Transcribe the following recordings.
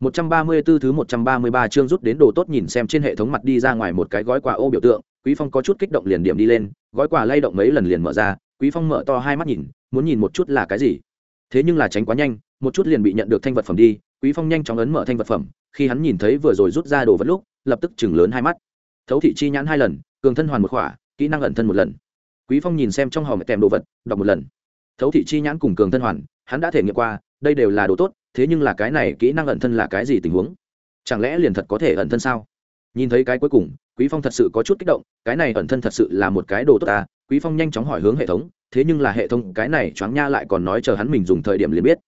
134 thứ 133 chương rút đến đồ tốt nhìn xem trên hệ thống mặt đi ra ngoài một cái gói quà ô biểu tượng, Quý Phong có chút kích động liền điểm đi lên, gói quà lay động mấy lần liền mở ra, Quý Phong mở to hai mắt nhìn, muốn nhìn một chút là cái gì. Thế nhưng là tránh quá nhanh, một chút liền bị nhận được thanh vật phẩm đi, Quý Phong nhanh chóng ấn mở thanh vật phẩm, khi hắn nhìn thấy vừa rồi rút ra đồ vật lúc, lập tức chừng lớn hai mắt. Thấu thị chi nhãn hai lần, cường thân hoàn một khỏa, kỹ năng ẩn thân một lần. Quý Phong nhìn xem trong hòm kèm đồ vật, đọc một lần. Thấu thị chi nhãn cùng cường thân hoàn, hắn đã thể nghiệm qua, đây đều là đồ tốt, thế nhưng là cái này kỹ năng ẩn thân là cái gì tình huống? Chẳng lẽ liền thật có thể ẩn thân sao? Nhìn thấy cái cuối cùng, quý phong thật sự có chút kích động, cái này ẩn thân thật sự là một cái đồ tốt ta, quý phong nhanh chóng hỏi hướng hệ thống, thế nhưng là hệ thống cái này choáng nha lại còn nói chờ hắn mình dùng thời điểm liền biết.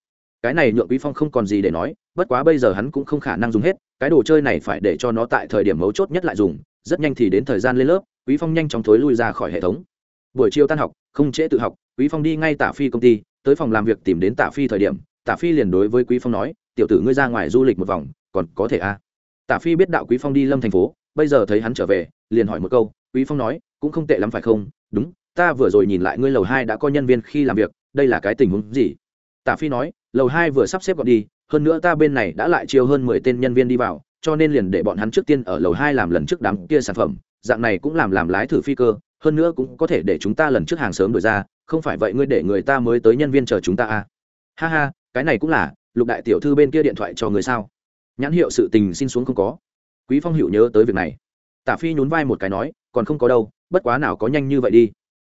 Cái này nhượng quý phong không còn gì để nói, bất quá bây giờ hắn cũng không khả năng dùng hết, cái đồ chơi này phải để cho nó tại thời điểm mấu chốt nhất lại dùng, rất nhanh thì đến thời gian lên lớp, quý phong nhanh chóng thối lui ra khỏi hệ thống. Buổi chiều tan học, không trễ tự học, quý phong đi ngay tả phi công ty, tới phòng làm việc tìm đến tả phi thời điểm tả phi liền đối với quý phong nói, tiểu tử ngươi ra ngoài du lịch một vòng, còn có thể a à? tả phi biết đạo quý phong đi lâm thành phố, bây giờ thấy hắn trở về, liền hỏi một câu, quý phong nói, cũng không tệ lắm phải không? Đúng, ta vừa rồi nhìn lại ngươi lầu hai đã có nhân viên khi làm việc, đây là cái tình huống gì? Tả phi nói, lầu hai vừa sắp xếp gọn đi, hơn nữa ta bên này đã lại chiêu hơn mười tên nhân viên đi vào, cho nên liền để bọn hắn trước tiên ở lầu hai làm lần trước đám kia sản phẩm, dạng này cũng làm làm lái thử phi cơ, hơn nữa cũng có thể để chúng ta lần trước hàng sớm đổi ra, không phải vậy ngươi để người ta mới tới nhân viên chờ chúng ta à? Ha ha cái này cũng là, lục đại tiểu thư bên kia điện thoại cho người sao? Nhãn hiệu sự tình xin xuống không có. Quý phong hiểu nhớ tới việc này. Tả phi nhún vai một cái nói, còn không có đâu, bất quá nào có nhanh như vậy đi.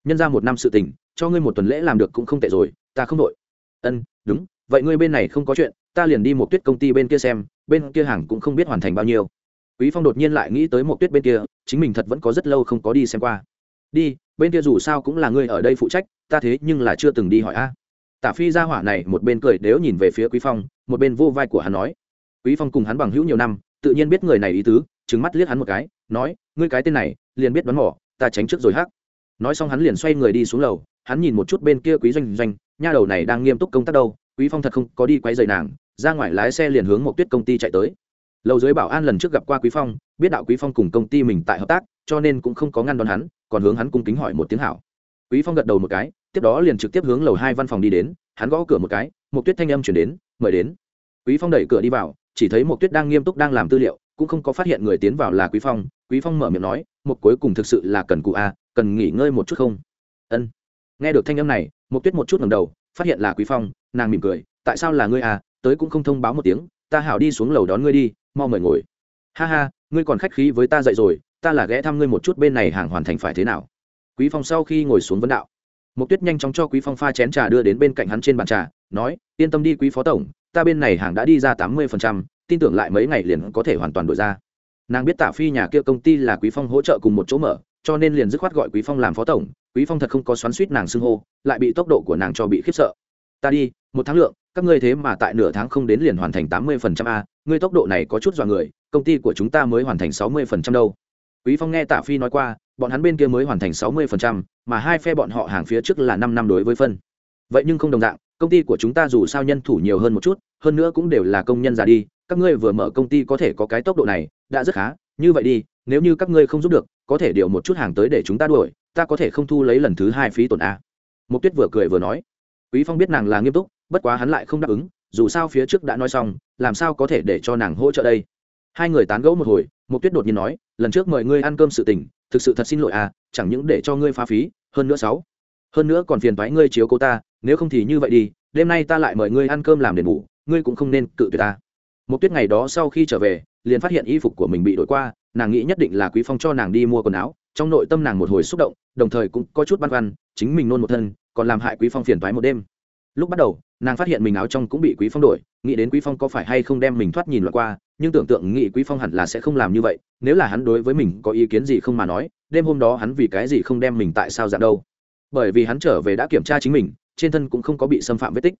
Nhân ra một năm sự tình, cho ngươi một tuần lễ làm được cũng không tệ rồi, ta không đội. Ân, đúng, vậy ngươi bên này không có chuyện, ta liền đi một tuyết công ty bên kia xem, bên kia hàng cũng không biết hoàn thành bao nhiêu. Quý phong đột nhiên lại nghĩ tới một tuyết bên kia, chính mình thật vẫn có rất lâu không có đi xem qua. Đi, bên kia dù sao cũng là ngươi ở đây phụ trách, ta thế nhưng là chưa từng đi hỏi a tả phi ra hỏa này một bên cười nếu nhìn về phía quý phong, một bên vô vai của hắn nói. Quý phong cùng hắn bằng hữu nhiều năm, tự nhiên biết người này ý tứ, trừng mắt liếc hắn một cái, nói, ngươi cái tên này, liền biết đoán mỏ ta tránh trước rồi hắc. Nói xong hắn liền xoay người đi xuống lầu, hắn nhìn một chút bên kia quý doanh doanh, nha đầu này đang nghiêm túc công tác đâu, quý phong thật không có đi quay rời nàng, ra ngoài lái xe liền hướng một tuyết công ty chạy tới. Lầu dưới bảo an lần trước gặp qua quý phong, biết đạo quý phong cùng công ty mình tại hợp tác, cho nên cũng không có ngăn đón hắn, còn hướng hắn cung kính hỏi một tiếng hảo quý phong gật đầu một cái, tiếp đó liền trực tiếp hướng lầu hai văn phòng đi đến, hắn gõ cửa một cái một tuyết thanh âm chuyển đến, mời đến. Quý phong đẩy cửa đi vào, chỉ thấy một tuyết đang nghiêm túc đang làm tư liệu, cũng không có phát hiện người tiến vào là quý phong. Quý phong mở miệng nói một cuối cùng thực sự là cần cụ a, cần nghỉ ngơi một chút không? Ân. Nghe được thanh âm này một tuyết một chút ngẩng đầu, phát hiện là quý phong, nàng mỉm cười, tại sao là ngươi à tới cũng không thông báo một tiếng, ta hảo đi xuống lầu đón ngươi đi, mau mời ngồi. Ha ha, ngươi còn khách khí với ta dậy rồi, ta là ghé thăm ngươi một chút bên này hàng hoàn thành phải thế nào? Quý phong sau khi ngồi xuống vấn đạo Mục Tuyết nhanh chóng cho Quý Phong pha chén trà đưa đến bên cạnh hắn trên bàn trà, nói: "Yên tâm đi Quý phó tổng, ta bên này hàng đã đi ra tám 80%, tin tưởng lại mấy ngày liền có thể hoàn toàn đổi ra." Nàng biết Tạ Phi nhà kia công ty là Quý Phong hỗ trợ cùng một chỗ mở, cho nên liền dứt khoát gọi Quý Phong làm phó tổng, Quý Phong thật không có xoắn xuýt nàng xưng hô, lại bị tốc độ của nàng cho bị khiếp sợ. "Ta đi, một tháng lượng, các ngươi thế mà tại nửa tháng không đến liền hoàn thành tám 80% a, ngươi tốc độ này có chút dọa người, công ty của chúng ta mới hoàn thành sáu 60% đâu." Quý Phong nghe Tạ Phi nói qua, bọn hắn bên kia mới hoàn thành 60%, mà hai phe bọn họ hàng phía trước là năm năm đối với phân. Vậy nhưng không đồng dạng, công ty của chúng ta dù sao nhân thủ nhiều hơn một chút, hơn nữa cũng đều là công nhân già đi, các ngươi vừa mở công ty có thể có cái tốc độ này, đã rất khá, như vậy đi, nếu như các ngươi không giúp được, có thể điều một chút hàng tới để chúng ta đuổi, ta có thể không thu lấy lần thứ hai phí tổn a. Mục Tuyết vừa cười vừa nói. Quý Phong biết nàng là nghiêm túc, bất quá hắn lại không đáp ứng, dù sao phía trước đã nói xong, làm sao có thể để cho nàng hỗ trợ đây. Hai người tán gẫu một hồi, Mục Tuyết đột nhiên nói, lần trước mời ngươi ăn cơm sự tình, thực sự thật xin lỗi à chẳng những để cho ngươi phá phí hơn nữa sáu. Hơn nữa còn phiền thoái ngươi chiếu cô ta nếu không thì như vậy đi đêm nay ta lại mời ngươi ăn cơm làm đền bù ngươi cũng không nên cự tuyệt ta. Một tuyết ngày đó sau khi trở về liền phát hiện y phục của mình bị đổi qua nàng nghĩ nhất định là quý phong cho nàng đi mua quần áo trong nội tâm nàng một hồi xúc động đồng thời cũng có chút băn khoăn chính mình nôn một thân còn làm hại quý phong phiền thoái một đêm. Lúc bắt đầu nàng phát hiện mình áo trong cũng bị quý phong đổi, nghĩ đến quý phong có phải hay không đem mình thoát nhìn loại qua, nhưng tưởng tượng nghĩ quý phong hẳn là sẽ không làm như vậy, nếu là hắn đối với mình có ý kiến gì không mà nói, đêm hôm đó hắn vì cái gì không đem mình tại sao dạng đâu. Bởi vì hắn trở về đã kiểm tra chính mình, trên thân cũng không có bị xâm phạm vết tích.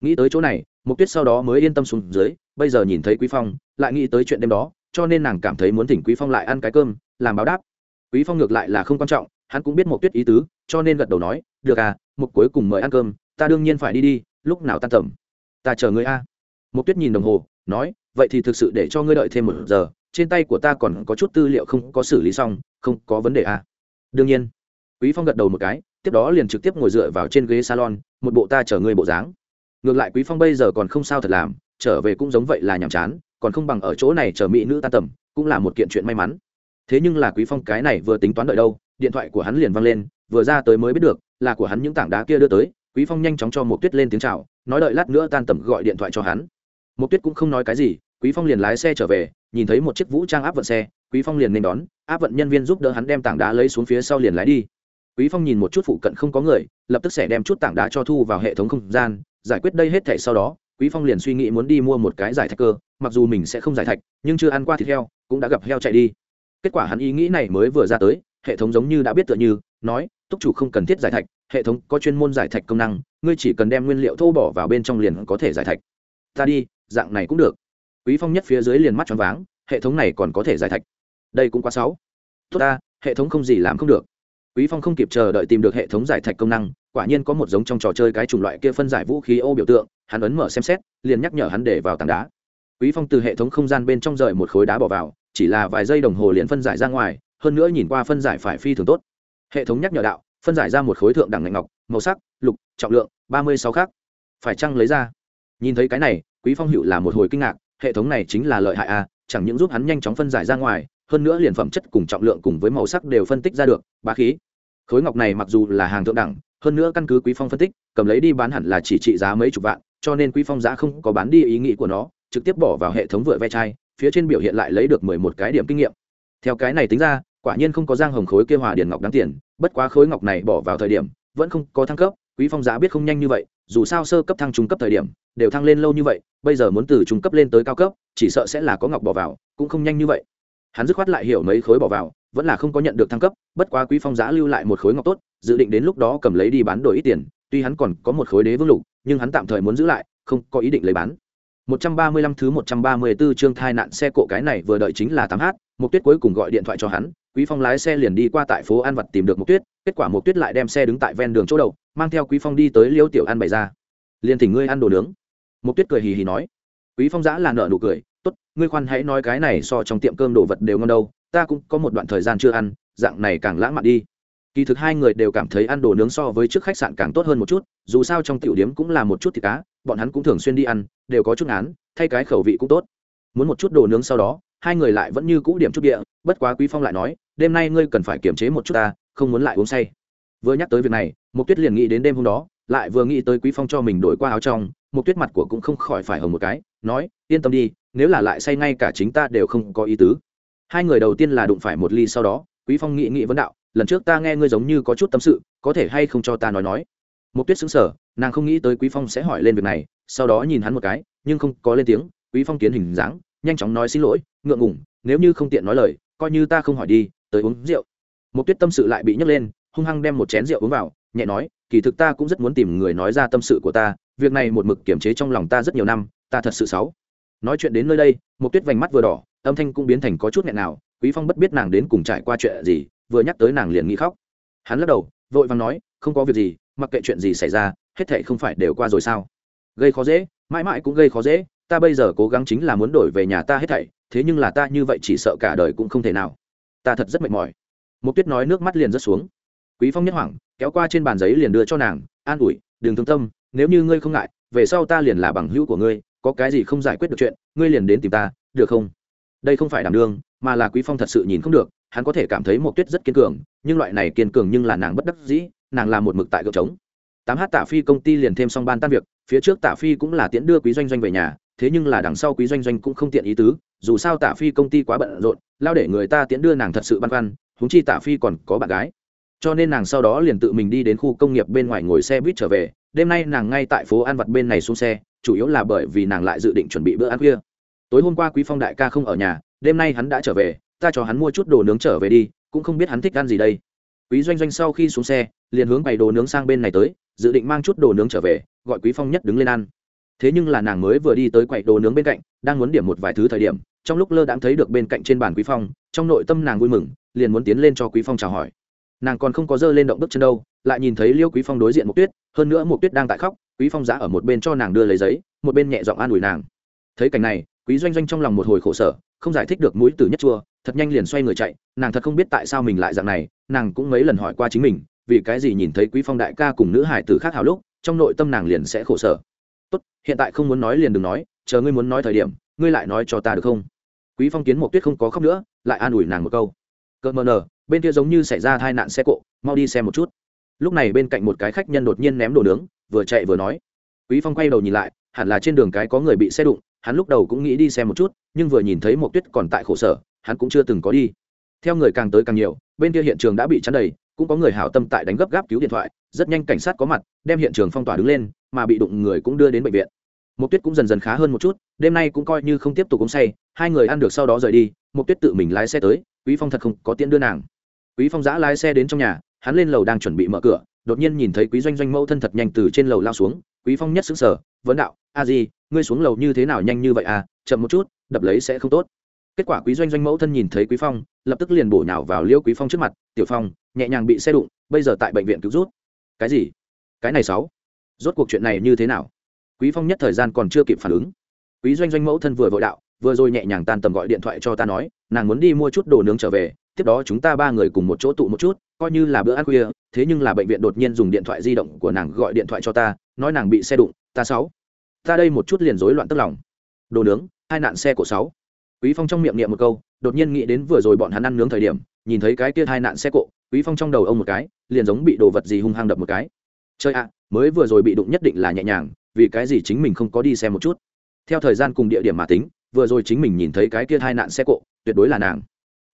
Nghĩ tới chỗ này, mục tuyết sau đó mới yên tâm xuống dưới, bây giờ nhìn thấy quý phong, lại nghĩ tới chuyện đêm đó, cho nên nàng cảm thấy muốn thỉnh quý phong lại ăn cái cơm, làm báo đáp. Quý phong ngược lại là không quan trọng, hắn cũng biết mục tuyết ý tứ, cho nên gật đầu nói, được à mục cuối cùng mời ăn cơm, ta đương nhiên phải đi đi lúc nào tan tầm? Ta chờ ngươi a. Mục tuyết nhìn đồng hồ, nói, vậy thì thực sự để cho ngươi đợi thêm một giờ, trên tay của ta còn có chút tư liệu không có xử lý xong, không có vấn đề à. đương nhiên. Quý phong gật đầu một cái, tiếp đó liền trực tiếp ngồi dựa vào trên ghế salon, một bộ ta chở ngươi bộ dáng. Ngược lại quý phong bây giờ còn không sao thật làm, trở về cũng giống vậy là nhàm chán, còn không bằng ở chỗ này chờ mỹ nữ ta tầm, cũng là một kiện chuyện may mắn. Thế nhưng là quý phong cái này vừa tính toán đợi đâu, điện thoại của hắn liền văng lên, vừa ra tới mới biết được, là của hắn những tảng đá kia đưa tới quý phong nhanh chóng cho một tuyết lên tiếng chào, nói đợi lát nữa tan tầm gọi điện thoại cho hắn. Một tuyết cũng không nói cái gì, quý phong liền lái xe trở về, nhìn thấy một chiếc vũ trang áp vận xe, quý phong liền nên đón, áp vận nhân viên giúp đỡ hắn đem tảng đá lấy xuống phía sau liền lái đi. Quý phong nhìn một chút phụ cận không có người, lập tức sẽ đem chút tảng đá cho thu vào hệ thống không gian, giải quyết đây hết thảy sau đó, quý phong liền suy nghĩ muốn đi mua một cái giải thạch cơ, mặc dù mình sẽ không giải thạch, nhưng chưa ăn qua thịt heo, cũng đã gặp heo chạy đi. Kết quả hắn ý nghĩ này mới vừa ra tới, hệ thống giống như đã biết tựa như, nói, túc chủ không cần thiết giải thạch hệ thống có chuyên môn giải thạch công năng, ngươi chỉ cần đem nguyên liệu thô bỏ vào bên trong liền có thể giải thạch. Ta đi, dạng này cũng được. Quý phong nhất phía dưới liền mắt tròn váng, hệ thống này còn có thể giải thạch. Đây cũng quá xấu. Tốt ta, hệ thống không gì làm không được. Quý phong không kịp chờ đợi tìm được hệ thống giải thạch công năng, quả nhiên có một giống trong trò chơi cái chủng loại kia phân giải vũ khí ô biểu tượng, hắn ấn mở xem xét, liền nhắc nhở hắn để vào tảng đá. Quý phong từ hệ thống không gian bên trong rời một khối đá bỏ vào, chỉ là vài giây đồng hồ liền phân giải ra ngoài, hơn nữa nhìn qua phân giải phải phi thường tốt. Hệ thống nhắc nhở đạo phân giải ra một khối thượng đẳng ngạnh ngọc, màu sắc, lục, trọng lượng ba mươi sáu khác phải chăng lấy ra? Nhìn thấy cái này, quý phong hữu là một hồi kinh ngạc, hệ thống này chính là lợi hại à chẳng những giúp hắn nhanh chóng phân giải ra ngoài, hơn nữa liền phẩm chất cùng trọng lượng cùng với màu sắc đều phân tích ra được, bá khí. Khối ngọc này mặc dù là hàng thượng đẳng, hơn nữa căn cứ quý phong phân tích, cầm lấy đi bán hẳn là chỉ trị giá mấy chục vạn, cho nên quý phong giá không có bán đi ý nghĩ của nó, trực tiếp bỏ vào hệ thống vựa ve chai, phía trên biểu hiện lại lấy được mười một cái điểm kinh nghiệm. Theo cái này tính ra, quả nhiên không có giang hồng khối kêu hòa điền ngọc đáng tiền bất quá khối ngọc này bỏ vào thời điểm vẫn không có thăng cấp quý phong giá biết không nhanh như vậy dù sao sơ cấp thăng trung cấp thời điểm đều thăng lên lâu như vậy bây giờ muốn từ trung cấp lên tới cao cấp chỉ sợ sẽ là có ngọc bỏ vào cũng không nhanh như vậy. Hắn dứt khoát lại hiểu mấy khối bỏ vào vẫn là không có nhận được thăng cấp bất quá quý phong giá lưu lại một khối ngọc tốt dự định đến lúc đó cầm lấy đi bán đổi ít tiền tuy hắn còn có một khối đế vương lục nhưng hắn tạm thời muốn giữ lại không có ý định lấy bán. 135 thứ 134 chương thai nạn xe cộ cái này vừa đợi chính là 8h, Mục Tuyết cuối cùng gọi điện thoại cho hắn, Quý Phong lái xe liền đi qua tại phố An Vật tìm được một Tuyết, kết quả một Tuyết lại đem xe đứng tại ven đường chỗ đầu, mang theo Quý Phong đi tới Liêu Tiểu An bày ra. Liền thỉnh ngươi ăn đồ nướng. một Tuyết cười hì hì nói. Quý Phong giã là nợ nụ cười, "Tốt, ngươi khoan hãy nói cái này so trong tiệm cơm đồ vật đều ngon đâu, ta cũng có một đoạn thời gian chưa ăn, dạng này càng lãng mạn đi." Kỳ thực hai người đều cảm thấy ăn đồ nướng so với trước khách sạn càng tốt hơn một chút, dù sao trong tiểu điếm cũng là một chút thịt cá, bọn hắn cũng thường xuyên đi ăn, đều có chút án, thay cái khẩu vị cũng tốt. Muốn một chút đồ nướng sau đó, hai người lại vẫn như cũ điểm chút địa, bất quá Quý Phong lại nói, đêm nay ngươi cần phải kiềm chế một chút ta, không muốn lại uống say. Vừa nhắc tới việc này, Mục Tuyết liền nghĩ đến đêm hôm đó, lại vừa nghĩ tới Quý Phong cho mình đổi qua áo trong, Mục Tuyết mặt của cũng không khỏi phải hồng một cái, nói, yên tâm đi, nếu là lại say ngay cả chính ta đều không có ý tứ. Hai người đầu tiên là đụng phải một ly sau đó, Quý Phong nghĩ nghĩ vấn đạo, lần trước ta nghe ngươi giống như có chút tâm sự có thể hay không cho ta nói nói mục tuyết xứng sở nàng không nghĩ tới quý phong sẽ hỏi lên việc này sau đó nhìn hắn một cái nhưng không có lên tiếng quý phong kiến hình dáng nhanh chóng nói xin lỗi, ngượng ngùng, nếu như không tiện nói lời, coi như ta không hỏi đi, tới uống rượu. Một tuyết tâm sự lại bị nhấc lên, hung hăng đem một chén rượu uống vào, nhẹ nói, kỳ thực ta cũng rất muốn tìm người nói ra tâm sự của ta, việc này một mực kiềm chế trong lòng ta rất nhiều năm, ta thật sự xấu. Nói chuyện đến nơi đây một tuyết vành mắt vừa đỏ, âm thanh cũng biến thành có chút nghẹn nào, quý phong bất biết nàng đến cùng trải qua chuyện gì, vừa nhắc tới nàng liền nghĩ khóc. Hắn lắc đầu, vội vàng nói, không có việc gì, mặc kệ chuyện gì xảy ra, hết thệ không phải đều qua rồi sao? Gây khó dễ, mãi mãi cũng gây khó dễ ta bây giờ cố gắng chính là muốn đổi về nhà ta hết thảy, thế nhưng là ta như vậy chỉ sợ cả đời cũng không thể nào. Ta thật rất mệt mỏi. Mục tuyết nói nước mắt liền rớt xuống. Quý phong nhất hoảng, kéo qua trên bàn giấy liền đưa cho nàng, an ủi, đừng thương tâm, nếu như ngươi không ngại, về sau ta liền là bằng hữu của ngươi, có cái gì không giải quyết được chuyện, ngươi liền đến tìm ta, được không? Đây không phải đảm đương, mà là quý phong thật sự nhìn không được, hắn có thể cảm thấy mục tuyết rất kiên cường, nhưng loại này kiên cường nhưng là nàng bất đắc dĩ, nàng là một mực tại gợp trống. Tám h tạ phi công ty liền thêm xong ban tan việc, phía trước tạ phi cũng là tiễn đưa quý doanh doanh về nhà thế nhưng là đằng sau quý doanh doanh cũng không tiện ý tứ, dù sao tạ phi công ty quá bận rộn, lao để người ta tiễn đưa nàng thật sự băn khoăn húng chi tạ phi còn có bạn gái. Cho nên nàng sau đó liền tự mình đi đến khu công nghiệp bên ngoài ngồi xe buýt trở về, đêm nay nàng ngay tại phố ăn vặt bên này xuống xe, chủ yếu là bởi vì nàng lại dự định chuẩn bị bữa ăn khuya. Tối hôm qua quý phong đại ca không ở nhà, đêm nay hắn đã trở về, ta cho hắn mua chút đồ nướng trở về đi, cũng không biết hắn thích ăn gì đây. Quý doanh doanh sau khi xuống xe, liền hướng bày đồ nướng sang bên này tới, dự định mang chút đồ nướng trở về, gọi quý phong nhất đứng lên ăn thế nhưng là nàng mới vừa đi tới quầy đồ nướng bên cạnh, đang muốn điểm một vài thứ thời điểm, trong lúc lơ đãng thấy được bên cạnh trên bàn quý phong, trong nội tâm nàng vui mừng, liền muốn tiến lên cho quý phong chào hỏi. Nàng còn không có dơ lên động bước chân đâu, lại nhìn thấy liêu quý phong đối diện một tuyết, hơn nữa một tuyết đang tại khóc, quý phong giã ở một bên cho nàng đưa lấy giấy, một bên nhẹ giọng an ủi nàng. Thấy cảnh này, quý doanh doanh trong lòng một hồi khổ sở, không giải thích được mũi từ nhất chua, thật nhanh liền xoay người chạy, nàng thật không biết tại sao mình lại dạng này, nàng cũng mấy lần hỏi qua chính mình, vì cái gì nhìn thấy quý phong đại ca cùng nữ hải tử khác hào lúc, trong nội tâm nàng liền sẽ khổ sở hiện tại không muốn nói liền đừng nói, chờ ngươi muốn nói thời điểm, ngươi lại nói cho ta được không? Quý phong kiến một tuyết không có khóc nữa, lại an ủi nàng một câu. Cỡ mờ nở, bên kia giống như xảy ra tai nạn xe cộ, mau đi xem một chút. Lúc này bên cạnh một cái khách nhân đột nhiên ném đồ nướng, vừa chạy vừa nói. Quý phong quay đầu nhìn lại, hẳn là trên đường cái có người bị xe đụng, hắn lúc đầu cũng nghĩ đi xem một chút, nhưng vừa nhìn thấy một tuyết còn tại khổ sở, hắn cũng chưa từng có đi. Theo người càng tới càng nhiều, bên kia hiện trường đã bị chắn đầy, cũng có người hảo tâm tại đánh gấp gáp cứu điện thoại, rất nhanh cảnh sát có mặt, đem hiện trường phong tỏa đứng lên mà bị đụng người cũng đưa đến bệnh viện. Mộc tuyết cũng dần dần khá hơn một chút, đêm nay cũng coi như không tiếp tục uống say, hai người ăn được sau đó rời đi Mộc tuyết tự mình lái xe tới, quý phong thật không có tiện đưa nàng. Quý phong giã lái xe đến trong nhà, hắn lên lầu đang chuẩn bị mở cửa, đột nhiên nhìn thấy quý doanh doanh mẫu thân thật nhanh từ trên lầu lao xuống, quý phong nhất xứng sở vấn đạo, a gì ngươi xuống lầu như thế nào nhanh như vậy à chậm một chút, đập lấy sẽ không tốt. Kết quả quý doanh doanh mẫu thân nhìn thấy quý phong, lập tức liền bổ nhào vào liêu quý phong trước mặt, tiểu phong, nhẹ nhàng bị xe đụng, bây giờ tại bệnh viện cứu rút cái gì? Cái này sáu? Rốt cuộc chuyện này như thế nào? Quý phong nhất thời gian còn chưa kịp phản ứng. Quý doanh doanh mẫu thân vừa vội đạo, vừa rồi nhẹ nhàng tan tầm gọi điện thoại cho ta nói, nàng muốn đi mua chút đồ nướng trở về, tiếp đó chúng ta ba người cùng một chỗ tụ một chút, coi như là bữa ăn khuya, thế nhưng là bệnh viện đột nhiên dùng điện thoại di động của nàng gọi điện thoại cho ta, nói nàng bị xe đụng, ta sáu. Ta đây một chút liền rối loạn tức lòng. Đồ nướng, hai nạn xe của sáu. Quý phong trong miệng niệm một câu, đột nhiên nghĩ đến vừa rồi bọn hắn ăn nướng thời điểm, nhìn thấy cái kia hai nạn xe cộ, quý phong trong đầu ông một cái, liền giống bị đồ vật gì hung hăng đập một cái. Chơi ạ mới vừa rồi bị đụng nhất định là nhẹ nhàng, vì cái gì chính mình không có đi xem một chút? Theo thời gian cùng địa điểm mà tính, vừa rồi chính mình nhìn thấy cái kia hai nạn xe cộ, tuyệt đối là nàng.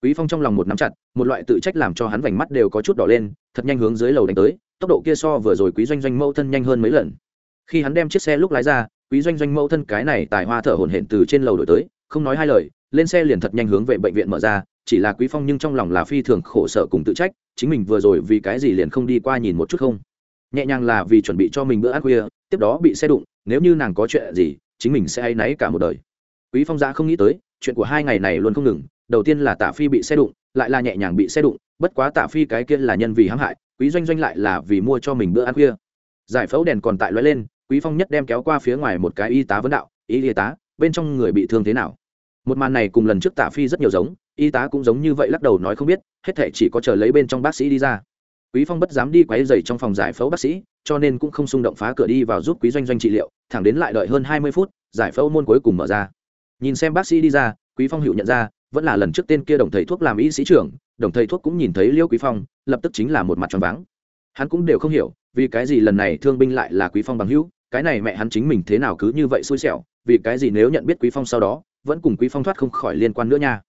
Quý phong trong lòng một nắm chặt, một loại tự trách làm cho hắn vành mắt đều có chút đỏ lên, thật nhanh hướng dưới lầu đánh tới, tốc độ kia so vừa rồi quý doanh doanh mẫu thân nhanh hơn mấy lần. Khi hắn đem chiếc xe lúc lái ra, quý doanh doanh mẫu thân cái này tài hoa thở hổn hển từ trên lầu đổi tới, không nói hai lời, lên xe liền thật nhanh hướng về bệnh viện mở ra, chỉ là quý phong nhưng trong lòng là phi thường khổ sở cùng tự trách, chính mình vừa rồi vì cái gì liền không đi qua nhìn một chút không? Nhẹ nhàng là vì chuẩn bị cho mình bữa ăn khuya, tiếp đó bị xe đụng, nếu như nàng có chuyện gì, chính mình sẽ hay náy cả một đời. Quý phong giã không nghĩ tới, chuyện của hai ngày này luôn không ngừng, đầu tiên là tạ phi bị xe đụng, lại là nhẹ nhàng bị xe đụng, bất quá tạ phi cái kia là nhân vì hãm hại, quý doanh doanh lại là vì mua cho mình bữa ăn khuya. Giải phẫu đèn còn tại lóe lên, quý phong nhất đem kéo qua phía ngoài một cái y tá vấn đạo y tá, bên trong người bị thương thế nào? Một màn này cùng lần trước tạ phi rất nhiều giống, y tá cũng giống như vậy lắc đầu nói không biết, hết thể chỉ có chờ lấy bên trong bác sĩ đi ra quý phong bất dám đi quấy rầy trong phòng giải phẫu bác sĩ, cho nên cũng không xung động phá cửa đi vào giúp quý doanh doanh trị liệu, thẳng đến lại đợi hơn hai mươi phút, giải phẫu môn cuối cùng mở ra nhìn xem bác sĩ đi ra, quý phong hiểu nhận ra, vẫn là lần trước tên kia đồng thầy thuốc làm y sĩ trưởng, đồng thầy thuốc cũng nhìn thấy liêu quý phong, lập tức chính là một mặt tròn vắng. hắn cũng đều không hiểu, vì cái gì lần này thương binh lại là quý phong bằng hữu, cái này mẹ hắn chính mình thế nào cứ như vậy xui xẻo, vì cái gì nếu nhận biết quý phong sau đó, vẫn cùng quý phong thoát không khỏi liên quan nữa nha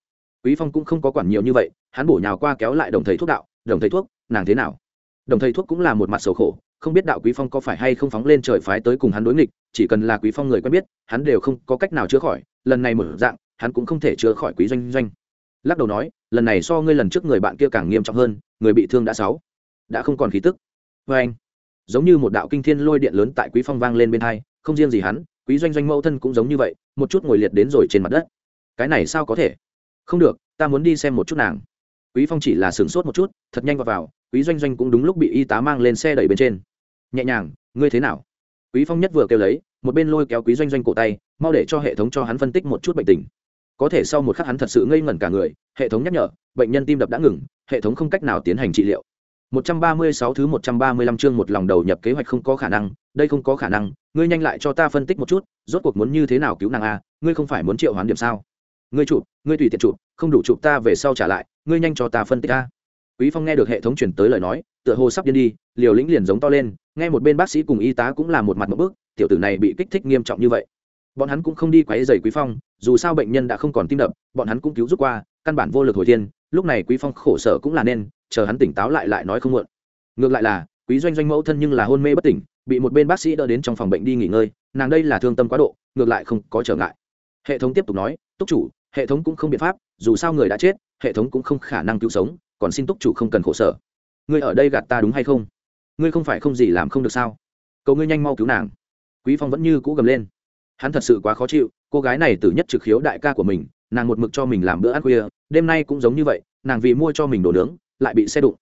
quý phong cũng không có quản nhiều như vậy, hắn bổ nhào qua kéo lại đồng thầy thuốc đạo đồng thầy thuốc, nàng thế nào? Đồng thầy thuốc cũng là một mặt sầu khổ, không biết đạo quý phong có phải hay không phóng lên trời phái tới cùng hắn đối nghịch, chỉ cần là quý phong người quen biết, hắn đều không có cách nào chữa khỏi, lần này mở dạng, hắn cũng không thể chữa khỏi quý doanh doanh. Lắc đầu nói, lần này so ngươi lần trước người bạn kia càng nghiêm trọng hơn, người bị thương đã sáu, đã không còn khí tức. Vê anh, giống như một đạo kinh thiên lôi điện lớn tại quý phong vang lên bên hai, không riêng gì hắn, quý doanh doanh mẫu thân cũng giống như vậy, một chút ngồi liệt đến rồi trên mặt đất. Cái này sao có thể? Không được, ta muốn đi xem một chút nàng quý phong chỉ là sửng sốt một chút thật nhanh vào vào quý doanh doanh cũng đúng lúc bị y tá mang lên xe đẩy bên trên. Nhẹ nhàng ngươi thế nào? Quý phong nhất vừa kêu lấy một bên lôi kéo quý doanh doanh cổ tay mau để cho hệ thống cho hắn phân tích một chút bệnh tình. Có thể sau một khắc hắn thật sự ngây ngẩn cả người hệ thống nhắc nhở bệnh nhân tim đập đã ngừng hệ thống không cách nào tiến hành trị liệu. 136 thứ 135 chương một lòng đầu nhập kế hoạch không có khả năng, đây không có khả năng, ngươi nhanh lại cho ta phân tích một chút, rốt cuộc muốn như thế nào cứu nàng a, ngươi không phải muốn triệu hoán điểm sao? Ngươi chụp, ngươi tùy tiện chụp, không đủ chụp ta về sau trả lại, ngươi nhanh cho ta phân tích a. Quý Phong nghe được hệ thống truyền tới lời nói, tựa hồ sắp điên đi, liều lĩnh liền giống to lên, nghe một bên bác sĩ cùng y tá cũng là một mặt một bước, tiểu tử này bị kích thích nghiêm trọng như vậy. Bọn hắn cũng không đi quấy rầy Quý Phong, dù sao bệnh nhân đã không còn tim đập, bọn hắn cũng cứu giúp qua, căn bản vô lực hồi thiên, lúc này Quý Phong khổ sở cũng là nên, chờ hắn tỉnh táo lại lại nói không muộn ngược lại là quý doanh doanh mẫu thân nhưng là hôn mê bất tỉnh bị một bên bác sĩ đỡ đến trong phòng bệnh đi nghỉ ngơi nàng đây là thương tâm quá độ ngược lại không có trở ngại hệ thống tiếp tục nói túc chủ hệ thống cũng không biện pháp, dù sao người đã chết, hệ thống cũng không khả năng cứu sống, còn xin túc chủ không cần khổ sở. Ngươi ở đây gạt ta đúng hay không? Ngươi không phải không gì làm không được sao? Cầu ngươi nhanh mau cứu nàng. Quý phong vẫn như cũ gầm lên. Hắn thật sự quá khó chịu, cô gái này từ nhất trực khiếu đại ca của mình, nàng một mực cho mình làm bữa ăn khuya, đêm nay cũng giống như vậy, nàng vì mua cho mình đồ nướng, lại bị xe đụng.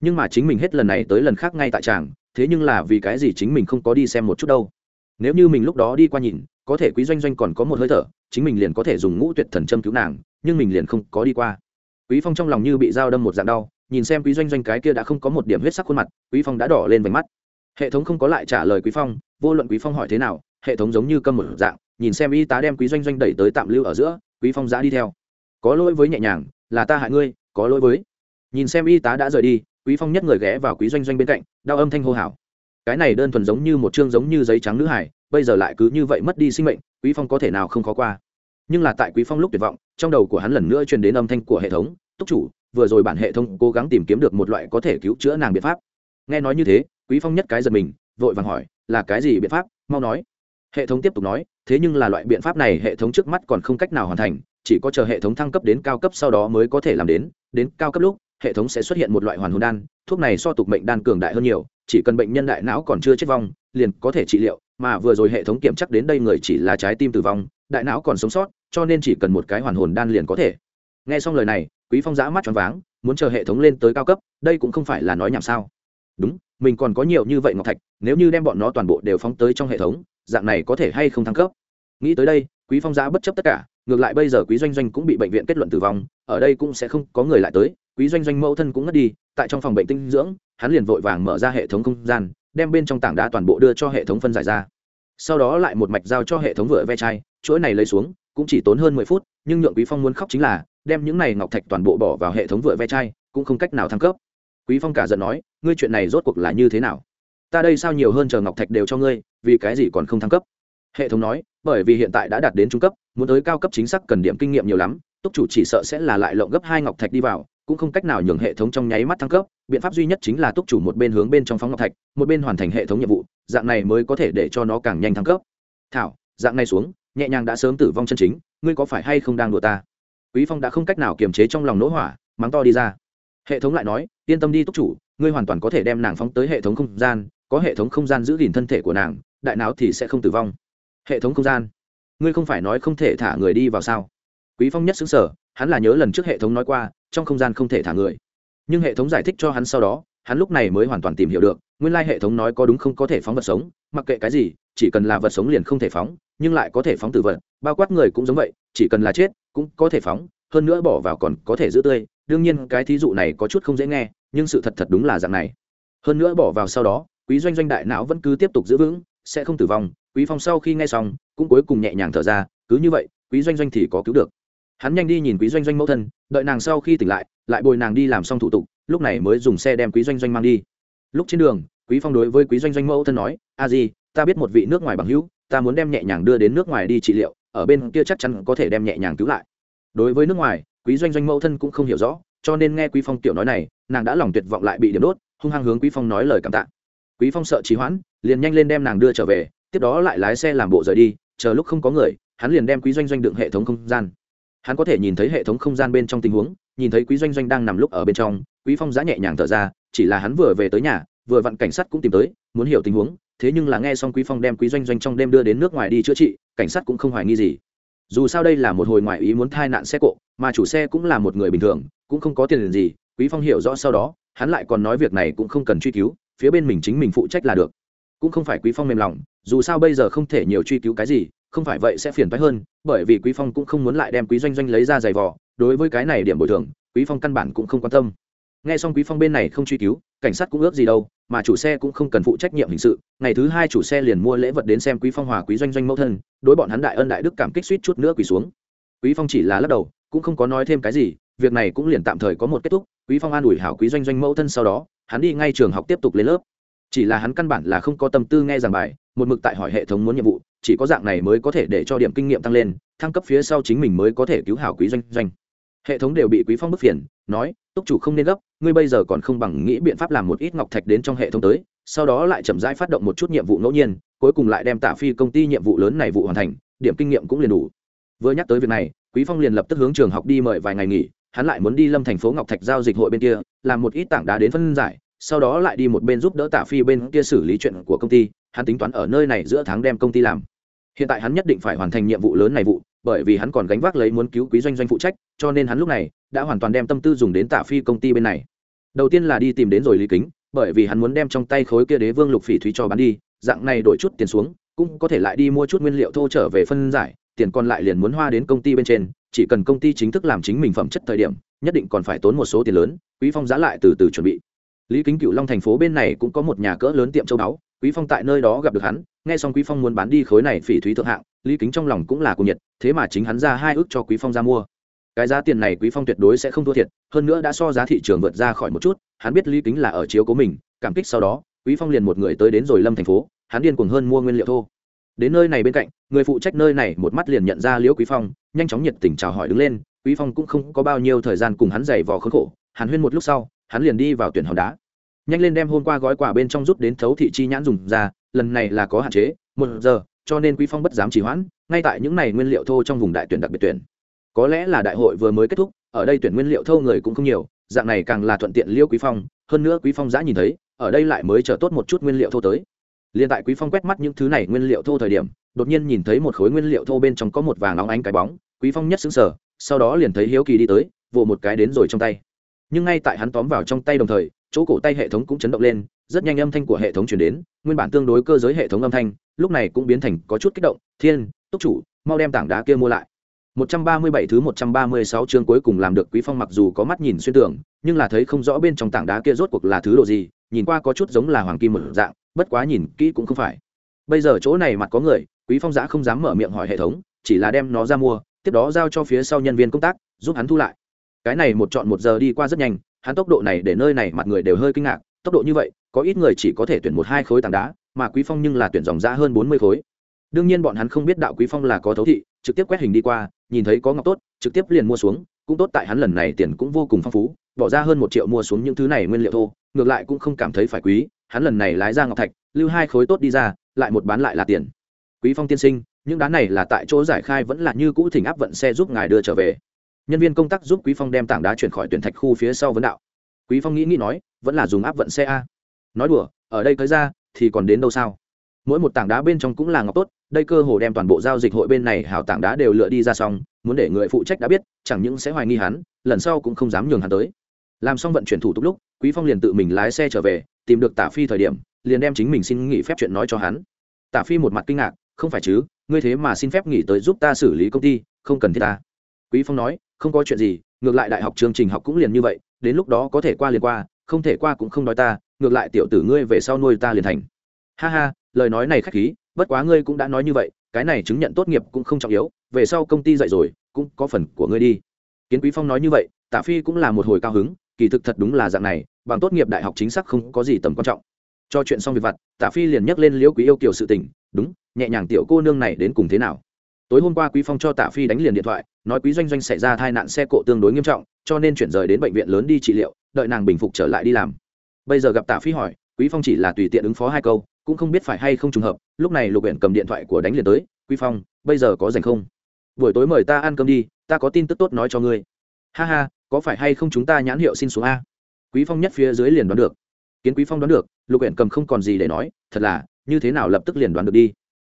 Nhưng mà chính mình hết lần này tới lần khác ngay tại tràng, thế nhưng là vì cái gì chính mình không có đi xem một chút đâu? Nếu như mình lúc đó đi qua nhìn có thể quý doanh doanh còn có một hơi thở, chính mình liền có thể dùng ngũ tuyệt thần châm cứu nàng, nhưng mình liền không có đi qua. Quý phong trong lòng như bị dao đâm một dạng đau, nhìn xem quý doanh doanh cái kia đã không có một điểm huyết sắc khuôn mặt, quý phong đã đỏ lên vành mắt. Hệ thống không có lại trả lời quý phong, vô luận quý phong hỏi thế nào, hệ thống giống như câm một dạng, nhìn xem y tá đem quý doanh doanh đẩy tới tạm lưu ở giữa, quý phong giã đi theo. Có lỗi với nhẹ nhàng, là ta hại ngươi, có lỗi với. Nhìn xem y tá đã rời đi, quý phong nhất người ghé vào quý doanh doanh bên cạnh, đau âm thanh hô hào. Cái này đơn thuần giống như một chương giống như giấy trắng nữ hải bây giờ lại cứ như vậy mất đi sinh mệnh, quý phong có thể nào không khó qua? Nhưng là tại quý phong lúc tuyệt vọng, trong đầu của hắn lần nữa truyền đến âm thanh của hệ thống, túc chủ, vừa rồi bản hệ thống cố gắng tìm kiếm được một loại có thể cứu chữa nàng biện pháp. Nghe nói như thế, quý phong nhất cái giật mình, vội vàng hỏi, là cái gì biện pháp? Mau nói. Hệ thống tiếp tục nói, thế nhưng là loại biện pháp này hệ thống trước mắt còn không cách nào hoàn thành, chỉ có chờ hệ thống thăng cấp đến cao cấp sau đó mới có thể làm đến đến cao cấp lúc, hệ thống sẽ xuất hiện một loại hoàn hồn đan, thuốc này so tục mệnh đan cường đại hơn nhiều, chỉ cần bệnh nhân đại não còn chưa chết vong, liền có thể trị liệu mà vừa rồi hệ thống kiểm chắc đến đây người chỉ là trái tim tử vong, đại não còn sống sót, cho nên chỉ cần một cái hoàn hồn đan liền có thể. Nghe xong lời này, quý phong giã mắt choáng váng, muốn chờ hệ thống lên tới cao cấp, đây cũng không phải là nói nhảm sao. Đúng, mình còn có nhiều như vậy ngọc thạch, nếu như đem bọn nó toàn bộ đều phóng tới trong hệ thống, dạng này có thể hay không thăng cấp? Nghĩ tới đây, quý phong giã bất chấp tất cả, ngược lại bây giờ quý doanh doanh cũng bị bệnh viện kết luận tử vong, ở đây cũng sẽ không có người lại tới, quý doanh doanh mẫu thân cũng ngất đi, tại trong phòng bệnh tinh dưỡng, hắn liền vội vàng mở ra hệ thống không gian đem bên trong tảng đá toàn bộ đưa cho hệ thống phân giải ra. Sau đó lại một mạch giao cho hệ thống vựa ve chai, chuỗi này lấy xuống, cũng chỉ tốn hơn mười phút, nhưng nhượng quý phong muốn khóc chính là, đem những này ngọc thạch toàn bộ bỏ vào hệ thống vựa ve chai, cũng không cách nào thăng cấp. Quý phong cả giận nói, ngươi chuyện này rốt cuộc là như thế nào? Ta đây sao nhiều hơn chờ ngọc thạch đều cho ngươi, vì cái gì còn không thăng cấp? Hệ thống nói, bởi vì hiện tại đã đạt đến trung cấp, muốn tới cao cấp chính xác cần điểm kinh nghiệm nhiều lắm, túc chủ chỉ sợ sẽ là lại lộng gấp hai ngọc thạch đi vào cũng không cách nào nhường hệ thống trong nháy mắt thăng cấp, biện pháp duy nhất chính là túc chủ một bên hướng bên trong phóng ngọc thạch, một bên hoàn thành hệ thống nhiệm vụ, dạng này mới có thể để cho nó càng nhanh thăng cấp. Thảo, dạng này xuống, nhẹ nhàng đã sớm tử vong chân chính, ngươi có phải hay không đang đùa ta? Quý phong đã không cách nào kiềm chế trong lòng nỗ hỏa, mắng to đi ra. Hệ thống lại nói, yên tâm đi túc chủ, ngươi hoàn toàn có thể đem nàng phóng tới hệ thống không gian, có hệ thống không gian giữ gìn thân thể của nàng, đại não thì sẽ không tử vong. Hệ thống không gian, ngươi không phải nói không thể thả người đi vào sao? Quý phong nhất xứng sở hắn là nhớ lần trước hệ thống nói qua trong không gian không thể thả người. Nhưng hệ thống giải thích cho hắn sau đó, hắn lúc này mới hoàn toàn tìm hiểu được, nguyên lai hệ thống nói có đúng không có thể phóng vật sống, mặc kệ cái gì, chỉ cần là vật sống liền không thể phóng, nhưng lại có thể phóng tử vật, bao quát người cũng giống vậy, chỉ cần là chết, cũng có thể phóng, hơn nữa bỏ vào còn có thể giữ tươi. Đương nhiên, cái thí dụ này có chút không dễ nghe, nhưng sự thật thật đúng là dạng này. Hơn nữa bỏ vào sau đó, quý doanh doanh đại não vẫn cứ tiếp tục giữ vững, sẽ không tử vong. Quý phong sau khi nghe xong, cũng cuối cùng nhẹ nhàng thở ra, cứ như vậy, quý doanh doanh thì có cứu được hắn nhanh đi nhìn quý doanh doanh mẫu thân, đợi nàng sau khi tỉnh lại lại bồi nàng đi làm xong thủ tục, lúc này mới dùng xe đem quý doanh doanh mang đi. Lúc trên đường, quý phong đối với quý doanh doanh mẫu thân nói, a di, ta biết một vị nước ngoài bằng hữu, ta muốn đem nhẹ nhàng đưa đến nước ngoài đi trị liệu, ở bên kia chắc chắn có thể đem nhẹ nhàng cứu lại. Đối với nước ngoài, quý doanh doanh mẫu thân cũng không hiểu rõ, cho nên nghe quý phong tiểu nói này, nàng đã lòng tuyệt vọng lại bị điểm đốt, hung hăng hướng quý phong nói lời cảm tạ. Quý phong sợ trì hoãn, liền nhanh lên đem nàng đưa trở về, tiếp đó lại lái xe làm bộ rời đi, chờ lúc không có người, hắn liền đem quý doanh doanh đựng hệ thống không gian hắn có thể nhìn thấy hệ thống không gian bên trong tình huống, nhìn thấy quý doanh doanh đang nằm lúc ở bên trong, quý phong giã nhẹ nhàng thở ra, chỉ là hắn vừa về tới nhà, vừa vặn cảnh sát cũng tìm tới, muốn hiểu tình huống, thế nhưng là nghe xong quý phong đem quý doanh doanh trong đêm đưa đến nước ngoài đi chữa trị, cảnh sát cũng không hoài nghi gì. Dù sao đây là một hồi ngoại ý muốn thai nạn xe cộ, mà chủ xe cũng là một người bình thường, cũng không có tiền gì, quý phong hiểu rõ sau đó, hắn lại còn nói việc này cũng không cần truy cứu, phía bên mình chính mình phụ trách là được. Cũng không phải quý phong mềm lòng, dù sao bây giờ không thể nhiều truy cứu cái gì không phải vậy sẽ phiền phức hơn, bởi vì quý phong cũng không muốn lại đem quý doanh doanh lấy ra giày vò, đối với cái này điểm bồi thường, quý phong căn bản cũng không quan tâm. Nghe xong quý phong bên này không truy cứu, cảnh sát cũng ước gì đâu, mà chủ xe cũng không cần phụ trách nhiệm hình sự, ngày thứ hai chủ xe liền mua lễ vật đến xem quý phong hòa quý doanh doanh mẫu thân, đối bọn hắn đại ân đại đức cảm kích suýt chút nữa quỳ xuống. Quý phong chỉ là lắc đầu, cũng không có nói thêm cái gì, việc này cũng liền tạm thời có một kết thúc, quý phong an ủi hảo quý doanh doanh mẫu thân sau đó, hắn đi ngay trường học tiếp tục lên lớp. Chỉ là hắn căn bản là không có tâm tư nghe giảng bài, một mực tại hỏi hệ thống muốn nhiệm vụ chỉ có dạng này mới có thể để cho điểm kinh nghiệm tăng lên, thăng cấp phía sau chính mình mới có thể cứu hảo quý doanh doanh. Hệ thống đều bị quý phong bức phiền, nói, túc chủ không nên gấp, ngươi bây giờ còn không bằng nghĩ biện pháp làm một ít ngọc thạch đến trong hệ thống tới, sau đó lại chậm rãi phát động một chút nhiệm vụ ngẫu nhiên, cuối cùng lại đem tả phi công ty nhiệm vụ lớn này vụ hoàn thành, điểm kinh nghiệm cũng liền đủ. Vừa nhắc tới việc này, quý phong liền lập tức hướng trường học đi mời vài ngày nghỉ, hắn lại muốn đi lâm thành phố ngọc thạch giao dịch hội bên kia, làm một ít tảng đá đến phân giải, sau đó lại đi một bên giúp đỡ tả phi bên kia xử lý chuyện của công ty, hắn tính toán ở nơi này giữa tháng đem công ty làm hiện tại hắn nhất định phải hoàn thành nhiệm vụ lớn này vụ, bởi vì hắn còn gánh vác lấy muốn cứu quý doanh doanh phụ trách, cho nên hắn lúc này đã hoàn toàn đem tâm tư dùng đến tả phi công ty bên này. Đầu tiên là đi tìm đến rồi lý kính, bởi vì hắn muốn đem trong tay khối kia đế vương lục phỉ thúy cho bán đi, dạng này đổi chút tiền xuống, cũng có thể lại đi mua chút nguyên liệu thô trở về phân giải, tiền còn lại liền muốn hoa đến công ty bên trên, chỉ cần công ty chính thức làm chính mình phẩm chất thời điểm, nhất định còn phải tốn một số tiền lớn, quý phong giá lại từ từ chuẩn bị. Lý kính cựu long thành phố bên này cũng có một nhà cỡ lớn tiệm châu báu, quý phong tại nơi đó gặp được hắn nghe xong quý phong muốn bán đi khối này phỉ thúy thượng hạng, lý kính trong lòng cũng là cùng nhiệt, thế mà chính hắn ra hai ước cho quý phong ra mua. Cái giá tiền này quý phong tuyệt đối sẽ không thua thiệt, hơn nữa đã so giá thị trường vượt ra khỏi một chút, hắn biết lý kính là ở chiếu của mình, cảm kích sau đó, quý phong liền một người tới đến rồi lâm thành phố, hắn điên cuồng hơn mua nguyên liệu thô. Đến nơi này bên cạnh, người phụ trách nơi này một mắt liền nhận ra liễu quý phong, nhanh chóng nhiệt tình chào hỏi đứng lên, quý phong cũng không có bao nhiêu thời gian cùng hắn giày vò khốn khổ, hàn huyên một lúc sau, hắn liền đi vào tuyển hòn đá. Nhanh lên đem hôm qua gói quà bên trong rút đến thấu thị chi nhãn dùng ra lần này là có hạn chế, một giờ, cho nên quý phong bất dám trì hoãn, ngay tại những này nguyên liệu thô trong vùng đại tuyển đặc biệt tuyển. Có lẽ là đại hội vừa mới kết thúc, ở đây tuyển nguyên liệu thô người cũng không nhiều, dạng này càng là thuận tiện liêu quý phong, hơn nữa quý phong đã nhìn thấy, ở đây lại mới chờ tốt một chút nguyên liệu thô tới. Liền tại quý phong quét mắt những thứ này nguyên liệu thô thời điểm, đột nhiên nhìn thấy một khối nguyên liệu thô bên trong có một vàng óng ánh cái bóng, quý phong nhất xứng sở sau đó liền thấy hiếu kỳ đi tới, vồ một cái đến rồi trong tay. Nhưng ngay tại hắn tóm vào trong tay đồng thời chỗ cổ tay hệ thống cũng chấn động lên rất nhanh âm thanh của hệ thống chuyển đến nguyên bản tương đối cơ giới hệ thống âm thanh lúc này cũng biến thành có chút kích động thiên túc chủ mau đem tảng đá kia mua lại 137 thứ 136 chương cuối cùng làm được Quý Phong mặc dù có mắt nhìn xuyên tưởng, nhưng là thấy không rõ bên trong tảng đá kia rốt cuộc là thứ độ gì, nhìn qua có chút giống là hoàng kim một dạng, bất quá nhìn kỹ cũng không phải. Bây giờ chỗ này mặt có người, Quý Phong giã không dám mở miệng hỏi hệ thống, chỉ là đem nó ra mua, tiếp đó giao cho phía sau nhân viên công tác, giúp hắn thu lại. Cái này một chọn một giờ đi qua rất nhanh, hắn tốc độ này để nơi này mặt người đều hơi kinh ngạc, tốc độ như vậy, có ít người chỉ có thể tuyển một hai khối tảng đá, mà Quý Phong nhưng là tuyển dòng ra hơn 40 khối. Đương nhiên bọn hắn không biết đạo Quý Phong là có thấu thị, trực tiếp quét hình đi qua, nhìn thấy có ngọc tốt trực tiếp liền mua xuống cũng tốt tại hắn lần này tiền cũng vô cùng phong phú bỏ ra hơn một triệu mua xuống những thứ này nguyên liệu thô ngược lại cũng không cảm thấy phải quý hắn lần này lái ra ngọc thạch lưu hai khối tốt đi ra lại một bán lại là tiền quý phong tiên sinh những đá này là tại chỗ giải khai vẫn là như cũ thỉnh áp vận xe giúp ngài đưa trở về nhân viên công tác giúp quý phong đem tảng đá chuyển khỏi tuyển thạch khu phía sau vấn đạo. Quý phong nghĩ nghĩ nói, vẫn là dùng áp vận xe a. Nói đùa, ở đây tới ra, thì còn đến đâu sao? Mỗi một tảng đá bên trong cũng là ngọc tốt, đây cơ hồ đem toàn bộ giao dịch hội bên này hảo tảng đá đều lựa đi ra xong, muốn để người phụ trách đã biết, chẳng những sẽ hoài nghi hắn, lần sau cũng không dám nhường hắn tới. Làm xong vận chuyển thủ tục lúc, quý phong liền tự mình lái xe trở về, tìm được tả phi thời điểm, liền đem chính mình xin nghỉ phép chuyện nói cho hắn. Tả phi một mặt kinh ngạc, không phải chứ, ngươi thế mà xin phép nghỉ tới giúp ta xử lý công ty, không cần thiết ta. Quý phong nói không có chuyện gì, ngược lại đại học chương trình học cũng liền như vậy, đến lúc đó có thể qua liền qua, không thể qua cũng không nói ta, ngược lại tiểu tử ngươi về sau nuôi ta liền thành. Ha ha, lời nói này khách khí, bất quá ngươi cũng đã nói như vậy, cái này chứng nhận tốt nghiệp cũng không trọng yếu, về sau công ty dạy rồi, cũng có phần của ngươi đi. Kiến quý phong nói như vậy tả phi cũng là một hồi cao hứng, kỳ thực thật đúng là dạng này, bằng tốt nghiệp đại học chính xác không có gì tầm quan trọng. Cho chuyện xong việc vặt tả phi liền nhắc lên liễu quý yêu kiều sự tình, đúng, nhẹ nhàng tiểu cô nương này đến cùng thế nào? Tối hôm qua quý phong cho Tạ phi đánh liền điện thoại, nói quý doanh doanh xảy ra tai nạn xe cộ tương đối nghiêm trọng, cho nên chuyển rời đến bệnh viện lớn đi trị liệu, đợi nàng bình phục trở lại đi làm. Bây giờ gặp Tạ phi hỏi, quý phong chỉ là tùy tiện ứng phó hai câu, cũng không biết phải hay không trùng hợp, lúc này lục huyện cầm điện thoại của đánh liền tới, quý phong, bây giờ có rảnh không? Buổi tối mời ta ăn cơm đi, ta có tin tức tốt nói cho ngươi. Ha ha, có phải hay không chúng ta nhãn hiệu xin xuống a? Quý phong nhất phía dưới liền đoán được. Kiến quý phong đoán được, lục huyện cầm không còn gì để nói, thật là, như thế nào lập tức liền đoán được đi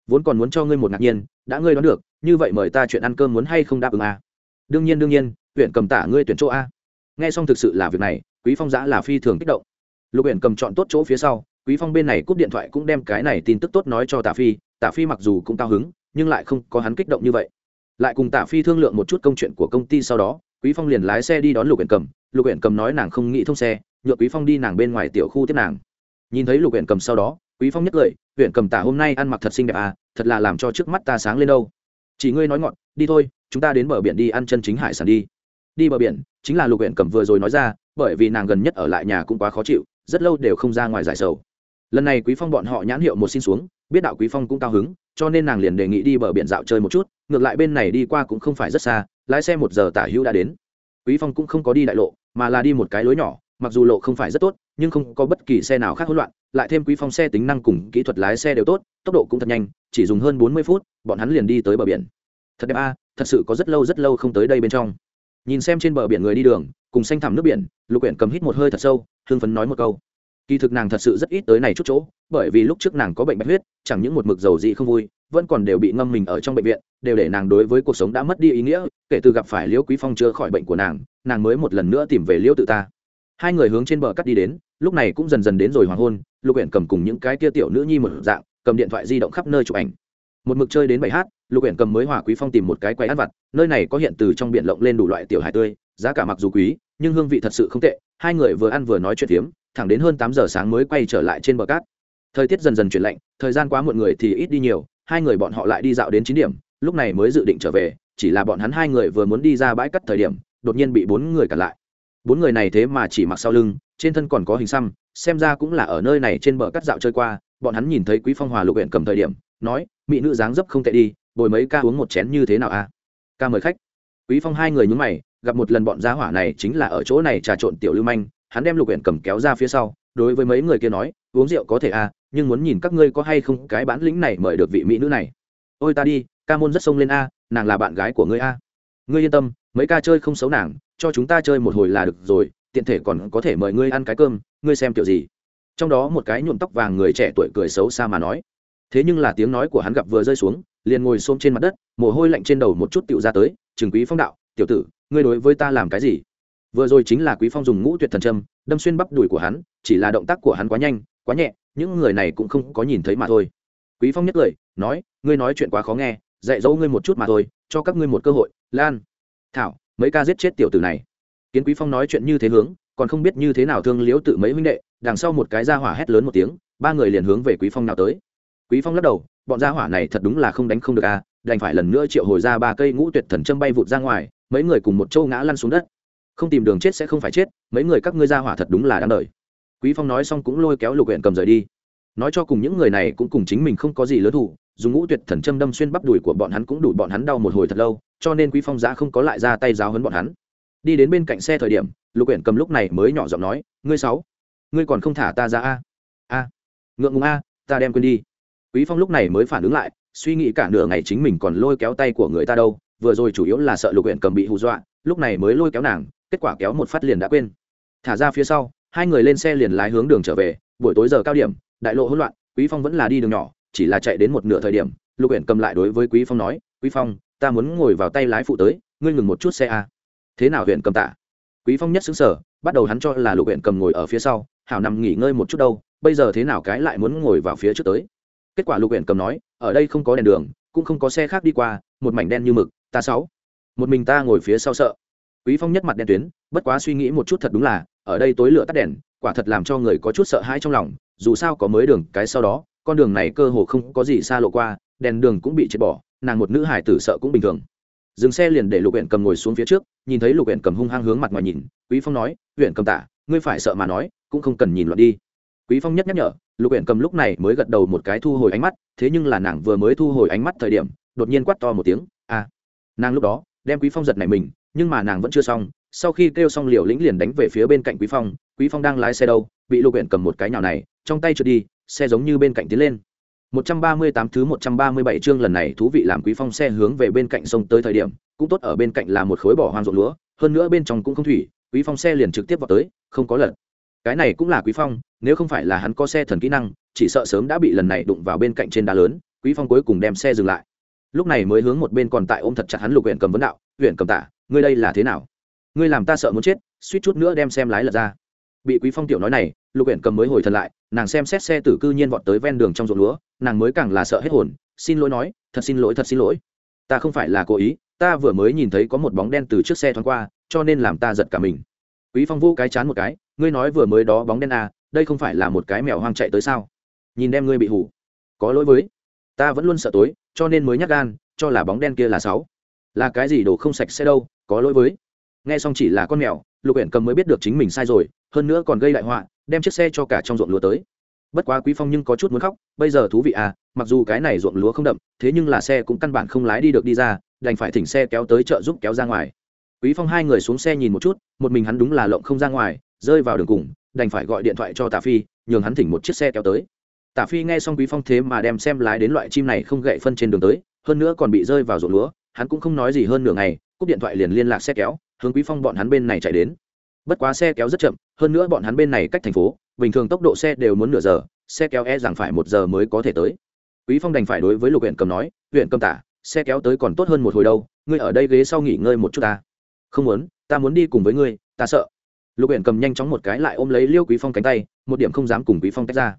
vốn còn muốn cho ngươi một ngạc nhiên, đã ngươi đoán được, như vậy mời ta chuyện ăn cơm muốn hay không đáp ứng a? Đương nhiên đương nhiên, huyện cầm tả ngươi tuyển chỗ a. Nghe xong thực sự là việc này, quý phong giã là phi thường kích động. Lục huyện cầm chọn tốt chỗ phía sau, quý phong bên này cúp điện thoại cũng đem cái này tin tức tốt nói cho tả phi tả phi mặc dù cũng cao hứng, nhưng lại không có hắn kích động như vậy. Lại cùng tả phi thương lượng một chút công chuyện của công ty sau đó, quý phong liền lái xe đi đón lục huyện cầm. Lục huyện cầm nói nàng không nghĩ thông xe nhựa quý phong đi nàng bên ngoài tiểu khu tiếp nàng. Nhìn thấy lục huyện cầm sau đó, quý phong nhất cười huyện cầm tả hôm nay ăn mặc thật xinh đẹp à thật là làm cho trước mắt ta sáng lên đâu. Chỉ ngươi nói ngọn, đi thôi, chúng ta đến bờ biển đi ăn chân chính hải sản đi. Đi bờ biển, chính là lục huyện cầm vừa rồi nói ra, bởi vì nàng gần nhất ở lại nhà cũng quá khó chịu, rất lâu đều không ra ngoài giải sầu. Lần này quý phong bọn họ nhãn hiệu một xin xuống, biết đạo quý phong cũng cao hứng, cho nên nàng liền đề nghị đi bờ biển dạo chơi một chút, ngược lại bên này đi qua cũng không phải rất xa, lái xe một giờ tả hữu đã đến. Quý phong cũng không có đi đại lộ, mà là đi một cái lối nhỏ, mặc dù lộ không phải rất tốt, nhưng không có bất kỳ xe nào khác hỗn loạn lại thêm quý phong xe tính năng cùng kỹ thuật lái xe đều tốt, tốc độ cũng thật nhanh, chỉ dùng hơn 40 phút, bọn hắn liền đi tới bờ biển. Thật đẹp a, thật sự có rất lâu rất lâu không tới đây bên trong. Nhìn xem trên bờ biển người đi đường, cùng xanh thẳm nước biển, lục quyển cầm hít một hơi thật sâu hương phấn nói một câu. Kỳ thực nàng thật sự rất ít tới này chút chỗ, bởi vì lúc trước nàng có bệnh bạch huyết, chẳng những một mực dầu dị không vui, vẫn còn đều bị ngâm mình ở trong bệnh viện, đều để nàng đối với cuộc sống đã mất đi ý nghĩa, kể từ gặp phải liễu quý phong chữa khỏi bệnh của nàng nàng mới một lần nữa tìm về liễu tự ta. Hai người hướng trên bờ cắt đi đến lúc này cũng dần dần đến rồi hoàng hôn, lục huyện cầm cùng những cái kia tiểu nữ nhi một dạng, cầm điện thoại di động khắp nơi chụp ảnh. Một mực chơi đến bảy h lục huyện cầm mới hòa quý phong tìm một cái quay ăn vặt, nơi này có hiện từ trong biển lộng lên đủ loại tiểu hải tươi, giá cả mặc dù quý, nhưng hương vị thật sự không tệ, hai người vừa ăn vừa nói chuyện phiếm, thẳng đến hơn tám giờ sáng mới quay trở lại trên bờ cát. Thời tiết dần dần chuyển lạnh, thời gian quá muộn người thì ít đi nhiều, hai người bọn họ lại đi dạo đến chín điểm, lúc này mới dự định trở về, chỉ là bọn hắn hai người vừa muốn đi ra bãi cắt thời điểm, đột nhiên bị bốn người cản lại. Bốn người này thế mà chỉ mặc sau lưng trên thân còn có hình xăm, xem ra cũng là ở nơi này trên bờ cắt dạo chơi qua, bọn hắn nhìn thấy quý phong hòa lục huyện cầm thời điểm, nói, mỹ nữ dáng dấp không tệ đi, bồi mấy ca uống một chén như thế nào a à? ca mời khách. Quý phong hai người nhúng mày, gặp một lần bọn gia hỏa này chính là ở chỗ này trà trộn tiểu lưu manh, hắn đem lục huyện cầm kéo ra phía sau, đối với mấy người kia nói, uống rượu có thể a nhưng muốn nhìn các ngươi có hay không cái bản lĩnh này mời được vị mỹ nữ này. Ôi ta đi, ca môn rất sông lên a, nàng là bạn gái của ngươi a. Ngươi yên tâm, mấy ca chơi không xấu nàng, cho chúng ta chơi một hồi là được rồi tiện thể còn có thể mời ngươi ăn cái cơm, ngươi xem kiểu gì. Trong đó một cái nhuộm tóc vàng người trẻ tuổi cười xấu xa mà nói. Thế nhưng là tiếng nói của hắn gặp vừa rơi xuống, liền ngồi xôm trên mặt đất, mồ hôi lạnh trên đầu một chút tựu ra tới trường quý phong đạo, tiểu tử, ngươi đối với ta làm cái gì? Vừa rồi chính là quý phong dùng ngũ tuyệt thần châm, đâm xuyên bắp đùi của hắn, chỉ là động tác của hắn quá nhanh, quá nhẹ, những người này cũng không có nhìn thấy mà thôi. Quý phong nhất cười, nói, ngươi nói chuyện quá khó nghe, dạy dỗ ngươi một chút mà thôi, cho các ngươi một cơ hội, lan, thảo, mấy ca giết chết tiểu tử này kiến quý phong nói chuyện như thế hướng, còn không biết như thế nào thương liễu tự mấy huynh đệ, đằng sau một cái gia hỏa hét lớn một tiếng, ba người liền hướng về quý phong nào tới. Quý phong lắc đầu, bọn gia hỏa này thật đúng là không đánh không được a đành phải lần nữa triệu hồi ra ba cây ngũ tuyệt thần châm bay vụt ra ngoài, mấy người cùng một châu ngã lăn xuống đất. Không tìm đường chết sẽ không phải chết, mấy người các ngươi gia hỏa thật đúng là đáng đời. Quý phong nói xong cũng lôi kéo lục huyện cầm rời đi. Nói cho cùng những người này cũng cùng chính mình không có gì lớn thủ dùng ngũ tuyệt thần châm đâm xuyên bắp đùi của bọn hắn cũng đủ bọn hắn đau một hồi thật lâu, cho nên quý phong giá không có lại ra tay giáo hấn bọn hắn đi đến bên cạnh xe thời điểm, lục quyển cầm lúc này mới nhỏ giọng nói, ngươi sáu, ngươi còn không thả ta ra a? A, ngượng ngùng a, ta đem quên đi. Quý phong lúc này mới phản ứng lại, suy nghĩ cả nửa ngày chính mình còn lôi kéo tay của người ta đâu, vừa rồi chủ yếu là sợ lục quyển cầm bị hù dọa, lúc này mới lôi kéo nàng, kết quả kéo một phát liền đã quên. Thả ra phía sau, hai người lên xe liền lái hướng đường trở về, buổi tối giờ cao điểm, đại lộ hỗn loạn, quý phong vẫn là đi đường nhỏ, chỉ là chạy đến một nửa thời điểm, lục uyển cầm lại đối với quý phong nói, quý phong, ta muốn ngồi vào tay lái phụ tới, ngươi ngừng một chút xe a thế nào huyện cầm tạ quý phong nhất xứng sở bắt đầu hắn cho là lục huyện cầm ngồi ở phía sau, hảo nằm nghỉ ngơi một chút đâu, bây giờ thế nào cái lại muốn ngồi vào phía trước tới. Kết quả lục huyện cầm nói, ở đây không có đèn đường, cũng không có xe khác đi qua, một mảnh đen như mực, ta sáu. Một mình ta ngồi phía sau sợ. Quý phong nhất mặt đen tuyến, bất quá suy nghĩ một chút thật đúng là, ở đây tối lửa tắt đèn, quả thật làm cho người có chút sợ hãi trong lòng, dù sao có mới đường, cái sau đó, con đường này cơ hồ không có gì xa lộ qua, đèn đường cũng bị chết bỏ, nàng một nữ hải tử sợ cũng bình thường dừng xe liền để lục huyện cầm ngồi xuống phía trước, nhìn thấy lục huyện cầm hung hăng hướng mặt ngoài nhìn, quý phong nói huyện cầm tả, ngươi phải sợ mà nói, cũng không cần nhìn loạn đi. Quý phong nhất nhắc nhở, lục huyện cầm lúc này mới gật đầu một cái thu hồi ánh mắt, thế nhưng là nàng vừa mới thu hồi ánh mắt thời điểm, đột nhiên quát to một tiếng a à. nàng lúc đó đem quý phong giật này mình, nhưng mà nàng vẫn chưa xong, sau khi kêu xong liều lĩnh liền đánh về phía bên cạnh quý phong quý phong đang lái xe đâu? Bị lục huyện cầm một cái nhào này, trong tay trượt đi, xe giống như bên cạnh tiến lên. 138 thứ 137 chương lần này thú vị làm Quý Phong xe hướng về bên cạnh sông tới thời điểm, cũng tốt ở bên cạnh là một khối bỏ hoang ruộng lúa, hơn nữa bên trong cũng không thủy, Quý Phong xe liền trực tiếp vào tới, không có lật. Cái này cũng là Quý Phong, nếu không phải là hắn có xe thần kỹ năng, chỉ sợ sớm đã bị lần này đụng vào bên cạnh trên đá lớn, Quý Phong cuối cùng đem xe dừng lại. Lúc này mới hướng một bên còn tại ôm thật chặt hắn Lục Uyển cầm vấn đạo, "Uyển cầm tả, ngươi đây là thế nào? Ngươi làm ta sợ muốn chết, suýt chút nữa đem xem lái lật ra." Bị Quý Phong tiểu nói này, Lục Uyển cầm mới hồi thần lại, nàng xem xét xe tử cư nhiên vọt tới ven đường trong ruộng lúa, nàng mới càng là sợ hết hồn xin lỗi nói thật xin lỗi thật xin lỗi. Ta không phải là cố ý ta vừa mới nhìn thấy có một bóng đen từ trước xe thoáng qua cho nên làm ta giật cả mình. Quý phong vô cái chán một cái ngươi nói vừa mới đó bóng đen à đây không phải là một cái mèo hoang chạy tới sao? Nhìn đem ngươi bị hủ. Có lỗi với. Ta vẫn luôn sợ tối cho nên mới nhắc gan cho là bóng đen kia là sáu. Là cái gì đồ không sạch sẽ đâu có lỗi với. Nghe xong chỉ là con mèo lục uyển cầm mới biết được chính mình sai rồi hơn nữa còn gây đại họa đem chiếc xe cho cả trong ruộng lúa tới. Bất quá quý phong nhưng có chút muốn khóc, bây giờ thú vị à mặc dù cái này ruộng lúa không đậm, thế nhưng là xe cũng căn bản không lái đi được đi ra, đành phải thỉnh xe kéo tới chợ giúp kéo ra ngoài. Quý phong hai người xuống xe nhìn một chút, một mình hắn đúng là lộng không ra ngoài, rơi vào đường cùng, đành phải gọi điện thoại cho tả phi, nhường hắn thỉnh một chiếc xe kéo tới. Tả phi nghe xong quý phong thế mà đem xem lái đến loại chim này không gậy phân trên đường tới, hơn nữa còn bị rơi vào ruộng lúa, hắn cũng không nói gì hơn nửa ngày, cúp điện thoại liền liên lạc xe kéo, hướng quý phong bọn hắn bên này chạy đến bất quá xe kéo rất chậm, hơn nữa bọn hắn bên này cách thành phố, bình thường tốc độ xe đều muốn nửa giờ, xe kéo e rằng phải một giờ mới có thể tới. Quý phong đành phải đối với lục huyện cầm nói huyện cầm tả, xe kéo tới còn tốt hơn một hồi đâu, ngươi ở đây ghế sau nghỉ ngơi một chút ta. Không muốn, ta muốn đi cùng với ngươi, ta sợ. Lục huyện cầm nhanh chóng một cái lại ôm lấy liêu quý phong cánh tay, một điểm không dám cùng quý phong tách ra.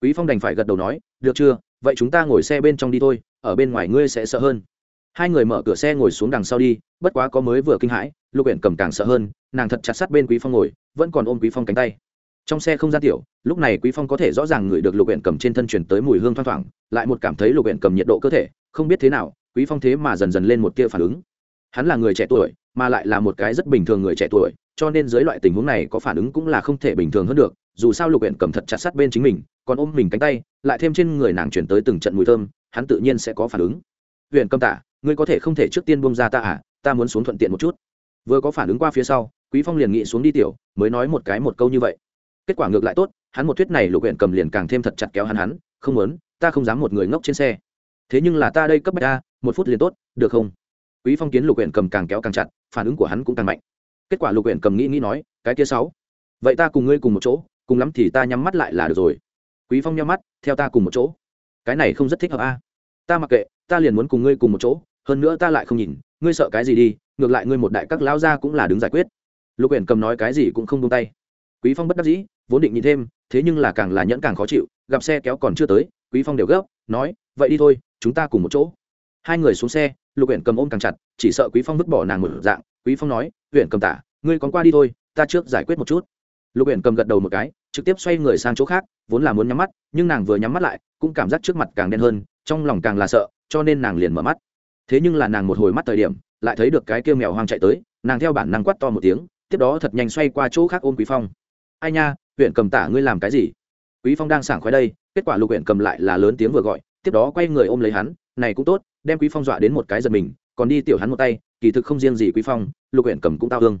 Quý phong đành phải gật đầu nói, được chưa, vậy chúng ta ngồi xe bên trong đi thôi, ở bên ngoài ngươi sẽ sợ hơn. Hai người mở cửa xe ngồi xuống đằng sau đi, bất quá có mới vừa kinh hãi lục huyện cầm càng sợ hơn, nàng thật chặt sát bên quý phong ngồi, vẫn còn ôm quý phong cánh tay. Trong xe không gian tiểu, lúc này quý phong có thể rõ ràng ngửi được lục huyện cầm trên thân truyền tới mùi hương thoang thoảng, lại một cảm thấy lục huyện cầm nhiệt độ cơ thể, không biết thế nào, quý phong thế mà dần dần lên một tia phản ứng. Hắn là người trẻ tuổi, mà lại là một cái rất bình thường người trẻ tuổi, cho nên dưới loại tình huống này có phản ứng cũng là không thể bình thường hơn được, dù sao lục huyện cầm thật chặt sát bên chính mình, còn ôm mình cánh tay, lại thêm trên người nàng chuyển tới từng trận mùi thơm, hắn tự nhiên sẽ có phản ứng. Huyện cầm tả, ngươi có thể không thể trước tiên buông ra ta à? Ta muốn xuống thuận tiện một chút vừa có phản ứng qua phía sau, quý phong liền nghĩ xuống đi tiểu, mới nói một cái một câu như vậy. Kết quả ngược lại tốt, hắn một thuyết này lục huyện cầm liền càng thêm thật chặt kéo hắn hắn, không muốn, ta không dám một người ngốc trên xe. Thế nhưng là ta đây cấp bách ta một phút liền tốt, được không? Quý phong kiến lục huyện cầm càng kéo càng chặt, phản ứng của hắn cũng càng mạnh. Kết quả lục huyện cầm nghĩ nghĩ nói, cái kia sáu. Vậy ta cùng ngươi cùng một chỗ, cùng lắm thì ta nhắm mắt lại là được rồi. Quý phong nhắm mắt, theo ta cùng một chỗ. Cái này không rất thích hợp a. Ta mặc kệ, ta liền muốn cùng ngươi cùng một chỗ, hơn nữa ta lại không nhìn, ngươi sợ cái gì đi ngược lại ngươi một đại các lão gia cũng là đứng giải quyết. Lục Uyển cầm nói cái gì cũng không buông tay. Quý phong bất đắc dĩ, vốn định nhìn thêm, thế nhưng là càng là nhẫn càng khó chịu, gặp xe kéo còn chưa tới, quý phong đều gấp, nói, vậy đi thôi, chúng ta cùng một chỗ. Hai người xuống xe, lục Uyển cầm ôm càng chặt, chỉ sợ quý phong vứt bỏ nàng một dạng. Quý phong nói, Uyển cầm tả, ngươi còn qua đi thôi, ta trước giải quyết một chút. Lục Uyển cầm gật đầu một cái, trực tiếp xoay người sang chỗ khác, vốn là muốn nhắm mắt, nhưng nàng vừa nhắm mắt lại, cũng cảm giác trước mặt càng đen hơn, trong lòng càng là sợ, cho nên nàng liền mở mắt. Thế nhưng là nàng một hồi mắt thời điểm lại thấy được cái kia mèo hoang chạy tới, nàng theo bản năng quát to một tiếng, tiếp đó thật nhanh xoay qua chỗ khác ôm quý phong. Ai nha, huyện cầm tả ngươi làm cái gì? Quý phong đang sảng khoái đây, kết quả lục huyện cầm lại là lớn tiếng vừa gọi, tiếp đó quay người ôm lấy hắn, này cũng tốt, đem quý phong dọa đến một cái giật mình, còn đi tiểu hắn một tay, kỳ thực không riêng gì quý phong, lục huyện cầm cũng tao hương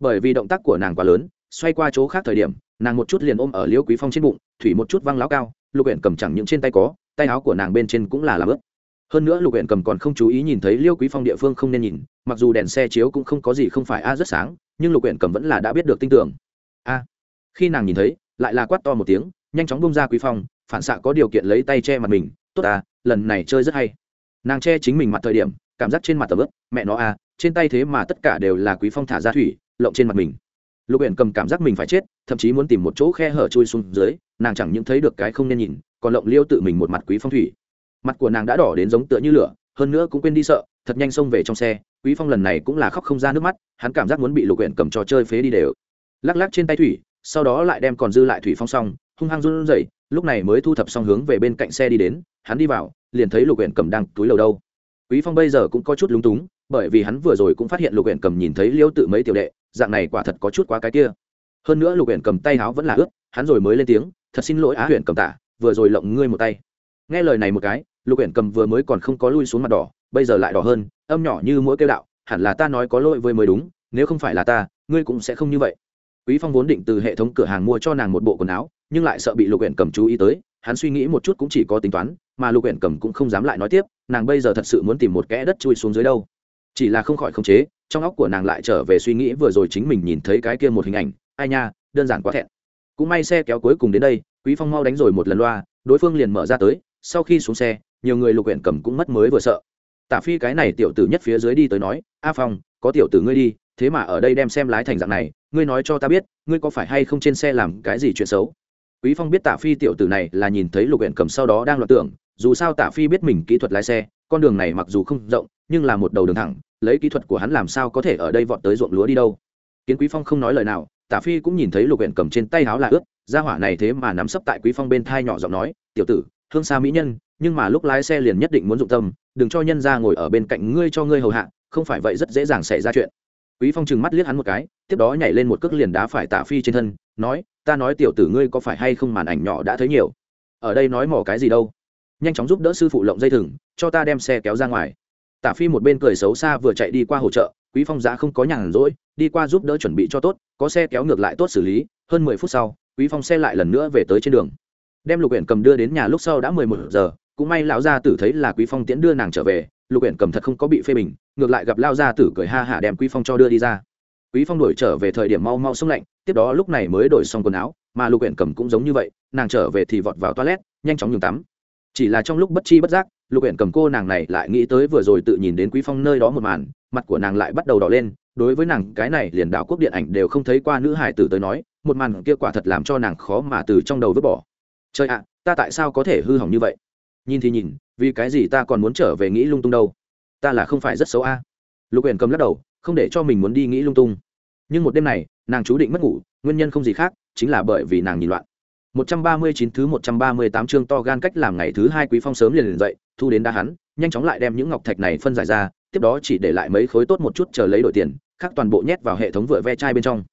bởi vì động tác của nàng quá lớn, xoay qua chỗ khác thời điểm, nàng một chút liền ôm ở liễu quý phong trên bụng, thủy một chút văng láo cao, lục huyện cầm chẳng những trên tay có, tay áo của nàng bên trên cũng là làm ướt hơn nữa lục huyện cầm còn không chú ý nhìn thấy liêu quý phong địa phương không nên nhìn, mặc dù đèn xe chiếu cũng không có gì không phải a, rất sáng, nhưng lục huyện cầm vẫn là đã biết được tin tưởng. A. Khi nàng nhìn thấy, lại là quát to một tiếng, nhanh chóng bông ra quý phong, phản xạ có điều kiện lấy tay che mặt mình, tốt à lần này chơi rất hay. Nàng che chính mình mặt thời điểm, cảm giác trên mặt tầm ướp mẹ nó à trên tay thế mà tất cả đều là quý phong thả ra thủy, lộng trên mặt mình. Lục huyện cầm cảm giác mình phải chết, thậm chí muốn tìm một chỗ khe hở chui xuống dưới, nàng chẳng những thấy được cái không nên nhìn, còn lộng liêu tự mình một mặt quý phong thủy mặt của nàng đã đỏ đến giống tựa như lửa, hơn nữa cũng quên đi sợ, thật nhanh xông về trong xe, quý phong lần này cũng là khóc không ra nước mắt, hắn cảm giác muốn bị lục huyện cầm trò chơi phế đi đều. Lắc lắc trên tay thủy, sau đó lại đem còn dư lại thủy phong xong, hung hăng run rẩy, lúc này mới thu thập xong hướng về bên cạnh xe đi đến, hắn đi vào, liền thấy lục huyện cầm đang túi lầu đâu. Quý phong bây giờ cũng có chút lúng túng, bởi vì hắn vừa rồi cũng phát hiện lục huyện cầm nhìn thấy liêu tự mấy tiểu đệ, dạng này quả thật có chút quá cái kia. Hơn nữa lục huyện cầm tay áo vẫn là ướt, hắn rồi mới lên tiếng, thật xin lỗi á huyện cầm tả, vừa rồi lộng ngươi một tay. Nghe lời này một cái lục Uyển cầm vừa mới còn không có lui xuống mặt đỏ, bây giờ lại đỏ hơn, âm nhỏ như mỗi kêu đạo, hẳn là ta nói có lỗi với mới đúng, nếu không phải là ta, ngươi cũng sẽ không như vậy. Quý phong vốn định từ hệ thống cửa hàng mua cho nàng một bộ quần áo, nhưng lại sợ bị lục Uyển cầm chú ý tới, hắn suy nghĩ một chút cũng chỉ có tính toán, mà lục Uyển cầm cũng không dám lại nói tiếp, nàng bây giờ thật sự muốn tìm một kẽ đất chui xuống dưới đâu. Chỉ là không khỏi khống chế, trong óc của nàng lại trở về suy nghĩ vừa rồi chính mình nhìn thấy cái kia một hình ảnh, ai nha, đơn giản quá thẹn. Cũng may xe kéo cuối cùng đến đây, quý phong mau đánh rồi một lần loa, đối phương liền mở ra tới, sau khi xuống xe nhiều người lục huyện cầm cũng mất mới vừa sợ. Tả phi cái này tiểu tử nhất phía dưới đi tới nói, a phong, có tiểu tử ngươi đi, thế mà ở đây đem xem lái thành dạng này, ngươi nói cho ta biết, ngươi có phải hay không trên xe làm cái gì chuyện xấu? Quý phong biết tả phi tiểu tử này là nhìn thấy lục huyện cầm sau đó đang loạt tưởng, dù sao tả phi biết mình kỹ thuật lái xe, con đường này mặc dù không rộng, nhưng là một đầu đường thẳng, lấy kỹ thuật của hắn làm sao có thể ở đây vọt tới ruộng lúa đi đâu. Kiến quý phong không nói lời nào, tả phi cũng nhìn thấy lục huyện cầm trên tay háo là ướt ra hỏa này thế mà nắm sấp tại quý phong bên thai nhỏ giọng nói, tiểu tử, hương xa mỹ nhân nhưng mà lúc lái xe liền nhất định muốn dụng tâm, đừng cho nhân ra ngồi ở bên cạnh ngươi cho ngươi hầu hạ, không phải vậy rất dễ dàng xảy ra chuyện. Quý phong chừng mắt liếc hắn một cái, tiếp đó nhảy lên một cước liền đá phải tả phi trên thân, nói, ta nói tiểu tử ngươi có phải hay không màn ảnh nhỏ đã thấy nhiều? Ở đây nói mỏ cái gì đâu? Nhanh chóng giúp đỡ sư phụ lộng dây thừng, cho ta đem xe kéo ra ngoài. Tả phi một bên cười xấu xa vừa chạy đi qua hỗ trợ quý phong giá không có nhàn rỗi, đi qua giúp đỡ chuẩn bị cho tốt, có xe kéo ngược lại tốt xử lý, hơn mười phút sau, quý phong xe lại lần nữa về tới trên đường. Đem lục huyện cầm đưa đến nhà lúc sau đã mười một giờ cũng may lão gia tử thấy là quý phong tiễn đưa nàng trở về, lục uyển cầm thật không có bị phê bình, ngược lại gặp lao gia tử cười ha hả đem quý phong cho đưa đi ra. Quý phong đổi trở về thời điểm mau mau sông lạnh, tiếp đó lúc này mới đổi xong quần áo, mà lục uyển cầm cũng giống như vậy, nàng trở về thì vọt vào toilet, nhanh chóng nhường tắm. Chỉ là trong lúc bất chi bất giác, lục uyển cầm cô nàng này lại nghĩ tới vừa rồi tự nhìn đến quý phong nơi đó một màn, mặt của nàng lại bắt đầu đỏ lên, đối với nàng, cái này liền đảo quốc điện ảnh đều không thấy qua nữ hải tử tới nói, một màn kia quả thật làm cho nàng khó mà từ trong đầu vứt bỏ. Trời ạ, ta tại sao có thể hư hỏng như vậy? Nhìn thì nhìn, vì cái gì ta còn muốn trở về nghĩ lung tung đâu? Ta là không phải rất xấu a. Lục huyền cầm lắc đầu, không để cho mình muốn đi nghĩ lung tung. Nhưng một đêm này, nàng chú định mất ngủ, nguyên nhân không gì khác, chính là bởi vì nàng nhìn loạn. 139 thứ 138 chương to gan cách làm ngày thứ hai quý phong sớm liền liền dậy, thu đến đá hắn, nhanh chóng lại đem những ngọc thạch này phân giải ra, tiếp đó chỉ để lại mấy khối tốt một chút chờ lấy đổi tiền, khác toàn bộ nhét vào hệ thống vựa ve chai bên trong.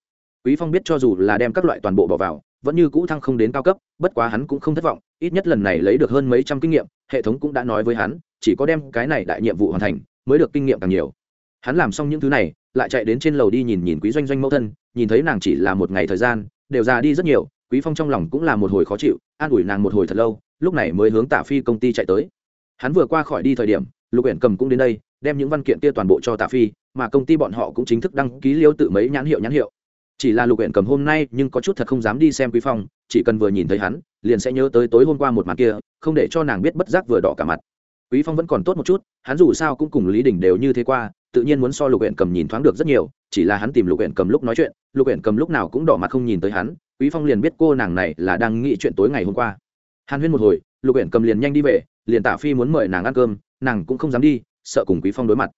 Quý phong biết cho dù là đem các loại toàn bộ bỏ vào vẫn như cũ thăng không đến cao cấp, bất quá hắn cũng không thất vọng, ít nhất lần này lấy được hơn mấy trăm kinh nghiệm, hệ thống cũng đã nói với hắn, chỉ có đem cái này đại nhiệm vụ hoàn thành, mới được kinh nghiệm càng nhiều. Hắn làm xong những thứ này, lại chạy đến trên lầu đi nhìn nhìn quý doanh doanh mẫu thân, nhìn thấy nàng chỉ là một ngày thời gian, đều già đi rất nhiều, quý phong trong lòng cũng là một hồi khó chịu, an ủi nàng một hồi thật lâu, lúc này mới hướng Tả phi công ty chạy tới. Hắn vừa qua khỏi đi thời điểm, lục uyển cầm cũng đến đây, đem những văn kiện kia toàn bộ cho Tả phi, mà công ty bọn họ cũng chính thức đăng ký liêu tự mấy nhãn hiệu nhãn hiệu chỉ là lục uyển cầm hôm nay nhưng có chút thật không dám đi xem quý phong, chỉ cần vừa nhìn thấy hắn, liền sẽ nhớ tới tối hôm qua một màn kia, không để cho nàng biết bất giác vừa đỏ cả mặt. Quý phong vẫn còn tốt một chút, hắn dù sao cũng cùng lý đình đều như thế qua, tự nhiên muốn so lục uyển cầm nhìn thoáng được rất nhiều, chỉ là hắn tìm lục uyển cầm lúc nói chuyện, lục uyển cầm lúc nào cũng đỏ mặt không nhìn tới hắn, quý phong liền biết cô nàng này là đang nghĩ chuyện tối ngày hôm qua. Hàn huyên một hồi, lục uyển cầm liền nhanh đi về, liền tạ phi muốn mời nàng ăn cơm, nàng cũng không dám đi, sợ cùng quý phong đối mặt.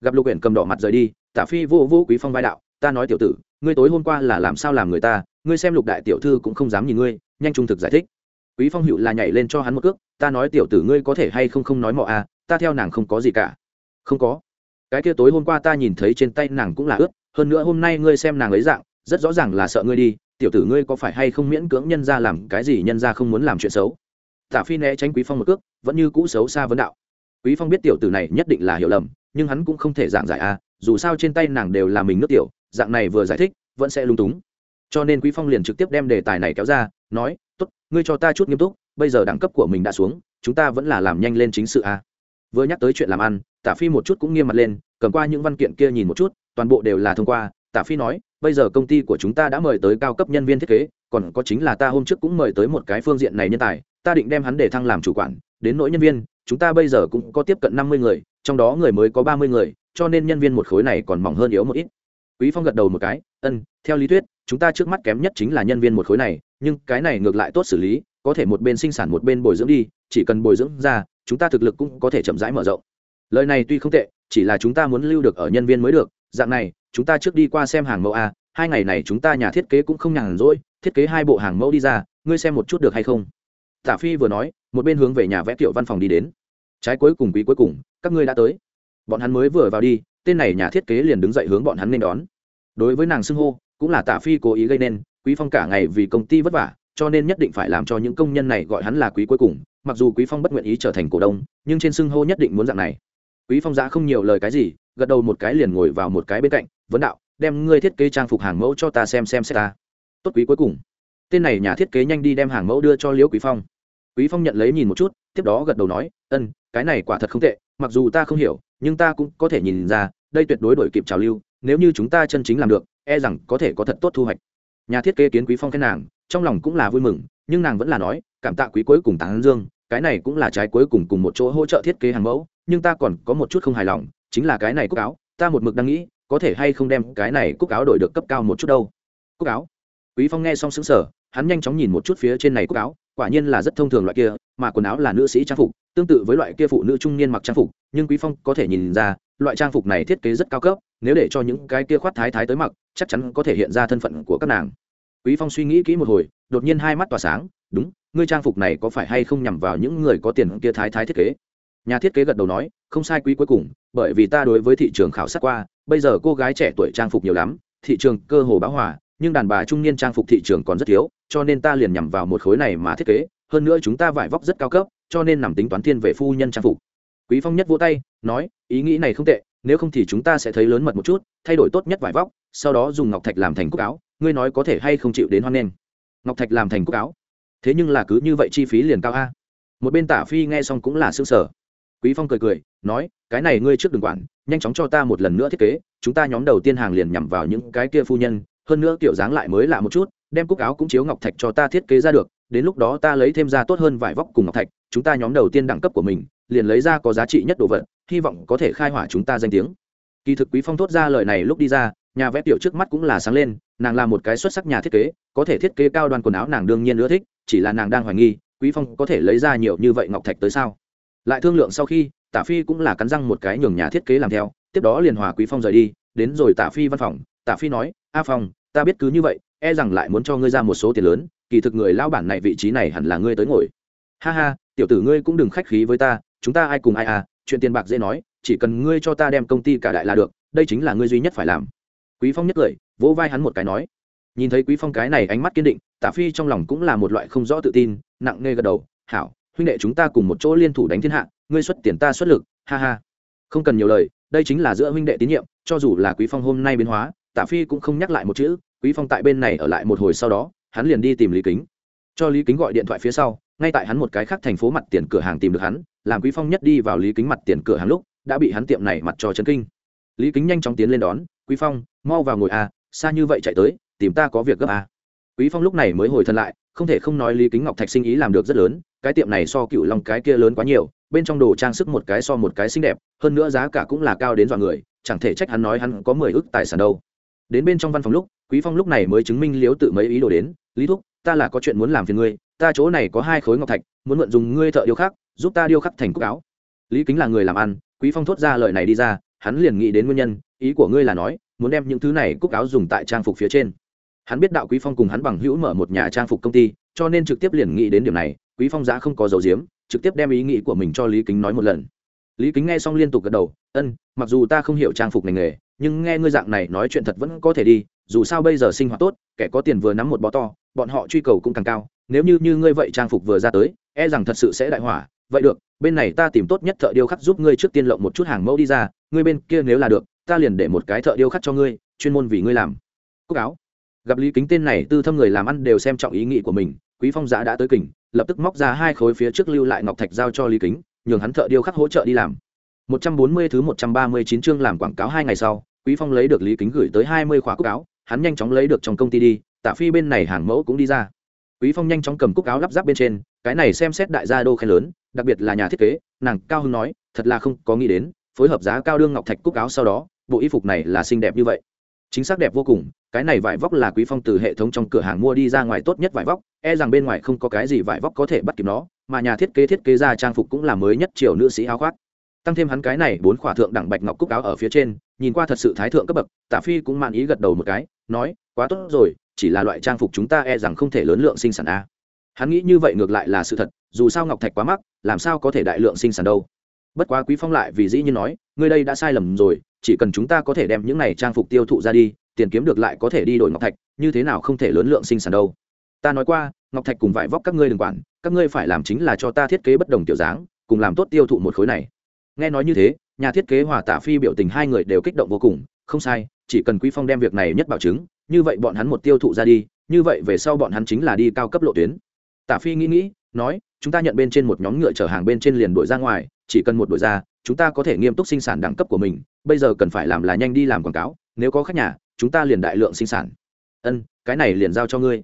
Gặp lục uyển cầm đỏ mặt rời đi, tạ phi vô vô quý phong vai đạo, ta nói tiểu tử ngươi tối hôm qua là làm sao làm người ta ngươi xem lục đại tiểu thư cũng không dám nhìn ngươi nhanh trung thực giải thích. Quý phong hữu là nhảy lên cho hắn một cước ta nói tiểu tử ngươi có thể hay không không nói mọ à ta theo nàng không có gì cả. Không có. Cái kia tối hôm qua ta nhìn thấy trên tay nàng cũng là ướt hơn nữa hôm nay ngươi xem nàng ấy dạng rất rõ ràng là sợ ngươi đi tiểu tử ngươi có phải hay không miễn cưỡng nhân ra làm cái gì nhân ra không muốn làm chuyện xấu. Tả phi né tránh quý phong một cước vẫn như cũ xấu xa vấn đạo. Quý phong biết tiểu tử này nhất định là hiểu lầm nhưng hắn cũng không thể giảng giải a à, dù sao trên tay nàng đều là mình nước tiểu dạng này vừa giải thích, vẫn sẽ lung túng. Cho nên quý phong liền trực tiếp đem đề tài này kéo ra, nói, tốt, ngươi cho ta chút nghiêm túc, bây giờ đẳng cấp của mình đã xuống, chúng ta vẫn là làm nhanh lên chính sự a. À. vừa nhắc tới chuyện làm ăn, tả phi một chút cũng nghiêm mặt lên, cầm qua những văn kiện kia nhìn một chút, toàn bộ đều là thông qua. Tả phi nói, bây giờ công ty của chúng ta đã mời tới cao cấp nhân viên thiết kế, còn có chính là ta hôm trước cũng mời tới một cái phương diện này nhân tài, ta định đem hắn để thăng làm chủ quản, đến nỗi nhân viên, chúng ta bây giờ cũng có tiếp cận năm mươi người, trong đó người mới có ba mươi người, cho nên nhân viên một khối này còn mỏng hơn yếu một ít quý phong gật đầu một cái, ân, theo lý thuyết, chúng ta trước mắt kém nhất chính là nhân viên một khối này, nhưng cái này ngược lại tốt xử lý, có thể một bên sinh sản một bên bồi dưỡng đi, chỉ cần bồi dưỡng ra, chúng ta thực lực cũng có thể chậm rãi mở rộng. Lời này tuy không tệ, chỉ là chúng ta muốn lưu được ở nhân viên mới được, dạng này, chúng ta trước đi qua xem hàng mẫu a, hai ngày này chúng ta nhà thiết kế cũng không nhàn rỗi, thiết kế hai bộ hàng mẫu đi ra, ngươi xem một chút được hay không? Tả phi vừa nói, một bên hướng về nhà vẽ Tiểu văn phòng đi đến. Trái cuối cùng quý cuối cùng, các ngươi đã tới. Bọn hắn mới vừa vào đi tên này nhà thiết kế liền đứng dậy hướng bọn hắn nên đón. Đối với nàng xưng hô, cũng là tả phi cố ý gây nên, quý phong cả ngày vì công ty vất vả, cho nên nhất định phải làm cho những công nhân này gọi hắn là quý cuối cùng, mặc dù quý phong bất nguyện ý trở thành cổ đông, nhưng trên xưng hô nhất định muốn dạng này. Quý phong giá không nhiều lời cái gì, gật đầu một cái liền ngồi vào một cái bên cạnh, vấn đạo, đem ngươi thiết kế trang phục hàng mẫu cho ta xem xem xét ta. Tốt quý cuối cùng. Tên này nhà thiết kế nhanh đi đem hàng mẫu đưa cho liễu quý phong. Quý phong nhận lấy nhìn một chút, tiếp đó gật đầu nói, ân, cái này quả thật không tệ, mặc dù ta không hiểu, nhưng ta cũng có thể nhìn ra đây tuyệt đối đổi kịp trào lưu, nếu như chúng ta chân chính làm được e rằng có thể có thật tốt thu hoạch. Nhà thiết kế kiến quý phong khen nàng, trong lòng cũng là vui mừng, nhưng nàng vẫn là nói, cảm tạ quý cuối cùng tán dương, cái này cũng là trái cuối cùng cùng một chỗ hỗ trợ thiết kế hàng mẫu, nhưng ta còn có một chút không hài lòng, chính là cái này cúc áo, ta một mực đang nghĩ, có thể hay không đem cái này cúc áo đổi được cấp cao một chút đâu. Cúc áo? Quý phong nghe xong sững sờ, hắn nhanh chóng nhìn một chút phía trên này cúc áo, quả nhiên là rất thông thường loại kia, mà quần áo là nữ sĩ trang phục, tương tự với loại kia phụ nữ trung niên mặc trang phục, nhưng quý phong có thể nhìn ra loại trang phục này thiết kế rất cao cấp, nếu để cho những cái kia khoát thái thái tới mặc, chắc chắn có thể hiện ra thân phận của các nàng. Quý phong suy nghĩ kỹ một hồi, đột nhiên hai mắt tỏa sáng, đúng, ngươi trang phục này có phải hay không nhằm vào những người có tiền kia thái thái thiết kế? Nhà thiết kế gật đầu nói, không sai quý cuối cùng, bởi vì ta đối với thị trường khảo sát qua, bây giờ cô gái trẻ tuổi trang phục nhiều lắm, thị trường cơ hồ bão hòa, nhưng đàn bà trung niên trang phục thị trường còn rất thiếu, cho nên ta liền nhằm vào một khối này mà thiết kế, hơn nữa chúng ta vải vóc rất cao cấp, cho nên nằm tính toán thiên về phu nhân trang phục quý phong nhất vỗ tay, nói, ý nghĩ này không tệ, nếu không thì chúng ta sẽ thấy lớn mật một chút, thay đổi tốt nhất vải vóc, sau đó dùng ngọc thạch làm thành cúc áo, ngươi nói có thể hay không chịu đến hoan nghênh? Ngọc thạch làm thành cúc áo? Thế nhưng là cứ như vậy chi phí liền cao a. Một bên tả phi nghe xong cũng là xương sở quý phong cười cười, nói, cái này ngươi trước đừng quản, nhanh chóng cho ta một lần nữa thiết kế, chúng ta nhóm đầu tiên hàng liền nhằm vào những cái kia phu nhân, hơn nữa kiểu dáng lại mới lạ một chút, đem cúc áo cũng chiếu ngọc thạch cho ta thiết kế ra được, đến lúc đó ta lấy thêm ra tốt hơn vải vóc cùng ngọc thạch, chúng ta nhóm đầu tiên đẳng cấp của mình liền lấy ra có giá trị nhất đồ vật, hy vọng có thể khai hỏa chúng ta danh tiếng. Kỳ thực quý phong thốt ra lời này lúc đi ra, nhà vẽ tiểu trước mắt cũng là sáng lên, nàng là một cái xuất sắc nhà thiết kế, có thể thiết kế cao đoàn quần áo nàng đương nhiên ưa thích, chỉ là nàng đang hoài nghi, quý phong có thể lấy ra nhiều như vậy ngọc thạch tới sao? Lại thương lượng sau khi, tả phi cũng là cắn răng một cái nhường nhà thiết kế làm theo, tiếp đó liền hòa quý phong rời đi, đến rồi tả phi văn phòng. Tả phi nói, a phong, ta biết cứ như vậy e rằng lại muốn cho ngươi ra một số tiền lớn, kỳ thực người lao bản này vị trí này hẳn là ngươi tới ngồi. Ha ha, tiểu tử ngươi cũng đừng khách khí với ta chúng ta ai cùng ai à chuyện tiền bạc dễ nói, chỉ cần ngươi cho ta đem công ty cả đại là được, đây chính là ngươi duy nhất phải làm. Quý phong nhất cười, vỗ vai hắn một cái nói. Nhìn thấy quý phong cái này ánh mắt kiên định, tạ phi trong lòng cũng là một loại không rõ tự tin, nặng nề gật đầu, hảo, huynh đệ chúng ta cùng một chỗ liên thủ đánh thiên hạ, ngươi xuất tiền ta xuất lực, ha ha. Không cần nhiều lời, đây chính là giữa huynh đệ tín nhiệm, cho dù là quý phong hôm nay biến hóa, tạ phi cũng không nhắc lại một chữ, quý phong tại bên này ở lại một hồi sau đó, hắn liền đi tìm lý kính. Cho lý kính gọi điện thoại phía sau, ngay tại hắn một cái khác thành phố mặt tiền cửa hàng tìm được hắn làm quý phong nhất đi vào lý kính mặt tiền cửa hàng lúc, đã bị hắn tiệm này mặt cho chấn kinh. Lý kính nhanh chóng tiến lên đón, quý phong, mau vào ngồi à xa như vậy chạy tới, tìm ta có việc gấp à quý phong lúc này mới hồi thân lại, không thể không nói lý kính ngọc thạch sinh ý làm được rất lớn, cái tiệm này so cựu long cái kia lớn quá nhiều, bên trong đồ trang sức một cái so một cái xinh đẹp, hơn nữa giá cả cũng là cao đến dọa người, chẳng thể trách hắn nói hắn có mười ước tài sản đâu. Đến bên trong văn phòng lúc, quý phong lúc này mới chứng minh liếu tự mấy ý đồ đến, lý thúc, ta là có chuyện muốn làm phiền ngươi, ta chỗ này có hai khối ngọc thạch, muốn mượn dùng ngươi thợ điêu khắc giúp ta điêu khắc thành cúc áo. Lý kính là người làm ăn, quý phong thốt ra lời này đi ra, hắn liền nghĩ đến nguyên nhân, ý của ngươi là nói, muốn đem những thứ này cúc áo dùng tại trang phục phía trên. Hắn biết đạo quý phong cùng hắn bằng hữu mở một nhà trang phục công ty, cho nên trực tiếp liền nghĩ đến điểm này, quý phong giá không có dấu diếm, trực tiếp đem ý nghĩ của mình cho lý kính nói một lần. Lý kính nghe xong liên tục gật đầu, ân, mặc dù ta không hiểu trang phục ngành nghề, nhưng nghe ngươi dạng này nói chuyện thật vẫn có thể đi, dù sao bây giờ sinh hoạt tốt, kẻ có tiền vừa nắm một bó to, bọn họ truy cầu cũng càng cao, nếu như như ngươi vậy trang phục vừa ra tới e rằng thật sự sẽ đại hỏa vậy được, bên này ta tìm tốt nhất thợ điêu khắc giúp ngươi trước tiên lộng một chút hàng mẫu đi ra, ngươi bên kia nếu là được, ta liền để một cái thợ điêu khắc cho ngươi, chuyên môn vì ngươi làm. Cúc áo gặp lý kính tên này tư thâm người làm ăn đều xem trọng ý nghĩ của mình, quý phong giã đã tới kình, lập tức móc ra hai khối phía trước lưu lại ngọc thạch giao cho lý kính, nhường hắn thợ điêu khắc hỗ trợ đi làm. 140 thứ 139 chương làm quảng cáo hai ngày sau, quý phong lấy được lý kính gửi tới 20 khóa cúc áo, hắn nhanh chóng lấy được trong công ty đi tạ phi bên này hàng mẫu cũng đi ra. Quý phong nhanh chóng cầm cúc áo lắp ráp bên trên, cái này xem xét đại gia đô khen lớn đặc biệt là nhà thiết kế, nàng cao hưng nói, thật là không có nghĩ đến, phối hợp giá cao đương ngọc thạch cúc áo sau đó, bộ y phục này là xinh đẹp như vậy. Chính xác đẹp vô cùng, cái này vải vóc là quý phong từ hệ thống trong cửa hàng mua đi ra ngoài tốt nhất vải vóc e rằng bên ngoài không có cái gì vải vóc có thể bắt kịp nó, mà nhà thiết kế thiết kế ra trang phục cũng là mới nhất chiều nữ sĩ áo khoác. Tăng thêm hắn cái này bốn khỏa thượng đẳng bạch ngọc cúc áo ở phía trên, nhìn qua thật sự thái thượng cấp bậc, tạ phi cũng mạn ý gật đầu một cái, nói, quá tốt rồi, chỉ là loại trang phục chúng ta e rằng không thể lớn lượng sinh sản a hắn nghĩ như vậy ngược lại là sự thật, dù sao ngọc thạch quá mắc, làm sao có thể đại lượng sinh sản đâu. Bất quá quý phong lại vì dĩ nhiên nói, ngươi đây đã sai lầm rồi, chỉ cần chúng ta có thể đem những này trang phục tiêu thụ ra đi, tiền kiếm được lại có thể đi đổi ngọc thạch, như thế nào không thể lớn lượng sinh sản đâu. Ta nói qua, ngọc thạch cùng vải vóc các ngươi đừng quản, các ngươi phải làm chính là cho ta thiết kế bất đồng tiểu dáng, cùng làm tốt tiêu thụ một khối này. Nghe nói như thế, nhà thiết kế hòa tạ phi biểu tình hai người đều kích động vô cùng, không sai, chỉ cần quý phong đem việc này nhất bảo chứng, như vậy bọn hắn một tiêu thụ ra đi, như vậy về sau bọn hắn chính là đi cao cấp lộ tuyến tạ phi nghĩ nghĩ, nói, chúng ta nhận bên trên một nhóm ngựa chở hàng bên trên liền đổi ra ngoài, chỉ cần một đổi ra, chúng ta có thể nghiêm túc sinh sản đẳng cấp của mình, bây giờ cần phải làm là nhanh đi làm quảng cáo, nếu có khách nhà, chúng ta liền đại lượng sinh sản. Ân, cái này liền giao cho ngươi.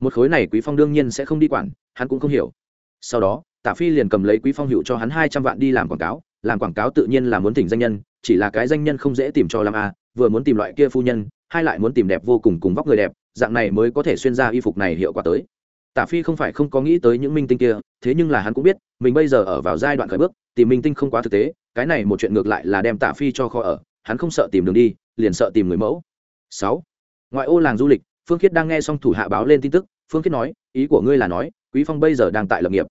Một khối này quý phong đương nhiên sẽ không đi quản, hắn cũng không hiểu. Sau đó, tả phi liền cầm lấy quý phong hiệu cho hắn hai trăm vạn đi làm quảng cáo, làm quảng cáo tự nhiên là muốn thỉnh danh nhân, chỉ là cái danh nhân không dễ tìm cho làm a à, vừa muốn tìm loại kia phu nhân, hai lại muốn tìm đẹp vô cùng cùng vóc người đẹp, dạng này mới có thể xuyên ra y phục này hiệu quả tới tả phi không phải không có nghĩ tới những minh tinh kia, thế nhưng là hắn cũng biết, mình bây giờ ở vào giai đoạn khởi bước, tìm minh tinh không quá thực tế, cái này một chuyện ngược lại là đem tả phi cho kho ở, hắn không sợ tìm đường đi, liền sợ tìm người mẫu. Sáu, ngoại ô làng du lịch, phương khiết đang nghe xong thủ hạ báo lên tin tức, phương khiết nói, ý của ngươi là nói, quý phong bây giờ đang tại lập nghiệp.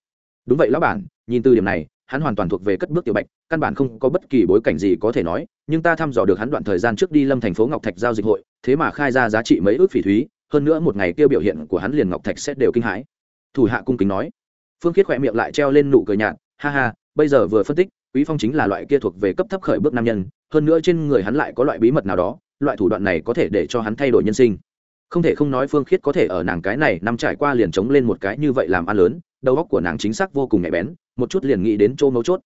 Đúng vậy lão bản, nhìn từ điểm này, hắn hoàn toàn thuộc về cất bước tiểu bạch, căn bản không có bất kỳ bối cảnh gì có thể nói, nhưng ta thăm dò được hắn đoạn thời gian trước đi lâm thành phố ngọc thạch giao dịch hội, thế mà khai ra giá trị mấy ước phỉ thúy hơn nữa một ngày kia biểu hiện của hắn liền ngọc thạch sẽ đều kinh hãi. Thủ hạ cung kính nói. Phương khiết khỏe miệng lại treo lên nụ cười nhạt. Ha ha, bây giờ vừa phân tích, quý phong chính là loại kia thuộc về cấp thấp khởi bước nam nhân, hơn nữa trên người hắn lại có loại bí mật nào đó, loại thủ đoạn này có thể để cho hắn thay đổi nhân sinh. Không thể không nói phương khiết có thể ở nàng cái này nằm trải qua liền chống lên một cái như vậy làm ăn lớn, đầu óc của nàng chính xác vô cùng nhạy bén, một chút liền nghĩ đến chỗ mấu chốt.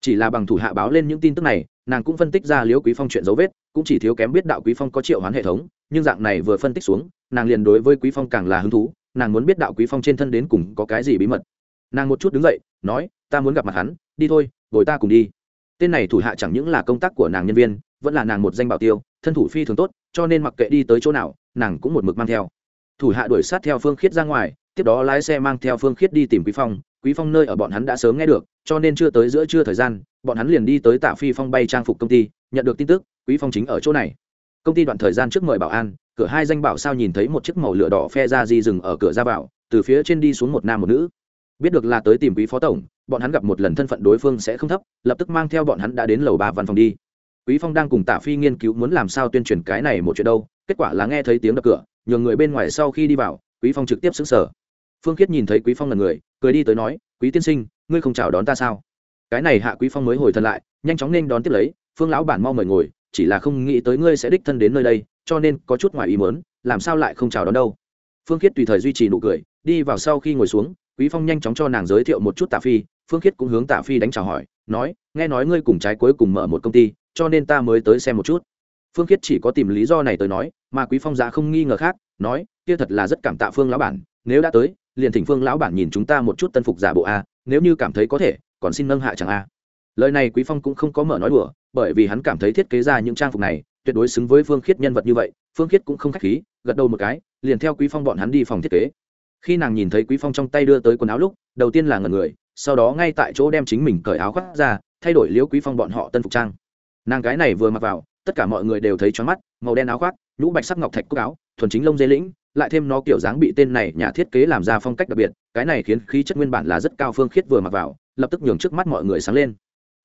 Chỉ là bằng thủ hạ báo lên những tin tức này, nàng cũng phân tích ra liễu quý phong chuyện dấu vết, cũng chỉ thiếu kém biết đạo quý phong có triệu hoán hệ thống, nhưng dạng này vừa phân tích xuống nàng liền đối với quý phong càng là hứng thú, nàng muốn biết đạo quý phong trên thân đến cùng có cái gì bí mật. Nàng một chút đứng dậy, nói, ta muốn gặp mặt hắn, đi thôi bồi ta cùng đi. Tên này thủ hạ chẳng những là công tác của nàng nhân viên, vẫn là nàng một danh bảo tiêu, thân thủ phi thường tốt, cho nên mặc kệ đi tới chỗ nào, nàng cũng một mực mang theo. Thủ hạ đuổi sát theo phương khiết ra ngoài, tiếp đó lái xe mang theo phương khiết đi tìm quý phong. Quý phong nơi ở bọn hắn đã sớm nghe được, cho nên chưa tới giữa trưa thời gian, bọn hắn liền đi tới tạ phi phong bay trang phục công ty, nhận được tin tức, quý phong chính ở chỗ này. Công ty đoạn thời gian trước mời bảo an cửa hai danh bảo sao nhìn thấy một chiếc màu lửa đỏ phe ra di dừng ở cửa ra vào, từ phía trên đi xuống một nam một nữ. Biết được là tới tìm quý phó tổng, bọn hắn gặp một lần thân phận đối phương sẽ không thấp, lập tức mang theo bọn hắn đã đến lầu ba văn phòng đi. Quý phong đang cùng tạ phi nghiên cứu muốn làm sao tuyên truyền cái này một chuyện đâu, kết quả là nghe thấy tiếng đập cửa, nhường người bên ngoài sau khi đi vào, quý phong trực tiếp xứng sở phương khiết nhìn thấy quý phong là người, cười đi tới nói, quý tiên sinh, ngươi không chào đón ta sao? Cái này hạ quý phong mới hồi thân lại, nhanh chóng nên đón tiếp lấy, phương lão bản mau mời ngồi, chỉ là không nghĩ tới ngươi sẽ đích thân đến nơi đây cho nên có chút ngoài ý muốn, làm sao lại không chào đón đâu. Phương khiết tùy thời duy trì nụ cười, đi vào sau khi ngồi xuống, quý phong nhanh chóng cho nàng giới thiệu một chút tạ phi. Phương khiết cũng hướng tạ phi đánh chào hỏi, nói, nghe nói ngươi cùng trái cuối cùng mở một công ty, cho nên ta mới tới xem một chút. Phương khiết chỉ có tìm lý do này tới nói, mà quý phong giá không nghi ngờ khác, nói, kia thật là rất cảm tạ phương lão bản, nếu đã tới, liền thỉnh phương lão bản nhìn chúng ta một chút tân phục giả bộ a, nếu như cảm thấy có thể, còn xin nâng hạ chẳng a. Lời này quý phong cũng không có mở nói đùa, bởi vì hắn cảm thấy thiết kế ra những trang phục này tuyệt đối xứng với phương khiết nhân vật như vậy, phương khiết cũng không khách khí, gật đầu một cái, liền theo quý phong bọn hắn đi phòng thiết kế. Khi nàng nhìn thấy quý phong trong tay đưa tới quần áo lúc, đầu tiên là ngẩn người, sau đó ngay tại chỗ đem chính mình cởi áo khoác ra, thay đổi liễu quý phong bọn họ tân phục trang. Nàng cái này vừa mặc vào, tất cả mọi người đều thấy choáng mắt, màu đen áo khoác, nhũ bạch sắc ngọc thạch cúc áo, thuần chính lông dê lĩnh, lại thêm nó kiểu dáng bị tên này nhà thiết kế làm ra phong cách đặc biệt, cái này khiến khí chất nguyên bản là rất cao phương khiết vừa mặc vào, lập tức nhường trước mắt mọi người sáng lên.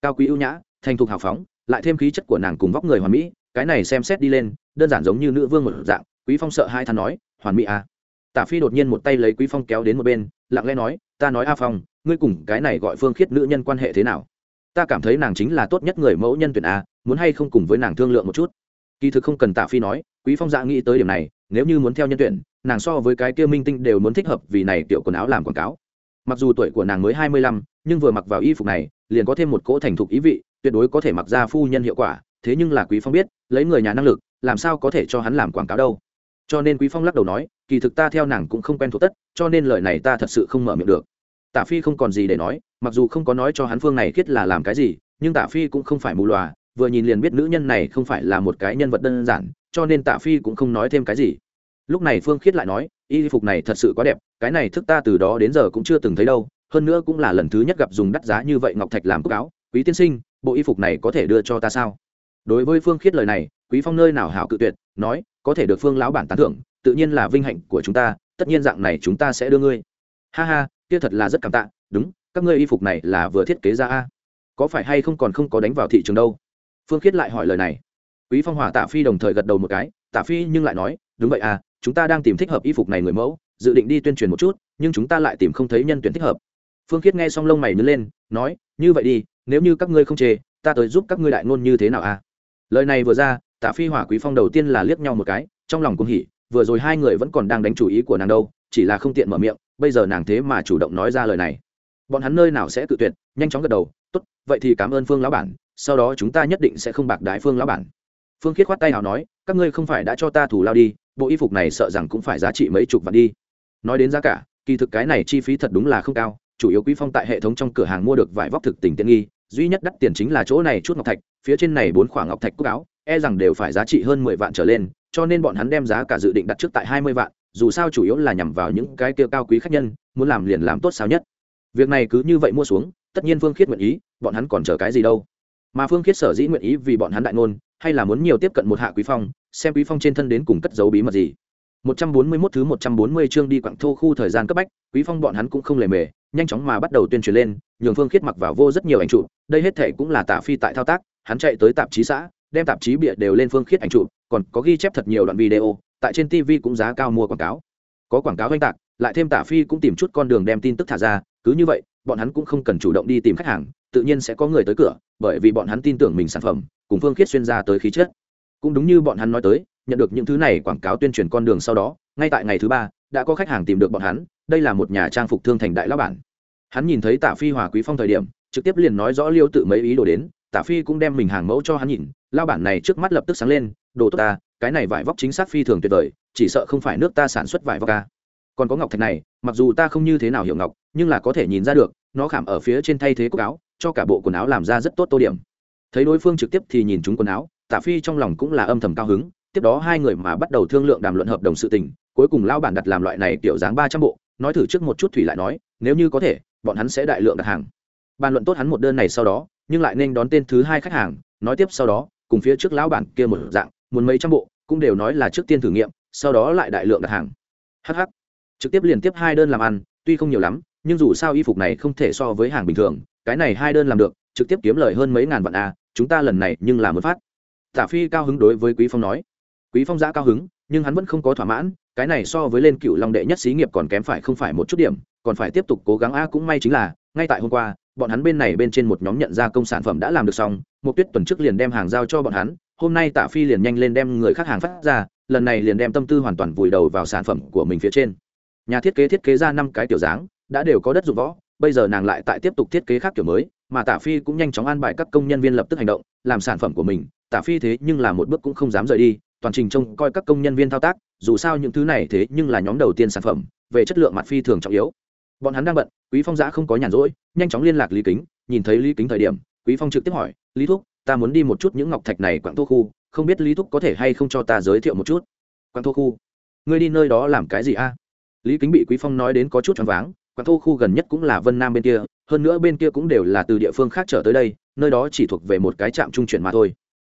Cao quý ưu nhã, thành thục hào phóng, lại thêm khí chất của nàng cùng vóc người hoàn mỹ cái này xem xét đi lên đơn giản giống như nữ vương một dạng quý phong sợ hai thằng nói hoàn mỹ à. Tả phi đột nhiên một tay lấy quý phong kéo đến một bên lặng lẽ nói ta nói a phong ngươi cùng cái này gọi phương khiết nữ nhân quan hệ thế nào? Ta cảm thấy nàng chính là tốt nhất người mẫu nhân tuyển a muốn hay không cùng với nàng thương lượng một chút? Kỳ thực không cần tạ phi nói quý phong dạ nghĩ tới điểm này nếu như muốn theo nhân tuyển nàng so với cái kia minh tinh đều muốn thích hợp vì này tiểu quần áo làm quảng cáo. Mặc dù tuổi của nàng mới hai mươi lăm, nhưng vừa mặc vào y phục này liền có thêm một cỗ thành thục ý vị tuyệt đối có thể mặc ra phu nhân hiệu quả thế nhưng là quý phong biết, lấy người nhà năng lực, làm sao có thể cho hắn làm quảng cáo đâu. Cho nên quý phong lắc đầu nói, kỳ thực ta theo nàng cũng không quen thuộc tất, cho nên lời này ta thật sự không mở miệng được. Tạ phi không còn gì để nói, mặc dù không có nói cho hắn phương này kết là làm cái gì, nhưng tạ phi cũng không phải mù lòa, vừa nhìn liền biết nữ nhân này không phải là một cái nhân vật đơn giản, cho nên tạ phi cũng không nói thêm cái gì. Lúc này phương khiết lại nói, y phục này thật sự quá đẹp, cái này thức ta từ đó đến giờ cũng chưa từng thấy đâu, hơn nữa cũng là lần thứ nhất gặp dùng đắt giá như vậy ngọc thạch làm cúc áo. Quý tiên sinh, bộ y phục này có thể đưa cho ta sao? Đối với phương khiết lời này, quý phong nơi nào hảo cự tuyệt, nói, có thể được phương lão bản tán thưởng, tự nhiên là vinh hạnh của chúng ta, tất nhiên dạng này chúng ta sẽ đưa ngươi. Ha ha, kia thật là rất cảm tạ, đúng, các ngươi y phục này là vừa thiết kế ra a. Có phải hay không còn không có đánh vào thị trường đâu? Phương khiết lại hỏi lời này. Quý phong hòa tạ phi đồng thời gật đầu một cái, tạ phi nhưng lại nói, đúng vậy à chúng ta đang tìm thích hợp y phục này người mẫu, dự định đi tuyên truyền một chút, nhưng chúng ta lại tìm không thấy nhân tuyển thích hợp. Phương khiết nghe xong lông mày nhớ lên, nói, như vậy đi, nếu như các ngươi không chê, ta tới giúp các ngươi đại ngôn như thế nào à lời này vừa ra, tạ phi hỏa quý phong đầu tiên là liếc nhau một cái, trong lòng cũng hỉ, vừa rồi hai người vẫn còn đang đánh chủ ý của nàng đâu, chỉ là không tiện mở miệng, bây giờ nàng thế mà chủ động nói ra lời này. Bọn hắn nơi nào sẽ tự tuyệt, nhanh chóng gật đầu, tốt, vậy thì cảm ơn phương lão bản, sau đó chúng ta nhất định sẽ không bạc đái phương lão bản. Phương khiết khoát tay nào nói, các ngươi không phải đã cho ta thủ lao đi, bộ y phục này sợ rằng cũng phải giá trị mấy chục vạn đi. Nói đến giá cả, kỳ thực cái này chi phí thật đúng là không cao, chủ yếu quý phong tại hệ thống trong cửa hàng mua được vải vóc thực tình tiện nghi duy nhất đắt tiền chính là chỗ này chút ngọc thạch phía trên này bốn khoảng ngọc thạch cúc áo e rằng đều phải giá trị hơn mười vạn trở lên cho nên bọn hắn đem giá cả dự định đặt trước tại hai mươi vạn dù sao chủ yếu là nhằm vào những cái kia cao quý khách nhân muốn làm liền làm tốt sao nhất. Việc này cứ như vậy mua xuống tất nhiên phương khiết nguyện ý bọn hắn còn chờ cái gì đâu. Mà phương khiết sở dĩ nguyện ý vì bọn hắn đại ngôn hay là muốn nhiều tiếp cận một hạ quý phong xem quý phong trên thân đến cùng cất giấu bí mật gì. 141 thứ 140 chương đi quặng thô khu thời gian cấp bách, Quý Phong bọn hắn cũng không lề mề, nhanh chóng mà bắt đầu tuyên truyền lên, nhường Phương Khiết mặc vào vô rất nhiều ảnh chụp, đây hết thể cũng là Tạ Phi tại thao tác, hắn chạy tới tạp chí xã, đem tạp chí bịa đều lên Phương Khiết ảnh chụp, còn có ghi chép thật nhiều đoạn video, tại trên TV cũng giá cao mua quảng cáo. Có quảng cáo oanh tạc, lại thêm Tạ Phi cũng tìm chút con đường đem tin tức thả ra, cứ như vậy, bọn hắn cũng không cần chủ động đi tìm khách hàng, tự nhiên sẽ có người tới cửa, bởi vì bọn hắn tin tưởng mình sản phẩm, cùng Phương Khiết xuyên ra tới khí chất. Cũng đúng như bọn hắn nói tới, nhận được những thứ này quảng cáo tuyên truyền con đường sau đó ngay tại ngày thứ ba đã có khách hàng tìm được bọn hắn đây là một nhà trang phục thương thành đại lão bản hắn nhìn thấy tạ phi hòa quý phong thời điểm, trực tiếp liền nói rõ liêu tự mấy ý đồ đến, tạ phi cũng đem mình hàng mẫu cho hắn nhìn, lao bản này trước mắt lập tức sáng lên, đồ tốt ta, cái này vải vóc chính xác phi thường tuyệt vời, chỉ sợ không phải nước ta sản xuất vải vóc ca còn có ngọc thạch này, mặc dù ta không như thế nào hiểu ngọc, nhưng là có thể nhìn ra được, nó khảm ở phía trên thay thế cúc áo, cho cả bộ quần áo làm ra rất tốt tô điểm. Thấy đối phương trực tiếp thì nhìn chúng quần áo, tạ phi trong lòng cũng là âm thầm cao hứng, tiếp đó hai người mà bắt đầu thương lượng đàm luận hợp đồng sự tình, cuối cùng lao bản đặt làm loại này kiểu dáng ba trăm bộ, nói thử trước một chút thủy lại nói, nếu như có thể bọn hắn sẽ đại lượng đặt hàng. Bàn luận tốt hắn một đơn này sau đó, nhưng lại nên đón tên thứ hai khách hàng, nói tiếp sau đó, cùng phía trước lão bản kia một dạng, muốn mấy trăm bộ, cũng đều nói là trước tiên thử nghiệm, sau đó lại đại lượng đặt hàng. Hh trực tiếp liền tiếp hai đơn làm ăn, tuy không nhiều lắm, nhưng dù sao y phục này không thể so với hàng bình thường, cái này hai đơn làm được, trực tiếp kiếm lời hơn mấy ngàn vạn a chúng ta lần này nhưng là một phát. Tả phi cao hứng đối với quý phong nói. Quý phong giã cao hứng, nhưng hắn vẫn không có thỏa mãn cái này so với lên cựu long đệ nhất xí nghiệp còn kém phải không phải một chút điểm, còn phải tiếp tục cố gắng. A, cũng may chính là, ngay tại hôm qua, bọn hắn bên này bên trên một nhóm nhận ra công sản phẩm đã làm được xong một tuyết tuần trước liền đem hàng giao cho bọn hắn, hôm nay tạ phi liền nhanh lên đem người khác hàng phát ra, lần này liền đem tâm tư hoàn toàn vùi đầu vào sản phẩm của mình phía trên. Nhà thiết kế thiết kế ra năm cái tiểu dáng, đã đều có đất dụng võ, bây giờ nàng lại tại tiếp tục thiết kế khác kiểu mới, mà tạ phi cũng nhanh chóng an bài các công nhân viên lập tức hành động, làm sản phẩm của mình, tạ phi thế nhưng là một bước cũng không dám rời đi toàn trình trông coi các công nhân viên thao tác, dù sao những thứ này thế nhưng là nhóm đầu tiên sản phẩm, về chất lượng mặt phi thường trọng yếu. Bọn hắn đang bận, quý phong giã không có nhàn rỗi, nhanh chóng liên lạc lý kính, nhìn thấy lý kính thời điểm, quý phong trực tiếp hỏi, lý thúc, ta muốn đi một chút những ngọc thạch này quảng thô khu, không biết lý thúc có thể hay không cho ta giới thiệu một chút? Quảng thô khu? Ngươi đi nơi đó làm cái gì a? Lý kính bị quý phong nói đến có chút choáng váng quảng thô khu gần nhất cũng là vân nam bên kia, hơn nữa bên kia cũng đều là từ địa phương khác trở tới đây, nơi đó chỉ thuộc về một cái trạm trung chuyển mà thôi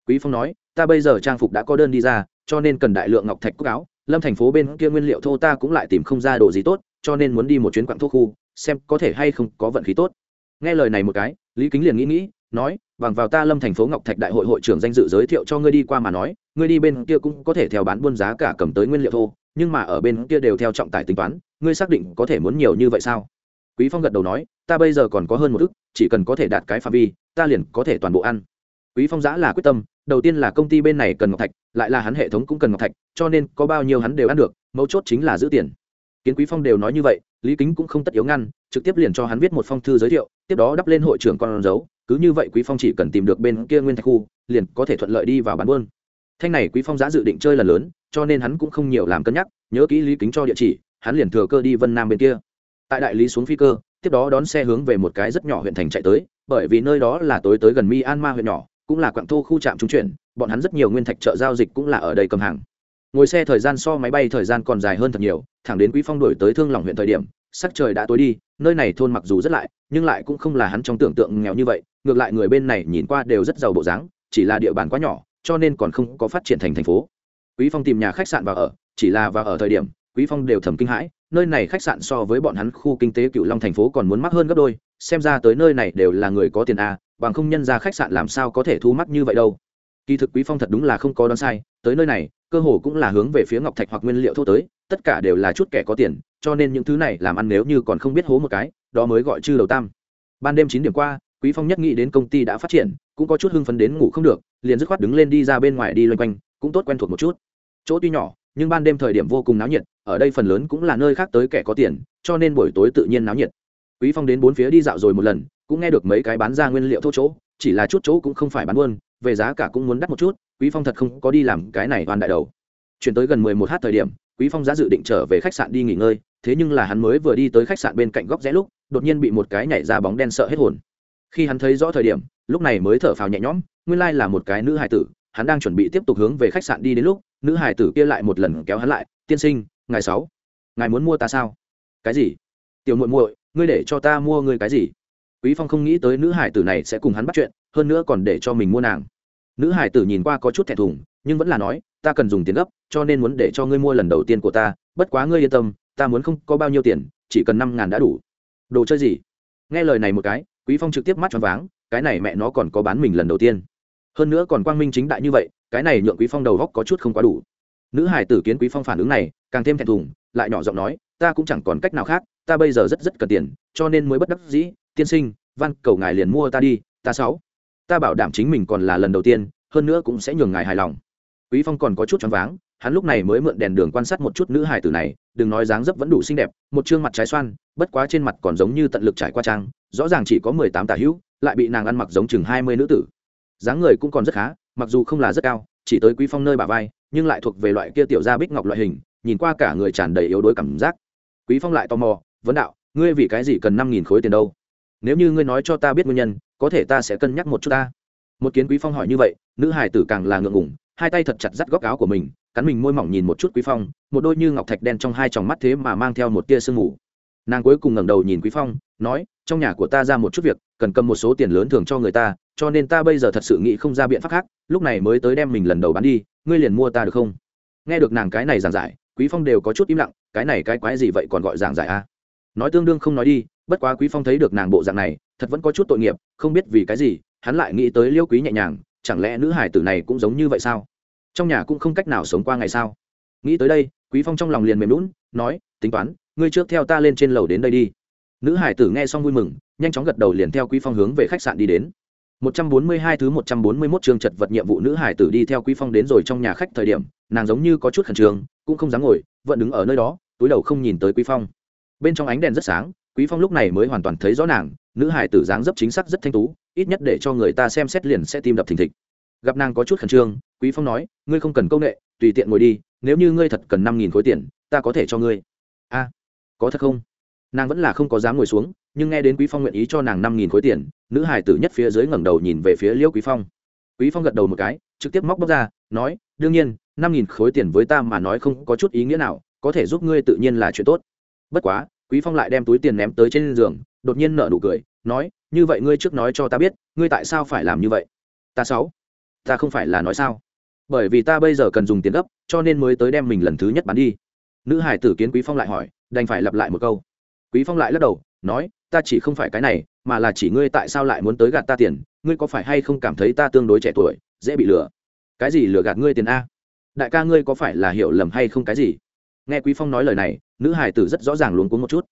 quý phong nói, ta bây giờ trang phục đã có đơn đi ra, cho nên cần đại lượng ngọc thạch cúc áo. Lâm thành phố bên kia nguyên liệu thô ta cũng lại tìm không ra đồ gì tốt, cho nên muốn đi một chuyến quặng thô khu, xem có thể hay không có vận khí tốt. Nghe lời này một cái, lý kính liền nghĩ nghĩ, nói, bằng vào ta lâm thành phố ngọc thạch đại hội hội trưởng danh dự giới thiệu cho ngươi đi qua mà nói, ngươi đi bên kia cũng có thể theo bán buôn giá cả cầm tới nguyên liệu thô, nhưng mà ở bên kia đều theo trọng tài tính toán, ngươi xác định có thể muốn nhiều như vậy sao? Quý phong gật đầu nói, ta bây giờ còn có hơn một ức, chỉ cần có thể đạt cái phạm vi, ta liền có thể toàn bộ ăn. Quý phong giã là quyết tâm đầu tiên là công ty bên này cần ngọc thạch, lại là hắn hệ thống cũng cần ngọc thạch, cho nên có bao nhiêu hắn đều ăn được, mấu chốt chính là giữ tiền. Kiến quý phong đều nói như vậy, lý kính cũng không tất yếu ngăn, trực tiếp liền cho hắn viết một phong thư giới thiệu, tiếp đó đắp lên hội trưởng con dấu, cứ như vậy quý phong chỉ cần tìm được bên kia nguyên thạch khu, liền có thể thuận lợi đi vào bán buôn. Thanh này quý phong giá dự định chơi lần lớn, cho nên hắn cũng không nhiều làm cân nhắc, nhớ kỹ lý kính cho địa chỉ, hắn liền thừa cơ đi vân nam bên kia. Tại đại lý xuống phi cơ, tiếp đó đón xe hướng về một cái rất nhỏ huyện thành chạy tới, bởi vì nơi đó là tối tới gần myanmar huyện nhỏ cũng là quặng thô khu trạm trung chuyển, bọn hắn rất nhiều nguyên thạch chợ giao dịch cũng là ở đây cầm hàng. Ngồi xe thời gian so máy bay thời gian còn dài hơn thật nhiều, thẳng đến quý phong đổi tới thương lòng huyện thời điểm, sắc trời đã tối đi, nơi này thôn mặc dù rất lại, nhưng lại cũng không là hắn trong tưởng tượng nghèo như vậy, ngược lại người bên này nhìn qua đều rất giàu bộ dáng, chỉ là địa bàn quá nhỏ, cho nên còn không có phát triển thành thành phố. Quý phong tìm nhà khách sạn vào ở, chỉ là vào ở thời điểm, quý phong đều thầm kinh hãi nơi này khách sạn so với bọn hắn khu kinh tế cựu long thành phố còn muốn mắc hơn gấp đôi, xem ra tới nơi này đều là người có tiền a, bằng không nhân ra khách sạn làm sao có thể thu mắc như vậy đâu. Kỳ thực quý phong thật đúng là không có đoán sai, tới nơi này, cơ hồ cũng là hướng về phía ngọc thạch hoặc nguyên liệu thô tới, tất cả đều là chút kẻ có tiền, cho nên những thứ này làm ăn nếu như còn không biết hố một cái, đó mới gọi chư đầu tam. Ban đêm chín điểm qua, quý phong nhất nghĩ đến công ty đã phát triển, cũng có chút hưng phấn đến ngủ không được, liền dứt khoát đứng lên đi ra bên ngoài đi loanh quanh, cũng tốt quen thuộc một chút. Chỗ tuy nhỏ, nhưng ban đêm thời điểm vô cùng náo nhiệt ở đây phần lớn cũng là nơi khác tới kẻ có tiền, cho nên buổi tối tự nhiên náo nhiệt. Quý phong đến bốn phía đi dạo rồi một lần, cũng nghe được mấy cái bán ra nguyên liệu thô chỗ, chỉ là chút chỗ cũng không phải bán buôn, về giá cả cũng muốn đắt một chút, quý phong thật không có đi làm cái này toàn đại đầu. Chuyển tới gần mười một h thời điểm, quý phong giá dự định trở về khách sạn đi nghỉ ngơi, thế nhưng là hắn mới vừa đi tới khách sạn bên cạnh góc rẽ lúc, đột nhiên bị một cái nhảy ra bóng đen sợ hết hồn. Khi hắn thấy rõ thời điểm, lúc này mới thở phào nhẹ nhõm, nguyên lai là một cái nữ hài tử, hắn đang chuẩn bị tiếp tục hướng về khách sạn đi đến lúc, nữ hài tử kia lại một lần kéo hắn lại, tiên sinh ngày sáu. Ngài muốn mua ta sao? Cái gì? Tiểu muội muội, ngươi để cho ta mua ngươi cái gì? Quý phong không nghĩ tới nữ hải tử này sẽ cùng hắn bắt chuyện, hơn nữa còn để cho mình mua nàng. Nữ hải tử nhìn qua có chút thẹn thùng, nhưng vẫn là nói, ta cần dùng tiền gấp, cho nên muốn để cho ngươi mua lần đầu tiên của ta, bất quá ngươi yên tâm, ta muốn không có bao nhiêu tiền, chỉ cần năm ngàn đã đủ. Đồ chơi gì? Nghe lời này một cái, quý phong trực tiếp mắt cho váng, cái này mẹ nó còn có bán mình lần đầu tiên. Hơn nữa còn quang minh chính đại như vậy, cái này nhượng quý phong đầu góc có chút không quá đủ nữ hải tử kiến quý phong phản ứng này, càng thêm thẹn thùng, lại nhỏ giọng nói, ta cũng chẳng còn cách nào khác, ta bây giờ rất rất cần tiền, cho nên mới bất đắc dĩ, tiên sinh văn cầu ngài liền mua ta đi, ta sáu. Ta bảo đảm chính mình còn là lần đầu tiên, hơn nữa cũng sẽ nhường ngài hài lòng. Quý phong còn có chút choáng váng, hắn lúc này mới mượn đèn đường quan sát một chút nữ hài tử này, đừng nói dáng dấp vẫn đủ xinh đẹp, một trương mặt trái xoan, bất quá trên mặt còn giống như tận lực trải qua trang, rõ ràng chỉ có mười tám tà hữu, lại bị nàng ăn mặc giống chừng hai mươi nữ tử. Dáng người cũng còn rất khá, mặc dù không là rất cao chỉ tới quý phong nơi bà vai, nhưng lại thuộc về loại kia tiểu gia bích ngọc loại hình, nhìn qua cả người tràn đầy yếu đuối cảm giác. Quý phong lại tò mò, vấn đạo, ngươi vì cái gì cần năm nghìn khối tiền đâu? Nếu như ngươi nói cho ta biết nguyên nhân, có thể ta sẽ cân nhắc một chút ta. Một kiến quý phong hỏi như vậy, nữ hải tử càng là ngượng ngủng hai tay thật chặt dắt góc áo của mình, cắn mình môi mỏng nhìn một chút quý phong, một đôi như ngọc thạch đen trong hai tròng mắt thế mà mang theo một tia sương mù. Nàng cuối cùng ngẩng đầu nhìn quý phong, nói, trong nhà của ta ra một chút việc, cần cầm một số tiền lớn thường cho người ta cho nên ta bây giờ thật sự nghĩ không ra biện pháp khác, lúc này mới tới đem mình lần đầu bán đi, ngươi liền mua ta được không? Nghe được nàng cái này giảng giải, quý phong đều có chút im lặng, cái này cái quái gì vậy còn gọi giảng giải a nói tương đương không nói đi, bất quá quý phong thấy được nàng bộ dạng này, thật vẫn có chút tội nghiệp, không biết vì cái gì, hắn lại nghĩ tới liêu quý nhẹ nhàng, chẳng lẽ nữ hải tử này cũng giống như vậy sao? Trong nhà cũng không cách nào sống qua ngày sao? Nghĩ tới đây, quý phong trong lòng liền mềm lún nói, tính toán, ngươi trước theo ta lên trên lầu đến đây đi. Nữ hải tử nghe xong vui mừng, nhanh chóng gật đầu liền theo quý phong hướng về khách sạn đi đến. 142 thứ 141 chương chật vật nhiệm vụ nữ hải tử đi theo quý phong đến rồi trong nhà khách thời điểm, nàng giống như có chút khẩn trương, cũng không dám ngồi, vẫn đứng ở nơi đó, túi đầu không nhìn tới quý phong. Bên trong ánh đèn rất sáng, quý phong lúc này mới hoàn toàn thấy rõ nàng, nữ hải tử dáng dấp chính xác rất thanh tú, ít nhất để cho người ta xem xét liền sẽ tim đập thình thịch. Gặp nàng có chút khẩn trương, quý phong nói, ngươi không cần công nghệ tùy tiện ngồi đi, nếu như ngươi thật cần năm nghìn khối tiền, ta có thể cho ngươi. A, có thật không? Nàng vẫn là không có dám ngồi xuống nhưng nghe đến quý phong nguyện ý cho nàng năm nghìn khối tiền, nữ hải tử nhất phía dưới ngẩng đầu nhìn về phía liễu quý phong. Quý phong gật đầu một cái, trực tiếp móc bóc ra, nói, đương nhiên, năm nghìn khối tiền với ta mà nói không có chút ý nghĩa nào, có thể giúp ngươi tự nhiên là chuyện tốt. Bất quá, quý phong lại đem túi tiền ném tới trên giường, đột nhiên nở nụ cười, nói, như vậy ngươi trước nói cho ta biết, ngươi tại sao phải làm như vậy? Ta sáu, ta không phải là nói sao? Bởi vì ta bây giờ cần dùng tiền gấp, cho nên mới tới đem mình lần thứ nhất bán đi. Nữ hải tử kiến quý phong lại hỏi, đành phải lặp lại một câu. Quý phong lại lắc đầu, nói ta chỉ không phải cái này, mà là chỉ ngươi tại sao lại muốn tới gạt ta tiền, ngươi có phải hay không cảm thấy ta tương đối trẻ tuổi, dễ bị lừa? Cái gì lừa gạt ngươi tiền a? Đại ca ngươi có phải là hiểu lầm hay không cái gì? Nghe quý phong nói lời này, nữ hải tử rất rõ ràng luống cuống một chút.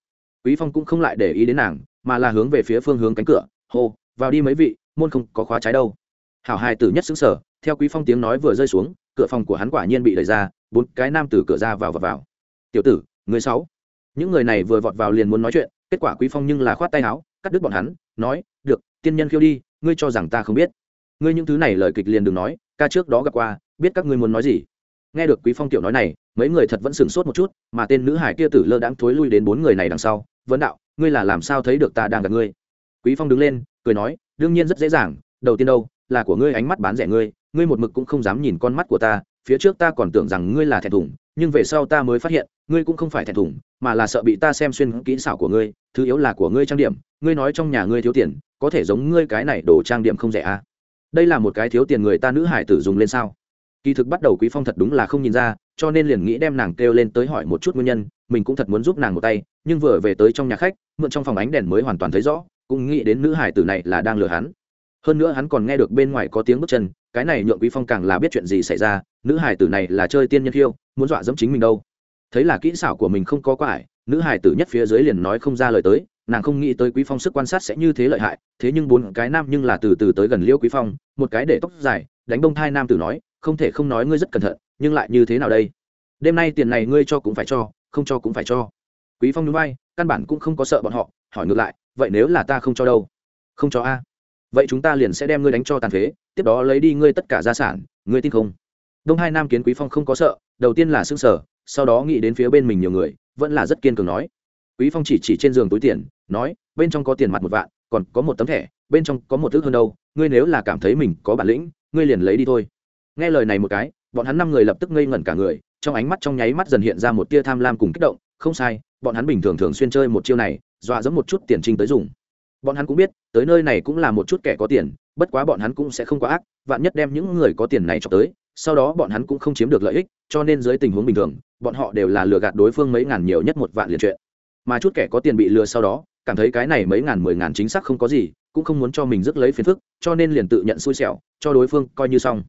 Quý phong cũng không lại để ý đến nàng, mà là hướng về phía phương hướng cánh cửa, hô, vào đi mấy vị, môn không có khóa trái đâu. Hảo hải tử nhất xứng sở theo quý phong tiếng nói vừa rơi xuống, cửa phòng của hắn quả nhiên bị đẩy ra, bốn cái nam từ cửa ra vào và vào. Tiểu tử, người sáu. Những người này vừa vọt vào liền muốn nói chuyện kết quả quý phong nhưng là khoát tay áo, cắt đứt bọn hắn, nói, được, tiên nhân khiêu đi, ngươi cho rằng ta không biết. Ngươi những thứ này lời kịch liền đừng nói, ca trước đó gặp qua, biết các ngươi muốn nói gì. Nghe được quý phong tiểu nói này, mấy người thật vẫn sửng sốt một chút, mà tên nữ hải kia tử lơ đãng thối lui đến bốn người này đằng sau, vấn đạo, ngươi là làm sao thấy được ta đang gặp ngươi? Quý phong đứng lên, cười nói, đương nhiên rất dễ dàng, đầu tiên đâu, là của ngươi ánh mắt bán rẻ ngươi ngươi một mực cũng không dám nhìn con mắt của ta phía trước ta còn tưởng rằng ngươi là thẹn thùng, nhưng về sau ta mới phát hiện, ngươi cũng không phải thẹn thùng, mà là sợ bị ta xem xuyên kỹ xảo của ngươi, thứ yếu là của ngươi trang điểm, ngươi nói trong nhà ngươi thiếu tiền, có thể giống ngươi cái này đồ trang điểm không rẻ à? Đây là một cái thiếu tiền người ta nữ hải tử dùng lên sao? Kỳ thực bắt đầu quý phong thật đúng là không nhìn ra, cho nên liền nghĩ đem nàng kêu lên tới hỏi một chút nguyên nhân, mình cũng thật muốn giúp nàng một tay, nhưng vừa về tới trong nhà khách, mượn trong phòng ánh đèn mới hoàn toàn thấy rõ, cũng nghĩ đến nữ hải tử này là đang lừa hắn. Hơn nữa hắn còn nghe được bên ngoài có tiếng bước chân cái này nhượng quý phong càng là biết chuyện gì xảy ra, nữ hải tử này là chơi tiên nhân khiêu, muốn dọa dẫm chính mình đâu. Thấy là kỹ xảo của mình không có quá ải nữ hải tử nhất phía dưới liền nói không ra lời tới, nàng không nghĩ tới quý phong sức quan sát sẽ như thế lợi hại, thế nhưng bốn cái nam nhưng là từ từ tới gần liêu quý phong, một cái để tóc dài, đánh bông thai nam tử nói, không thể không nói ngươi rất cẩn thận, nhưng lại như thế nào đây? Đêm nay tiền này ngươi cho cũng phải cho, không cho cũng phải cho. Quý phong núi bay căn bản cũng không có sợ bọn họ, hỏi ngược lại, vậy nếu là ta không cho đâu? Không cho a vậy chúng ta liền sẽ đem ngươi đánh cho tàn phế, tiếp đó lấy đi ngươi tất cả gia sản, ngươi tin không? Đông hai nam kiến quý phong không có sợ, đầu tiên là xương sở sau đó nghĩ đến phía bên mình nhiều người, vẫn là rất kiên cường nói. Quý phong chỉ chỉ trên giường túi tiền, nói, bên trong có tiền mặt một vạn, còn có một tấm thẻ, bên trong có một thứ hơn đâu, ngươi nếu là cảm thấy mình có bản lĩnh, ngươi liền lấy đi thôi. Nghe lời này một cái, bọn hắn năm người lập tức ngây ngẩn cả người, trong ánh mắt trong nháy mắt dần hiện ra một tia tham lam cùng kích động, không sai, bọn hắn bình thường thường xuyên chơi một chiêu này, dọa dẫm một chút tiền trinh tới dùng bọn hắn cũng biết, tới nơi này cũng là một chút kẻ có tiền, bất quá bọn hắn cũng sẽ không quá ác, vạn nhất đem những người có tiền này cho tới, sau đó bọn hắn cũng không chiếm được lợi ích, cho nên dưới tình huống bình thường, bọn họ đều là lừa gạt đối phương mấy ngàn nhiều nhất một vạn liền chuyện. Mà chút kẻ có tiền bị lừa sau đó, cảm thấy cái này mấy ngàn, mười ngàn chính xác không có gì, cũng không muốn cho mình rước lấy phiền phức, cho nên liền tự nhận xui xẻo, cho đối phương coi như xong.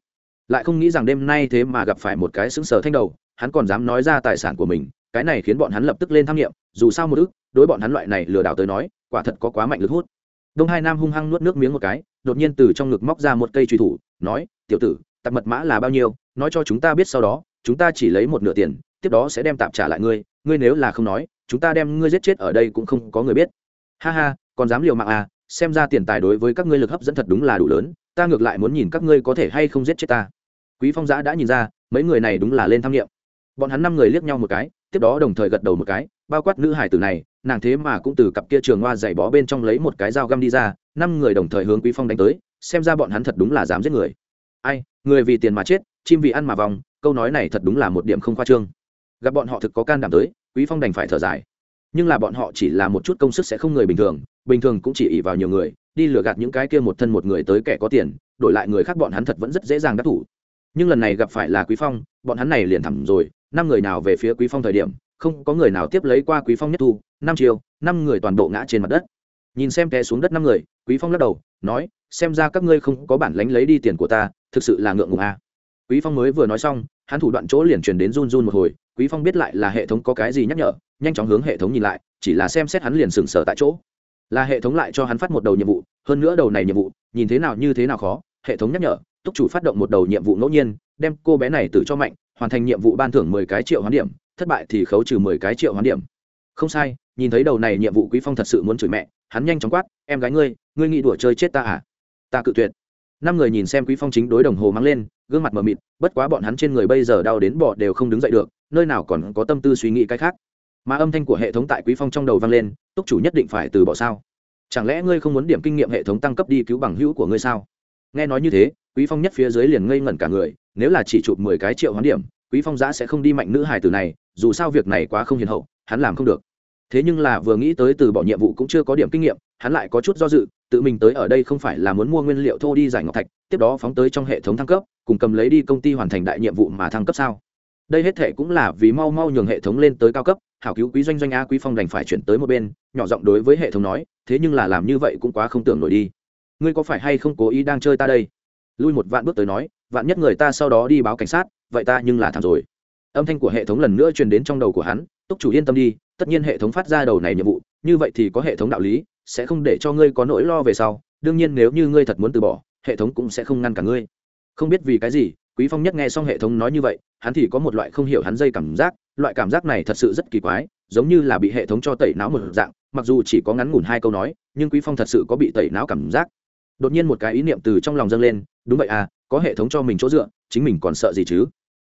Lại không nghĩ rằng đêm nay thế mà gặp phải một cái xứng sở thanh đầu, hắn còn dám nói ra tài sản của mình cái này khiến bọn hắn lập tức lên tham nghiệm, dù sao một ước, đối bọn hắn loại này lừa đảo tới nói, quả thật có quá mạnh lực hút. Đông hai nam hung hăng nuốt nước miếng một cái, đột nhiên từ trong ngực móc ra một cây truy thủ, nói, tiểu tử, tạp mật mã là bao nhiêu? Nói cho chúng ta biết sau đó, chúng ta chỉ lấy một nửa tiền, tiếp đó sẽ đem tạp trả lại ngươi ngươi nếu là không nói, chúng ta đem ngươi giết chết ở đây cũng không có người biết. Ha ha, còn dám liều mạng à? Xem ra tiền tài đối với các ngươi lực hấp dẫn thật đúng là đủ lớn, ta ngược lại muốn nhìn các ngươi có thể hay không giết chết ta. Quý phong giã đã nhìn ra, mấy người này đúng là lên tham nghiệm. Bọn hắn năm người liếc nhau một cái tiếp đó đồng thời gật đầu một cái, bao quát nữ hải tử này, nàng thế mà cũng từ cặp kia trường hoa giày bó bên trong lấy một cái dao găm đi ra, năm người đồng thời hướng quý phong đánh tới, xem ra bọn hắn thật đúng là dám giết người. Ai, người vì tiền mà chết, chim vì ăn mà vòng câu nói này thật đúng là một điểm không khoa trương. Gặp bọn họ thực có can đảm tới, quý phong đành phải thở dài. Nhưng là bọn họ chỉ là một chút công sức sẽ không người bình thường bình thường cũng chỉ ỉ vào nhiều người, đi lừa gạt những cái kia một thân một người tới kẻ có tiền, đổi lại người khác bọn hắn thật vẫn rất dễ dàng đắc thủ. Nhưng lần này gặp phải là quý phong, bọn hắn này liền thẳng rồi năm người nào về phía quý phong thời điểm, không có người nào tiếp lấy qua quý phong nhất thu, năm chiều năm người toàn bộ ngã trên mặt đất nhìn xem té xuống đất năm người, quý phong lắc đầu, nói, xem ra các ngươi không có bản lánh lấy đi tiền của ta, thực sự là ngượng ngùng à. quý phong mới vừa nói xong, hắn thủ đoạn chỗ liền truyền đến run run một hồi, quý phong biết lại là hệ thống có cái gì nhắc nhở, nhanh chóng hướng hệ thống nhìn lại, chỉ là xem xét hắn liền sừng sờ tại chỗ là hệ thống lại cho hắn phát một đầu nhiệm vụ, hơn nữa đầu này nhiệm vụ, nhìn thế nào như thế nào khó, hệ thống nhắc nhở, túc chủ phát động một đầu nhiệm vụ ngẫu nhiên, đem cô bé này tự cho mạnh hoàn thành nhiệm vụ ban thưởng mười cái triệu hoán điểm, thất bại thì khấu trừ mười cái triệu hoán điểm. Không sai, nhìn thấy đầu này nhiệm vụ quý phong thật sự muốn chửi mẹ, hắn nhanh chóng quát, em gái ngươi ngươi nghĩ đùa chơi chết ta à? Ta cự tuyệt. Năm người nhìn xem quý phong chính đối đồng hồ mang lên, gương mặt mờ mịt, bất quá bọn hắn trên người bây giờ đau đến bỏ đều không đứng dậy được, nơi nào còn có tâm tư suy nghĩ cái khác. Mà âm thanh của hệ thống tại quý phong trong đầu vang lên, túc chủ nhất định phải từ bỏ sao? Chẳng lẽ ngươi không muốn điểm kinh nghiệm hệ thống tăng cấp đi cứu bằng hữu của ngươi sao? Nghe nói như thế, quý phong nhất phía dưới liền ngây ngẩn cả người nếu là chỉ chụp mười cái triệu hoán điểm, quý phong giã sẽ không đi mạnh nữ hài tử này, dù sao việc này quá không hiền hậu, hắn làm không được. Thế nhưng là vừa nghĩ tới từ bỏ nhiệm vụ cũng chưa có điểm kinh nghiệm, hắn lại có chút do dự, tự mình tới ở đây không phải là muốn mua nguyên liệu thô đi giải ngọc thạch, tiếp đó phóng tới trong hệ thống thăng cấp, cùng cầm lấy đi công ty hoàn thành đại nhiệm vụ mà thăng cấp sao? Đây hết thể cũng là vì mau mau nhường hệ thống lên tới cao cấp, hảo cứu quý doanh doanh a, quý phong đành phải chuyển tới một bên, nhỏ giọng đối với hệ thống nói, thế nhưng là làm như vậy cũng quá không tưởng nổi đi. Ngươi có phải hay không cố ý đang chơi ta đây? Lui một vạn bước tới nói vạn nhất người ta sau đó đi báo cảnh sát, vậy ta nhưng là thảm rồi. Âm thanh của hệ thống lần nữa truyền đến trong đầu của hắn, túc chủ yên tâm đi, tất nhiên hệ thống phát ra đầu này nhiệm vụ, như vậy thì có hệ thống đạo lý, sẽ không để cho ngươi có nỗi lo về sau. Đương nhiên nếu như ngươi thật muốn từ bỏ, hệ thống cũng sẽ không ngăn cả ngươi. Không biết vì cái gì, quý phong nhất nghe xong hệ thống nói như vậy, hắn thì có một loại không hiểu hắn dây cảm giác, loại cảm giác này thật sự rất kỳ quái, giống như là bị hệ thống cho tẩy não một dạng, mặc dù chỉ có ngắn ngủn hai câu nói, nhưng quý phong thật sự có bị tẩy não cảm giác. Đột nhiên một cái ý niệm từ trong lòng dâng lên, đúng vậy à có hệ thống cho mình chỗ dựa, chính mình còn sợ gì chứ?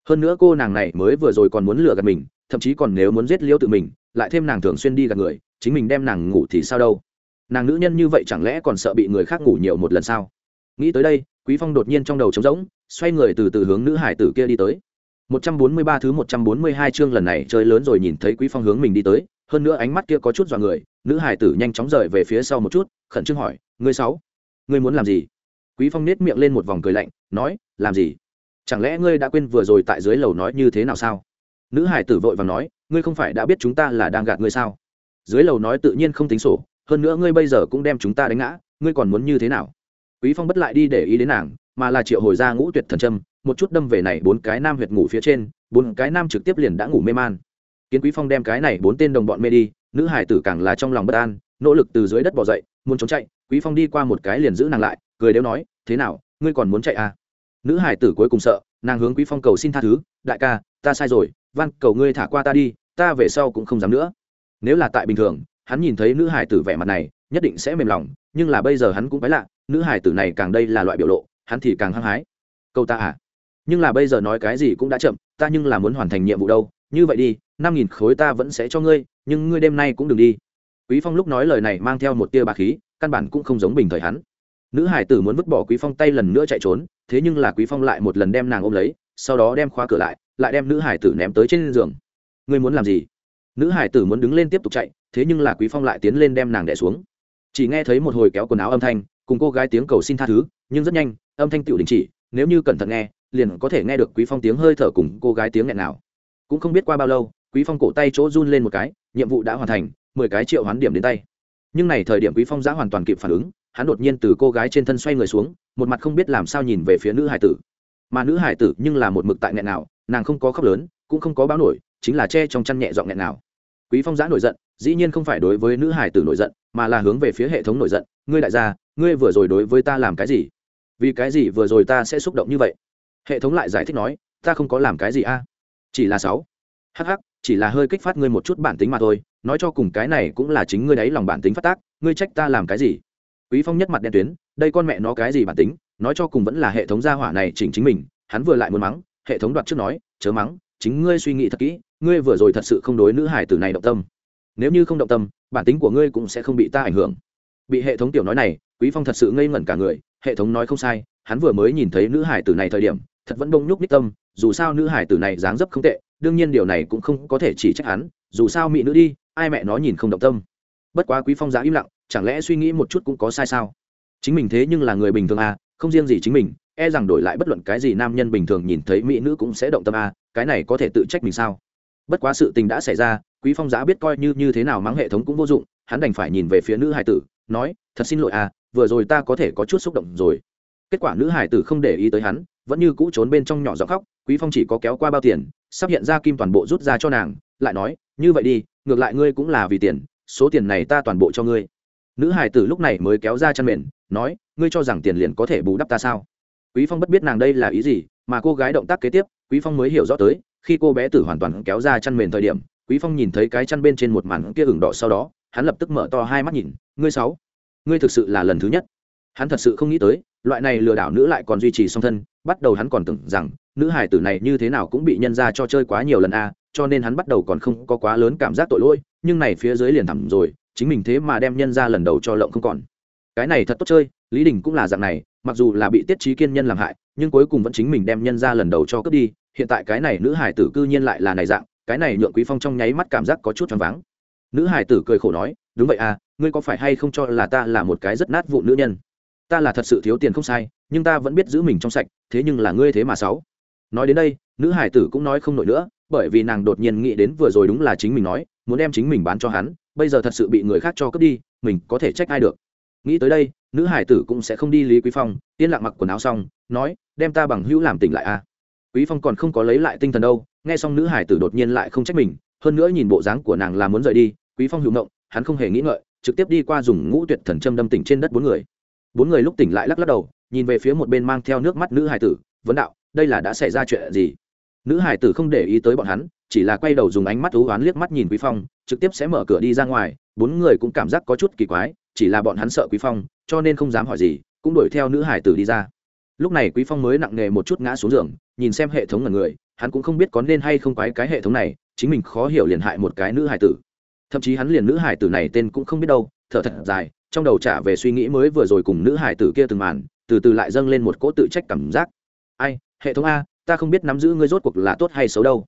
Hơn nữa cô nàng này mới vừa rồi còn muốn lừa gạt mình, thậm chí còn nếu muốn giết liêu tự mình, lại thêm nàng thường xuyên đi gạt người, chính mình đem nàng ngủ thì sao đâu? Nàng nữ nhân như vậy chẳng lẽ còn sợ bị người khác ngủ nhiều một lần sao? Nghĩ tới đây, quý phong đột nhiên trong đầu trống rỗng, xoay người từ từ hướng nữ hải tử kia đi tới. 143 thứ 142 chương lần này chơi lớn rồi nhìn thấy quý phong hướng mình đi tới, hơn nữa ánh mắt kia có chút dọa người, nữ hải tử nhanh chóng rời về phía sau một chút, khẩn trương hỏi, ngươi sáu, ngươi muốn làm gì? Quý phong nết miệng lên một vòng cười lạnh nói, làm gì? Chẳng lẽ ngươi đã quên vừa rồi tại dưới lầu nói như thế nào sao? Nữ hải tử vội và nói, ngươi không phải đã biết chúng ta là đang gạt ngươi sao? Dưới lầu nói tự nhiên không tính sổ, hơn nữa ngươi bây giờ cũng đem chúng ta đánh ngã, ngươi còn muốn như thế nào? Quý phong bất lại đi để ý đến nàng, mà là triệu hồi ra ngũ tuyệt thần trâm một chút đâm về này bốn cái nam huyệt ngủ phía trên, bốn cái nam trực tiếp liền đã ngủ mê man. Kiến quý phong đem cái này bốn tên đồng bọn mê đi, nữ hải tử càng là trong lòng bất an, nỗ lực từ dưới đất bỏ dậy, muốn trốn chạy. Quý phong đi qua một cái liền giữ nàng lại, cười đeo nói, thế nào, ngươi còn muốn chạy à? Nữ hải tử cuối cùng sợ, nàng hướng quý phong cầu xin tha thứ, đại ca, ta sai rồi, van, cầu ngươi thả qua ta đi, ta về sau cũng không dám nữa. Nếu là tại bình thường, hắn nhìn thấy nữ hải tử vẻ mặt này, nhất định sẽ mềm lòng, nhưng là bây giờ hắn cũng phải lạ, nữ hải tử này càng đây là loại biểu lộ, hắn thì càng hăng hái. Câu ta à? Nhưng là bây giờ nói cái gì cũng đã chậm, ta nhưng là muốn hoàn thành nhiệm vụ đâu, như vậy đi, năm nghìn khối ta vẫn sẽ cho ngươi, nhưng ngươi đêm nay cũng đừng đi. Quý phong lúc nói lời này mang theo một tia bà khí, căn bản cũng không giống bình thời hắn nữ hải tử muốn vứt bỏ quý phong tay lần nữa chạy trốn, thế nhưng là quý phong lại một lần đem nàng ôm lấy, sau đó đem khóa cửa lại lại đem nữ hải tử ném tới trên giường. Ngươi muốn làm gì? Nữ hải tử muốn đứng lên tiếp tục chạy, thế nhưng là quý phong lại tiến lên đem nàng đẻ xuống. Chỉ nghe thấy một hồi kéo quần áo âm thanh, cùng cô gái tiếng cầu xin tha thứ, nhưng rất nhanh, âm thanh tựu đình chỉ, nếu như cẩn thận nghe, liền có thể nghe được quý phong tiếng hơi thở cùng cô gái tiếng nghẹn nào cũng không biết qua bao lâu, quý phong cổ tay chỗ run lên một cái, nhiệm vụ đã hoàn thành, mười cái triệu hoán điểm đến tay. Nhưng này thời điểm quý phong đã hoàn toàn kịp phản ứng hắn đột nhiên từ cô gái trên thân xoay người xuống, một mặt không biết làm sao nhìn về phía nữ hải tử. Mà nữ hải tử nhưng là một mực tại nghẹn nào, nàng không có khóc lớn, cũng không có báo nổi, chính là che trong chăn nhẹ dọn nghẹn nào. Quý phong giã nổi giận, dĩ nhiên không phải đối với nữ hải tử nổi giận, mà là hướng về phía hệ thống nổi giận, ngươi đại gia, ngươi vừa rồi đối với ta làm cái gì? Vì cái gì vừa rồi ta sẽ xúc động như vậy? Hệ thống lại giải thích nói, ta không có làm cái gì a, chỉ là sáu. Hh chỉ là hơi kích phát ngươi một chút bản tính mà thôi, nói cho cùng cái này cũng là chính ngươi đấy lòng bản tính phát tác, ngươi trách ta làm cái gì? Quý phong nhất mặt đen tuyến, đây con mẹ nó cái gì bản tính, nói cho cùng vẫn là hệ thống gia hỏa này chỉnh chính mình, hắn vừa lại muốn mắng, hệ thống đoạt trước nói, chớ mắng, chính ngươi suy nghĩ thật kỹ, ngươi vừa rồi thật sự không đối nữ hải tử này động tâm. Nếu như không động tâm, bản tính của ngươi cũng sẽ không bị ta ảnh hưởng. Bị hệ thống tiểu nói này, quý phong thật sự ngây ngẩn cả người, hệ thống nói không sai, hắn vừa mới nhìn thấy nữ hải tử này thời điểm, thật vẫn đông nhúc ních tâm, dù sao nữ hải tử này dáng dấp không tệ, đương nhiên điều này cũng không có thể chỉ trách hắn, dù sao mỹ nữ đi, ai mẹ nó nhìn không động tâm. Bất quá quý phong giá im lặng chẳng lẽ suy nghĩ một chút cũng có sai sao? Chính mình thế nhưng là người bình thường à không riêng gì chính mình e rằng đổi lại bất luận cái gì nam nhân bình thường nhìn thấy mỹ nữ cũng sẽ động tâm à? cái này có thể tự trách mình sao? Bất quá sự tình đã xảy ra, quý phong giã biết coi như như thế nào mắng hệ thống cũng vô dụng, hắn đành phải nhìn về phía nữ hải tử, nói, thật xin lỗi à vừa rồi ta có thể có chút xúc động rồi. Kết quả nữ hải tử không để ý tới hắn, vẫn như cũ trốn bên trong nhỏ giọng khóc, quý phong chỉ có kéo qua bao tiền, sắp hiện ra kim toàn bộ rút ra cho nàng, lại nói, như vậy đi, ngược lại ngươi cũng là vì tiền, số tiền này ta toàn bộ cho ngươi nữ hải tử lúc này mới kéo ra chăn mền, nói, ngươi cho rằng tiền liền có thể bù đắp ta sao? Quý phong bất biết nàng đây là ý gì, mà cô gái động tác kế tiếp, quý phong mới hiểu rõ tới, khi cô bé tử hoàn toàn kéo ra chăn mền thời điểm, quý phong nhìn thấy cái chăn bên trên một màn kia ửng đỏ sau đó, hắn lập tức mở to hai mắt nhìn, ngươi sáu, ngươi thực sự là lần thứ nhất. Hắn thật sự không nghĩ tới, loại này lừa đảo nữ lại còn duy trì song thân, bắt đầu hắn còn tưởng rằng, nữ hải tử này như thế nào cũng bị nhân ra cho chơi quá nhiều lần a, cho nên hắn bắt đầu còn không có quá lớn cảm giác tội lỗi, nhưng này phía dưới liền thẳm rồi chính mình thế mà đem nhân ra lần đầu cho lộng không còn. Cái này thật tốt chơi, lý đình cũng là dạng này, mặc dù là bị tiết trí kiên nhân làm hại, nhưng cuối cùng vẫn chính mình đem nhân ra lần đầu cho cướp đi, hiện tại cái này nữ hải tử cư nhiên lại là này dạng, cái này nhượng quý phong trong nháy mắt cảm giác có chút choáng váng. Nữ hải tử cười khổ nói, đúng vậy à ngươi có phải hay không cho là ta là một cái rất nát vụ nữ nhân? Ta là thật sự thiếu tiền không sai, nhưng ta vẫn biết giữ mình trong sạch, thế nhưng là ngươi thế mà sáu nói đến đây, nữ hải tử cũng nói không nổi nữa, bởi vì nàng đột nhiên nghĩ đến vừa rồi đúng là chính mình nói, muốn đem chính mình bán cho hắn bây giờ thật sự bị người khác cho cướp đi, mình có thể trách ai được. Nghĩ tới đây, nữ hải tử cũng sẽ không đi lý quý phong, yên lặng mặc quần áo xong, nói, đem ta bằng hữu làm tỉnh lại a. Quý phong còn không có lấy lại tinh thần đâu, nghe xong nữ hải tử đột nhiên lại không trách mình, hơn nữa nhìn bộ dáng của nàng là muốn rời đi, quý phong hữu ngộng, hắn không hề nghĩ ngợi, trực tiếp đi qua dùng ngũ tuyệt thần châm đâm tỉnh trên đất bốn người. Bốn người lúc tỉnh lại lắc lắc đầu, nhìn về phía một bên mang theo nước mắt nữ hải tử, vấn đạo, đây là đã xảy ra chuyện gì? Nữ hải tử không để ý tới bọn hắn, chỉ là quay đầu dùng ánh mắt thú oán liếc mắt nhìn quý phong trực tiếp sẽ mở cửa đi ra ngoài, bốn người cũng cảm giác có chút kỳ quái, chỉ là bọn hắn sợ quý phong, cho nên không dám hỏi gì, cũng đuổi theo nữ hải tử đi ra. Lúc này quý phong mới nặng nề một chút ngã xuống giường, nhìn xem hệ thống là người, hắn cũng không biết có nên hay không quái cái hệ thống này, chính mình khó hiểu liền hại một cái nữ hải tử. Thậm chí hắn liền nữ hải tử này tên cũng không biết đâu, thở thật dài, trong đầu trả về suy nghĩ mới vừa rồi cùng nữ hải tử kia từng màn, từ từ lại dâng lên một cỗ tự trách cảm giác. Ai, hệ thống a, ta không biết nắm giữ ngươi rốt cuộc là tốt hay xấu đâu.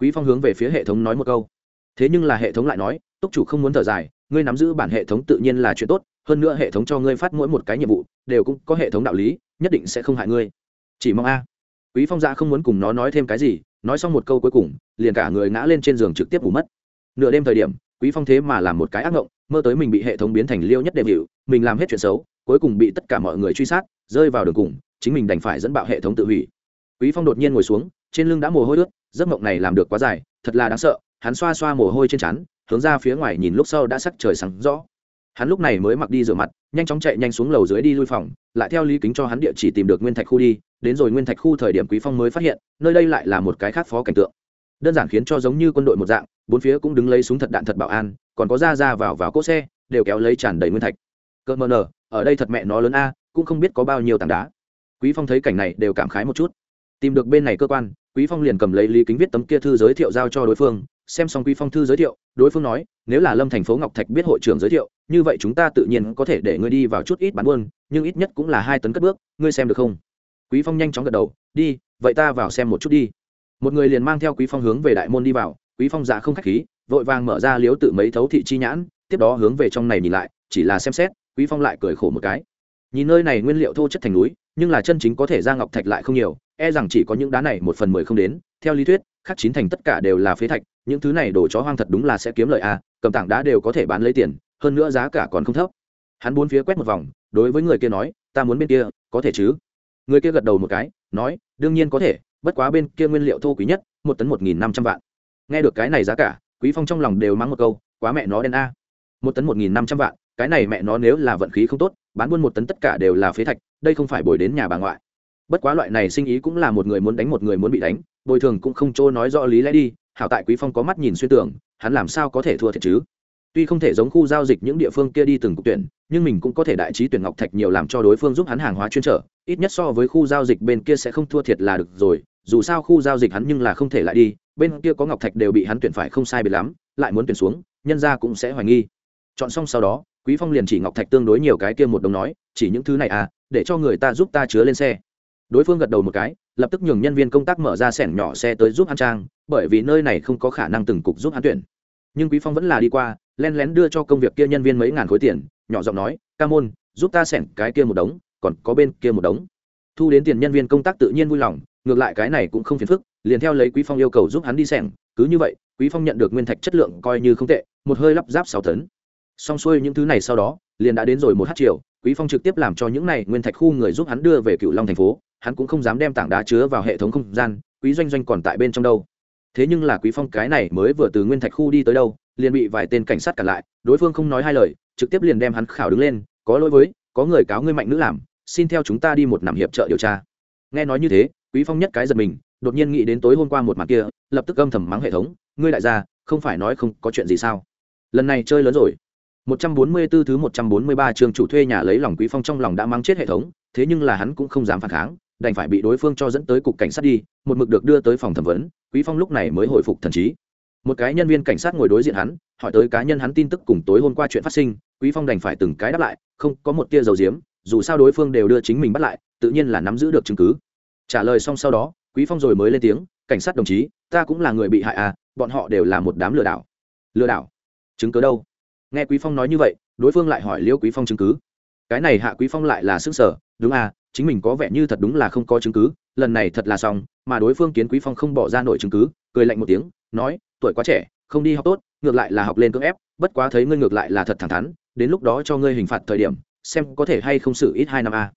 Quý phong hướng về phía hệ thống nói một câu thế nhưng là hệ thống lại nói, túc chủ không muốn thở dài, ngươi nắm giữ bản hệ thống tự nhiên là chuyện tốt, hơn nữa hệ thống cho ngươi phát mỗi một cái nhiệm vụ, đều cũng có hệ thống đạo lý, nhất định sẽ không hại ngươi. Chỉ mong a. Quý phong dạ không muốn cùng nó nói thêm cái gì, nói xong một câu cuối cùng, liền cả người ngã lên trên giường trực tiếp ngủ mất. Nửa đêm thời điểm, quý phong thế mà làm một cái ác ngộng, mơ tới mình bị hệ thống biến thành liêu nhất đệm hiệu mình làm hết chuyện xấu, cuối cùng bị tất cả mọi người truy sát, rơi vào đường cùng, chính mình đành phải dẫn bạo hệ thống tự hủy. Quý phong đột nhiên ngồi xuống, trên lưng đã mồ hôi ướt, giấc mộng này làm được quá dài, thật là đáng sợ hắn xoa xoa mồ hôi trên trán, hướng ra phía ngoài nhìn lúc sau đã sắc trời sáng rõ. Hắn lúc này mới mặc đi rửa mặt, nhanh chóng chạy nhanh xuống lầu dưới đi lui phòng, lại theo lý kính cho hắn địa chỉ tìm được nguyên thạch khu đi, đến rồi nguyên thạch khu thời điểm quý phong mới phát hiện, nơi đây lại là một cái khác phó cảnh tượng. Đơn giản khiến cho giống như quân đội một dạng, bốn phía cũng đứng lấy súng thật đạn thật bảo an, còn có ra ra vào vào cỗ xe, đều kéo lấy tràn đầy nguyên thạch. Cỡ mờ nở ở đây thật mẹ nó lớn a, cũng không biết có bao nhiêu tảng đá. Quý phong thấy cảnh này đều cảm khái một chút. Tìm được bên này cơ quan, quý phong liền cầm lấy lý kính viết tấm kia thư giới thiệu giao cho đối phương xem xong quý phong thư giới thiệu, đối phương nói, nếu là lâm thành phố ngọc thạch biết hội trưởng giới thiệu, như vậy chúng ta tự nhiên có thể để ngươi đi vào chút ít bán buôn, nhưng ít nhất cũng là hai tấn cất bước, ngươi xem được không? Quý phong nhanh chóng gật đầu, đi, vậy ta vào xem một chút đi. Một người liền mang theo quý phong hướng về đại môn đi vào, quý phong dạ không khách khí, vội vàng mở ra liếu tự mấy thấu thị chi nhãn, tiếp đó hướng về trong này nhìn lại, chỉ là xem xét, quý phong lại cười khổ một cái. Nhìn nơi này nguyên liệu thô chất thành núi, nhưng là chân chính có thể ra ngọc thạch lại không nhiều e rằng chỉ có những đá này một phần mười không đến, theo lý thuyết, khắc chín thành tất cả đều là phế thạch những thứ này đổ chó hoang thật đúng là sẽ kiếm lợi a à, cầm tảng đá đều có thể bán lấy tiền hơn nữa giá cả còn không thấp. Hắn bốn phía quét một vòng đối với người kia nói ta muốn bên kia có thể chứ? Người kia gật đầu một cái nói đương nhiên có thể bất quá bên kia nguyên liệu thô quý nhất một tấn một nghìn năm trăm vạn. Nghe được cái này giá cả quý phong trong lòng đều mắng một câu quá mẹ nó đen a. Một tấn một nghìn năm trăm vạn cái này mẹ nó nếu là vận khí không tốt bán buôn một tấn tất cả đều là phế thạch đây không phải bồi đến nhà bà ngoại. Bất quá loại này sinh ý cũng là một người muốn đánh một người muốn bị đánh bồi thường cũng không chỗ nói rõ lý lẽ đi hảo tại quý phong có mắt nhìn xuyên tưởng hắn làm sao có thể thua thiệt chứ? Tuy không thể giống khu giao dịch những địa phương kia đi từng cục tuyển, nhưng mình cũng có thể đại trí tuyển ngọc thạch nhiều làm cho đối phương giúp hắn hàng hóa chuyên trở, ít nhất so với khu giao dịch bên kia sẽ không thua thiệt là được rồi, dù sao khu giao dịch hắn nhưng là không thể lại đi, bên kia có ngọc thạch đều bị hắn tuyển phải không sai biệt lắm, lại muốn tuyển xuống, nhân ra cũng sẽ hoài nghi. Chọn xong sau đó, quý phong liền chỉ ngọc thạch tương đối nhiều cái kia một đồng nói, chỉ những thứ này à để cho người ta giúp ta chứa lên xe đối phương gật đầu một cái, lập tức nhường nhân viên công tác mở ra sẻn nhỏ xe tới giúp hắn trang, bởi vì nơi này không có khả năng từng cục giúp hắn tuyển. Nhưng quý phong vẫn là đi qua, len lén đưa cho công việc kia nhân viên mấy ngàn khối tiền, nhỏ giọng nói, ca môn, giúp ta sẻn cái kia một đống, còn có bên kia một đống. Thu đến tiền nhân viên công tác tự nhiên vui lòng, ngược lại cái này cũng không phiền phức, liền theo lấy quý phong yêu cầu giúp hắn đi sẻng cứ như vậy, quý phong nhận được nguyên thạch chất lượng coi như không tệ, một hơi lắp ráp sáu tấn. Xong xuôi những thứ này sau đó, liền đã đến rồi một hát chiều quý phong trực tiếp làm cho những này nguyên thạch khu người giúp hắn đưa về cựu long thành phố hắn cũng không dám đem tảng đá chứa vào hệ thống không gian quý doanh doanh còn tại bên trong đâu. Thế nhưng là quý phong cái này mới vừa từ nguyên thạch khu đi tới đâu liền bị vài tên cảnh sát cản lại đối phương không nói hai lời trực tiếp liền đem hắn khảo đứng lên có lỗi với có người cáo ngươi mạnh nữ làm xin theo chúng ta đi một nằm hiệp trợ điều tra. Nghe nói như thế quý phong nhất cái giật mình đột nhiên nghĩ đến tối hôm qua một mặt kia lập tức âm thầm mắng hệ thống ngươi đại gia không phải nói không có chuyện gì sao? Lần này chơi lớn rồi. 144 thứ 143 trường chủ thuê nhà lấy lòng Quý Phong trong lòng đã mang chết hệ thống, thế nhưng là hắn cũng không dám phản kháng, đành phải bị đối phương cho dẫn tới cục cảnh sát đi, một mực được đưa tới phòng thẩm vấn, Quý Phong lúc này mới hồi phục thần trí. Một cái nhân viên cảnh sát ngồi đối diện hắn, hỏi tới cá nhân hắn tin tức cùng tối hôm qua chuyện phát sinh, Quý Phong đành phải từng cái đáp lại, không có một tia dầu diếm, dù sao đối phương đều đưa chính mình bắt lại, tự nhiên là nắm giữ được chứng cứ. Trả lời xong sau đó, Quý Phong rồi mới lên tiếng, cảnh sát đồng chí, ta cũng là người bị hại à, bọn họ đều là một đám lừa đảo. Lừa đảo? Chứng cứ đâu? nghe quý phong nói như vậy đối phương lại hỏi liêu quý phong chứng cứ cái này hạ quý phong lại là sức sở đúng à chính mình có vẻ như thật đúng là không có chứng cứ lần này thật là xong mà đối phương kiến quý phong không bỏ ra nổi chứng cứ cười lạnh một tiếng nói tuổi quá trẻ không đi học tốt ngược lại là học lên cưỡng ép bất quá thấy ngươi ngược lại là thật thẳng thắn đến lúc đó cho ngươi hình phạt thời điểm xem có thể hay không xử ít hai năm a à.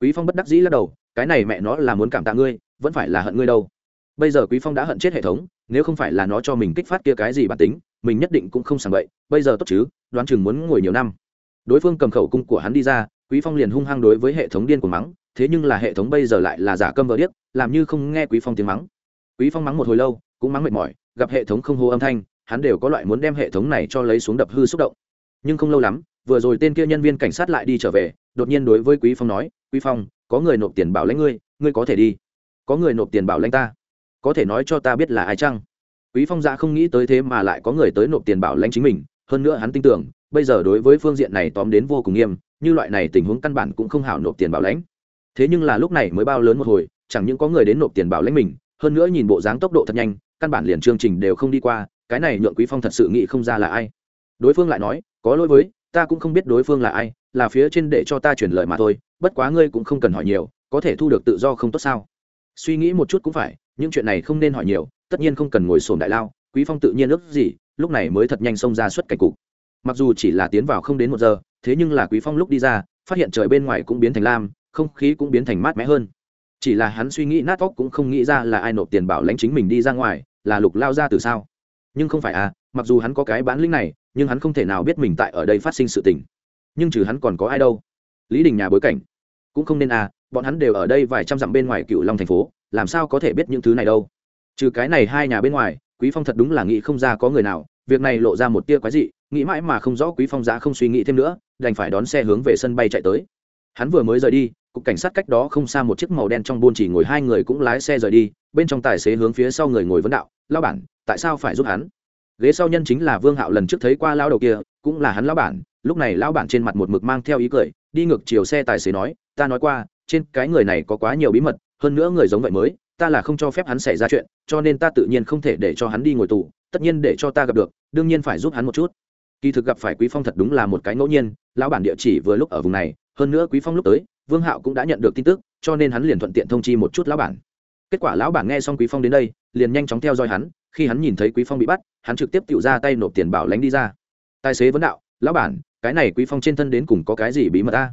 quý phong bất đắc dĩ lắc đầu cái này mẹ nó là muốn cảm tạ ngươi vẫn phải là hận ngươi đâu bây giờ quý phong đã hận chết hệ thống nếu không phải là nó cho mình kích phát kia cái gì bản tính mình nhất định cũng không sảng vậy, bây giờ tốt chứ đoán chừng muốn ngồi nhiều năm đối phương cầm khẩu cung của hắn đi ra quý phong liền hung hăng đối với hệ thống điên của mắng thế nhưng là hệ thống bây giờ lại là giả câm vờ điếc, làm như không nghe quý phong tiếng mắng. Quý phong mắng một hồi lâu, cũng mắng mệt mỏi, gặp hệ thống không hô âm thanh, hắn đều có loại muốn đem hệ thống này cho lấy xuống đập hư xúc động. Nhưng không lâu lắm, vừa rồi tên kia nhân viên cảnh sát lại đi trở về, đột nhiên đối với quý phong nói, quý phong, có người nộp tiền bảo lãnh ngươi ngươi có thể đi. Có người nộp tiền bảo lãnh ta. Có thể nói cho ta biết là ai chăng? Quý phong dạ không nghĩ tới thế mà lại có người tới nộp tiền bảo lãnh chính mình, hơn nữa hắn tin tưởng, bây giờ đối với phương diện này tóm đến vô cùng nghiêm, như loại này tình huống căn bản cũng không hảo nộp tiền bảo lãnh thế nhưng là lúc này mới bao lớn một hồi, chẳng những có người đến nộp tiền bảo lãnh mình, hơn nữa nhìn bộ dáng tốc độ thật nhanh, căn bản liền chương trình đều không đi qua, cái này nhượng quý phong thật sự nghĩ không ra là ai. Đối phương lại nói, có lỗi với, ta cũng không biết đối phương là ai, là phía trên để cho ta chuyển lời mà thôi, bất quá ngươi cũng không cần hỏi nhiều, có thể thu được tự do không tốt sao? Suy nghĩ một chút cũng phải, những chuyện này không nên hỏi nhiều, tất nhiên không cần ngồi sồn đại lao, quý phong tự nhiên ước gì, lúc này mới thật nhanh xông ra xuất cảnh cục. Mặc dù chỉ là tiến vào không đến một giờ, thế nhưng là quý phong lúc đi ra, phát hiện trời bên ngoài cũng biến thành lam không khí cũng biến thành mát mẻ hơn. Chỉ là hắn suy nghĩ nát óc cũng không nghĩ ra là ai nộp tiền bảo lãnh chính mình đi ra ngoài, là lục lao ra từ sao. Nhưng không phải à mặc dù hắn có cái bán lĩnh này, nhưng hắn không thể nào biết mình tại ở đây phát sinh sự tình. Nhưng trừ hắn còn có ai đâu. Lý đình nhà bối cảnh. Cũng không nên à bọn hắn đều ở đây vài trăm dặm bên ngoài cựu long thành phố, làm sao có thể biết những thứ này đâu. Trừ cái này hai nhà bên ngoài, quý phong thật đúng là nghĩ không ra có người nào, việc này lộ ra một tia quái dị, nghĩ mãi mà không rõ quý phong giá không suy nghĩ thêm nữa, đành phải đón xe hướng về sân bay chạy tới. Hắn vừa mới rời đi cục cảnh sát cách đó không xa một chiếc màu đen trong buôn chỉ ngồi hai người cũng lái xe rời đi, bên trong tài xế hướng phía sau người ngồi vấn đạo lao bản, tại sao phải giúp hắn? Ghế sau nhân chính là vương hạo lần trước thấy qua lao đầu kia, cũng là hắn lao bản, lúc này lao bản trên mặt một mực mang theo ý cười, đi ngược chiều xe tài xế nói, ta nói qua, trên cái người này có quá nhiều bí mật, hơn nữa người giống vậy mới, ta là không cho phép hắn xảy ra chuyện, cho nên ta tự nhiên không thể để cho hắn đi ngồi tù, tất nhiên để cho ta gặp được, đương nhiên phải giúp hắn một chút. Kỳ thực gặp phải quý phong thật đúng là một cái ngẫu nhiên, lão bản địa chỉ vừa lúc ở vùng này, hơn nữa quý phong lúc tới vương hạo cũng đã nhận được tin tức, cho nên hắn liền thuận tiện thông chi một chút lão bản. Kết quả lão bản nghe xong quý phong đến đây, liền nhanh chóng theo dõi hắn, khi hắn nhìn thấy quý phong bị bắt, hắn trực tiếp tự ra tay nộp tiền bảo lánh đi ra. Tài xế vấn đạo, lão bản, cái này quý phong trên thân đến cùng có cái gì bí mật ta?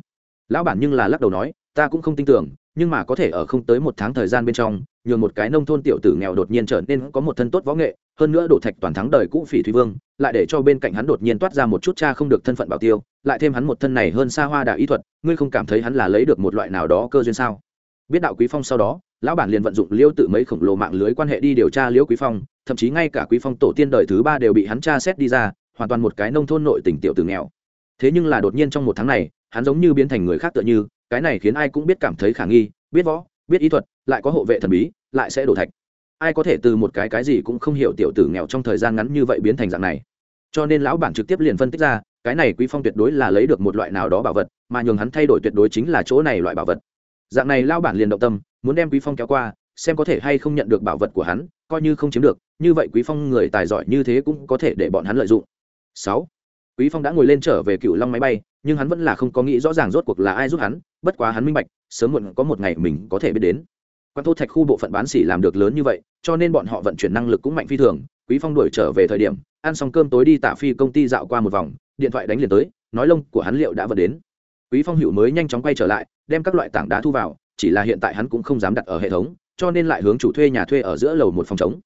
Lão bản nhưng là lắc đầu nói, ta cũng không tin tưởng nhưng mà có thể ở không tới một tháng thời gian bên trong, nhường một cái nông thôn tiểu tử nghèo đột nhiên trở nên có một thân tốt võ nghệ, hơn nữa đổ thạch toàn thắng đời cũ phỉ thủy vương, lại để cho bên cạnh hắn đột nhiên toát ra một chút cha không được thân phận bảo tiêu, lại thêm hắn một thân này hơn xa hoa đạo ý thuật, ngươi không cảm thấy hắn là lấy được một loại nào đó cơ duyên sao? Biết đạo quý phong sau đó, lão bản liền vận dụng liêu tự mấy khổng lồ mạng lưới quan hệ đi điều tra liễu quý phong, thậm chí ngay cả quý phong tổ tiên đời thứ ba đều bị hắn tra xét đi ra, hoàn toàn một cái nông thôn nội tỉnh tiểu tử nghèo. Thế nhưng là đột nhiên trong một tháng này hắn giống như biến thành người khác tựa như, cái này khiến ai cũng biết cảm thấy khả nghi, biết võ, biết ý thuật, lại có hộ vệ thần bí, lại sẽ đổ thạch. Ai có thể từ một cái cái gì cũng không hiểu tiểu tử nghèo trong thời gian ngắn như vậy biến thành dạng này. Cho nên lão bản trực tiếp liền phân tích ra, cái này quý phong tuyệt đối là lấy được một loại nào đó bảo vật, mà nhường hắn thay đổi tuyệt đối chính là chỗ này loại bảo vật. Dạng này lão bản liền động tâm, muốn đem quý phong kéo qua, xem có thể hay không nhận được bảo vật của hắn, coi như không chiếm được, như vậy quý phong người tài giỏi như thế cũng có thể để bọn hắn lợi dụng. 6. quý phong đã ngồi lên trở về cựu long máy bay nhưng hắn vẫn là không có nghĩ rõ ràng rốt cuộc là ai giúp hắn, bất quá hắn minh bạch, sớm muộn có một ngày mình có thể biết đến. Quan thô thạch khu bộ phận bán xỉ làm được lớn như vậy, cho nên bọn họ vận chuyển năng lực cũng mạnh phi thường, quý phong đuổi trở về thời điểm, ăn xong cơm tối đi tả phi công ty dạo qua một vòng, điện thoại đánh liền tới, nói lông của hắn liệu đã vận đến. Quý phong hữu mới nhanh chóng quay trở lại, đem các loại tảng đá thu vào, chỉ là hiện tại hắn cũng không dám đặt ở hệ thống, cho nên lại hướng chủ thuê nhà thuê ở giữa lầu một phòng chống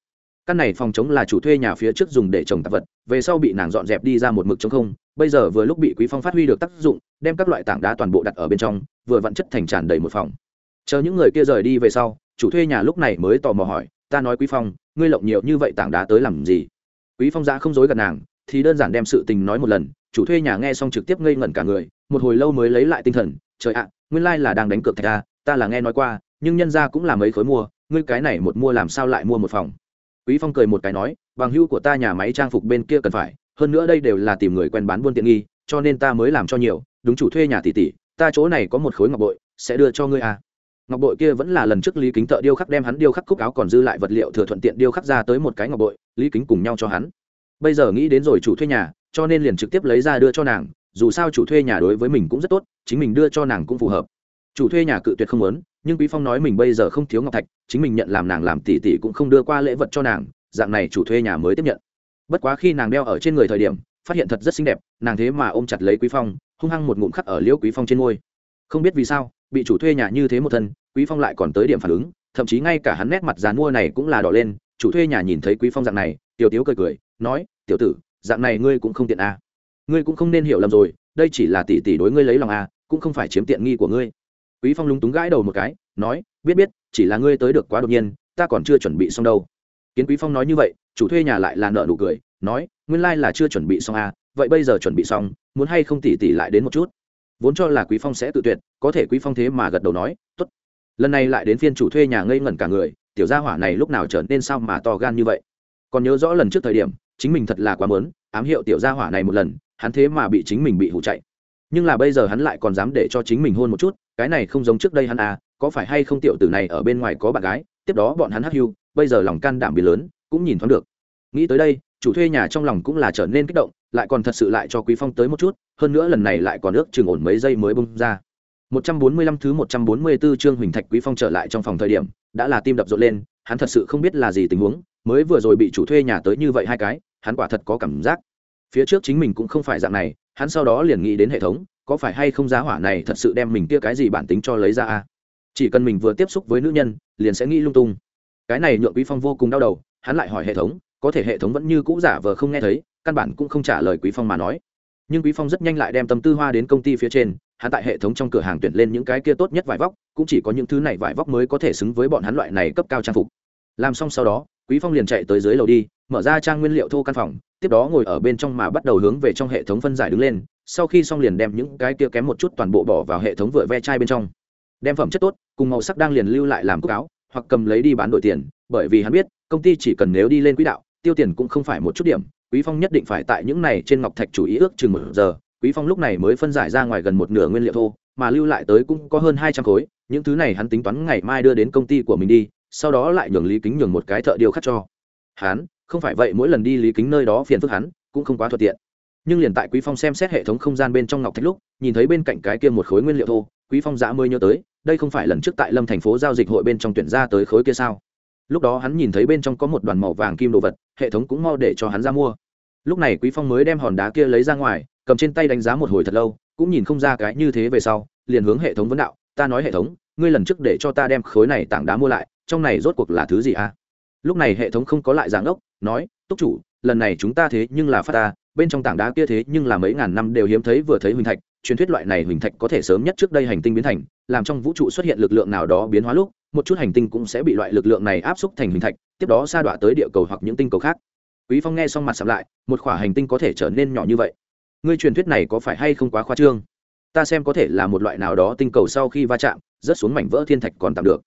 căn này phòng chống là chủ thuê nhà phía trước dùng để trồng tạp vật, về sau bị nàng dọn dẹp đi ra một mực chống không bây giờ vừa lúc bị quý phong phát huy được tác dụng, đem các loại tảng đá toàn bộ đặt ở bên trong, vừa vặn chất thành tràn đầy một phòng. Chờ những người kia rời đi về sau, chủ thuê nhà lúc này mới tò mò hỏi, ta nói quý phong, ngươi lộng nhiều như vậy tảng đá tới làm gì? Quý phong ra không dối gần nàng, thì đơn giản đem sự tình nói một lần, chủ thuê nhà nghe xong trực tiếp ngây ngẩn cả người, một hồi lâu mới lấy lại tinh thần, trời ạ, nguyên lai là đang đánh cược thạch ta ta là nghe nói qua, nhưng nhân ra cũng là mấy khối mua, ngươi cái này một mua làm sao lại mua một phòng? Quý phong cười một cái nói, bằng hưu của ta nhà máy trang phục bên kia cần phải hơn nữa đây đều là tìm người quen bán buôn tiện nghi, cho nên ta mới làm cho nhiều. Đúng chủ thuê nhà tỷ tỷ, ta chỗ này có một khối ngọc bội, sẽ đưa cho ngươi à. Ngọc bội kia vẫn là lần trước lý kính thợ điêu khắc đem hắn điêu khắc cúc áo còn dư lại vật liệu thừa thuận tiện điêu khắc ra tới một cái ngọc bội, lý kính cùng nhau cho hắn. Bây giờ nghĩ đến rồi chủ thuê nhà, cho nên liền trực tiếp lấy ra đưa cho nàng. Dù sao chủ thuê nhà đối với mình cũng rất tốt, chính mình đưa cho nàng cũng phù hợp. Chủ thuê nhà cự tuyệt không muốn, nhưng quý phong nói mình bây giờ không thiếu ngọc thạch, chính mình nhận làm nàng làm tỷ tỷ cũng không đưa qua lễ vật cho nàng. Dạng này chủ thuê nhà mới tiếp nhận bất quá khi nàng đeo ở trên người thời điểm phát hiện thật rất xinh đẹp nàng thế mà ôm chặt lấy quý phong hung hăng một ngụm khắc ở liễu quý phong trên ngôi không biết vì sao bị chủ thuê nhà như thế một thân quý phong lại còn tới điểm phản ứng thậm chí ngay cả hắn nét mặt dàn mua này cũng là đỏ lên chủ thuê nhà nhìn thấy quý phong dạng này tiểu tiếu cười cười nói tiểu tử dạng này ngươi cũng không tiện à. ngươi cũng không nên hiểu lầm rồi đây chỉ là tỷ tỷ đối ngươi lấy lòng à, cũng không phải chiếm tiện nghi của ngươi. Quý phong lúng túng gãi đầu một cái nói biết biết chỉ là ngươi tới được quá đột nhiên ta còn chưa chuẩn bị xong đâu. Kiến quý phong nói như vậy chủ thuê nhà lại là nợ nụ cười, nói, nguyên lai là chưa chuẩn bị xong à vậy bây giờ chuẩn bị xong, muốn hay không tỉ tỉ lại đến một chút? Vốn cho là quý phong sẽ tự tuyệt, có thể quý phong thế mà gật đầu nói, tốt. Lần này lại đến phiên chủ thuê nhà ngây ngẩn cả người, tiểu gia hỏa này lúc nào trở nên sao mà to gan như vậy? Còn nhớ rõ lần trước thời điểm, chính mình thật là quá mớn, ám hiệu tiểu gia hỏa này một lần, hắn thế mà bị chính mình bị hụ chạy. Nhưng là bây giờ hắn lại còn dám để cho chính mình hôn một chút, cái này không giống trước đây hắn à có phải hay không tiểu tử này ở bên ngoài có bạn gái, tiếp đó bọn hắn hắc hưu, bây giờ lòng can đảm bị lớn cũng nhìn thoáng được nghĩ tới đây chủ thuê nhà trong lòng cũng là trở nên kích động lại còn thật sự lại cho quý phong tới một chút hơn nữa lần này lại còn ước chừng ổn mấy giây mới bung ra 145 thứ 144 chương Huỳnh Thạch Quý Phong trở lại trong phòng thời điểm, đã là tim đập rộn lên, hắn thật sự không biết là gì tình huống, mới vừa rồi bị chủ thuê nhà tới như vậy hai cái, hắn quả thật có cảm giác. Phía trước chính mình cũng không phải dạng này, hắn sau đó liền nghĩ đến hệ thống, có phải hay không giá hỏa này thật sự đem mình kia cái gì bản tính cho lấy ra a? Chỉ cần mình vừa tiếp xúc với nữ nhân, liền sẽ nghĩ lung tung. Cái này nhượng Quý Phong vô cùng đau đầu, hắn lại hỏi hệ thống, có thể hệ thống vẫn như cũ giả vờ không nghe thấy, căn bản cũng không trả lời Quý Phong mà nói. Nhưng Quý Phong rất nhanh lại đem tâm tư hoa đến công ty phía trên, hắn tại hệ thống trong cửa hàng tuyển lên những cái kia tốt nhất vải vóc cũng chỉ có những thứ này vải vóc mới có thể xứng với bọn hắn loại này cấp cao trang phục làm xong sau đó quý phong liền chạy tới dưới lầu đi mở ra trang nguyên liệu thô căn phòng tiếp đó ngồi ở bên trong mà bắt đầu hướng về trong hệ thống phân giải đứng lên sau khi xong liền đem những cái kia kém một chút toàn bộ bỏ vào hệ thống vựa ve chai bên trong đem phẩm chất tốt cùng màu sắc đang liền lưu lại làm cúc áo hoặc cầm lấy đi bán đổi tiền bởi vì hắn biết công ty chỉ cần nếu đi lên quỹ đạo, tiêu tiền cũng không phải một chút điểm. Quý phong nhất định phải tại những này trên ngọc thạch chủ ý ước chừng một giờ. Quý phong lúc này mới phân giải ra ngoài gần một nửa nguyên liệu thô, mà lưu lại tới cũng có hơn hai trăm khối. Những thứ này hắn tính toán ngày mai đưa đến công ty của mình đi, sau đó lại nhường lý kính nhường một cái thợ điều khắc cho. Hắn, không phải vậy mỗi lần đi lý kính nơi đó phiền phức hắn, cũng không quá thuận tiện. Nhưng liền tại quý phong xem xét hệ thống không gian bên trong ngọc thạch lúc, nhìn thấy bên cạnh cái kia một khối nguyên liệu thô, quý phong dã mới nhớ tới, đây không phải lần trước tại lâm thành phố giao dịch hội bên trong tuyển ra tới khối kia sao? Lúc đó hắn nhìn thấy bên trong có một đoàn màu vàng kim đồ vật, hệ thống cũng mau để cho hắn ra mua. Lúc này quý phong mới đem hòn đá kia lấy ra ngoài, cầm trên tay đánh giá một hồi thật lâu, cũng nhìn không ra cái như thế về sau, liền hướng hệ thống vấn đạo, ta nói hệ thống, ngươi lần trước để cho ta đem khối này tảng đá mua lại, trong này rốt cuộc là thứ gì à lúc này hệ thống không có lại giảng ốc, nói, túc chủ, lần này chúng ta thế nhưng là phát ta, bên trong tảng đá kia thế nhưng là mấy ngàn năm đều hiếm thấy vừa thấy huỳnh thạch, truyền thuyết loại này huỳnh thạch có thể sớm nhất trước đây hành tinh biến thành, làm trong vũ trụ xuất hiện lực lượng nào đó biến hóa lúc một chút hành tinh cũng sẽ bị loại lực lượng này áp xúc thành hình thạch, tiếp đó sa đọa tới địa cầu hoặc những tinh cầu khác. Quý phong nghe xong mặt sạm lại, một khỏa hành tinh có thể trở nên nhỏ như vậy? Ngươi truyền thuyết này có phải hay không quá khoa trương? Ta xem có thể là một loại nào đó tinh cầu sau khi va chạm, rớt xuống mảnh vỡ thiên thạch còn tạm được.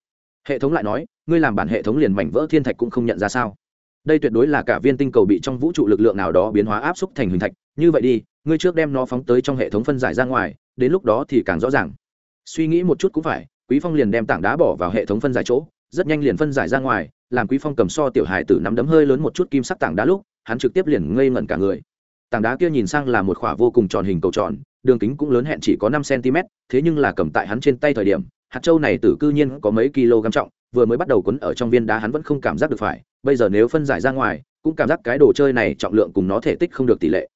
Hệ thống lại nói, ngươi làm bản hệ thống liền mảnh vỡ thiên thạch cũng không nhận ra sao? Đây tuyệt đối là cả viên tinh cầu bị trong vũ trụ lực lượng nào đó biến hóa áp xúc thành hình thạch. Như vậy đi, ngươi trước đem nó phóng tới trong hệ thống phân giải ra ngoài, đến lúc đó thì càng rõ ràng. Suy nghĩ một chút cũng phải quý phong liền đem tảng đá bỏ vào hệ thống phân giải chỗ, rất nhanh liền phân giải ra ngoài, làm quý phong cầm so tiểu hài tử nắm đấm hơi lớn một chút kim sắc tảng đá lúc, hắn trực tiếp liền ngây ngẩn cả người. Tảng đá kia nhìn sang là một khỏa vô cùng tròn hình cầu tròn, đường kính cũng lớn hẹn chỉ có năm cm thế nhưng là cầm tại hắn trên tay thời điểm, hạt châu này tử cư nhiên có mấy kg trọng, vừa mới bắt đầu quấn ở trong viên đá hắn vẫn không cảm giác được phải, bây giờ nếu phân giải ra ngoài, cũng cảm giác cái đồ chơi này trọng lượng cùng nó thể tích không được tỷ lệ.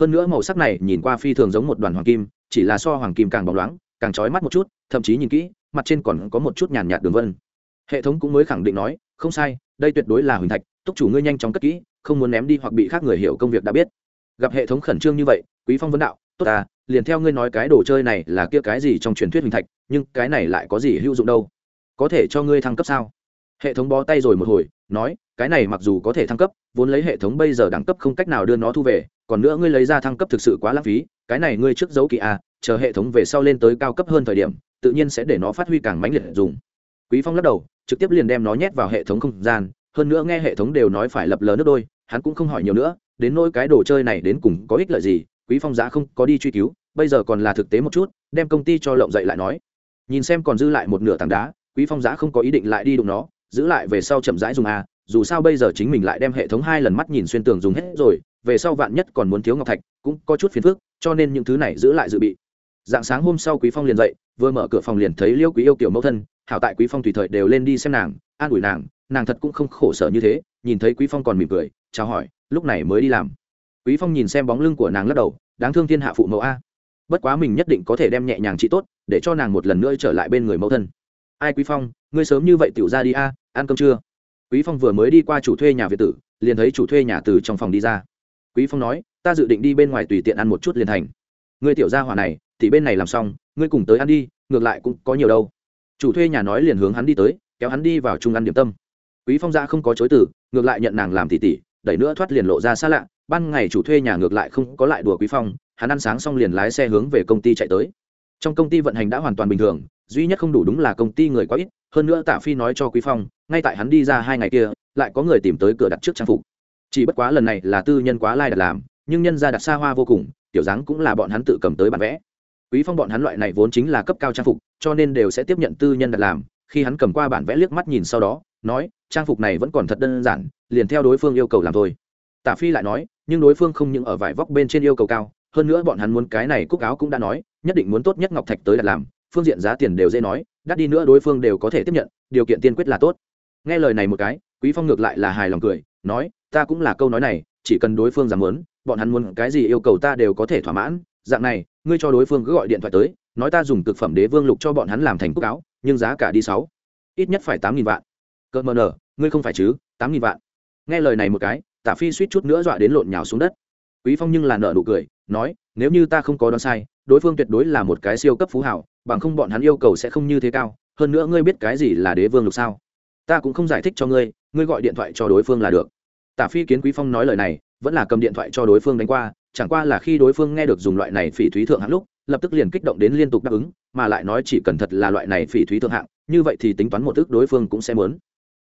Hơn nữa màu sắc này nhìn qua phi thường giống một đoàn hoàng kim, chỉ là so hoàng kim càng bóng loáng càng trói mắt một chút, thậm chí nhìn kỹ, mặt trên còn có một chút nhàn nhạt đường vân. Hệ thống cũng mới khẳng định nói, không sai, đây tuyệt đối là huỳnh thạch, túc chủ ngươi nhanh chóng cất kỹ, không muốn ném đi hoặc bị khác người hiểu công việc đã biết. Gặp hệ thống khẩn trương như vậy, quý phong vấn đạo, tốt à liền theo ngươi nói cái đồ chơi này là kia cái gì trong truyền thuyết huỳnh thạch, nhưng cái này lại có gì hữu dụng đâu? Có thể cho ngươi thăng cấp sao? Hệ thống bó tay rồi một hồi, nói, cái này mặc dù có thể thăng cấp, vốn lấy hệ thống bây giờ đẳng cấp không cách nào đưa nó thu về, còn nữa ngươi lấy ra thăng cấp thực sự quá lãng phí, cái này ngươi trước dấu kỳ a à, chờ hệ thống về sau lên tới cao cấp hơn thời điểm, tự nhiên sẽ để nó phát huy càng mãnh liệt dùng. Quý phong lắc đầu, trực tiếp liền đem nó nhét vào hệ thống không gian, hơn nữa nghe hệ thống đều nói phải lập lờ nước đôi, hắn cũng không hỏi nhiều nữa, đến nỗi cái đồ chơi này đến cùng có ích lợi gì, quý phong giá không có đi truy cứu, bây giờ còn là thực tế một chút, đem công ty cho lộng dậy lại nói. Nhìn xem còn dư lại một nửa tảng đá, quý phong giá không có ý định lại đi đụng nó, giữ lại về sau chậm rãi dùng a dù sao bây giờ chính mình lại đem hệ thống hai lần mắt nhìn xuyên tường dùng hết rồi, về sau vạn nhất còn muốn thiếu ngọc thạch, cũng có chút phiền phức, cho nên những thứ này giữ lại dự bị dạng sáng hôm sau quý phong liền dậy, vừa mở cửa phòng liền thấy liêu quý yêu kiểu mẫu thân, hảo tại quý phong tùy thời đều lên đi xem nàng, an ủi nàng nàng thật cũng không khổ sở như thế, nhìn thấy quý phong còn mỉm cười, chào hỏi, lúc này mới đi làm. Quý phong nhìn xem bóng lưng của nàng lắc đầu, đáng thương thiên hạ phụ mẫu a. Bất quá mình nhất định có thể đem nhẹ nhàng trị tốt, để cho nàng một lần nữa trở lại bên người mẫu thân. Ai quý phong, ngươi sớm như vậy tiểu ra đi a, ăn cơm chưa quý phong vừa mới đi qua chủ thuê nhà việt tử, liền thấy chủ thuê nhà từ trong phòng đi ra. Quý phong nói, ta dự định đi bên ngoài tùy tiện ăn một chút liền thành. Ngươi tiểu gia hỏa này thì bên này làm xong, ngươi cùng tới ăn đi, ngược lại cũng có nhiều đâu. Chủ thuê nhà nói liền hướng hắn đi tới, kéo hắn đi vào trung ăn điểm tâm. Quý phong ra không có chối từ, ngược lại nhận nàng làm tỉ tỉ đẩy nữa thoát liền lộ ra xa lạ, ban ngày chủ thuê nhà ngược lại không có lại đùa quý phong, hắn ăn sáng xong liền lái xe hướng về công ty chạy tới. Trong công ty vận hành đã hoàn toàn bình thường, duy nhất không đủ đúng là công ty người quá ít, hơn nữa tạ phi nói cho quý phong, ngay tại hắn đi ra hai ngày kia, lại có người tìm tới cửa đặt trước trang phục. Chỉ bất quá lần này là tư nhân quá lai đặt làm, nhưng nhân ra đặt xa hoa vô cùng, tiểu dáng cũng là bọn hắn tự cầm tới bản vẽ quý phong bọn hắn loại này vốn chính là cấp cao trang phục, cho nên đều sẽ tiếp nhận tư nhân đặt làm. Khi hắn cầm qua bản vẽ liếc mắt nhìn sau đó, nói, trang phục này vẫn còn thật đơn giản, liền theo đối phương yêu cầu làm thôi. Tả phi lại nói, nhưng đối phương không những ở vải vóc bên trên yêu cầu cao, hơn nữa bọn hắn muốn cái này cúc áo cũng đã nói, nhất định muốn tốt nhất ngọc thạch tới đặt làm, phương diện giá tiền đều dễ nói, đắt đi nữa đối phương đều có thể tiếp nhận, điều kiện tiên quyết là tốt. Nghe lời này một cái, quý phong ngược lại là hài lòng cười, nói, ta cũng là câu nói này, chỉ cần đối phương dám muốn, bọn hắn muốn cái gì yêu cầu ta đều có thể thỏa mãn, dạng này ngươi cho đối phương cứ gọi điện thoại tới, nói ta dùng thực phẩm đế vương lục cho bọn hắn làm thành quốc áo, nhưng giá cả đi sáu. Ít nhất phải tám nghìn vạn. Cỡ mờ nở, ngươi không phải chứ, tám nghìn vạn. Nghe lời này một cái, tả phi suýt chút nữa dọa đến lộn nhào xuống đất. Quý phong nhưng là nợ nụ cười, nói, nếu như ta không có đoán sai, đối phương tuyệt đối là một cái siêu cấp phú hảo, bằng không bọn hắn yêu cầu sẽ không như thế cao, hơn nữa ngươi biết cái gì là đế vương lục sao? Ta cũng không giải thích cho ngươi ngươi gọi điện thoại cho đối phương là được. Tả phi kiến quý phong nói lời này, vẫn là cầm điện thoại cho đối phương đánh qua chẳng qua là khi đối phương nghe được dùng loại này phỉ thúy thượng hạng lúc, lập tức liền kích động đến liên tục đáp ứng, mà lại nói chỉ cần thật là loại này phỉ thúy thượng hạng, như vậy thì tính toán một ước đối phương cũng sẽ muốn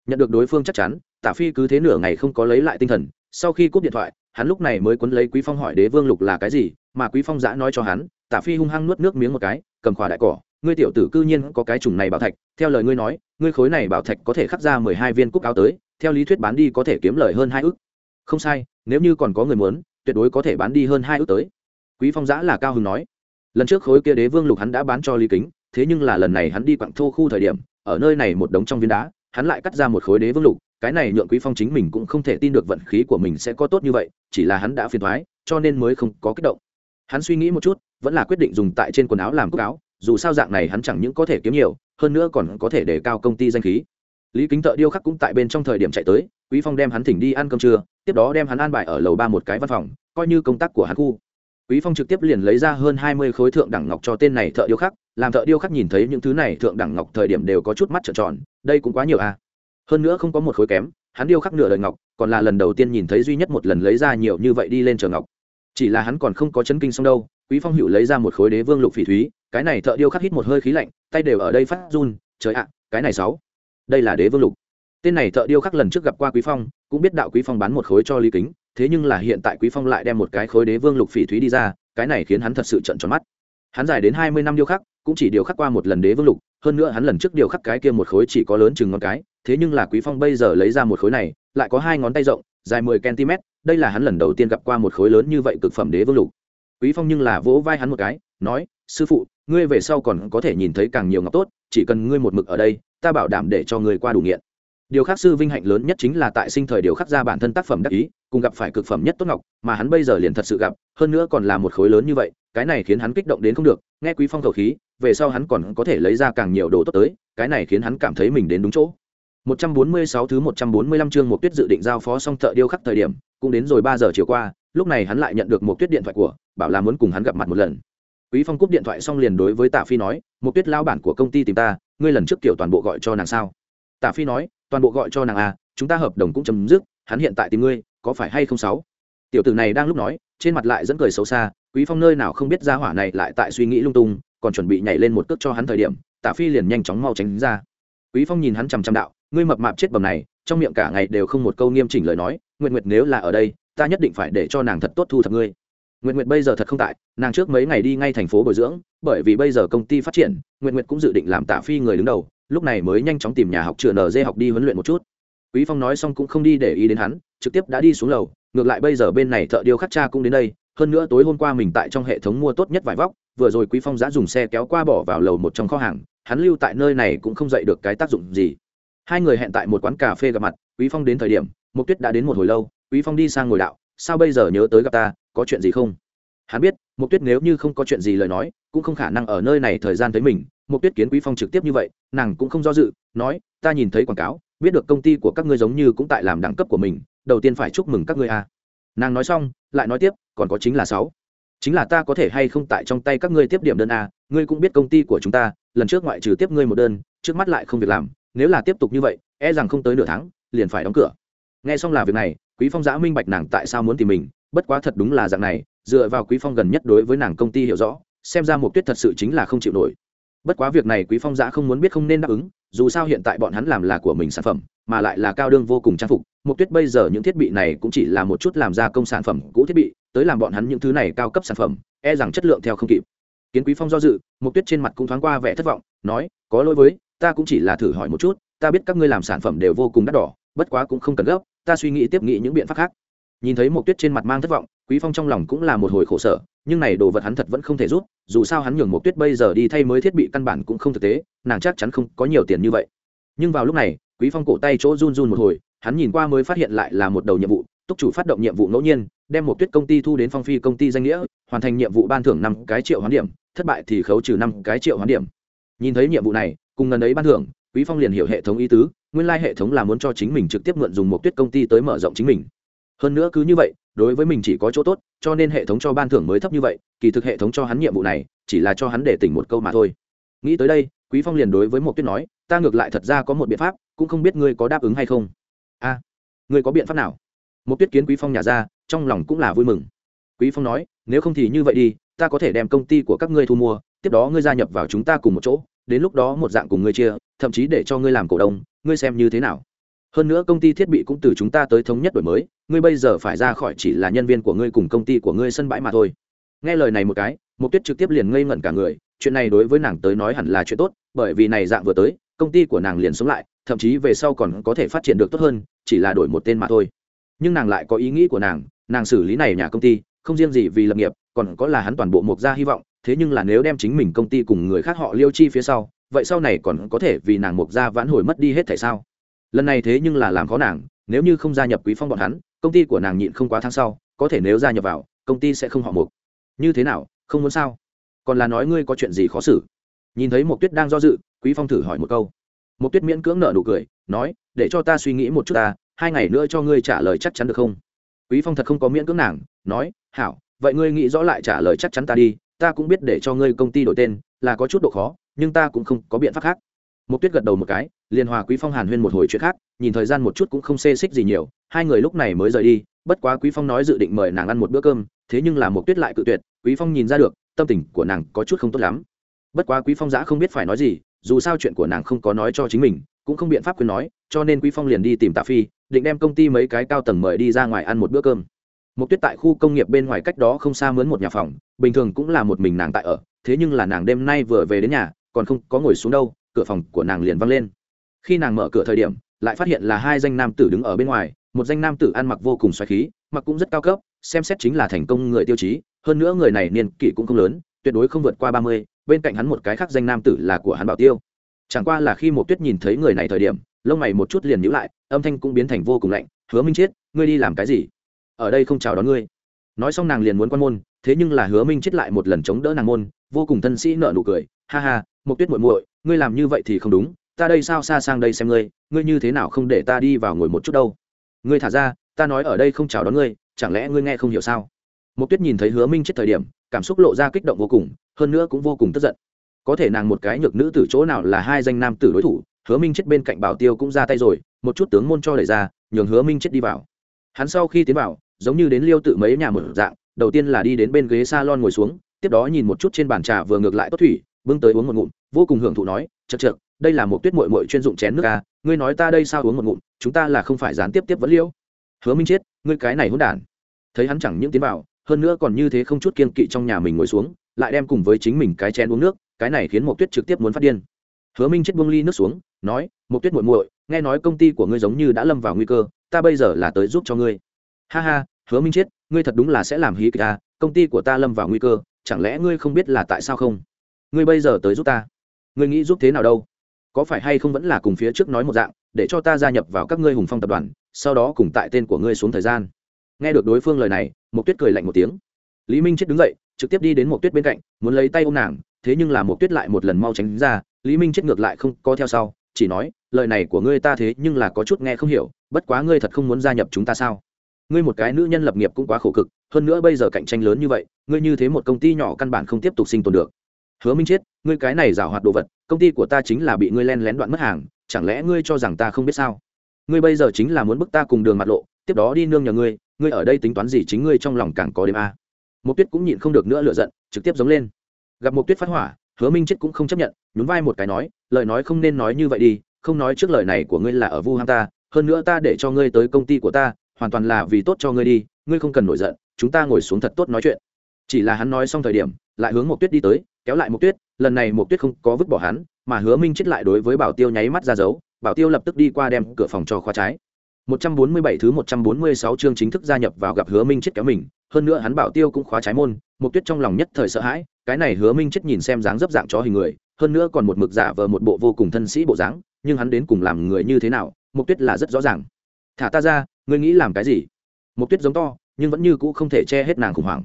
nhận được đối phương chắc chắn, tả phi cứ thế nửa ngày không có lấy lại tinh thần, sau khi cúp điện thoại, hắn lúc này mới quấn lấy quý phong hỏi đế vương lục là cái gì, mà quý phong giã nói cho hắn, tả phi hung hăng nuốt nước miếng một cái, cầm khỏa đại cỏ, ngươi tiểu tử cư nhiên có cái trùng này bảo thạch, theo lời ngươi nói, ngươi khối này bảo thạch có thể khắc ra mười hai viên cúc áo tới, theo lý thuyết bán đi có thể kiếm lời hơn hai ức. không sai, nếu như còn có người muốn tuyệt đối có thể bán đi hơn hai ước tới. Quý phong giã là cao hứng nói, lần trước khối kia đế vương lục hắn đã bán cho lý kính, thế nhưng là lần này hắn đi quặng thô khu thời điểm, ở nơi này một đống trong viên đá, hắn lại cắt ra một khối đế vương lục, cái này nhượng quý phong chính mình cũng không thể tin được vận khí của mình sẽ có tốt như vậy, chỉ là hắn đã phiền thoái cho nên mới không có kích động. Hắn suy nghĩ một chút, vẫn là quyết định dùng tại trên quần áo làm cúc áo, dù sao dạng này hắn chẳng những có thể kiếm nhiều, hơn nữa còn có thể để cao công ty danh khí lý kính thợ điêu khắc cũng tại bên trong thời điểm chạy tới, quý phong đem hắn thỉnh đi ăn cơm trưa, tiếp đó đem hắn an bài ở lầu ba một cái văn phòng, coi như công tác của hắn khu. Quý phong trực tiếp liền lấy ra hơn hai mươi khối thượng đẳng ngọc cho tên này thợ điêu khắc, làm thợ điêu khắc nhìn thấy những thứ này thượng đẳng ngọc thời điểm đều có chút mắt trợn tròn, đây cũng quá nhiều à. Hơn nữa không có một khối kém, hắn điêu khắc nửa đời ngọc, còn là lần đầu tiên nhìn thấy duy nhất một lần lấy ra nhiều như vậy đi lên chờ ngọc. Chỉ là hắn còn không có chấn kinh xong đâu, quý phong hữu lấy ra một khối đế vương lục phỉ thúy, cái này thợ điêu khắc hít một hơi khí lạnh, tay đều ở đây phát run, trời ạ, cái này sáu đây là đế vương lục. Tên này thợ điêu khắc lần trước gặp qua quý phong, cũng biết đạo quý phong bán một khối cho lý kính, thế nhưng là hiện tại quý phong lại đem một cái khối đế vương lục phỉ thúy đi ra, cái này khiến hắn thật sự trận tròn mắt. Hắn dài đến hai mươi năm điêu khắc, cũng chỉ điều khắc qua một lần đế vương lục, hơn nữa hắn lần trước điều khắc cái kia một khối chỉ có lớn chừng ngón cái, thế nhưng là quý phong bây giờ lấy ra một khối này, lại có hai ngón tay rộng, dài mười cm đây là hắn lần đầu tiên gặp qua một khối lớn như vậy cực phẩm đế vương lục. Quý phong nhưng là vỗ vai hắn một cái, nói, sư phụ, ngươi về sau còn có thể nhìn thấy càng nhiều ngọc tốt, chỉ cần ngươi một mực ở đây ta bảo đảm để cho ngươi qua đủ nghiện. Điều khác sư vinh hạnh lớn nhất chính là tại sinh thời điều khắc ra bản thân tác phẩm đắc ý, cùng gặp phải cực phẩm nhất tốt ngọc, mà hắn bây giờ liền thật sự gặp, hơn nữa còn là một khối lớn như vậy, cái này khiến hắn kích động đến không được, nghe quý phong khẩu khí, về sau hắn còn có thể lấy ra càng nhiều đồ tốt tới, cái này khiến hắn cảm thấy mình đến đúng chỗ. 146 thứ 145 chương một tuyết dự định giao phó xong thợ điêu khắc thời điểm, cũng đến rồi 3 giờ chiều qua, lúc này hắn lại nhận được một tuyết điện thoại của, bảo là muốn cùng hắn gặp mặt một lần quý phong cúp điện thoại xong liền đối với tạ phi nói một tuyết lao bản của công ty tìm ta, ngươi lần trước kiểu toàn bộ gọi cho nàng sao? Tạ phi nói, toàn bộ gọi cho nàng à chúng ta hợp đồng cũng chấm dứt, hắn hiện tại tìm ngươi, có phải hay không sáu? Tiểu tử này đang lúc nói, trên mặt lại dẫn cười xấu xa, quý phong nơi nào không biết ra hỏa này lại tại suy nghĩ lung tung, còn chuẩn bị nhảy lên một cước cho hắn thời điểm, tạ phi liền nhanh chóng mau tránh ra. Quý phong nhìn hắn chằm chằm đạo, ngươi mập mạp chết bầm này, trong miệng cả ngày đều không một câu nghiêm chỉnh lời nói, nguyệt nguyệt nếu là ở đây, ta nhất định phải để cho nàng thật tốt thu thập ngươi nguyệt nguyệt bây giờ thật không tại, nàng trước mấy ngày đi ngay thành phố bồi dưỡng, bởi vì bây giờ công ty phát triển, nguyệt nguyệt cũng dự định làm tạ phi người đứng đầu, lúc này mới nhanh chóng tìm nhà học trường dê học đi huấn luyện một chút. Quý phong nói xong cũng không đi để ý đến hắn, trực tiếp đã đi xuống lầu, ngược lại bây giờ bên này thợ điêu khắc cha cũng đến đây, hơn nữa tối hôm qua mình tại trong hệ thống mua tốt nhất vải vóc, vừa rồi quý phong đã dùng xe kéo qua bỏ vào lầu một trong kho hàng, hắn lưu tại nơi này cũng không dậy được cái tác dụng gì. Hai người hẹn tại một quán cà phê gặp mặt, quý phong đến thời điểm, mục tuyết đã đến một hồi lâu, quý phong đi sang ngồi đạo, sao bây giờ nhớ tới gặp ta có chuyện gì không? Hắn biết mục tuyết nếu như không có chuyện gì lời nói, cũng không khả năng ở nơi này thời gian thấy mình. Mục tuyết kiến quý phong trực tiếp như vậy, nàng cũng không do dự, nói, ta nhìn thấy quảng cáo, biết được công ty của các ngươi giống như cũng tại làm đẳng cấp của mình, đầu tiên phải chúc mừng các ngươi a. Nàng nói xong, lại nói tiếp, còn có chính là sáu. Chính là ta có thể hay không tại trong tay các ngươi tiếp điểm đơn a, ngươi cũng biết công ty của chúng ta, lần trước ngoại trừ tiếp ngươi một đơn, trước mắt lại không việc làm, nếu là tiếp tục như vậy e rằng không tới nửa tháng, liền phải đóng cửa. Nghe xong là việc này quý phong giã minh bạch nàng tại sao muốn tìm mình, bất quá thật đúng là dạng này, dựa vào quý phong gần nhất đối với nàng công ty hiểu rõ, xem ra mục tuyết thật sự chính là không chịu nổi. Bất quá việc này quý phong giã không muốn biết không nên đáp ứng, dù sao hiện tại bọn hắn làm là của mình sản phẩm, mà lại là cao đương vô cùng trang phục, mục tuyết bây giờ những thiết bị này cũng chỉ là một chút làm ra công sản phẩm cũ thiết bị, tới làm bọn hắn những thứ này cao cấp sản phẩm e rằng chất lượng theo không kịp. Kiến quý phong do dự, mục tuyết trên mặt cũng thoáng qua vẻ thất vọng, nói, có lỗi với, ta cũng chỉ là thử hỏi một chút, ta biết các ngươi làm sản phẩm đều vô cùng đắt đỏ, bất quá cũng không cần gấp ta suy nghĩ tiếp nghĩ những biện pháp khác. Nhìn thấy mục tuyết trên mặt mang thất vọng, quý phong trong lòng cũng là một hồi khổ sở, nhưng này đồ vật hắn thật vẫn không thể rút, dù sao hắn nhường mục tuyết bây giờ đi thay mới thiết bị căn bản cũng không thực tế, nàng chắc chắn không có nhiều tiền như vậy. Nhưng vào lúc này, quý phong cổ tay chỗ run run một hồi, hắn nhìn qua mới phát hiện lại là một đầu nhiệm vụ, túc chủ phát động nhiệm vụ ngẫu nhiên, đem một tuyết công ty thu đến phong phi công ty danh nghĩa, hoàn thành nhiệm vụ ban thưởng năm cái triệu hoán điểm, thất bại thì khấu trừ năm cái triệu hoán điểm. Nhìn thấy nhiệm vụ này, cùng ngần ấy ban thưởng, quý phong liền hiểu hệ thống ý tứ nguyên lai hệ thống là muốn cho chính mình trực tiếp mượn dùng một tuyết công ty tới mở rộng chính mình. Hơn nữa cứ như vậy, đối với mình chỉ có chỗ tốt, cho nên hệ thống cho ban thưởng mới thấp như vậy, kỳ thực hệ thống cho hắn nhiệm vụ này, chỉ là cho hắn để tỉnh một câu mà thôi. Nghĩ tới đây, quý phong liền đối với một tuyết nói, ta ngược lại thật ra có một biện pháp, cũng không biết ngươi có đáp ứng hay không. A, ngươi có biện pháp nào? Một tuyết kiến quý phong nhà ra, trong lòng cũng là vui mừng. Quý phong nói, nếu không thì như vậy đi, ta có thể đem công ty của các ngươi thu mua, tiếp đó ngươi gia nhập vào chúng ta cùng một chỗ đến lúc đó một dạng cùng ngươi chia, thậm chí để cho ngươi làm cổ đông, ngươi xem như thế nào. Hơn nữa công ty thiết bị cũng từ chúng ta tới thống nhất đổi mới, ngươi bây giờ phải ra khỏi chỉ là nhân viên của ngươi cùng công ty của ngươi sân bãi mà thôi. Nghe lời này một cái, mục tuyết trực tiếp liền ngây ngẩn cả người, chuyện này đối với nàng tới nói hẳn là chuyện tốt, bởi vì này dạng vừa tới, công ty của nàng liền sống lại, thậm chí về sau còn có thể phát triển được tốt hơn, chỉ là đổi một tên mà thôi. Nhưng nàng lại có ý nghĩ của nàng nàng xử lý này nhà công ty, không riêng gì vì lập nghiệp, còn có là hắn toàn bộ mục gia hy vọng thế nhưng là nếu đem chính mình công ty cùng người khác họ liêu chi phía sau, vậy sau này còn có thể vì nàng mục gia vãn hồi mất đi hết tại sao? Lần này thế nhưng là làm khó nàng, nếu như không gia nhập quý phong bọn hắn, công ty của nàng nhịn không quá tháng sau, có thể nếu gia nhập vào, công ty sẽ không họ mục. Như thế nào, không muốn sao? Còn là nói ngươi có chuyện gì khó xử? Nhìn thấy mục tuyết đang do dự, quý phong thử hỏi một câu. Mục tuyết miễn cưỡng nở nụ cười, nói, để cho ta suy nghĩ một chút ta, hai ngày nữa cho ngươi trả lời chắc chắn được không? Quý phong thật không có miễn cưỡng nàng, nói, hảo, vậy ngươi nghĩ rõ lại trả lời chắc chắn ta đi ta cũng biết để cho ngươi công ty đổi tên là có chút độ khó, nhưng ta cũng không có biện pháp khác. Một tuyết gật đầu một cái, liền hòa quý phong hàn huyên một hồi chuyện khác, nhìn thời gian một chút cũng không xê xích gì nhiều, hai người lúc này mới rời đi, bất quá quý phong nói dự định mời nàng ăn một bữa cơm, thế nhưng là một tuyết lại cự tuyệt, quý phong nhìn ra được, tâm tình của nàng có chút không tốt lắm. Bất quá quý phong giã không biết phải nói gì, dù sao chuyện của nàng không có nói cho chính mình, cũng không biện pháp khuyên nói, cho nên quý phong liền đi tìm tạ phi, định đem công ty mấy cái cao tầng mời đi ra ngoài ăn một bữa cơm một tuyết tại khu công nghiệp bên ngoài cách đó không xa mướn một nhà phòng, bình thường cũng là một mình nàng tại ở, thế nhưng là nàng đêm nay vừa về đến nhà, còn không có ngồi xuống đâu, cửa phòng của nàng liền văng lên. Khi nàng mở cửa thời điểm, lại phát hiện là hai danh nam tử đứng ở bên ngoài, một danh nam tử ăn mặc vô cùng xoáy khí, mặc cũng rất cao cấp, xem xét chính là thành công người tiêu chí, hơn nữa người này niên kỷ cũng không lớn, tuyệt đối không vượt qua ba mươi, bên cạnh hắn một cái khác danh nam tử là của hắn bảo tiêu. Chẳng qua là khi một tuyết nhìn thấy người này thời điểm, lông mày một chút liền nhíu lại, âm thanh cũng biến thành vô cùng lạnh, hứa minh chết ngươi đi làm cái gì? Ở đây không chào đón ngươi. Nói xong nàng liền muốn quan môn, thế nhưng là hứa minh chết lại một lần chống đỡ nàng môn, vô cùng thân sĩ nợ nụ cười. Ha ha mục tuyết muội muội, ngươi làm như vậy thì không đúng, ta đây sao xa sang đây xem ngươi ngươi như thế nào không để ta đi vào ngồi một chút đâu? Ngươi thả ra, ta nói ở đây không chào đón ngươi, chẳng lẽ ngươi nghe không hiểu sao? Mục tuyết nhìn thấy hứa minh chết thời điểm, cảm xúc lộ ra kích động vô cùng, hơn nữa cũng vô cùng tức giận. Có thể nàng một cái nhược nữ từ chỗ nào là hai danh nam tử đối thủ, hứa minh chết bên cạnh bảo tiêu cũng ra tay rồi, một chút tướng môn cho đẩy ra, nhường hứa minh chết đi vào. Hắn sau khi tiến vào giống như đến liêu tự mấy nhà một dạng đầu tiên là đi đến bên ghế salon ngồi xuống tiếp đó nhìn một chút trên bàn trà vừa ngược lại tốt thủy bưng tới uống một ngụm vô cùng hưởng thụ nói chật chật đây là một tuyết mội mội chuyên dụng chén nước à, ngươi nói ta đây sao uống một ngụm chúng ta là không phải gián tiếp tiếp vẫn liêu. Hứa minh chết ngươi cái này hỗn đản. Thấy hắn chẳng những tiến vào hơn nữa còn như thế không chút kiên kỵ trong nhà mình ngồi xuống lại đem cùng với chính mình cái chén uống nước cái này khiến một tuyết trực tiếp muốn phát điên. Hứa minh chết buông ly nước xuống nói một tuyết muội muội nghe nói công ty của ngươi giống như đã lâm vào nguy cơ ta bây giờ là tới giúp cho ngươi. Ha ha hứa minh chết, ngươi thật đúng là sẽ làm hí kịch ta. công ty của ta lâm vào nguy cơ, chẳng lẽ ngươi không biết là tại sao không? Ngươi bây giờ tới giúp ta. Ngươi nghĩ giúp thế nào đâu? Có phải hay không vẫn là cùng phía trước nói một dạng, để cho ta gia nhập vào các ngươi hùng phong tập đoàn, sau đó cùng tại tên của ngươi xuống thời gian? Nghe được đối phương lời này một tuyết cười lạnh một tiếng. Lý minh chết đứng dậy, trực tiếp đi đến một tuyết bên cạnh, muốn lấy tay ôm nàng, thế nhưng là một tuyết lại một lần mau tránh ra, lý minh chết ngược lại không co theo sau, chỉ nói, lời này của ngươi ta thế nhưng là có chút nghe không hiểu, bất quá ngươi thật không muốn gia nhập chúng ta sao? Ngươi một cái nữ nhân lập nghiệp cũng quá khổ cực, hơn nữa bây giờ cạnh tranh lớn như vậy, ngươi như thế một công ty nhỏ căn bản không tiếp tục sinh tồn được. Hứa minh chết, ngươi cái này giảo hoạt đồ vật, công ty của ta chính là bị ngươi len lén đoạn mất hàng, chẳng lẽ ngươi cho rằng ta không biết sao? Ngươi bây giờ chính là muốn bức ta cùng đường mặt lộ, tiếp đó đi nương nhờ ngươi ngươi ở đây tính toán gì chính ngươi trong lòng càng có đêm a. À. một tuyết cũng nhịn không được nữa lựa giận, trực tiếp giống lên. Gặp một tuyết phát hỏa, hứa minh chết cũng không chấp nhận, nhún vai một cái nói, lời nói không nên nói như vậy đi, không nói trước lời này của ngươi là ở vu ham ta, hơn nữa ta để cho ngươi tới công ty của ta hoàn toàn là vì tốt cho ngươi đi ngươi không cần nổi giận chúng ta ngồi xuống thật tốt nói chuyện chỉ là hắn nói xong thời điểm lại hướng một tuyết đi tới kéo lại một tuyết lần này một tuyết không có vứt bỏ hắn mà hứa minh chết lại đối với bảo tiêu nháy mắt ra dấu bảo tiêu lập tức đi qua đem cửa phòng cho khóa trái 147 thứ 146 chương chính thức gia nhập vào gặp Hứa Minh chết kéo mình, hơn nữa hắn bảo tiêu cũng khóa trái môn, Mục Tuyết trong lòng nhất thời sợ hãi, cái này Hứa Minh chết nhìn xem dáng dấp dạng chó hình người, hơn nữa còn một mực giả vờ một bộ vô cùng thân sĩ bộ dáng, nhưng hắn đến cùng làm người như thế nào, Mục Tuyết là rất rõ ràng. "Thả ta ra, ngươi nghĩ làm cái gì?" một Tuyết giống to, nhưng vẫn như cũ không thể che hết nàng khủng hoảng.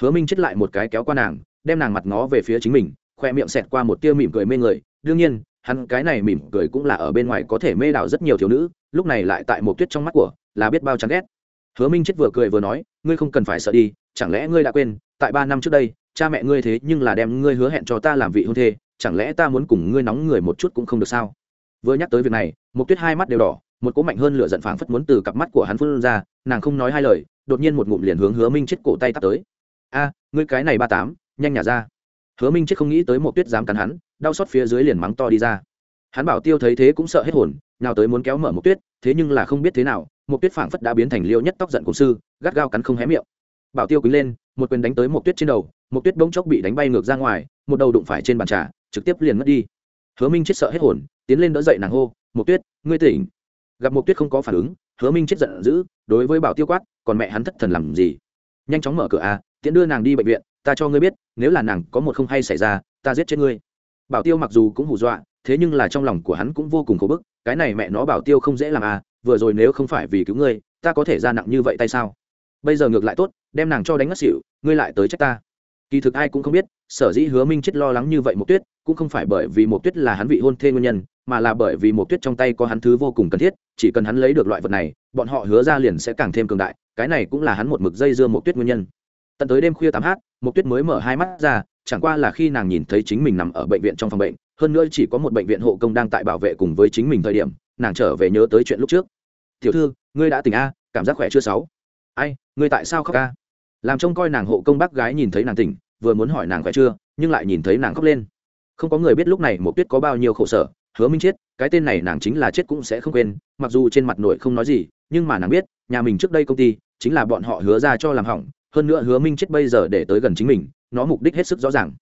Hứa Minh chết lại một cái kéo qua nàng, đem nàng mặt ngó về phía chính mình, khoe miệng xẹt qua một tia mỉm cười mê người, đương nhiên, hắn cái này mỉm cười cũng là ở bên ngoài có thể mê đảo rất nhiều thiếu nữ, lúc này lại tại một tuyết trong mắt của là biết bao chán ghét hứa minh chết vừa cười vừa nói ngươi không cần phải sợ đi chẳng lẽ ngươi đã quên tại ba năm trước đây cha mẹ ngươi thế nhưng là đem ngươi hứa hẹn cho ta làm vị hôn thê chẳng lẽ ta muốn cùng ngươi nóng người một chút cũng không được sao vừa nhắc tới việc này một tuyết hai mắt đều đỏ một cỗ mạnh hơn lửa giận phảng phất muốn từ cặp mắt của hắn phun ra, nàng không nói hai lời, đột nhiên một ngụm liền hướng hứa minh chết cổ tay tắt tới. A, ngươi cái này ba tám, nhanh nhả ra. Hứa minh chết không nghĩ tới một tuyết dám cắn hắn, đau xót phía dưới liền mắng to đi ra. Hắn bảo tiêu thấy thế cũng sợ hết hồn, nào tới muốn kéo mở một tuyết, thế nhưng là không biết thế nào, một tuyết phảng phất đã biến thành liêu nhất tóc giận cổ sư, gắt gao cắn không hé miệng. Bảo tiêu quỳ lên, một quyền đánh tới một tuyết trên đầu, một tuyết bỗng chốc bị đánh bay ngược ra ngoài, một đầu đụng phải trên bàn trà, trực tiếp liền mất đi. Hứa minh chết sợ hết hồn, tiến lên đỡ dậy nàng hô, một tuyết, ngươi tỉnh gặp mục tuyết không có phản ứng, hứa minh chết giận dữ, đối với bảo tiêu quát, còn mẹ hắn thất thần làm gì? Nhanh chóng mở cửa a tiễn đưa nàng đi bệnh viện, ta cho ngươi biết, nếu là nàng có một không hay xảy ra, ta giết chết ngươi. Bảo tiêu mặc dù cũng hù dọa, thế nhưng là trong lòng của hắn cũng vô cùng khổ bức, cái này mẹ nó bảo tiêu không dễ làm à vừa rồi nếu không phải vì cứu ngươi, ta có thể ra nặng như vậy tay sao? Bây giờ ngược lại tốt, đem nàng cho đánh ngất xỉu, ngươi lại tới trách ta. Kỳ thực ai cũng không biết, sở dĩ hứa minh chết lo lắng như vậy một tuyết cũng không phải bởi vì một tuyết là hắn vị hôn thê nguyên nhân, mà là bởi vì một tuyết trong tay có hắn thứ vô cùng cần thiết, chỉ cần hắn lấy được loại vật này, bọn họ hứa ra liền sẽ càng thêm cường đại, cái này cũng là hắn một mực dây dưa một tuyết nguyên nhân. Tận tới đêm khuya tám h một tuyết mới mở hai mắt ra, chẳng qua là khi nàng nhìn thấy chính mình nằm ở bệnh viện trong phòng bệnh, hơn nữa chỉ có một bệnh viện hộ công đang tại bảo vệ cùng với chính mình thời điểm, nàng trở về nhớ tới chuyện lúc trước. Tiểu thư, ngươi đã tỉnh a, cảm giác khỏe chưa sáu? Ai, ngươi tại sao khóc a? Làm trông coi nàng hộ công bác gái nhìn thấy nàng tỉnh, vừa muốn hỏi nàng khỏe chưa, nhưng lại nhìn thấy nàng khóc lên không có người biết lúc này một tuyết có bao nhiêu khổ sở, hứa minh chết, cái tên này nàng chính là chết cũng sẽ không quên, mặc dù trên mặt nội không nói gì, nhưng mà nàng biết, nhà mình trước đây công ty, chính là bọn họ hứa ra cho làm hỏng, hơn nữa hứa minh chết bây giờ để tới gần chính mình, nó mục đích hết sức rõ ràng.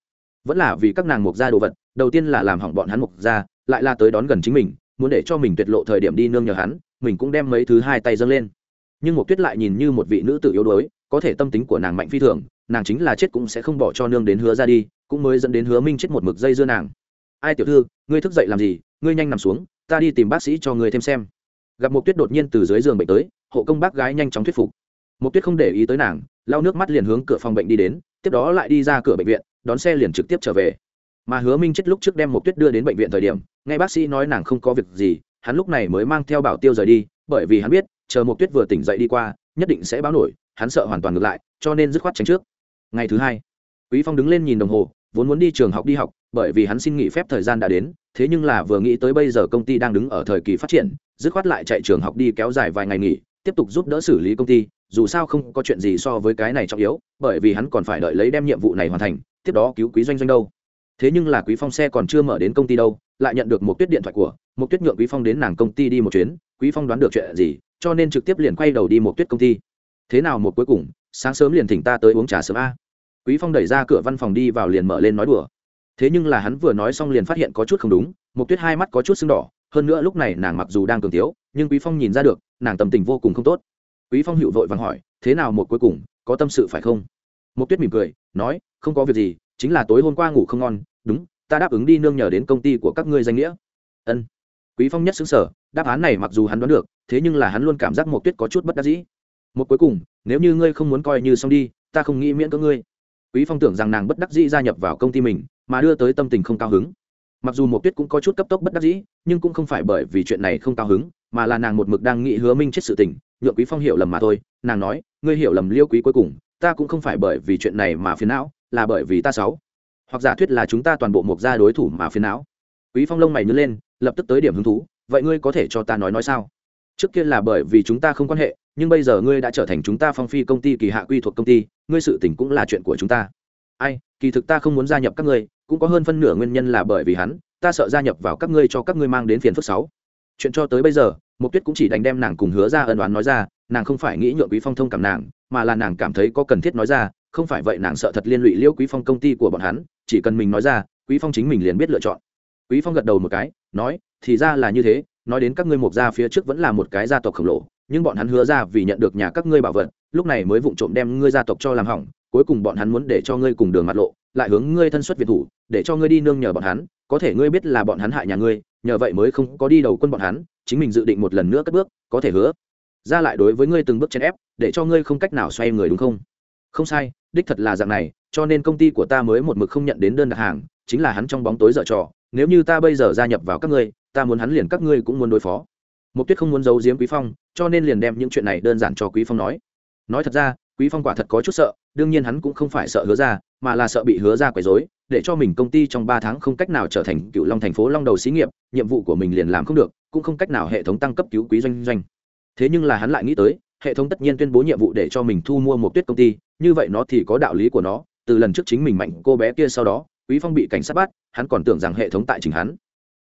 Vẫn là vì các nàng mục gia đồ vật, đầu tiên là làm hỏng bọn hắn mục gia, lại là tới đón gần chính mình, muốn để cho mình tuyệt lộ thời điểm đi nương nhờ hắn, mình cũng đem mấy thứ hai tay dâng lên. Nhưng một tuyết lại nhìn như một vị nữ tử yếu đuối, có thể tâm tính của nàng mạnh phi thường, nàng chính là chết cũng sẽ không bỏ cho nương đến hứa ra đi cũng mới dẫn đến hứa minh chết một mực dây dưa nàng. Ai tiểu thư, ngươi thức dậy làm gì? Ngươi nhanh nằm xuống, ta đi tìm bác sĩ cho ngươi thêm xem. Gặp một tuyết đột nhiên từ dưới giường bệnh tới, hộ công bác gái nhanh chóng thuyết phục. Một tuyết không để ý tới nàng, lau nước mắt liền hướng cửa phòng bệnh đi đến, tiếp đó lại đi ra cửa bệnh viện, đón xe liền trực tiếp trở về. Mà hứa minh chết lúc trước đem một tuyết đưa đến bệnh viện thời điểm ngay bác sĩ nói nàng không có việc gì, hắn lúc này mới mang theo bảo tiêu rời đi, bởi vì hắn biết, chờ một tuyết vừa tỉnh dậy đi qua, nhất định sẽ báo nổi, hắn sợ hoàn toàn ngược lại, cho nên dứt khoát tránh trước. Ngày thứ hai, quý phong đứng lên nhìn đồng hồ vốn muốn đi trường học đi học, bởi vì hắn xin nghỉ phép thời gian đã đến, thế nhưng là vừa nghĩ tới bây giờ công ty đang đứng ở thời kỳ phát triển, dứt khoát lại chạy trường học đi kéo dài vài ngày nghỉ, tiếp tục giúp đỡ xử lý công ty, dù sao không có chuyện gì so với cái này trọng yếu, bởi vì hắn còn phải đợi lấy đem nhiệm vụ này hoàn thành, tiếp đó cứu quý doanh doanh đâu. Thế nhưng là quý phong xe còn chưa mở đến công ty đâu, lại nhận được một tuyết điện thoại của, một tuyết nhượng quý phong đến nàng công ty đi một chuyến, quý phong đoán được chuyện gì, cho nên trực tiếp liền quay đầu đi một tuyết công ty. Thế nào một cuối cùng, sáng sớm liền thỉnh ta tới uống trà sớm a quý phong đẩy ra cửa văn phòng đi vào liền mở lên nói đùa. Thế nhưng là hắn vừa nói xong liền phát hiện có chút không đúng mục tuyết hai mắt có chút sưng đỏ, hơn nữa lúc này nàng mặc dù đang cường tiếu nhưng quý phong nhìn ra được, nàng tâm tình vô cùng không tốt. Quý phong hữu vội vàng hỏi, thế nào một cuối cùng, có tâm sự phải không? Mục tuyết mỉm cười, nói, không có việc gì, chính là tối hôm qua ngủ không ngon, đúng, ta đáp ứng đi nương nhờ đến công ty của các ngươi danh nghĩa. Ân. Quý phong nhất xứng sở đáp án này mặc dù hắn đoán được, thế nhưng là hắn luôn cảm giác một tuyết có chút bất đắc dĩ. Một cuối cùng, nếu như ngươi không muốn coi như xong đi, ta không nghĩ miễn cưỡng ngươi quý phong tưởng rằng nàng bất đắc dĩ gia nhập vào công ty mình, mà đưa tới tâm tình không cao hứng. Mặc dù một tuyết cũng có chút cấp tốc bất đắc dĩ, nhưng cũng không phải bởi vì chuyện này không cao hứng, mà là nàng một mực đang nghĩ hứa minh chết sự tình, nhượng quý phong hiểu lầm mà thôi. Nàng nói, ngươi hiểu lầm liêu quý cuối cùng, ta cũng không phải bởi vì chuyện này mà phiền não, là bởi vì ta xấu hoặc giả thuyết là chúng ta toàn bộ một gia đối thủ mà phiền não. Quý phong lông mày nhớ lên, lập tức tới điểm hứng thú, vậy ngươi có thể cho ta nói nói sao? Trước kia là bởi vì chúng ta không quan hệ, nhưng bây giờ ngươi đã trở thành chúng ta phong phi công ty kỳ hạ quy thuộc công ty, ngươi sự tình cũng là chuyện của chúng ta. Ai, kỳ thực ta không muốn gia nhập các ngươi, cũng có hơn phân nửa nguyên nhân là bởi vì hắn, ta sợ gia nhập vào các ngươi cho các ngươi mang đến phiền phức sáu chuyện cho tới bây giờ mục tuyết cũng chỉ đánh đem nàng cùng hứa ra ân đoán nói ra, nàng không phải nghĩ nhượng quý phong thông cảm nàng, mà là nàng cảm thấy có cần thiết nói ra, không phải vậy nàng sợ thật liên lụy liễu quý phong công ty của bọn hắn, chỉ cần mình nói ra, quý phong chính mình liền biết lựa chọn. Quý phong gật đầu một cái, nói, thì ra là như thế nói đến các ngươi mục gia phía trước vẫn là một cái gia tộc khổng lồ, nhưng bọn hắn hứa ra vì nhận được nhà các ngươi bảo vật, lúc này mới vụng trộm đem ngươi gia tộc cho làm hỏng, cuối cùng bọn hắn muốn để cho ngươi cùng đường mặt lộ, lại hướng ngươi thân xuất việt thủ, để cho ngươi đi nương nhờ bọn hắn, có thể ngươi biết là bọn hắn hại nhà ngươi, nhờ vậy mới không có đi đầu quân bọn hắn, chính mình dự định một lần nữa cất bước, có thể hứa ra lại đối với ngươi từng bước chèn ép, để cho ngươi không cách nào xoay người đúng không? Không sai, đích thật là dạng này, cho nên công ty của ta mới một mực không nhận đến đơn đặt hàng, chính là hắn trong bóng tối dở trò, nếu như ta bây giờ gia nhập vào các ngươi ta muốn hắn liền các ngươi cũng muốn đối phó. Mục tuyết không muốn giấu giếm quý phong, cho nên liền đem những chuyện này đơn giản cho quý phong nói. Nói thật ra, quý phong quả thật có chút sợ, đương nhiên hắn cũng không phải sợ hứa ra, mà là sợ bị hứa ra quấy rối, để cho mình công ty trong ba tháng không cách nào trở thành cựu long thành phố long đầu xí nghiệp, nhiệm vụ của mình liền làm không được, cũng không cách nào hệ thống tăng cấp cứu quý doanh doanh. Thế nhưng là hắn lại nghĩ tới, hệ thống tất nhiên tuyên bố nhiệm vụ để cho mình thu mua một tuyết công ty, như vậy nó thì có đạo lý của nó, từ lần trước chính mình mạnh cô bé kia sau đó, quý phong bị cảnh sát bắt, hắn còn tưởng rằng hệ thống tại chính hắn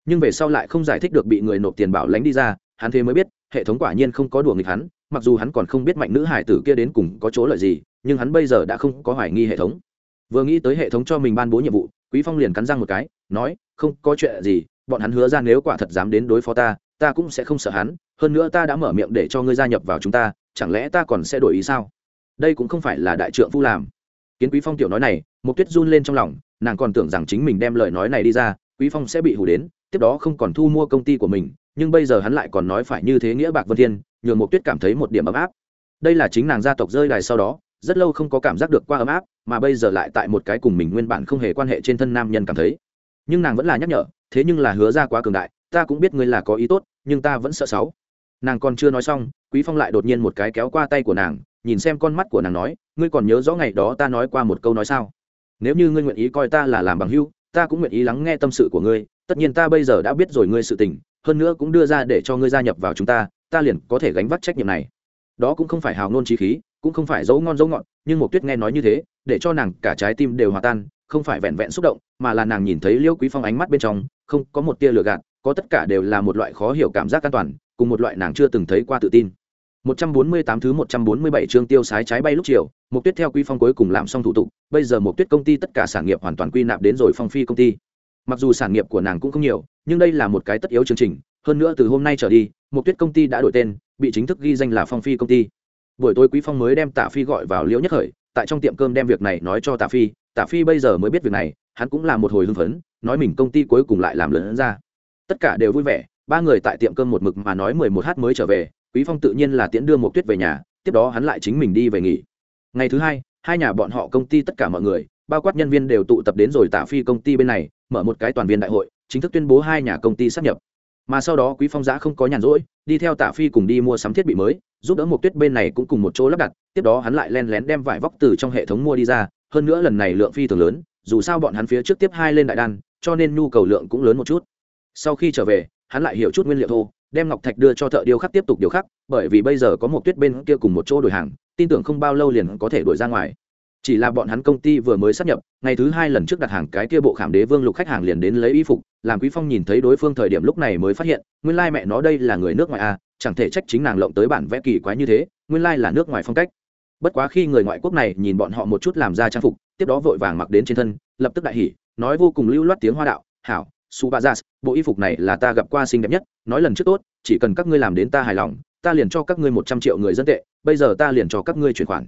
nhưng về sau lại không giải thích được bị người nộp tiền bảo lãnh đi ra, hắn thế mới biết, hệ thống quả nhiên không có đùa nghịch hắn, mặc dù hắn còn không biết mạnh nữ hải tử kia đến cùng có chỗ lợi gì, nhưng hắn bây giờ đã không có hoài nghi hệ thống. Vừa nghĩ tới hệ thống cho mình ban bố nhiệm vụ, quý phong liền cắn răng một cái, nói, không có chuyện gì, bọn hắn hứa ra nếu quả thật dám đến đối phó ta ta cũng sẽ không sợ hắn, hơn nữa ta đã mở miệng để cho ngươi gia nhập vào chúng ta, chẳng lẽ ta còn sẽ đổi ý sao? Đây cũng không phải là đại trượng phu làm. Kiến quý phong tiểu nói này một tuyết run lên trong lòng, nàng còn tưởng rằng chính mình đem lời nói này đi ra, quý phong sẽ bị hù đến tiếp đó không còn thu mua công ty của mình, nhưng bây giờ hắn lại còn nói phải như thế nghĩa bạc vân thiên, nhường một tuyết cảm thấy một điểm ấm áp. Đây là chính nàng gia tộc rơi đài sau đó, rất lâu không có cảm giác được qua ấm áp, mà bây giờ lại tại một cái cùng mình nguyên bản không hề quan hệ trên thân nam nhân cảm thấy. Nhưng nàng vẫn là nhắc nhở, thế nhưng là hứa ra quá cường đại, ta cũng biết ngươi là có ý tốt, nhưng ta vẫn sợ sáu. Nàng còn chưa nói xong, quý phong lại đột nhiên một cái kéo qua tay của nàng, nhìn xem con mắt của nàng nói, ngươi còn nhớ rõ ngày đó ta nói qua một câu nói sao? Nếu như ngươi nguyện ý coi ta là làm bằng hưu, ta cũng nguyện ý lắng nghe tâm sự của ngươi tất nhiên ta bây giờ đã biết rồi ngươi sự tình hơn nữa cũng đưa ra để cho ngươi gia nhập vào chúng ta ta liền có thể gánh vác trách nhiệm này đó cũng không phải hào ngôn trí khí cũng không phải dấu ngon dấu ngọn, nhưng một tuyết nghe nói như thế để cho nàng cả trái tim đều hòa tan không phải vẹn vẹn xúc động mà là nàng nhìn thấy liêu quý phong ánh mắt bên trong không có một tia lừa gạt có tất cả đều là một loại khó hiểu cảm giác an toàn cùng một loại nàng chưa từng thấy qua tự tin 148 thứ 147 chương tiêu sái trái bay lúc chiều, Mục Tuyết theo Quý Phong cuối cùng làm xong thủ tục, bây giờ Mục Tuyết công ty tất cả sản nghiệp hoàn toàn quy nạp đến rồi Phong Phi công ty. Mặc dù sản nghiệp của nàng cũng không nhiều, nhưng đây là một cái tất yếu chương trình, hơn nữa từ hôm nay trở đi, một Tuyết công ty đã đổi tên, bị chính thức ghi danh là Phong Phi công ty. buổi tối quý phong mới đem tạ phi gọi vào liễu nhất khởi tại trong tiệm cơm đem việc này nói cho tạ phi. Tạ phi bây giờ mới biết việc này hắn cũng là một hồi hưng phấn nói mình công ty cuối cùng lại làm lớn ra. Tất cả đều vui vẻ ba người tại tiệm cơm một mực mà nói mười một h mới trở về quý phong tự nhiên là tiễn đưa một tuyết về nhà tiếp đó hắn lại chính mình đi về nghỉ. Ngày thứ hai hai nhà bọn họ công ty tất cả mọi người bao quát nhân viên đều tụ tập đến rồi tạ phi công ty bên này mở một cái toàn viên đại hội, chính thức tuyên bố hai nhà công ty sắp nhập. Mà sau đó quý phong giã không có nhàn rỗi, đi theo tạ phi cùng đi mua sắm thiết bị mới, giúp đỡ một tuyết bên này cũng cùng một chỗ lắp đặt, tiếp đó hắn lại len lén đem vải vóc từ trong hệ thống mua đi ra, hơn nữa lần này lượng phi thường lớn, dù sao bọn hắn phía trước tiếp hai lên đại đan, cho nên nhu cầu lượng cũng lớn một chút. Sau khi trở về, hắn lại hiểu chút nguyên liệu thô, đem ngọc thạch đưa cho thợ điêu khắc tiếp tục điều khắc, bởi vì bây giờ có một tuyết bên kia cùng một chỗ đổi hàng, tin tưởng không bao lâu liền có thể đổi ra ngoài chỉ là bọn hắn công ty vừa mới sắp nhập ngày thứ hai lần trước đặt hàng cái kia bộ khảm đế vương lục khách hàng liền đến lấy y phục làm quý phong nhìn thấy đối phương thời điểm lúc này mới phát hiện nguyên lai mẹ nó đây là người nước ngoài a à, chẳng thể trách chính nàng lộng tới bản vẽ kỳ quái như thế nguyên lai là nước ngoài phong cách. Bất quá khi người ngoại quốc này nhìn bọn họ một chút làm ra trang phục tiếp đó vội vàng mặc đến trên thân lập tức đại hỉ nói vô cùng lưu loát tiếng hoa đạo hảo su ba bộ y phục này là ta gặp qua xinh đẹp nhất nói lần trước tốt chỉ cần các ngươi làm đến ta hài lòng ta liền cho các ngươi một trăm triệu người dân tệ bây giờ ta liền cho các ngươi chuyển khoản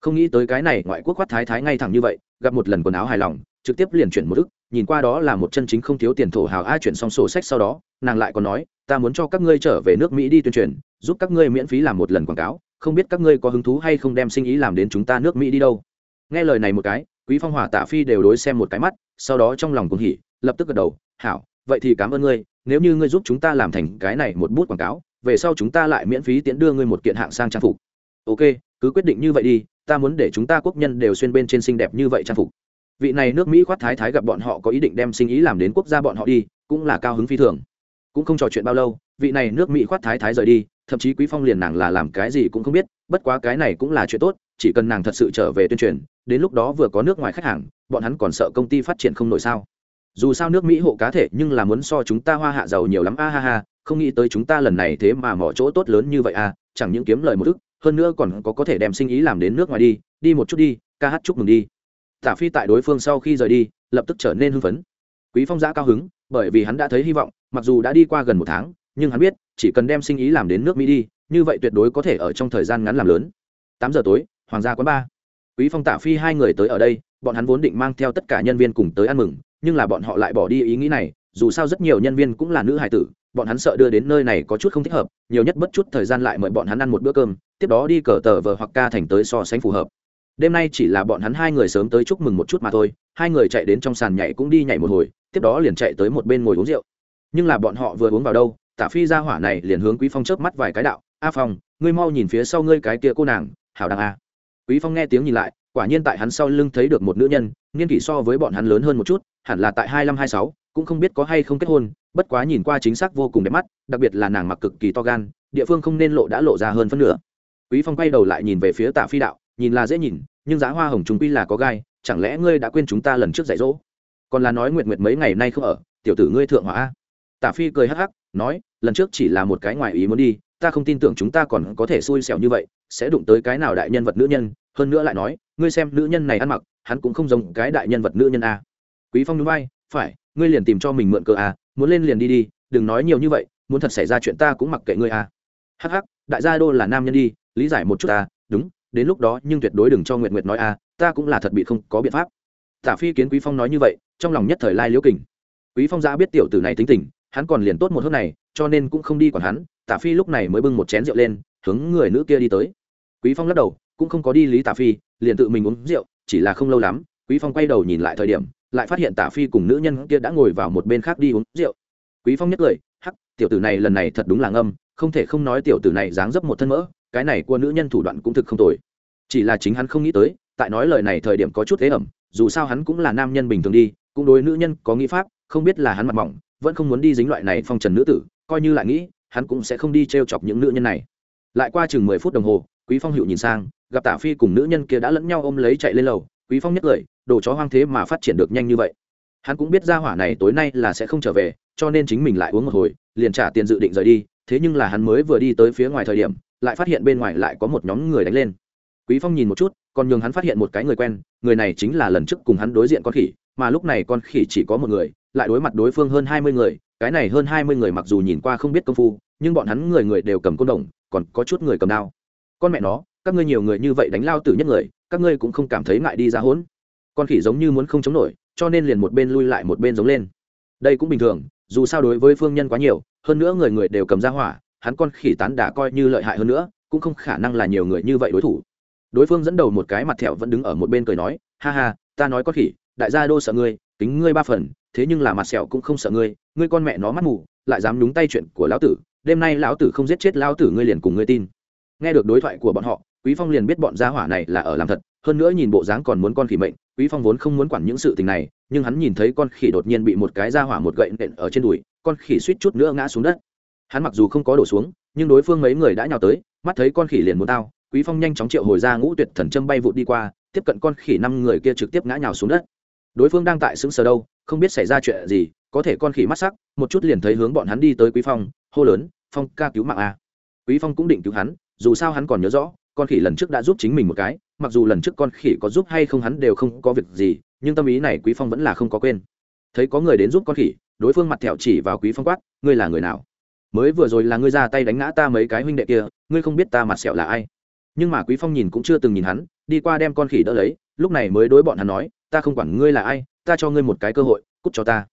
không nghĩ tới cái này ngoại quốc khoát thái thái ngay thẳng như vậy, gặp một lần quần áo hài lòng, trực tiếp liền chuyển một ức, nhìn qua đó là một chân chính không thiếu tiền thổ hào ai chuyển xong sổ sách sau đó, nàng lại còn nói, ta muốn cho các ngươi trở về nước mỹ đi tuyên truyền, giúp các ngươi miễn phí làm một lần quảng cáo, không biết các ngươi có hứng thú hay không đem sinh ý làm đến chúng ta nước mỹ đi đâu? Nghe lời này một cái, quý phong hỏa tạ phi đều đối xem một cái mắt, sau đó trong lòng cũng hỉ, lập tức gật đầu, hảo, vậy thì cảm ơn ngươi, nếu như ngươi giúp chúng ta làm thành cái này một bút quảng cáo, về sau chúng ta lại miễn phí tiễn đưa ngươi một kiện hạng sang trang phục ok, cứ quyết định như vậy đi, ta muốn để chúng ta quốc nhân đều xuyên bên trên xinh đẹp như vậy trang phục. Vị này nước mỹ khoát thái thái gặp bọn họ có ý định đem sinh ý làm đến quốc gia bọn họ đi, cũng là cao hứng phi thường. Cũng không trò chuyện bao lâu, vị này nước mỹ khoát thái thái rời đi, thậm chí quý phong liền nàng là làm cái gì cũng không biết, bất quá cái này cũng là chuyện tốt, chỉ cần nàng thật sự trở về tuyên truyền, đến lúc đó vừa có nước ngoài khách hàng, bọn hắn còn sợ công ty phát triển không nổi sao. Dù sao nước mỹ hộ cá thể nhưng là muốn so chúng ta hoa hạ giàu nhiều lắm, a ha ha, không nghĩ tới chúng ta lần này thế mà mỏ chỗ tốt lớn như vậy a chẳng những kiếm lời một ức hơn nữa còn có có thể đem sinh ý làm đến nước ngoài đi đi một chút đi, ca hát chúc mừng đi. Tả phi tại đối phương sau khi rời đi, lập tức trở nên hưng phấn. Quý phong giã cao hứng, bởi vì hắn đã thấy hy vọng, mặc dù đã đi qua gần một tháng, nhưng hắn biết, chỉ cần đem sinh ý làm đến nước mỹ đi, như vậy tuyệt đối có thể ở trong thời gian ngắn làm lớn. Tám giờ tối, hoàng gia quán ba quý phong tả phi hai người tới ở đây, bọn hắn vốn định mang theo tất cả nhân viên cùng tới ăn mừng, nhưng là bọn họ lại bỏ đi ý nghĩ này dù sao rất nhiều nhân viên cũng là nữ hài tử, bọn hắn sợ đưa đến nơi này có chút không thích hợp, nhiều nhất bất chút thời gian lại mời bọn hắn ăn một bữa cơm, tiếp đó đi cờ tờ vờ hoặc ca thành tới so sánh phù hợp. Đêm nay chỉ là bọn hắn hai người sớm tới chúc mừng một chút mà thôi, hai người chạy đến trong sàn nhảy cũng đi nhảy một hồi, tiếp đó liền chạy tới một bên ngồi uống rượu. Nhưng là bọn họ vừa uống vào đâu, tả phi ra hỏa này liền hướng quý phong chớp mắt vài cái đạo, a phong, ngươi mau nhìn phía sau ngươi cái kia cô nàng, hảo đăng a. Quý phong nghe tiếng nhìn lại, quả nhiên tại hắn sau lưng thấy được một nữ nhân, niên kỷ so với bọn hắn lớn hơn một chút, hẳn là tại hai năm hai sáu cũng không biết có hay không kết hôn, bất quá nhìn qua chính xác vô cùng đẹp mắt, đặc biệt là nàng mặc cực kỳ to gan, địa phương không nên lộ đã lộ ra hơn phân nửa. Quý phong quay đầu lại nhìn về phía tạ phi đạo, nhìn là dễ nhìn, nhưng giá hoa hồng chúng quy là có gai, chẳng lẽ ngươi đã quên chúng ta lần trước dạy dỗ? Còn là nói nguyệt nguyệt mấy ngày nay không ở, tiểu tử ngươi thượng hỏa tạ phi cười hắc hắc, nói, lần trước chỉ là một cái ngoài ý muốn đi, ta không tin tưởng chúng ta còn có thể xui xẻo như vậy, sẽ đụng tới cái nào đại nhân vật nữ nhân, hơn nữa lại nói, ngươi xem nữ nhân này ăn mặc, hắn cũng không giống cái đại nhân vật nữ nhân a. Quý phong núi bay phải ngươi liền tìm cho mình mượn cờ à? muốn lên liền đi đi, đừng nói nhiều như vậy, muốn thật xảy ra chuyện ta cũng mặc kệ ngươi à? hắc hắc, đại gia đô là nam nhân đi, lý giải một chút à? đúng, đến lúc đó nhưng tuyệt đối đừng cho nguyệt nguyệt nói à. ta cũng là thật bị không có biện pháp tả phi kiến quý phong nói như vậy, trong lòng nhất thời lai liễu kình quý phong ra biết tiểu tử này tính tình, hắn còn liền tốt một hớp này, cho nên cũng không đi còn hắn, tả phi lúc này mới bưng một chén rượu lên, hướng người nữ kia đi tới quý phong lắc đầu, cũng không có đi lý tả phi, liền tự mình uống rượu, chỉ là không lâu lắm, quý phong quay đầu nhìn lại thời điểm lại phát hiện tả phi cùng nữ nhân kia đã ngồi vào một bên khác đi uống rượu. Quý phong nhất cười, hắc, tiểu tử này lần này thật đúng là ngâm, không thể không nói tiểu tử này dáng dấp một thân mỡ, cái này của nữ nhân thủ đoạn cũng thực không tồi. Chỉ là chính hắn không nghĩ tới, tại nói lời này thời điểm có chút thế ẩm, dù sao hắn cũng là nam nhân bình thường đi, cũng đối nữ nhân có nghĩ pháp, không biết là hắn mặt mỏng, vẫn không muốn đi dính loại này phong trần nữ tử, coi như lại nghĩ, hắn cũng sẽ không đi t chọc những nữ nhân này. Lại qua chừng mười phút đồng hồ, quý phong hữu nhìn sang, gặp tả phi cùng nữ nhân kia đã lẫn nhau ôm lấy chạy lên lầu. Quý phong nhắc lời đồ chó hoang thế mà phát triển được nhanh như vậy. Hắn cũng biết ra hỏa này tối nay là sẽ không trở về, cho nên chính mình lại uống một hồi, liền trả tiền dự định rời đi, thế nhưng là hắn mới vừa đi tới phía ngoài thời điểm, lại phát hiện bên ngoài lại có một nhóm người đánh lên. Quý phong nhìn một chút, còn nhường hắn phát hiện một cái người quen, người này chính là lần trước cùng hắn đối diện con khỉ, mà lúc này con khỉ chỉ có một người, lại đối mặt đối phương hơn hai mươi người, cái này hơn hai mươi người mặc dù nhìn qua không biết công phu, nhưng bọn hắn người người đều cầm côn đồng, còn có chút người cầm đao. Con mẹ nó, các ngươi nhiều người như vậy đánh lao tử nhất người, các ngươi cũng không cảm thấy ngại đi ra hỗn con khỉ giống như muốn không chống nổi, cho nên liền một bên lui lại một bên giống lên. Đây cũng bình thường, dù sao đối với phương nhân quá nhiều, hơn nữa người người đều cầm ra hỏa, hắn con khỉ tán đã coi như lợi hại hơn nữa, cũng không khả năng là nhiều người như vậy đối thủ. Đối phương dẫn đầu một cái mặt thẹo vẫn đứng ở một bên cười nói, ha ha, ta nói con khỉ, đại gia đô sợ ngươi tính ngươi ba phần, thế nhưng là mặt sẹo cũng không sợ ngươi ngươi con mẹ nó mắt mù, lại dám nhúng tay chuyện của lão tử, đêm nay lão tử không giết chết lão tử ngươi liền cùng ngươi tin. Nghe được đối thoại của bọn họ, quý phong liền biết bọn gia hỏa này là ở làm thật hơn nữa nhìn bộ dáng còn muốn con khỉ mệnh, quý phong vốn không muốn quản những sự tình này, nhưng hắn nhìn thấy con khỉ đột nhiên bị một cái ra hỏa một gậy nện ở trên đùi, con khỉ suýt chút nữa ngã xuống đất. Hắn mặc dù không có đổ xuống, nhưng đối phương mấy người đã nhào tới, mắt thấy con khỉ liền muốn tao, quý phong nhanh chóng triệu hồi ra ngũ tuyệt thần châm bay vụt đi qua, tiếp cận con khỉ năm người kia trực tiếp ngã nhào xuống đất. Đối phương đang tại xứng sờ đâu, không biết xảy ra chuyện gì, có thể con khỉ mắt sắc, một chút liền thấy hướng bọn hắn đi tới quý phong, hô lớn, phong ca cứu mạng a. Quý phong cũng định cứu hắn, dù sao hắn còn nhớ rõ con khỉ lần trước đã giúp chính mình một cái, mặc dù lần trước con khỉ có giúp hay không hắn đều không có việc gì, nhưng tâm ý này quý phong vẫn là không có quên. Thấy có người đến giúp con khỉ, đối phương mặt thẹo chỉ vào quý phong quát, ngươi là người nào? Mới vừa rồi là ngươi ra tay đánh ngã ta mấy cái huynh đệ kia, ngươi không biết ta mặt sẹo là ai. Nhưng mà quý phong nhìn cũng chưa từng nhìn hắn, đi qua đem con khỉ đỡ lấy, lúc này mới đối bọn hắn nói, ta không quản ngươi là ai, ta cho ngươi một cái cơ hội, cút cho ta.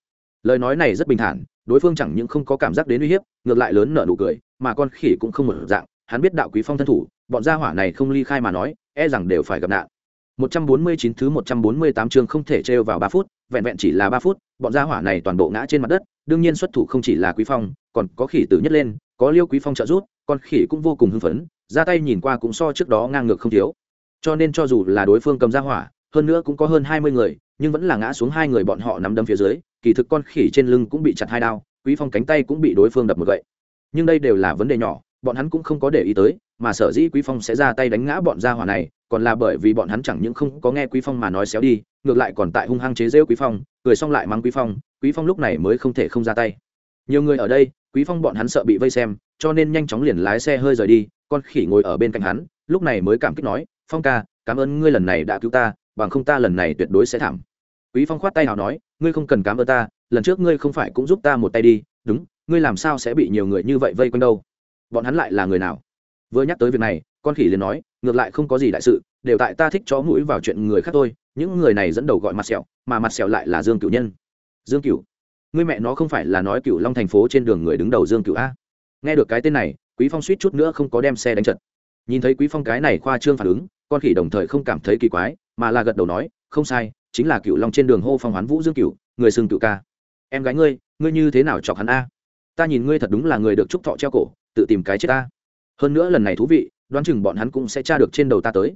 Lời nói này rất bình thản, đối phương chẳng những không có cảm giác đến uy hiếp, ngược lại lớn nở nụ cười, mà con khỉ cũng không một dạng hắn biết đạo quý phong thân thủ bọn gia hỏa này không ly khai mà nói e rằng đều phải gặp nạn 149 thứ 148 chương không thể trêu vào 3 phút, vẹn vẹn chỉ là 3 phút, bọn gia hỏa này toàn bộ ngã trên mặt đất, đương nhiên xuất thủ không chỉ là Quý Phong, còn có khỉ tử nhất lên, có Liêu Quý Phong trợ giúp, con khỉ cũng vô cùng hưng phấn, ra tay nhìn qua cũng so trước đó ngang ngược không thiếu. Cho nên cho dù là đối phương cầm gia hỏa, hơn nữa cũng có hơn 20 người, nhưng vẫn là ngã xuống hai người bọn họ nắm đấm phía dưới, kỳ thực con khỉ trên lưng cũng bị chặt hai đao, Quý Phong cánh tay cũng bị đối phương đập một gậy. Nhưng đây đều là vấn đề nhỏ, bọn hắn cũng không có để ý tới, mà sở dĩ Quý Phong sẽ ra tay đánh ngã bọn gia hỏa này, còn là bởi vì bọn hắn chẳng những không có nghe quý phong mà nói xéo đi ngược lại còn tại hung hăng chế rêu quý phong cười xong lại mắng quý phong quý phong lúc này mới không thể không ra tay. Nhiều người ở đây quý phong bọn hắn sợ bị vây xem cho nên nhanh chóng liền lái xe hơi rời đi con khỉ ngồi ở bên cạnh hắn lúc này mới cảm kích nói phong ca cảm ơn ngươi lần này đã cứu ta bằng không ta lần này tuyệt đối sẽ thảm. Quý phong khoát tay nào nói ngươi không cần cảm ơn ta lần trước ngươi không phải cũng giúp ta một tay đi đúng ngươi làm sao sẽ bị nhiều người như vậy vây quanh đâu? Bọn hắn lại là người nào? Vừa nhắc tới việc này, con khỉ liền nói, ngược lại không có gì đại sự, đều tại ta thích chó mũi vào chuyện người khác thôi, những người này dẫn đầu gọi mặt sẹo, mà mặt sẹo lại là dương cửu nhân. Dương cửu? Người mẹ nó không phải là nói cửu long thành phố trên đường người đứng đầu dương cửu a? Nghe được cái tên này, quý phong suýt chút nữa không có đem xe đánh chật. Nhìn thấy quý phong cái này khoa trương phản ứng, con khỉ đồng thời không cảm thấy kỳ quái, mà là gật đầu nói, không sai, chính là cửu long trên đường hô phong hoán vũ dương cửu, người xưng cửu ca. Em gái ngươi ngươi như thế nào chọc hắn a? Ta nhìn ngươi thật đúng là người được trúc thọ treo cổ tự tìm cái chết ta. Hơn nữa lần này thú vị, đoán chừng bọn hắn cũng sẽ tra được trên đầu ta tới.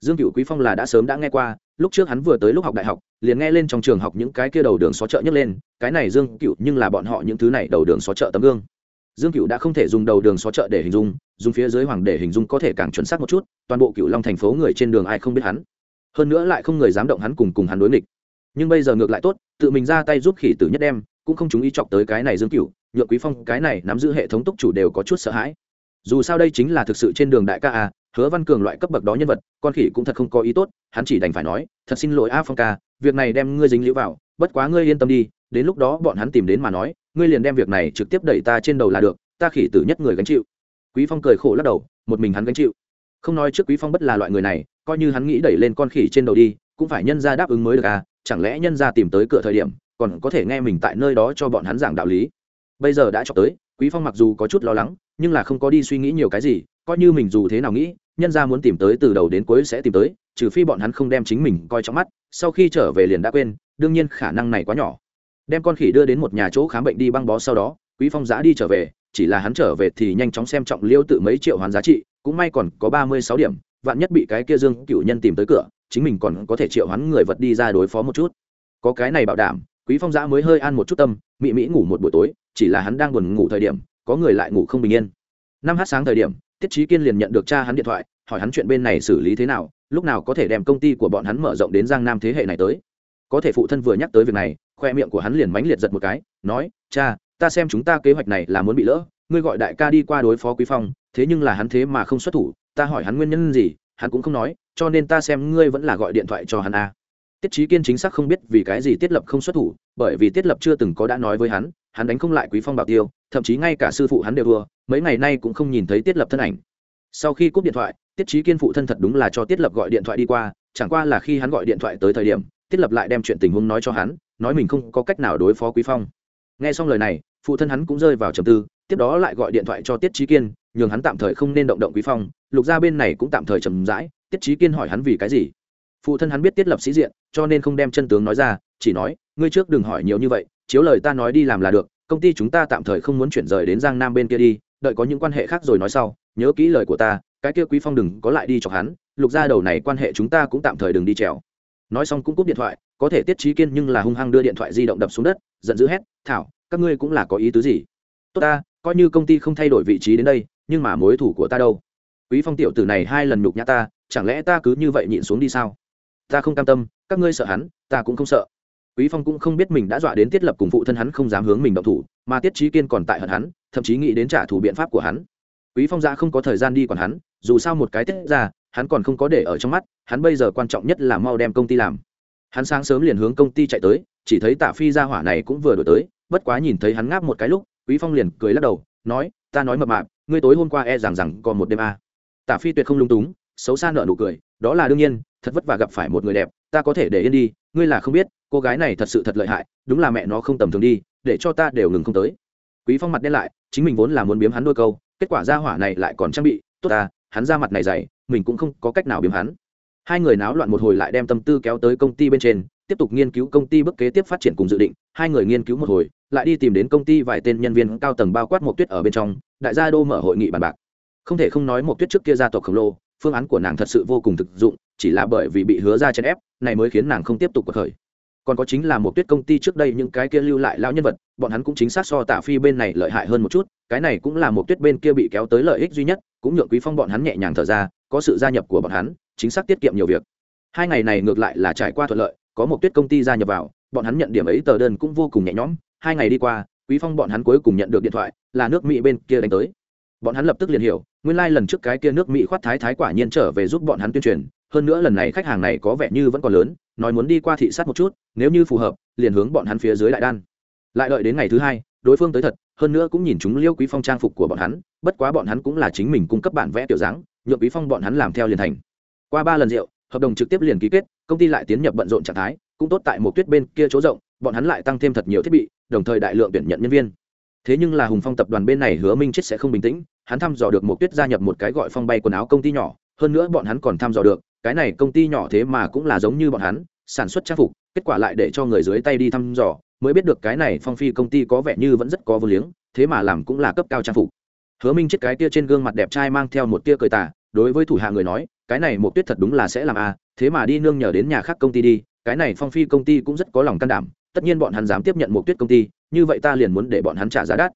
Dương cựu quý phong là đã sớm đã nghe qua, lúc trước hắn vừa tới lúc học đại học, liền nghe lên trong trường học những cái kia đầu đường xó chợ nhấc lên, cái này dương cựu nhưng là bọn họ những thứ này đầu đường xó chợ tấm gương. Dương cựu đã không thể dùng đầu đường xó chợ để hình dung, dùng phía dưới hoàng để hình dung có thể càng chuẩn xác một chút, toàn bộ cựu long thành phố người trên đường ai không biết hắn. Hơn nữa lại không người dám động hắn cùng cùng hắn đối nghịch. Nhưng bây giờ ngược lại tốt, tự mình ra tay giúp khỉ tử nhất đem cũng không chú ý chọc tới cái này dương cửu, nhượng quý phong cái này nắm giữ hệ thống túc chủ đều có chút sợ hãi dù sao đây chính là thực sự trên đường đại ca à? hứa văn cường loại cấp bậc đó nhân vật, con khỉ cũng thật không có ý tốt, hắn chỉ đành phải nói, thật xin lỗi a phong ca, việc này đem ngươi dính liễu vào, bất quá ngươi yên tâm đi, đến lúc đó bọn hắn tìm đến mà nói, ngươi liền đem việc này trực tiếp đẩy ta trên đầu là được, ta khỉ tử nhất người gánh chịu quý phong cười khổ lắc đầu, một mình hắn gánh chịu không nói trước quý phong bất là loại người này, coi như hắn nghĩ đẩy lên con khỉ trên đầu đi, cũng phải nhân ra đáp ứng mới được à chẳng lẽ nhân ra tìm tới cửa thời điểm còn có thể nghe mình tại nơi đó cho bọn hắn giảng đạo lý. Bây giờ đã cho tới, quý phong mặc dù có chút lo lắng, nhưng là không có đi suy nghĩ nhiều cái gì, coi như mình dù thế nào nghĩ, nhân ra muốn tìm tới từ đầu đến cuối sẽ tìm tới, trừ phi bọn hắn không đem chính mình coi trong mắt, sau khi trở về liền đã quên, đương nhiên khả năng này quá nhỏ. Đem con khỉ đưa đến một nhà chỗ khám bệnh đi băng bó sau đó, quý phong giã đi trở về, chỉ là hắn trở về thì nhanh chóng xem trọng liêu tự mấy triệu hoàn giá trị, cũng may còn có ba mươi sáu điểm, vạn nhất bị cái kia dương cựu nhân tìm tới cửa, chính mình còn có thể triệu hoán người vật đi ra đối phó một chút. Có cái này bảo đảm quý phong giã mới hơi an một chút tâm, mị mỹ ngủ một buổi tối, chỉ là hắn đang buồn ngủ thời điểm, có người lại ngủ không bình yên. Năm h sáng thời điểm, tiết trí kiên liền nhận được cha hắn điện thoại, hỏi hắn chuyện bên này xử lý thế nào, lúc nào có thể đem công ty của bọn hắn mở rộng đến giang nam thế hệ này tới. Có thể phụ thân vừa nhắc tới việc này, khoe miệng của hắn liền mánh liệt giật một cái, nói, cha, ta xem chúng ta kế hoạch này là muốn bị lỡ, ngươi gọi đại ca đi qua đối phó quý phong, thế nhưng là hắn thế mà không xuất thủ, ta hỏi hắn nguyên nhân gì, hắn cũng không nói, cho nên ta xem ngươi vẫn là gọi điện thoại cho hắn a tiết trí kiên chính xác không biết vì cái gì tiết lập không xuất thủ, bởi vì tiết lập chưa từng có đã nói với hắn hắn đánh không lại quý phong bảo tiêu, thậm chí ngay cả sư phụ hắn đều thua, mấy ngày nay cũng không nhìn thấy tiết lập thân ảnh. Sau khi cúp điện thoại, tiết trí kiên phụ thân thật đúng là cho tiết lập gọi điện thoại đi qua, chẳng qua là khi hắn gọi điện thoại tới thời điểm, tiết lập lại đem chuyện tình huống nói cho hắn, nói mình không có cách nào đối phó quý phong. Nghe xong lời này, phụ thân hắn cũng rơi vào trầm tư, tiếp đó lại gọi điện thoại cho tiết trí kiên, nhường hắn tạm thời không nên động động quý phong, lục gia bên này cũng tạm thời trầm rãi, tiết trí kiên hỏi hắn vì cái gì phụ thân hắn biết tiết lập sĩ diện, cho nên không đem chân tướng nói ra, chỉ nói, ngươi trước đừng hỏi nhiều như vậy, chiếu lời ta nói đi làm là được, công ty chúng ta tạm thời không muốn chuyển rời đến giang nam bên kia đi, đợi có những quan hệ khác rồi nói sau, nhớ kỹ lời của ta, cái kia quý phong đừng có lại đi chọc hắn, lục gia đầu này quan hệ chúng ta cũng tạm thời đừng đi trèo. Nói xong cũng cúp điện thoại, có thể tiết trí kiên nhưng là hung hăng đưa điện thoại di động đập xuống đất, giận dữ hét, thảo, các ngươi cũng là có ý tứ gì? Tốt ta, coi như công ty không thay đổi vị trí đến đây, nhưng mà mối thủ của ta đâu? Quý phong tiểu tử này hai lần nhục nhã ta, chẳng lẽ ta cứ như vậy nhịn xuống đi sao? Ta không cam tâm, các ngươi sợ hắn, ta cũng không sợ. Quý phong cũng không biết mình đã dọa đến tiết lập cùng phụ thân hắn không dám hướng mình động thủ, mà tiết trí kiên còn tại hận hắn, thậm chí nghĩ đến trả thù biện pháp của hắn. Quý phong ra không có thời gian đi còn hắn, dù sao một cái tiết ra, hắn còn không có để ở trong mắt, hắn bây giờ quan trọng nhất là mau đem công ty làm. Hắn sáng sớm liền hướng công ty chạy tới, chỉ thấy tạ phi ra hỏa này cũng vừa đổi tới, bất quá nhìn thấy hắn ngáp một cái lúc, quý phong liền cười lắc đầu, nói, ta nói mập mạp, ngươi tối hôm qua e rằng rằng còn một đêm a. À. tạ phi tuyệt không lung túng, xấu xa nợ nụ cười, đó là đương nhiên thật vất vả gặp phải một người đẹp, ta có thể để yên đi, ngươi là không biết, cô gái này thật sự thật lợi hại, đúng là mẹ nó không tầm thường đi, để cho ta đều ngừng không tới. Quý phong mặt đen lại, chính mình vốn là muốn biếm hắn đôi câu, kết quả ra hỏa này lại còn trang bị, tốt ta, hắn ra mặt này dày, mình cũng không có cách nào biếm hắn. Hai người náo loạn một hồi lại đem tâm tư kéo tới công ty bên trên, tiếp tục nghiên cứu công ty bước kế tiếp phát triển cùng dự định, hai người nghiên cứu một hồi, lại đi tìm đến công ty vài tên nhân viên cao tầng bao quát một tuyết ở bên trong, đại gia đô mở hội nghị bàn bạc. Không thể không nói một tuyết trước kia gia tộc khổng lồ, phương án của nàng thật sự vô cùng thực dụng chỉ là bởi vì bị hứa ra chèn ép, này mới khiến nàng không tiếp tục cuộc khởi. Còn có chính là một tuyết công ty trước đây những cái kia lưu lại lao nhân vật, bọn hắn cũng chính xác so tạ phi bên này lợi hại hơn một chút, cái này cũng là một tuyết bên kia bị kéo tới lợi ích duy nhất, cũng nhượng quý phong bọn hắn nhẹ nhàng thở ra, có sự gia nhập của bọn hắn, chính xác tiết kiệm nhiều việc. Hai ngày này ngược lại là trải qua thuận lợi, có một tuyết công ty gia nhập vào, bọn hắn nhận điểm ấy tờ đơn cũng vô cùng nhẹ nhõm, hai ngày đi qua, quý phong bọn hắn cuối cùng nhận được điện thoại, là nước mỹ bên kia đánh tới. Bọn hắn lập tức liền hiểu, nguyên lai like lần trước cái kia nước mỹ khoát thái thái quả nhiên trở về giúp bọn hắn tuyên truyền hơn nữa lần này khách hàng này có vẻ như vẫn còn lớn, nói muốn đi qua thị sát một chút, nếu như phù hợp, liền hướng bọn hắn phía dưới đại đan. Lại đợi đến ngày thứ hai, đối phương tới thật, hơn nữa cũng nhìn chúng liêu quý phong trang phục của bọn hắn, bất quá bọn hắn cũng là chính mình cung cấp bản vẽ tiểu dáng, nhượng quý phong bọn hắn làm theo liền thành. Qua ba lần rượu, hợp đồng trực tiếp liền ký kết, công ty lại tiến nhập bận rộn trạng thái, cũng tốt tại một tuyết bên kia chỗ rộng, bọn hắn lại tăng thêm thật nhiều thiết bị, đồng thời đại lượng tuyển nhận nhân viên. Thế nhưng là hùng phong tập đoàn bên này hứa minh chết sẽ không bình tĩnh, hắn thăm dò được một tuyết gia nhập một cái gọi phong bay quần áo công ty nhỏ, hơn nữa bọn hắn còn thăm dò được cái này công ty nhỏ thế mà cũng là giống như bọn hắn, sản xuất trang phục, kết quả lại để cho người dưới tay đi thăm dò, mới biết được cái này phong phi công ty có vẻ như vẫn rất có vô liếng, thế mà làm cũng là cấp cao trang phục. Hứa minh chết cái tia trên gương mặt đẹp trai mang theo một tia cười tà, đối với thủ hạ người nói, cái này một tuyết thật đúng là sẽ làm a thế mà đi nương nhờ đến nhà khác công ty đi, cái này phong phi công ty cũng rất có lòng can đảm, tất nhiên bọn hắn dám tiếp nhận một tuyết công ty, như vậy ta liền muốn để bọn hắn trả giá đắt.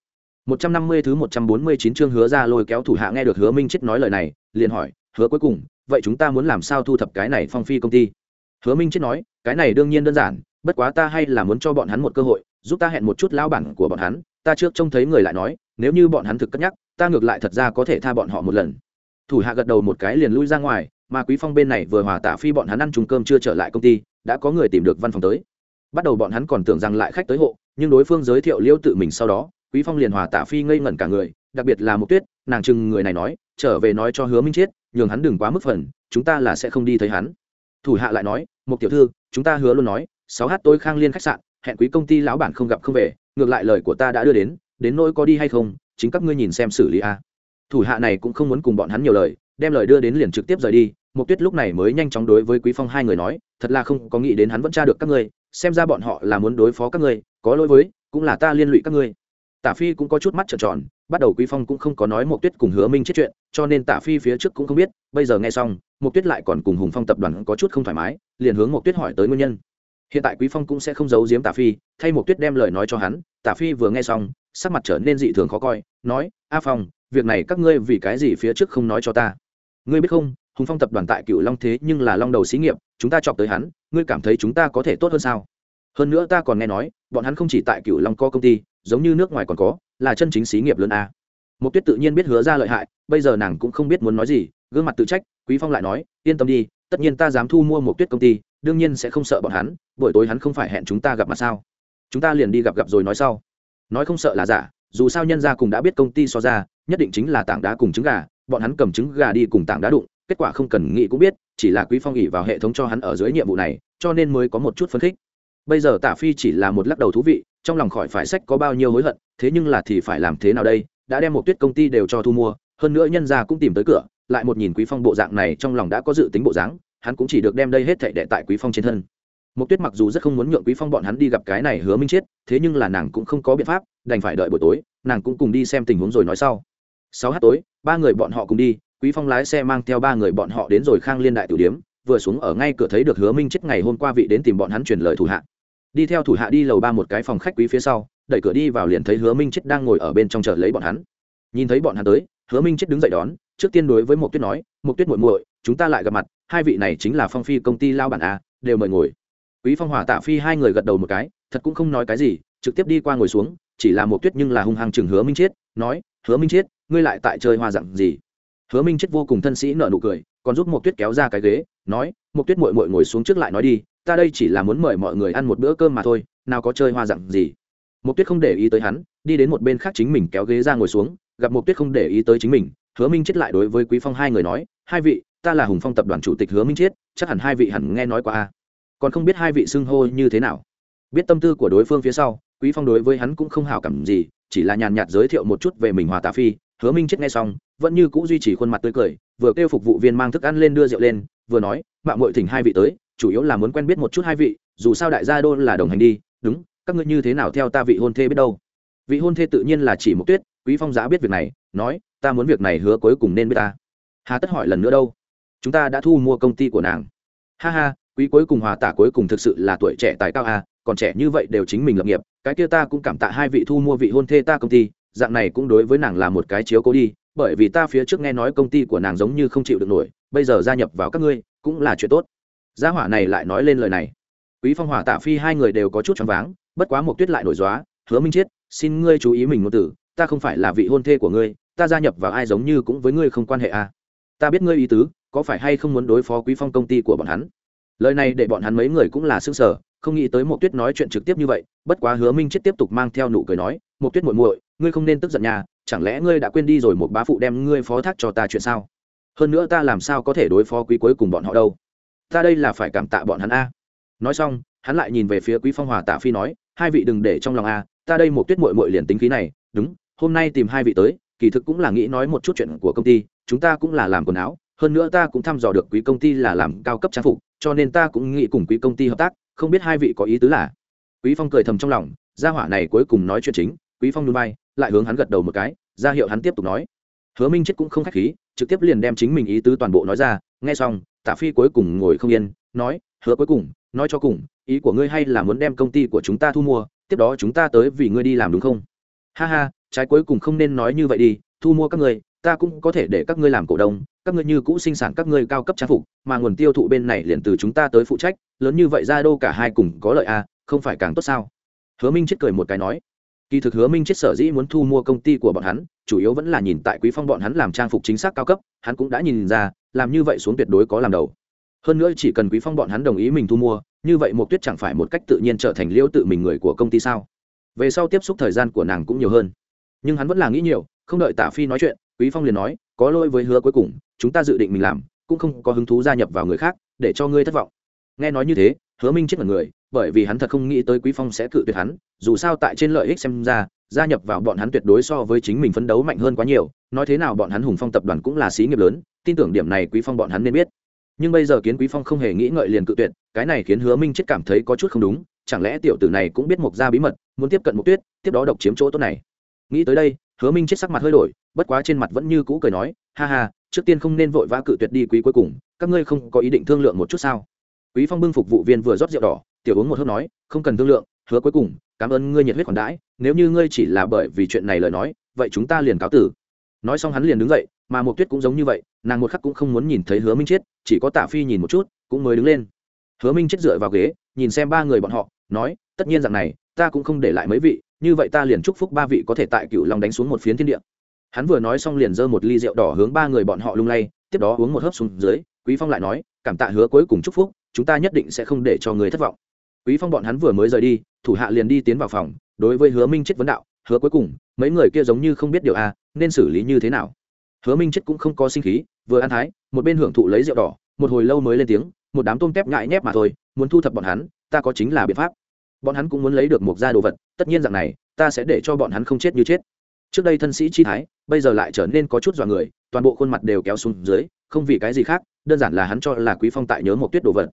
150 thứ 149 chương hứa ra lôi kéo thủ hạ nghe được hứa minh chết nói lời này, liền hỏi, hứa cuối cùng vậy chúng ta muốn làm sao thu thập cái này phong phi công ty? Hứa minh chết nói, cái này đương nhiên đơn giản, bất quá ta hay là muốn cho bọn hắn một cơ hội, giúp ta hẹn một chút lao bản của bọn hắn, ta trước trông thấy người lại nói, nếu như bọn hắn thực cất nhắc, ta ngược lại thật ra có thể tha bọn họ một lần. Thủ hạ gật đầu một cái liền lui ra ngoài, mà quý phong bên này vừa hòa tả phi bọn hắn ăn trùng cơm chưa trở lại công ty, đã có người tìm được văn phòng tới. Bắt đầu bọn hắn còn tưởng rằng lại khách tới hộ, nhưng đối phương giới thiệu liêu tự mình sau đó, quý phong liền hòa tả phi ngây ngẩn cả người, đặc biệt là một tuyết, nàng chừng người này nói, trở về nói cho hứa minh chết nhường hắn đừng quá mức phần, chúng ta là sẽ không đi thấy hắn. Thủ hạ lại nói một tiểu thư, chúng ta hứa luôn nói, sáu h tối khang liên khách sạn, hẹn quý công ty lão bản không gặp không về, ngược lại lời của ta đã đưa đến đến nỗi có đi hay không, chính các ngươi nhìn xem xử lý a. Thủ hạ này cũng không muốn cùng bọn hắn nhiều lời, đem lời đưa đến liền trực tiếp rời đi mục tuyết lúc này mới nhanh chóng đối với quý phong hai người nói, thật là không có nghĩ đến hắn vẫn tra được các ngươi, xem ra bọn họ là muốn đối phó các ngươi, có lỗi với, cũng là ta liên lụy các ngươi tả phi cũng có chút mắt trợn tròn, bắt đầu quý phong cũng không có nói một tuyết cùng hứa minh chết chuyện, cho nên tả phi phía trước cũng không biết, bây giờ nghe xong một tuyết lại còn cùng hùng phong tập đoàn có chút không thoải mái, liền hướng một tuyết hỏi tới nguyên nhân. Hiện tại quý phong cũng sẽ không giấu giếm tả phi, thay một tuyết đem lời nói cho hắn, tả phi vừa nghe xong, sắc mặt trở nên dị thường khó coi, nói, a phong, việc này các ngươi vì cái gì phía trước không nói cho ta? Ngươi biết không, hùng phong tập đoàn tại cựu long thế nhưng là long đầu xí nghiệp, chúng ta chọc tới hắn, ngươi cảm thấy chúng ta có thể tốt hơn sao? Hơn nữa ta còn nghe nói, bọn hắn không chỉ tại cựu long có công ty giống như nước ngoài còn có, là chân chính xí nghiệp lớn a. Một tuyết tự nhiên biết hứa ra lợi hại, bây giờ nàng cũng không biết muốn nói gì, gương mặt tự trách, quý phong lại nói, yên tâm đi, tất nhiên ta dám thu mua một tuyết công ty, đương nhiên sẽ không sợ bọn hắn, buổi tối hắn không phải hẹn chúng ta gặp mặt sao? Chúng ta liền đi gặp gặp rồi nói sau. Nói không sợ là giả, dù sao nhân gia cùng đã biết công ty so ra, nhất định chính là tảng đá cùng trứng gà, bọn hắn cầm trứng gà đi cùng tảng đá đụng, kết quả không cần nghĩ cũng biết, chỉ là quý phong ỉ vào hệ thống cho hắn ở dưới nhiệm vụ này, cho nên mới có một chút phấn khích. Bây giờ tả phi chỉ là một lắc đầu thú vị trong lòng khỏi phải sách có bao nhiêu hối hận, thế nhưng là thì phải làm thế nào đây? Đã đem một tuyết công ty đều cho thu mua, hơn nữa nhân gia cũng tìm tới cửa, lại một nhìn quý phong bộ dạng này trong lòng đã có dự tính bộ dáng, hắn cũng chỉ được đem đây hết thảy đệ tại quý phong trên thân. Một tuyết mặc dù rất không muốn nhượng quý phong bọn hắn đi gặp cái này hứa minh chết, thế nhưng là nàng cũng không có biện pháp, đành phải đợi buổi tối, nàng cũng cùng đi xem tình huống rồi nói sau. Sáu h tối, ba người bọn họ cùng đi, quý phong lái xe mang theo ba người bọn họ đến rồi khang liên đại tiểu điếm, vừa xuống ở ngay cửa thấy được hứa minh chết ngày hôm qua vị đến tìm bọn hắn truyền lời thủ hạ đi theo thủ hạ đi lầu ba một cái phòng khách quý phía sau, đẩy cửa đi vào liền thấy hứa minh chết đang ngồi ở bên trong chờ lấy bọn hắn. Nhìn thấy bọn hắn tới, hứa minh chết đứng dậy đón, trước tiên đối với một tuyết nói một tuyết muội muội, chúng ta lại gặp mặt, hai vị này chính là phong phi công ty lao bản a, đều mời ngồi. Quý phong hỏa tạ phi hai người gật đầu một cái, thật cũng không nói cái gì, trực tiếp đi qua ngồi xuống, chỉ là một tuyết nhưng là hung hăng chừng hứa minh chết, nói, hứa minh chết, ngươi lại tại chơi hoa dặn gì? Hứa minh chết vô cùng thân sĩ nợ nụ cười, còn giúp một tuyết kéo ra cái ghế, nói một tuyết muội muội ngồi xuống trước lại nói đi ta đây chỉ là muốn mời mọi người ăn một bữa cơm mà thôi, nào có chơi hoa dặn gì. Mục tuyết không để ý tới hắn, đi đến một bên khác chính mình kéo ghế ra ngồi xuống, gặp mục tuyết không để ý tới chính mình, hứa minh chết lại đối với quý phong hai người nói, hai vị, ta là hùng phong tập đoàn chủ tịch hứa minh chết, chắc hẳn hai vị hẳn nghe nói qua a. Còn không biết hai vị xưng hô như thế nào. Biết tâm tư của đối phương phía sau, quý phong đối với hắn cũng không hảo cảm gì, chỉ là nhàn nhạt giới thiệu một chút về mình hòa tà phi, hứa minh chết nghe xong, vẫn như cũ duy trì khuôn mặt tươi cười, vừa kêu phục vụ viên mang thức ăn lên đưa rượu lên, vừa nói mạng muội thỉnh hai vị tới chủ yếu là muốn quen biết một chút hai vị, dù sao đại gia đô là đồng hành đi, đúng, các ngươi như thế nào theo ta vị hôn thê biết đâu. Vị hôn thê tự nhiên là chỉ một tuyết, quý phong giã biết việc này, nói, ta muốn việc này hứa cuối cùng nên biết ta. Hà tất hỏi lần nữa đâu? Chúng ta đã thu mua công ty của nàng. Ha ha, quý cuối cùng hòa tả cuối cùng thực sự là tuổi trẻ tài cao à còn trẻ như vậy đều chính mình lập nghiệp, cái kia ta cũng cảm tạ hai vị thu mua vị hôn thê ta công ty, dạng này cũng đối với nàng là một cái chiếu cố đi, bởi vì ta phía trước nghe nói công ty của nàng giống như không chịu được nổi, bây giờ gia nhập vào các ngươi, cũng là chuyện tốt gia hỏa này lại nói lên lời này. Quý phong hỏa tạ phi hai người đều có chút choáng váng, bất quá một tuyết lại nổi dóa hứa minh chết xin ngươi chú ý mình ngôn tử ta không phải là vị hôn thê của ngươi, ta gia nhập vào ai giống như cũng với ngươi không quan hệ à. Ta biết ngươi ý tứ, có phải hay không muốn đối phó quý phong công ty của bọn hắn? Lời này để bọn hắn mấy người cũng là xương sở không nghĩ tới một tuyết nói chuyện trực tiếp như vậy, bất quá hứa minh chết tiếp tục mang theo nụ cười nói một tuyết muội muội, ngươi không nên tức giận nhà chẳng lẽ ngươi đã quên đi rồi một bá phụ đem ngươi phó thác cho ta chuyện sao? Hơn nữa ta làm sao có thể đối phó quý cuối cùng bọn họ đâu? Ta đây là phải cảm tạ bọn hắn a. Nói xong, hắn lại nhìn về phía quý phong hòa tạ phi nói, hai vị đừng để trong lòng a, ta đây một tuyết muội muội liền tính khí này, đúng, hôm nay tìm hai vị tới, kỳ thực cũng là nghĩ nói một chút chuyện của công ty, chúng ta cũng là làm quần áo, hơn nữa ta cũng thăm dò được quý công ty là làm cao cấp trang phục, cho nên ta cũng nghĩ cùng quý công ty hợp tác, không biết hai vị có ý tứ là. Quý phong cười thầm trong lòng, gia hỏa này cuối cùng nói chuyện chính, quý phong núi bay lại hướng hắn gật đầu một cái, ra hiệu hắn tiếp tục nói. Hứa minh chết cũng không khách khí, trực tiếp liền đem chính mình ý tứ toàn bộ nói ra, nghe xong Tả phi cuối cùng ngồi không yên, nói, hứa cuối cùng, nói cho cùng, ý của ngươi hay là muốn đem công ty của chúng ta thu mua, tiếp đó chúng ta tới vì ngươi đi làm đúng không? Ha ha, trái cuối cùng không nên nói như vậy đi, thu mua các ngươi, ta cũng có thể để các ngươi làm cổ đông, các ngươi như cũ sinh sản các ngươi cao cấp trang phục, mà nguồn tiêu thụ bên này liền từ chúng ta tới phụ trách, lớn như vậy ra đô cả hai cùng có lợi à không phải càng tốt sao? Hứa minh chết cười một cái nói kỳ thực hứa minh chết sở dĩ muốn thu mua công ty của bọn hắn, chủ yếu vẫn là nhìn tại quý phong bọn hắn làm trang phục chính xác cao cấp, hắn cũng đã nhìn ra, làm như vậy xuống tuyệt đối có làm đầu. Hơn nữa chỉ cần quý phong bọn hắn đồng ý mình thu mua, như vậy mục tuyết chẳng phải một cách tự nhiên trở thành liêu tự mình người của công ty sao? Về sau tiếp xúc thời gian của nàng cũng nhiều hơn. Nhưng hắn vẫn là nghĩ nhiều, không đợi tả phi nói chuyện, quý phong liền nói, có lỗi với hứa cuối cùng, chúng ta dự định mình làm, cũng không có hứng thú gia nhập vào người khác, để cho ngươi thất vọng. Nghe nói như thế, hứa minh chết một người bởi vì hắn thật không nghĩ tới quý phong sẽ cự tuyệt hắn, dù sao tại trên lợi ích xem ra, gia nhập vào bọn hắn tuyệt đối so với chính mình phấn đấu mạnh hơn quá nhiều, nói thế nào bọn hắn hùng phong tập đoàn cũng là xí nghiệp lớn, tin tưởng điểm này quý phong bọn hắn nên biết. Nhưng bây giờ kiến quý phong không hề nghĩ ngợi liền cự tuyệt, cái này khiến hứa minh chết cảm thấy có chút không đúng, chẳng lẽ tiểu tử này cũng biết mộc gia bí mật, muốn tiếp cận mục tuyết, tiếp đó độc chiếm chỗ tốt này. Nghĩ tới đây, hứa minh chết sắc mặt hơi đổi, bất quá trên mặt vẫn như cũ cười nói, ha ha, trước tiên không nên vội vã cự tuyệt đi quý cuối cùng, các ngươi không có ý định thương lượng một chút sao? Quý phong bưng phục vụ viên vừa rót rượu đỏ tiểu uống một hớp nói, không cần thương lượng, hứa cuối cùng, cảm ơn ngươi nhiệt huyết khoản đãi, nếu như ngươi chỉ là bởi vì chuyện này lời nói, vậy chúng ta liền cáo tử. Nói xong hắn liền đứng dậy, mà Mộc tuyết cũng giống như vậy, nàng một khắc cũng không muốn nhìn thấy hứa minh chết, chỉ có tạ phi nhìn một chút, cũng mới đứng lên. Hứa minh chết dựa vào ghế, nhìn xem ba người bọn họ, nói, tất nhiên rằng này, ta cũng không để lại mấy vị, như vậy ta liền chúc phúc ba vị có thể tại cựu long đánh xuống một phiến thiên địa. Hắn vừa nói xong liền giơ một ly rượu đỏ hướng ba người bọn họ lung lay, tiếp đó uống một hớp xuống dưới, quý phong lại nói, cảm tạ hứa cuối cùng chúc phúc, chúng ta nhất định sẽ không để cho người thất vọng quý phong bọn hắn vừa mới rời đi, thủ hạ liền đi tiến vào phòng, đối với hứa minh chết vấn đạo, hứa cuối cùng, mấy người kia giống như không biết điều a nên xử lý như thế nào? Hứa minh chết cũng không có sinh khí, vừa ăn thái, một bên hưởng thụ lấy rượu đỏ, một hồi lâu mới lên tiếng, một đám tôm tép ngại nhép mà thôi, muốn thu thập bọn hắn, ta có chính là biện pháp. Bọn hắn cũng muốn lấy được một gia đồ vật, tất nhiên rằng này, ta sẽ để cho bọn hắn không chết như chết. Trước đây thân sĩ chi thái, bây giờ lại trở nên có chút dọa người, toàn bộ khuôn mặt đều kéo xuống dưới, không vì cái gì khác, đơn giản là hắn cho là quý phong tại nhớ một tuyết đồ vật.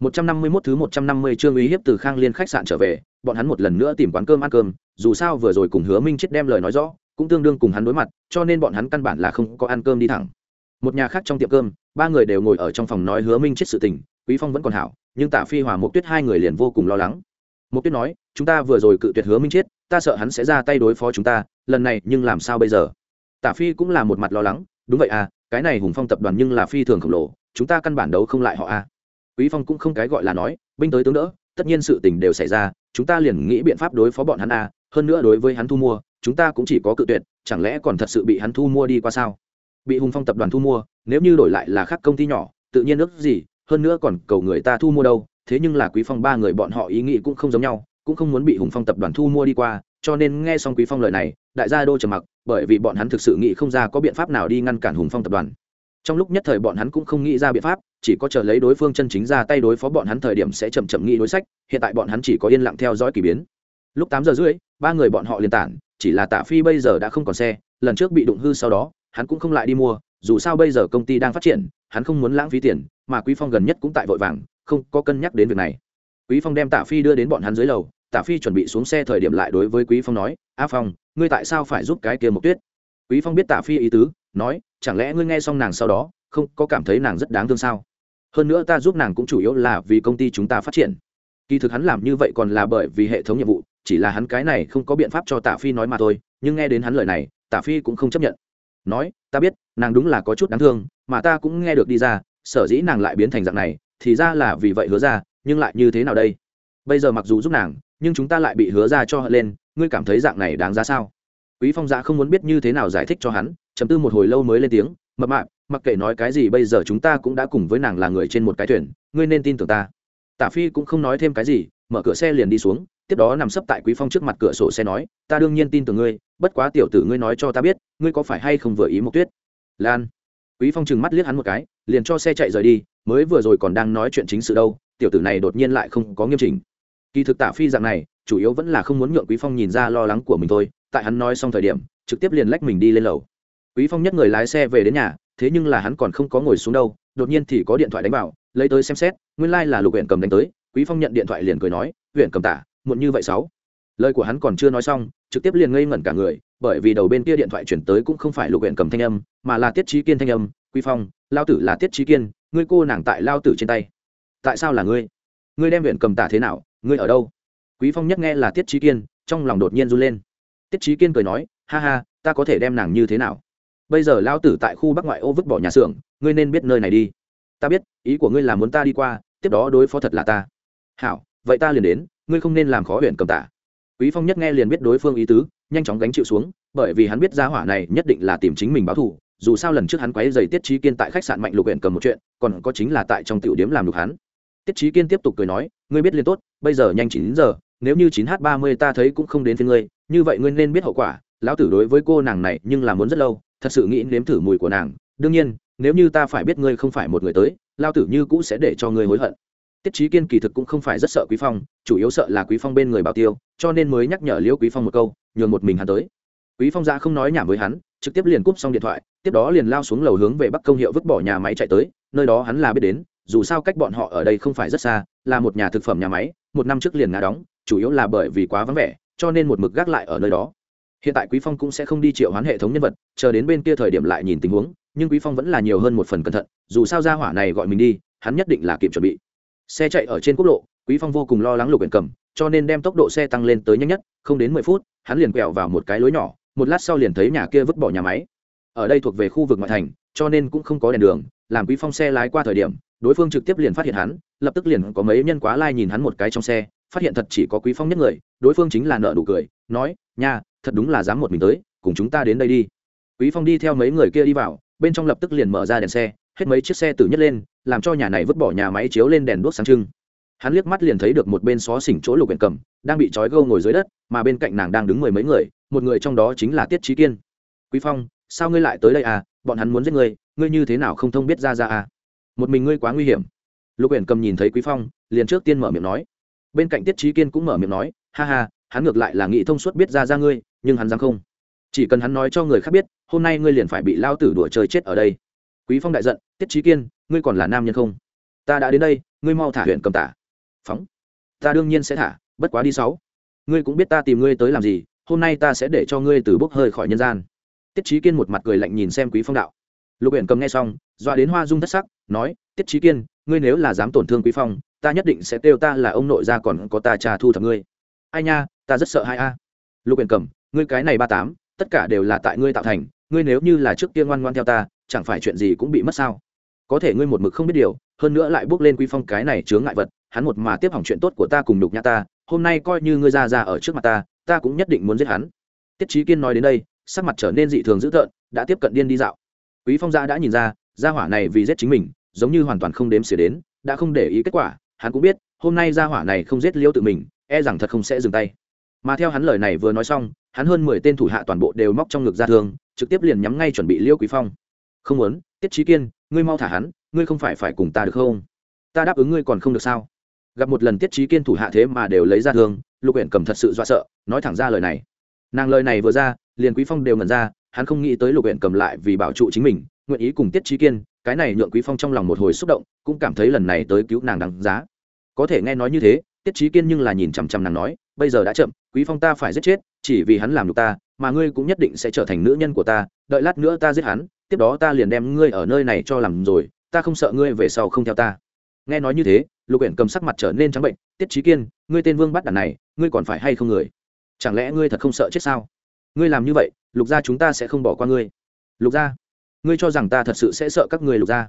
151 thứ 150 chương uy hiếp từ Khang Liên khách sạn trở về, bọn hắn một lần nữa tìm quán cơm ăn cơm, dù sao vừa rồi cùng Hứa Minh chết đem lời nói rõ, cũng tương đương cùng hắn đối mặt, cho nên bọn hắn căn bản là không có ăn cơm đi thẳng. Một nhà khác trong tiệm cơm, ba người đều ngồi ở trong phòng nói Hứa Minh chết sự tình, Quý Phong vẫn còn hảo, nhưng Tạ Phi Hòa Mục Tuyết hai người liền vô cùng lo lắng. Mục Tuyết nói, chúng ta vừa rồi cự tuyệt Hứa Minh chết, ta sợ hắn sẽ ra tay đối phó chúng ta, lần này nhưng làm sao bây giờ? Tạ Phi cũng là một mặt lo lắng, đúng vậy à, cái này Hùng Phong tập đoàn nhưng là phi thường khổng lồ, chúng ta căn bản đấu không lại họ à quý phong cũng không cái gọi là nói, binh tới tướng đỡ, tất nhiên sự tình đều xảy ra, chúng ta liền nghĩ biện pháp đối phó bọn hắn a hơn nữa đối với hắn thu mua, chúng ta cũng chỉ có cự tuyệt, chẳng lẽ còn thật sự bị hắn thu mua đi qua sao? Bị hùng phong tập đoàn thu mua, nếu như đổi lại là khác công ty nhỏ, tự nhiên ước gì, hơn nữa còn cầu người ta thu mua đâu, thế nhưng là quý phong ba người bọn họ ý nghĩ cũng không giống nhau, cũng không muốn bị hùng phong tập đoàn thu mua đi qua, cho nên nghe xong quý phong lời này, đại gia đô trầm mặc, bởi vì bọn hắn thực sự nghĩ không ra có biện pháp nào đi ngăn cản hùng phong tập đoàn trong lúc nhất thời bọn hắn cũng không nghĩ ra biện pháp, chỉ có chờ lấy đối phương chân chính ra tay đối phó bọn hắn thời điểm sẽ chậm chậm nghĩ đối sách, hiện tại bọn hắn chỉ có yên lặng theo dõi k ỳ biến. Lúc tám giờ rưỡi, ba người bọn họ liền tản, chỉ là tạ phi bây giờ đã không còn xe, lần trước bị đụng hư sau đó, hắn cũng không lại đi mua, dù sao bây giờ công ty đang phát triển, hắn không muốn lãng phí tiền, mà quý phong gần nhất cũng tại vội vàng, không có cân nhắc đến việc này. Quý phong đem tạ phi đưa đến bọn hắn dưới lầu, tạ phi chuẩn bị xuống xe thời điểm lại đối với quý phong nói, a phong, ngươi tại sao phải giúp cái kia một tuyết? Quý phong biết tạ phi ý tứ, nói chẳng lẽ ngươi nghe xong nàng sau đó, không có cảm thấy nàng rất đáng thương sao? Hơn nữa ta giúp nàng cũng chủ yếu là vì công ty chúng ta phát triển. Kỳ thực hắn làm như vậy còn là bởi vì hệ thống nhiệm vụ, chỉ là hắn cái này không có biện pháp cho tạ phi nói mà thôi, nhưng nghe đến hắn lời này, tạ phi cũng không chấp nhận. Nói, ta biết, nàng đúng là có chút đáng thương, mà ta cũng nghe được đi ra, sở dĩ nàng lại biến thành dạng này, thì ra là vì vậy hứa ra, nhưng lại như thế nào đây? Bây giờ mặc dù giúp nàng, nhưng chúng ta lại bị hứa ra cho hận lên, ngươi cảm thấy dạng này đáng ra sao? Quý phong dạ không muốn biết như thế nào giải thích cho hắn chấm tư một hồi lâu mới lên tiếng, mập mạp, mặc kệ nói cái gì, bây giờ chúng ta cũng đã cùng với nàng là người trên một cái thuyền, ngươi nên tin tưởng ta. Tả phi cũng không nói thêm cái gì, mở cửa xe liền đi xuống, tiếp đó nằm sấp tại quý phong trước mặt cửa sổ xe nói, ta đương nhiên tin tưởng ngươi, bất quá tiểu tử ngươi nói cho ta biết, ngươi có phải hay không vừa ý Mộc tuyết? Lan. Quý phong trừng mắt liếc hắn một cái, liền cho xe chạy rời đi, mới vừa rồi còn đang nói chuyện chính sự đâu, tiểu tử này đột nhiên lại không có nghiêm chỉnh. Kỳ thực tả phi dạng này, chủ yếu vẫn là không muốn nhượng quý phong nhìn ra lo lắng của mình thôi tại hắn nói xong thời điểm, trực tiếp liền lách mình đi lên lầu. Quý phong nhất người lái xe về đến nhà, thế nhưng là hắn còn không có ngồi xuống đâu, đột nhiên thì có điện thoại đánh vào, lấy tới xem xét, nguyên lai、like、là lục huyện cầm đánh tới. Quý phong nhận điện thoại liền cười nói huyện cầm tả, muộn như vậy sáu. Lời của hắn còn chưa nói xong, trực tiếp liền ngây ngẩn cả người, bởi vì đầu bên kia điện thoại chuyển tới cũng không phải lục huyện cầm thanh âm, mà là tiết trí kiên thanh âm. Quý phong, lao tử là tiết trí kiên, ngươi cô nàng tại lao tử trên tay. Tại sao là ngươi? Ngươi đem huyện cầm tả thế nào? Ngươi ở đâu? Quý phong nhất nghe là tiết trí kiên, trong lòng đột nhiên run lên tiết trí kiên cười nói, ha ha, ta có thể đem nàng như thế nào? Bây giờ lao tử tại khu bắc ngoại ô vứt bỏ nhà xưởng, ngươi nên biết nơi này đi. Ta biết, ý của ngươi là muốn ta đi qua, tiếp đó đối phó thật là ta. Hảo, vậy ta liền đến, ngươi không nên làm khó huyện cầm tả quý phong nhất nghe liền biết đối phương ý tứ, nhanh chóng gánh chịu xuống, bởi vì hắn biết gia hỏa này nhất định là tìm chính mình báo thù, dù sao lần trước hắn quấy giày tiết trí kiên tại khách sạn mạnh lục huyện cầm một chuyện, còn có chính là tại trong tiểu điếm làm lục hắn. Tiết trí kiên tiếp tục cười nói, ngươi biết liền tốt, bây giờ nhanh chín giờ nếu như chín h ba mươi ta thấy cũng không đến với ngươi, như vậy ngươi nên biết hậu quả. Lão tử đối với cô nàng này nhưng là muốn rất lâu, thật sự nghĩ nếm thử mùi của nàng. Đương nhiên, nếu như ta phải biết ngươi không phải một người tới lao tử như cũ sẽ để cho ngươi hối hận. Tiết trí kiên kỳ thực cũng không phải rất sợ quý phong, chủ yếu sợ là quý phong bên người bảo tiêu, cho nên mới nhắc nhở liễu quý phong một câu, nhường một mình hắn tới. Quý phong ra không nói nhảm với hắn, trực tiếp liền cúp xong điện thoại, tiếp đó liền lao xuống lầu hướng về bắc công hiệu vứt bỏ nhà máy chạy tới, nơi đó hắn là biết đến, dù sao cách bọn họ ở đây không phải rất xa, là một nhà thực phẩm nhà máy, một năm trước liền ngã đóng chủ yếu là bởi vì quá vắng vẻ, cho nên một mực gác lại ở nơi đó. Hiện tại quý phong cũng sẽ không đi triệu hoán hệ thống nhân vật, chờ đến bên kia thời điểm lại nhìn tình huống, nhưng quý phong vẫn là nhiều hơn một phần cẩn thận, dù sao ra hỏa này gọi mình đi, hắn nhất định là kịp chuẩn bị. Xe chạy ở trên quốc lộ, quý phong vô cùng lo lắng lục huyện cầm, cho nên đem tốc độ xe tăng lên tới nhanh nhất, không đến mười phút, hắn liền quẹo vào một cái lối nhỏ, một lát sau liền thấy nhà kia vứt bỏ nhà máy. Ở đây thuộc về khu vực ngoại thành, cho nên cũng không có đèn đường, làm quý phong xe lái qua thời điểm, đối phương trực tiếp liền phát hiện hắn, lập tức liền có mấy nhân quá lai nhìn hắn một cái trong xe phát hiện thật chỉ có quý phong nhất người, đối phương chính là nợ đủ cười, nói, nha, thật đúng là dám một mình tới, cùng chúng ta đến đây đi. Quý phong đi theo mấy người kia đi vào, bên trong lập tức liền mở ra đèn xe, hết mấy chiếc xe tử nhất lên, làm cho nhà này vứt bỏ nhà máy chiếu lên đèn đuốc sáng trưng. Hắn liếc mắt liền thấy được một bên xó xỉnh chỗ lục huyện cầm, đang bị trói gâu ngồi dưới đất, mà bên cạnh nàng đang đứng mười mấy người, một người trong đó chính là tiết trí kiên. Quý phong, sao ngươi lại tới đây à? Bọn hắn muốn giết ngươi ngươi như thế nào không thông biết ra ra à? Một mình ngươi quá nguy hiểm. Lục uyển cầm nhìn thấy quý phong, liền trước tiên mở miệng nói bên cạnh tiết trí kiên cũng mở miệng nói, ha ha, hắn ngược lại là nghĩ thông suốt biết ra ra ngươi, nhưng hắn dám không? Chỉ cần hắn nói cho người khác biết, hôm nay ngươi liền phải bị lao tử đùa chơi chết ở đây. Quý phong đại giận, tiết trí kiên, ngươi còn là nam nhân không? Ta đã đến đây, ngươi mau thả huyện cầm tả. Phóng, ta đương nhiên sẽ thả, bất quá đi sáu. Ngươi cũng biết ta tìm ngươi tới làm gì, hôm nay ta sẽ để cho ngươi từ bốc hơi khỏi nhân gian. Tiết trí kiên một mặt cười lạnh nhìn xem quý phong đạo. Lục huyện cầm nghe xong, dọa đến hoa dung thất sắc, nói, tiết trí kiên, ngươi nếu là dám tổn thương quý phong ta nhất định sẽ kêu ta là ông nội gia còn có ta trà thu thập ngươi. Ai nha, ta rất sợ hai a. Lục quyền cầm, ngươi cái này ba tám, tất cả đều là tại ngươi tạo thành, ngươi nếu như là trước kia ngoan ngoan theo ta, chẳng phải chuyện gì cũng bị mất sao? Có thể ngươi một mực không biết điều, hơn nữa lại bước lên quý phong cái này chướng ngại vật, hắn một mà tiếp hỏng chuyện tốt của ta cùng đục nhã ta, hôm nay coi như ngươi ra ra ở trước mặt ta ta cũng nhất định muốn giết hắn. Tiết trí kiên nói đến đây, sắc mặt trở nên dị thường dữ tợn, đã tiếp cận điên đi dạo. Quý phong gia đã nhìn ra, gia hỏa này vì giết chính mình, giống như hoàn toàn không đếm xỉa đến, đã không để ý kết quả hắn cũng biết, hôm nay gia hỏa này không giết liêu tự mình e rằng thật không sẽ dừng tay. Mà theo hắn lời này vừa nói xong, hắn hơn mười tên thủ hạ toàn bộ đều móc trong ngực ra thương, trực tiếp liền nhắm ngay chuẩn bị liêu quý phong. Không muốn, tiết trí kiên, ngươi mau thả hắn, ngươi không phải phải cùng ta được không? Ta đáp ứng ngươi còn không được sao? Gặp một lần tiết trí kiên thủ hạ thế mà đều lấy ra thương, lục Uyển cầm thật sự dọa sợ, nói thẳng ra lời này. Nàng lời này vừa ra, liền quý phong đều ngẩn ra, hắn không nghĩ tới lục Uyển cầm lại vì bảo trụ chính mình, nguyện ý cùng tiết trí kiên cái này nhượng quý phong trong lòng một hồi xúc động, cũng cảm thấy lần này tới cứu nàng đáng giá. Có thể nghe nói như thế, tiết trí kiên nhưng là nhìn chằm chằm nàng nói, bây giờ đã chậm, quý phong ta phải giết chết, chỉ vì hắn làm được ta, mà ngươi cũng nhất định sẽ trở thành nữ nhân của ta, đợi lát nữa ta giết hắn, tiếp đó ta liền đem ngươi ở nơi này cho làm rồi, ta không sợ ngươi về sau không theo ta. Nghe nói như thế, lục uyển cầm sắc mặt trở nên trắng bệnh, tiết trí kiên, ngươi tên vương bắt đàn này, ngươi còn phải hay không người? Chẳng lẽ ngươi thật không sợ chết sao? Ngươi làm như vậy, lục gia chúng ta sẽ không bỏ qua ngươi. Lục gia? Ngươi cho rằng ta thật sự sẽ sợ các ngươi lục gia.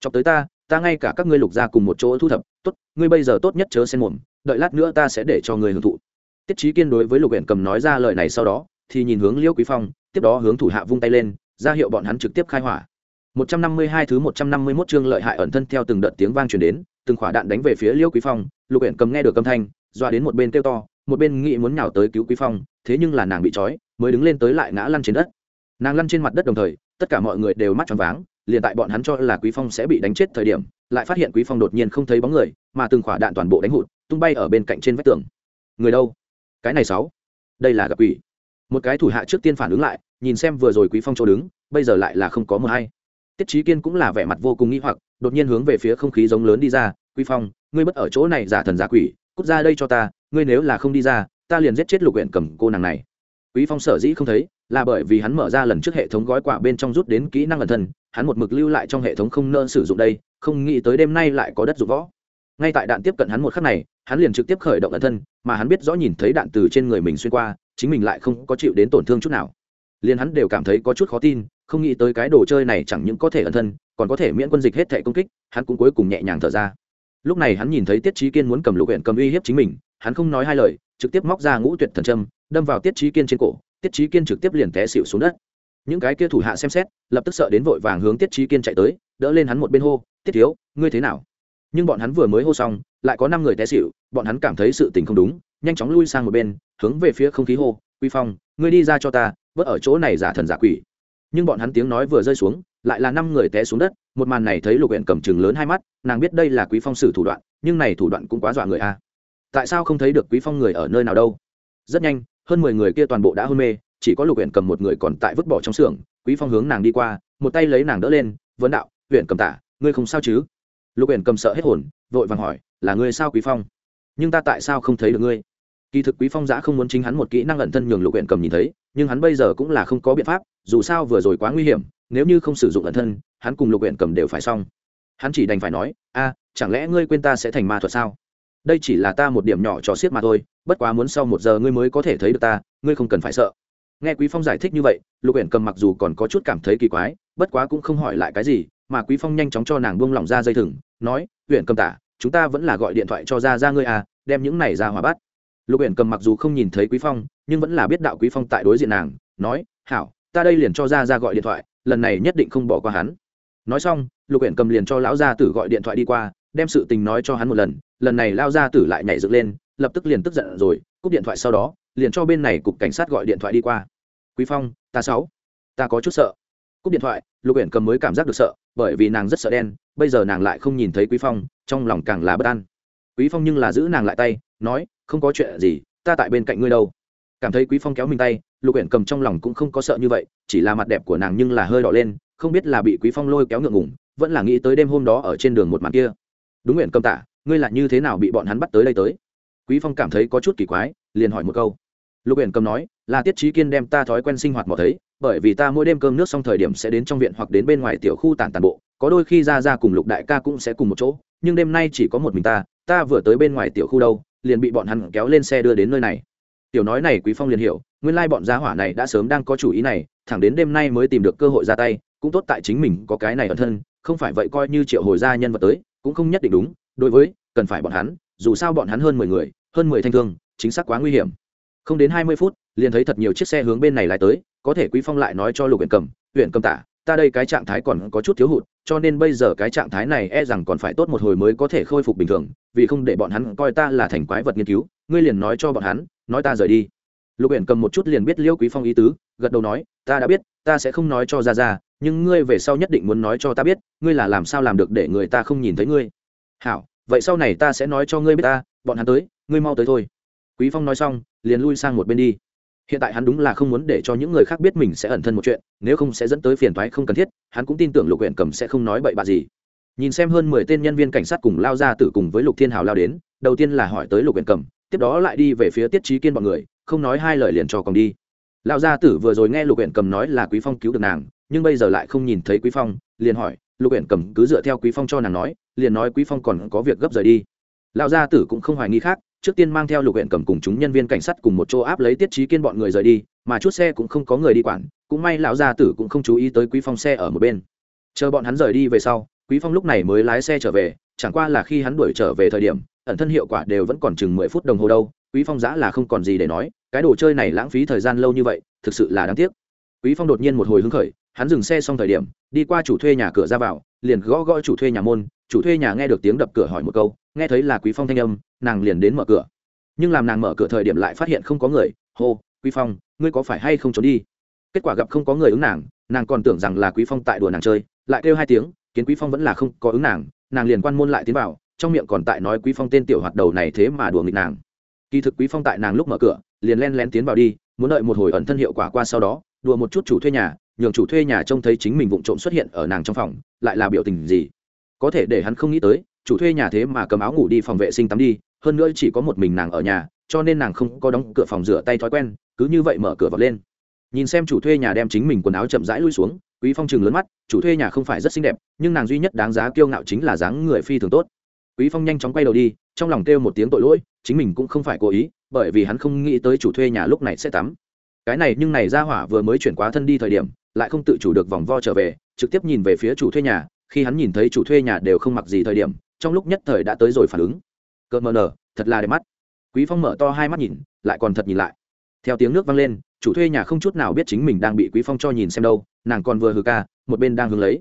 Chọc tới ta ta ngay cả các ngươi lục gia cùng một chỗ thu thập, tốt, ngươi bây giờ tốt nhất chớ xen mồm, đợi lát nữa ta sẽ để cho ngươi hưởng thụ. Tiết trí kiên đối với lục huyện cầm nói ra lời này sau đó, thì nhìn hướng liêu quý phong, tiếp đó hướng thủ hạ vung tay lên, ra hiệu bọn hắn trực tiếp khai hỏa. 152 thứ 151 chương lợi hại ẩn thân theo từng đợt tiếng vang truyền đến, từng quả đạn đánh về phía liêu quý phong, lục huyện cầm nghe được âm thanh, dọa đến một bên kêu to, một bên nghĩ muốn nhào tới cứu quý phong, thế nhưng là nàng bị trói, mới đứng lên tới lại ngã lăn trên đất. Nàng lăn trên mặt đất đồng thời tất cả mọi người đều mắt tròn váng, liền tại bọn hắn cho là quý phong sẽ bị đánh chết thời điểm, lại phát hiện quý phong đột nhiên không thấy bóng người, mà từng quả đạn toàn bộ đánh hụt, tung bay ở bên cạnh trên vách tường. Người đâu? Cái này sáu. Đây là gặp quỷ. Một cái thủ hạ trước tiên phản ứng lại, nhìn xem vừa rồi quý phong chỗ đứng, bây giờ lại là không có mưa hay. Tiết trí kiên cũng là vẻ mặt vô cùng nghĩ hoặc, đột nhiên hướng về phía không khí giống lớn đi ra, quý phong, ngươi mất ở chỗ này giả thần giả quỷ, cút ra đây cho ta, ngươi nếu là không đi ra, ta liền giết chết lục huyện cầm cô nàng này. Quý phong sở dĩ không thấy là bởi vì hắn mở ra lần trước hệ thống gói quà bên trong rút đến kỹ năng ẩn thân, hắn một mực lưu lại trong hệ thống không nỡ sử dụng đây, không nghĩ tới đêm nay lại có đất dụng võ. Ngay tại đạn tiếp cận hắn một khắc này, hắn liền trực tiếp khởi động ẩn thân, mà hắn biết rõ nhìn thấy đạn từ trên người mình xuyên qua, chính mình lại không có chịu đến tổn thương chút nào. Liền hắn đều cảm thấy có chút khó tin, không nghĩ tới cái đồ chơi này chẳng những có thể ẩn thân, còn có thể miễn quân dịch hết thẻ công kích, hắn cũng cuối cùng nhẹ nhàng thở ra. Lúc này hắn nhìn thấy tiết trí kiên muốn cầm lục huyện cầm uy hiếp chính mình, hắn không nói hai lời, trực tiếp móc ra ngũ tuyệt thần trâm đâm vào tiết trí kiên trên cổ tiết trí kiên trực tiếp liền té xịu xuống đất. Những cái kia thủ hạ xem xét, lập tức sợ đến vội vàng hướng tiết trí kiên chạy tới, đỡ lên hắn một bên hô, tiết thiếu, ngươi thế nào? Nhưng bọn hắn vừa mới hô xong, lại có năm người té xịu bọn hắn cảm thấy sự tình không đúng, nhanh chóng lui sang một bên, hướng về phía không khí hô, quy phong, ngươi đi ra cho ta vớt ở chỗ này giả thần giả quỷ. Nhưng bọn hắn tiếng nói vừa rơi xuống, lại là năm người té xuống đất, một màn này thấy lục huyện cầm chừng lớn hai mắt, nàng biết đây là quý phong sử thủ đoạn, nhưng này thủ đoạn cũng quá dọa người a. Tại sao không thấy được quý phong người ở nơi nào đâu? Rất nhanh hơn mười người kia toàn bộ đã hôn mê, chỉ có lục huyện cầm một người còn tại vứt bỏ trong xưởng, quý phong hướng nàng đi qua, một tay lấy nàng đỡ lên, vấn đạo huyện cầm tả, ngươi không sao chứ? Lục huyện cầm sợ hết hồn, vội vàng hỏi, là ngươi sao quý phong? Nhưng ta tại sao không thấy được ngươi? Kỳ thực quý phong giã không muốn chính hắn một kỹ năng ẩn thân nhường lục huyện cầm nhìn thấy, nhưng hắn bây giờ cũng là không có biện pháp, dù sao vừa rồi quá nguy hiểm, nếu như không sử dụng ẩn thân, hắn cùng lục huyện cầm đều phải xong. Hắn chỉ đành phải nói, a, chẳng lẽ ngươi quên ta sẽ thành ma thuật sao? Đây chỉ là ta một điểm nhỏ cho xiết mà thôi, bất quá muốn sau một giờ ngươi mới có thể thấy được ta, ngươi không cần phải sợ. Nghe quý phong giải thích như vậy, lục uyển cầm mặc dù còn có chút cảm thấy kỳ quái, bất quá cũng không hỏi lại cái gì, mà quý phong nhanh chóng cho nàng buông lỏng ra dây thừng, nói, uyển cầm tả, chúng ta vẫn là gọi điện thoại cho ra ra ngươi à đem những này ra hòa bắt. Lục uyển cầm mặc dù không nhìn thấy quý phong, nhưng vẫn là biết đạo quý phong tại đối diện nàng, nói, hảo, ta đây liền cho ra ra gọi điện thoại, lần này nhất định không bỏ qua hắn. Nói xong, lục uyển cầm liền cho lão gia tử gọi điện thoại đi qua, đem sự tình nói cho hắn một lần lần này lao ra tử lại nhảy dựng lên lập tức liền tức giận rồi cúp điện thoại sau đó liền cho bên này cục cảnh sát gọi điện thoại đi qua. Quý phong ta sáu ta có chút sợ. Cúp điện thoại lục Uyển cầm mới cảm giác được sợ bởi vì nàng rất sợ đen bây giờ nàng lại không nhìn thấy quý phong trong lòng càng là bất an. Quý phong nhưng là giữ nàng lại tay nói không có chuyện gì ta tại bên cạnh ngươi đâu. Cảm thấy quý phong kéo mình tay lục Uyển cầm trong lòng cũng không có sợ như vậy chỉ là mặt đẹp của nàng nhưng là hơi đỏ lên không biết là bị quý phong lôi kéo ngượng ngùng, vẫn là nghĩ tới đêm hôm đó ở trên đường một màn kia. Đúng nguyện cầm tả ngươi là như thế nào bị bọn hắn bắt tới đây tới? Quý phong cảm thấy có chút kỳ quái, liền hỏi một câu. Lục uyển cầm nói, là tiết trí kiên đem ta thói quen sinh hoạt mò thấy, bởi vì ta mỗi đêm cơm nước xong thời điểm sẽ đến trong viện hoặc đến bên ngoài tiểu khu tản tàn bộ, có đôi khi ra ra cùng lục đại ca cũng sẽ cùng một chỗ, nhưng đêm nay chỉ có một mình ta ta vừa tới bên ngoài tiểu khu đâu, liền bị bọn hắn kéo lên xe đưa đến nơi này. Tiểu nói này, quý phong liền hiểu, nguyên lai bọn gia hỏa này đã sớm đang có chủ ý này, thẳng đến đêm nay mới tìm được cơ hội ra tay, cũng tốt tại chính mình có cái này ở thân, không phải vậy coi như triệu hồi gia nhân vật tới, cũng không nhất định đúng đối với, cần phải bọn hắn, dù sao bọn hắn hơn mười người, hơn mười thanh thương, chính xác quá nguy hiểm. Không đến hai mươi phút, liền thấy thật nhiều chiếc xe hướng bên này lại tới, có thể quý phong lại nói cho lục huyện cầm huyện cầm tả, ta đây cái trạng thái còn có chút thiếu hụt, cho nên bây giờ cái trạng thái này e rằng còn phải tốt một hồi mới có thể khôi phục bình thường, vì không để bọn hắn coi ta là thành quái vật nghiên cứu, ngươi liền nói cho bọn hắn, nói ta rời đi. Lục huyện cầm một chút liền biết liêu quý phong ý tứ, gật đầu nói, ta đã biết, ta sẽ không nói cho ra ra nhưng ngươi về sau nhất định muốn nói cho ta biết, ngươi là làm sao làm được để người ta không nhìn thấy ngươi? Hảo, vậy sau này ta sẽ nói cho ngươi biết ta, bọn hắn tới, ngươi mau tới thôi. Quý phong nói xong, liền lui sang một bên đi. Hiện tại hắn đúng là không muốn để cho những người khác biết mình sẽ ẩn thân một chuyện, nếu không sẽ dẫn tới phiền toái không cần thiết, hắn cũng tin tưởng lục huyện cầm sẽ không nói bậy bạ gì. Nhìn xem hơn mười tên nhân viên cảnh sát cùng lao ra tử cùng với lục thiên hào lao đến, đầu tiên là hỏi tới lục huyện cầm, tiếp đó lại đi về phía tiết trí kiên bọn người, không nói hai lời liền cho còn đi. Lao gia tử vừa rồi nghe lục huyện cầm nói là quý phong cứu được nàng, nhưng bây giờ lại không nhìn thấy quý phong, liền hỏi lục huyện cầm cứ dựa theo quý phong cho nàng nói, liền nói quý phong còn có việc gấp rời đi. Lão gia tử cũng không hoài nghi khác, trước tiên mang theo lục huyện cầm cùng chúng nhân viên cảnh sát cùng một chỗ áp lấy tiết trí kiên bọn người rời đi, mà chút xe cũng không có người đi quản, cũng may lão gia tử cũng không chú ý tới quý phong xe ở một bên. Chờ bọn hắn rời đi về sau, quý phong lúc này mới lái xe trở về, chẳng qua là khi hắn đuổi trở về thời điểm, ẩn thân hiệu quả đều vẫn còn chừng mười phút đồng hồ đâu, quý phong giã là không còn gì để nói, cái đồ chơi này lãng phí thời gian lâu như vậy, thực sự là đáng tiếc. Quý phong đột nhiên một hồi hứng khởi hắn dừng xe xong thời điểm, đi qua chủ thuê nhà cửa ra vào, liền gõ gõ chủ thuê nhà môn, chủ thuê nhà nghe được tiếng đập cửa hỏi một câu, nghe thấy là quý phong thanh âm, nàng liền đến mở cửa. Nhưng làm nàng mở cửa thời điểm lại phát hiện không có người, hô, quý phong, ngươi có phải hay không trốn đi? Kết quả gặp không có người ứng nàng nàng còn tưởng rằng là quý phong tại đùa nàng chơi, lại kêu hai tiếng, kiến quý phong vẫn là không có ứng nàng nàng liền quan môn lại tiến vào, trong miệng còn tại nói quý phong tên tiểu hoạt đầu này thế mà đùa nghịch nàng. Kỳ thực quý phong tại nàng lúc mở cửa, liền len lén tiến vào đi, muốn đợi một hồi ẩn thân hiệu quả qua sau đó, đùa một chút chủ thuê nhà nhường chủ thuê nhà trông thấy chính mình vụng trộm xuất hiện ở nàng trong phòng, lại là biểu tình gì? Có thể để hắn không nghĩ tới, chủ thuê nhà thế mà cầm áo ngủ đi phòng vệ sinh tắm đi, hơn nữa chỉ có một mình nàng ở nhà, cho nên nàng không có đóng cửa phòng rửa tay thói quen, cứ như vậy mở cửa vào lên. Nhìn xem chủ thuê nhà đem chính mình quần áo chậm rãi lui xuống, quý phong chừng lớn mắt, chủ thuê nhà không phải rất xinh đẹp, nhưng nàng duy nhất đáng giá kiêu ngạo chính là dáng người phi thường tốt. Quý phong nhanh chóng quay đầu đi, trong lòng kêu một tiếng tội lỗi, chính mình cũng không phải cố ý, bởi vì hắn không nghĩ tới chủ thuê nhà lúc này sẽ tắm. Cái này nhưng này ra hỏa vừa mới chuyển quá thân đi thời điểm lại không tự chủ được vòng vo trở về, trực tiếp nhìn về phía chủ thuê nhà, khi hắn nhìn thấy chủ thuê nhà đều không mặc gì thời điểm, trong lúc nhất thời đã tới rồi phản ứng. Cợt mờ nở, thật là đẹp mắt. Quý phong mở to hai mắt nhìn, lại còn thật nhìn lại. Theo tiếng nước vang lên, chủ thuê nhà không chút nào biết chính mình đang bị quý phong cho nhìn xem đâu, nàng còn vừa hừ ca, một bên đang hướng lấy.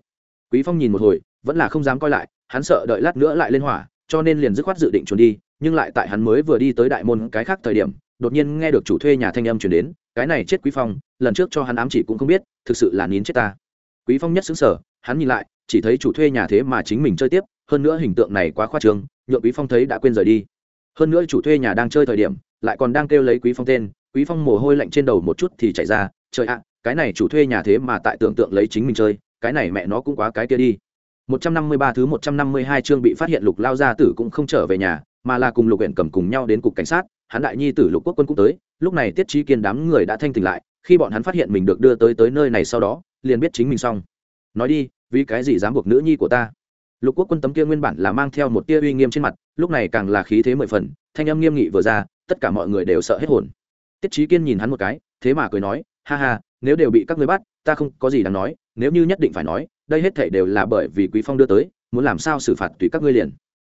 Quý phong nhìn một hồi, vẫn là không dám coi lại, hắn sợ đợi lát nữa lại lên hỏa, cho nên liền dứt khoát dự định trốn đi, nhưng lại tại hắn mới vừa đi tới đại môn cái khác thời điểm đột nhiên nghe được chủ thuê nhà thanh âm chuyển đến cái này chết quý phong lần trước cho hắn ám chỉ cũng không biết thực sự là nín chết ta. Quý phong nhất xứng sở hắn nhìn lại chỉ thấy chủ thuê nhà thế mà chính mình chơi tiếp hơn nữa hình tượng này quá khoa trương nhượng quý phong thấy đã quên rời đi. Hơn nữa chủ thuê nhà đang chơi thời điểm lại còn đang kêu lấy quý phong tên quý phong mồ hôi lạnh trên đầu một chút thì chạy ra trời ạ cái này chủ thuê nhà thế mà tại tưởng tượng lấy chính mình chơi cái này mẹ nó cũng quá cái kia đi. 153 thứ 152 chương bị phát hiện Lục Lao gia tử cũng không trở về nhà, mà là cùng Lục huyện cầm cùng nhau đến cục cảnh sát, hắn đại nhi tử Lục Quốc Quân cũng tới, lúc này Tiết trí Kiên đám người đã thanh tỉnh lại, khi bọn hắn phát hiện mình được đưa tới tới nơi này sau đó, liền biết chính mình xong. Nói đi, vì cái gì dám buộc nữ nhi của ta? Lục Quốc Quân tấm kia nguyên bản là mang theo một tia uy nghiêm trên mặt, lúc này càng là khí thế mười phần, thanh âm nghiêm nghị vừa ra, tất cả mọi người đều sợ hết hồn. Tiết trí Kiên nhìn hắn một cái, thế mà cười nói, ha ha, nếu đều bị các ngươi bắt, ta không có gì đáng nói, nếu như nhất định phải nói, đây hết thảy đều là bởi vì quý phong đưa tới muốn làm sao xử phạt tùy các ngươi liền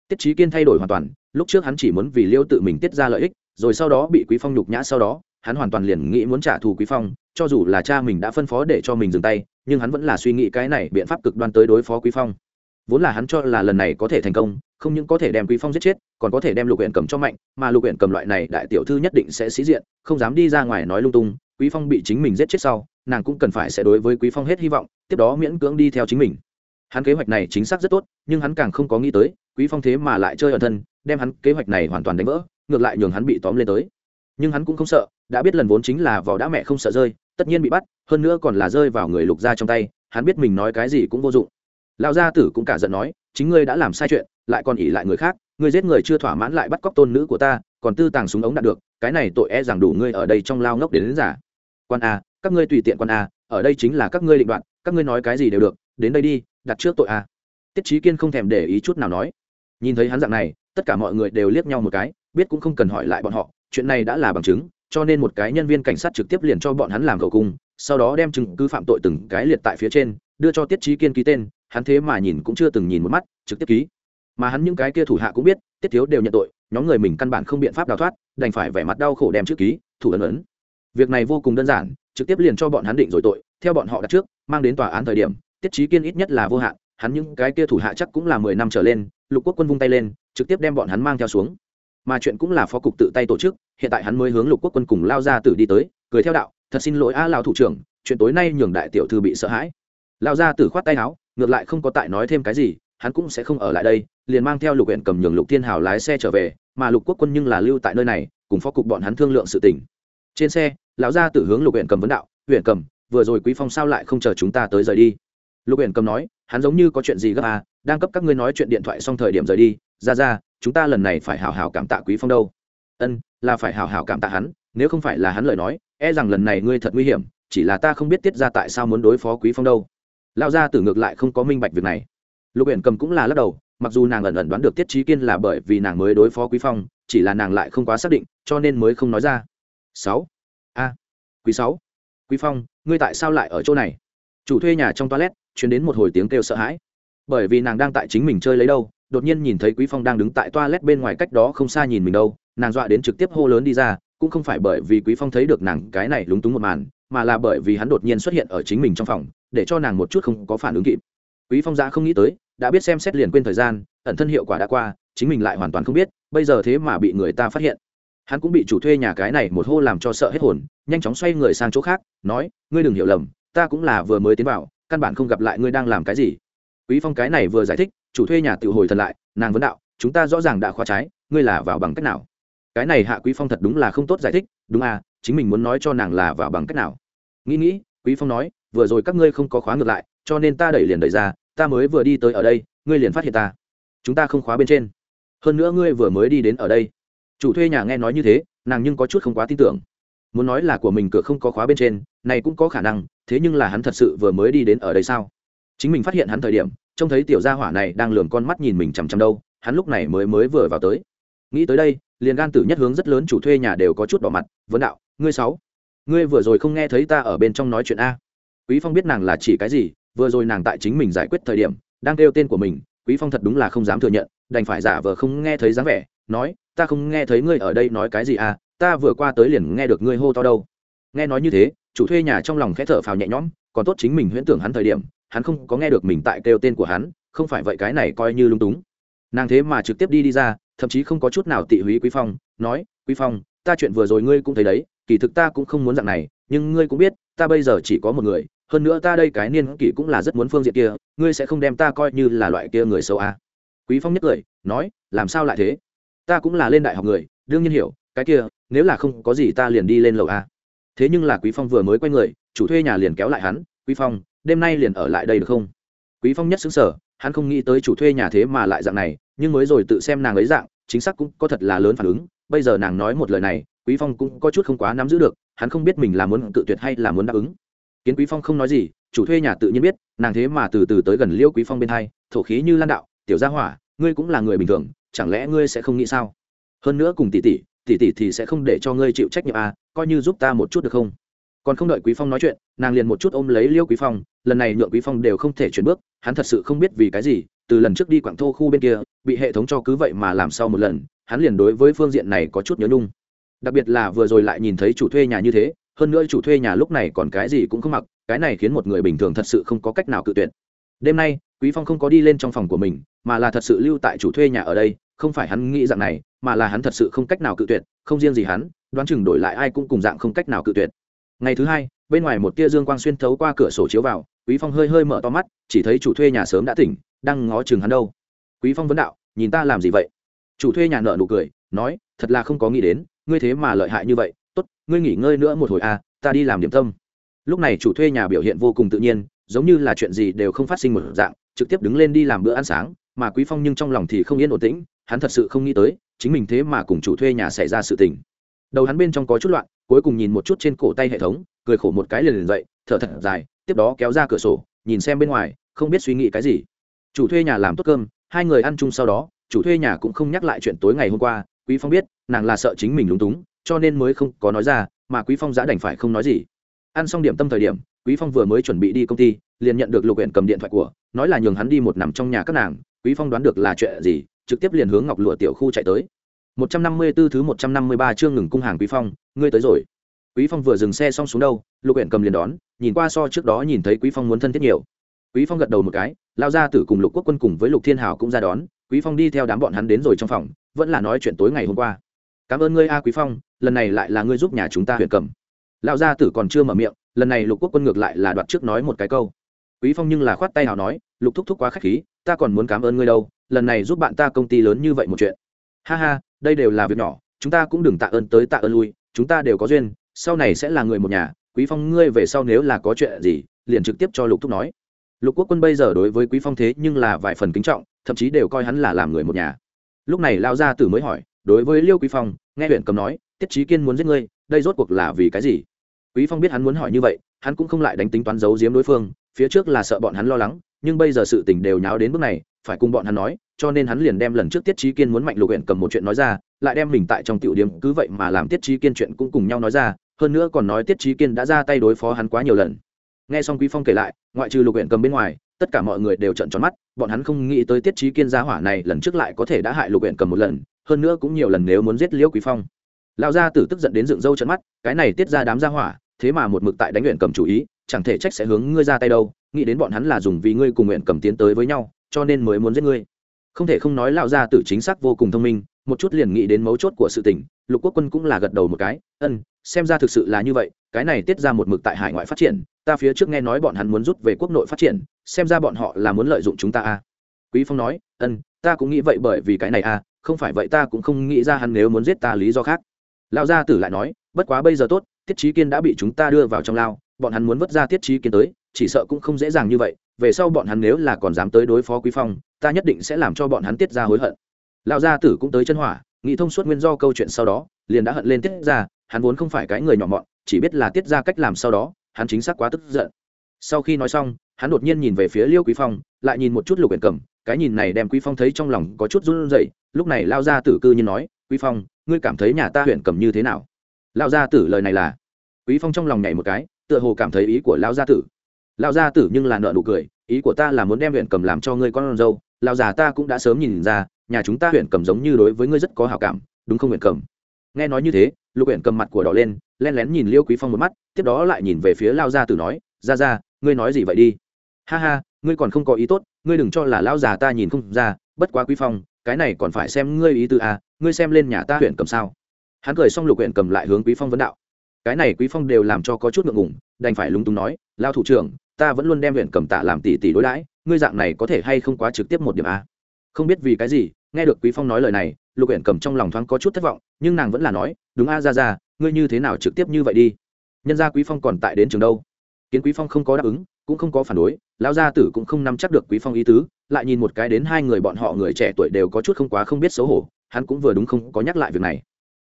tiết trí kiên thay đổi hoàn toàn lúc trước hắn chỉ muốn vì liêu tự mình tiết ra lợi ích rồi sau đó bị quý phong nhục nhã sau đó, hắn hoàn toàn liền nghĩ muốn trả thù quý phong, cho dù là cha mình đã phân phó để cho mình dừng tay, nhưng hắn vẫn là suy nghĩ cái này biện pháp cực đoan tới đối phó quý phong. Vốn là hắn cho là lần này có thể thành công, không những có thể đem quý phong giết chết, còn có thể đem lục huyện cầm cho mạnh, mà lục huyện cầm loại này đại tiểu thư nhất định sẽ sĩ diện, không dám đi ra ngoài nói lung tung, quý phong bị chính mình giết chết sau, nàng cũng cần phải sẽ đối với quý phong hết hy vọng, tiếp đó miễn cưỡng đi theo chính mình. Hắn kế hoạch này chính xác rất tốt, nhưng hắn càng không có nghĩ tới, quý phong thế mà lại chơi ở thân, đem hắn kế hoạch này hoàn toàn đánh vỡ ngược lại nhường hắn bị tóm lên tới. Nhưng hắn cũng không sợ đã biết lần vốn chính là vỏ đã mẹ không sợ rơi tất nhiên bị bắt hơn nữa còn là rơi vào người lục gia trong tay hắn biết mình nói cái gì cũng vô dụng. Lão gia tử cũng cả giận nói chính ngươi đã làm sai chuyện lại còn ỉ lại người khác ngươi giết người chưa thỏa mãn lại bắt cóc tôn nữ của ta còn tư tàng súng ống đạt được cái này tội e rằng đủ ngươi ở đây trong lao ngốc đến, đến giả. Quan a các ngươi tùy tiện quan a ở đây chính là các ngươi định đoạn các ngươi nói cái gì đều được đến đây đi đặt trước tội a. Tiết trí kiên không thèm để ý chút nào nói. Nhìn thấy hắn dạng này tất cả mọi người đều liếc nhau một cái biết cũng không cần hỏi lại bọn họ, chuyện này đã là bằng chứng, cho nên một cái nhân viên cảnh sát trực tiếp liền cho bọn hắn làm cầu cung, sau đó đem chứng cứ phạm tội từng cái liệt tại phía trên, đưa cho tiết trí kiên ký tên, hắn thế mà nhìn cũng chưa từng nhìn một mắt, trực tiếp ký. Mà hắn những cái kia thủ hạ cũng biết, tiết thiếu đều nhận tội, nhóm người mình căn bản không biện pháp đào thoát, đành phải vẻ mặt đau khổ đem chữ ký, thủ ấn ấn việc này vô cùng đơn giản, trực tiếp liền cho bọn hắn định rồi tội, theo bọn họ đặt trước, mang đến tòa án thời điểm, tiết trí kiên ít nhất là vô hạn, hắn những cái kia thủ hạ chắc cũng là mười năm trở lên, lục quốc quân vung tay lên, trực tiếp đem bọn hắn mang theo xuống mà chuyện cũng là phó cục tự tay tổ chức, hiện tại hắn mới hướng lục quốc quân cùng lao ra tử đi tới, cười theo đạo, thật xin lỗi a lao thủ trưởng, chuyện tối nay nhường đại tiểu thư bị sợ hãi. Lao ra tử khoát tay áo, ngược lại không có tại nói thêm cái gì, hắn cũng sẽ không ở lại đây, liền mang theo lục huyện cầm nhường lục thiên hào lái xe trở về, mà lục quốc quân nhưng là lưu tại nơi này, cùng phó cục bọn hắn thương lượng sự tình. Trên xe, lão gia tử hướng lục huyện cầm vấn đạo, huyện cầm, vừa rồi quý phong sao lại không chờ chúng ta tới rời đi? Lục huyện cầm nói, hắn giống như có chuyện gì gấp à đang cấp các ngươi nói chuyện điện thoại xong thời điểm rời đi, ra ra chúng ta lần này phải hào hào cảm tạ quý phong đâu. Ân, là phải hào hào cảm tạ hắn, nếu không phải là hắn lời nói e rằng lần này ngươi thật nguy hiểm, chỉ là ta không biết tiết ra tại sao muốn đối phó quý phong đâu. Lao gia tử ngược lại không có minh bạch việc này. Lục huyện cầm cũng là lắc đầu, mặc dù nàng ẩn ẩn đoán được tiết trí kiên là bởi vì nàng mới đối phó quý phong, chỉ là nàng lại không quá xác định, cho nên mới không nói ra. Sáu. A. Quý sáu. Quý phong, ngươi tại sao lại ở chỗ này? Chủ thuê nhà trong toilet chuyển đến một hồi tiếng kêu sợ hãi. Bởi vì nàng đang tại chính mình chơi lấy đâu đột nhiên nhìn thấy quý phong đang đứng tại toilet bên ngoài cách đó không xa nhìn mình đâu, nàng dọa đến trực tiếp hô lớn đi ra, cũng không phải bởi vì quý phong thấy được nàng cái này lúng túng một màn, mà là bởi vì hắn đột nhiên xuất hiện ở chính mình trong phòng, để cho nàng một chút không có phản ứng kịp. Quý phong ra không nghĩ tới, đã biết xem xét liền quên thời gian, ẩn thân hiệu quả đã qua, chính mình lại hoàn toàn không biết, bây giờ thế mà bị người ta phát hiện. Hắn cũng bị chủ thuê nhà cái này một hô làm cho sợ hết hồn, nhanh chóng xoay người sang chỗ khác, nói, ngươi đừng hiểu lầm, ta cũng là vừa mới tiến vào, căn bản không gặp lại ngươi đang làm cái gì. Quý phong cái này vừa giải thích chủ thuê nhà tự hồi thần lại, nàng vấn đạo, chúng ta rõ ràng đã khóa trái, ngươi là vào bằng cách nào? Cái này hạ quý phong thật đúng là không tốt giải thích, đúng à chính mình muốn nói cho nàng là vào bằng cách nào? Nghĩ nghĩ, quý phong nói, vừa rồi các ngươi không có khóa ngược lại, cho nên ta đẩy liền đẩy ra, ta mới vừa đi tới ở đây, ngươi liền phát hiện ta. Chúng ta không khóa bên trên. Hơn nữa ngươi vừa mới đi đến ở đây. Chủ thuê nhà nghe nói như thế, nàng nhưng có chút không quá tin tưởng. Muốn nói là của mình cửa không có khóa bên trên, này cũng có khả năng, thế nhưng là hắn thật sự vừa mới đi đến ở đây sao? Chính mình phát hiện hắn thời điểm, trông thấy tiểu gia hỏa này đang lườm con mắt nhìn mình chằm chằm đâu, hắn lúc này mới mới vừa vào tới. Nghĩ tới đây, liền gan tử nhất hướng rất lớn chủ thuê nhà đều có chút đỏ mặt vấn đạo, ngươi sáu, ngươi vừa rồi không nghe thấy ta ở bên trong nói chuyện a? Quý phong biết nàng là chỉ cái gì, vừa rồi nàng tại chính mình giải quyết thời điểm, đang kêu tên của mình, quý phong thật đúng là không dám thừa nhận, đành phải giả vờ không nghe thấy dáng vẻ, nói, ta không nghe thấy ngươi ở đây nói cái gì à ta vừa qua tới liền nghe được ngươi hô to đâu. Nghe nói như thế, chủ thuê nhà trong lòng khẽ thở phào nhẹ nhõm, còn tốt chính mình huyễn tưởng hắn thời điểm hắn không có nghe được mình tại kêu tên của hắn, không phải vậy cái này coi như lung túng. Nàng thế mà trực tiếp đi đi ra, thậm chí không có chút nào tị húy quý phong, nói, quý phong, ta chuyện vừa rồi ngươi cũng thấy đấy, kỳ thực ta cũng không muốn dạng này, nhưng ngươi cũng biết, ta bây giờ chỉ có một người, hơn nữa ta đây cái niên kỷ cũng là rất muốn phương diện kia, ngươi sẽ không đem ta coi như là loại kia người xấu à. quý phong nhất cười, nói, làm sao lại thế? Ta cũng là lên đại học người, đương nhiên hiểu, cái kia, nếu là không có gì ta liền đi lên lầu a thế nhưng là quý phong vừa mới quay người, chủ thuê nhà liền kéo lại hắn, quý phong đêm nay liền ở lại đây được không? Quý phong nhất xứng sở hắn không nghĩ tới chủ thuê nhà thế mà lại dạng này, nhưng mới rồi tự xem nàng ấy dạng, chính xác cũng có thật là lớn phản ứng, bây giờ nàng nói một lời này, quý phong cũng có chút không quá nắm giữ được, hắn không biết mình là muốn tự tuyệt hay là muốn đáp ứng. Kiến quý phong không nói gì, chủ thuê nhà tự nhiên biết, nàng thế mà từ từ tới gần liêu quý phong bên hai, thổ khí như lan đạo, tiểu gia hỏa, ngươi cũng là người bình thường, chẳng lẽ ngươi sẽ không nghĩ sao? Hơn nữa cùng tỷ tỷ tỷ tỷ thì sẽ không để cho ngươi chịu trách nhiệm à coi như giúp ta một chút được không? Còn không đợi quý phong nói chuyện, nàng liền một chút ôm lấy liêu quý phong, lần này nhượng quý phong đều không thể chuyển bước, hắn thật sự không biết vì cái gì, từ lần trước đi quảng thô khu bên kia, bị hệ thống cho cứ vậy mà làm sau một lần, hắn liền đối với phương diện này có chút nhớ nhung. Đặc biệt là vừa rồi lại nhìn thấy chủ thuê nhà như thế, hơn nữa chủ thuê nhà lúc này còn cái gì cũng không mặc, cái này khiến một người bình thường thật sự không có cách nào cự tuyệt. Đêm nay, quý phong không có đi lên trong phòng của mình, mà là thật sự lưu tại chủ thuê nhà ở đây, không phải hắn nghĩ dạng này, mà là hắn thật sự không cách nào cự tuyệt, không riêng gì hắn, đoán chừng đổi lại ai cũng cùng dạng không cách nào cự tuyệt ngày thứ hai bên ngoài một tia dương quang xuyên thấu qua cửa sổ chiếu vào quý phong hơi hơi mở to mắt chỉ thấy chủ thuê nhà sớm đã tỉnh đang ngó chừng hắn đâu. Quý phong vấn đạo nhìn ta làm gì vậy? Chủ thuê nhà nợ nụ cười nói thật là không có nghĩ đến ngươi thế mà lợi hại như vậy. Tốt ngươi nghỉ ngơi nữa một hồi a à, ta đi làm điểm tâm. Lúc này chủ thuê nhà biểu hiện vô cùng tự nhiên giống như là chuyện gì đều không phát sinh một dạng trực tiếp đứng lên đi làm bữa ăn sáng mà quý phong nhưng trong lòng thì không yên ổn tĩnh hắn thật sự không nghĩ tới chính mình thế mà cùng chủ thuê nhà xảy ra sự tình đầu hắn bên trong có chút loạn, cuối cùng nhìn một chút trên cổ tay hệ thống, cười khổ một cái liền liền dậy, thở thật dài, tiếp đó kéo ra cửa sổ, nhìn xem bên ngoài, không biết suy nghĩ cái gì. Chủ thuê nhà làm tốt cơm, hai người ăn chung sau đó, chủ thuê nhà cũng không nhắc lại chuyện tối ngày hôm qua, quý phong biết, nàng là sợ chính mình lúng túng, cho nên mới không có nói ra, mà quý phong giã đành phải không nói gì. Ăn xong điểm tâm thời điểm, quý phong vừa mới chuẩn bị đi công ty, liền nhận được lục huyện cầm điện thoại của, nói là nhường hắn đi một nằm trong nhà các nàng, quý phong đoán được là chuyện gì, trực tiếp liền hướng ngọc lụa tiểu khu chạy tới. 154 thứ 153 chương ngừng cung hàng quý phong, ngươi tới rồi. Quý phong vừa dừng xe xong xuống đâu, lục Uyển cầm liền đón, nhìn qua so trước đó nhìn thấy quý phong muốn thân thiết nhiều. Quý phong gật đầu một cái lao ra tử cùng lục quốc quân cùng với lục thiên hào cũng ra đón, quý phong đi theo đám bọn hắn đến rồi trong phòng, vẫn là nói chuyện tối ngày hôm qua. Cảm ơn ngươi a, quý phong, lần này lại là ngươi giúp nhà chúng ta huyện cầm. Lão gia tử còn chưa mở miệng, lần này lục quốc quân ngược lại là đoạt trước nói một cái câu. Quý phong nhưng là khoát tay hào nói, lục thúc thúc quá khách khí, ta còn muốn cảm ơn ngươi đâu, lần này giúp bạn ta công ty lớn như vậy một chuyện. Ha ha đây đều là việc nhỏ, chúng ta cũng đừng tạ ơn tới tạ ơn lui, chúng ta đều có duyên, sau này sẽ là người một nhà, quý phong ngươi về sau nếu là có chuyện gì, liền trực tiếp cho lục thúc nói. Lục quốc quân bây giờ đối với quý phong thế nhưng là vài phần kính trọng, thậm chí đều coi hắn là làm người một nhà. Lúc này lao gia tử mới hỏi, đối với liêu quý phong, nghe huyện cầm nói, tiết trí kiên muốn giết ngươi, đây rốt cuộc là vì cái gì? Quý phong biết hắn muốn hỏi như vậy, hắn cũng không lại đánh tính toán giấu giếm đối phương, phía trước là sợ bọn hắn lo lắng, nhưng bây giờ sự tình đều nháo đến bước này phải cùng bọn hắn nói, cho nên hắn liền đem lần trước tiết trí kiên muốn mạnh lục huyện cầm một chuyện nói ra, lại đem mình tại trong tiểu điểm cứ vậy mà làm tiết trí kiên chuyện cũng cùng nhau nói ra, hơn nữa còn nói tiết trí kiên đã ra tay đối phó hắn quá nhiều lần. Nghe xong quý phong kể lại, ngoại trừ lục huyện cầm bên ngoài, tất cả mọi người đều trận tròn mắt, bọn hắn không nghĩ tới tiết trí kiên gia hỏa này lần trước lại có thể đã hại lục huyện cầm một lần, hơn nữa cũng nhiều lần nếu muốn giết liễu quý phong. Lão gia tử tức giận đến dựng râu trận mắt, cái này tiết ra đám gia hỏa, thế mà một mực tại đánh nguyện cầm chủ ý, chẳng thể trách sẽ hướng ngươi ra tay đâu, nghĩ đến bọn hắn là dùng vì ngươi cùng nguyện cầm tiến tới với nhau cho nên mới muốn giết ngươi không thể không nói lão gia tử chính xác vô cùng thông minh một chút liền nghĩ đến mấu chốt của sự tình lục quốc quân cũng là gật đầu một cái ân xem ra thực sự là như vậy cái này tiết ra một mực tại hải ngoại phát triển ta phía trước nghe nói bọn hắn muốn rút về quốc nội phát triển xem ra bọn họ là muốn lợi dụng chúng ta à. quý phong nói ân ta cũng nghĩ vậy bởi vì cái này à, không phải vậy ta cũng không nghĩ ra hắn nếu muốn giết ta lý do khác lão gia tử lại nói bất quá bây giờ tốt tiết trí kiên đã bị chúng ta đưa vào trong lao bọn hắn muốn vứt ra tiết trí kiên tới chỉ sợ cũng không dễ dàng như vậy về sau bọn hắn nếu là còn dám tới đối phó quý phong, ta nhất định sẽ làm cho bọn hắn tiết ra hối hận. Lão gia tử cũng tới chân hỏa, nghĩ thông suốt nguyên do câu chuyện sau đó, liền đã hận lên tiết ra, hắn vốn không phải cái người nhỏ mọn, chỉ biết là tiết ra cách làm sau đó, hắn chính xác quá tức giận. Sau khi nói xong, hắn đột nhiên nhìn về phía liêu quý phong, lại nhìn một chút lục huyện cầm, cái nhìn này đem quý phong thấy trong lòng có chút run rẩy, lúc này lao gia tử cư nhiên nói, quý phong, ngươi cảm thấy nhà ta huyện cầm như thế nào? Lao gia tử lời này là, quý phong trong lòng nhảy một cái, tựa hồ cảm thấy ý của lao gia tử lao gia tử nhưng là nợ nụ cười ý của ta là muốn đem huyện cầm làm cho ngươi con dâu. Lao già ta cũng đã sớm nhìn ra nhà chúng ta huyện cầm giống như đối với ngươi rất có hảo cảm đúng không huyện cầm? Nghe nói như thế lục huyện cầm mặt của đỏ lên len lén nhìn liêu quý phong một mắt tiếp đó lại nhìn về phía lao gia tử nói ra ra ngươi nói gì vậy đi? Ha ha ngươi còn không có ý tốt ngươi đừng cho là lao già ta nhìn không ra bất quá quý phong cái này còn phải xem ngươi ý tư à, ngươi xem lên nhà ta huyện cầm sao? Hắn cười xong lục huyện cầm lại hướng quý phong vấn đạo. Cái này quý phong đều làm cho có chút ngượng ngùng đành phải lúng túng nói lao thủ trưởng ta vẫn luôn đem huyện cầm tạ làm tỷ tỷ đối đãi, ngươi dạng này có thể hay không quá trực tiếp một điểm a? Không biết vì cái gì, nghe được quý phong nói lời này, lục huyện cầm trong lòng thoáng có chút thất vọng, nhưng nàng vẫn là nói, đúng a, ra ra, ngươi như thế nào trực tiếp như vậy đi? Nhân gia quý phong còn tại đến trường đâu? Kiến quý phong không có đáp ứng, cũng không có phản đối, lão gia tử cũng không nắm chắc được quý phong ý tứ, lại nhìn một cái đến hai người bọn họ người trẻ tuổi đều có chút không quá không biết xấu hổ, hắn cũng vừa đúng không có nhắc lại việc này.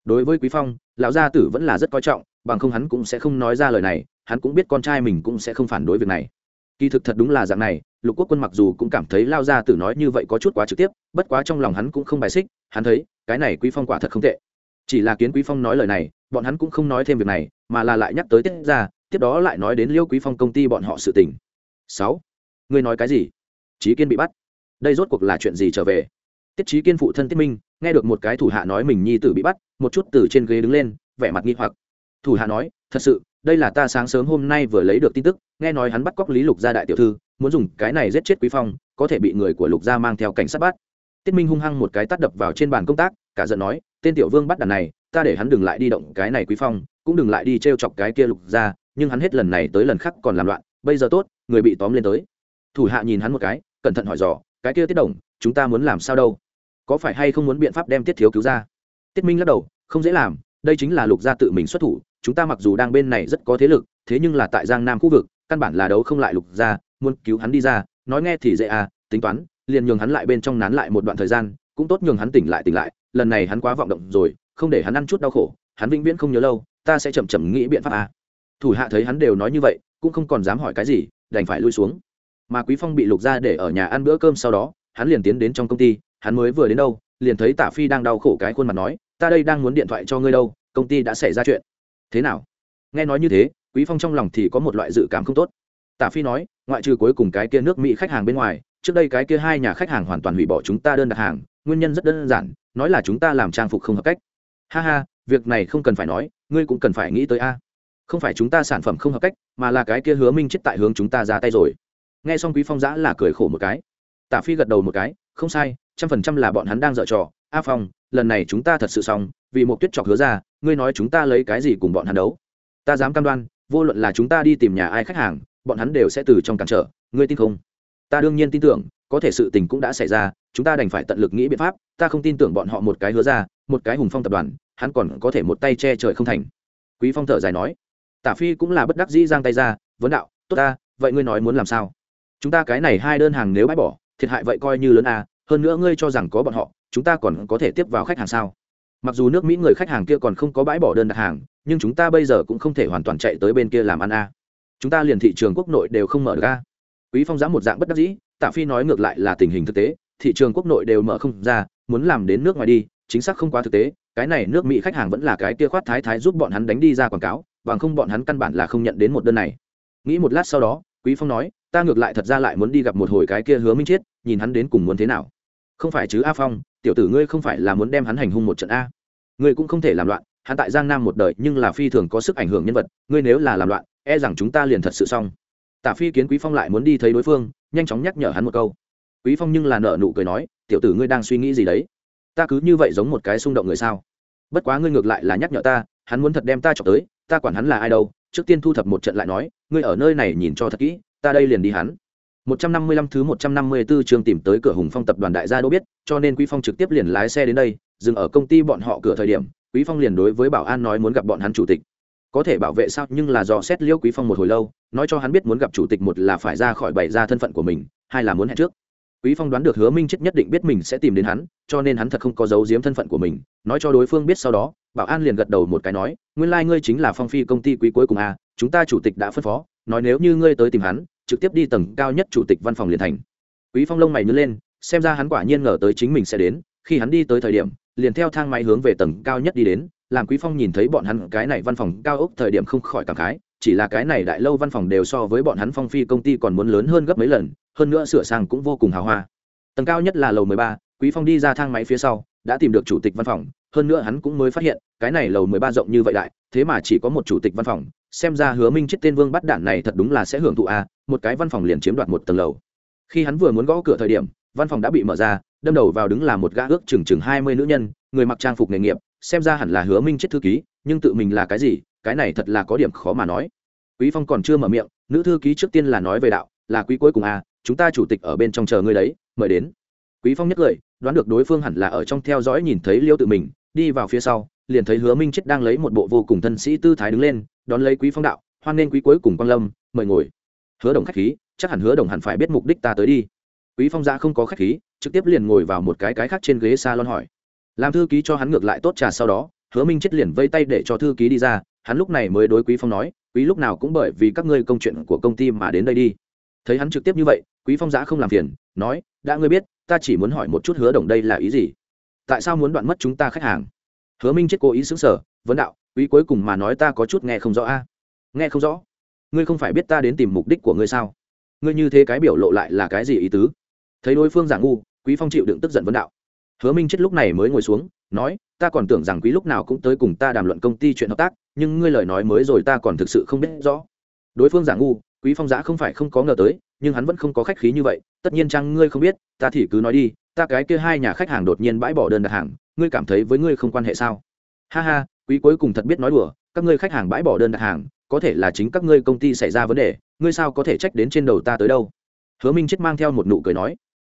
Đối với quý phong, lão gia tử vẫn là rất coi trọng, bằng không hắn cũng sẽ không nói ra lời này hắn cũng biết con trai mình cũng sẽ không phản đối việc này. Kỳ thực thật đúng là dạng này, lục quốc quân mặc dù cũng cảm thấy lao gia tử nói như vậy có chút quá trực tiếp, bất quá trong lòng hắn cũng không bài xích, hắn thấy, cái này quý phong quả thật không tệ. Chỉ là kiến quý phong nói lời này, bọn hắn cũng không nói thêm việc này, mà là lại nhắc tới tiết ra tiếp đó lại nói đến liêu quý phong công ty bọn họ sự tình. Sáu, ngươi nói cái gì? Trí kiên bị bắt. Đây rốt cuộc là chuyện gì trở về? Tiết trí kiên phụ thân tiết minh, nghe được một cái thủ hạ nói mình nhi tử bị bắt, một chút từ trên ghế đứng lên, vẻ mặt nghi hoặc. Thủ hạ nói, thật sự đây là ta sáng sớm hôm nay vừa lấy được tin tức, nghe nói hắn bắt cóc lý lục gia đại tiểu thư, muốn dùng cái này giết chết quý phong, có thể bị người của lục gia mang theo cảnh sát bắt. Tiết minh hung hăng một cái tắt đập vào trên bàn công tác, cả giận nói, tên tiểu vương bắt đàn này, ta để hắn đừng lại đi động cái này quý phong, cũng đừng lại đi trêu chọc cái kia lục gia, nhưng hắn hết lần này tới lần khác còn làm loạn, bây giờ tốt, người bị tóm lên tới. Thủ hạ nhìn hắn một cái, cẩn thận hỏi dò, cái kia tiết đồng, chúng ta muốn làm sao đâu? Có phải hay không muốn biện pháp đem tiết thiếu cứu ra? Tiết minh lắc đầu, không dễ làm, đây chính là lục gia tự mình xuất thủ chúng ta mặc dù đang bên này rất có thế lực, thế nhưng là tại giang nam khu vực, căn bản là đấu không lại lục gia, muốn cứu hắn đi ra, nói nghe thì dễ à tính toán, liền nhường hắn lại bên trong nán lại một đoạn thời gian, cũng tốt nhường hắn tỉnh lại tỉnh lại, lần này hắn quá vọng động rồi, không để hắn ăn chút đau khổ, hắn vĩnh viễn không nhớ lâu, ta sẽ chậm chậm nghĩ biện pháp à. thủ hạ thấy hắn đều nói như vậy, cũng không còn dám hỏi cái gì, đành phải lui xuống mà quý phong bị lục ra để ở nhà ăn bữa cơm sau đó, hắn liền tiến đến trong công ty, hắn mới vừa đến đâu, liền thấy tả phi đang đau khổ cái khuôn mặt nói, ta đây đang muốn điện thoại cho ngươi đâu, công ty đã xảy ra chuyện thế nào? Nghe nói như thế, quý phong trong lòng thì có một loại dự cảm không tốt. Tả phi nói, ngoại trừ cuối cùng cái kia nước mỹ khách hàng bên ngoài, trước đây cái kia hai nhà khách hàng hoàn toàn hủy bỏ chúng ta đơn đặt hàng, nguyên nhân rất đơn giản, nói là chúng ta làm trang phục không hợp cách. Ha ha, việc này không cần phải nói, ngươi cũng cần phải nghĩ tới a. Không phải chúng ta sản phẩm không hợp cách, mà là cái kia hứa minh chết tại hướng chúng ta ra tay rồi. Nghe xong quý phong giã là cười khổ một cái. Tả phi gật đầu một cái, không sai, trăm phần trăm là bọn hắn đang dở trò. A phong, lần này chúng ta thật sự xong, vì một tuyết chọc hứa ra ngươi nói chúng ta lấy cái gì cùng bọn hắn đấu? Ta dám cam đoan, vô luận là chúng ta đi tìm nhà ai khách hàng, bọn hắn đều sẽ từ trong cản trở, ngươi tin không? Ta đương nhiên tin tưởng, có thể sự tình cũng đã xảy ra, chúng ta đành phải tận lực nghĩ biện pháp, ta không tin tưởng bọn họ một cái hứa ra, một cái hùng phong tập đoàn, hắn còn có thể một tay che trời không thành. Quý phong thở dài nói, tả phi cũng là bất đắc dĩ giang tay ra, vấn đạo, tốt ta, vậy ngươi nói muốn làm sao? Chúng ta cái này hai đơn hàng nếu bãi bỏ, thiệt hại vậy coi như lớn à hơn nữa ngươi cho rằng có bọn họ, chúng ta còn có thể tiếp vào khách hàng sao? Mặc dù nước mỹ người khách hàng kia còn không có bãi bỏ đơn đặt hàng, nhưng chúng ta bây giờ cũng không thể hoàn toàn chạy tới bên kia làm ăn à. chúng ta liền thị trường quốc nội đều không mở ra quý phong giã một dạng bất đắc dĩ, tạ phi nói ngược lại là tình hình thực tế, thị trường quốc nội đều mở không ra, muốn làm đến nước ngoài đi, chính xác không quá thực tế, cái này nước mỹ khách hàng vẫn là cái kia khoát thái thái giúp bọn hắn đánh đi ra quảng cáo, bằng không bọn hắn căn bản là không nhận đến một đơn này. Nghĩ một lát sau đó, quý phong nói, ta ngược lại thật ra lại muốn đi gặp một hồi cái kia hứa minh chiết, nhìn hắn đến cùng muốn thế nào không phải chứ a phong, tiểu tử ngươi không phải là muốn đem hắn hành hung một trận a. Ngươi cũng không thể làm loạn, hắn tại giang nam một đời nhưng là phi thường có sức ảnh hưởng nhân vật, ngươi nếu là làm loạn e rằng chúng ta liền thật sự xong. Tả phi kiến quý phong lại muốn đi thấy đối phương, nhanh chóng nhắc nhở hắn một câu. Quý phong nhưng là nợ nụ cười nói, tiểu tử ngươi đang suy nghĩ gì đấy? Ta cứ như vậy giống một cái xung động người sao? Bất quá ngươi ngược lại là nhắc nhở ta, hắn muốn thật đem ta chọc tới, ta quản hắn là ai đâu, trước tiên thu thập một trận lại nói, ngươi ở nơi này nhìn cho thật kỹ, ta đây liền đi hắn. 155 thứ 154 trường tìm tới cửa Hùng Phong tập đoàn đại gia đô biết, cho nên Quý Phong trực tiếp liền lái xe đến đây, dừng ở công ty bọn họ cửa thời điểm, Quý Phong liền đối với bảo an nói muốn gặp bọn hắn chủ tịch. Có thể bảo vệ sao, nhưng là do xét Liêu Quý Phong một hồi lâu, nói cho hắn biết muốn gặp chủ tịch một là phải ra khỏi bày ra thân phận của mình, hai là muốn hẹn trước. Quý Phong đoán được Hứa Minh chết nhất định biết mình sẽ tìm đến hắn, cho nên hắn thật không có giấu giếm thân phận của mình, nói cho đối phương biết sau đó, Bảo An liền gật đầu một cái nói, nguyên lai like ngươi chính là Phong Phi công ty quý cuối cùng à, chúng ta chủ tịch đã phân phó, nói nếu như ngươi tới tìm hắn, trực tiếp đi tầng cao nhất chủ tịch văn phòng liền thành. Quý phong lông mày nhớ lên xem ra hắn quả nhiên ngờ tới chính mình sẽ đến khi hắn đi tới thời điểm liền theo thang máy hướng về tầng cao nhất đi đến làm quý phong nhìn thấy bọn hắn cái này văn phòng cao ốc thời điểm không khỏi cảm khái chỉ là cái này đại lâu văn phòng đều so với bọn hắn phong phi công ty còn muốn lớn hơn gấp mấy lần hơn nữa sửa sang cũng vô cùng hào hoa. Tầng cao nhất là lầu 13, quý phong đi ra thang máy phía sau đã tìm được chủ tịch văn phòng hơn nữa hắn cũng mới phát hiện cái này lầu 13 rộng như vậy đại thế mà chỉ có một chủ tịch văn phòng xem ra hứa minh chết tên vương bắt đạn này thật đúng là sẽ hưởng thụ a, một cái văn phòng liền chiếm đoạt một tầng lầu. Khi hắn vừa muốn gõ cửa thời điểm, văn phòng đã bị mở ra, đâm đầu vào đứng là một gã ước chừng chừng hai mươi nữ nhân, người mặc trang phục nghề nghiệp, xem ra hẳn là hứa minh chết thư ký, nhưng tự mình là cái gì, cái này thật là có điểm khó mà nói. Quý phong còn chưa mở miệng, nữ thư ký trước tiên là nói về đạo, là quý cuối cùng à chúng ta chủ tịch ở bên trong chờ ngươi đấy, mời đến. Quý phong nhất lời, đoán được đối phương hẳn là ở trong theo dõi nhìn thấy liêu tự mình, đi vào phía sau, liền thấy hứa minh chết đang lấy một bộ vô cùng thân sĩ tư thái đứng lên đón lấy quý phong đạo, hoan nên quý cuối cùng quang lâm, mời ngồi. Hứa đồng khách khí, chắc hẳn hứa đồng hẳn phải biết mục đích ta tới đi. Quý phong ra không có khách khí, trực tiếp liền ngồi vào một cái cái khác trên ghế salon hỏi. Làm thư ký cho hắn ngược lại tốt trà sau đó, hứa minh chết liền vây tay để cho thư ký đi ra, hắn lúc này mới đối quý phong nói, quý lúc nào cũng bởi vì các ngươi công chuyện của công ty mà đến đây đi. Thấy hắn trực tiếp như vậy, quý phong giã không làm phiền, nói, đã ngươi biết, ta chỉ muốn hỏi một chút hứa đồng đây là ý gì? Tại sao muốn đoạn mất chúng ta khách hàng? Hứa minh chết cố ý xứng sở vấn đạo quý cuối cùng mà nói ta có chút nghe không rõ a. Nghe không rõ? Ngươi không phải biết ta đến tìm mục đích của ngươi sao? Ngươi như thế cái biểu lộ lại là cái gì ý tứ? Thấy đối phương giả ngu, quý phong chịu đựng tức giận vấn đạo. Hứa minh chết lúc này mới ngồi xuống, nói, ta còn tưởng rằng quý lúc nào cũng tới cùng ta đàm luận công ty chuyện hợp tác, nhưng ngươi lời nói mới rồi ta còn thực sự không biết rõ. Đối phương giả ngu, quý phong giã không phải không có ngờ tới, nhưng hắn vẫn không có khách khí như vậy, tất nhiên chăng ngươi không biết, ta thì cứ nói đi, ta cái kia hai nhà khách hàng đột nhiên bãi bỏ đơn đặt hàng, ngươi cảm thấy với ngươi không quan hệ sao? Ha ha quý cuối cùng thật biết nói đùa, các ngươi khách hàng bãi bỏ đơn đặt hàng, có thể là chính các ngươi công ty xảy ra vấn đề, ngươi sao có thể trách đến trên đầu ta tới đâu? Hứa minh chết mang theo một nụ cười nói.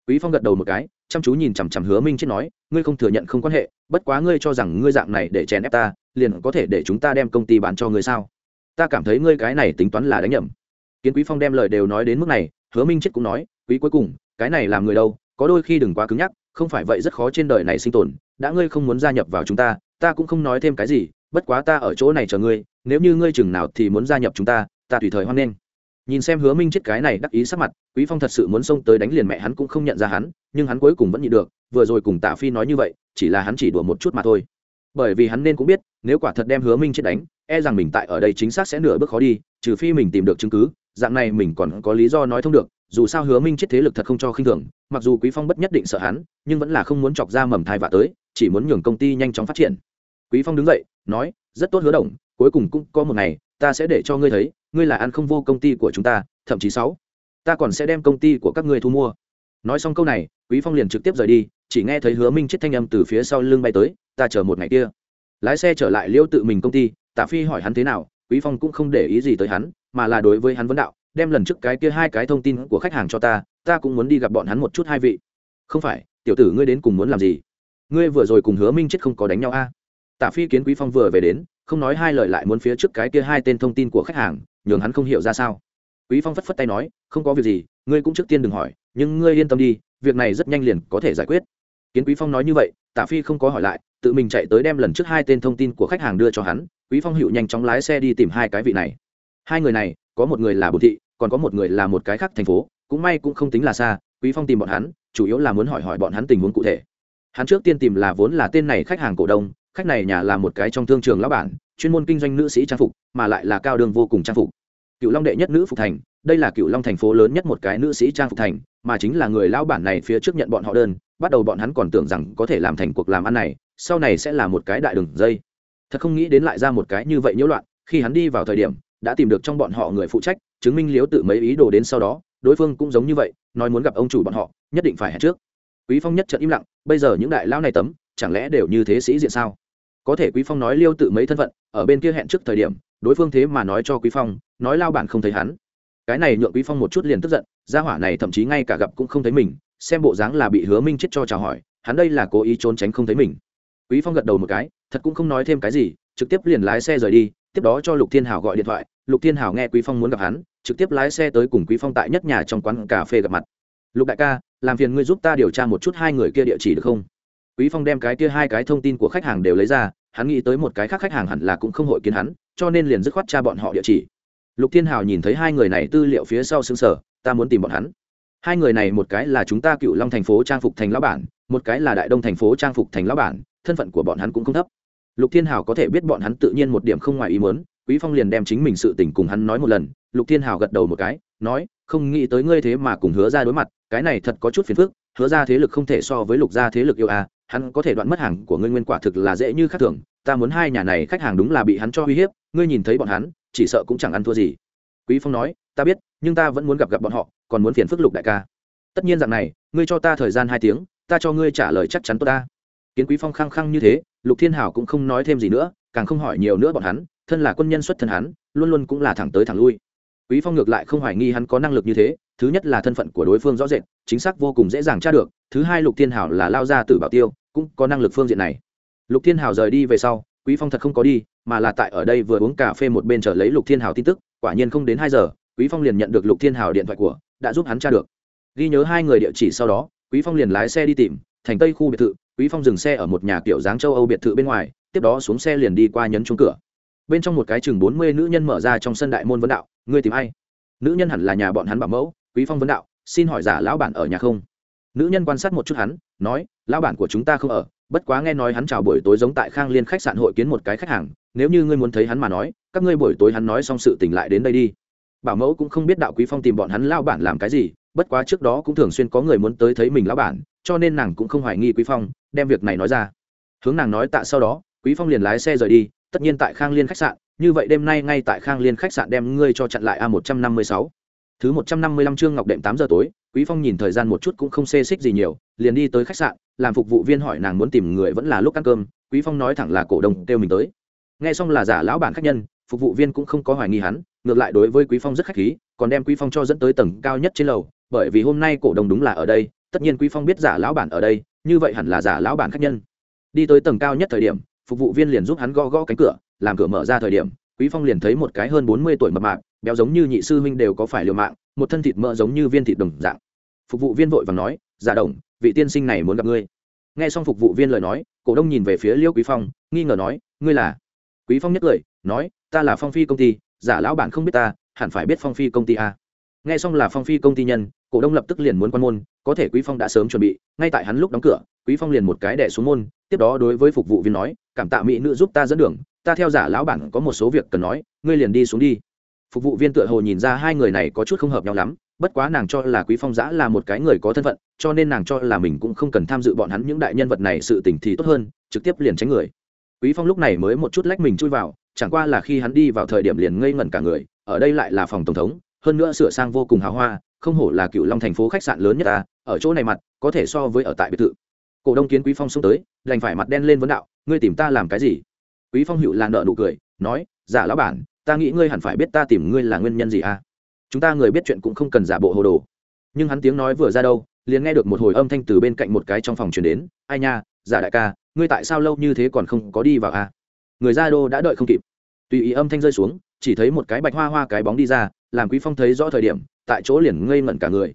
Quý phong gật đầu một cái, chăm chú nhìn chằm chằm hứa minh chết nói, ngươi không thừa nhận không quan hệ, bất quá ngươi cho rằng ngươi dạng này để chèn ép ta, liền có thể để chúng ta đem công ty bán cho ngươi sao? Ta cảm thấy ngươi cái này tính toán là đánh nhầm. Kiến quý phong đem lời đều nói đến mức này, hứa minh chết cũng nói, quý cuối cùng, cái này làm người đâu, có đôi khi đừng quá cứng nhắc, không phải vậy rất khó trên đời này sinh tồn, đã ngươi không muốn gia nhập vào chúng ta ta cũng không nói thêm cái gì, bất quá ta ở chỗ này chờ ngươi, nếu như ngươi chừng nào thì muốn gia nhập chúng ta ta tùy thời hoan nghênh. Nhìn xem hứa minh chết cái này đắc ý sắc mặt, quý phong thật sự muốn xông tới đánh liền mẹ hắn cũng không nhận ra hắn, nhưng hắn cuối cùng vẫn nhịn được, vừa rồi cùng Tả phi nói như vậy, chỉ là hắn chỉ đùa một chút mà thôi. Bởi vì hắn nên cũng biết, nếu quả thật đem hứa minh chết đánh e rằng mình tại ở đây chính xác sẽ nửa bước khó đi, trừ phi mình tìm được chứng cứ, dạng này mình còn có lý do nói thông được, dù sao hứa minh chết thế lực thật không cho khinh thường, mặc dù quý phong bất nhất định sợ hắn, nhưng vẫn là không muốn chọc ra mầm thai vạ tới chỉ muốn nhường công ty nhanh chóng phát triển. Quý phong đứng dậy, nói, rất tốt hứa đồng, cuối cùng cũng có một ngày, ta sẽ để cho ngươi thấy, ngươi là ăn không vô công ty của chúng ta, thậm chí sáu. Ta còn sẽ đem công ty của các ngươi thu mua. Nói xong câu này, quý phong liền trực tiếp rời đi, chỉ nghe thấy hứa minh chết thanh âm từ phía sau lưng bay tới, ta chờ một ngày kia. Lái xe trở lại liêu tự mình công ty, tạ phi hỏi hắn thế nào, quý phong cũng không để ý gì tới hắn, mà là đối với hắn vấn đạo, đem lần trước cái kia hai cái thông tin của khách hàng cho ta ta cũng muốn đi gặp bọn hắn một chút hai vị. Không phải, tiểu tử ngươi đến cùng muốn làm gì? Ngươi vừa rồi cùng hứa minh chết không có đánh nhau a? À? tạ phi kiến quý phong vừa về đến, không nói hai lời lại muốn phía trước cái kia hai tên thông tin của khách hàng, nhường hắn không hiểu ra sao. Quý phong phất phất tay nói, không có việc gì, ngươi cũng trước tiên đừng hỏi, nhưng ngươi yên tâm đi, việc này rất nhanh liền có thể giải quyết. Kiến quý phong nói như vậy tạ phi không có hỏi lại, tự mình chạy tới đem lần trước hai tên thông tin của khách hàng đưa cho hắn. Quý phong hiệu nhanh chóng lái xe đi tìm hai cái vị này. Hai người này, có một người là bồ thị, còn có một người là một cái khác thành phố, cũng may cũng không tính là xa. Quý phong tìm bọn hắn, chủ yếu là muốn hỏi hỏi bọn hắn tình huống cụ thể hắn trước tiên tìm là vốn là tên này khách hàng cổ đông, khách này nhà là một cái trong thương trường lão bản, chuyên môn kinh doanh nữ sĩ trang phục, mà lại là cao đường vô cùng trang phục. Cựu long đệ nhất nữ phục thành, đây là cựu long thành phố lớn nhất một cái nữ sĩ trang phục thành, mà chính là người lão bản này phía trước nhận bọn họ đơn, bắt đầu bọn hắn còn tưởng rằng có thể làm thành cuộc làm ăn này, sau này sẽ là một cái đại đường dây. Thật không nghĩ đến lại ra một cái như vậy nhiễu loạn, khi hắn đi vào thời điểm, đã tìm được trong bọn họ người phụ trách, chứng minh liếu tự mấy ý đồ đến sau đó, đối phương cũng giống như vậy, nói muốn gặp ông chủ bọn họ, nhất định phải hẹn trước quý phong nhất trận im lặng, bây giờ những đại lao này tấm, chẳng lẽ đều như thế sĩ diện sao? Có thể quý phong nói liêu tự mấy thân phận, ở bên kia hẹn trước thời điểm, đối phương thế mà nói cho quý phong, nói lao bản không thấy hắn. Cái này nhượng quý phong một chút liền tức giận, gia hỏa này thậm chí ngay cả gặp cũng không thấy mình, xem bộ dáng là bị hứa minh chết cho chào hỏi, hắn đây là cố ý trốn tránh không thấy mình. Quý phong gật đầu một cái, thật cũng không nói thêm cái gì, trực tiếp liền lái xe rời đi, tiếp đó cho lục thiên hảo gọi điện thoại, lục thiên hảo nghe quý phong muốn gặp hắn, trực tiếp lái xe tới cùng quý phong tại nhất nhà trong quán cà phê gặp mặt. Lục đại ca làm phiền ngươi giúp ta điều tra một chút hai người kia địa chỉ được không? Quý phong đem cái kia hai cái thông tin của khách hàng đều lấy ra, hắn nghĩ tới một cái khác khách hàng hẳn là cũng không hội kiến hắn, cho nên liền dứt khoát tra bọn họ địa chỉ. Lục thiên hào nhìn thấy hai người này tư liệu phía sau xứng sở ta muốn tìm bọn hắn. Hai người này một cái là chúng ta cựu long thành phố trang phục thành lão bản, một cái là đại đông thành phố trang phục thành lão bản, thân phận của bọn hắn cũng không thấp. Lục thiên hào có thể biết bọn hắn tự nhiên một điểm không ngoài ý muốn, quý phong liền đem chính mình sự tình cùng hắn nói một lần, lục thiên hào gật đầu một cái, nói không nghĩ tới ngươi thế mà cùng hứa ra đối mặt, cái này thật có chút phiền phức, hứa ra thế lực không thể so với lục gia thế lực yêu a hắn có thể đoạn mất hàng của ngươi nguyên quả thực là dễ như khác thường, ta muốn hai nhà này khách hàng đúng là bị hắn cho uy hiếp, ngươi nhìn thấy bọn hắn, chỉ sợ cũng chẳng ăn thua gì. Quý phong nói, ta biết, nhưng ta vẫn muốn gặp gặp bọn họ, còn muốn phiền phức lục đại ca. Tất nhiên rằng này, ngươi cho ta thời gian hai tiếng, ta cho ngươi trả lời chắc chắn tốt ta. Kiến quý phong khăng khăng như thế, lục thiên hảo cũng không nói thêm gì nữa, càng không hỏi nhiều nữa bọn hắn, thân là quân nhân xuất thân hắn, luôn luôn cũng là thẳng tới thẳng lui quý phong ngược lại không hoài nghi hắn có năng lực như thế, thứ nhất là thân phận của đối phương rõ rệt, chính xác vô cùng dễ dàng tra được, thứ hai lục thiên hảo là lao ra từ bảo tiêu, cũng có năng lực phương diện này. Lục thiên hảo rời đi về sau, quý phong thật không có đi, mà là tại ở đây vừa uống cà phê một bên chờ lấy lục thiên hảo tin tức, quả nhiên không đến hai giờ, quý phong liền nhận được lục thiên hảo điện thoại của, đã giúp hắn tra được. Ghi nhớ hai người địa chỉ sau đó, quý phong liền lái xe đi tìm, thành tây khu biệt thự, quý phong dừng xe ở một nhà kiểu dáng châu âu biệt thự bên ngoài, tiếp đó xuống xe liền đi qua nhấn chuông cửa. Bên trong một cái chừng bốn mươi nữ nhân mở ra trong sân đại môn vấn đạo ngươi tìm ai? Nữ nhân hẳn là nhà bọn hắn bảo mẫu, quý phong vấn đạo, xin hỏi giả lão bản ở nhà không? Nữ nhân quan sát một chút hắn, nói, lão bản của chúng ta không ở, bất quá nghe nói hắn chào buổi tối giống tại khang liên khách sạn hội kiến một cái khách hàng, nếu như ngươi muốn thấy hắn mà nói, các ngươi buổi tối hắn nói xong sự tỉnh lại đến đây đi. Bảo mẫu cũng không biết đạo quý phong tìm bọn hắn lao bản làm cái gì, bất quá trước đó cũng thường xuyên có người muốn tới thấy mình lão bản, cho nên nàng cũng không hoài nghi quý phong, đem việc này nói ra. Hướng nàng nói tạ sau đó, quý phong liền lái xe rời đi, tất nhiên tại khang liên khách sạn như vậy đêm nay ngay tại khang liên khách sạn đem ngươi cho chặn lại a một trăm năm mươi sáu. Thứ một trăm năm mươi lăm chương ngọc đệm tám giờ tối, quý phong nhìn thời gian một chút cũng không xê xích gì nhiều, liền đi tới khách sạn, làm phục vụ viên hỏi nàng muốn tìm người vẫn là lúc ăn cơm, quý phong nói thẳng là cổ đông kêu mình tới. Nghe xong là giả lão bản khách nhân, phục vụ viên cũng không có hoài nghi hắn, ngược lại đối với quý phong rất khách khí, còn đem quý phong cho dẫn tới tầng cao nhất trên lầu, bởi vì hôm nay cổ đông đúng là ở đây, tất nhiên quý phong biết giả lão bản ở đây, như vậy hẳn là giả lão bản khách nhân. Đi tới tầng cao nhất thời điểm, phục vụ viên liền giúp hắn gõ gõ cánh cửa làm cửa mở ra thời điểm, quý phong liền thấy một cái hơn bốn mươi tuổi mập mạp, béo giống như nhị sư huynh đều có phải liều mạng, một thân thịt mỡ giống như viên thịt đồng dạng. Phục vụ viên vội vàng nói giả đồng, vị tiên sinh này muốn gặp ngươi. Nghe xong phục vụ viên lời nói, cổ đông nhìn về phía liêu quý phong, nghi ngờ nói, ngươi là? Quý phong nhất cười, nói, ta là phong phi công ty, giả lão bản không biết ta, hẳn phải biết phong phi công ty a. Nghe xong là phong phi công ty nhân, cổ đông lập tức liền muốn quan môn, có thể quý phong đã sớm chuẩn bị, ngay tại hắn lúc đóng cửa, quý phong liền một cái đẻ xuống môn, tiếp đó đối với phục vụ viên nói, cảm tạ mỹ nữ giúp ta dẫn đường ta theo giả lão bản có một số việc cần nói, ngươi liền đi xuống đi. Phục vụ viên tựa hồ nhìn ra hai người này có chút không hợp nhau lắm, bất quá nàng cho là quý phong giã là một cái người có thân phận, cho nên nàng cho là mình cũng không cần tham dự bọn hắn những đại nhân vật này sự tình thì tốt hơn, trực tiếp liền tránh người. Quý phong lúc này mới một chút lách mình chui vào, chẳng qua là khi hắn đi vào thời điểm liền ngây ngẩn cả người, ở đây lại là phòng tổng thống, hơn nữa sửa sang vô cùng hào hoa, không hổ là cựu long thành phố khách sạn lớn nhất ta, ở chỗ này mặt, có thể so với ở tại biệt thự. Cổ đông kiến quý phong xông tới, đành phải mặt đen lên vấn đạo, ngươi tìm ta làm cái gì? Quý phong hữu là nợ nụ cười, nói, giả lão bản, ta nghĩ ngươi hẳn phải biết ta tìm ngươi là nguyên nhân gì à? Chúng ta người biết chuyện cũng không cần giả bộ hồ đồ. Nhưng hắn tiếng nói vừa ra đâu, liền nghe được một hồi âm thanh từ bên cạnh một cái trong phòng truyền đến, ai nha, giả đại ca, ngươi tại sao lâu như thế còn không có đi vào à? Người ra đô đã đợi không kịp. Tùy ý âm thanh rơi xuống, chỉ thấy một cái bạch hoa hoa cái bóng đi ra, làm quý phong thấy rõ thời điểm, tại chỗ liền ngây ngẩn cả người.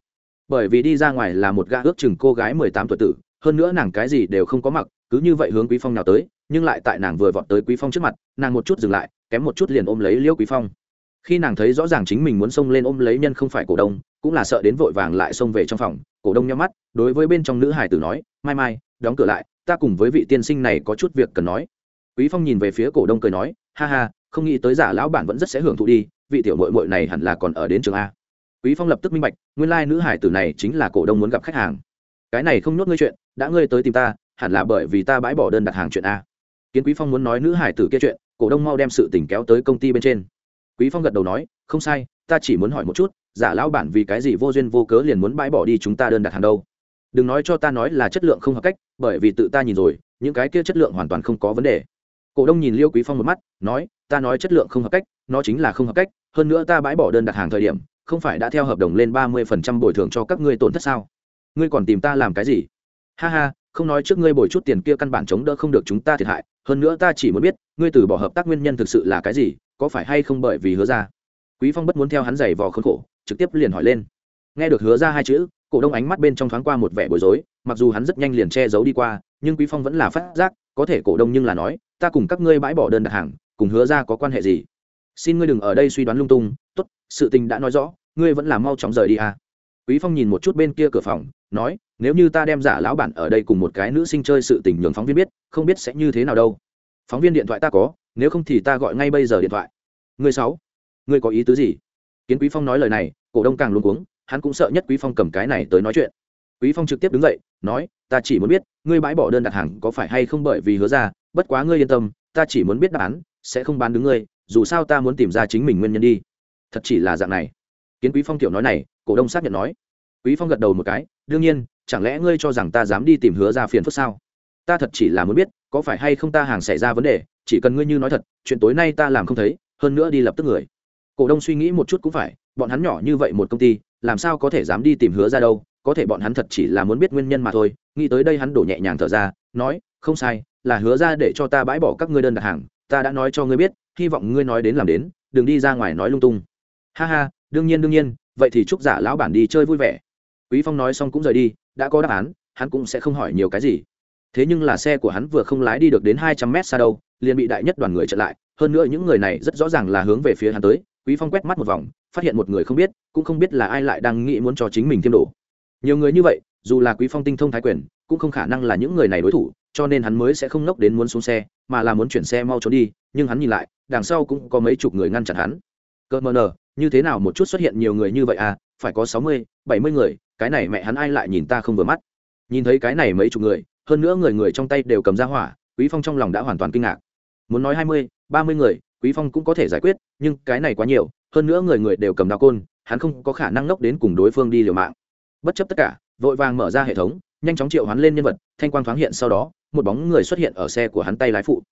Bởi vì đi ra ngoài là một gã ước chừng cô gái mười tám tuổi tử, hơn nữa nàng cái gì đều không có mặc, cứ như vậy hướng quý phong nào tới nhưng lại tại nàng vừa vọt tới quý phong trước mặt, nàng một chút dừng lại, kém một chút liền ôm lấy liêu quý phong. Khi nàng thấy rõ ràng chính mình muốn xông lên ôm lấy nhân không phải cổ đông, cũng là sợ đến vội vàng lại xông về trong phòng, cổ đông nhắm mắt, đối với bên trong nữ hải tử nói, mai mai, đóng cửa lại, ta cùng với vị tiên sinh này có chút việc cần nói. Quý phong nhìn về phía cổ đông cười nói, ha ha, không nghĩ tới giả lão bản vẫn rất sẽ hưởng thụ đi, vị tiểu mội mội này hẳn là còn ở đến trường a. Quý phong lập tức minh bạch, nguyên lai nữ hải tử này chính là cổ đông muốn gặp khách hàng. Cái này không nhốt ngươi chuyện, đã ngươi tới tìm ta, hẳn là bởi vì ta bãi bỏ đơn đặt hàng chuyện a kiến quý phong muốn nói nữ hải tử kia chuyện, cổ đông mau đem sự tình kéo tới công ty bên trên. Quý phong gật đầu nói, không sai, ta chỉ muốn hỏi một chút, giả lão bản vì cái gì vô duyên vô cớ liền muốn bãi bỏ đi chúng ta đơn đặt hàng đâu? Đừng nói cho ta nói là chất lượng không hợp cách, bởi vì tự ta nhìn rồi, những cái kia chất lượng hoàn toàn không có vấn đề. Cổ đông nhìn liêu quý phong một mắt, nói, ta nói chất lượng không hợp cách, nó chính là không hợp cách, hơn nữa ta bãi bỏ đơn đặt hàng thời điểm, không phải đã theo hợp đồng lên ba mươi phần trăm bồi thường cho các ngươi tổn thất sao? Ngươi còn tìm ta làm cái gì? Ha ha, không nói trước ngươi bồi chút tiền kia căn bản chống đỡ không được chúng ta thiệt hại hơn nữa ta chỉ muốn biết, ngươi từ bỏ hợp tác nguyên nhân thực sự là cái gì, có phải hay không bởi vì hứa ra? Quý phong bất muốn theo hắn giày vò khốn khổ, trực tiếp liền hỏi lên. Nghe được hứa ra hai chữ, cổ đông ánh mắt bên trong thoáng qua một vẻ bối rối, mặc dù hắn rất nhanh liền che giấu đi qua, nhưng quý phong vẫn là phát giác, có thể cổ đông nhưng là nói, ta cùng các ngươi bãi bỏ đơn đặt hàng, cùng hứa ra có quan hệ gì? Xin ngươi đừng ở đây suy đoán lung tung, tốt, sự tình đã nói rõ, ngươi vẫn là mau chóng rời đi à. Quý phong nhìn một chút bên kia cửa phòng nói, nếu như ta đem giả lão bản ở đây cùng một cái nữ sinh chơi sự tình nhường phóng viên biết, không biết sẽ như thế nào đâu. Phóng viên điện thoại ta có, nếu không thì ta gọi ngay bây giờ điện thoại. Người sáu ngươi có ý tứ gì? Kiến quý phong nói lời này, cổ đông càng luống cuống, hắn cũng sợ nhất quý phong cầm cái này tới nói chuyện. Quý phong trực tiếp đứng dậy, nói, ta chỉ muốn biết, ngươi bãi bỏ đơn đặt hàng có phải hay không bởi vì hứa ra, bất quá ngươi yên tâm, ta chỉ muốn biết đáp án, sẽ không bán đứng ngươi, dù sao ta muốn tìm ra chính mình nguyên nhân đi. Thật chỉ là dạng này. Kiến quý phong tiểu nói này, cổ đông xác nhận nói. Quý phong gật đầu một cái đương nhiên, chẳng lẽ ngươi cho rằng ta dám đi tìm hứa ra phiền phức sao? Ta thật chỉ là muốn biết, có phải hay không ta hàng xảy ra vấn đề, chỉ cần ngươi như nói thật, chuyện tối nay ta làm không thấy, hơn nữa đi lập tức người. Cổ đông suy nghĩ một chút cũng phải, bọn hắn nhỏ như vậy một công ty, làm sao có thể dám đi tìm hứa ra đâu, có thể bọn hắn thật chỉ là muốn biết nguyên nhân mà thôi. Nghĩ tới đây hắn đổ nhẹ nhàng thở ra, nói, không sai, là hứa ra để cho ta bãi bỏ các ngươi đơn đặt hàng, ta đã nói cho ngươi biết, hy vọng ngươi nói đến làm đến, đừng đi ra ngoài nói lung tung. Ha ha, đương nhiên đương nhiên, vậy thì chúc giả lão bản đi chơi vui vẻ quý phong nói xong cũng rời đi, đã có đáp án, hắn cũng sẽ không hỏi nhiều cái gì. Thế nhưng là xe của hắn vừa không lái đi được đến hai trăm mét xa đâu, liền bị đại nhất đoàn người chặn lại. Hơn nữa những người này rất rõ ràng là hướng về phía hắn tới. Quý phong quét mắt một vòng, phát hiện một người không biết, cũng không biết là ai lại đang nghĩ muốn cho chính mình thêm đổ nhiều người như vậy, dù là quý phong tinh thông thái quyền, cũng không khả năng là những người này đối thủ, cho nên hắn mới sẽ không nốc đến muốn xuống xe, mà là muốn chuyển xe mau trốn đi. Nhưng hắn nhìn lại, đằng sau cũng có mấy chục người ngăn chặn hắn. Cơ mờ nờ, như thế nào một chút xuất hiện nhiều người như vậy à? Phải có sáu mươi, bảy mươi người cái này mẹ hắn ai lại nhìn ta không vừa mắt? Nhìn thấy cái này mấy chục người, hơn nữa người người trong tay đều cầm ra hỏa, quý phong trong lòng đã hoàn toàn kinh ngạc. Muốn nói hai mươi, ba mươi người, quý phong cũng có thể giải quyết, nhưng cái này quá nhiều, hơn nữa người người đều cầm đao côn, hắn không có khả năng nốc đến cùng đối phương đi liều mạng. Bất chấp tất cả, vội vàng mở ra hệ thống, nhanh chóng triệu hắn lên nhân vật, thanh quang thoáng hiện sau đó, một bóng người xuất hiện ở xe của hắn tay lái phụ.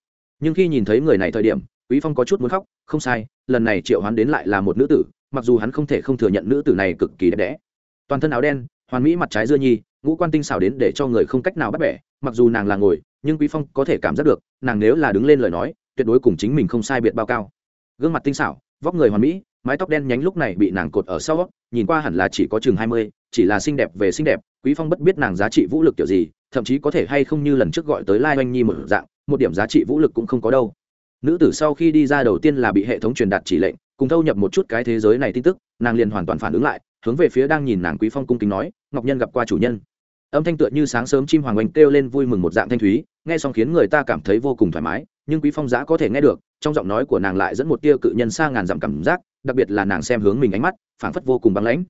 Nhưng khi nhìn thấy người này thời điểm, quý phong có chút muốn khóc, không sai, lần này triệu hắn đến lại là một nữ tử, mặc dù hắn không thể không thừa nhận nữ tử này cực kỳ đẹp đẽ toàn thân áo đen hoàn mỹ mặt trái dưa nhi ngũ quan tinh xảo đến để cho người không cách nào bắt bẻ mặc dù nàng là ngồi nhưng quý phong có thể cảm giác được nàng nếu là đứng lên lời nói tuyệt đối cùng chính mình không sai biệt bao cao. Gương mặt tinh xảo vóc người hoàn mỹ mái tóc đen nhánh lúc này bị nàng cột ở sau nhìn qua hẳn là chỉ có chừng mươi, chỉ là xinh đẹp về xinh đẹp quý phong bất biết nàng giá trị vũ lực kiểu gì thậm chí có thể hay không như lần trước gọi tới lai oanh nhi một dạng một điểm giá trị vũ lực cũng không có đâu. Nữ tử sau khi đi ra đầu tiên là bị hệ thống truyền đạt chỉ lệnh cùng thâu nhập một chút cái thế giới này tin tức nàng liền hoàn toàn phản ứng lại hướng về phía đang nhìn nàng quý phong cung kính nói, ngọc nhân gặp qua chủ nhân. Âm thanh tựa như sáng sớm chim hoàng oanh kêu lên vui mừng một dạng thanh thúy, nghe xong khiến người ta cảm thấy vô cùng thoải mái, nhưng quý phong giã có thể nghe được, trong giọng nói của nàng lại dẫn một tia cự nhân xa ngàn dặm cảm giác, đặc biệt là nàng xem hướng mình ánh mắt, phảng phất vô cùng băng lãnh.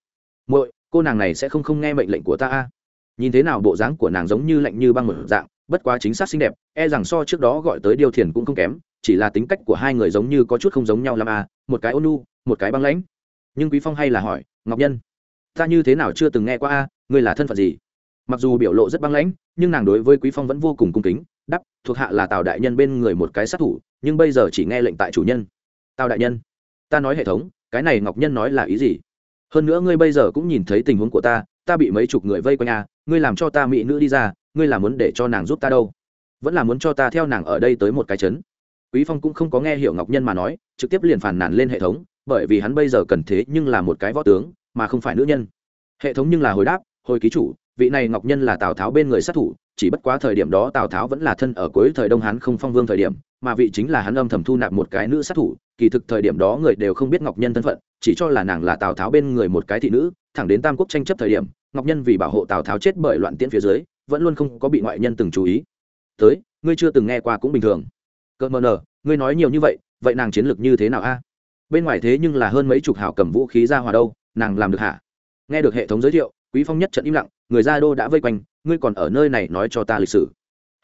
Muội, cô nàng này sẽ không không nghe mệnh lệnh của ta a? Nhìn thế nào bộ dáng của nàng giống như lạnh như băng một dạng, bất quá chính xác xinh đẹp e rằng so trước đó gọi tới điều thiền cũng không kém, chỉ là tính cách của hai người giống như có chút không giống nhau làm a, một cái ôn nu một cái băng lãnh nhưng quý phong hay là hỏi, ngọc nhân, ta như thế nào chưa từng nghe qua a, ngươi là thân phận gì? Mặc dù biểu lộ rất băng lãnh, nhưng nàng đối với quý phong vẫn vô cùng cung kính đắp thuộc hạ là tào đại nhân bên người một cái sát thủ, nhưng bây giờ chỉ nghe lệnh tại chủ nhân. Tào đại nhân, ta nói hệ thống, cái này ngọc nhân nói là ý gì? Hơn nữa ngươi bây giờ cũng nhìn thấy tình huống của ta ta bị mấy chục người vây quanh a, ngươi làm cho ta mỹ nữ đi ra, ngươi là muốn để cho nàng giúp ta đâu? Vẫn là muốn cho ta theo nàng ở đây tới một cái chấn? Quý phong cũng không có nghe hiểu ngọc nhân mà nói, trực tiếp liền phản nàn lên hệ thống bởi vì hắn bây giờ cần thế nhưng là một cái võ tướng, mà không phải nữ nhân. Hệ thống nhưng là hồi đáp, hồi ký chủ, vị này ngọc nhân là tào tháo bên người sát thủ, chỉ bất quá thời điểm đó tào tháo vẫn là thân ở cuối thời đông hán không phong vương thời điểm, mà vị chính là hắn âm thầm thu nạp một cái nữ sát thủ, kỳ thực thời điểm đó người đều không biết ngọc nhân thân phận, chỉ cho là nàng là tào tháo bên người một cái thị nữ, thẳng đến tam quốc tranh chấp thời điểm, ngọc nhân vì bảo hộ tào tháo chết bởi loạn tiễn phía dưới, vẫn luôn không có bị ngoại nhân từng chú ý. Tới, ngươi chưa từng nghe qua cũng bình thường. Cơ mờ nờ, ngươi nói nhiều như vậy vậy nàng chiến lược như thế nào a? Bên ngoài thế nhưng là hơn mấy chục hảo cầm vũ khí ra hòa đâu, nàng làm được hả? Nghe được hệ thống giới thiệu, quý phong nhất trận im lặng, người gia đô đã vây quanh, ngươi còn ở nơi này nói cho ta lịch sử.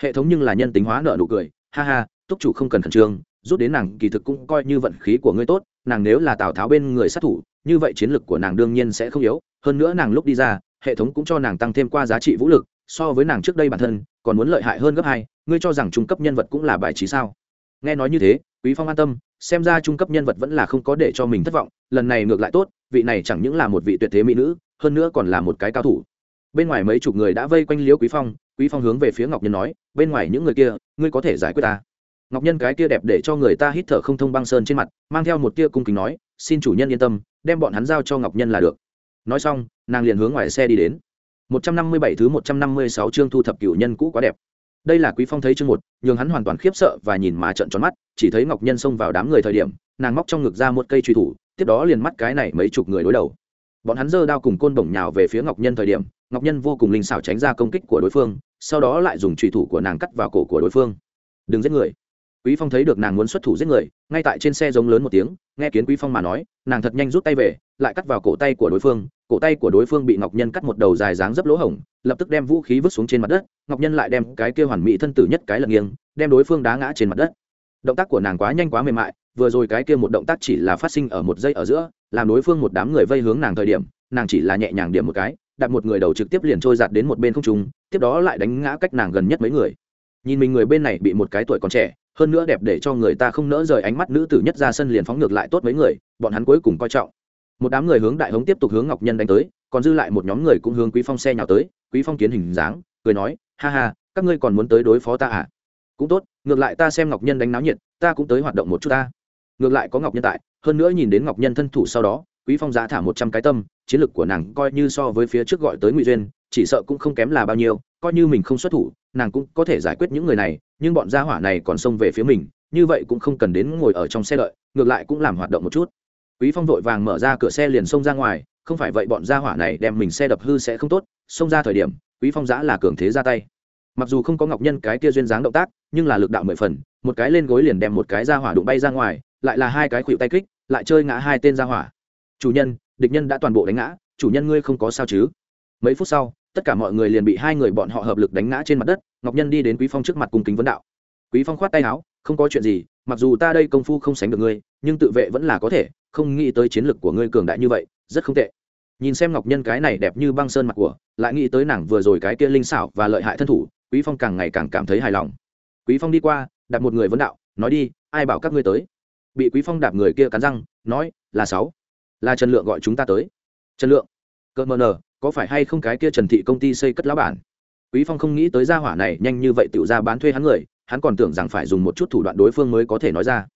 Hệ thống nhưng là nhân tính hóa nợ nụ cười, ha ha, túc chủ không cần khẩn trương, rút đến nàng, kỳ thực cũng coi như vận khí của ngươi tốt, nàng nếu là tào tháo bên người sát thủ, như vậy chiến lược của nàng đương nhiên sẽ không yếu, hơn nữa nàng lúc đi ra, hệ thống cũng cho nàng tăng thêm qua giá trị vũ lực, so với nàng trước đây bản thân, còn muốn lợi hại hơn gấp hai, ngươi cho rằng trung cấp nhân vật cũng là bài trí sao? Nghe nói như thế quý phong an tâm, xem ra trung cấp nhân vật vẫn là không có để cho mình thất vọng, lần này ngược lại tốt, vị này chẳng những là một vị tuyệt thế mỹ nữ, hơn nữa còn là một cái cao thủ. Bên ngoài mấy chục người đã vây quanh liễu quý phong quý phong hướng về phía ngọc nhân nói, bên ngoài những người kia, ngươi có thể giải quyết ta? Ngọc nhân cái kia đẹp để cho người ta hít thở không thông băng sơn trên mặt, mang theo một tia cung kính nói, xin chủ nhân yên tâm, đem bọn hắn giao cho ngọc nhân là được. Nói xong, nàng liền hướng ngoài xe đi đến. 157 thứ 156 chương thu thập cửu nhân cũ quá đẹp đây là quý phong thấy chương một, nhường hắn hoàn toàn khiếp sợ và nhìn mà trợn tròn mắt, chỉ thấy ngọc nhân xông vào đám người thời điểm, nàng móc trong ngực ra một cây truy thủ, tiếp đó liền mắt cái này mấy chục người đối đầu. Bọn hắn giơ đao cùng côn bổng nhào về phía ngọc nhân thời điểm, ngọc nhân vô cùng linh xảo tránh ra công kích của đối phương, sau đó lại dùng truy thủ của nàng cắt vào cổ của đối phương. Đừng giết người quý phong thấy được nàng muốn xuất thủ giết người, ngay tại trên xe giống lớn một tiếng, nghe kiến quý phong mà nói, nàng thật nhanh rút tay về, lại cắt vào cổ tay của đối phương, cổ tay của đối phương bị ngọc nhân cắt một đầu dài dáng dấp lỗ hổng, lập tức đem vũ khí vứt xuống trên mặt đất, ngọc nhân lại đem cái kia hoàn mỹ thân tử nhất cái lật nghiêng, đem đối phương đá ngã trên mặt đất. Động tác của nàng quá nhanh quá mềm mại, vừa rồi cái kia một động tác chỉ là phát sinh ở một giây ở giữa, làm đối phương một đám người vây hướng nàng thời điểm, nàng chỉ là nhẹ nhàng điểm một cái đặt một người đầu trực tiếp liền trôi giạt đến một bên không trung, tiếp đó lại đánh ngã cách nàng gần nhất mấy người. Nhìn mình người bên này bị một cái tuổi còn trẻ hơn nữa đẹp để cho người ta không nỡ rời ánh mắt nữ tử nhất ra sân liền phóng ngược lại tốt mấy người, bọn hắn cuối cùng coi trọng. Một đám người hướng đại hống tiếp tục hướng ngọc nhân đánh tới, còn dư lại một nhóm người cũng hướng quý phong xe nhào tới, quý phong kiến hình dáng, cười nói, ha ha, các ngươi còn muốn tới đối phó ta à? Cũng tốt, ngược lại ta xem ngọc nhân đánh náo nhiệt, ta cũng tới hoạt động một chút ta. Ngược lại có ngọc nhân tại, hơn nữa nhìn đến ngọc nhân thân thủ sau đó, quý phong giá thả một trăm cái tâm, chiến lược của nàng coi như so với phía trước gọi tới ngụy duyên, chỉ sợ cũng không kém là bao nhiêu, coi như mình không xuất thủ, nàng cũng có thể giải quyết những người này nhưng bọn gia hỏa này còn xông về phía mình, như vậy cũng không cần đến ngồi ở trong xe đợi, ngược lại cũng làm hoạt động một chút. Quý phong vội vàng mở ra cửa xe liền xông ra ngoài, không phải vậy bọn gia hỏa này đem mình xe đập hư sẽ không tốt, xông ra thời điểm, quý phong giã là cường thế ra tay. Mặc dù không có ngọc nhân cái kia duyên dáng động tác, nhưng là lực đạo mười phần, một cái lên gối liền đem một cái gia hỏa đụng bay ra ngoài, lại là hai cái khuỵu tay kích, lại chơi ngã hai tên gia hỏa. Chủ nhân, địch nhân đã toàn bộ đánh ngã, chủ nhân ngươi không có sao chứ? Mấy phút sau tất cả mọi người liền bị hai người bọn họ hợp lực đánh ngã trên mặt đất, ngọc nhân đi đến quý phong trước mặt cung kính vấn đạo. Quý phong khoát tay áo, không có chuyện gì, mặc dù ta đây công phu không sánh được ngươi, nhưng tự vệ vẫn là có thể, không nghĩ tới chiến lược của ngươi cường đại như vậy, rất không tệ. Nhìn xem ngọc nhân cái này đẹp như băng sơn mặt của, lại nghĩ tới nàng vừa rồi cái kia linh xảo và lợi hại thân thủ, quý phong càng ngày càng cảm thấy hài lòng. Quý phong đi qua đặt một người vấn đạo, nói đi, ai bảo các ngươi tới? Bị quý phong đạp người kia cắn răng, nói, là sáu, là trần lượng gọi chúng ta tới. Trần lượng cỡ mờ nờ có phải hay không cái kia trần thị công ty xây cất lá bản? Quý phong không nghĩ tới gia hỏa này nhanh như vậy tự ra bán thuê hắn người, hắn còn tưởng rằng phải dùng một chút thủ đoạn đối phương mới có thể nói ra.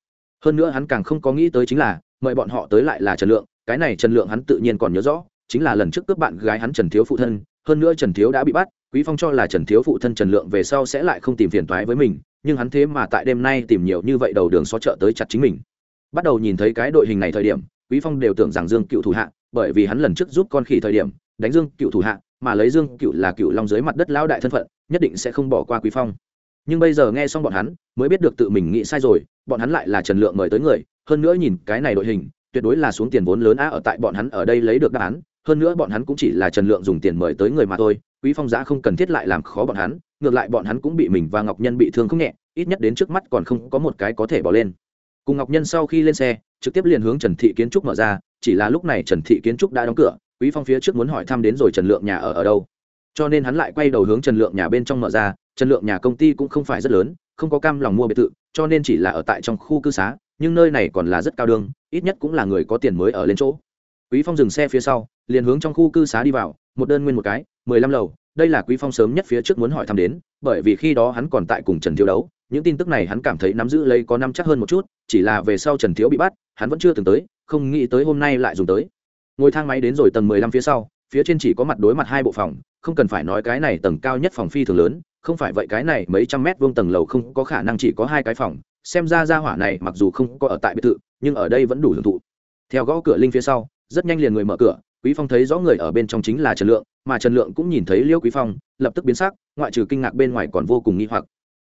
Hơn nữa hắn càng không có nghĩ tới chính là, mời bọn họ tới lại là trần lượng, cái này trần lượng hắn tự nhiên còn nhớ rõ, chính là lần trước cướp bạn gái hắn trần thiếu phụ thân, hơn nữa trần thiếu đã bị bắt, quý phong cho là trần thiếu phụ thân trần lượng về sau sẽ lại không tìm phiền toái với mình, nhưng hắn thế mà tại đêm nay tìm nhiều như vậy đầu đường xó chợ tới chặt chính mình. Bắt đầu nhìn thấy cái đội hình này thời điểm, quý phong đều tưởng rằng dương cựu thủ hạ, bởi vì hắn lần trước giúp con khỉ thời điểm đánh dương cựu thủ hạ, mà lấy dương cựu là cựu long dưới mặt đất lão đại thân phận, nhất định sẽ không bỏ qua quý phong. Nhưng bây giờ nghe xong bọn hắn, mới biết được tự mình nghĩ sai rồi, bọn hắn lại là trần lượng mời tới người, hơn nữa nhìn cái này đội hình, tuyệt đối là xuống tiền vốn lớn á ở tại bọn hắn ở đây lấy được đáp án, hơn nữa bọn hắn cũng chỉ là trần lượng dùng tiền mời tới người mà thôi, quý phong giá không cần thiết lại làm khó bọn hắn, ngược lại bọn hắn cũng bị mình và ngọc nhân bị thương không nhẹ, ít nhất đến trước mắt còn không có một cái có thể bỏ lên. Cùng ngọc nhân sau khi lên xe, trực tiếp liền hướng trần thị kiến trúc mở ra, chỉ là lúc này trần thị kiến trúc đã đóng cửa quý phong phía trước muốn hỏi thăm đến rồi trần lượng nhà ở ở đâu. Cho nên hắn lại quay đầu hướng trần lượng nhà bên trong mở ra, trần lượng nhà công ty cũng không phải rất lớn, không có cam lòng mua biệt thự, cho nên chỉ là ở tại trong khu cư xá, nhưng nơi này còn là rất cao đương ít nhất cũng là người có tiền mới ở lên chỗ. Quý phong dừng xe phía sau, liền hướng trong khu cư xá đi vào, một đơn nguyên một cái, mười lăm lầu, đây là quý phong sớm nhất phía trước muốn hỏi thăm đến, bởi vì khi đó hắn còn tại cùng trần thiếu đấu, những tin tức này hắn cảm thấy nắm giữ lấy có năm chắc hơn một chút, chỉ là về sau trần thiếu bị bắt, hắn vẫn chưa từng tới, không nghĩ tới hôm nay lại dùng tới ngồi thang máy đến rồi tầng mười lăm phía sau, phía trên chỉ có mặt đối mặt hai bộ phòng, không cần phải nói cái này tầng cao nhất phòng phi thường lớn, không phải vậy cái này mấy trăm mét vuông tầng lầu không có khả năng chỉ có hai cái phòng, xem ra ra hỏa này mặc dù không có ở tại biệt thự, nhưng ở đây vẫn đủ hưởng thụ. Theo gõ cửa linh phía sau, rất nhanh liền người mở cửa, quý phong thấy rõ người ở bên trong chính là trần lượng, mà trần lượng cũng nhìn thấy liêu quý phong, lập tức biến sắc, ngoại trừ kinh ngạc bên ngoài còn vô cùng nghi hoặc.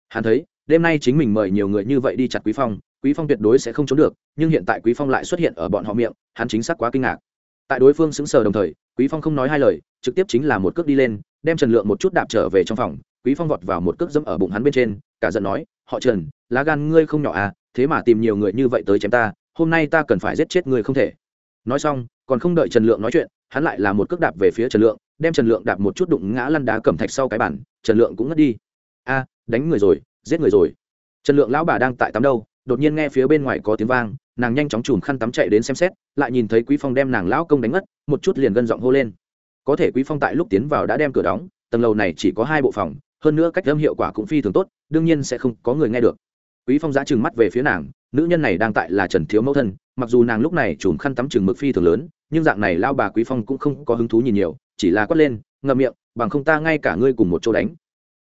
Hắn thấy, đêm nay chính mình mời nhiều người như vậy đi chặt quý phong quý phong tuyệt đối sẽ không trốn được, nhưng hiện tại quý phong lại xuất hiện ở bọn họ miệng, hắn chính xác quá kinh ngạc tại đối phương xứng sờ đồng thời, quý phong không nói hai lời, trực tiếp chính là một cước đi lên, đem trần lượng một chút đạp trở về trong phòng, quý phong vọt vào một cước dẫm ở bụng hắn bên trên, cả giận nói, họ trần, lá gan ngươi không nhỏ à thế mà tìm nhiều người như vậy tới chém ta, hôm nay ta cần phải giết chết ngươi không thể. Nói xong, còn không đợi trần lượng nói chuyện, hắn lại là một cước đạp về phía trần lượng, đem trần lượng đạp một chút đụng ngã lăn đá cẩm thạch sau cái bản trần lượng cũng ngất đi. A, đánh người rồi, giết người rồi. Trần lượng lão bà đang tại tắm đâu, đột nhiên nghe phía bên ngoài có tiếng vang nàng nhanh chóng chùm khăn tắm chạy đến xem xét, lại nhìn thấy quý phong đem nàng lão công đánh ngất một chút liền gân giọng hô lên. Có thể quý phong tại lúc tiến vào đã đem cửa đóng, tầng lầu này chỉ có hai bộ phòng, hơn nữa cách âm hiệu quả cũng phi thường tốt, đương nhiên sẽ không có người nghe được. Quý phong giã trừng mắt về phía nàng, nữ nhân này đang tại là trần thiếu mẫu thân, mặc dù nàng lúc này chùm khăn tắm chừng mực phi thường lớn, nhưng dạng này lao bà quý phong cũng không có hứng thú nhìn nhiều, chỉ là quát lên, ngậm miệng, bằng không ta ngay cả ngươi cùng một chỗ đánh.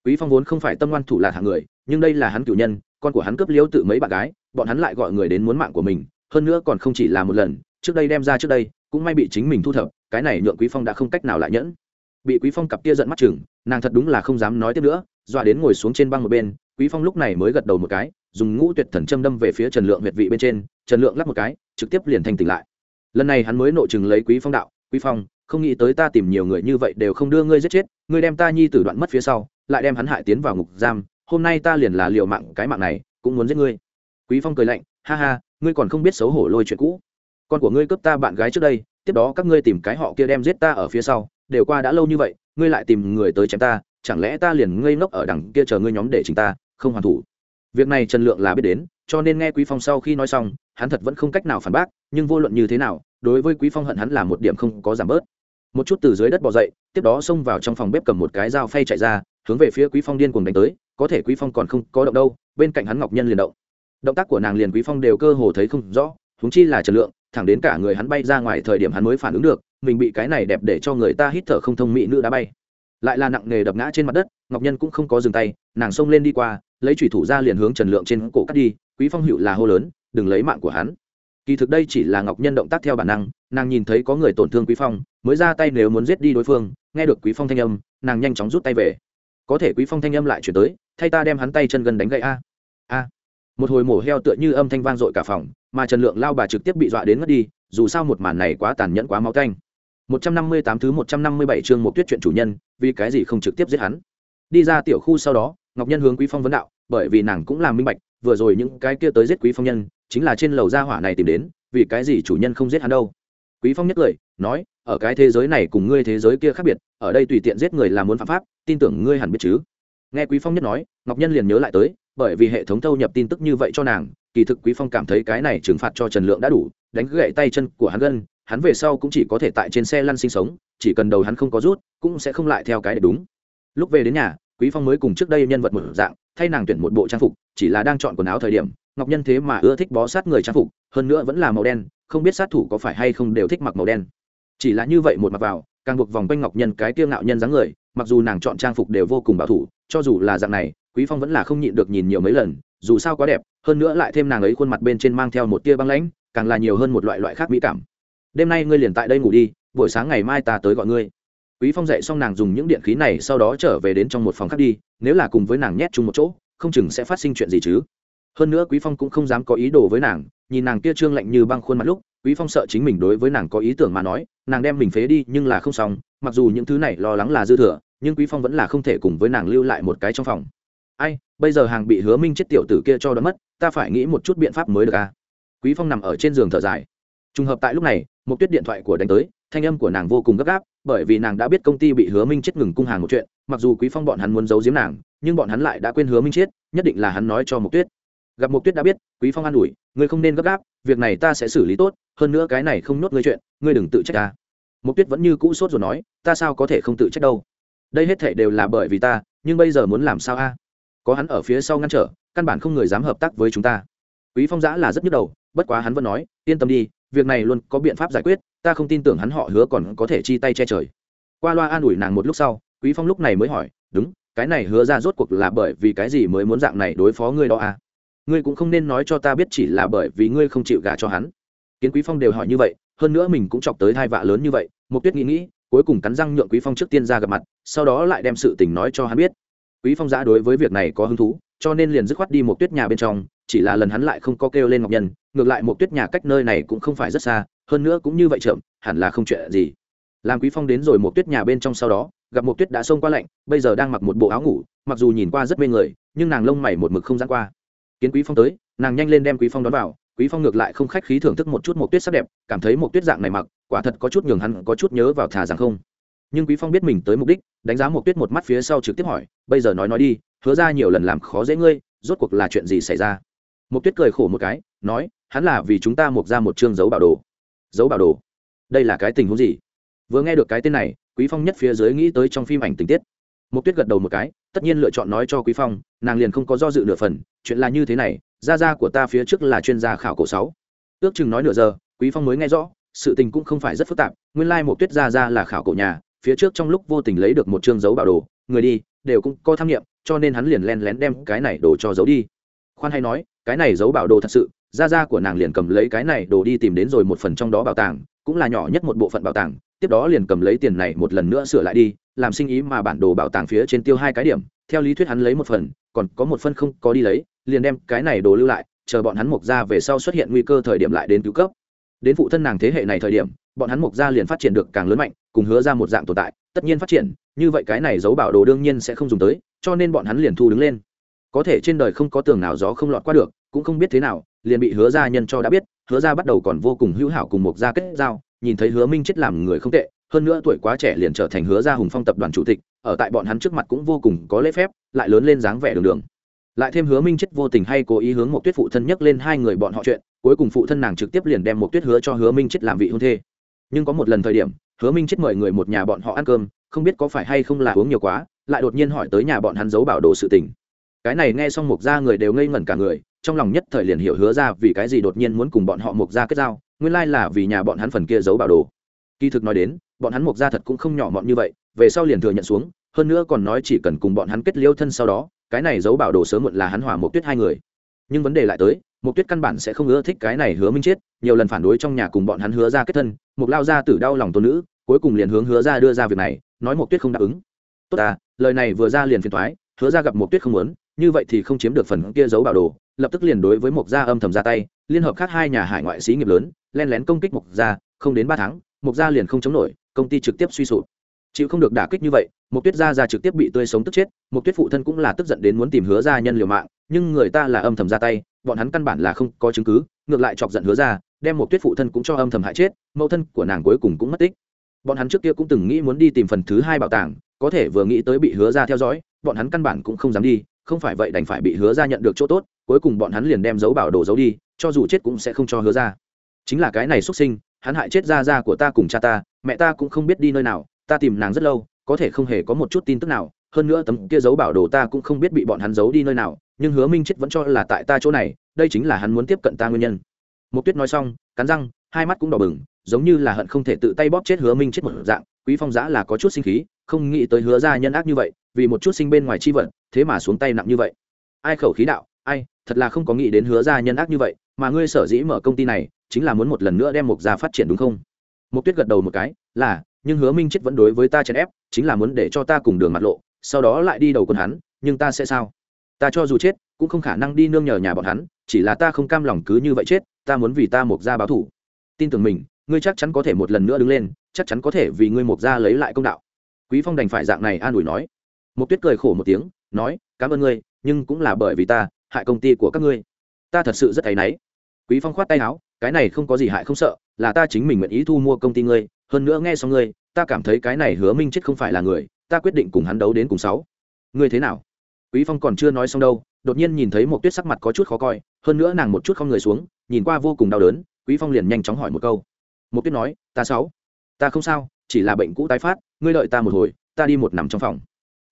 Quý phong vốn không phải tâm ngoan thủ lạc hạng người, nhưng đây là hắn cửu nhân, con của hắn cướp liêu tự mấy bạn gái bọn hắn lại gọi người đến muốn mạng của mình, hơn nữa còn không chỉ là một lần, trước đây đem ra trước đây, cũng may bị chính mình thu thập, cái này nhượng quý phong đã không cách nào lại nhẫn. Bị quý phong cặp kia giận mắt chừng, nàng thật đúng là không dám nói tiếp nữa, dọa đến ngồi xuống trên băng một bên, quý phong lúc này mới gật đầu một cái, dùng ngũ tuyệt thần châm đâm về phía trần lượng huyệt vị bên trên, trần lượng lắp một cái, trực tiếp liền thành tỉnh lại. Lần này hắn mới nội chừng lấy quý phong đạo, quý phong, không nghĩ tới ta tìm nhiều người như vậy đều không đưa ngươi giết chết, ngươi đem ta nhi tử đoạn mất phía sau, lại đem hắn hại tiến vào ngục giam, hôm nay ta liền là liều mạng cái mạng này, cũng muốn giết ngươi quý phong cười lạnh, ha ha, ngươi còn không biết xấu hổ lôi chuyện cũ. Con của ngươi cướp ta bạn gái trước đây, tiếp đó các ngươi tìm cái họ kia đem giết ta ở phía sau, đều qua đã lâu như vậy, ngươi lại tìm người tới chém ta, chẳng lẽ ta liền ngây ngốc ở đằng kia chờ ngươi nhóm để chính ta, không hoàn thủ? Việc này trần lượng là biết đến, cho nên nghe quý phong sau khi nói xong, hắn thật vẫn không cách nào phản bác, nhưng vô luận như thế nào, đối với quý phong hận hắn là một điểm không có giảm bớt. Một chút từ dưới đất bò dậy, tiếp đó xông vào trong phòng bếp cầm một cái dao phay chạy ra, hướng về phía quý phong điên cuồng đánh tới, có thể quý phong còn không có động đâu, bên cạnh hắn ngọc nhân liền động động tác của nàng liền quý phong đều cơ hồ thấy không rõ húng chi là trần lượng, thẳng đến cả người hắn bay ra ngoài thời điểm hắn mới phản ứng được, mình bị cái này đẹp để cho người ta hít thở không thông mỹ nữ đã bay. Lại là nặng nghề đập ngã trên mặt đất, ngọc nhân cũng không có dừng tay, nàng xông lên đi qua, lấy thủy thủ ra liền hướng trần lượng trên cổ cắt đi, quý phong hữu là hô lớn, đừng lấy mạng của hắn. Kỳ thực đây chỉ là ngọc nhân động tác theo bản năng, nàng nhìn thấy có người tổn thương quý phong, mới ra tay nếu muốn giết đi đối phương, nghe được quý phong thanh âm, nàng nhanh chóng rút tay về. Có thể quý phong thanh âm lại chuyển tới, thay ta đem hắn tay chân gần đánh gậy a. A một hồi mổ heo tựa như âm thanh vang dội cả phòng, mà trần lượng lao bà trực tiếp bị dọa đến mất đi, dù sao một màn này quá tàn nhẫn quá máu canh. 158 thứ 157 chương một tuyết chuyện chủ nhân, vì cái gì không trực tiếp giết hắn? Đi ra tiểu khu sau đó, ngọc nhân hướng quý phong vấn đạo, bởi vì nàng cũng làm minh bạch, vừa rồi những cái kia tới giết quý phong nhân, chính là trên lầu gia hỏa này tìm đến, vì cái gì chủ nhân không giết hắn đâu? Quý phong nhất cười, nói, ở cái thế giới này cùng ngươi thế giới kia khác biệt, ở đây tùy tiện giết người là muốn phạm pháp, tin tưởng ngươi hẳn biết chứ? Nghe quý phong nhất nói, ngọc nhân liền nhớ lại tới bởi vì hệ thống thâu nhập tin tức như vậy cho nàng, kỳ thực quý phong cảm thấy cái này trừng phạt cho trần lượng đã đủ, đánh gậy tay chân của hắn gân hắn về sau cũng chỉ có thể tại trên xe lăn sinh sống, chỉ cần đầu hắn không có rút, cũng sẽ không lại theo cái để đúng. Lúc về đến nhà, quý phong mới cùng trước đây nhân vật một dạng, thay nàng tuyển một bộ trang phục, chỉ là đang chọn quần áo thời điểm, ngọc nhân thế mà ưa thích bó sát người trang phục, hơn nữa vẫn là màu đen, không biết sát thủ có phải hay không đều thích mặc màu đen. Chỉ là như vậy một mặc vào, càng buộc vòng quanh ngọc nhân cái kiêu ngạo nhân dáng người mặc dù nàng chọn trang phục đều vô cùng bảo thủ, cho dù là dạng này, quý phong vẫn là không nhịn được nhìn nhiều mấy lần, dù sao quá đẹp, hơn nữa lại thêm nàng ấy khuôn mặt bên trên mang theo một tia băng lãnh, càng là nhiều hơn một loại loại khác mỹ cảm. Đêm nay ngươi liền tại đây ngủ đi, buổi sáng ngày mai ta tới gọi ngươi. Quý phong dậy xong nàng dùng những điện khí này sau đó trở về đến trong một phòng khác đi, nếu là cùng với nàng nhét chung một chỗ, không chừng sẽ phát sinh chuyện gì chứ. Hơn nữa quý phong cũng không dám có ý đồ với nàng, nhìn nàng kia trương lạnh như băng khuôn mặt lúc quý phong sợ chính mình đối với nàng có ý tưởng mà nói, nàng đem mình phế đi nhưng là không xong, mặc dù những thứ này lo lắng là dư thừa, nhưng quý phong vẫn là không thể cùng với nàng lưu lại một cái trong phòng. Ai, bây giờ hàng bị hứa minh chết tiểu tử kia cho đón mất, ta phải nghĩ một chút biện pháp mới được à? Quý phong nằm ở trên giường thở dài. Trùng hợp tại lúc này, một tuyết điện thoại của đánh tới, thanh âm của nàng vô cùng gấp gáp, bởi vì nàng đã biết công ty bị hứa minh chết ngừng cung hàng một chuyện, mặc dù quý phong bọn hắn muốn giấu giếm nàng, nhưng bọn hắn lại đã quên hứa minh chết, nhất định là hắn nói cho một tuyết gặp mục tuyết đã biết, quý phong an ủi, ngươi không nên gấp gáp, việc này ta sẽ xử lý tốt, hơn nữa cái này không nhốt ngươi chuyện, ngươi đừng tự trách ta. Mục tuyết vẫn như cũ sốt rồi nói, ta sao có thể không tự trách đâu? Đây hết thể đều là bởi vì ta, nhưng bây giờ muốn làm sao a? Có hắn ở phía sau ngăn trở, căn bản không người dám hợp tác với chúng ta. Quý phong giã là rất nhức đầu, bất quá hắn vẫn nói, yên tâm đi, việc này luôn có biện pháp giải quyết, ta không tin tưởng hắn họ hứa còn có thể chi tay che trời. Qua loa an ủi nàng một lúc sau, quý phong lúc này mới hỏi, đúng, cái này hứa ra rốt cuộc là bởi vì cái gì mới muốn dạng này đối phó ngươi đó à ngươi cũng không nên nói cho ta biết chỉ là bởi vì ngươi không chịu gả cho hắn. Kiến quý phong đều hỏi như vậy, hơn nữa mình cũng chọc tới thai vạ lớn như vậy, mục tuyết nghĩ nghĩ, cuối cùng cắn răng nhượng quý phong trước tiên ra gặp mặt, sau đó lại đem sự tình nói cho hắn biết. Quý phong giã đối với việc này có hứng thú, cho nên liền dứt khoát đi mục tuyết nhà bên trong, chỉ là lần hắn lại không có kêu lên ngọc nhân, ngược lại mục tuyết nhà cách nơi này cũng không phải rất xa, hơn nữa cũng như vậy chậm, hẳn là không chuyện gì. Làm quý phong đến rồi mục tuyết nhà bên trong sau đó, gặp mục tuyết đã xông qua lạnh, bây giờ đang mặc một bộ áo ngủ, mặc dù nhìn qua rất mê người, nhưng nàng lông mày một mực không dán qua kiến quý phong tới, nàng nhanh lên đem quý phong đón vào, quý phong ngược lại không khách khí thưởng thức một chút một tuyết sắc đẹp, cảm thấy một tuyết dạng này mặc, quả thật có chút nhường hắn có chút nhớ vào thà rằng không. Nhưng quý phong biết mình tới mục đích, đánh giá một tuyết một mắt phía sau trực tiếp hỏi, bây giờ nói nói đi, hứa ra nhiều lần làm khó dễ ngươi, rốt cuộc là chuyện gì xảy ra? Một tuyết cười khổ một cái, nói, hắn là vì chúng ta mục ra một chương dấu bảo đồ. Dấu bảo đồ? Đây là cái tình huống gì? Vừa nghe được cái tên này, quý phong nhất phía dưới nghĩ tới trong phim ảnh tình tiết. Mục tuyết gật đầu một cái, tất nhiên lựa chọn nói cho quý phong, nàng liền không có do dự nửa phần, chuyện là như thế này, gia gia của ta phía trước là chuyên gia khảo cổ sáu. Ước chừng nói nửa giờ, quý phong mới nghe rõ, sự tình cũng không phải rất phức tạp, nguyên lai like Mục tuyết gia gia là khảo cổ nhà, phía trước trong lúc vô tình lấy được một chương dấu bảo đồ, người đi, đều cũng có tham nghiệm, cho nên hắn liền lén lén đem cái này đồ cho giấu đi. Khoan hay nói, cái này giấu bảo đồ thật sự, gia gia của nàng liền cầm lấy cái này đồ đi tìm đến rồi một phần trong đó bảo tàng, cũng là nhỏ nhất một bộ phận bảo tàng tiếp đó liền cầm lấy tiền này một lần nữa sửa lại đi, làm sinh ý mà bản đồ bảo tàng phía trên tiêu hai cái điểm, theo lý thuyết hắn lấy một phần, còn có một phân không có đi lấy, liền đem cái này đồ lưu lại, chờ bọn hắn mộc ra về sau xuất hiện nguy cơ thời điểm lại đến cứu cấp. Đến phụ thân nàng thế hệ này thời điểm, bọn hắn mộc ra liền phát triển được càng lớn mạnh, cùng hứa ra một dạng tồn tại, tất nhiên phát triển, như vậy cái này giấu bảo đồ đương nhiên sẽ không dùng tới, cho nên bọn hắn liền thu đứng lên. Có thể trên đời không có tường nào gió không lọt qua được, cũng không biết thế nào, liền bị hứa ra nhân cho đã biết, hứa ra bắt đầu còn vô cùng hữu hảo cùng mộc ra kết giao nhìn thấy hứa minh chết làm người không tệ, hơn nữa tuổi quá trẻ liền trở thành hứa Gia hùng phong tập đoàn chủ tịch, ở tại bọn hắn trước mặt cũng vô cùng có lễ phép, lại lớn lên dáng vẻ đường đường. Lại thêm hứa minh chết vô tình hay cố ý hướng một tuyết phụ thân nhắc lên hai người bọn họ chuyện, cuối cùng phụ thân nàng trực tiếp liền đem một tuyết hứa cho hứa minh chết làm vị hôn thê. Nhưng có một lần thời điểm, hứa minh chết mời người một nhà bọn họ ăn cơm, không biết có phải hay không là uống nhiều quá, lại đột nhiên hỏi tới nhà bọn hắn giấu bảo đồ sự tình. Cái này nghe xong mục gia người đều ngây ngẩn cả người, trong lòng nhất thời liền hiểu hứa ra vì cái gì đột nhiên muốn cùng bọn họ mục gia kết giao nguyên lai là vì nhà bọn hắn phần kia giấu bảo đồ. Kỳ thực nói đến, bọn hắn mộc gia thật cũng không nhỏ mọn như vậy, về sau liền thừa nhận xuống, hơn nữa còn nói chỉ cần cùng bọn hắn kết liêu thân sau đó, cái này giấu bảo đồ sớm muộn là hắn hòa mộc tuyết hai người. Nhưng vấn đề lại tới mộc tuyết căn bản sẽ không ưa thích cái này hứa minh chết, nhiều lần phản đối trong nhà cùng bọn hắn hứa ra kết thân mộc lao ra tử đau lòng tôn nữ, cuối cùng liền hướng hứa ra đưa ra việc này, nói mộc tuyết không đáp ứng. Tốt à lời này vừa ra liền phiền thoái, hứa ra gặp mộc tuyết không muốn, như vậy thì không chiếm được phần kia giấu bảo đồ lập tức liền đối với một gia âm thầm ra tay, liên hợp khác hai nhà hải ngoại xí nghiệp lớn, len lén công kích mộc gia, không đến ba tháng, mộc gia liền không chống nổi, công ty trực tiếp suy sụp. Chịu không được đả kích như vậy một tuyết gia ra trực tiếp bị tươi sống tức chết một tuyết phụ thân cũng là tức giận đến muốn tìm hứa gia nhân liều mạng, nhưng người ta là âm thầm ra tay, bọn hắn căn bản là không có chứng cứ, ngược lại chọc giận hứa ra đem một tuyết phụ thân cũng cho âm thầm hại chết, mẫu thân của nàng cuối cùng cũng mất tích. Bọn hắn trước kia cũng từng nghĩ muốn đi tìm phần thứ hai bảo tàng, có thể vừa nghĩ tới bị hứa ra theo dõi, bọn hắn căn bản cũng không dám đi không phải vậy đành phải bị hứa ra nhận được chỗ tốt cuối cùng bọn hắn liền đem dấu bảo đồ giấu đi cho dù chết cũng sẽ không cho hứa ra. Chính là cái này xuất sinh hắn hại chết ra ra của ta cùng cha ta mẹ ta cũng không biết đi nơi nào ta tìm nàng rất lâu có thể không hề có một chút tin tức nào hơn nữa tấm kia dấu bảo đồ ta cũng không biết bị bọn hắn giấu đi nơi nào nhưng hứa minh chết vẫn cho là tại ta chỗ này đây chính là hắn muốn tiếp cận ta nguyên nhân. Mục Tuyết nói xong, cắn răng, hai mắt cũng đỏ bừng, giống như là hận không thể tự tay bóp chết Hứa Minh chết một dạng, Quý Phong Giã là có chút sinh khí, không nghĩ tới Hứa gia nhân ác như vậy, vì một chút sinh bên ngoài chi vận, thế mà xuống tay nặng như vậy. Ai khẩu khí đạo, ai, thật là không có nghĩ đến Hứa gia nhân ác như vậy, mà ngươi sở dĩ mở công ty này, chính là muốn một lần nữa đem Mục gia phát triển đúng không? Mục Tuyết gật đầu một cái, là, nhưng Hứa Minh chết vẫn đối với ta chèn ép, chính là muốn để cho ta cùng đường mặt lộ, sau đó lại đi đầu quân hắn, nhưng ta sẽ sao? Ta cho dù chết, cũng không khả năng đi nương nhờ nhà bọn hắn, chỉ là ta không cam lòng cứ như vậy chết, ta muốn vì ta mục gia báo thủ tin tưởng mình ngươi chắc chắn có thể một lần nữa đứng lên chắc chắn có thể vì ngươi mục gia lấy lại công đạo quý phong đành phải dạng này an ủi nói một tuyết cười khổ một tiếng, nói, cảm ơn ngươi, nhưng cũng là bởi vì ta, hại công ty của các ngươi. Ta thật sự rất áy náy. Quý phong khoát tay áo, cái này không có gì hại không sợ, là ta chính mình nguyện ý thu mua công ty ngươi, hơn nữa nghe xong ngươi, ta cảm thấy cái này hứa minh chết không phải là người, ta quyết định cùng hắn đấu đến cùng sáu. Ngươi thế nào? Quý phong còn chưa nói xong đâu, đột nhiên nhìn thấy một tuyết sắc mặt có chút khó coi, hơn nữa nàng một chút không người xuống, nhìn qua vô cùng đau đớn, quý phong liền nhanh chóng hỏi một câu. Một tuyết nói, ta sáu, ta không sao, chỉ là bệnh cũ tái phát, ngươi đợi ta một hồi, ta đi một nằm trong phòng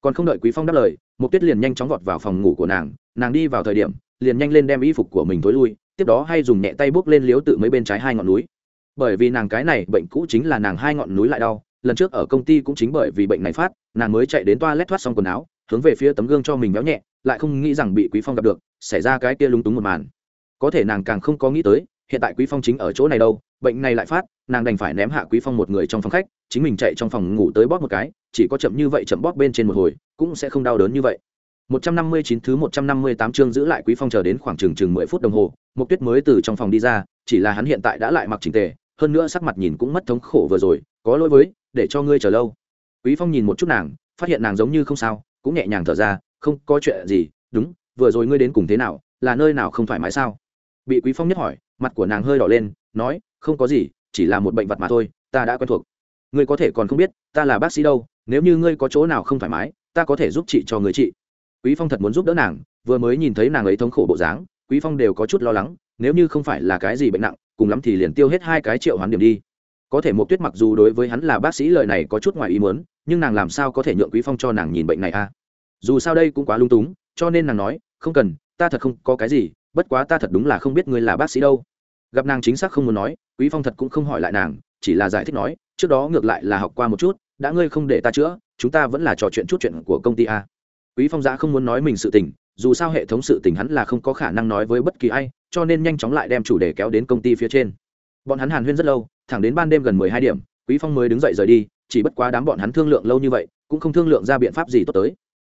còn không đợi quý phong đáp lời một tuyết liền nhanh chóng vọt vào phòng ngủ của nàng nàng đi vào thời điểm, liền nhanh lên đem y phục của mình tối lui, tiếp đó hay dùng nhẹ tay bước lên liếu tự mấy bên trái hai ngọn núi. Bởi vì nàng cái này bệnh cũ chính là nàng hai ngọn núi lại đau, lần trước ở công ty cũng chính bởi vì bệnh này phát, nàng mới chạy đến toa lét thoát xong quần áo, hướng về phía tấm gương cho mình béo nhẹ, lại không nghĩ rằng bị quý phong gặp được, xảy ra cái kia lúng túng một màn. Có thể nàng càng không có nghĩ tới, hiện tại quý phong chính ở chỗ này đâu bệnh này lại phát, nàng đành phải ném hạ quý phong một người trong phòng khách, chính mình chạy trong phòng ngủ tới bóp một cái, chỉ có chậm như vậy chậm bóp bên trên một hồi, cũng sẽ không đau đớn như vậy. 159 thứ 158 chương giữ lại quý phong chờ đến khoảng chừng chừng 10 phút đồng hồ, mục tuyết mới từ trong phòng đi ra, chỉ là hắn hiện tại đã lại mặc chỉnh tề, hơn nữa sắc mặt nhìn cũng mất thống khổ vừa rồi, có lỗi với, để cho ngươi chờ lâu. Quý phong nhìn một chút nàng, phát hiện nàng giống như không sao, cũng nhẹ nhàng thở ra, không có chuyện gì, đúng, vừa rồi ngươi đến cùng thế nào, là nơi nào không thoải mái sao? Bị quý phong nhất hỏi, mặt của nàng hơi đỏ lên, nói không có gì, chỉ là một bệnh vật mà thôi, ta đã quen thuộc. Ngươi có thể còn không biết, ta là bác sĩ đâu, nếu như ngươi có chỗ nào không thoải mái, ta có thể giúp chị cho người chị. Quý phong thật muốn giúp đỡ nàng, vừa mới nhìn thấy nàng ấy thống khổ bộ dáng, quý phong đều có chút lo lắng, nếu như không phải là cái gì bệnh nặng, cùng lắm thì liền tiêu hết hai cái triệu hoán điểm đi. Có thể một tuyết mặc dù đối với hắn là bác sĩ lời này có chút ngoài ý muốn, nhưng nàng làm sao có thể nhượng quý phong cho nàng nhìn bệnh này a dù sao đây cũng quá lung túng, cho nên nàng nói, không cần, ta thật không có cái gì, bất quá ta thật đúng là không biết ngươi là bác sĩ đâu gặp nàng chính xác không muốn nói, quý phong thật cũng không hỏi lại nàng, chỉ là giải thích nói, trước đó ngược lại là học qua một chút, đã ngươi không để ta chữa, chúng ta vẫn là trò chuyện chút chuyện của công ty a. Quý phong giã không muốn nói mình sự tình, dù sao hệ thống sự tình hắn là không có khả năng nói với bất kỳ ai, cho nên nhanh chóng lại đem chủ đề kéo đến công ty phía trên. Bọn hắn hàn huyên rất lâu, thẳng đến ban đêm gần mười hai điểm, quý phong mới đứng dậy rời đi, chỉ bất quá đám bọn hắn thương lượng lâu như vậy, cũng không thương lượng ra biện pháp gì tốt tới.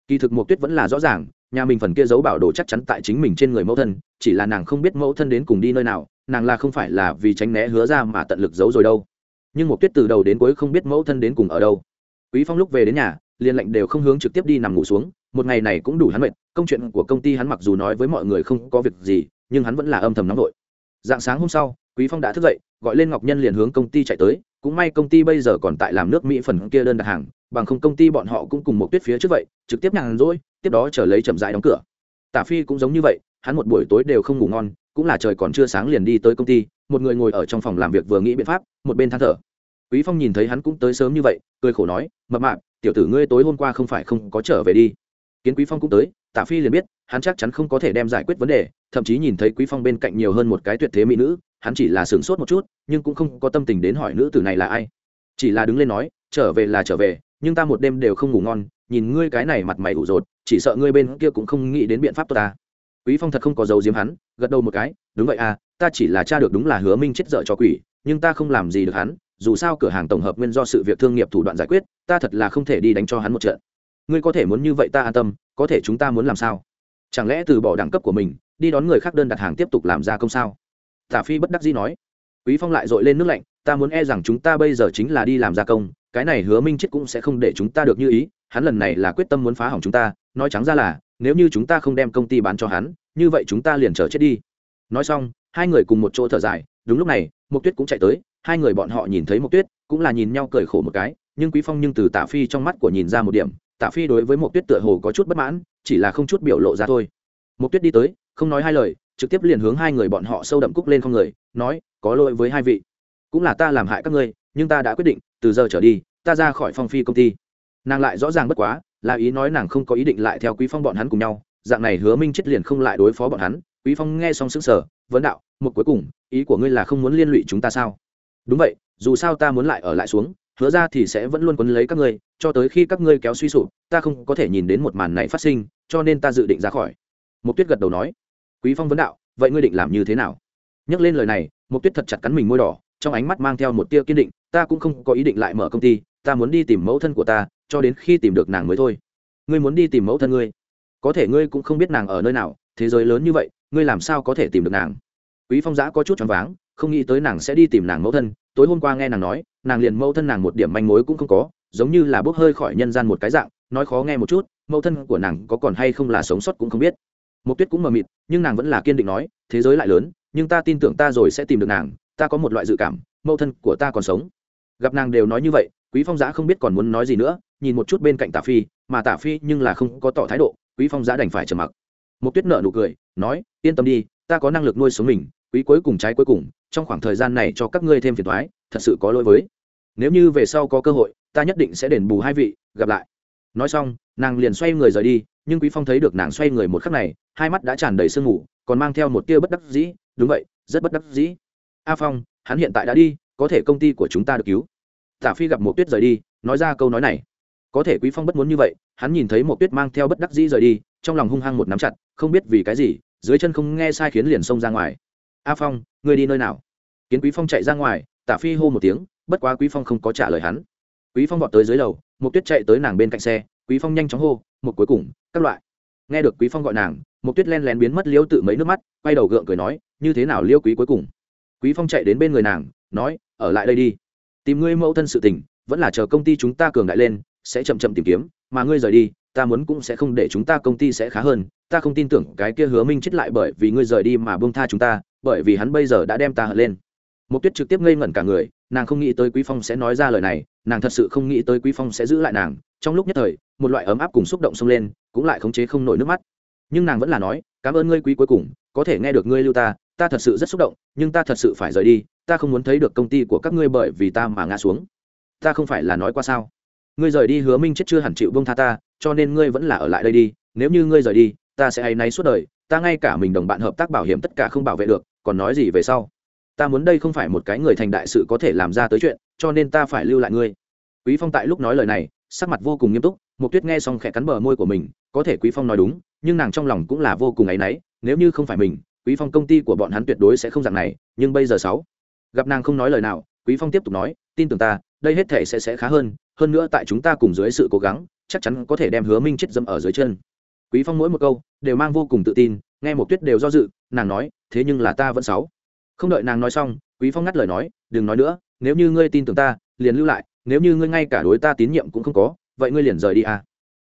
Kỳ thực mục tuyết vẫn là rõ ràng nhà mình phần kia giấu bảo đồ chắc chắn tại chính mình trên người mẫu thân, chỉ là nàng không biết mẫu thân đến cùng đi nơi nào, nàng là không phải là vì tránh né hứa ra mà tận lực giấu rồi đâu. Nhưng một tuyết từ đầu đến cuối không biết mẫu thân đến cùng ở đâu. Quý phong lúc về đến nhà liên lệnh đều không hướng trực tiếp đi nằm ngủ xuống, một ngày này cũng đủ hắn mệt, công chuyện của công ty hắn mặc dù nói với mọi người không có việc gì, nhưng hắn vẫn là âm thầm nóng vội. Dạng sáng hôm sau, quý phong đã thức dậy, gọi lên ngọc nhân liền hướng công ty chạy tới, cũng may công ty bây giờ còn tại làm nước mỹ phần kia đơn đặt hàng bằng không công ty bọn họ cũng cùng một tuyết phía trước vậy, trực tiếp nhàn rỗi, tiếp đó trở lấy chậm rãi đóng cửa. Tả phi cũng giống như vậy, hắn một buổi tối đều không ngủ ngon, cũng là trời còn chưa sáng liền đi tới công ty, một người ngồi ở trong phòng làm việc vừa nghĩ biện pháp, một bên than thở. Quý phong nhìn thấy hắn cũng tới sớm như vậy, cười khổ nói, mập mạp, tiểu tử ngươi tối hôm qua không phải không có trở về đi. Kiến quý phong cũng tới, tả phi liền biết, hắn chắc chắn không có thể đem giải quyết vấn đề, thậm chí nhìn thấy quý phong bên cạnh nhiều hơn một cái tuyệt thế mỹ nữ, hắn chỉ là sửng sốt một chút, nhưng cũng không có tâm tình đến hỏi nữ tử này là ai. Chỉ là đứng lên nói, trở về là trở về nhưng ta một đêm đều không ngủ ngon, nhìn ngươi cái này mặt mày ủ rột, chỉ sợ ngươi bên kia cũng không nghĩ đến biện pháp tốt ta. Quý phong thật không có dấu diếm hắn, gật đầu một cái, đúng vậy à ta chỉ là cha được đúng là hứa minh chết dở cho quỷ, nhưng ta không làm gì được hắn, dù sao cửa hàng tổng hợp nguyên do sự việc thương nghiệp thủ đoạn giải quyết, ta thật là không thể đi đánh cho hắn một trận. Ngươi có thể muốn như vậy ta an tâm, có thể chúng ta muốn làm sao? Chẳng lẽ từ bỏ đẳng cấp của mình, đi đón người khác đơn đặt hàng tiếp tục làm ra công sao? Tả phi bất đắc dĩ nói. Quý phong lại dội lên nước lạnh, ta muốn e rằng chúng ta bây giờ chính là đi làm gia công cái này hứa minh chết cũng sẽ không để chúng ta được như ý, hắn lần này là quyết tâm muốn phá hỏng chúng ta, nói trắng ra là, nếu như chúng ta không đem công ty bán cho hắn, như vậy chúng ta liền chờ chết đi. Nói xong, hai người cùng một chỗ thở dài, đúng lúc này mục tuyết cũng chạy tới, hai người bọn họ nhìn thấy mục tuyết, cũng là nhìn nhau cười khổ một cái, nhưng quý phong nhưng từ tạ phi trong mắt của nhìn ra một điểm, tạ phi đối với mục tuyết tựa hồ có chút bất mãn, chỉ là không chút biểu lộ ra thôi. Mục tuyết đi tới, không nói hai lời, trực tiếp liền hướng hai người bọn họ sâu đậm cúc lên không người, nói, có lỗi với hai vị. Cũng là ta làm hại các ngươi nhưng ta đã quyết định, từ giờ trở đi, ta ra khỏi phong phi công ty. Nàng lại rõ ràng bất quá, là ý nói nàng không có ý định lại theo quý phong bọn hắn cùng nhau, dạng này hứa minh chết liền không lại đối phó bọn hắn. Quý phong nghe xong sững sờ, vấn đạo, một cuối cùng, ý của ngươi là không muốn liên lụy chúng ta sao? Đúng vậy, dù sao ta muốn lại ở lại xuống, hứa ra thì sẽ vẫn luôn quấn lấy các ngươi, cho tới khi các ngươi kéo suy sụp, ta không có thể nhìn đến một màn này phát sinh, cho nên ta dự định ra khỏi. Mục tuyết gật đầu nói. Quý phong vấn đạo, vậy ngươi định làm như thế nào? Nhắc lên lời này, mục tuyết thật chặt cắn mình môi đỏ, trong ánh mắt mang theo một tia kiên định ta cũng không có ý định lại mở công ty ta muốn đi tìm mẫu thân của ta cho đến khi tìm được nàng mới thôi. Ngươi muốn đi tìm mẫu thân ngươi? Có thể ngươi cũng không biết nàng ở nơi nào thế giới lớn như vậy ngươi làm sao có thể tìm được nàng? Quý phong giã có chút choáng váng không nghĩ tới nàng sẽ đi tìm nàng mẫu thân. Tối hôm qua nghe nàng nói nàng liền mẫu thân nàng một điểm manh mối cũng không có giống như là bốc hơi khỏi nhân gian một cái dạng nói khó nghe một chút mẫu thân của nàng có còn hay không là sống sót cũng không biết. Mộc Tuyết cũng mờ mịt, nhưng nàng vẫn là kiên định nói, thế giới lại lớn, nhưng ta tin tưởng ta rồi sẽ tìm được nàng, ta có một loại dự cảm, mẫu thân của ta còn sống. Gặp nàng đều nói như vậy, Quý Phong giã không biết còn muốn nói gì nữa, nhìn một chút bên cạnh Tả Phi, mà Tả Phi nhưng là không có tỏ thái độ, Quý Phong giã đành phải trầm mặc. một Tuyết nở nụ cười, nói, yên tâm đi, ta có năng lực nuôi sống mình, quý cuối cùng trái cuối cùng, trong khoảng thời gian này cho các ngươi thêm phiền toái, thật sự có lỗi với. Nếu như về sau có cơ hội, ta nhất định sẽ đền bù hai vị, gặp lại. Nói xong, nàng liền xoay người rời đi, nhưng quý phong thấy được nàng xoay người một khắc này hai mắt đã tràn đầy sương mù còn mang theo một tia bất đắc dĩ đúng vậy rất bất đắc dĩ a phong hắn hiện tại đã đi có thể công ty của chúng ta được cứu. Tả phi gặp một tuyết rời đi, nói ra câu nói này. Có thể quý phong bất muốn như vậy, hắn nhìn thấy một tuyết mang theo bất đắc dĩ rời đi, trong lòng hung hăng một nắm chặt, không biết vì cái gì, dưới chân không nghe sai khiến liền xông ra ngoài. A phong, ngươi đi nơi nào? Kiến quý phong chạy ra ngoài tả phi hô một tiếng, bất quá quý phong không có trả lời hắn. Quý phong vọt tới dưới lầu một tuyết chạy tới nàng bên cạnh xe, quý phong nhanh chóng hô một cuối cùng, các loại. Nghe được quý phong gọi nàng một tuyết len lén biến mất liêu tự mấy nước mắt, quay đầu gượng cười nói, như thế nào liêu quý cuối cùng? Quý phong chạy đến bên người nàng, nói ở lại đây đi. Tìm ngươi mẫu thân sự tình, vẫn là chờ công ty chúng ta cường đại lên, sẽ chậm chậm tìm kiếm, mà ngươi rời đi, ta muốn cũng sẽ không để chúng ta công ty sẽ khá hơn. Ta không tin tưởng cái kia hứa minh chết lại bởi vì ngươi rời đi mà buông tha chúng ta, bởi vì hắn bây giờ đã đem ta hận lên. Mộc tuyết trực tiếp ngây ngẩn cả người, nàng không nghĩ tới quý phong sẽ nói ra lời này, nàng thật sự không nghĩ tới quý phong sẽ giữ lại nàng. Trong lúc nhất thời, một loại ấm áp cùng xúc động xông lên, cũng lại khống chế không nổi nước mắt. Nhưng nàng vẫn là nói, cảm ơn ngươi quý cuối cùng, có thể nghe được ngươi lưu ta ta thật sự rất xúc động nhưng ta thật sự phải rời đi ta không muốn thấy được công ty của các ngươi bởi vì ta mà ngã xuống. Ta không phải là nói qua sao? Ngươi rời đi hứa minh chết chưa hẳn chịu bông tha ta cho nên ngươi vẫn là ở lại đây đi nếu như ngươi rời đi ta sẽ hay náy suốt đời ta ngay cả mình đồng bạn hợp tác bảo hiểm tất cả không bảo vệ được còn nói gì về sau? Ta muốn đây không phải một cái người thành đại sự có thể làm ra tới chuyện cho nên ta phải lưu lại ngươi. Quý phong tại lúc nói lời này sắc mặt vô cùng nghiêm túc Mục Tuyết nghe xong khẽ cắn bờ môi của mình, có thể Quý Phong nói đúng, nhưng nàng trong lòng cũng là vô cùng áy náy, nếu như không phải mình, Quý Phong công ty của bọn hắn tuyệt đối sẽ không dạng này, nhưng bây giờ sáu. Gặp nàng không nói lời nào, Quý Phong tiếp tục nói, tin tưởng ta, đây hết thể sẽ sẽ khá hơn, hơn nữa tại chúng ta cùng dưới sự cố gắng, chắc chắn có thể đem Hứa Minh chết dâm ở dưới chân. Quý Phong mỗi một câu đều mang vô cùng tự tin, nghe một Tuyết đều do dự, nàng nói, thế nhưng là ta vẫn sáu. Không đợi nàng nói xong, Quý Phong ngắt lời nói, đừng nói nữa, nếu như ngươi tin tưởng ta, liền lưu lại, nếu như ngươi ngay cả đối ta tín nhiệm cũng không có, vậy ngươi liền rời đi à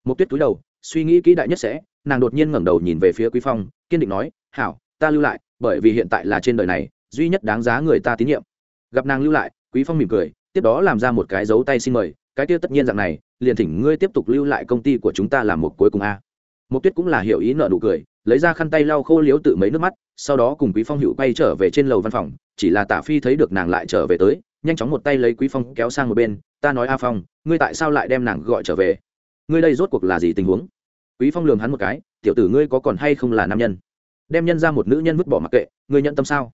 một tuyết túi đầu suy nghĩ kỹ đại nhất sẽ nàng đột nhiên ngẩng đầu nhìn về phía quý phong kiên định nói hảo ta lưu lại, bởi vì hiện tại là trên đời này, duy nhất đáng giá người ta tín nhiệm. Gặp nàng lưu lại, quý phong mỉm cười, tiếp đó làm ra một cái dấu tay xin mời, cái kia tất nhiên dạng này, liền thỉnh ngươi tiếp tục lưu lại công ty của chúng ta làm một cuối cùng a. Một tuyết cũng là hiểu ý nợ nụ cười, lấy ra khăn tay lau khô liếu tự mấy nước mắt, sau đó cùng quý phong hữu quay trở về trên lầu văn phòng, chỉ là tả phi thấy được nàng lại trở về tới, nhanh chóng một tay lấy quý phong kéo sang một bên, ta nói a phong, ngươi tại sao lại đem nàng gọi trở về? Ngươi đây rốt cuộc là gì tình huống? Quý phong lường hắn một cái, tiểu tử ngươi có còn hay không là nam nhân? Đem nhân ra một nữ nhân vứt bỏ mặc kệ ngươi nhận tâm sao?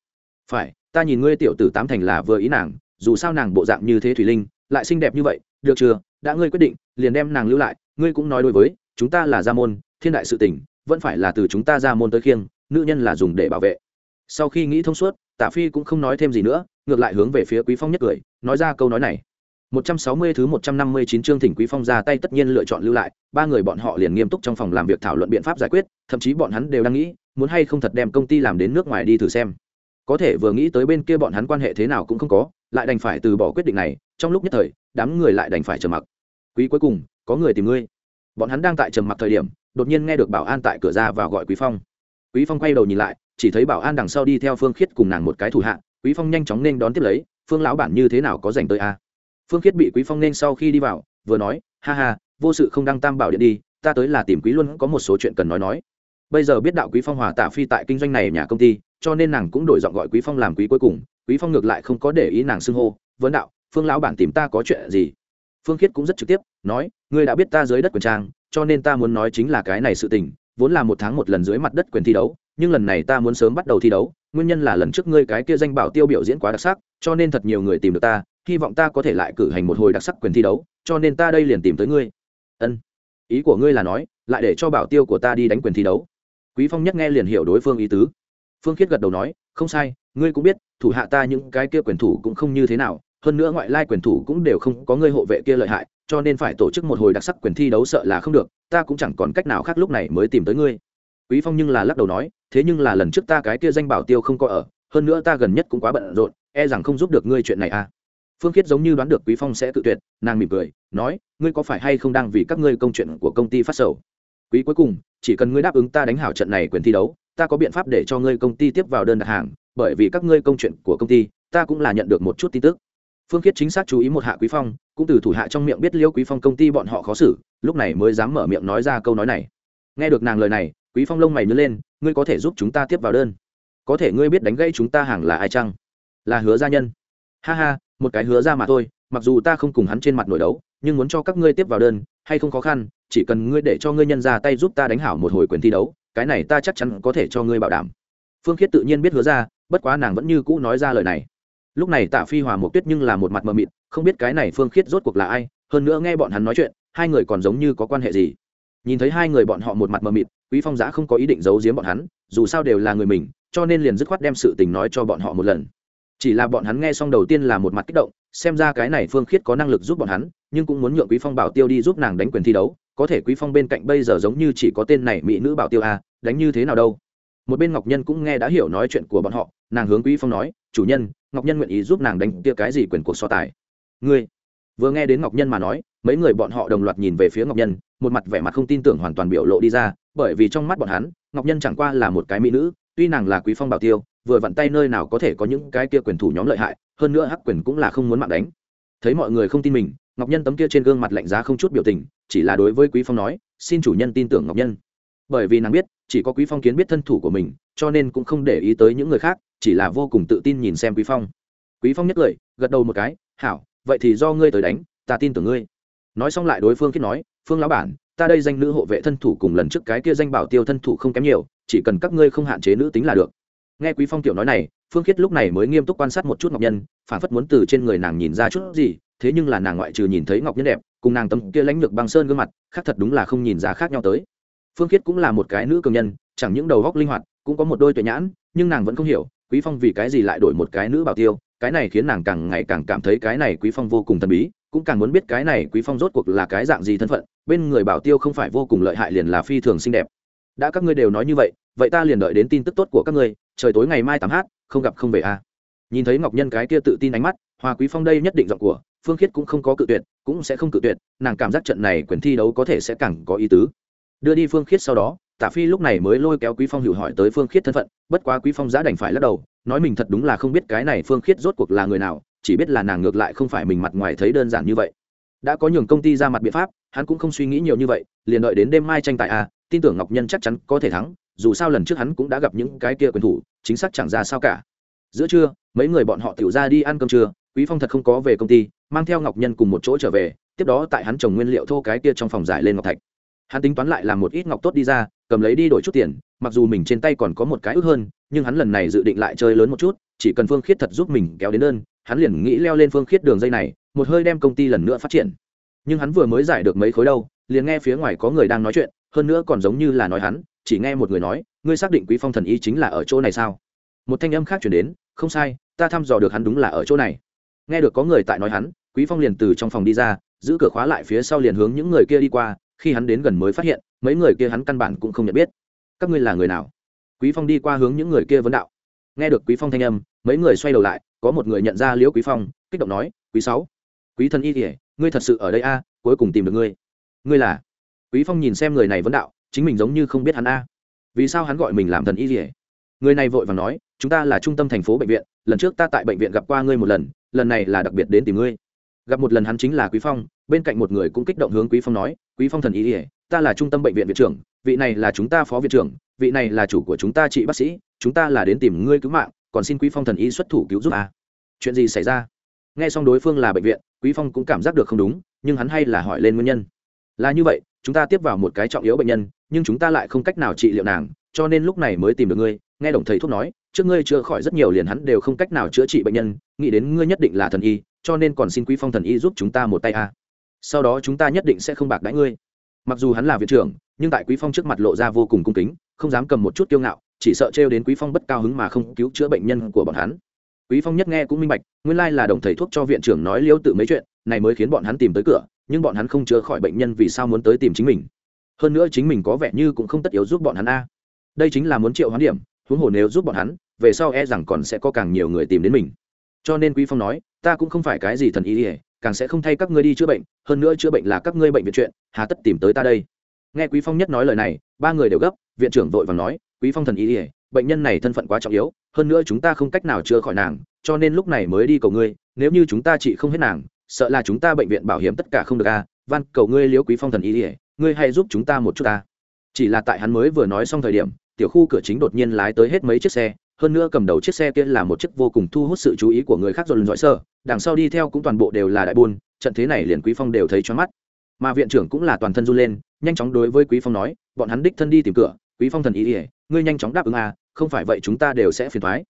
Phải ta nhìn ngươi tiểu tử tám thành là vừa ý nàng dù sao nàng bộ dạng như thế thủy linh lại xinh đẹp như vậy được chưa? Đã ngươi quyết định liền đem nàng lưu lại ngươi cũng nói đối với chúng ta là gia môn thiên đại sự tình vẫn phải là từ chúng ta ra môn tới khiêng nữ nhân là dùng để bảo vệ. Sau khi nghĩ thông suốt tạ phi cũng không nói thêm gì nữa ngược lại hướng về phía quý phong nhất cười nói ra câu nói này. 160 thứ 159 chương thỉnh Quý Phong ra tay tất nhiên lựa chọn lưu lại, ba người bọn họ liền nghiêm túc trong phòng làm việc thảo luận biện pháp giải quyết, thậm chí bọn hắn đều đang nghĩ, muốn hay không thật đem công ty làm đến nước ngoài đi thử xem. Có thể vừa nghĩ tới bên kia bọn hắn quan hệ thế nào cũng không có, lại đành phải từ bỏ quyết định này, trong lúc nhất thời, đám người lại đành phải trầm mặc. Quý cuối cùng, có người tìm ngươi. Bọn hắn đang tại trầm mặc thời điểm, đột nhiên nghe được bảo an tại cửa ra vào gọi Quý Phong. Quý Phong quay đầu nhìn lại, chỉ thấy bảo an đằng sau đi theo Phương Khiết cùng nàng một cái thủ hạ, Quý Phong nhanh chóng nên đón tiếp lấy, Phương lão bản như thế nào có dành tới a? phương khiết bị quý phong nên sau khi đi vào vừa nói ha ha vô sự không đăng tam bảo điện đi ta tới là tìm quý luôn có một số chuyện cần nói nói bây giờ biết đạo quý phong hòa tạ phi tại kinh doanh này nhà công ty, cho nên nàng cũng đổi giọng gọi quý phong làm quý cuối cùng, quý phong ngược lại không có để ý nàng xưng hô vấn đạo, phương lão bản tìm ta có chuyện gì? Phương khiết cũng rất trực tiếp, nói, ngươi đã biết ta dưới đất quyền trang, cho nên ta muốn nói chính là cái này sự tình, vốn là một tháng một lần dưới mặt đất quyền thi đấu, nhưng lần này ta muốn sớm bắt đầu thi đấu, nguyên nhân là lần trước ngươi cái kia danh bảo tiêu biểu diễn quá đặc sắc, cho nên thật nhiều người tìm được ta, hy vọng ta có thể lại cử hành một hồi đặc sắc quyền thi đấu, cho nên ta đây liền tìm tới ngươi. Ân. Ý của ngươi là nói, lại để cho bảo tiêu của ta đi đánh quyền thi đấu quý phong nhất nghe liền hiểu đối phương ý tứ. Phương khiết gật đầu nói, không sai, ngươi cũng biết, thủ hạ ta những cái kia quyền thủ cũng không như thế nào, hơn nữa ngoại lai quyền thủ cũng đều không có ngươi hộ vệ kia lợi hại, cho nên phải tổ chức một hồi đặc sắc quyền thi đấu sợ là không được, ta cũng chẳng còn cách nào khác lúc này mới tìm tới ngươi. Quý phong nhưng là lắc đầu nói, thế nhưng là lần trước ta cái kia danh bảo tiêu không có ở, hơn nữa ta gần nhất cũng quá bận rộn e rằng không giúp được ngươi chuyện này à. Phương khiết giống như đoán được quý phong sẽ tự tuyệt, nàng mỉm cười, nói, ngươi có phải hay không đang vì các ngươi công chuyện của công ty phát sầu? Quý cuối cùng chỉ cần ngươi đáp ứng ta đánh hảo trận này quyền thi đấu, ta có biện pháp để cho ngươi công ty tiếp vào đơn đặt hàng, bởi vì các ngươi công chuyện của công ty, ta cũng là nhận được một chút tin tức. Phương khiết chính xác chú ý một hạ quý phong, cũng từ thủ hạ trong miệng biết liêu quý phong công ty bọn họ khó xử, lúc này mới dám mở miệng nói ra câu nói này. Nghe được nàng lời này, quý phong lông mày nhớ lên, ngươi có thể giúp chúng ta tiếp vào đơn. Có thể ngươi biết đánh gây chúng ta hàng là ai chăng? Là hứa gia nhân. Ha ha, một cái hứa ra mà thôi, mặc dù ta không cùng hắn trên mặt nổi đấu, nhưng muốn cho các ngươi tiếp vào đơn, hay không khó khăn chỉ cần ngươi để cho ngươi nhân ra tay giúp ta đánh hảo một hồi quyền thi đấu, cái này ta chắc chắn có thể cho ngươi bảo đảm. Phương khiết tự nhiên biết hứa ra, bất quá nàng vẫn như cũ nói ra lời này. Lúc này tạ phi hòa một tuyết nhưng là một mặt mờ mịt, không biết cái này phương khiết rốt cuộc là ai, hơn nữa nghe bọn hắn nói chuyện, hai người còn giống như có quan hệ gì. Nhìn thấy hai người bọn họ một mặt mờ mịt, quý phong giã không có ý định giấu giếm bọn hắn, dù sao đều là người mình, cho nên liền dứt khoát đem sự tình nói cho bọn họ một lần. Chỉ là bọn hắn nghe xong đầu tiên là một mặt kích động, xem ra cái này phương khiết có năng lực giúp bọn hắn, nhưng cũng muốn nhượng quý phong bảo tiêu đi giúp nàng đánh quyền thi đấu có thể quý phong bên cạnh bây giờ giống như chỉ có tên này mỹ nữ bảo tiêu a, đánh như thế nào đâu. Một bên ngọc nhân cũng nghe đã hiểu nói chuyện của bọn họ, nàng hướng quý phong nói, chủ nhân, ngọc nhân nguyện ý giúp nàng đánh kia cái gì quyền cuộc so tài. Ngươi? Vừa nghe đến ngọc nhân mà nói, mấy người bọn họ đồng loạt nhìn về phía ngọc nhân, một mặt vẻ mặt không tin tưởng hoàn toàn biểu lộ đi ra, bởi vì trong mắt bọn hắn, ngọc nhân chẳng qua là một cái mỹ nữ, tuy nàng là quý phong bảo tiêu, vừa vặn tay nơi nào có thể có những cái kia quyền thủ nhóm lợi hại, hơn nữa hắc quyền cũng là không muốn mạng đánh. Thấy mọi người không tin mình ngọc nhân tấm kia trên gương mặt lạnh giá không chút biểu tình, chỉ là đối với quý phong nói, xin chủ nhân tin tưởng ngọc nhân. Bởi vì nàng biết, chỉ có quý phong kiến biết thân thủ của mình, cho nên cũng không để ý tới những người khác, chỉ là vô cùng tự tin nhìn xem quý phong. Quý phong nhất cười, gật đầu một cái, hảo, vậy thì do ngươi tới đánh, ta tin tưởng ngươi. Nói xong lại đối phương kết nói, phương lão bản, ta đây danh nữ hộ vệ thân thủ cùng lần trước cái kia danh bảo tiêu thân thủ không kém nhiều, chỉ cần các ngươi không hạn chế nữ tính là được. Nghe quý phong tiểu nói này, phương khiết lúc này mới nghiêm túc quan sát một chút ngọc nhân, phản phất muốn từ trên người nàng nhìn ra chút gì thế nhưng là nàng ngoại trừ nhìn thấy ngọc nhân đẹp, cùng nàng tấm kia lãnh lược băng sơn gương mặt, khác thật đúng là không nhìn ra khác nhau tới phương khiết cũng là một cái nữ cường nhân, chẳng những đầu góc linh hoạt, cũng có một đôi tuệ nhãn, nhưng nàng vẫn không hiểu, quý phong vì cái gì lại đổi một cái nữ bảo tiêu, cái này khiến nàng càng ngày càng cảm thấy cái này quý phong vô cùng thần bí, cũng càng muốn biết cái này quý phong rốt cuộc là cái dạng gì thân phận, bên người bảo tiêu không phải vô cùng lợi hại liền là phi thường xinh đẹp đã các ngươi đều nói như vậy vậy ta liền đợi đến tin tức tốt của các ngươi, trời tối ngày mai tám h không gặp không về a à. nhìn thấy ngọc nhân cái kia tự tin ánh mắt, hoa quý phong đây nhất định giọng của phương khiết cũng không có cự tuyệt cũng sẽ không cự tuyệt nàng cảm giác trận này quyền thi đấu có thể sẽ càng có ý tứ. Đưa đi phương khiết sau đó tả phi lúc này mới lôi kéo quý phong hiểu hỏi tới phương khiết thân phận bất quá quý phong giã đành phải lắc đầu nói mình thật đúng là không biết cái này phương khiết rốt cuộc là người nào chỉ biết là nàng ngược lại không phải mình mặt ngoài thấy đơn giản như vậy. Đã có nhường công ty ra mặt biện pháp hắn cũng không suy nghĩ nhiều như vậy liền đợi đến đêm mai tranh tài a à, tin tưởng ngọc nhân chắc chắn có thể thắng dù sao lần trước hắn cũng đã gặp những cái kia quyền thủ chính xác chẳng ra sao cả. Giữa trưa mấy người bọn họ tiểu ra đi ăn cơm trưa quý phong thật không có về công ty mang theo ngọc nhân cùng một chỗ trở về, tiếp đó tại hắn trồng nguyên liệu thô cái kia trong phòng giải lên ngọc thạch. Hắn tính toán lại làm một ít ngọc tốt đi ra, cầm lấy đi đổi chút tiền, mặc dù mình trên tay còn có một cái ước hơn, nhưng hắn lần này dự định lại chơi lớn một chút, chỉ cần phương khiết thật giúp mình kéo đến đơn, hắn liền nghĩ leo lên phương khiết đường dây này, một hơi đem công ty lần nữa phát triển. Nhưng hắn vừa mới giải được mấy khối đâu, liền nghe phía ngoài có người đang nói chuyện, hơn nữa còn giống như là nói hắn, chỉ nghe một người nói, ngươi xác định quý phong thần y chính là ở chỗ này sao? Một thanh âm khác chuyển đến, không sai, ta thăm dò được hắn đúng là ở chỗ này. Nghe được có người tại nói hắn quý phong liền từ trong phòng đi ra, giữ cửa khóa lại phía sau liền hướng những người kia đi qua, khi hắn đến gần mới phát hiện, mấy người kia hắn căn bản cũng không nhận biết. Các ngươi là người nào? Quý phong đi qua hướng những người kia vấn đạo. Nghe được quý phong thanh âm, mấy người xoay đầu lại, có một người nhận ra liễu quý phong, kích động nói, quý sáu, quý thần y thể ngươi thật sự ở đây a, cuối cùng tìm được ngươi. Ngươi là? Quý phong nhìn xem người này vấn đạo, chính mình giống như không biết hắn a. Vì sao hắn gọi mình làm thần y thể người này vội vàng nói, chúng ta là trung tâm thành phố bệnh viện, lần trước ta tại bệnh viện gặp qua ngươi một lần lần này là đặc biệt đến tìm ngươi gặp một lần hắn chính là quý phong, bên cạnh một người cũng kích động hướng quý phong nói, quý phong thần y ỉa ta là trung tâm bệnh viện viện trưởng, vị này là chúng ta phó viện trưởng, vị này là chủ của chúng ta chị bác sĩ, chúng ta là đến tìm ngươi cứu mạng, còn xin quý phong thần y xuất thủ cứu giúp à? chuyện gì xảy ra? Nghe xong đối phương là bệnh viện, quý phong cũng cảm giác được không đúng, nhưng hắn hay là hỏi lên nguyên nhân. Là như vậy, chúng ta tiếp vào một cái trọng yếu bệnh nhân, nhưng chúng ta lại không cách nào trị liệu nàng, cho nên lúc này mới tìm được ngươi. Nghe đồng thầy thuốc nói, trước ngươi chữa khỏi rất nhiều liền hắn đều không cách nào chữa trị bệnh nhân, nghĩ đến ngươi nhất định là thần y cho nên còn xin quý phong thần y giúp chúng ta một tay a. Sau đó chúng ta nhất định sẽ không bạc đãi ngươi. Mặc dù hắn là viện trưởng, nhưng tại quý phong trước mặt lộ ra vô cùng cung kính, không dám cầm một chút kiêu ngạo, chỉ sợ trêu đến quý phong bất cao hứng mà không cứu chữa bệnh nhân của bọn hắn. Quý phong nhất nghe cũng minh bạch, nguyên lai là đồng thầy thuốc cho viện trưởng nói liêu tự mấy chuyện, này mới khiến bọn hắn tìm tới cửa, nhưng bọn hắn không chữa khỏi bệnh nhân vì sao muốn tới tìm chính mình. Hơn nữa chính mình có vẻ như cũng không tất yếu giúp bọn hắn a. Đây chính là muốn triệu hoán điểm, huống hồ nếu giúp bọn hắn, về sau e rằng còn sẽ có càng nhiều người tìm đến mình cho nên quý phong nói, ta cũng không phải cái gì thần ý ỉa càng sẽ không thay các ngươi đi chữa bệnh, hơn nữa chữa bệnh là các ngươi bệnh viện chuyện, hà tất tìm tới ta đây nghe quý phong nhất nói lời này, ba người đều gấp, viện trưởng vội vàng nói, quý phong thần ý ỉa bệnh nhân này thân phận quá trọng yếu, hơn nữa chúng ta không cách nào chữa khỏi nàng, cho nên lúc này mới đi cầu ngươi, nếu như chúng ta trị không hết nàng, sợ là chúng ta bệnh viện bảo hiểm tất cả không được a à. van, cầu ngươi liếu quý phong thần ý ỉa ngươi hãy giúp chúng ta một chút ta chỉ là tại hắn mới vừa nói xong thời điểm, tiểu khu cửa chính đột nhiên lái tới hết mấy chiếc xe hơn nữa cầm đầu chiếc xe kia là một chiếc vô cùng thu hút sự chú ý của người khác dồn dõi sơ đằng sau đi theo cũng toàn bộ đều là đại buôn trận thế này liền quý phong đều thấy choáng mắt. Mà viện trưởng cũng là toàn thân run lên nhanh chóng đối với quý phong nói bọn hắn đích thân đi tìm cửa quý phong thần ý ỉa ngươi nhanh chóng đáp ứng à không phải vậy chúng ta đều sẽ phiền thoái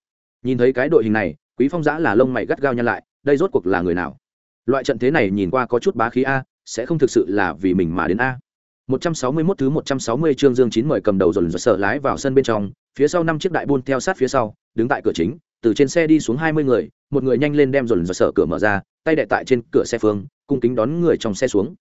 nhìn thấy cái đội hình này quý phong giã là lông mày gắt gao nhăn lại đây rốt cuộc là người nào? Loại trận thế này nhìn qua có chút bá khí a sẽ không thực sự là vì mình mà đến a. 161 thứ 160 chương Dương Chín mời cầm đầu rồi sợ lái vào sân bên trong, phía sau năm chiếc đại buôn theo sát phía sau, đứng tại cửa chính, từ trên xe đi xuống 20 người, một người nhanh lên đem dồn dồn sở cửa mở ra, tay đệ tại trên cửa xe phương, cung kính đón người trong xe xuống.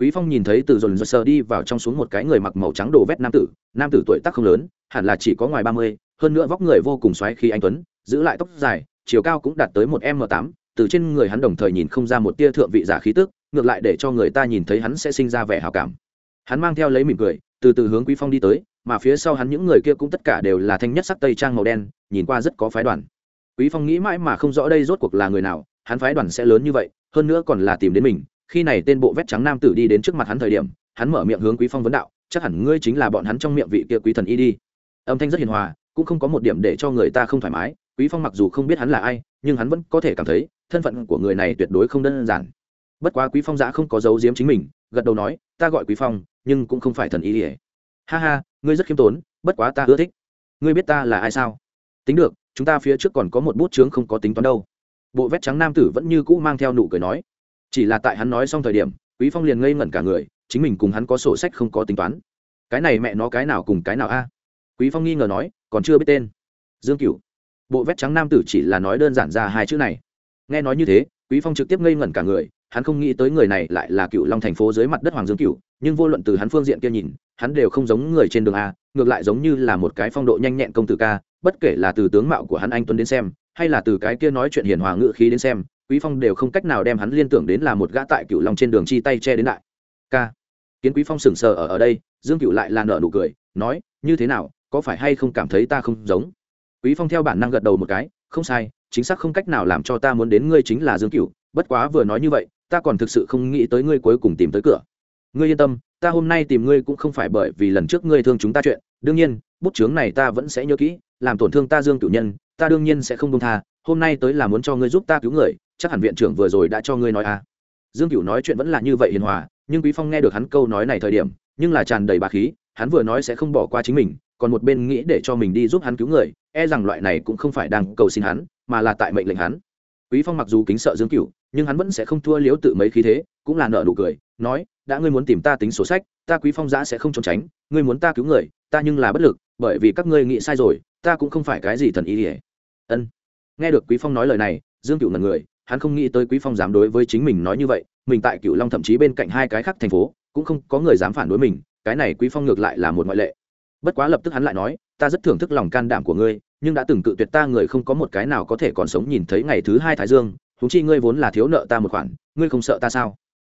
Quý Phong nhìn thấy từ dồn dồn sở đi vào trong xuống một cái người mặc màu trắng đồ vét nam tử, nam tử tuổi tác không lớn, hẳn là chỉ có ngoài 30, hơn nữa vóc người vô cùng xoáy khi anh tuấn, giữ lại tóc dài, chiều cao cũng đạt tới một m tám từ trên người hắn đồng thời nhìn không ra một tia thượng vị giả khí tức ngược lại để cho người ta nhìn thấy hắn sẽ sinh ra vẻ hào cảm hắn mang theo lấy mỉm cười từ từ hướng quý phong đi tới, mà phía sau hắn những người kia cũng tất cả đều là thanh nhất sắc tây trang màu đen, nhìn qua rất có phái đoàn. Quý phong nghĩ mãi mà không rõ đây rốt cuộc là người nào, hắn phái đoàn sẽ lớn như vậy, hơn nữa còn là tìm đến mình, khi này tên bộ vét trắng nam tử đi đến trước mặt hắn thời điểm, hắn mở miệng hướng quý phong vấn đạo, chắc hẳn ngươi chính là bọn hắn trong miệng vị kia quý thần y đi. Âm thanh rất hiền hòa, cũng không có một điểm để cho người ta không thoải mái, quý phong mặc dù không biết hắn là ai, nhưng hắn vẫn có thể cảm thấy, thân phận của người này tuyệt đối không đơn giản. Bất quá quý phong giã không có giấu giếm chính mình, gật đầu nói, ta gọi quý phong nhưng cũng không phải thần ý ỉa. Ha ha, ngươi rất khiêm tốn, bất quá ta ưa thích. Ngươi biết ta là ai sao? Tính được, chúng ta phía trước còn có một bút chướng không có tính toán đâu. Bộ vét trắng nam tử vẫn như cũ mang theo nụ cười nói. Chỉ là tại hắn nói xong thời điểm, quý phong liền ngây ngẩn cả người, chính mình cùng hắn có sổ sách không có tính toán. Cái này mẹ nó cái nào cùng cái nào a? Quý phong nghi ngờ nói, còn chưa biết tên. Dương cửu. Bộ vét trắng nam tử chỉ là nói đơn giản ra hai chữ này. Nghe nói như thế, quý phong trực tiếp ngây ngẩn cả người hắn không nghĩ tới người này lại là cựu long thành phố dưới mặt đất hoàng dương cựu, nhưng vô luận từ hắn phương diện kia nhìn, hắn đều không giống người trên đường a, ngược lại giống như là một cái phong độ nhanh nhẹn công tử ca, bất kể là từ tướng mạo của hắn anh tuấn đến xem, hay là từ cái kia nói chuyện hiền hòa ngự khí đến xem, quý phong đều không cách nào đem hắn liên tưởng đến là một gã tại cựu long trên đường chi tay che đến đại ca kiến quý phong sừng sờ ở ở đây, dương cựu lại là nở nụ cười, nói, như thế nào, có phải hay không cảm thấy ta không giống quý phong theo bản năng gật đầu một cái, không sai, chính xác không cách nào làm cho ta muốn đến ngươi chính là dương Cựu. bất quá vừa nói như vậy ta còn thực sự không nghĩ tới ngươi cuối cùng tìm tới cửa. Ngươi yên tâm, ta hôm nay tìm ngươi cũng không phải bởi vì lần trước ngươi thương chúng ta chuyện. Đương nhiên, bút chướng này ta vẫn sẽ nhớ kỹ, làm tổn thương ta dương cửu nhân, ta đương nhiên sẽ không buông tha. Hôm nay tới là muốn cho ngươi giúp ta cứu người, chắc hẳn viện trưởng vừa rồi đã cho ngươi nói à. Dương cửu nói chuyện vẫn là như vậy hiền hòa, nhưng quý phong nghe được hắn câu nói này thời điểm, nhưng là tràn đầy bà khí, hắn vừa nói sẽ không bỏ qua chính mình, còn một bên nghĩ để cho mình đi giúp hắn cứu người e rằng loại này cũng không phải đang cầu xin hắn, mà là tại mệnh lệnh hắn quý phong mặc dù kính sợ dương cửu, nhưng hắn vẫn sẽ không thua liếu tự mấy khí thế, cũng là nợ nụ cười, nói, đã ngươi muốn tìm ta tính sổ sách, ta quý phong giã sẽ không trốn tránh, ngươi muốn ta cứu người, ta nhưng là bất lực, bởi vì các ngươi nghĩ sai rồi, ta cũng không phải cái gì thần ý ỉa ân. Nghe được quý phong nói lời này, dương cửu ngần người, hắn không nghĩ tới quý phong dám đối với chính mình nói như vậy, mình tại cửu long thậm chí bên cạnh hai cái khác thành phố, cũng không có người dám phản đối mình, cái này quý phong ngược lại là một ngoại lệ. Bất quá lập tức hắn lại nói ta rất thưởng thức lòng can đảm của ngươi, nhưng đã từng cự tuyệt ta người không có một cái nào có thể còn sống nhìn thấy ngày thứ hai thái dương thú chi ngươi vốn là thiếu nợ ta một khoản, ngươi không sợ ta sao?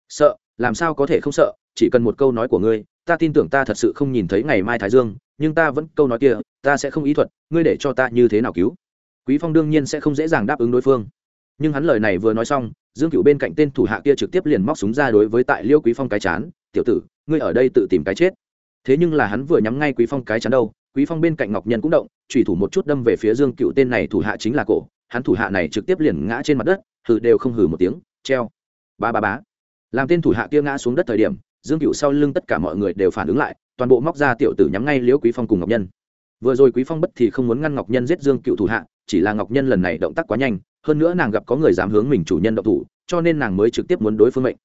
Sợ, làm sao có thể không sợ? Chỉ cần một câu nói của ngươi, ta tin tưởng ta thật sự không nhìn thấy ngày mai thái dương, nhưng ta vẫn, câu nói kia, ta sẽ không ý thuật, ngươi để cho ta như thế nào cứu? Quý phong đương nhiên sẽ không dễ dàng đáp ứng đối phương. Nhưng hắn lời này vừa nói xong, dương cựu bên cạnh tên thủ hạ kia trực tiếp liền móc súng ra đối với tại liêu quý phong cái chán, tiểu tử, ngươi ở đây tự tìm cái chết. Thế nhưng là hắn vừa nhắm ngay quý phong cái chán đâu quý phong bên cạnh ngọc nhân cũng động, chủy thủ một chút đâm về phía dương cựu, tên này thủ hạ chính là cổ. Hắn thủ hạ này trực tiếp liền ngã trên mặt đất, hừ đều không hừ một tiếng, treo. Ba ba bá làm tên thủ hạ kia ngã xuống đất thời điểm, dương cựu sau lưng tất cả mọi người đều phản ứng lại, toàn bộ móc ra tiểu tử nhắm ngay liễu quý phong cùng ngọc nhân. Vừa rồi quý phong bất thì không muốn ngăn ngọc nhân giết dương cựu thủ hạ, chỉ là ngọc nhân lần này động tác quá nhanh, hơn nữa nàng gặp có người dám hướng mình chủ nhân động thủ, cho nên nàng mới trực tiếp muốn đối phương mệnh.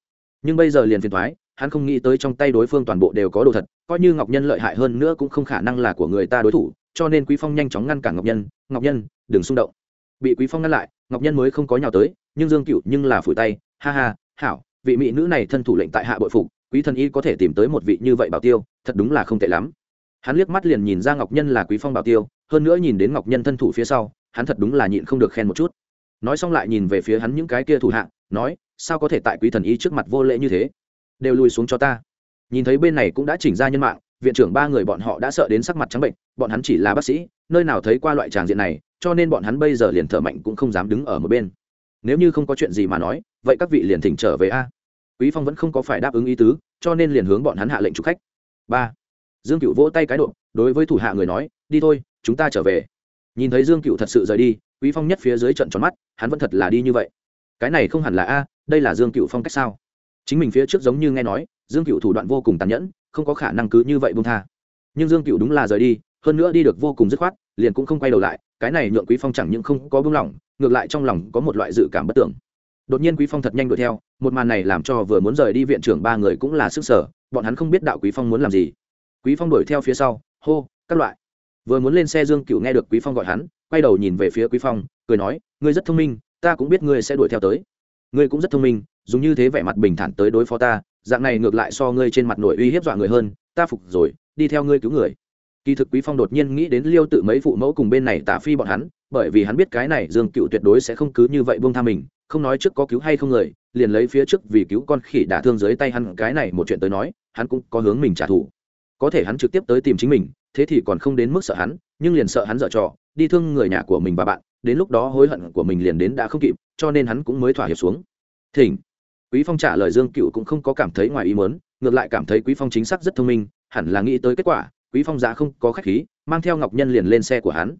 Nhưng bây giờ liền phiền thoái hắn không nghĩ tới trong tay đối phương toàn bộ đều có đồ thật, coi như ngọc nhân lợi hại hơn nữa cũng không khả năng là của người ta đối thủ, cho nên quý phong nhanh chóng ngăn cản ngọc nhân ngọc nhân, đừng xung động. Bị quý phong ngăn lại, ngọc nhân mới không có nhào tới, nhưng dương cựu nhưng là phủi tay, ha ha, hảo, vị mỹ nữ này thân thủ lệnh tại hạ bội phục, quý thần y có thể tìm tới một vị như vậy bảo tiêu, thật đúng là không tệ lắm. Hắn liếc mắt liền nhìn ra ngọc nhân là quý phong bảo tiêu, hơn nữa nhìn đến ngọc nhân thân thủ phía sau, hắn thật đúng là nhịn không được khen một chút. Nói xong lại nhìn về phía hắn những cái kia thủ hạ, nói, sao có thể tại quý thần y trước mặt vô lễ như thế? Đều lùi xuống cho ta. Nhìn thấy bên này cũng đã chỉnh ra nhân mạng, viện trưởng ba người bọn họ đã sợ đến sắc mặt trắng bệnh, bọn hắn chỉ là bác sĩ, nơi nào thấy qua loại tràng diện này, cho nên bọn hắn bây giờ liền thở mạnh cũng không dám đứng ở một bên. Nếu như không có chuyện gì mà nói, vậy các vị liền thỉnh trở về a. Quý phong vẫn không có phải đáp ứng ý tứ, cho nên liền hướng bọn hắn hạ lệnh chụp khách. Ba. Dương cựu vỗ tay cái độ, đối với thủ hạ người nói, đi thôi, chúng ta trở về. Nhìn thấy dương cựu thật sự rời đi, quý phong nhất phía dưới trận tròn mắt, hắn vẫn thật là đi như vậy. Cái này không hẳn là a, đây là dương cựu phong cách sao? Chính mình phía trước giống như nghe nói, dương cựu thủ đoạn vô cùng tàn nhẫn, không có khả năng cứ như vậy buông tha. Nhưng dương cựu đúng là rời đi, hơn nữa đi được vô cùng dứt khoát, liền cũng không quay đầu lại, cái này nhượng quý phong chẳng những không có buông lỏng, ngược lại trong lòng có một loại dự cảm bất tưởng. Đột nhiên quý phong thật nhanh đuổi theo, một màn này làm cho vừa muốn rời đi viện trưởng ba người cũng là sức sở, bọn hắn không biết đạo quý phong muốn làm gì. Quý phong đuổi theo phía sau, hô, các loại. Vừa muốn lên xe dương cựu nghe được quý phong gọi hắn, quay đầu nhìn về phía quý phong, cười nói, ngươi rất thông minh, ta cũng biết ngươi sẽ đuổi theo tới. Ngươi cũng rất thông minh dùng như thế vẻ mặt bình thản tới đối phó ta, dạng này ngược lại so ngươi trên mặt nổi uy hiếp dọa người hơn, ta phục rồi, đi theo ngươi cứu người. Kỳ thực quý phong đột nhiên nghĩ đến liêu tự mấy phụ mẫu cùng bên này tả phi bọn hắn, bởi vì hắn biết cái này dương cựu tuyệt đối sẽ không cứ như vậy buông tha mình, không nói trước có cứu hay không người, liền lấy phía trước vì cứu con khỉ đả thương dưới tay hắn, cái này một chuyện tới nói, hắn cũng có hướng mình trả thù. Có thể hắn trực tiếp tới tìm chính mình, thế thì còn không đến mức sợ hắn, nhưng liền sợ hắn dở trò, đi thương người nhà của mình và bạn, đến lúc đó hối hận của mình liền đến đã không kịp, cho nên hắn cũng mới thỏa hiệp xuống. Thỉnh quý phong trả lời dương cựu cũng không có cảm thấy ngoài ý muốn, ngược lại cảm thấy quý phong chính xác rất thông minh, hẳn là nghĩ tới kết quả, quý phong giá không có khách khí, mang theo ngọc nhân liền lên xe của hắn.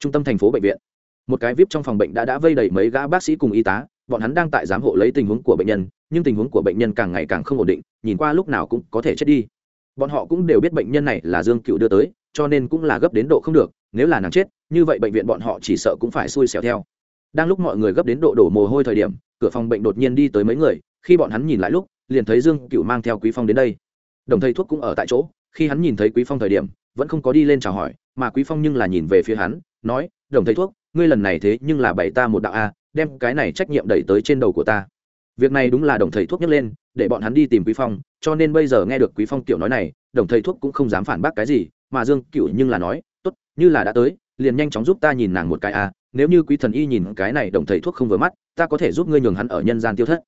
Trung tâm thành phố bệnh viện. Một cái vip trong phòng bệnh đã đã vây đầy mấy gã bác sĩ cùng y tá, bọn hắn đang tại giám hộ lấy tình huống của bệnh nhân, nhưng tình huống của bệnh nhân càng ngày càng không ổn định, nhìn qua lúc nào cũng có thể chết đi. Bọn họ cũng đều biết bệnh nhân này là dương cựu đưa tới, cho nên cũng là gấp đến độ không được, nếu là nàng chết, như vậy bệnh viện bọn họ chỉ sợ cũng phải xui xẻo theo. Đang lúc mọi người gấp đến độ đổ mồ hôi thời điểm, cửa phòng bệnh đột nhiên đi tới mấy người khi bọn hắn nhìn lại lúc, liền thấy dương cựu mang theo quý phong đến đây. Đồng thầy thuốc cũng ở tại chỗ, khi hắn nhìn thấy quý phong thời điểm, vẫn không có đi lên chào hỏi, mà quý phong nhưng là nhìn về phía hắn, nói, đồng thầy thuốc, ngươi lần này thế nhưng là bày ta một đạo a, đem cái này trách nhiệm đẩy tới trên đầu của ta. Việc này đúng là đồng thầy thuốc nhấc lên, để bọn hắn đi tìm quý phong, cho nên bây giờ nghe được quý phong kiểu nói này, đồng thầy thuốc cũng không dám phản bác cái gì, mà dương cựu nhưng là nói, tốt, như là đã tới, liền nhanh chóng giúp ta nhìn nàng một cái a, nếu như quý thần y nhìn cái này đồng thầy thuốc không vừa mắt, ta có thể giúp ngươi nhường hắn ở nhân gian tiêu thất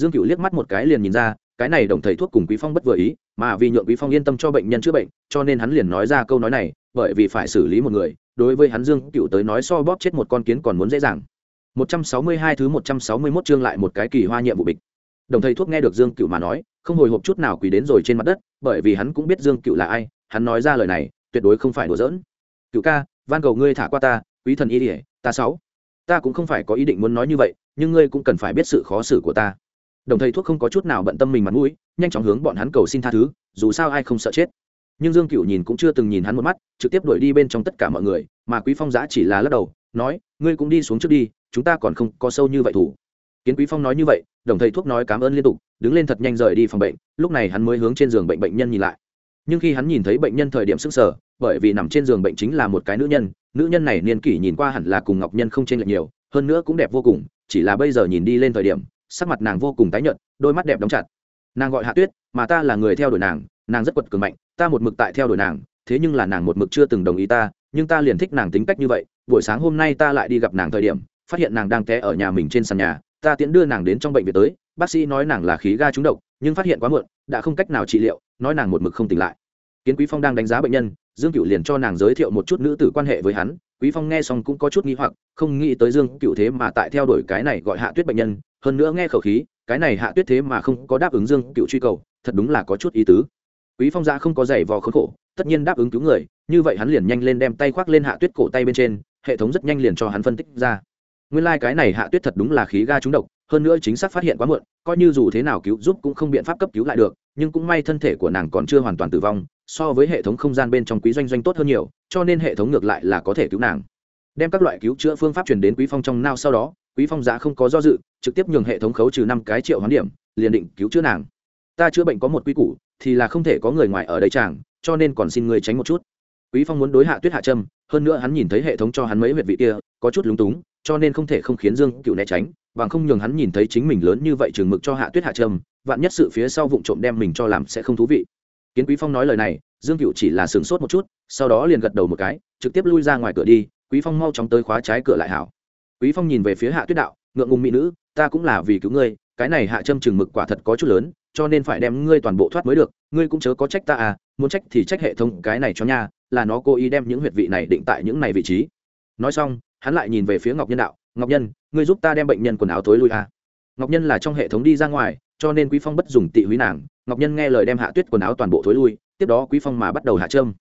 dương cựu liếc mắt một cái liền nhìn ra, cái này đồng thầy thuốc cùng quý phong bất vừa ý, mà vì nhượng quý phong yên tâm cho bệnh nhân chữa bệnh, cho nên hắn liền nói ra câu nói này, bởi vì phải xử lý một người, đối với hắn dương cựu tới nói so bóp chết một con kiến còn muốn dễ dàng. 162 thứ 161 chương lại một cái kỳ hoa nhiệm vụ bịch. Đồng thầy thuốc nghe được dương cựu mà nói, không hồi hộp chút nào quỳ đến rồi trên mặt đất, bởi vì hắn cũng biết dương cựu là ai, hắn nói ra lời này, tuyệt đối không phải đùa giỡn. Cựu ca, van cầu ngươi thả qua ta, quý thần y ỉa ta sáu. Ta cũng không phải có ý định muốn nói như vậy, nhưng ngươi cũng cần phải biết sự khó xử của ta đồng thầy thuốc không có chút nào bận tâm mình mặt mũi, nhanh chóng hướng bọn hắn cầu xin tha thứ, dù sao ai không sợ chết. Nhưng dương cựu nhìn cũng chưa từng nhìn hắn một mắt, trực tiếp đuổi đi bên trong tất cả mọi người, mà quý phong giã chỉ là lắc đầu, nói, ngươi cũng đi xuống trước đi, chúng ta còn không có sâu như vậy thủ. Kiến quý phong nói như vậy, đồng thầy thuốc nói cảm ơn liên tục, đứng lên thật nhanh rời đi phòng bệnh, lúc này hắn mới hướng trên giường bệnh bệnh nhân nhìn lại. Nhưng khi hắn nhìn thấy bệnh nhân thời điểm sức sở bởi vì nằm trên giường bệnh chính là một cái nữ nhân nữ nhân này niên kỷ nhìn qua hẳn là cùng ngọc nhân không chênh lệch nhiều, hơn nữa cũng đẹp vô cùng, chỉ là bây giờ nhìn đi lên thời điểm sắc mặt nàng vô cùng tái nhợt, đôi mắt đẹp đóng chặt. Nàng gọi hạ tuyết, mà ta là người theo đuổi nàng nàng rất quật cường mạnh, ta một mực tại theo đuổi nàng, thế nhưng là nàng một mực chưa từng đồng ý ta, nhưng ta liền thích nàng tính cách như vậy, buổi sáng hôm nay ta lại đi gặp nàng thời điểm, phát hiện nàng đang té ở nhà mình trên sàn nhà, ta tiễn đưa nàng đến trong bệnh viện tới, bác sĩ nói nàng là khí ga trúng độc, nhưng phát hiện quá muộn, đã không cách nào trị liệu, nói nàng một mực không tỉnh lại. Kiến quý phong đang đánh giá bệnh nhân, dương cựu liền cho nàng giới thiệu một chút nữ tử quan hệ với hắn, quý phong nghe xong cũng có chút nghi hoặc, không nghĩ tới dương cựu thế mà tại theo đuổi cái này gọi hạ tuyết bệnh nhân hơn nữa nghe khẩu khí, cái này hạ tuyết thế mà không có đáp ứng dương cựu truy cầu, thật đúng là có chút ý tứ. Quý phong ra không có giày vò khốn khổ, tất nhiên đáp ứng cứu người, như vậy hắn liền nhanh lên đem tay khoác lên hạ tuyết cổ tay bên trên, hệ thống rất nhanh liền cho hắn phân tích ra. Nguyên lai cái này hạ tuyết thật đúng là khí ga trúng độc, hơn nữa chính xác phát hiện quá muộn, coi như dù thế nào cứu giúp cũng không biện pháp cấp cứu lại được, nhưng cũng may thân thể của nàng còn chưa hoàn toàn tử vong, so với hệ thống không gian bên trong quý doanh doanh tốt hơn nhiều, cho nên hệ thống ngược lại là có thể cứu nàng. Đem các loại cứu chữa phương pháp truyền đến quý phong trong nao sau đó quý phong giá không có do dự, trực tiếp nhường hệ thống khấu trừ năm cái triệu hoán điểm, liền định cứu chữa nàng. Ta chữa bệnh có một quy củ, thì là không thể có người ngoài ở đây chàng, cho nên còn xin người tránh một chút. Quý phong muốn đối hạ tuyết hạ trâm, hơn nữa hắn nhìn thấy hệ thống cho hắn mấy huyệt vị kia, có chút lúng túng, cho nên không thể không khiến dương cựu né tránh và không nhường hắn nhìn thấy chính mình lớn như vậy chừng mực cho hạ tuyết hạ trâm, vạn nhất sự phía sau vụ trộm đem mình cho làm sẽ không thú vị. Kiến quý phong nói lời này, dương cựu chỉ là sửng sốt một chút, sau đó liền gật đầu một cái, trực tiếp lui ra ngoài cửa đi, quý phong mau chóng tới khóa trái cửa lại hảo quý phong nhìn về phía hạ tuyết đạo, ngượng ngùng mỹ nữ, ta cũng là vì cứu ngươi, cái này hạ trâm chừng mực quả thật có chút lớn, cho nên phải đem ngươi toàn bộ thoát mới được, ngươi cũng chớ có trách ta à muốn trách thì trách hệ thống cái này cho nha, là nó cố ý đem những huyệt vị này định tại những này vị trí nói xong, hắn lại nhìn về phía ngọc nhân đạo, ngọc nhân, ngươi giúp ta đem bệnh nhân quần áo tối lui à. ngọc nhân là trong hệ thống đi ra ngoài, cho nên quý phong bất dùng tị húy nàng, ngọc nhân nghe lời đem hạ tuyết quần áo toàn bộ thối lui, tiếp đó quý phong mà bắt đầu hạ trâm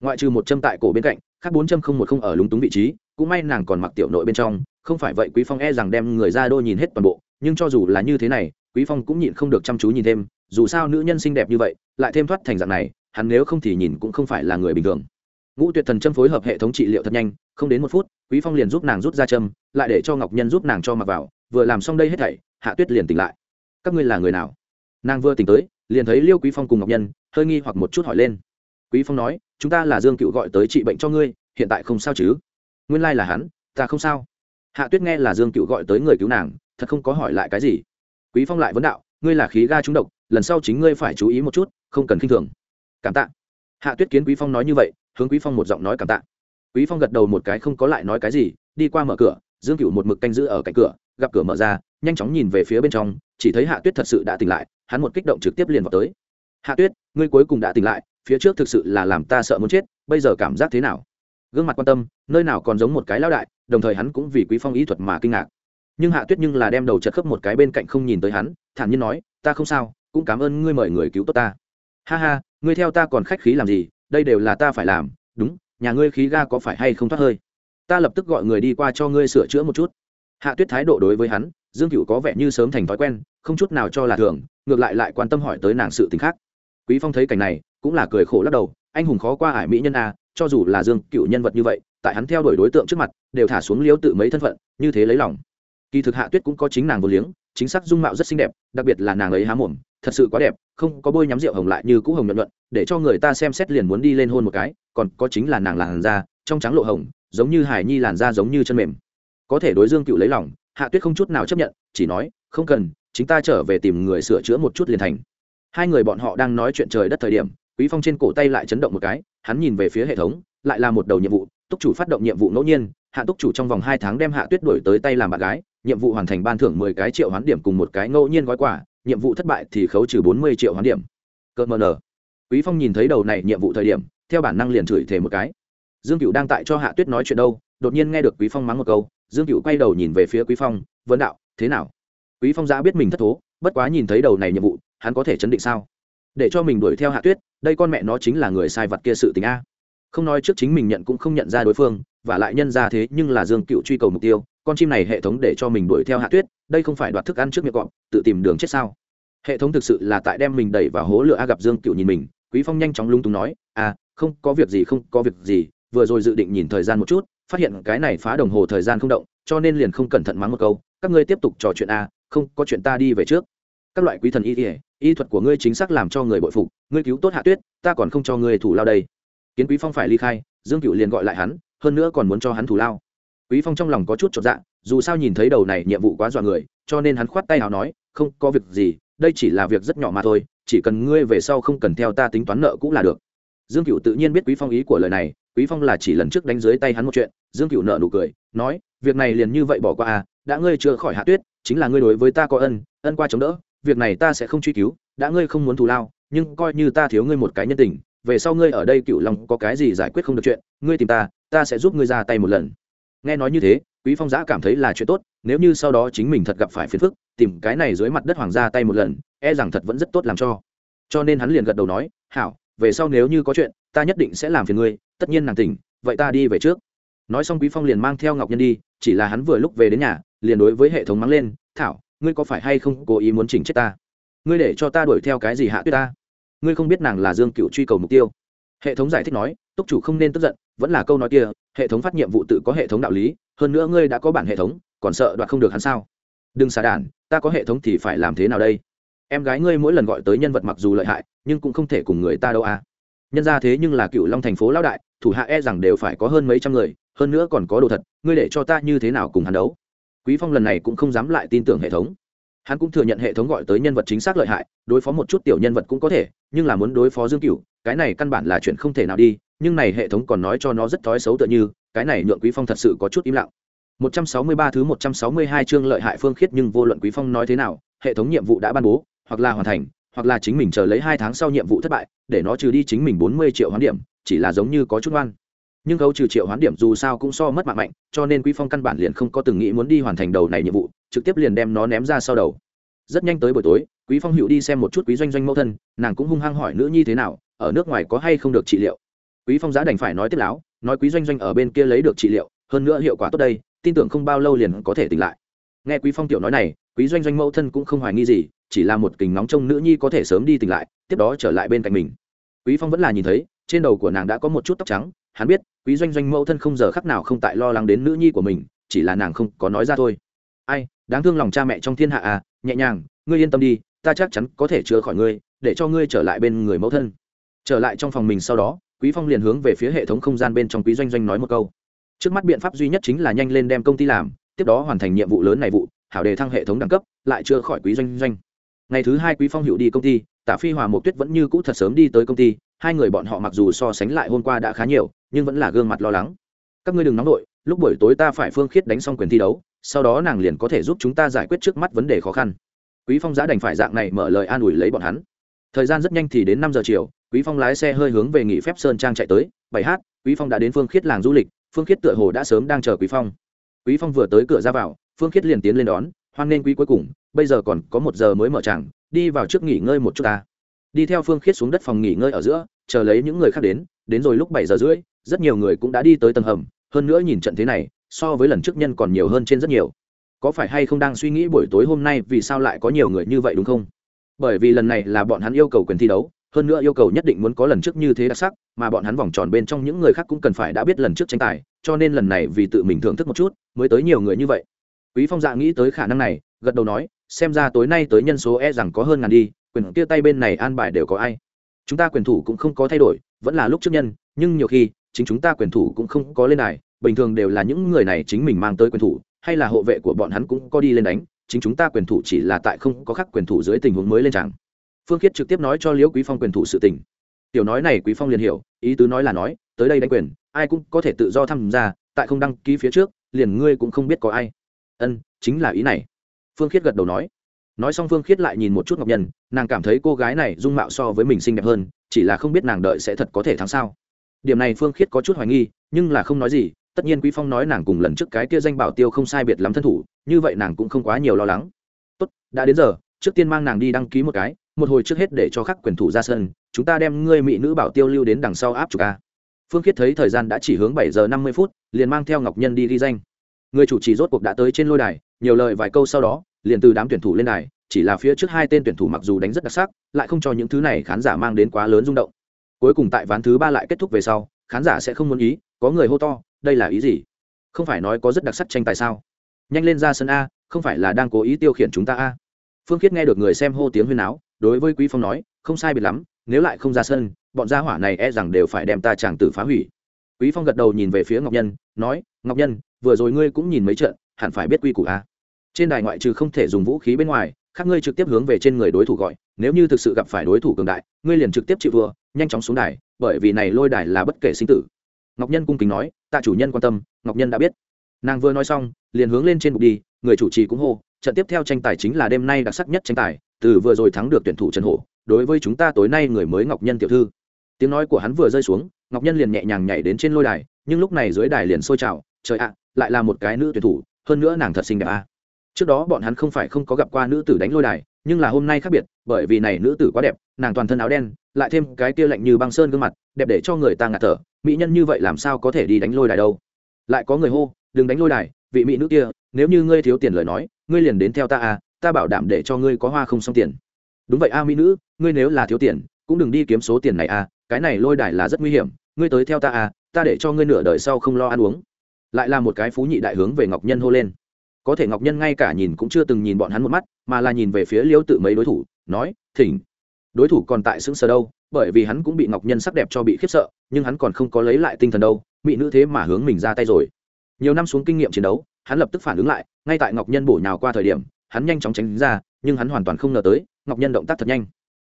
ngoại trừ một châm tại cổ bên cạnh, khác bốn châm không một không ở lúng túng vị trí, cũng may nàng còn mặc tiểu nội bên trong không phải vậy quý phong e rằng đem người ra đô nhìn hết toàn bộ, nhưng cho dù là như thế này, quý phong cũng nhịn không được chăm chú nhìn thêm, dù sao nữ nhân xinh đẹp như vậy, lại thêm thoát thành dạng này, hắn nếu không thì nhìn cũng không phải là người bình thường. Ngũ tuyệt thần châm phối hợp hệ thống trị liệu thật nhanh, không đến một phút, quý phong liền giúp nàng rút ra châm, lại để cho ngọc nhân giúp nàng cho mặc vào, vừa làm xong đây hết thảy, hạ tuyết liền tỉnh lại. Các ngươi là người nào? Nàng vừa tỉnh tới, liền thấy liêu quý phong cùng ngọc nhân, hơi nghi hoặc một chút hỏi lên. Quý phong nói, chúng ta là dương cựu gọi tới trị bệnh cho ngươi, hiện tại không sao chứ? Nguyên lai là hắn, ta không sao hạ tuyết nghe là dương cựu gọi tới người cứu nàng, thật không có hỏi lại cái gì. Quý phong lại vấn đạo, ngươi là khí ga trúng độc, lần sau chính ngươi phải chú ý một chút, không cần khinh thường. Cảm tạ. Hạ tuyết kiến quý phong nói như vậy, hướng quý phong một giọng nói cảm tạ. Quý phong gật đầu một cái không có lại nói cái gì, đi qua mở cửa, dương cựu một mực canh giữ ở cạnh cửa, gặp cửa mở ra, nhanh chóng nhìn về phía bên trong, chỉ thấy hạ tuyết thật sự đã tỉnh lại, hắn một kích động trực tiếp liền vào tới. Hạ tuyết, ngươi cuối cùng đã tỉnh lại, phía trước thực sự là làm ta sợ muốn chết, bây giờ cảm giác thế nào? Gương mặt quan tâm, nơi nào còn giống một cái lão đại, đồng thời hắn cũng vì quý phong ý thuật mà kinh ngạc. Nhưng hạ tuyết nhưng là đem đầu chật khớp một cái bên cạnh không nhìn tới hắn, thản nhiên nói, ta không sao, cũng cảm ơn ngươi mời người cứu tốt ta. Ha ha, ngươi theo ta còn khách khí làm gì, đây đều là ta phải làm, đúng, nhà ngươi khí ga có phải hay không thoát hơi? Ta lập tức gọi người đi qua cho ngươi sửa chữa một chút. Hạ tuyết thái độ đối với hắn, dương cựu có vẻ như sớm thành thói quen, không chút nào cho là thường, ngược lại lại quan tâm hỏi tới nàng sự t ì n h khác. Quý phong thấy cảnh này, cũng là cười khổ lắc đầu, anh hùng khó qua ải mỹ nhân a cho dù là dương cựu nhân vật như vậy, tại hắn theo đuổi đối tượng trước mặt, đều thả xuống liếu tự mấy thân phận, như thế lấy lòng. Kỳ thực hạ tuyết cũng có chính nàng vô liếng, chính xác dung mạo rất xinh đẹp, đặc biệt là nàng ấy há mồm, thật sự quá đẹp, không có bôi nhắm rượu hồng lại như cũ hồng nhuận nhuận, để cho người ta xem xét liền muốn đi lên hôn một cái, còn có chính là nàng làn da, trong trắng lộ hồng, giống như hải nhi làn da giống như chân mềm. Có thể đối dương cựu lấy lòng, hạ tuyết không chút nào chấp nhận, chỉ nói, không cần chính ta trở về tìm người sửa chữa một chút liền thành. Hai người bọn họ đang nói chuyện trời đất thời điểm quý phong trên cổ tay lại chấn động một cái, hắn nhìn về phía hệ thống, lại là một đầu nhiệm vụ, túc chủ phát động nhiệm vụ ngẫu nhiên, hạ túc chủ trong vòng hai tháng đem hạ tuyết đổi tới tay làm bạn gái, nhiệm vụ hoàn thành ban thưởng mười cái triệu hoán điểm cùng một cái ngẫu nhiên gói quà, nhiệm vụ thất bại thì khấu trừ bốn mươi triệu hoán điểm. Cợt mờ nở quý phong nhìn thấy đầu này nhiệm vụ thời điểm, theo bản năng liền chửi thề một cái. Dương cựu đang tại cho hạ tuyết nói chuyện đâu, đột nhiên nghe được quý phong mắng một câu, dương cựu quay đầu nhìn về phía quý phong vấn đạo, thế nào? Quý phong giã biết mình thất thố, bất quá nhìn thấy đầu này nhiệm vụ, hắn có thể chấn định sao? Để cho mình đuổi theo hạ tuyết, đây con mẹ nó chính là người sai vật kia sự tình a. Không nói trước chính mình nhận cũng không nhận ra đối phương, và lại nhân ra thế nhưng là dương cựu truy cầu mục tiêu, con chim này hệ thống để cho mình đuổi theo hạ tuyết, đây không phải đoạt thức ăn trước miệng cọp, tự tìm đường chết sao? Hệ thống thực sự là tại đem mình đẩy vào hố lửa a gặp dương cựu nhìn mình, quý phong nhanh chóng lung túng nói à không, có việc gì, không, có việc gì, vừa rồi dự định nhìn thời gian một chút, phát hiện cái này phá đồng hồ thời gian không động, cho nên liền không cẩn thận mắng một câu, các ngươi tiếp tục trò chuyện a, không, có chuyện ta đi về trước các loại quý thần y y y thuật của ngươi chính xác làm cho người bội phục, ngươi cứu tốt hạ tuyết, ta còn không cho ngươi thủ lao đây. Kiến quý phong phải ly khai, dương cựu liền gọi lại hắn, hơn nữa còn muốn cho hắn thủ lao. Quý phong trong lòng có chút chột dạ dù sao nhìn thấy đầu này nhiệm vụ quá dọa người, cho nên hắn khoát tay nào nói, không, có việc gì, đây chỉ là việc rất nhỏ mà thôi, chỉ cần ngươi về sau không cần theo ta tính toán nợ cũng là được. Dương cựu tự nhiên biết quý phong ý của lời này, quý phong là chỉ lần trước đánh dưới tay hắn một chuyện, dương cựu nợ nụ cười, nói, việc này liền như vậy bỏ qua à đã ngươi chưa khỏi hạ tuyết, chính là ngươi đối với ta có ân ân qua chống đỡ việc này ta sẽ không truy cứu, đã ngươi không muốn thù lao, nhưng coi như ta thiếu ngươi một cái nhân tình, về sau ngươi ở đây cựu long có cái gì giải quyết không được chuyện, ngươi tìm ta ta sẽ giúp ngươi ra tay một lần. Nghe nói như thế, quý phong giã cảm thấy là chuyện tốt, nếu như sau đó chính mình thật gặp phải phiền phức, tìm cái này dưới mặt đất hoàng ra tay một lần e rằng thật vẫn rất tốt làm cho. Cho nên hắn liền gật đầu nói, hảo, về sau nếu như có chuyện, ta nhất định sẽ làm phiền ngươi, tất nhiên nàng tỉnh, vậy ta đi về trước. Nói xong quý phong liền mang theo ngọc nhân đi, chỉ là hắn vừa lúc về đến nhà, liền đối với hệ thống mắng lên, thảo ngươi có phải hay không cố ý muốn chỉnh chết ta? Ngươi để cho ta đuổi theo cái gì hạ tuyết ta? Ngươi không biết nàng là dương cựu truy cầu mục tiêu. Hệ thống giải thích nói, túc chủ không nên tức giận, vẫn là câu nói kia, hệ thống phát nhiệm vụ tự có hệ thống đạo lý, hơn nữa ngươi đã có bản hệ thống, còn sợ đoạt không được hắn sao? Đừng xà đản, ta có hệ thống thì phải làm thế nào đây? Em gái ngươi mỗi lần gọi tới nhân vật mặc dù lợi hại, nhưng cũng không thể cùng người ta đâu à? Nhân ra thế nhưng là cựu long thành phố lão đại, thủ hạ e rằng đều phải có hơn mấy trăm người, hơn nữa còn có đồ thật, ngươi để cho ta như thế nào cùng hắn đấu? Quý phong lần này cũng không dám lại tin tưởng hệ thống. Hắn cũng thừa nhận hệ thống gọi tới nhân vật chính xác lợi hại, đối phó một chút tiểu nhân vật cũng có thể, nhưng là muốn đối phó dương cửu, cái này căn bản là chuyện không thể nào đi, nhưng này hệ thống còn nói cho nó rất thói xấu tựa như, cái này nhượng quý phong thật sự có chút im lặng. 163 thứ 162 chương lợi hại phương khiết nhưng vô luận quý phong nói thế nào, hệ thống nhiệm vụ đã ban bố, hoặc là hoàn thành, hoặc là chính mình chờ lấy hai tháng sau nhiệm vụ thất bại, để nó trừ đi chính mình 40 triệu hoán điểm, chỉ là giống như có chút ngoan nhưng khấu trừ triệu hoán điểm dù sao cũng so mất mạng mạnh, cho nên quý phong căn bản liền không có từng nghĩ muốn đi hoàn thành đầu này nhiệm vụ, trực tiếp liền đem nó ném ra sau đầu. Rất nhanh tới buổi tối, quý phong hữu đi xem một chút quý doanh doanh mẫu thân, nàng cũng hung hăng hỏi nữ nhi thế nào, ở nước ngoài có hay không được trị liệu. Quý phong giá đành phải nói tiếp láo, nói quý doanh doanh ở bên kia lấy được trị liệu, hơn nữa hiệu quả tốt đây, tin tưởng không bao lâu liền có thể tỉnh lại. Nghe quý phong tiểu nói này, quý doanh doanh mẫu thân cũng không hoài nghi gì, chỉ là một kình nóng trông nữ nhi có thể sớm đi tỉnh lại, tiếp đó trở lại bên cạnh mình. Quý phong vẫn là nhìn thấy, trên đầu của nàng đã có một chút tóc trắng hắn biết, quý doanh doanh mẫu thân không giờ khắc nào không tại lo lắng đến nữ nhi của mình, chỉ là nàng không có nói ra thôi. Ai, đáng thương lòng cha mẹ trong thiên hạ à nhẹ nhàng, ngươi yên tâm đi, ta chắc chắn có thể chữa khỏi ngươi, để cho ngươi trở lại bên người mẫu thân. Trở lại trong phòng mình sau đó, quý phong liền hướng về phía hệ thống không gian bên trong quý doanh doanh nói một câu. Trước mắt biện pháp duy nhất chính là nhanh lên đem công ty làm, tiếp đó hoàn thành nhiệm vụ lớn này vụ, hảo đề thăng hệ thống đẳng cấp, lại chữa khỏi quý doanh doanh. Ngày thứ hai quý phong hiệu đi công ty, tả phi hòa một tuyết vẫn như cũ thật sớm đi tới công ty hai người bọn họ mặc dù so sánh lại hôm qua đã khá nhiều, nhưng vẫn là gương mặt lo lắng. Các ngươi đừng nóng đội lúc buổi tối ta phải phương khiết đánh xong quyền thi đấu, sau đó nàng liền có thể giúp chúng ta giải quyết trước mắt vấn đề khó khăn. Quý phong giã đành phải dạng này mở lời an ủi lấy bọn hắn. Thời gian rất nhanh thì đến năm giờ chiều, quý phong lái xe hơi hướng về nghỉ phép sơn trang chạy tới, bảy h quý phong đã đến phương khiết làng du lịch, phương khiết tựa hồ đã sớm đang chờ quý phong. Quý phong vừa tới cửa ra vào, phương khiết liền tiến lên đón, hoan nên quý cuối cùng, bây giờ còn có một giờ mới mở tràng, đi vào trước nghỉ ngơi một chút ta đi theo phương khiết xuống đất phòng nghỉ ngơi ở giữa, chờ lấy những người khác đến đến rồi lúc bảy giờ rưỡi, rất nhiều người cũng đã đi tới tầng hầm, hơn nữa nhìn trận thế này, so với lần trước nhân còn nhiều hơn trên rất nhiều. Có phải hay không đang suy nghĩ buổi tối hôm nay vì sao lại có nhiều người như vậy đúng không? Bởi vì lần này là bọn hắn yêu cầu quyền thi đấu, hơn nữa yêu cầu nhất định muốn có lần trước như thế đặc sắc, mà bọn hắn vòng tròn bên trong những người khác cũng cần phải đã biết lần trước tranh tài, cho nên lần này vì tự mình thưởng thức một chút, mới tới nhiều người như vậy. Quý phong dạ nghĩ tới khả năng này, gật đầu nói, xem ra tối nay tới nhân số e rằng có hơn ngàn đi quyền kia tay bên này an bài đều có ai. Chúng ta quyền thủ cũng không có thay đổi, vẫn là lúc trước nhân, nhưng nhiều khi, chính chúng ta quyền thủ cũng không có lên đài, bình thường đều là những người này chính mình mang tới quyền thủ, hay là hộ vệ của bọn hắn cũng có đi lên đánh, chính chúng ta quyền thủ chỉ là tại không có khắc quyền thủ dưới tình huống mới lên chẳng. Phương khiết trực tiếp nói cho liễu quý phong quyền thủ sự tình. Tiểu nói này quý phong liền hiểu, ý tứ nói là nói, tới đây đánh quyền, ai cũng có thể tự do tham gia, tại không đăng ký phía trước, liền ngươi cũng không biết có ai. Ân, chính là ý này. Phương khiết gật đầu nói nói xong phương khiết lại nhìn một chút ngọc nhân, nàng cảm thấy cô gái này dung mạo so với mình xinh đẹp hơn, chỉ là không biết nàng đợi sẽ thật có thể thắng sao. Điểm này phương khiết có chút hoài nghi, nhưng là không nói gì, tất nhiên quý phong nói nàng cùng lần trước cái kia danh bảo tiêu không sai biệt lắm thân thủ, như vậy nàng cũng không quá nhiều lo lắng. Tốt, đã đến giờ, trước tiên mang nàng đi đăng ký một cái, một hồi trước hết để cho khắc quyền thủ ra sân, chúng ta đem ngươi mỹ nữ bảo tiêu lưu đến đằng sau áp chủ ca. Phương khiết thấy thời gian đã chỉ hướng bảy giờ năm mươi phút, liền mang theo ngọc nhân đi ghi danh. Người chủ trì rốt cuộc đã tới trên lôi đài, nhiều lời vài câu sau đó liền từ đám tuyển thủ lên đài, chỉ là phía trước hai tên tuyển thủ mặc dù đánh rất đặc sắc, lại không cho những thứ này khán giả mang đến quá lớn rung động. Cuối cùng tại ván thứ ba lại kết thúc về sau, khán giả sẽ không muốn ý, có người hô to, đây là ý gì? Không phải nói có rất đặc sắc tranh tài sao? Nhanh lên ra sân a, không phải là đang cố ý tiêu khiển chúng ta a. Phương khiết nghe được người xem hô tiếng huyên áo đối với quý phong nói, không sai biệt lắm, nếu lại không ra sân, bọn gia hỏa này e rằng đều phải đem ta chàng tử phá hủy. Quý phong gật đầu nhìn về phía ngọc nhân, nói, ngọc nhân, vừa rồi ngươi cũng nhìn mấy trận, hẳn phải biết quy củ a trên đài ngoại trừ không thể dùng vũ khí bên ngoài khác ngươi trực tiếp hướng về trên người đối thủ gọi nếu như thực sự gặp phải đối thủ cường đại ngươi liền trực tiếp chịu vừa, nhanh chóng xuống đài bởi vì này lôi đài là bất kể sinh tử. Ngọc nhân cung kính nói tạ chủ nhân quan tâm ngọc nhân đã biết. Nàng vừa nói xong liền hướng lên trên bục đi người chủ trì cũng hô trận tiếp theo tranh tài chính là đêm nay đặc sắc nhất tranh tài từ vừa rồi thắng được tuyển thủ trần hổ đối với chúng ta tối nay người mới ngọc nhân tiểu thư. Tiếng nói của hắn vừa rơi xuống ngọc nhân liền nhẹ nhàng nhảy đến trên lôi đài nhưng lúc này dưới đài liền sôi trào trời ạ lại là một cái nữ tuyển thủ hơn nữa nàng thật xinh đẹp a trước đó bọn hắn không phải không có gặp qua nữ tử đánh lôi đài, nhưng là hôm nay khác biệt, bởi vì này nữ tử quá đẹp, nàng toàn thân áo đen, lại thêm cái kia lạnh như băng sơn gương mặt, đẹp để cho người ta ngạt thở, mỹ nhân như vậy làm sao có thể đi đánh lôi đài đâu? Lại có người hô, đừng đánh lôi đài, vị mỹ nữ kia, nếu như ngươi thiếu tiền lời nói, ngươi liền đến theo ta à ta bảo đảm để cho ngươi có hoa không xong tiền. Đúng vậy a, mỹ nữ, ngươi nếu là thiếu tiền, cũng đừng đi kiếm số tiền này à cái này lôi đài là rất nguy hiểm, ngươi tới theo ta à ta để cho ngươi nửa đời sau không lo ăn uống. Lại là một cái phú nhị đại hướng về ngọc nhân hô lên có thể ngọc nhân ngay cả nhìn cũng chưa từng nhìn bọn hắn một mắt, mà là nhìn về phía liêu tự mấy đối thủ, nói, thỉnh. Đối thủ còn tại sững sờ đâu, bởi vì hắn cũng bị ngọc nhân sắc đẹp cho bị khiếp sợ, nhưng hắn còn không có lấy lại tinh thần đâu, mỹ nữ thế mà hướng mình ra tay rồi. Nhiều năm xuống kinh nghiệm chiến đấu, hắn lập tức phản ứng lại, ngay tại ngọc nhân bổ nhào qua thời điểm, hắn nhanh chóng tránh ra, nhưng hắn hoàn toàn không ngờ tới, ngọc nhân động tác thật nhanh.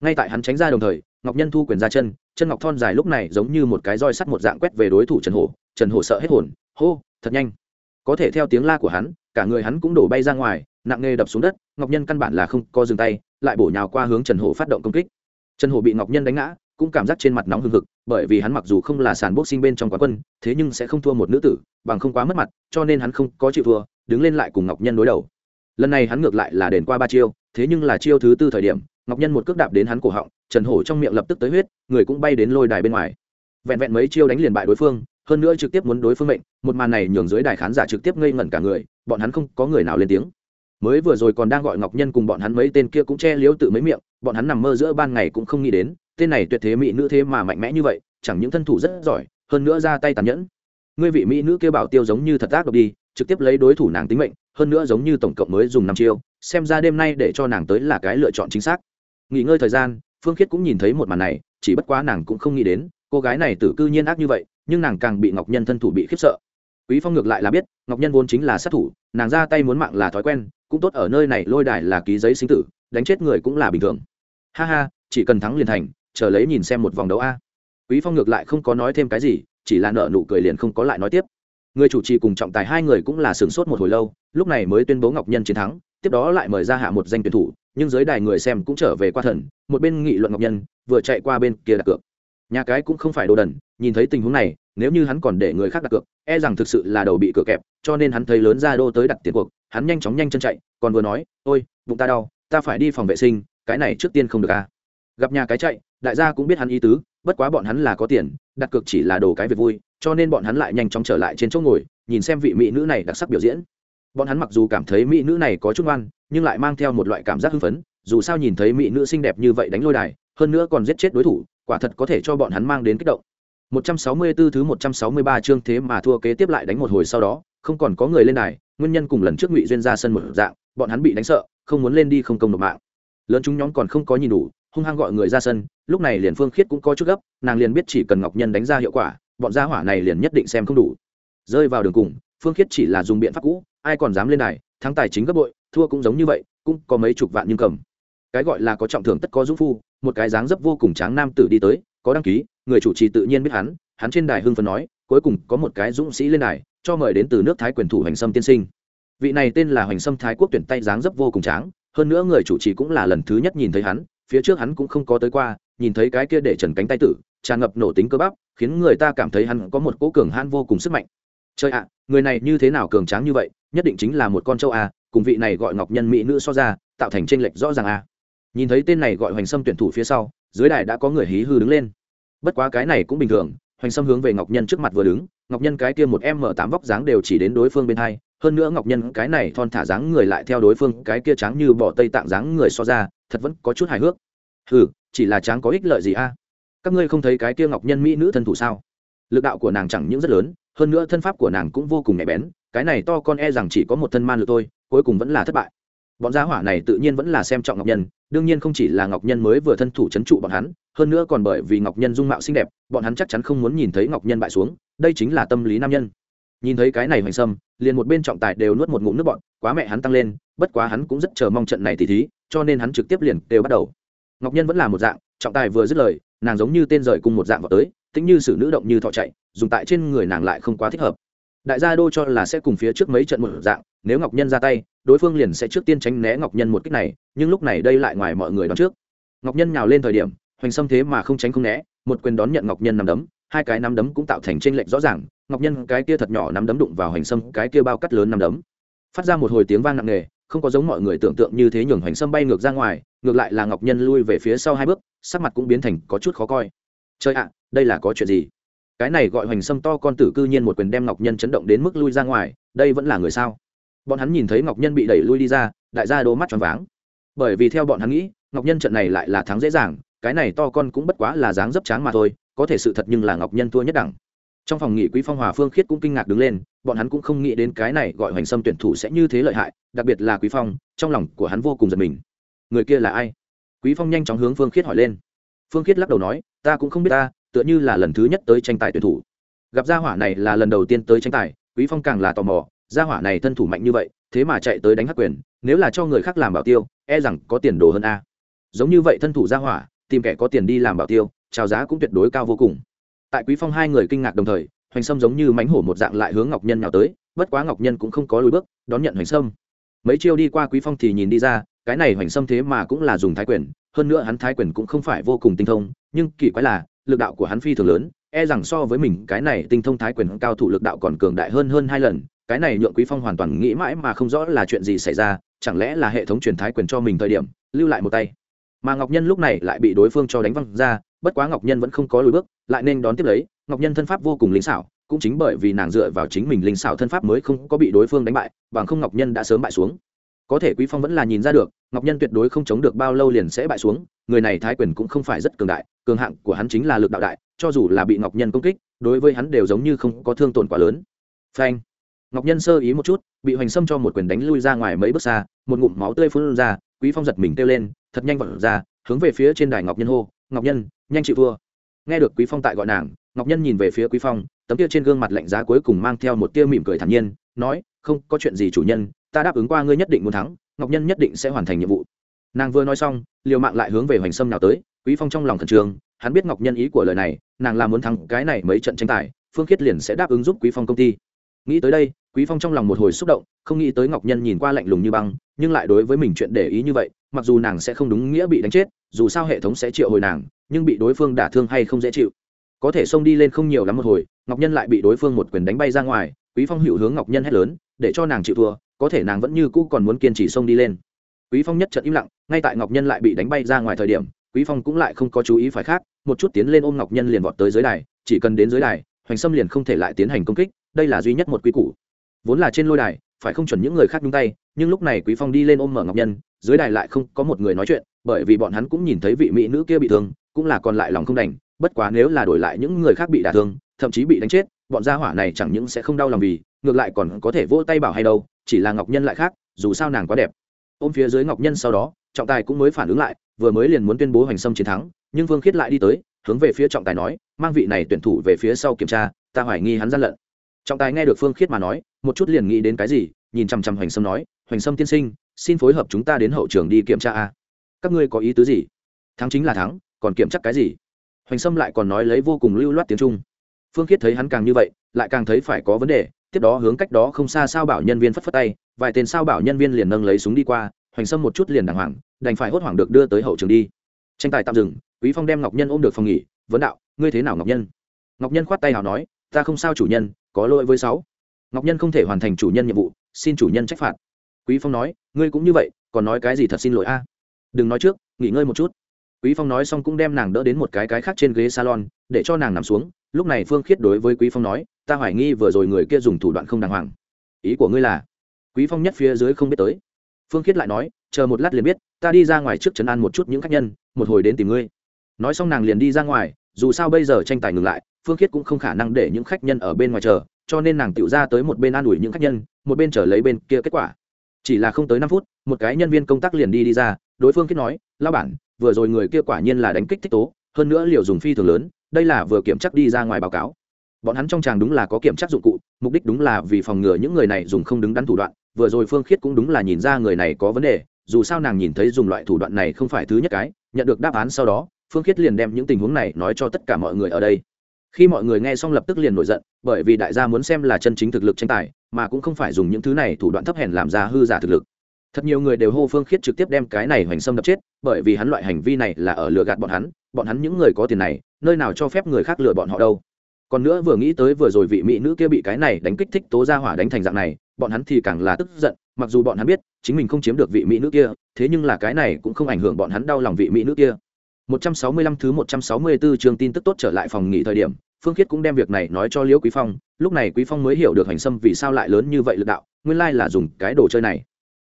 Ngay tại hắn tránh ra đồng thời, ngọc nhân thu quyền ra chân chân ngọc thon dài lúc này giống như một cái roi sắt một dạng quét về đối thủ trần hổ. Trần hổ sợ hết hồn, hô, thật nhanh. Có thể theo tiếng la của hắn cả người hắn cũng đổ bay ra ngoài, nặng nghề đập xuống đất, ngọc nhân căn bản là không co dừng tay, lại bổ nhào qua hướng trần hổ phát động công kích. Trần hổ bị ngọc nhân đánh ngã, cũng cảm giác trên mặt nóng hừng hực, bởi vì hắn mặc dù không là sàn bốc sinh bên trong quán quân, thế nhưng sẽ không thua một nữ tử, bằng không quá mất mặt, cho nên hắn không có chịu thua, đứng lên lại cùng ngọc nhân đối đầu. Lần này hắn ngược lại là đền qua ba chiêu, thế nhưng là chiêu thứ tư thời điểm, ngọc nhân một cước đạp đến hắn cổ họng, trần hổ trong miệng lập tức tới huyết, người cũng bay đến lôi đài bên ngoài. Vẹn vẹn mấy chiêu đánh liền bại đối phương, hơn nữa trực tiếp muốn đối phương mệnh, một màn này nhường dưới đài khán giả trực tiếp ngây ngẩn cả người bọn hắn không có người nào lên tiếng. Mới vừa rồi còn đang gọi ngọc nhân cùng bọn hắn mấy tên kia cũng che liếu tự mấy miệng, bọn hắn nằm mơ giữa ban ngày cũng không nghĩ đến, tên này tuyệt thế mỹ nữ thế mà mạnh mẽ như vậy, chẳng những thân thủ rất giỏi, hơn nữa ra tay tàn nhẫn. Ngươi vị mỹ nữ kia bảo tiêu giống như thật ác độc đi, trực tiếp lấy đối thủ nàng tính mệnh, hơn nữa giống như tổng cộng mới dùng năm chiêu, xem ra đêm nay để cho nàng tới là cái lựa chọn chính xác. Nghỉ ngơi thời gian, phương khiết cũng nhìn thấy một màn này, chỉ bất quá nàng cũng không nghĩ đến, cô gái này tử cư nhiên ác như vậy, nhưng nàng càng bị ngọc nhân thân thủ bị khiếp sợ quý phong ngược lại là biết, ngọc nhân vốn chính là sát thủ, nàng ra tay muốn mạng là thói quen, cũng tốt ở nơi này lôi đài là ký giấy sinh tử, đánh chết người cũng là bình thường. Ha ha, chỉ cần thắng liền thành, chờ lấy nhìn xem một vòng đấu a. Quý phong ngược lại không có nói thêm cái gì, chỉ là nợ nụ cười liền không có lại nói tiếp. Người chủ trì cùng trọng tài hai người cũng là sửng sốt một hồi lâu, lúc này mới tuyên bố ngọc nhân chiến thắng, tiếp đó lại mời ra hạ một danh tuyển thủ, nhưng dưới đài người xem cũng trở về qua thần, một bên nghị luận ngọc nhân, vừa chạy qua bên kia đặt cược nhà cái cũng không phải đồ đần, nhìn thấy tình huống này, nếu như hắn còn để người khác đặt cược e rằng thực sự là đầu bị cửa kẹp, cho nên hắn thấy lớn ra đô tới đặt tiền cuộc, hắn nhanh chóng nhanh chân chạy, còn vừa nói, ôi, bụng ta đau, ta phải đi phòng vệ sinh, cái này trước tiên không được à. Gặp nhà cái chạy, đại gia cũng biết hắn ý tứ, bất quá bọn hắn là có tiền, đặt cược chỉ là đồ cái việc vui, cho nên bọn hắn lại nhanh chóng trở lại trên chỗ ngồi, nhìn xem vị mỹ nữ này đặc sắc biểu diễn. Bọn hắn mặc dù cảm thấy mỹ nữ này có chút ngoan, nhưng lại mang theo một loại cảm giác hưng phấn, dù sao nhìn thấy mỹ nữ xinh đẹp như vậy đánh lôi đài, hơn nữa còn giết chết đối thủ quả thật có thể cho bọn hắn mang đến kích động. 164 thứ 163 chương thế mà thua kế tiếp lại đánh một hồi sau đó, không còn có người lên đài, nguyên nhân cùng lần trước ngụy duyên ra sân một dạng, bọn hắn bị đánh sợ, không muốn lên đi không công nộp mạng. Lớn chúng nhóm còn không có nhìn đủ, hung hăng gọi người ra sân, lúc này liền phương khiết cũng có chút gấp, nàng liền biết chỉ cần ngọc nhân đánh ra hiệu quả, bọn gia hỏa này liền nhất định xem không đủ. Rơi vào đường cùng, phương khiết chỉ là dùng biện pháp cũ, ai còn dám lên đài, thắng tài chính gấp bội, thua cũng giống như vậy, cũng có mấy chục vạn nhưng cầm. Cái gọi là có trọng thưởng tất có dũng phu một cái dáng dấp vô cùng tráng nam tử đi tới, có đăng ký, người chủ trì tự nhiên biết hắn hắn trên đài hưng phấn nói, cuối cùng có một cái dũng sĩ lên đài, cho mời đến từ nước thái quyền thủ hành sâm tiên sinh. Vị này tên là hoành sâm thái quốc tuyển tay dáng dấp vô cùng tráng, hơn nữa người chủ trì cũng là lần thứ nhất nhìn thấy hắn, phía trước hắn cũng không có tới qua, nhìn thấy cái kia để trần cánh tay tử, tràn ngập nổ tính cơ bắp, khiến người ta cảm thấy hắn có một cỗ cường han vô cùng sức mạnh. Trời ạ, người này như thế nào cường tráng như vậy, nhất định chính là một con châu a à, cùng vị này gọi ngọc nhân mỹ nữ so ra, tạo thành tranh lệch rõ ràng a nhìn thấy tên này gọi hoành sâm tuyển thủ phía sau, dưới đài đã có người hí hư đứng lên. Bất quá cái này cũng bình thường, hoành sâm hướng về ngọc nhân trước mặt vừa đứng, ngọc nhân cái kia một m tám vóc dáng đều chỉ đến đối phương bên hai, hơn nữa ngọc nhân cái này thon thả dáng người lại theo đối phương, cái kia trắng như bỏ tây tạng dáng người so ra, thật vẫn có chút hài hước. Ừ chỉ là tráng có ích lợi gì a? Các ngươi không thấy cái kia ngọc nhân mỹ nữ thân thủ sao? Lực đạo của nàng chẳng những rất lớn, hơn nữa thân pháp của nàng cũng vô cùng nhạy bén, cái này to con e rằng chỉ có một thân man lực thôi, cuối cùng vẫn là thất bại bọn gia hỏa này tự nhiên vẫn là xem trọng ngọc nhân, đương nhiên không chỉ là ngọc nhân mới vừa thân thủ c h ấ n trụ bọn hắn, hơn nữa còn bởi vì ngọc nhân dung mạo xinh đẹp, bọn hắn chắc chắn không muốn nhìn thấy ngọc nhân bại xuống, đây chính là tâm lý nam nhân. Nhìn thấy cái này hoành sâm, liền một bên trọng tài đều nuốt một ngụm nước bọn quá mẹ hắn tăng lên, bất quá hắn cũng rất chờ mong trận này thì thí, cho nên hắn trực tiếp liền đều bắt đầu. Ngọc nhân vẫn là một dạng, trọng tài vừa dứt lời, nàng giống như tên rời cùng một dạng vào tới, tính như sự nữ động như thọ chạy, dùng tại trên người nàng lại không quá thích hợp đại gia đô cho là sẽ cùng phía trước mấy trận một dạng, nếu ngọc nhân ra tay, đối phương liền sẽ trước tiên tránh né ngọc nhân một cách này, nhưng lúc này đây lại ngoài mọi người đón trước. Ngọc nhân nhào lên thời điểm, hoành xâm thế mà không tránh không né, một quyền đón nhận ngọc nhân nằm đấm, hai cái nắm đấm cũng tạo thành tranh lệch rõ ràng, ngọc nhân cái kia thật nhỏ nắm đấm đụng vào hoành xâm, cái kia bao cắt lớn nắm đấm. Phát ra một hồi tiếng vang nặng nề, không có giống mọi người tưởng tượng như thế nhường hoành sâm bay ngược ra ngoài, ngược lại là ngọc nhân lui về phía sau hai bước, sắc mặt cũng biến thành có chút khó coi. Chơi ạ, đây là có chuyện gì? Cái này gọi hoành sâm to con tử cư nhiên một quyền đem ngọc nhân chấn động đến mức lui ra ngoài, đây vẫn là người sao? Bọn hắn nhìn thấy ngọc nhân bị đẩy lui đi ra, đại gia đố mắt tròn váng. Bởi vì theo bọn hắn nghĩ, ngọc nhân trận này lại là thắng dễ dàng, cái này to con cũng bất quá là dáng dấp tráng mà thôi, có thể sự thật nhưng là ngọc nhân thua nhất đẳng. Trong phòng nghị quý phong hòa phương khiết cũng kinh ngạc đứng lên, bọn hắn cũng không nghĩ đến cái này gọi hoành sâm tuyển thủ sẽ như thế lợi hại, đặc biệt là quý phong, trong lòng của hắn vô cùng giật mình. Người kia là ai? Quý phong nhanh chóng hướng phương khiết hỏi lên. Phương khiết lắc đầu nói, ta cũng không biết ta tựa như là lần thứ nhất tới tranh tài tuyển thủ. Gặp gia hỏa này là lần đầu tiên tới tranh tài, quý phong càng là tò mò, gia hỏa này thân thủ mạnh như vậy, thế mà chạy tới đánh hắc quyền, nếu là cho người khác làm bảo tiêu e rằng có tiền đồ hơn a. Giống như vậy thân thủ gia hỏa, tìm kẻ có tiền đi làm bảo tiêu trào giá cũng tuyệt đối cao vô cùng. Tại quý phong hai người kinh ngạc đồng thời, hoành sâm giống như mánh hổ một dạng lại hướng ngọc nhân nào tới, bất quá ngọc nhân cũng không có lùi bước, đón nhận hoành sâm. Mấy chiêu đi qua quý phong thì nhìn đi ra, cái này hoành sâm thế mà cũng là dùng thái quyền, hơn nữa hắn thái quyền cũng không phải vô cùng tinh thông, nhưng kỳ quái là lực đạo của hắn phi thường lớn e rằng so với mình, cái này tinh thông thái quyền cao thủ lực đạo còn cường đại hơn hơn hai lần, cái này nhượng quý phong hoàn toàn nghĩ mãi mà không rõ là chuyện gì xảy ra, chẳng lẽ là hệ thống truyền thái quyền cho mình thời điểm, lưu lại một tay. Mà ngọc nhân lúc này lại bị đối phương cho đánh văng ra, bất quá ngọc nhân vẫn không có lùi bước, lại nên đón tiếp lấy, ngọc nhân thân pháp vô cùng linh xảo, cũng chính bởi vì nàng dựa vào chính mình linh xảo thân pháp mới không có bị đối phương đánh bại, bằng không ngọc nhân đã sớm bại xuống có thể quý phong vẫn là nhìn ra được, ngọc nhân tuyệt đối không chống được bao lâu liền sẽ bại xuống, người này thái quyền cũng không phải rất cường đại, cường hạng của hắn chính là lực đạo đại, cho dù là bị ngọc nhân công kích, đối với hắn đều giống như không có thương tổn quá lớn. Phanh. Ngọc nhân sơ ý một chút, bị hoành sâm cho một quyền đánh lui ra ngoài mấy bước xa, một ngụm máu tươi phun ra, quý phong giật mình kêu lên, thật nhanh vọt ra, hướng về phía trên đài ngọc nhân hô, ngọc nhân, nhanh chịu thua. Nghe được quý phong tại gọi nàng, ngọc nhân nhìn về phía quý phong, tấm kia trên gương mặt lạnh giá cuối cùng mang theo một tia mỉm cười thản nhiên, nói, không, có chuyện gì, chủ nhân ta đáp ứng qua ngươi nhất định muốn thắng, ngọc nhân nhất định sẽ hoàn thành nhiệm vụ. Nàng vừa nói xong, liều mạng lại hướng về hoành sâm nào tới, quý phong trong lòng khẩn trương, hắn biết ngọc nhân ý của lời này, nàng là muốn thắng cái này mấy trận tranh tài, phương khiết liền sẽ đáp ứng giúp quý phong công ty. Nghĩ tới đây, quý phong trong lòng một hồi xúc động, không nghĩ tới ngọc nhân nhìn qua lạnh lùng như băng, nhưng lại đối với mình chuyện để ý như vậy, mặc dù nàng sẽ không đúng nghĩa bị đánh chết, dù sao hệ thống sẽ triệu hồi nàng, nhưng bị đối phương đả thương hay không dễ chịu. Có thể xông đi lên không nhiều lắm một hồi, ngọc nhân lại bị đối phương một quyền đánh bay ra ngoài, quý phong hữu hướng ngọc nhân hét lớn, để cho nàng chịu thua có thể nàng vẫn như cũ còn muốn kiên trì xông đi lên. Quý phong nhất trận im lặng, ngay tại ngọc nhân lại bị đánh bay ra ngoài thời điểm, quý phong cũng lại không có chú ý phải khác, một chút tiến lên ôm ngọc nhân liền vọt tới dưới đài, chỉ cần đến dưới đài, hoành sâm liền không thể lại tiến hành công kích, đây là duy nhất một quy củ. Vốn là trên lôi đài, phải không chuẩn những người khác nhúng tay, nhưng lúc này quý phong đi lên ôm mở ngọc nhân, dưới đài lại không có một người nói chuyện, bởi vì bọn hắn cũng nhìn thấy vị mỹ nữ kia bị thương, cũng là còn lại lòng không đành, bất quá nếu là đổi lại những người khác bị đả thương, thậm chí bị đánh chết, bọn gia hỏa này chẳng những sẽ không đau lòng vì, ngược lại còn có thể vỗ tay bảo hay đâu chỉ là ngọc nhân lại khác, dù sao nàng quá đẹp. Ôm phía dưới ngọc nhân sau đó, trọng tài cũng mới phản ứng lại, vừa mới liền muốn tuyên bố hoành sâm chiến thắng, nhưng vương khiết lại đi tới, hướng về phía trọng tài nói, mang vị này tuyển thủ về phía sau kiểm tra, ta hoài nghi hắn gian lận. Trọng tài nghe được phương khiết mà nói, một chút liền nghĩ đến cái gì, nhìn chằm chằm hoành sâm nói, hoành sâm tiên sinh, xin phối hợp chúng ta đến hậu trường đi kiểm tra a. Các ngươi có ý tứ gì? Thắng chính là thắng, còn kiểm chắc cái gì? Hoành sâm lại còn nói lấy vô cùng lưu loát tiếng trung. Phương khiết thấy hắn càng như vậy, lại càng thấy phải có vấn đề tiếp đó hướng cách đó không xa sao bảo nhân viên phất phất tay, vài tên sao bảo nhân viên liền nâng lấy súng đi qua, hoành sâm một chút liền đàng hoàng, đành phải hốt hoảng được đưa tới hậu trường đi. Tranh tài tạm dừng, quý phong đem ngọc nhân ôm được phòng nghỉ, vấn đạo, ngươi thế nào ngọc nhân? Ngọc nhân khoát tay nào nói, ta không sao chủ nhân, có lỗi với sáu. Ngọc nhân không thể hoàn thành chủ nhân nhiệm vụ, xin chủ nhân trách phạt. Quý phong nói, ngươi cũng như vậy, còn nói cái gì thật xin lỗi a? À? Đừng nói trước, nghỉ ngơi một chút. Quý phong nói xong cũng đem nàng đỡ đến một cái cái khác trên ghế salon, để cho nàng nằm xuống lúc này phương khiết đối với quý phong nói, ta hoài nghi vừa rồi người kia dùng thủ đoạn không đàng hoàng. Ý của ngươi là, quý phong nhất phía dưới không biết tới. Phương khiết lại nói, chờ một lát liền biết, ta đi ra ngoài trước trấn an một chút những khách nhân, một hồi đến tìm ngươi. Nói xong nàng liền đi ra ngoài, dù sao bây giờ tranh tài ngừng lại, phương khiết cũng không khả năng để những khách nhân ở bên ngoài chờ, cho nên nàng tự ra tới một bên an ủi những khách nhân, một bên chờ lấy bên kia kết quả. Chỉ là không tới năm phút, một cái nhân viên công tác liền đi đi ra, đối phương khiết nói lao bản, vừa rồi người kia quả nhiên là đánh kích thích tố, hơn nữa liều dùng phi thường lớn đây là vừa kiểm chắc đi ra ngoài báo cáo. Bọn hắn trong tràng đúng là có kiểm tra dụng cụ, mục đích đúng là vì phòng ngừa những người này dùng không đứng đắn thủ đoạn, vừa rồi phương khiết cũng đúng là nhìn ra người này có vấn đề, dù sao nàng nhìn thấy dùng loại thủ đoạn này không phải thứ nhất cái, nhận được đáp án sau đó, phương khiết liền đem những tình huống này nói cho tất cả mọi người ở đây. Khi mọi người nghe xong lập tức liền nổi giận, bởi vì đại gia muốn xem là chân chính thực lực tranh tài, mà cũng không phải dùng những thứ này thủ đoạn thấp hèn làm ra hư giả thực lực thật nhiều người đều hô phương khiết trực tiếp đem cái này hoành xâm đập chết, bởi vì hắn loại hành vi này là ở lừa gạt bọn hắn bọn hắn những người có tiền này, nơi nào cho phép người khác lừa bọn họ đâu. Còn nữa vừa nghĩ tới vừa rồi vị mỹ nữ kia bị cái này đánh kích thích tố ra hỏa đánh thành dạng này, bọn hắn thì càng là tức giận, mặc dù bọn hắn biết, chính mình không chiếm được vị mỹ nữ kia, thế nhưng là cái này cũng không ảnh hưởng bọn hắn đau lòng vị mỹ nữ kia. 165 thứ 164 trường tin tức tốt trở lại phòng nghỉ thời điểm, phương khiết cũng đem việc này nói cho liễu quý phong, lúc này quý phong mới hiểu được hành sâm vì sao lại lớn như vậy lực đạo, nguyên lai là dùng cái đồ chơi này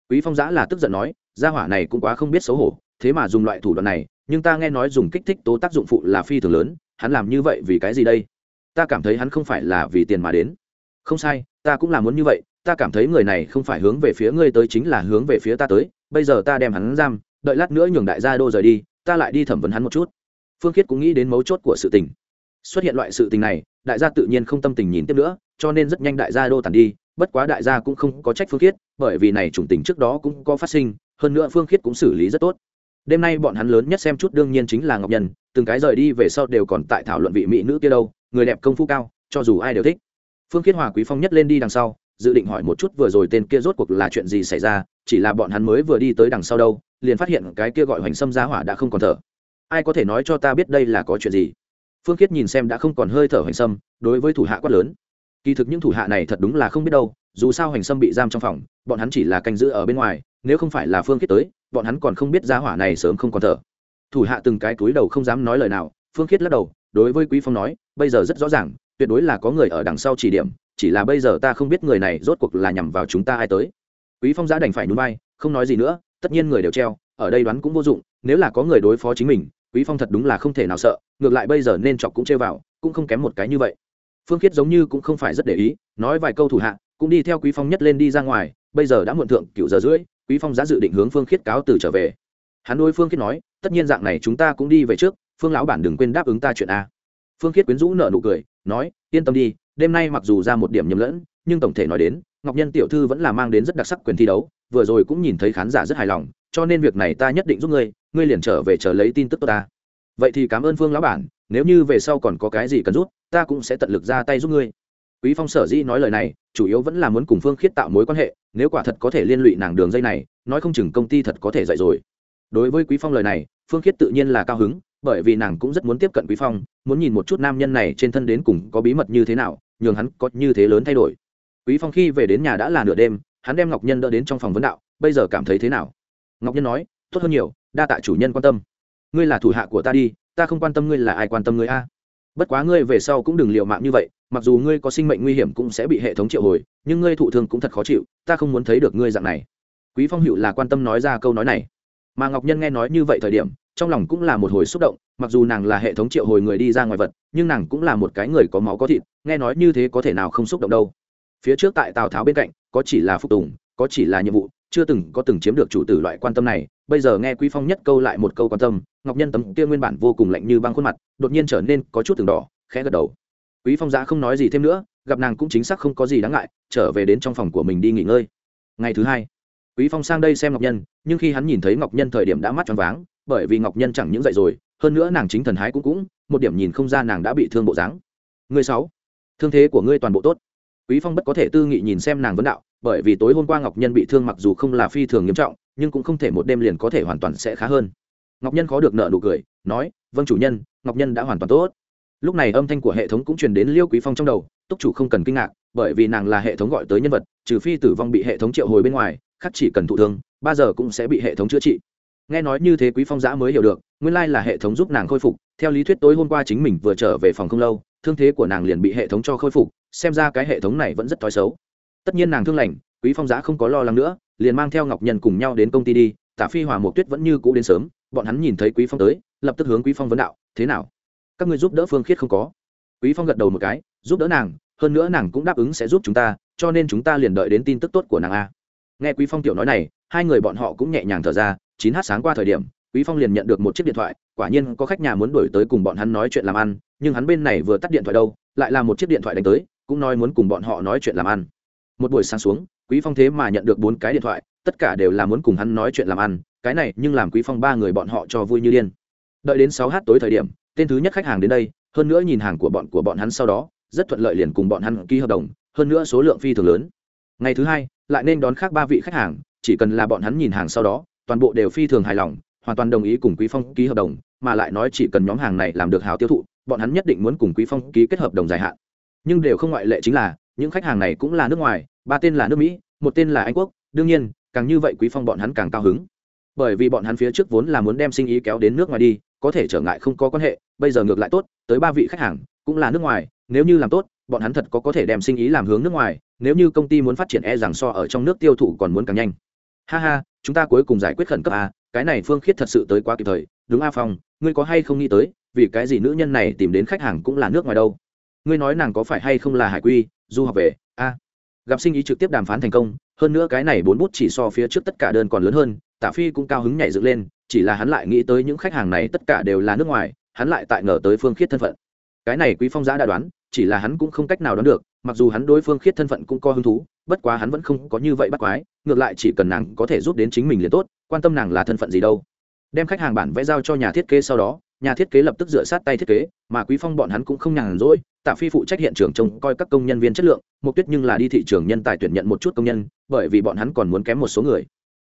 quý phong giã là tức giận nói, gia hỏa này cũng quá không biết xấu hổ, thế mà dùng loại thủ đoạn này, nhưng ta nghe nói dùng kích thích tố tác dụng phụ là phi thường lớn, hắn làm như vậy vì cái gì đây? Ta cảm thấy hắn không phải là vì tiền mà đến. Không sai, ta cũng là muốn như vậy, ta cảm thấy người này không phải hướng về phía ngươi tới chính là hướng về phía ta tới, bây giờ ta đem hắn giam, đợi lát nữa nhường đại gia đô rời đi, ta lại đi thẩm vấn hắn một chút. Phương khiết cũng nghĩ đến mấu chốt của sự tình. Xuất hiện loại sự tình này, đại gia tự nhiên không tâm tình nhìn tiếp nữa, cho nên rất nhanh đại gia đô tàn đi bất quá đại gia cũng không có trách phương khiết, bởi vì này chủng tình trước đó cũng có phát sinh, hơn nữa phương khiết cũng xử lý rất tốt. Đêm nay bọn hắn lớn nhất xem chút đương nhiên chính là ngọc nhân, từng cái rời đi về sau đều còn tại thảo luận vị mỹ nữ kia đâu, người đẹp công phu cao, cho dù ai đều thích. Phương khiết hòa quý phong nhất lên đi đằng sau, dự định hỏi một chút vừa rồi tên kia rốt cuộc là chuyện gì xảy ra, chỉ là bọn hắn mới vừa đi tới đằng sau đâu, liền phát hiện cái kia gọi hoành sâm giá hỏa đã không còn thở. Ai có thể nói cho ta biết đây là có chuyện gì? Phương khiết nhìn xem đã không còn hơi thở hoành sâm, đối với thủ hạ quát lớn kỳ thực những thủ hạ này thật đúng là không biết đâu, dù sao hành sâm bị giam trong phòng, bọn hắn chỉ là canh giữ ở bên ngoài, nếu không phải là phương khiết tới, bọn hắn còn không biết giá hỏa này sớm không còn thở. Thủ hạ từng cái túi đầu không dám nói lời nào, phương khiết lắc đầu, đối với quý phong nói, bây giờ rất rõ ràng, tuyệt đối là có người ở đằng sau chỉ điểm, chỉ là bây giờ ta không biết người này rốt cuộc là nhằm vào chúng ta ai tới. Quý phong giá đành phải nhún vai, không nói gì nữa, tất nhiên người đều treo, ở đây đoán cũng vô dụng, nếu là có người đối phó chính mình, quý phong thật đúng là không thể nào sợ, ngược lại bây giờ nên chọc cũng treo vào, cũng không kém một cái như vậy phương khiết giống như cũng không phải rất để ý, nói vài câu thủ hạ, cũng đi theo quý phong nhất lên đi ra ngoài, bây giờ đã muộn thượng cựu giờ rưỡi, quý phong giá dự định hướng phương khiết cáo từ trở về. Hắn đôi phương khiết nói, tất nhiên dạng này chúng ta cũng đi về trước, phương lão bản đừng quên đáp ứng ta chuyện a. Phương khiết quyến rũ nợ nụ cười, nói, yên tâm đi, đêm nay mặc dù ra một điểm nhầm lẫn, nhưng tổng thể nói đến, ngọc nhân tiểu thư vẫn là mang đến rất đặc sắc quyền thi đấu, vừa rồi cũng nhìn thấy khán giả rất hài lòng, cho nên việc này ta nhất định giúp ngươi ngươi liền trở về chờ lấy tin tức tốt ta. Vậy thì cảm ơn phương lão bản, nếu như về sau còn có cái gì cần rút ta cũng sẽ tận lực ra tay giúp ngươi. Quý phong sở dĩ nói lời này, chủ yếu vẫn là muốn cùng phương khiết tạo mối quan hệ, nếu quả thật có thể liên lụy nàng đường dây này, nói không chừng công ty thật có thể dạy rồi. Đối với quý phong lời này, phương khiết tự nhiên là cao hứng, bởi vì nàng cũng rất muốn tiếp cận quý phong, muốn nhìn một chút nam nhân này trên thân đến cùng có bí mật như thế nào, nhường hắn có như thế lớn thay đổi. Quý phong khi về đến nhà đã là nửa đêm, hắn đem ngọc nhân đỡ đến trong phòng vấn đạo, bây giờ cảm thấy thế nào? Ngọc nhân nói, tốt hơn nhiều, đa tạ chủ nhân quan tâm. Ngươi là thủ hạ của ta đi, ta không quan tâm ngươi là ai quan tâm ngươi a bất quá ngươi về sau cũng đừng liều mạng như vậy, mặc dù ngươi có sinh mệnh nguy hiểm cũng sẽ bị hệ thống triệu hồi, nhưng ngươi thụ thương cũng thật khó chịu, ta không muốn thấy được ngươi dạng này. Quý phong hữu là quan tâm nói ra câu nói này. Mà ngọc nhân nghe nói như vậy thời điểm, trong lòng cũng là một hồi xúc động, mặc dù nàng là hệ thống triệu hồi người đi ra ngoài vật, nhưng nàng cũng là một cái người có máu có thịt, nghe nói như thế có thể nào không xúc động đâu. Phía trước tại tào tháo bên cạnh, có chỉ là phục tùng, có chỉ là nhiệm vụ, chưa từng có từng chiếm được chủ tử loại quan tâm này bây giờ nghe quý phong nhất câu lại một câu quan tâm, ngọc nhân tấm kia nguyên bản vô cùng lạnh như băng khuôn mặt, đột nhiên trở nên có chút từng đỏ, khẽ gật đầu. Quý phong giá không nói gì thêm nữa, gặp nàng cũng chính xác không có gì đáng ngại, trở về đến trong phòng của mình đi nghỉ ngơi. Ngày thứ hai, quý phong sang đây xem ngọc nhân, nhưng khi hắn nhìn thấy ngọc nhân thời điểm đã mắt tròn váng, bởi vì ngọc nhân chẳng những dậy rồi, hơn nữa nàng chính thần hái cũng cũng, một điểm nhìn không ra nàng đã bị thương bộ dáng. Người sáu, thương thế của ngươi toàn bộ tốt. Quý phong bất có thể tư nghị nhìn xem nàng vấn đạo, bởi vì tối hôm qua ngọc nhân bị thương mặc dù không là phi thường nghiêm trọng nhưng cũng không thể một đêm liền có thể hoàn toàn sẽ khá hơn. Ngọc nhân khó được nợ nụ cười, nói vâng chủ nhân, ngọc nhân đã hoàn toàn tốt. Lúc này âm thanh của hệ thống cũng truyền đến liêu quý phong trong đầu, túc chủ không cần kinh ngạc, bởi vì nàng là hệ thống gọi tới nhân vật, trừ phi tử vong bị hệ thống triệu hồi bên ngoài khắc chỉ cần thụ thương bao giờ cũng sẽ bị hệ thống chữa trị. Nghe nói như thế quý phong giã mới hiểu được, nguyên lai là hệ thống giúp nàng khôi phục, theo lý thuyết tối hôm qua chính mình vừa trở về phòng không lâu, thương thế của nàng liền bị hệ thống cho khôi phục, xem ra cái hệ thống này vẫn rất thói xấu. Tất nhiên nàng thương lành, quý phong giã không có lo lắng nữa liền mang theo ngọc nhân cùng nhau đến công ty đi tả phi, hòa mộc tuyết vẫn như cũ đến sớm, bọn hắn nhìn thấy quý phong tới, lập tức hướng quý phong vấn đạo, thế nào? Các người giúp đỡ phương khiết không có? Quý phong gật đầu một cái, giúp đỡ nàng, hơn nữa nàng cũng đáp ứng sẽ giúp chúng ta, cho nên chúng ta liền đợi đến tin tức tốt của nàng a. Nghe quý phong tiểu nói này, hai người bọn họ cũng nhẹ nhàng thở ra, chín h sáng qua thời điểm, quý phong liền nhận được một chiếc điện thoại, quả nhiên có khách nhà muốn đổi tới cùng bọn hắn nói chuyện làm ăn, nhưng hắn bên này vừa tắt điện thoại đâu, lại là một chiếc điện thoại đánh tới, cũng nói muốn cùng bọn họ nói chuyện làm ăn. Một buổi sáng xuống quý phong thế mà nhận được bốn cái điện thoại, tất cả đều là muốn cùng hắn nói chuyện làm ăn, cái này nhưng làm quý phong ba người bọn họ cho vui như điên. Đợi đến sáu h tối thời điểm, tên thứ nhất khách hàng đến đây, hơn nữa nhìn hàng của bọn của bọn hắn sau đó, rất thuận lợi liền cùng bọn hắn ký hợp đồng, hơn nữa số lượng phi thường lớn. Ngày thứ hai, lại nên đón khác ba vị khách hàng, chỉ cần là bọn hắn nhìn hàng sau đó, toàn bộ đều phi thường hài lòng, hoàn toàn đồng ý cùng quý phong ký hợp đồng, mà lại nói chỉ cần nhóm hàng này làm được hào tiêu thụ, bọn hắn nhất định muốn cùng quý phong ký kết hợp đồng dài hạn. Nhưng đều không ngoại lệ chính là, những khách hàng này cũng là nước ngoài ba tên là nước mỹ một tên là anh quốc đương nhiên càng như vậy quý phong bọn hắn càng cao hứng bởi vì bọn hắn phía trước vốn là muốn đem sinh ý kéo đến nước ngoài đi có thể trở ngại không có quan hệ bây giờ ngược lại tốt tới ba vị khách hàng cũng là nước ngoài nếu như làm tốt bọn hắn thật có có thể đem sinh ý làm hướng nước ngoài nếu như công ty muốn phát triển e rằng so ở trong nước tiêu thụ còn muốn càng nhanh ha ha chúng ta cuối cùng giải quyết khẩn cấp a cái này phương khiết thật sự tới quá kịp thời đúng a à phong ngươi có hay không nghĩ tới vì cái gì nữ nhân này tìm đến khách hàng cũng là nước ngoài đâu ngươi nói nàng có phải hay không là hải quy du học về a gặp sinh ý trực tiếp đàm phán thành công, hơn nữa cái này bốn bút chỉ so phía trước tất cả đơn còn lớn hơn tạ phi cũng cao hứng nhảy dựng lên, chỉ là hắn lại nghĩ tới những khách hàng này tất cả đều là nước ngoài, hắn lại tại ngờ tới phương khiết thân phận. Cái này quý phong giã đã đoán, chỉ là hắn cũng không cách nào đoán được, mặc dù hắn đối phương khiết thân phận cũng có hứng thú, bất quá hắn vẫn không có như vậy bắt quái, ngược lại chỉ cần nàng có thể giúp đến chính mình liền tốt, quan tâm nàng là thân phận gì đâu. Đem khách hàng bản vẽ giao cho nhà thiết kế sau đó, nhà thiết kế lập tức dựa sát tay thiết kế, mà quý phong bọn hắn cũng không nhàn rỗi tạ phi phụ trách hiện trường trông coi các công nhân viên chất lượng, mục Tuyết nhưng là đi thị trường nhân tài tuyển nhận một chút công nhân, bởi vì bọn hắn còn muốn kém một số người.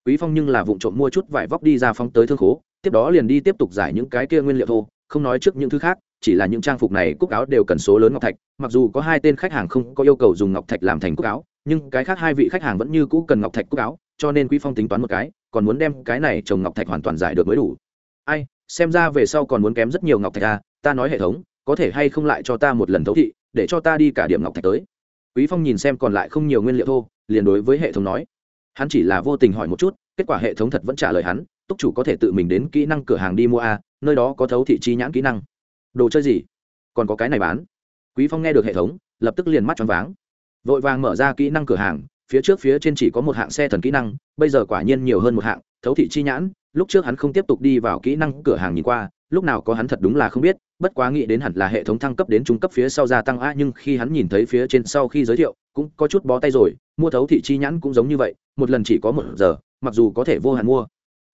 Quý phong nhưng là vụ trộm mua chút vải vóc đi ra phong tới thương khố, tiếp đó liền đi tiếp tục giải những cái kia nguyên liệu thô, không nói trước những thứ khác, chỉ là những trang phục này cúc áo đều cần số lớn ngọc thạch, mặc dù có hai tên khách hàng không có yêu cầu dùng ngọc thạch làm thành cúc áo, nhưng cái khác hai vị khách hàng vẫn như cũ cần ngọc thạch cúc áo, cho nên quý phong tính toán một cái, còn muốn đem cái này trồng ngọc thạch hoàn toàn giải được mới đủ. Ai, xem ra về sau còn muốn kém rất nhiều ngọc thạch à ta nói hệ thống có thể hay không lại cho ta một lần thấu thị, để cho ta đi cả điểm ngọc thạch tới. Quý phong nhìn xem còn lại không nhiều nguyên liệu thô, liền đối với hệ thống nói. Hắn chỉ là vô tình hỏi một chút, kết quả hệ thống thật vẫn trả lời hắn, túc chủ có thể tự mình đến kỹ năng cửa hàng đi mua a, nơi đó có thấu thị chi nhãn kỹ năng. Đồ chơi gì? Còn có cái này bán. Quý phong nghe được hệ thống, lập tức liền mắt choáng váng. Vội vàng mở ra kỹ năng cửa hàng, phía trước phía trên chỉ có một hạng xe thần kỹ năng, bây giờ quả nhiên nhiều hơn một hạng, thấu thị chi nhãn, lúc trước hắn không tiếp tục đi vào kỹ năng cửa hàng nhìn qua, lúc nào có hắn thật đúng là không biết bất quá nghĩ đến hẳn là hệ thống thăng cấp đến trung cấp phía sau gia tăng a nhưng khi hắn nhìn thấy phía trên sau khi giới thiệu, cũng có chút bó tay rồi, mua thấu thị chi nhãn cũng giống như vậy, một lần chỉ có một giờ, mặc dù có thể vô hạn mua,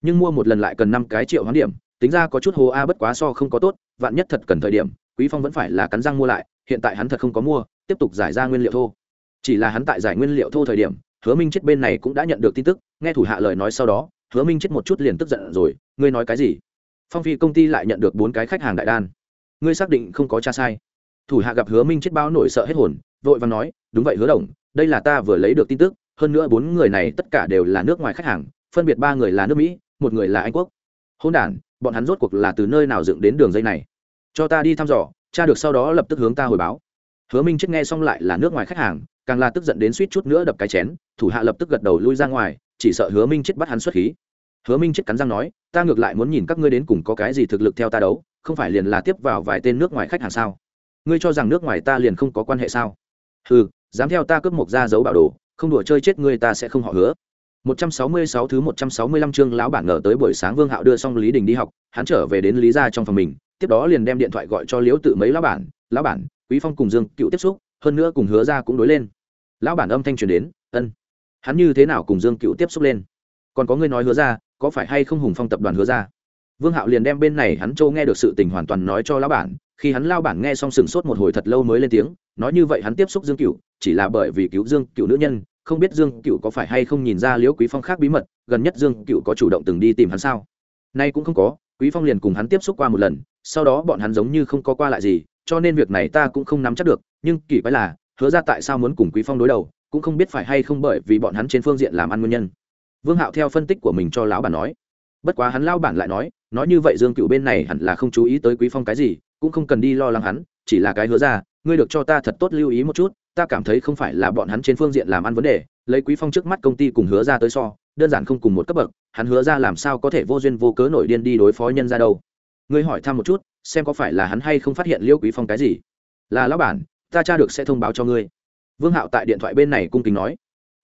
nhưng mua một lần lại cần năm cái triệu hoán điểm, tính ra có chút hồ a, bất quá so không có tốt, vạn nhất thật cần thời điểm, quý phong vẫn phải là cắn răng mua lại, hiện tại hắn thật không có mua, tiếp tục giải ra nguyên liệu thô. Chỉ là hắn tại giải nguyên liệu thô thời điểm, hứa minh chết bên này cũng đã nhận được tin tức, nghe thủ hạ lời nói sau đó, hứa minh chết một chút liền tức giận rồi, ngươi nói cái gì? Phong phi công ty lại nhận được bốn cái khách hàng đại đan ngươi xác định không có cha sai. Thủ hạ gặp hứa minh chết báo nổi sợ hết hồn, vội và nói, đúng vậy hứa đồng, đây là ta vừa lấy được tin tức, hơn nữa bốn người này tất cả đều là nước ngoài khách hàng, phân biệt ba người là nước mỹ, một người là anh quốc. Hôn đản, bọn hắn rốt cuộc là từ nơi nào dựng đến đường dây này? Cho ta đi thăm dò, cha được sau đó lập tức hướng ta hồi báo. Hứa minh chết nghe xong lại là nước ngoài khách hàng, càng là tức giận đến suýt chút nữa đập cái chén, thủ hạ lập tức gật đầu lui ra ngoài, chỉ sợ hứa minh chết bắt hắn xuất khí. Hứa minh chết cắn răng nói, ta ngược lại muốn nhìn các ngươi đến cùng có cái gì thực lực theo ta đấu không phải liền là tiếp vào vài tên nước ngoài khách hàng sao ngươi cho rằng nước ngoài ta liền không có quan hệ sao ừ dám theo ta cướp mộc ra giấu bảo đồ không đùa chơi chết ngươi ta sẽ không họ hứa 166 thứ 165 chương lão bản ngờ tới buổi sáng Vương Hạo đưa xong Lý Đình đi học, hắn trở về đến Lý gia trong phòng mình, tiếp đó liền đem điện thoại gọi cho Liễu Tự mấy lão bản, "Lão bản, Quý Phong cùng Dương Cựu tiếp xúc, hơn nữa cùng hứa gia cũng đối lên." Lão bản âm thanh truyền đến, "Ân." Hắn như thế nào cùng Dương Cựu tiếp xúc lên? Còn có người nói hứa gia, có phải hay không Hùng Phong tập đoàn hứa gia? Vương Hạo liền đem bên này hắn châu nghe được sự tình hoàn toàn nói cho lão bản, khi hắn lao bản nghe xong sừng sốt một hồi thật lâu mới lên tiếng, nói như vậy hắn tiếp xúc Dương Cựu, chỉ là bởi vì cứu Dương Cựu nữ nhân, không biết dương cựu có phải hay không nhìn ra liễu quý phong khác bí mật gần nhất dương cựu có chủ động từng đi tìm hắn sao? Nay cũng không có quý phong liền cùng hắn tiếp xúc qua một lần sau đó bọn hắn giống như không có qua lại gì cho nên việc này ta cũng không nắm chắc được nhưng kỳ quái là hứa ra tại sao muốn cùng quý phong đối đầu cũng không biết phải hay không bởi vì bọn hắn trên phương diện làm ăn nguyên nhân. Vương hạo theo phân tích của mình cho lão bản nói. Bất quá hắn lao bản lại nói nói như vậy dương cựu bên này hẳn là không chú ý tới quý phong cái gì, cũng không cần đi lo lắng hắn, chỉ là cái hứa ra, ngươi được cho ta thật tốt lưu ý một chút, ta cảm thấy không phải là bọn hắn trên phương diện làm ăn vấn đề, lấy quý phong trước mắt công ty cùng hứa ra tới so, đơn giản không cùng một cấp bậc, hắn hứa ra làm sao có thể vô duyên vô cớ nổi điên đi đối phó nhân ra đâu. Ngươi hỏi thăm một chút, xem có phải là hắn hay không phát hiện liêu quý phong cái gì. Là lão bản, ta tra được sẽ thông báo cho ngươi. Vương hạo tại điện thoại bên này cung kính nói.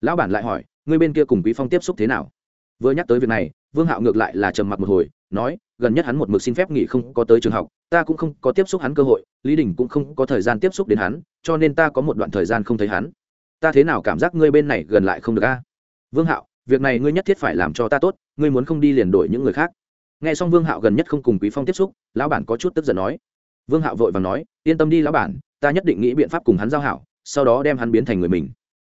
Lão bản lại hỏi, ngươi bên kia cùng quý phong tiếp xúc thế nào? Vừa nhắc tới việc này vương hạo ngược lại là trầm mặc một hồi, nói, gần nhất hắn một mực xin phép nghỉ không có tới trường học, ta cũng không có tiếp xúc hắn cơ hội, lý đình cũng không có thời gian tiếp xúc đến hắn, cho nên ta có một đoạn thời gian không thấy hắn. Ta thế nào cảm giác ngươi bên này gần lại không được a? Vương hạo, việc này ngươi nhất thiết phải làm cho ta tốt, ngươi muốn không đi liền đổi những người khác. Nghe xong vương hạo gần nhất không cùng quý phong tiếp xúc, lão bản có chút tức giận nói. Vương hạo vội vàng nói, yên tâm đi lão bản, ta nhất định nghĩ biện pháp cùng hắn giao hảo, sau đó đem hắn biến thành người mình.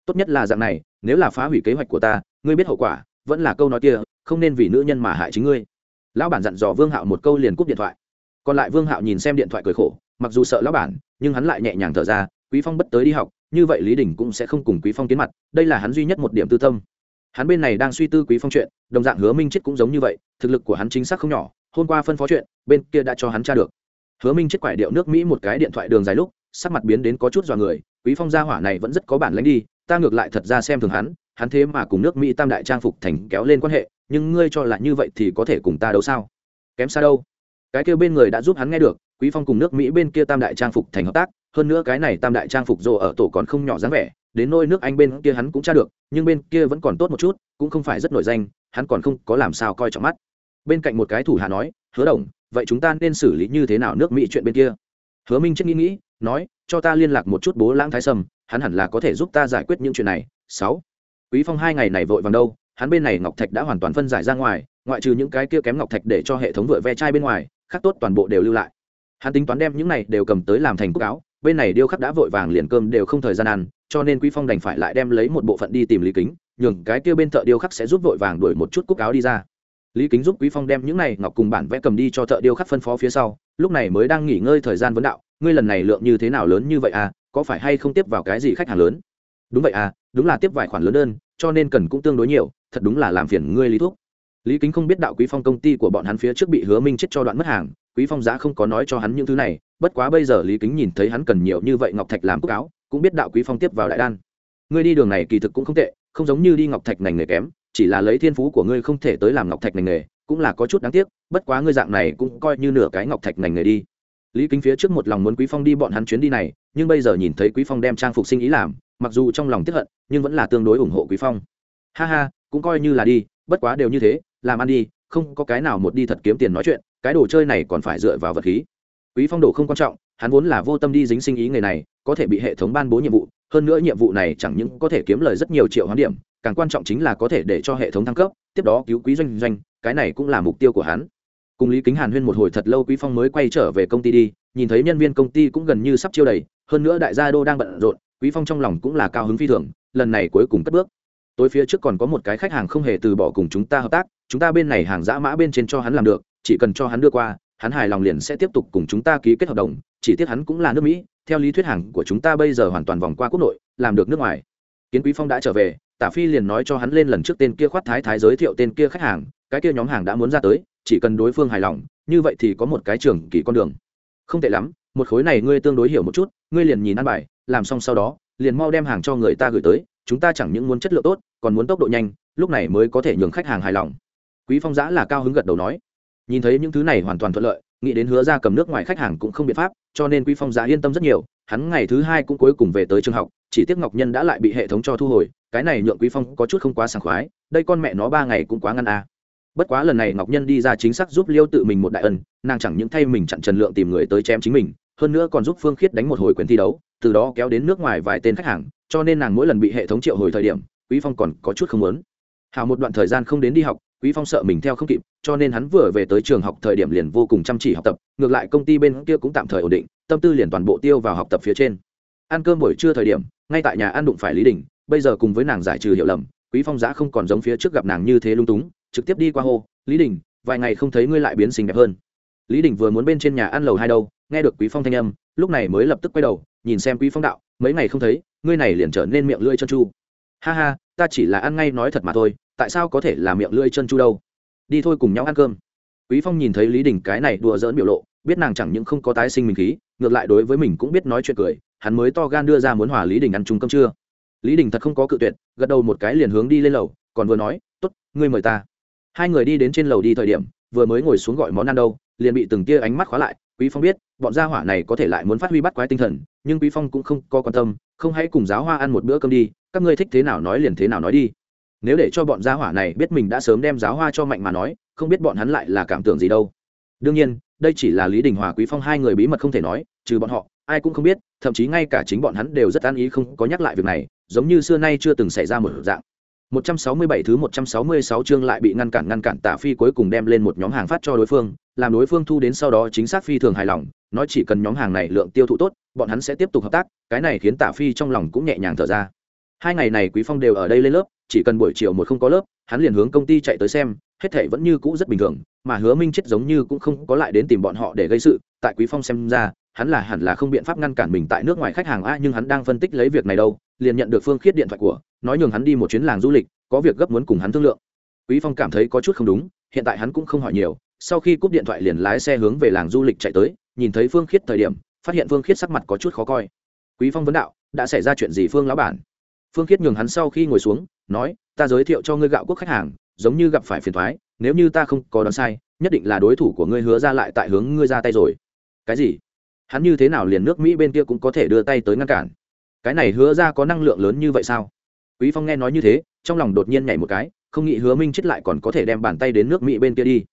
Tốt nhất là dạng này, nếu là phá hủy kế hoạch của ta, ngươi biết hậu quả vẫn là câu nói kia, không nên vì nữ nhân mà hại chính ngươi. Lão bản dặn dò vương hạo một câu liền cúp điện thoại. Còn lại vương hạo nhìn xem điện thoại cười khổ, mặc dù sợ lão bản, nhưng hắn lại nhẹ nhàng thở ra, quý phong bất tới đi học, như vậy lý đình cũng sẽ không cùng quý phong tiến mặt, đây là hắn duy nhất một điểm tư tâm. Hắn bên này đang suy tư quý phong chuyện, đồng dạng hứa minh chết cũng giống như vậy, thực lực của hắn chính xác không nhỏ, hôm qua phân phó chuyện, bên kia đã cho hắn tra được. Hứa minh chết quải điệu nước mỹ một cái điện thoại đường dài lúc, sắc mặt biến đến có chút dọa người, quý phong gia hỏa này vẫn rất có bản lãnh đi, ta ngược lại thật ra xem thường hắn hắn thế mà cùng nước mỹ tam đại trang phục thành kéo lên quan hệ, nhưng ngươi cho là như vậy thì có thể cùng ta đâu sao? Kém xa đâu. Cái kia bên người đã giúp hắn nghe được, quý phong cùng nước mỹ bên kia tam đại trang phục thành hợp tác, hơn nữa cái này tam đại trang phục rồ ở tổ còn không nhỏ dáng vẻ, đến nôi nước anh bên kia hắn cũng tra được, nhưng bên kia vẫn còn tốt một chút, cũng không phải rất nổi danh, hắn còn không có làm sao coi trọng mắt. Bên cạnh một cái thủ hạ nói, hứa đồng, vậy chúng ta nên xử lý như thế nào nước mỹ chuyện bên kia? Hứa minh chết nghĩ nghĩ, nói, cho ta liên lạc một chút bố lãng thái sâm, hắn hẳn là có thể giúp ta giải quyết những chuyện này. Sáu quý phong hai ngày này vội vàng đâu, hắn bên này ngọc thạch đã hoàn toàn phân giải ra ngoài, ngoại trừ những cái kia kém ngọc thạch để cho hệ thống vựa ve chai bên ngoài khắc tốt toàn bộ đều lưu lại. Hắn tính toán đem những này đều cầm tới làm thành cúc áo, bên này điêu khắc đã vội vàng liền cơm đều không thời gian ăn, cho nên quý phong đành phải lại đem lấy một bộ phận đi tìm lý kính, nhường cái kia bên thợ điêu khắc sẽ giúp vội vàng đuổi một chút cúc áo đi ra. Lý kính giúp quý phong đem những này ngọc cùng bản vẽ cầm đi cho thợ điêu khắc phân phó phía sau, lúc này mới đang nghỉ ngơi thời gian vấn đạo, ngươi lần này lượng như thế nào lớn như vậy à có phải hay không tiếp vào cái gì khách hàng lớn? Đúng vậy à đúng là tiếp vài khoản lớn đơn cho nên cần cũng tương đối nhiều, thật đúng là làm phiền ngươi lý thuốc lý kính không biết đạo quý phong công ty của bọn hắn phía trước bị hứa minh chết cho đoạn mất hàng, quý phong giá không có nói cho hắn những thứ này, bất quá bây giờ lý kính nhìn thấy hắn cần nhiều như vậy ngọc thạch làm cúc áo, cũng biết đạo quý phong tiếp vào đại đan. Ngươi đi đường này kỳ thực cũng không tệ, không giống như đi ngọc thạch ngành nghề kém, chỉ là lấy thiên phú của ngươi không thể tới làm ngọc thạch ngành nghề, cũng là có chút đáng tiếc, bất quá ngươi dạng này cũng coi như nửa cái ngọc thạch ngành nghề đi. Lý kính phía trước một lòng muốn quý phong đi bọn hắn chuyến đi này, nhưng bây giờ nhìn thấy quý phong đem trang phục sinh ý làm mặc dù trong lòng tiếc hận, nhưng vẫn là tương đối ủng hộ quý phong. Ha ha, cũng coi như là đi, bất quá đều như thế, làm ăn đi, không có cái nào một đi thật kiếm tiền nói chuyện, cái đồ chơi này còn phải dựa vào vật khí. Quý phong đồ không quan trọng, hắn vốn là vô tâm đi dính sinh ý nghề này, có thể bị hệ thống ban bố nhiệm vụ, hơn nữa nhiệm vụ này chẳng những có thể kiếm lời rất nhiều triệu hoán điểm, càng quan trọng chính là có thể để cho hệ thống thăng cấp, tiếp đó cứu quý doanh doanh, cái này cũng là mục tiêu của hắn. Cùng lý kính hàn huyên một hồi thật lâu quý phong mới quay trở về công ty đi, nhìn thấy nhân viên công ty cũng gần như sắp chiêu đầy, hơn nữa đại gia đô đang bận rộn quý phong trong lòng cũng là cao hứng phi thường, lần này cuối cùng cất bước. Tối phía trước còn có một cái khách hàng không hề từ bỏ cùng chúng ta hợp tác, chúng ta bên này hàng dã mã bên trên cho hắn làm được, chỉ cần cho hắn đưa qua, hắn hài lòng liền sẽ tiếp tục cùng chúng ta ký kết hợp đồng, chỉ tiếc hắn cũng là nước mỹ, theo lý thuyết hàng của chúng ta bây giờ hoàn toàn vòng qua quốc nội, làm được nước ngoài. Kiến quý phong đã trở về, tả phi liền nói cho hắn lên lần trước tên kia khoát thái thái giới thiệu tên kia khách hàng, cái kia nhóm hàng đã muốn ra tới, chỉ cần đối phương hài lòng, như vậy thì có một cái trường kỳ con đường. Không tệ lắm, một khối này ngươi tương đối hiểu một chút, ngươi liền nhìn ăn bài làm xong sau đó, liền mau đem hàng cho người ta gửi tới, chúng ta chẳng những muốn chất lượng tốt, còn muốn tốc độ nhanh, lúc này mới có thể nhường khách hàng hài lòng quý phong giã là cao hứng gật đầu nói nhìn thấy những thứ này hoàn toàn thuận lợi, nghĩ đến hứa ra cầm nước ngoài khách hàng cũng không biện pháp, cho nên quý phong giã yên tâm rất nhiều, hắn ngày thứ hai cũng cuối cùng về tới trường học, chỉ tiếc ngọc nhân đã lại bị hệ thống cho thu hồi, cái này nhượng quý phong có chút không quá sảng khoái, đây con mẹ nó ba ngày cũng quá ngăn à. bất quá lần này ngọc nhân đi ra chính xác giúp liêu tự mình một đại ân, nàng chẳng những thay mình chặn trần lượng tìm người tới chém chính mình hơn nữa còn giúp phương khiết đánh một hồi quyền thi đấu, từ đó kéo đến nước ngoài vài tên khách hàng, cho nên nàng mỗi lần bị hệ thống triệu hồi thời điểm, quý phong còn có chút không muốn. Hào một đoạn thời gian không đến đi học, quý phong sợ mình theo không kịp, cho nên hắn vừa về tới trường học thời điểm liền vô cùng chăm chỉ học tập, ngược lại công ty bên kia cũng tạm thời ổn định, tâm tư liền toàn bộ tiêu vào học tập phía trên. Ăn cơm buổi trưa thời điểm, ngay tại nhà ăn đụng phải lý đình, bây giờ cùng với nàng giải trừ hiểu lầm, quý phong giã không còn giống phía trước gặp nàng như thế lung túng, trực tiếp đi qua hô, lý đình, vài ngày không thấy ngươi lại biến xinh đẹp hơn. Lý đình vừa muốn bên trên nhà ăn lầu hai đâu nghe được quý phong thanh âm, lúc này mới lập tức quay đầu, nhìn xem quý phong đạo, mấy ngày không thấy, ngươi này liền trở nên miệng lưỡi chân chu. Ha ha, ta chỉ là ăn ngay nói thật mà thôi, tại sao có thể là miệng lưỡi chân chu đâu? Đi thôi cùng nhau ăn cơm. Quý phong nhìn thấy lý đình cái này đùa giỡn biểu lộ, biết nàng chẳng những không có tái sinh mình khí, ngược lại đối với mình cũng biết nói chuyện cười, hắn mới to gan đưa ra muốn hòa lý đình ăn chung cơm trưa. Lý đình thật không có cự tuyệt, gật đầu một cái liền hướng đi lên lầu, còn vừa nói, tốt, ngươi mời ta. Hai người đi đến trên lầu đi thời điểm, vừa mới ngồi xuống gọi món ăn đâu, liền bị từng tia ánh mắt khóa lại quý phong biết bọn gia hỏa này có thể lại muốn phát huy bắt quái tinh thần nhưng quý phong cũng không có quan tâm không hãy cùng giáo hoa ăn một bữa cơm đi các ngươi thích thế nào nói liền thế nào nói đi. Nếu để cho bọn gia hỏa này biết mình đã sớm đem giáo hoa cho mạnh mà nói không biết bọn hắn lại là cảm tưởng gì đâu. Đương nhiên đây chỉ là lý đình hòa quý phong hai người bí mật không thể nói trừ bọn họ ai cũng không biết thậm chí ngay cả chính bọn hắn đều rất an ý không có nhắc lại việc này giống như xưa nay chưa từng xảy ra một dạng. 167 thứ 166 chương lại bị ngăn cản ngăn cản Tả Phi cuối cùng đem lên một nhóm hàng phát cho đối phương, làm đối phương thu đến sau đó chính xác phi thường hài lòng, nói chỉ cần nhóm hàng này lượng tiêu thụ tốt, bọn hắn sẽ tiếp tục hợp tác, cái này khiến Tả Phi trong lòng cũng nhẹ nhàng thở ra. Hai ngày này Quý Phong đều ở đây lên lớp, chỉ cần buổi chiều một không có lớp, hắn liền hướng công ty chạy tới xem, hết thể vẫn như cũ rất bình thường, mà Hứa Minh chết giống như cũng không có lại đến tìm bọn họ để gây sự, tại Quý Phong xem ra, hắn là hẳn là không biện pháp ngăn cản mình tại nước ngoài khách hàng a nhưng hắn đang phân tích lấy việc này đâu liền nhận được phương khiết điện thoại của nói nhường hắn đi một chuyến làng du lịch có việc gấp muốn cùng hắn thương lượng quý phong cảm thấy có chút không đúng hiện tại hắn cũng không hỏi nhiều sau khi cúp điện thoại liền lái xe hướng về làng du lịch chạy tới, nhìn thấy phương khiết thời điểm, phát hiện phương khiết sắc mặt có chút khó coi. Quý phong vấn đạo, đã xảy ra chuyện gì phương lão bản? Phương khiết nhường hắn sau khi ngồi xuống, nói, ta giới thiệu cho ngươi gạo quốc khách hàng, giống như gặp phải phiền thoái nếu như ta không có đoán sai, nhất định là đối thủ của ngươi hứa ra lại tại hướng ngươi ra tay rồi. Cái gì? Hắn như thế nào liền nước mỹ bên kia cũng có thể đưa tay tới ngăn cản? Cái này hứa ra có năng lượng lớn như vậy sao? Quý phong nghe nói như thế, trong lòng đột nhiên nhảy một cái, không nghĩ hứa minh chết lại còn có thể đem bàn tay đến nước mỹ bên kia đi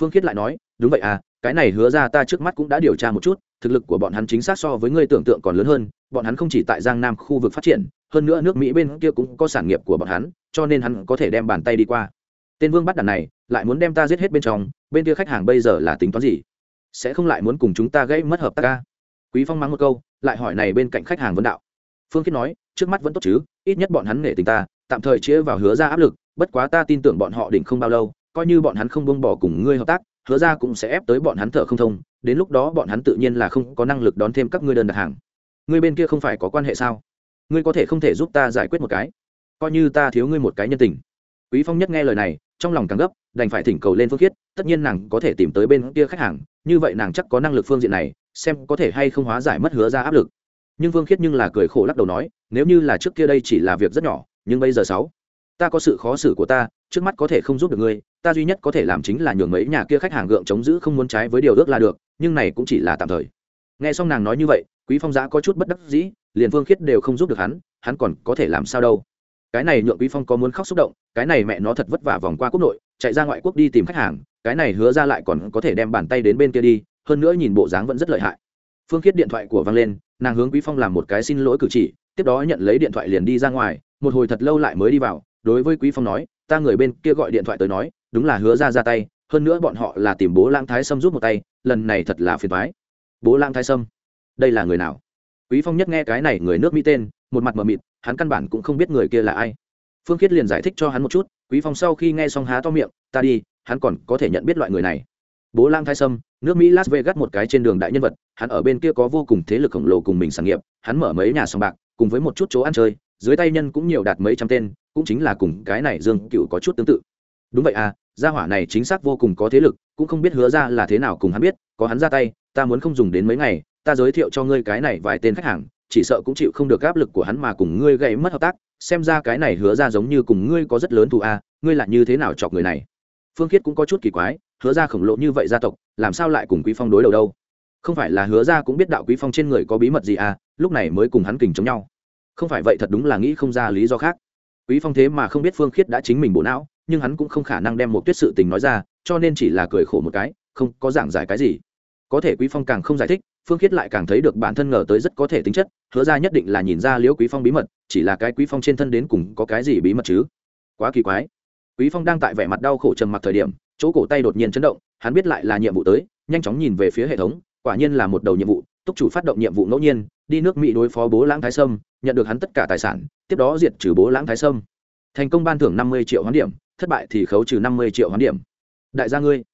phương khiết lại nói, đúng vậy à cái này hứa ra ta trước mắt cũng đã điều tra một chút, thực lực của bọn hắn chính xác so với ngươi tưởng tượng còn lớn hơn, bọn hắn không chỉ tại giang nam khu vực phát triển, hơn nữa nước mỹ bên kia cũng có sản nghiệp của bọn hắn, cho nên hắn có thể đem bàn tay đi qua. Tên vương bắt đàn này, lại muốn đem ta giết hết bên trong, bên kia khách hàng bây giờ là tính toán gì? Sẽ không lại muốn cùng chúng ta gây mất hợp tác ca quý phong mắng một câu, lại hỏi này bên cạnh khách hàng vấn đạo. Phương khiết nói, trước mắt vẫn tốt chứ, ít nhất bọn hắn nể tình ta, tạm thời chĩa vào hứa ra áp lực, bất quá ta tin tưởng bọn họ đỉnh không bao lâu coi như bọn hắn không buông bỏ cùng ngươi hợp tác, hứa ra cũng sẽ ép tới bọn hắn thở không thông, đến lúc đó bọn hắn tự nhiên là không có năng lực đón thêm các ngươi đơn đặt hàng. Ngươi bên kia không phải có quan hệ sao? Ngươi có thể không thể giúp ta giải quyết một cái? Coi như ta thiếu ngươi một cái nhân tình. Quý phong nhất nghe lời này, trong lòng càng gấp, đành phải thỉnh cầu lên phương khiết, tất nhiên nàng có thể tìm tới bên kia khách hàng, như vậy nàng chắc có năng lực phương diện này, xem có thể hay không hóa giải mất hứa ra áp lực. Nhưng phương khiết nhưng là cười khổ lắc đầu nói, nếu như là trước kia đây chỉ là việc rất nhỏ, nhưng bây giờ sáu, ta có sự khó xử của ta, trước mắt có thể không giúp được ngươi ta duy nhất có thể làm chính là nhường mấy nhà kia khách hàng gượng chống giữ không muốn trái với điều ước là được, nhưng này cũng chỉ là tạm thời. Nghe xong nàng nói như vậy, quý phong giã có chút bất đắc dĩ, liền phương khiết đều không giúp được hắn hắn còn có thể làm sao đâu. Cái này nhượng quý phong có muốn khóc xúc động, cái này mẹ nó thật vất vả vòng qua quốc nội, chạy ra ngoại quốc đi tìm khách hàng, cái này hứa ra lại còn có thể đem bàn tay đến bên kia đi, hơn nữa nhìn bộ dáng vẫn rất lợi hại. Phương khiết điện thoại của vang lên, nàng hướng quý phong làm một cái xin lỗi cử chỉ, tiếp đó nhận lấy điện thoại liền đi ra ngoài, một hồi thật lâu lại mới đi vào, đối với quý phong nói, ta người bên kia gọi điện thoại tới nói đúng là hứa ra ra tay, hơn nữa bọn họ là tìm bố lang thái sâm giúp một tay, lần này thật là phiền thoái bố lang thái sâm, đây là người nào? Quý phong nhất nghe cái này người nước mỹ tên, một mặt mờ mịt, hắn căn bản cũng không biết người kia là ai. Phương khiết liền giải thích cho hắn một chút, quý phong sau khi nghe xong há to miệng, ta đi, hắn còn có thể nhận biết loại người này. Bố lang thái sâm, nước mỹ las vegas một cái trên đường đại nhân vật, hắn ở bên kia có vô cùng thế lực khổng lồ cùng mình sản nghiệp, hắn mở mấy nhà sòng bạc, cùng với một chút chỗ ăn chơi, dưới tay nhân cũng nhiều đạt mấy trăm tên, cũng chính là cùng cái này dương cựu có chút tương tự. Đúng vậy à gia hỏa này chính xác vô cùng có thế lực cũng không biết hứa ra là thế nào cùng hắn biết có hắn ra tay ta muốn không dùng đến mấy ngày ta giới thiệu cho ngươi cái này vài tên khách hàng chỉ sợ cũng chịu không được áp lực của hắn mà cùng ngươi gây mất hợp tác xem ra cái này hứa ra giống như cùng ngươi có rất lớn thù a à, ngươi là như thế nào chọc người này? Phương khiết cũng có chút kỳ quái hứa ra khổng lồ như vậy gia tộc làm sao lại cùng quý phong đối đầu đâu? Không phải là hứa ra cũng biết đạo quý phong trên người có bí mật gì à lúc này mới cùng hắn kình chống nhau. Không phải vậy thật đúng là nghĩ không ra lý do khác. Quý phong thế mà không biết phương khiết đã chính mình bộ não nhưng hắn cũng không khả năng đem một tuyết sự tình nói ra, cho nên chỉ là cười khổ một cái, không có giảng giải cái gì. Có thể quý phong càng không giải thích, phương khiết lại càng thấy được bản thân ngờ tới rất có thể tính chất, hứa ra nhất định là nhìn ra liễu quý phong bí mật, chỉ là cái quý phong trên thân đến cùng có cái gì bí mật chứ? Quá kỳ quái. Quý phong đang tại vẻ mặt đau khổ trầm mặc thời điểm, chỗ cổ tay đột nhiên chấn động, hắn biết lại là nhiệm vụ tới, nhanh chóng nhìn về phía hệ thống, quả nhiên là một đầu nhiệm vụ, túc chủ phát động nhiệm vụ ngẫu nhiên, đi nước mỹ đối phó bố lãng thái sâm, nhận được hắn tất cả tài sản, tiếp đó diệt trừ bố lãng thái sâm. Thành công ban thưởng năm mươi triệu hoán điểm thất bại thì khấu trừ năm mươi triệu hoán điểm. Đại gia ngươi,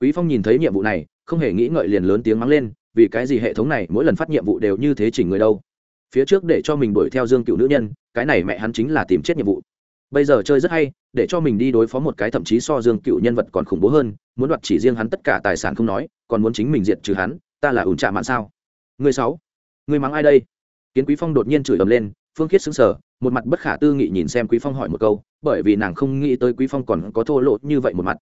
quý phong nhìn thấy nhiệm vụ này, không hề nghĩ ngợi liền lớn tiếng mắng lên, vì cái gì hệ thống này mỗi lần phát nhiệm vụ đều như thế chỉnh người đâu? Phía trước để cho mình đuổi theo dương cựu nữ nhân, cái này mẹ hắn chính là tìm chết nhiệm vụ. Bây giờ chơi rất hay, để cho mình đi đối phó một cái thậm chí so dương cựu nhân vật còn khủng bố hơn, muốn đoạt chỉ riêng hắn tất cả tài sản không nói, còn muốn chính mình diệt trừ hắn, ta là ủn trạ mạng sao? Người sáu người mắng ai đây? Kiến quý phong đột nhiên chửi ầm lên, phương khiết xứng sở một mặt bất khả tư nghị nhìn xem quý phong hỏi một câu, bởi vì nàng không nghĩ tới quý phong còn có thô lộ như vậy một mặt.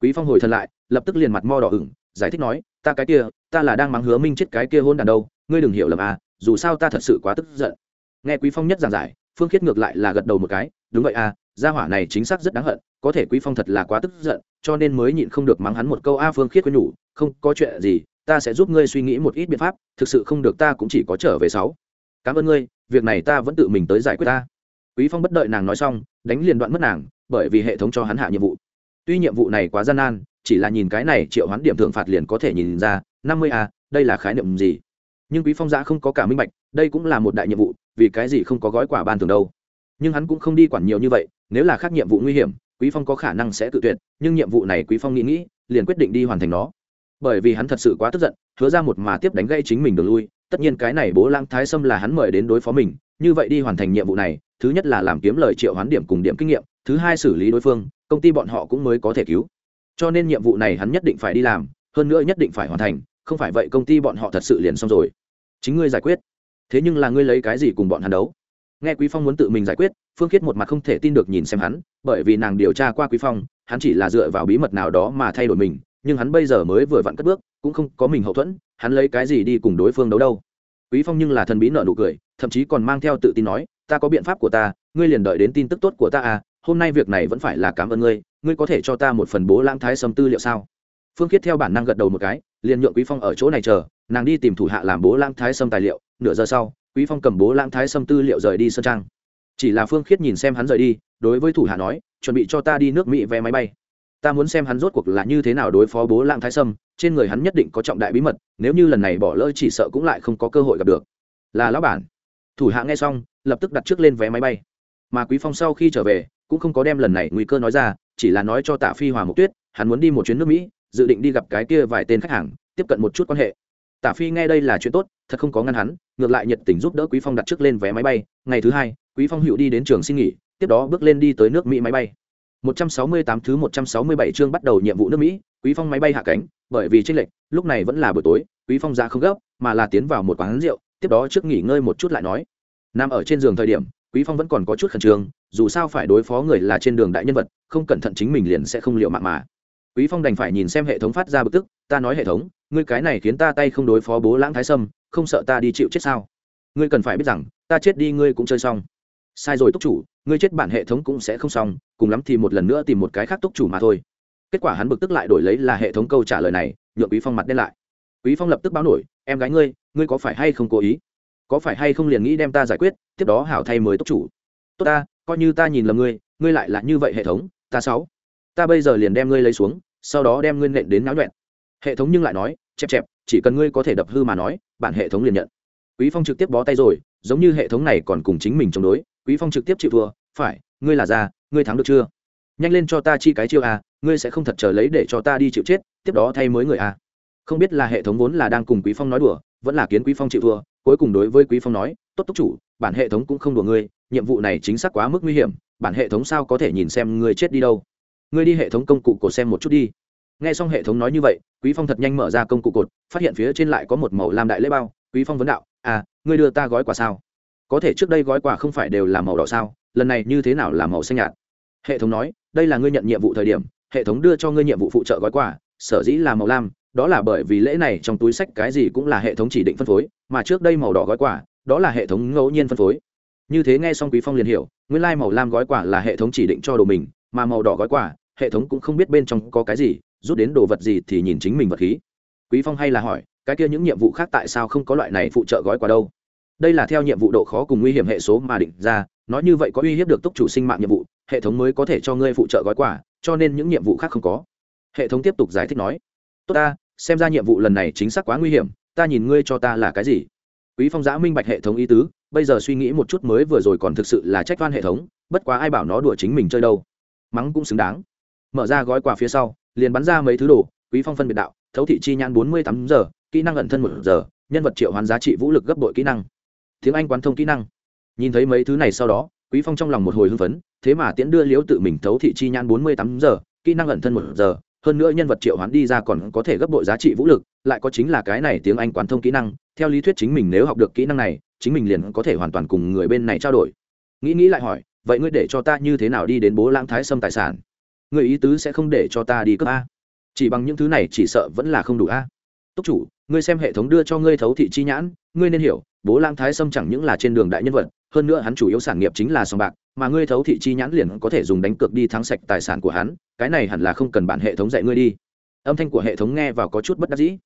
Quý phong hồi thân lại, lập tức liền mặt mo đỏ ửng, giải thích nói, ta cái kia, ta là đang mắng hứa minh chết cái kia hôn đàn đâu, ngươi đừng hiểu lầm à dù sao ta thật sự quá tức giận. Nghe quý phong nhất giảng giải, phương khiết ngược lại là gật đầu một cái, đúng vậy à gia hỏa này chính xác rất đáng hận, có thể quý phong thật là quá tức giận, cho nên mới nhịn không được mắng hắn một câu, a, phương khiết quên nhủ, không có chuyện gì, ta sẽ giúp ngươi suy nghĩ một ít biện pháp, thực sự không được ta cũng chỉ có trở về sáu. Cảm ơn ngươi việc này ta vẫn tự mình tới giải quyết ta. Quý phong bất đợi nàng nói xong, đánh liền đoạn mất nàng, bởi vì hệ thống cho hắn hạ nhiệm vụ. Tuy nhiệm vụ này quá gian nan, chỉ là nhìn cái này triệu hoán điểm thưởng phạt liền có thể nhìn ra, năm mươi a, đây là khái niệm gì? Nhưng quý phong giã không có cả minh bạch, đây cũng là một đại nhiệm vụ, vì cái gì không có gói quả ban thường đâu. Nhưng hắn cũng không đi quản nhiều như vậy, nếu là khác nhiệm vụ nguy hiểm, quý phong có khả năng sẽ tự tuyệt, nhưng nhiệm vụ này quý phong nghĩ nghĩ, liền quyết định đi hoàn thành nó. Bởi vì hắn thật sự quá tức giận, hứa ra một mà tiếp đánh gây chính mình đường lui tất nhiên cái này bố lãng thái sâm là hắn mời đến đối phó mình, như vậy đi hoàn thành nhiệm vụ này, thứ nhất là làm kiếm lời triệu hoán điểm cùng điểm kinh nghiệm, thứ hai xử lý đối phương, công ty bọn họ cũng mới có thể cứu. Cho nên nhiệm vụ này hắn nhất định phải đi làm, hơn nữa nhất định phải hoàn thành, không phải vậy công ty bọn họ thật sự liền xong rồi. Chính ngươi giải quyết. Thế nhưng là ngươi lấy cái gì cùng bọn hắn đấu? Nghe quý phong muốn tự mình giải quyết, phương khiết một mặt không thể tin được nhìn xem hắn, bởi vì nàng điều tra qua quý phong, hắn chỉ là dựa vào bí mật nào đó mà thay đổi mình, nhưng hắn bây giờ mới vừa vặn cất bước cũng không có mình hậu thuẫn, hắn lấy cái gì đi cùng đối phương đấu đâu. Quý phong nhưng là thần bí nợ nụ cười, thậm chí còn mang theo tự tin nói, ta có biện pháp của ta, ngươi liền đợi đến tin tức tốt của ta à hôm nay việc này vẫn phải là cảm ơn ngươi ngươi có thể cho ta một phần bố lãng thái sâm tư liệu sao? Phương khiết theo bản năng gật đầu một cái, liền nhượng quý phong ở chỗ này chờ, nàng đi tìm thủ hạ làm bố lãng thái sâm tài liệu, nửa giờ sau, quý phong cầm bố lãng thái sâm tư liệu rời đi sơn trang. Chỉ là phương khiết nhìn xem hắn rời đi, đối với thủ hạ nói, chuẩn bị cho ta đi nước mỹ vé máy bay ta muốn xem hắn rốt cuộc là như thế nào đối phó bố lãng thái sâm, trên người hắn nhất định có trọng đại bí mật, nếu như lần này bỏ lỡ chỉ sợ cũng lại không có cơ hội gặp được. Là lão bản. Thủ hạ nghe xong, lập tức đặt trước lên vé máy bay. Mà quý phong sau khi trở về, cũng không có đem lần này nguy cơ nói ra, chỉ là nói cho tạ phi hòa mục tuyết, hắn muốn đi một chuyến nước mỹ, dự định đi gặp cái kia vài tên khách hàng, tiếp cận một chút quan hệ. Tạ phi nghe đây là chuyện tốt, thật không có ngăn hắn, ngược lại nhiệt tình giúp đỡ quý phong đặt trước lên vé máy bay. Ngày thứ hai, quý phong hữu đi đến trường xin nghỉ, tiếp đó bước lên đi tới nước mỹ máy bay. 168 thứ 167 chương bắt đầu nhiệm vụ nước Mỹ, Quý Phong máy bay hạ cánh, bởi vì chênh lệch, lúc này vẫn là buổi tối, Quý Phong ra không gấp, mà là tiến vào một quán rượu, tiếp đó trước nghỉ ngơi một chút lại nói. Nam ở trên giường thời điểm, Quý Phong vẫn còn có chút khẩn trương, dù sao phải đối phó người là trên đường đại nhân vật, không cẩn thận chính mình liền sẽ không liệu mạng mà. Quý Phong đành phải nhìn xem hệ thống phát ra bực tức, ta nói hệ thống, ngươi cái này khiến ta tay không đối phó bố lãng thái sâm, không sợ ta đi chịu chết sao? Ngươi cần phải biết rằng, ta chết đi ngươi cũng chơi xong sai rồi tốc chủ ngươi chết bản hệ thống cũng sẽ không xong, cùng lắm thì một lần nữa tìm một cái khác túc chủ mà thôi. Kết quả hắn bực tức lại đổi lấy là hệ thống câu trả lời này, nhượng quý phong mặt đen lại. Quý phong lập tức báo nổi, em gái ngươi ngươi có phải hay không cố ý? Có phải hay không liền nghĩ đem ta giải quyết, tiếp đó hảo thay mới túc chủ? Tốt ta, coi như ta nhìn lầm ngươi ngươi lại là như vậy hệ thống, ta sáu ta bây giờ liền đem ngươi lấy xuống, sau đó đem ngươi nện đến náo nhuẹn. Hệ thống nhưng lại nói, chẹp chẹp, chỉ cần ngươi có thể đập hư mà nói, bản hệ thống liền nhận. Quý phong trực tiếp bó tay rồi, giống như hệ thống này còn cùng chính mình chống đối quý phong trực tiếp chịu thua, phải, ngươi là già, ngươi thắng được chưa? Nhanh lên cho ta chi cái chiêu à ngươi sẽ không thật chờ lấy để cho ta đi chịu chết, tiếp đó thay mới người à. Không biết là hệ thống vốn là đang cùng quý phong nói đùa, vẫn là kiến quý phong chịu thua, cuối cùng đối với quý phong nói, tốt túc chủ, bản hệ thống cũng không đùa ngươi, nhiệm vụ này chính xác quá mức nguy hiểm, bản hệ thống sao có thể nhìn xem ngươi chết đi đâu? Ngươi đi hệ thống công cụ cột xem một chút đi. Nghe xong hệ thống nói như vậy, quý phong thật nhanh mở ra công cụ cột, phát hiện phía trên lại có một màu lam đại lễ bao, quý phong vấn đạo à ngươi đưa ta gói quà sao? Có thể trước đây gói quà không phải đều là màu đỏ sao, lần này như thế nào là màu xanh nhạt? Hệ thống nói, đây là ngươi nhận nhiệm vụ thời điểm, hệ thống đưa cho ngươi nhiệm vụ phụ trợ gói quà, sở dĩ là màu lam, đó là bởi vì lễ này trong túi sách cái gì cũng là hệ thống chỉ định phân phối, mà trước đây màu đỏ gói quà, đó là hệ thống ngẫu nhiên phân phối. Như thế nghe xong quý phong liền hiểu, nguyên lai màu lam gói quà là hệ thống chỉ định cho đồ mình, mà màu đỏ gói quà, hệ thống cũng không biết bên trong có cái gì, rút đến đồ vật gì thì nhìn chính mình vật khí. Quý phong hay là hỏi, cái kia những nhiệm vụ khác tại sao không có loại này phụ trợ gói quà đâu? Đây là theo nhiệm vụ độ khó cùng nguy hiểm hệ số mà định ra, nói như vậy có uy hiếp được túc chủ sinh mạng nhiệm vụ, hệ thống mới có thể cho ngươi phụ trợ gói quà, cho nên những nhiệm vụ khác không có. Hệ thống tiếp tục giải thích nói, tốt ta, xem ra nhiệm vụ lần này chính xác quá nguy hiểm, ta nhìn ngươi cho ta là cái gì? Quý phong giã minh bạch hệ thống ý tứ, bây giờ suy nghĩ một chút mới vừa rồi còn thực sự là trách toan hệ thống, bất quá ai bảo nó đùa chính mình chơi đâu. Mắng cũng xứng đáng. Mở ra gói quà phía sau, liền bắn ra mấy thứ đồ, quý phong phân biệt đạo, thấu thị chi nhãn bốn mươi tám giờ, kỹ năng ẩn thân một giờ, nhân vật triệu hoán giá trị vũ lực gấp bội kỹ năng tiếng anh quán thông kỹ năng. Nhìn thấy mấy thứ này sau đó, quý phong trong lòng một hồi hưng phấn, thế mà tiễn đưa liễu tự mình thấu thị chi nhãn bốn mươi tám giờ, kỹ năng ẩn thân một giờ, hơn nữa nhân vật triệu hoán đi ra còn có thể gấp bội giá trị vũ lực, lại có chính là cái này tiếng anh quán thông kỹ năng, theo lý thuyết chính mình nếu học được kỹ năng này, chính mình liền có thể hoàn toàn cùng người bên này trao đổi. Nghĩ nghĩ lại hỏi, vậy ngươi để cho ta như thế nào đi đến bố lãng thái xâm tài sản? Người ý tứ sẽ không để cho ta đi cấp a. Chỉ bằng những thứ này chỉ sợ vẫn là không đủ a túc chủ, ngươi xem hệ thống đưa cho ngươi thấu thị chi nhãn, ngươi nên hiểu, bố lang thái sâm chẳng những là trên đường đại nhân vật, hơn nữa hắn chủ yếu sản nghiệp chính là sòng bạc, mà ngươi thấu thị chi nhãn liền có thể dùng đánh cược đi thắng sạch tài sản của hắn, cái này hẳn là không cần bản hệ thống dạy ngươi đi. Âm thanh của hệ thống nghe vào có chút bất đắc dĩ.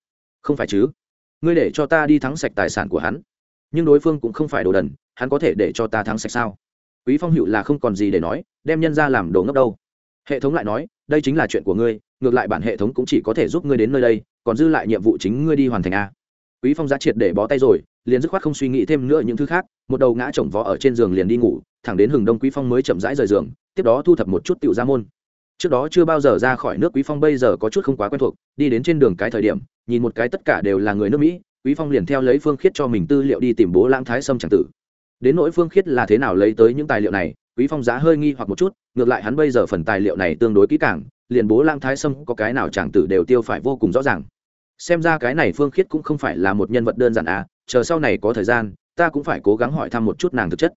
Không phải chứ? Ngươi để cho ta đi thắng sạch tài sản của hắn. Nhưng đối phương cũng không phải đồ đần, hắn có thể để cho ta thắng sạch sao? Quý phong hữu là không còn gì để nói, đem nhân ra làm đồ ngốc đâu. Hệ thống lại nói, đây chính là chuyện của ngươi, ngược lại bản hệ thống cũng chỉ có thể giúp ngươi đến nơi đây còn dư lại nhiệm vụ chính ngươi đi hoàn thành a. Quý phong giá triệt để bó tay rồi, liền dứt khoát không suy nghĩ thêm nữa những thứ khác, một đầu ngã chồng vó ở trên giường liền đi ngủ, thẳng đến hừng đông quý phong mới chậm rãi rời giường, tiếp đó thu thập một chút tiểu ra môn. Trước đó chưa bao giờ ra khỏi nước quý phong bây giờ có chút không quá quen thuộc, đi đến trên đường cái thời điểm, nhìn một cái tất cả đều là người nước mỹ, quý phong liền theo lấy phương khiết cho mình tư liệu đi tìm bố lãng thái sâm chẳng tử. Đến nỗi phương khiết là thế nào lấy tới những tài liệu này, quý phong giá hơi nghi hoặc một chút, ngược lại hắn bây giờ phần tài liệu này tương đối kỹ càng, liền bố lãng thái sâm có cái nào chẳng tử đều tiêu phải vô cùng rõ ràng xem ra cái này phương khiết cũng không phải là một nhân vật đơn giản à chờ sau này có thời gian, ta cũng phải cố gắng hỏi thăm một chút nàng thực chất.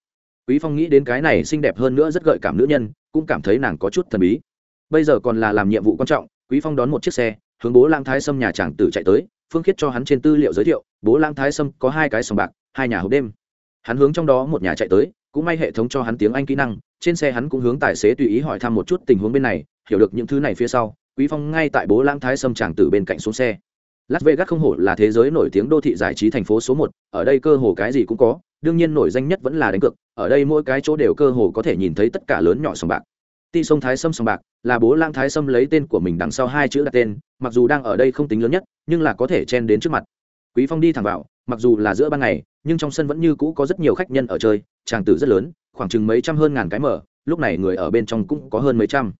Quý phong nghĩ đến cái này xinh đẹp hơn nữa rất gợi cảm nữ nhân, cũng cảm thấy nàng có chút thần bí. Bây giờ còn là làm nhiệm vụ quan trọng, quý phong đón một chiếc xe, hướng bố lang thái sâm nhà chàng tử chạy tới, phương khiết cho hắn trên tư liệu giới thiệu, bố lang thái sâm có hai cái sòng bạc, hai nhà hộp đêm. Hắn hướng trong đó một nhà chạy tới, cũng may hệ thống cho hắn tiếng anh kỹ năng, trên xe hắn cũng hướng tài xế tùy ý hỏi thăm một chút tình huống bên này, hiểu được những thứ này phía sau, quý phong ngay tại bố lang thái sâm chàng tử bên cạnh xuống xe las vegas không hổ là thế giới nổi tiếng đô thị giải trí thành phố số một, ở đây cơ hồ cái gì cũng có, đương nhiên nổi danh nhất vẫn là đánh cược, ở đây mỗi cái chỗ đều cơ hồ có thể nhìn thấy tất cả lớn nhỏ sòng bạc. Ti sông thái sâm sòng bạc, là bố lang thái sâm lấy tên của mình đằng sau hai chữ đặt tên, mặc dù đang ở đây không tính lớn nhất, nhưng là có thể chen đến trước mặt. Quý phong đi thẳng vào, mặc dù là giữa ban ngày, nhưng trong sân vẫn như cũ có rất nhiều khách nhân ở chơi tràng tử rất lớn, khoảng chừng mấy trăm hơn ngàn cái mở, lúc này người ở bên trong cũng có hơn mấy trăm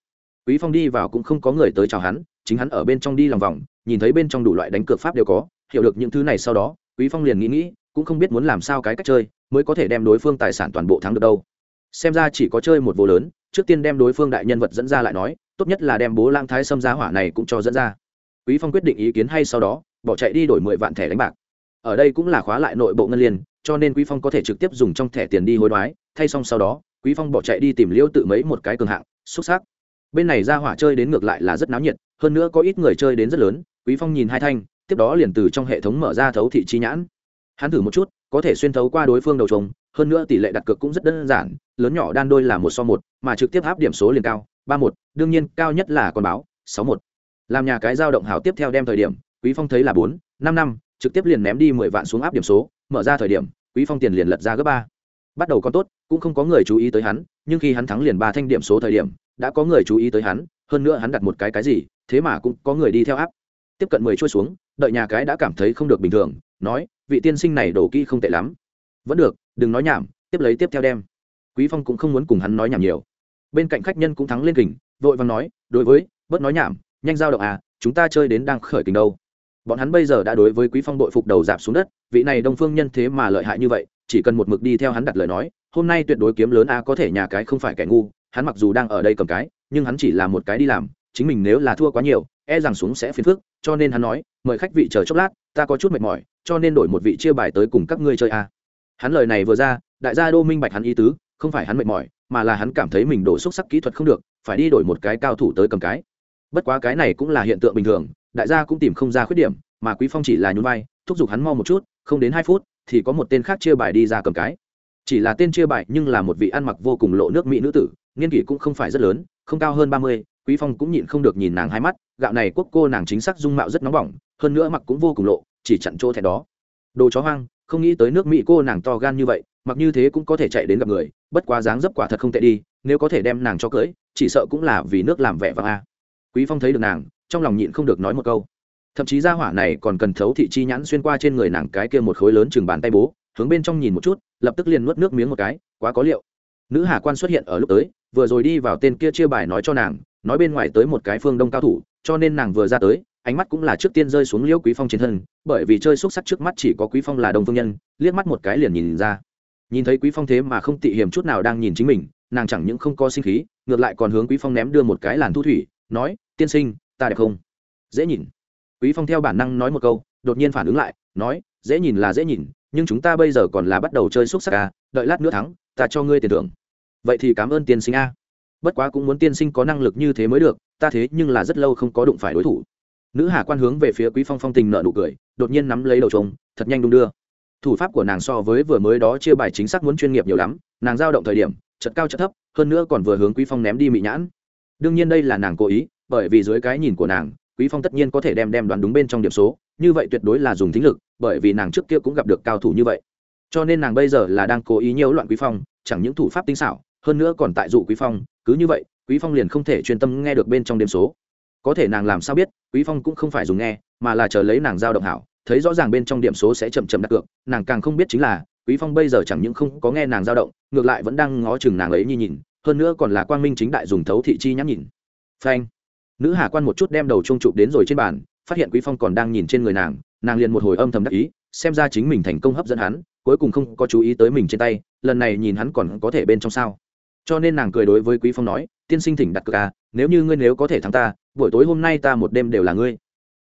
quý phong đi vào cũng không có người tới chào hắn, chính hắn ở bên trong đi lòng vòng, nhìn thấy bên trong đủ loại đánh cược pháp đều có, hiểu được những thứ này sau đó, quý phong liền nghĩ nghĩ, cũng không biết muốn làm sao cái cách chơi, mới có thể đem đối phương tài sản toàn bộ thắng được đâu. Xem ra chỉ có chơi một vô lớn, trước tiên đem đối phương đại nhân vật dẫn ra lại nói, tốt nhất là đem bố lang thái xâm giá hỏa này cũng cho dẫn ra. Quý phong quyết định ý kiến hay sau đó, bỏ chạy đi đổi mười vạn thẻ đánh bạc. Ở đây cũng là khóa lại nội bộ ngân liên cho nên quý phong có thể trực tiếp dùng trong thẻ tiền đi hối đoái, thay xong sau đó, quý phong bỏ chạy đi tìm liêu tự mấy một cái cường hạng xuất sắc bên này ra hỏa chơi đến ngược lại là rất náo nhiệt, hơn nữa có ít người chơi đến rất lớn, quý phong nhìn hai thanh, tiếp đó liền từ trong hệ thống mở ra thấu thị chi nhãn. Hắn thử một chút, có thể xuyên thấu qua đối phương đầu trống, hơn nữa tỷ lệ đặt cược cũng rất đơn giản, lớn nhỏ đan đôi là một so một, mà trực tiếp áp điểm số liền cao, ba một, đương nhiên cao nhất là con báo, sáu một. Làm nhà cái dao động hảo tiếp theo đem thời điểm, quý phong thấy là bốn, năm năm, trực tiếp liền ném đi mười vạn xuống áp điểm số, mở ra thời điểm, quý phong tiền liền lật ra gấp ba. Bắt đầu con tốt, cũng không có người chú ý tới hắn, nhưng khi hắn thắng liền ba thanh điểm số thời điểm đã có người chú ý tới hắn, hơn nữa hắn đặt một cái cái gì, thế mà cũng có người đi theo áp. Tiếp cận mười trôi xuống, đợi nhà cái đã cảm thấy không được bình thường, nói, vị tiên sinh này đổ kỹ không tệ lắm. Vẫn được, đừng nói nhảm, tiếp lấy tiếp theo đem. Quý phong cũng không muốn cùng hắn nói nhảm nhiều. Bên cạnh khách nhân cũng thắng lên kình, vội vàng nói, đối với, bớt nói nhảm, nhanh giao động à chúng ta chơi đến đang khởi kình đâu. Bọn hắn bây giờ đã đối với quý phong đội phục đầu dạp xuống đất, vị này đông phương nhân thế mà lợi hại như vậy, chỉ cần một mực đi theo hắn đặt lời nói, hôm nay tuyệt đối kiếm lớn a, có thể nhà cái không phải kẻ ngu hắn mặc dù đang ở đây cầm cái, nhưng hắn chỉ là một cái đi làm, chính mình nếu là thua quá nhiều e rằng xuống sẽ phiền phức, cho nên hắn nói, mời khách vị chờ chốc lát, ta có chút mệt mỏi, cho nên đổi một vị chia bài tới cùng các ngươi chơi a. Hắn lời này vừa ra, đại gia đô minh bạch hắn ý tứ, không phải hắn mệt mỏi, mà là hắn cảm thấy mình đổ xúc sắc kỹ thuật không được, phải đi đổi một cái cao thủ tới cầm cái. Bất quá cái này cũng là hiện tượng bình thường, đại gia cũng tìm không ra khuyết điểm, mà quý phong chỉ là nhún vai, thúc giục hắn mau một chút, không đến hai phút, thì có một tên khác chia bài đi ra cầm cái. Chỉ là tên chia bài nhưng là một vị ăn mặc vô cùng lộ nước mỹ nữ tử niên kỷ cũng không phải rất lớn, không cao hơn ba mươi, quý phong cũng nhịn không được nhìn nàng hai mắt, gạo này quốc cô nàng chính xác dung mạo rất nóng bỏng, hơn nữa mặc cũng vô cùng lộ, chỉ chặn chỗ thẻ đó. Đồ chó hoang, không nghĩ tới nước mỹ cô nàng to gan như vậy, mặc như thế cũng có thể chạy đến gặp người, bất quá dáng dấp quả thật không tệ đi, nếu có thể đem nàng cho cưới, chỉ sợ cũng là vì nước làm vẻ vang a. Quý phong thấy được nàng, trong lòng nhịn không được nói một câu. Thậm chí gia hỏa này còn cần thấu thị chi nhãn xuyên qua trên người nàng cái kia một khối lớn chừng bàn tay bố, hướng bên trong nhìn một chút, lập tức liền nuốt nước miếng một cái, quá có liệu nữ hà quan xuất hiện ở lúc tới, vừa rồi đi vào tên kia chia bài nói cho nàng, nói bên ngoài tới một cái phương đông cao thủ, cho nên nàng vừa ra tới, ánh mắt cũng là trước tiên rơi xuống liễu quý phong trên thân, bởi vì chơi xúc sắc trước mắt chỉ có quý phong là đông phương nhân, liếc mắt một cái liền nhìn ra. Nhìn thấy quý phong thế mà không tị hiểm chút nào đang nhìn chính mình, nàng chẳng những không có sinh khí, ngược lại còn hướng quý phong ném đưa một cái làn thu thủy, nói, tiên sinh, ta đẹp không? Dễ nhìn. Quý phong theo bản năng nói một câu, đột nhiên phản ứng lại, nói, dễ nhìn là dễ nhìn, nhưng chúng ta bây giờ còn là bắt đầu chơi xúc sắc à đợi lát nữa thắng, ta cho ngươi tiền thưởng vậy thì cảm ơn tiên sinh a. Bất quá cũng muốn tiên sinh có năng lực như thế mới được, ta thế nhưng là rất lâu không có đụng phải đối thủ. Nữ hà quan hướng về phía quý phong phong tình nợ nụ cười, đột nhiên nắm lấy đầu trống, thật nhanh đung đưa. Thủ pháp của nàng so với vừa mới đó chia bài chính xác muốn chuyên nghiệp nhiều lắm, nàng giao động thời điểm, chật cao chật thấp, hơn nữa còn vừa hướng quý phong ném đi mị nhãn. Đương nhiên đây là nàng cố ý, bởi vì dưới cái nhìn của nàng, quý phong tất nhiên có thể đem đem đoán đúng bên trong điểm số, như vậy tuyệt đối là dùng thính lực, bởi vì nàng trước kia cũng gặp được cao thủ như vậy. Cho nên nàng bây giờ là đang cố ý nhiễu loạn quý phong, chẳng những thủ pháp tinh xảo hơn nữa còn tại dụ quý phong, cứ như vậy, quý phong liền không thể chuyên tâm nghe được bên trong đêm số. Có thể nàng làm sao biết, quý phong cũng không phải dùng nghe, mà là chờ lấy nàng giao động hảo, thấy rõ ràng bên trong điểm số sẽ chậm chậm đặt cược, nàng càng không biết chính là, quý phong bây giờ chẳng những không có nghe nàng giao động, ngược lại vẫn đang ngó chừng nàng ấy như nhìn, hơn nữa còn là quang minh chính đại dùng thấu thị chi nhắm nhìn. Phanh. Nữ hà quan một chút đem đầu trung chụp đến rồi trên bàn, phát hiện quý phong còn đang nhìn trên người nàng nàng liền một hồi âm thầm đắc ý, xem ra chính mình thành công hấp dẫn hắn, cuối cùng không có chú ý tới mình trên tay, lần này nhìn hắn còn có thể bên trong sao cho nên nàng cười đối với quý phong nói, tiên sinh thỉnh đặt cược à nếu như ngươi nếu có thể thắng ta, buổi tối hôm nay ta một đêm đều là ngươi.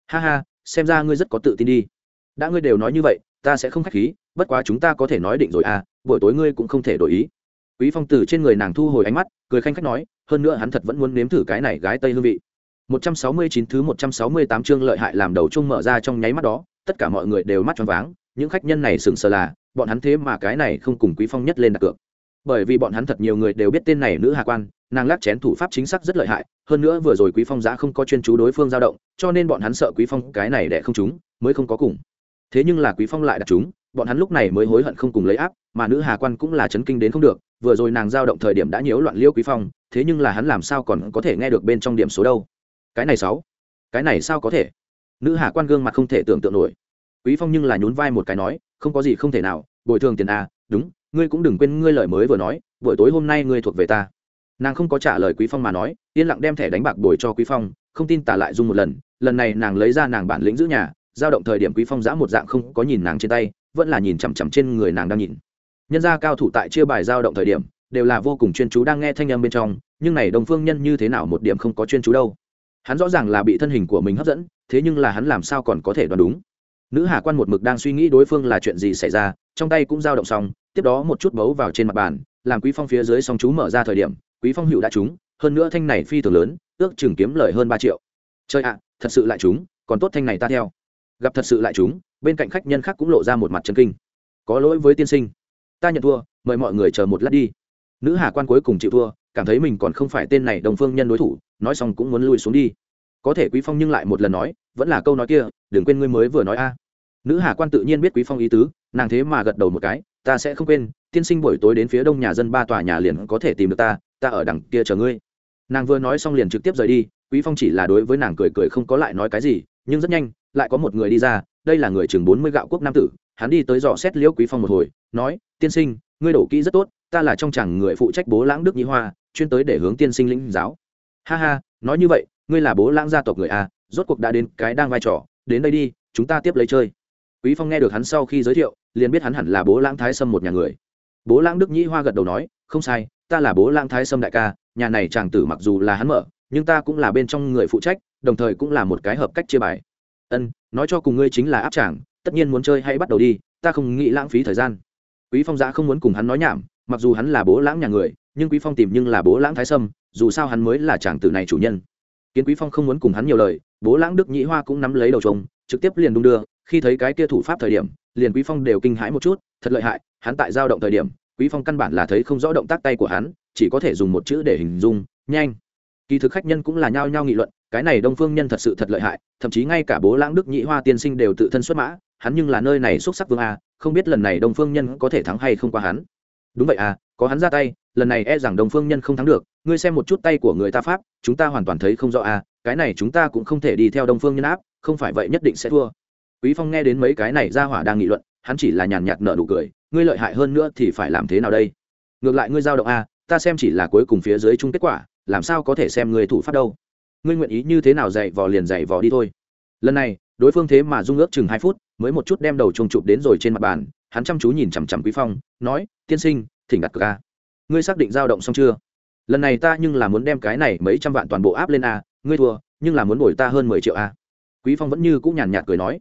Ha ha, xem ra ngươi rất có tự tin đi. Đã ngươi đều nói như vậy, ta sẽ không khách khí, bất quá chúng ta có thể nói định rồi à buổi tối ngươi cũng không thể đổi ý. Quý phong từ trên người nàng thu hồi ánh mắt, cười khanh khách nói, hơn nữa hắn thật vẫn muốn nếm thử cái này gái tây hương vị. 169 thứ 168 chương lợi hại làm đầu chung mở ra trong nháy mắt đó, tất cả mọi người đều mắt tròn váng, những khách nhân này sững sờ là, bọn hắn thế mà cái này không cùng quý phong nhất lên đặt cược bởi vì bọn hắn thật nhiều người đều biết tên này nữ hạ quan, nàng lắc chén thủ pháp chính xác rất lợi hại, hơn nữa vừa rồi quý phong giã không có chuyên chú đối phương dao động, cho nên bọn hắn sợ quý phong cái này để không chúng mới không có cùng. Thế nhưng là quý phong lại đặt chúng bọn hắn lúc này mới hối hận không cùng lấy áp, mà nữ hà quan cũng là chấn kinh đến không được, vừa rồi nàng dao động thời điểm đã nhiễu loạn liêu quý phong, thế nhưng là hắn làm sao còn có thể nghe được bên trong điểm số đâu. Cái này sáu, cái này sao có thể? Nữ hà quan gương mặt không thể tưởng tượng nổi. Quý phong nhưng là nhún vai một cái nói, không có gì không thể nào, bồi thường tiền a đúng ngươi cũng đừng quên ngươi lời mới vừa nói, buổi tối hôm nay ngươi thuộc về ta. Nàng không có trả lời quý phong mà nói, yên lặng đem thẻ đánh bạc bồi cho quý phong, không tin tả lại dung một lần lần này nàng lấy ra nàng bản lĩnh giữ nhà, giao động thời điểm quý phong giã một dạng không có nhìn nàng trên tay, vẫn là nhìn chằm chằm trên người nàng đang nhìn. Nhân gia cao thủ tại chia bài giao động thời điểm, đều là vô cùng chuyên chú đang nghe thanh âm bên trong, nhưng này đồng phương nhân như thế nào một điểm không có chuyên chú đâu. Hắn rõ ràng là bị thân hình của mình hấp dẫn, thế nhưng là hắn làm sao còn có thể đoán đúng? Nữ hà quan một mực đang suy nghĩ đối phương là chuyện gì xảy ra trong tay cũng giao động xong, tiếp đó một chút bấu vào trên mặt bàn, làm quý phong phía dưới song chú mở ra thời điểm, quý phong hữu đã trúng, hơn nữa thanh này phi thường lớn, ước chừng kiếm lời hơn ba triệu. Chơi ạ, thật sự lại trúng, còn tốt thanh này ta theo. Gặp thật sự lại trúng, bên cạnh khách nhân khác cũng lộ ra một mặt chân kinh. Có lỗi với tiên sinh. Ta nhận thua, mời mọi người chờ một lát đi. Nữ hà quan cuối cùng chịu thua, cảm thấy mình còn không phải tên này đồng phương nhân đối thủ, nói xong cũng muốn lui xuống đi. Có thể quý phong nhưng lại một lần nói, vẫn là câu nói kia, đừng quên ngươi mới vừa nói a. Nữ hà quan tự nhiên biết quý phong ý tứ nàng thế mà gật đầu một cái, ta sẽ không quên, tiên sinh buổi tối đến phía đông nhà dân ba tòa nhà liền có thể tìm được ta ta ở đằng kia chờ ngươi. Nàng vừa nói xong liền trực tiếp rời đi, quý phong chỉ là đối với nàng cười cười không có lại nói cái gì, nhưng rất nhanh, lại có một người đi ra, đây là người chừng bốn mươi gạo quốc nam tử, hắn đi tới dò xét liễu quý phong một hồi, nói, tiên sinh, ngươi đổ kỹ rất tốt, ta là trong chẳng người phụ trách bố lãng đức nhĩ hoa, chuyên tới để hướng tiên sinh lĩnh giáo. Ha ha, nói như vậy, ngươi là bố lãng gia tộc người a rốt cuộc đã đến cái đang vai trò, đến đây đi, chúng ta tiếp lấy chơi. Quý phong nghe được hắn sau khi giới thiệu liền biết hắn hẳn là bố lãng thái sâm một nhà người. Bố lãng đức nhĩ hoa gật đầu nói, không sai, ta là bố lãng thái sâm đại ca, nhà này chàng tử mặc dù là hắn mở, nhưng ta cũng là bên trong người phụ trách, đồng thời cũng là một cái hợp cách chia bài. Ân, nói cho cùng ngươi chính là áp chàng, tất nhiên muốn chơi hãy bắt đầu đi, ta không nghĩ lãng phí thời gian. Quý phong giã không muốn cùng hắn nói nhảm, mặc dù hắn là bố lãng nhà người, nhưng quý phong tìm nhưng là bố lãng thái sâm, dù sao hắn mới là chàng tử này chủ nhân. Kiến quý phong không muốn cùng hắn nhiều lời, bố lãng đức nhĩ hoa cũng nắm lấy đầu trống, trực tiếp liền đung đưa khi thấy cái kia thủ pháp thời điểm, liền quý phong đều kinh hãi một chút, thật lợi hại, hắn tại giao động thời điểm, quý phong căn bản là thấy không rõ động tác tay của hắn, chỉ có thể dùng một chữ để hình dung, nhanh. Kỳ thực khách nhân cũng là nhao nhao nghị luận, cái này đông phương nhân thật sự thật lợi hại, thậm chí ngay cả bố lãng đức nhị hoa tiên sinh đều tự thân xuất mã, hắn nhưng là nơi này xuất sắc vương a, không biết lần này đông phương nhân có thể thắng hay không qua hắn. Đúng vậy à có hắn ra tay, lần này e rằng đông phương nhân không thắng được, ngươi xem một chút tay của người ta pháp, chúng ta hoàn toàn thấy không rõ à cái này chúng ta cũng không thể đi theo đông phương nhân áp, không phải vậy nhất định sẽ thua quý phong nghe đến mấy cái này ra hỏa đang nghị luận, hắn chỉ là nhàn nhạt nở nụ cười, ngươi lợi hại hơn nữa thì phải làm thế nào đây? Ngược lại ngươi giao động a, ta xem chỉ là cuối cùng phía dưới chung kết quả, làm sao có thể xem người thủ pháp đâu? Ngươi nguyện ý như thế nào dạy vò liền dạy vò đi thôi. Lần này, đối phương thế mà dung ước chừng hai phút, mới một chút đem đầu trùng chụp đến rồi trên mặt bàn, hắn chăm chú nhìn chằm chằm quý phong, nói, tiên sinh, thỉnh đặt cược a. Ngươi xác định giao động xong chưa? Lần này ta nhưng là muốn đem cái này mấy trăm vạn toàn bộ áp lên a, ngươi thua, nhưng là muốn bồi ta hơn mười triệu a. Quý phong vẫn như cũng nhàn nhạt cười nói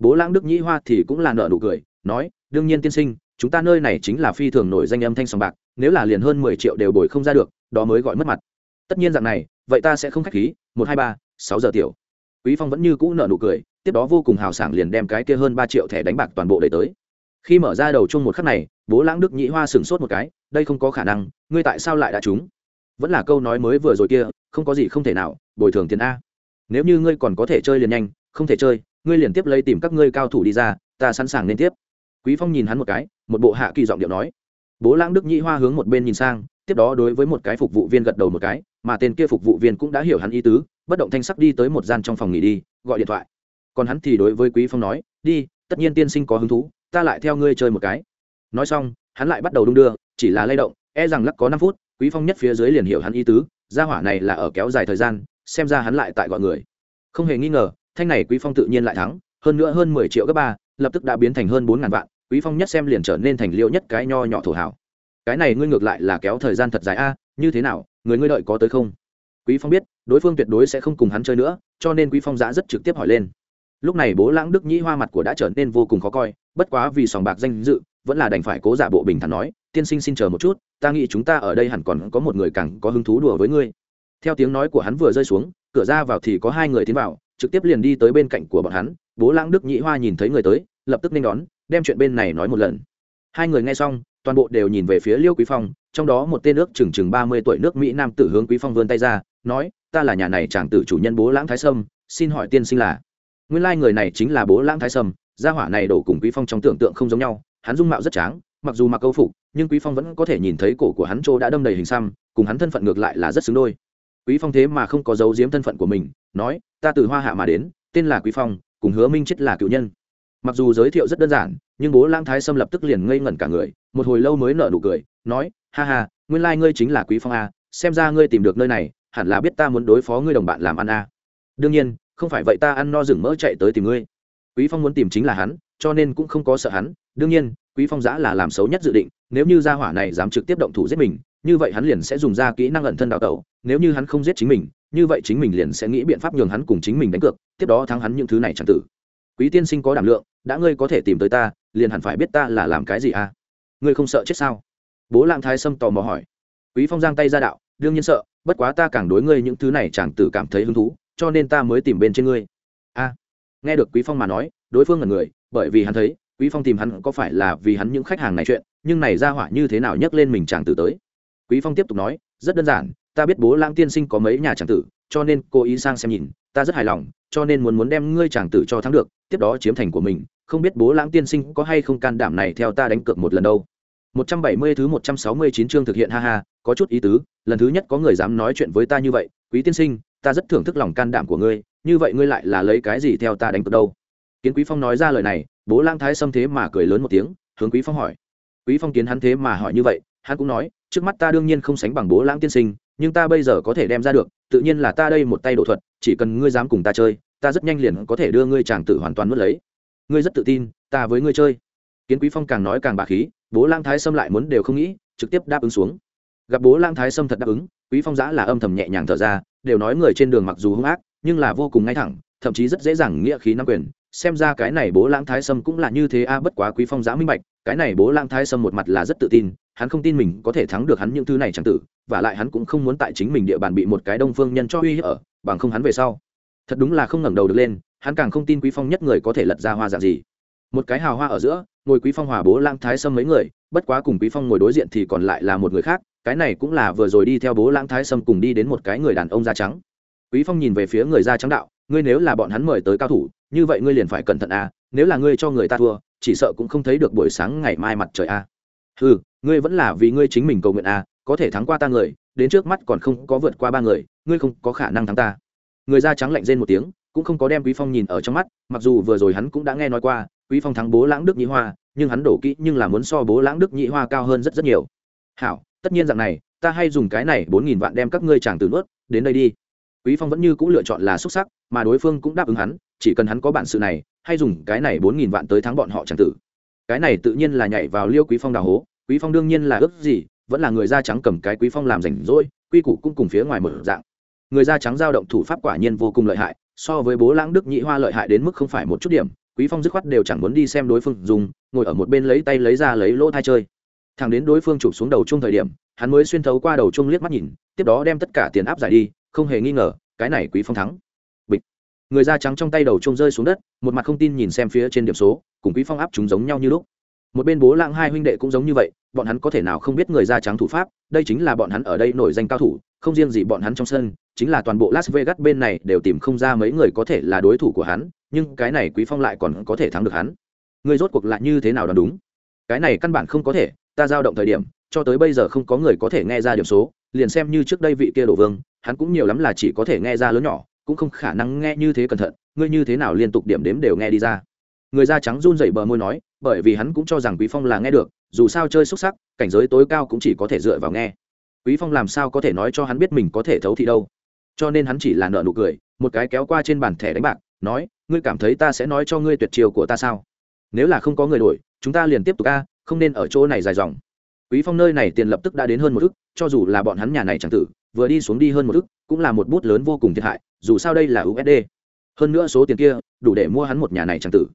bố lãng đức nhĩ hoa thì cũng là nợ nụ cười, nói, đương nhiên tiên sinh, chúng ta nơi này chính là phi thường nổi danh âm thanh sòng bạc, nếu là liền hơn mười triệu đều bồi không ra được, đó mới gọi mất mặt. Tất nhiên dạng này, vậy ta sẽ không khách khí, một hai ba, sáu giờ tiểu. Quý phong vẫn như cũ nợ nụ cười, tiếp đó vô cùng hào sảng liền đem cái kia hơn ba triệu thẻ đánh bạc toàn bộ đẩy tới. Khi mở ra đầu chung một khắc này, bố lãng đức nhĩ hoa sửng sốt một cái, đây không có khả năng, ngươi tại sao lại đã trúng? Vẫn là câu nói mới vừa rồi kia, không có gì không thể nào, bồi thường tiền a. Nếu như ngươi còn có thể chơi liền nhanh, không thể chơi ngươi liền tiếp lấy tìm các ngươi cao thủ đi ra, ta sẵn sàng nên tiếp. Quý phong nhìn hắn một cái, một bộ hạ kỳ giọng điệu nói. Bố lãng đức nhĩ hoa hướng một bên nhìn sang, tiếp đó đối với một cái phục vụ viên gật đầu một cái, mà tên kia phục vụ viên cũng đã hiểu hắn ý tứ, bất động thanh sắc đi tới một gian trong phòng nghỉ đi, gọi điện thoại. Còn hắn thì đối với quý phong nói, đi, tất nhiên tiên sinh có hứng thú, ta lại theo ngươi chơi một cái. Nói xong, hắn lại bắt đầu đung đưa, chỉ là lay động e rằng lắc có năm phút, quý phong nhất phía dưới liền hiểu hắn ý tứ, gia hỏa này là ở kéo dài thời gian, xem ra hắn lại tại gọi người. Không hề nghi ngờ thanh này quý phong tự nhiên lại thắng, hơn nữa hơn mười triệu gấp ba, lập tức đã biến thành hơn bốn ngàn vạn, quý phong nhất xem liền trở nên thành liêu nhất cái nho nhỏ thổ hảo. Cái này ngươi ngược lại là kéo thời gian thật dài a, như thế nào, người ngươi đợi có tới không? Quý phong biết, đối phương tuyệt đối sẽ không cùng hắn chơi nữa, cho nên quý phong giã rất trực tiếp hỏi lên. Lúc này bố lãng đức nhĩ hoa mặt của đã trở nên vô cùng khó coi, bất quá vì sòng bạc danh dự, vẫn là đành phải cố giả bộ bình thản nói, tiên sinh xin chờ một chút, ta nghĩ chúng ta ở đây hẳn còn có một người càng có hứng thú đùa với ngươi. Theo tiếng nói của hắn vừa rơi xuống, cửa ra vào thì có hai người tiến vào trực tiếp liền đi tới bên cạnh của bọn hắn, bố lãng đức nhĩ hoa nhìn thấy người tới, lập tức nên đón, đem chuyện bên này nói một lần. Hai người nghe xong, toàn bộ đều nhìn về phía liêu quý phong, trong đó một tên nước chừng chừng ba mươi tuổi nước mỹ nam tử hướng quý phong vươn tay ra, nói, ta là nhà này chàng tử chủ nhân bố lãng thái sâm, xin hỏi tiên sinh là? Nguyên lai người này chính là bố lãng thái sâm, gia hỏa này đổ cùng quý phong trong tưởng tượng không giống nhau, hắn dung mạo rất tráng, mặc dù mặc câu phục, nhưng quý phong vẫn có thể nhìn thấy cổ của hắn trô đã đâm đầy hình xăm, cùng hắn thân phận ngược lại là rất xứng đôi quý phong thế mà không có dấu giếm thân phận của mình, nói, ta từ hoa hạ mà đến, tên là quý phong, cùng hứa minh chết là cựu nhân. Mặc dù giới thiệu rất đơn giản, nhưng bố lãng thái sâm lập tức liền ngây ngẩn cả người, một hồi lâu mới nở nụ cười, nói, ha ha, nguyên lai ngươi chính là quý phong a, xem ra ngươi tìm được nơi này, hẳn là biết ta muốn đối phó ngươi đồng bạn làm ăn a. Đương nhiên, không phải vậy ta ăn no rừng mỡ chạy tới tìm ngươi. Quý phong muốn tìm chính là hắn, cho nên cũng không có sợ hắn. Đương nhiên, quý phong giã là làm xấu nhất dự định, nếu như gia hỏa này dám trực tiếp động thủ giết mình như vậy hắn liền sẽ dùng ra kỹ năng ẩn thân đào tẩu, nếu như hắn không giết chính mình, như vậy chính mình liền sẽ nghĩ biện pháp nhường hắn cùng chính mình đánh cược, tiếp đó thắng hắn những thứ này chẳng tử. Quý tiên sinh có đảm lượng, đã ngươi có thể tìm tới ta, liền hẳn phải biết ta là làm cái gì à? Ngươi không sợ chết sao? Bố lang thái sâm tò mò hỏi. Quý phong giang tay ra đạo, đương nhiên sợ, bất quá ta càng đối ngươi những thứ này chẳng tử cảm thấy hứng thú, cho nên ta mới tìm bên trên ngươi. A. Nghe được quý phong mà nói, đối phương là người, bởi vì hắn thấy, quý phong tìm hắn có phải là vì hắn những khách hàng này chuyện, nhưng này ra hỏa như thế nào nhắc lên mình chàng tử tới? Quý phong tiếp tục nói, rất đơn giản, ta biết bố lãng tiên sinh có mấy nhà chàng tử, cho nên cô ý sang xem nhìn, ta rất hài lòng, cho nên muốn muốn đem ngươi chàng tử cho thắng được, tiếp đó chiếm thành của mình, không biết bố lãng tiên sinh có hay không can đảm này theo ta đánh cược một lần đâu. 170 thứ 169 chương thực hiện, ha ha, có chút ý tứ, lần thứ nhất có người dám nói chuyện với ta như vậy, quý tiên sinh, ta rất thưởng thức lòng can đảm của ngươi, như vậy ngươi lại là lấy cái gì theo ta đánh cược đâu? Kiến quý phong nói ra lời này, bố lang thái xâm thế mà cười lớn một tiếng, hướng quý phong hỏi. Quý phong kiến hắn thế mà hỏi như vậy, hắn cũng nói trước mắt ta đương nhiên không sánh bằng bố lãng tiên sinh, nhưng ta bây giờ có thể đem ra được, tự nhiên là ta đây một tay đổ thuật, chỉ cần ngươi dám cùng ta chơi, ta rất nhanh liền có thể đưa ngươi chàng tử hoàn toàn nuốt lấy. Ngươi rất tự tin, ta với ngươi chơi. Kiến quý phong càng nói càng bà khí, bố lang thái Sâm lại muốn đều không nghĩ, trực tiếp đáp ứng xuống. Gặp bố lang thái Sâm thật đáp ứng, quý phong giã là âm thầm nhẹ nhàng thở ra, đều nói người trên đường mặc dù hung ác, nhưng là vô cùng ngay thẳng, thậm chí rất dễ dàng nghĩa khí nắm quyền. Xem ra cái này bố lãng thái sâm cũng là như thế a, bất quá quý phong giã minh bạch, cái này bố lãng thái sâm một mặt là rất tự tin hắn không tin mình có thể thắng được hắn những thứ này chẳng tử, và lại hắn cũng không muốn tại chính mình địa bàn bị một cái đông phương nhân cho uy hiếp ở, bằng không hắn về sau. Thật đúng là không ngẩng đầu được lên, hắn càng không tin quý phong nhất người có thể lật ra hoa dạng gì. Một cái hào hoa ở giữa, ngồi quý phong hòa bố lãng thái sâm mấy người, bất quá cùng quý phong ngồi đối diện thì còn lại là một người khác, cái này cũng là vừa rồi đi theo bố lãng thái sâm cùng đi đến một cái người đàn ông da trắng. Quý phong nhìn về phía người da trắng đạo, ngươi nếu là bọn hắn mời tới cao thủ, như vậy ngươi liền phải cẩn thận à nếu là ngươi cho người ta thua, chỉ sợ cũng không thấy được buổi sáng ngày mai mặt trời à. Ừ ngươi vẫn là vì ngươi chính mình cầu nguyện à có thể thắng qua ta người, đến trước mắt còn không có vượt qua ba người, ngươi không có khả năng thắng ta. Người da trắng lạnh rên một tiếng, cũng không có đem quý phong nhìn ở trong mắt, mặc dù vừa rồi hắn cũng đã nghe nói qua, quý phong thắng bố lãng đức nhĩ hoa, nhưng hắn đổ kỹ nhưng là muốn so bố lãng đức nhĩ hoa cao hơn rất rất nhiều. Hảo, tất nhiên dạng này, ta hay dùng cái này bốn nghìn vạn đem các ngươi chàng từ nuốt, đến đây đi. Quý phong vẫn như cũng lựa chọn là xuất sắc, mà đối phương cũng đáp ứng hắn, chỉ cần hắn có bản sự này, hay dùng cái này bốn nghìn vạn tới thắng bọn họ chàng tử. Cái này tự nhiên là nhảy vào liêu quý phong đào hố quý phong đương nhiên là ước gì, vẫn là người da trắng cầm cái quý phong làm rảnh rỗi, quy củ cũng cùng phía ngoài mở dạng. Người da trắng giao động thủ pháp quả nhiên vô cùng lợi hại, so với bố lãng đức nhị hoa lợi hại đến mức không phải một chút điểm, quý phong dứt khoát đều chẳng muốn đi xem đối phương dùng, ngồi ở một bên lấy tay lấy ra lấy lỗ thai chơi. Thằng đến đối phương chụp xuống đầu chung thời điểm, hắn mới xuyên thấu qua đầu chung liếc mắt nhìn, tiếp đó đem tất cả tiền áp giải đi, không hề nghi ngờ, cái này quý phong thắng. Bịch. Người da trắng trong tay đầu chung rơi xuống đất, một mặt không tin nhìn xem phía trên điểm số, cùng quý phong áp chúng giống nhau như lúc một bên bố lãng hai huynh đệ cũng giống như vậy, bọn hắn có thể nào không biết người da trắng thủ pháp, đây chính là bọn hắn ở đây nổi danh cao thủ, không riêng gì bọn hắn trong sân, chính là toàn bộ las vegas bên này đều tìm không ra mấy người có thể là đối thủ của hắn, nhưng cái này quý phong lại còn có thể thắng được hắn. Người rốt cuộc lại như thế nào đoán đúng? Cái này căn bản không có thể, ta giao động thời điểm, cho tới bây giờ không có người có thể nghe ra điểm số, liền xem như trước đây vị kia đổ vương, hắn cũng nhiều lắm là chỉ có thể nghe ra lớn nhỏ, cũng không khả năng nghe như thế cẩn thận, ngươi như thế nào liên tục điểm đếm đều nghe đi ra người da trắng run dậy bờ môi nói, bởi vì hắn cũng cho rằng quý phong là nghe được, dù sao chơi xuất sắc, cảnh giới tối cao cũng chỉ có thể dựa vào nghe. Quý phong làm sao có thể nói cho hắn biết mình có thể thấu thị đâu? Cho nên hắn chỉ là nợ nụ cười, một cái kéo qua trên bàn thẻ đánh bạc, nói, ngươi cảm thấy ta sẽ nói cho ngươi tuyệt chiêu của ta sao? Nếu là không có người đổi, chúng ta liền tiếp tục a, không nên ở chỗ này dài dòng. Quý phong nơi này tiền lập tức đã đến hơn một ức, cho dù là bọn hắn nhà này chẳng tử, vừa đi xuống đi hơn một ức, cũng là một bút lớn vô cùng thiệt hại, dù sao đây là usd hơn nữa số tiền kia, đủ để mua hắn một nhà này chẳng tử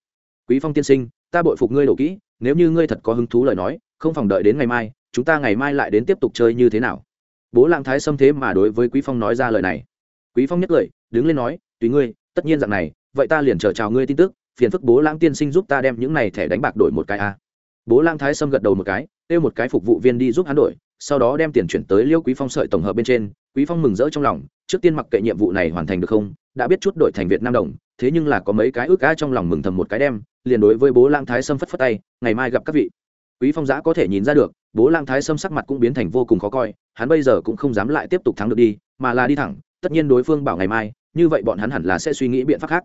quý phong tiên sinh, ta bội phục ngươi đổ kỹ, nếu như ngươi thật có hứng thú lời nói, không phòng đợi đến ngày mai, chúng ta ngày mai lại đến tiếp tục chơi như thế nào? Bố lang thái xâm thế mà đối với quý phong nói ra lời này. Quý phong nhất lời đứng lên nói, tùy ngươi, tất nhiên dạng này, vậy ta liền chờ chào ngươi tin tức, phiền phức bố lang tiên sinh giúp ta đem những này thẻ đánh bạc đổi một cái a. Bố lang thái sâm gật đầu một cái, kêu một cái phục vụ viên đi giúp hắn đổi, sau đó đem tiền chuyển tới liêu quý phong sợi tổng hợp bên trên. Quý phong mừng rỡ trong lòng, trước tiên mặc kệ nhiệm vụ này hoàn thành được không, đã biết chút đổi thành việt nam đồng, thế nhưng là có mấy cái ước cá trong lòng mừng thầm một cái đem liền đối với bố lang thái sâm phất phất tay, ngày mai gặp các vị. Quý phong giã có thể nhìn ra được, bố lang thái sâm sắc mặt cũng biến thành vô cùng khó coi, hắn bây giờ cũng không dám lại tiếp tục thắng được đi, mà là đi thẳng, tất nhiên đối phương bảo ngày mai, như vậy bọn hắn hẳn là sẽ suy nghĩ biện pháp khác.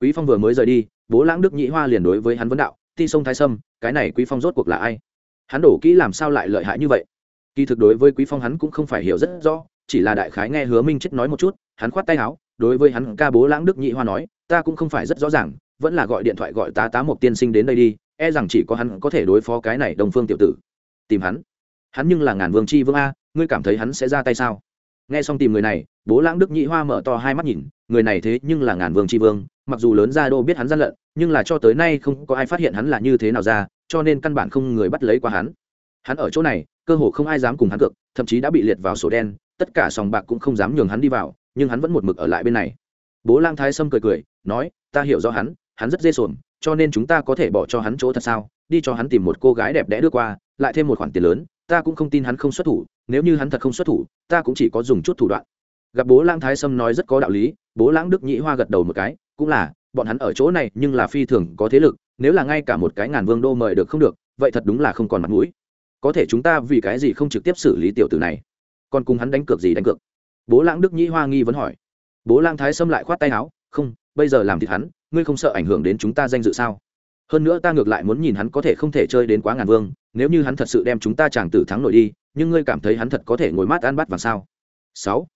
Quý phong vừa mới rời đi, bố lãng đức nhĩ hoa liền đối với hắn vấn đạo, ti sông thái sâm, cái này quý phong rốt cuộc là ai? Hắn đổ kỹ làm sao lại lợi hại như vậy? Kỳ thực đối với quý phong hắn cũng không phải hiểu rất rõ, chỉ là đại khái nghe hứa minh chết nói một chút, hắn khoát tay áo, đối với hắn ca bố lãng đức nhị hoa nói, ta cũng không phải rất rõ ràng vẫn là gọi điện thoại gọi tá tá một tiên sinh đến đây đi e rằng chỉ có hắn có thể đối phó cái này đồng phương tiểu tử. Tìm hắn? Hắn nhưng là ngàn vương chi vương a, ngươi cảm thấy hắn sẽ ra tay sao? Nghe xong tìm người này, bố lãng đức nhị hoa mở to hai mắt nhìn, người này thế nhưng là ngàn vương chi vương, mặc dù lớn gia đô biết hắn gian lận, nhưng là cho tới nay không có ai phát hiện hắn là như thế nào ra, cho nên căn bản không người bắt lấy qua hắn. Hắn ở chỗ này, cơ hồ không ai dám cùng hắn cược, thậm chí đã bị liệt vào sổ đen, tất cả sòng bạc cũng không dám nhường hắn đi vào, nhưng hắn vẫn một mực ở lại bên này. Bố lang thái sâm cười cười, nói, ta hiểu rõ hắn hắn rất dê sồn, cho nên chúng ta có thể bỏ cho hắn chỗ thật sao? Đi cho hắn tìm một cô gái đẹp đẽ đưa qua, lại thêm một khoản tiền lớn, ta cũng không tin hắn không xuất thủ, nếu như hắn thật không xuất thủ, ta cũng chỉ có dùng chút thủ đoạn. Gặp bố lang thái sâm nói rất có đạo lý, bố lãng đức nhĩ hoa gật đầu một cái, cũng là, bọn hắn ở chỗ này nhưng là phi thường có thế lực, nếu là ngay cả một cái ngàn vương đô mời được không được, vậy thật đúng là không còn mặt mũi. Có thể chúng ta vì cái gì không trực tiếp xử lý tiểu tử này? Còn cùng hắn đánh cược gì đánh cược? Bố lãng đức nhĩ hoa nghi vẫn hỏi. Bố lang thái sâm lại khoát tay áo, không bây giờ làm thịt hắn, ngươi không sợ ảnh hưởng đến chúng ta danh dự sao? Hơn nữa ta ngược lại muốn nhìn hắn có thể không thể chơi đến quá ngàn vương, nếu như hắn thật sự đem chúng ta chàng tử thắng nổi đi, nhưng ngươi cảm thấy hắn thật có thể ngồi mát ăn bắt vàng sao? Sáu.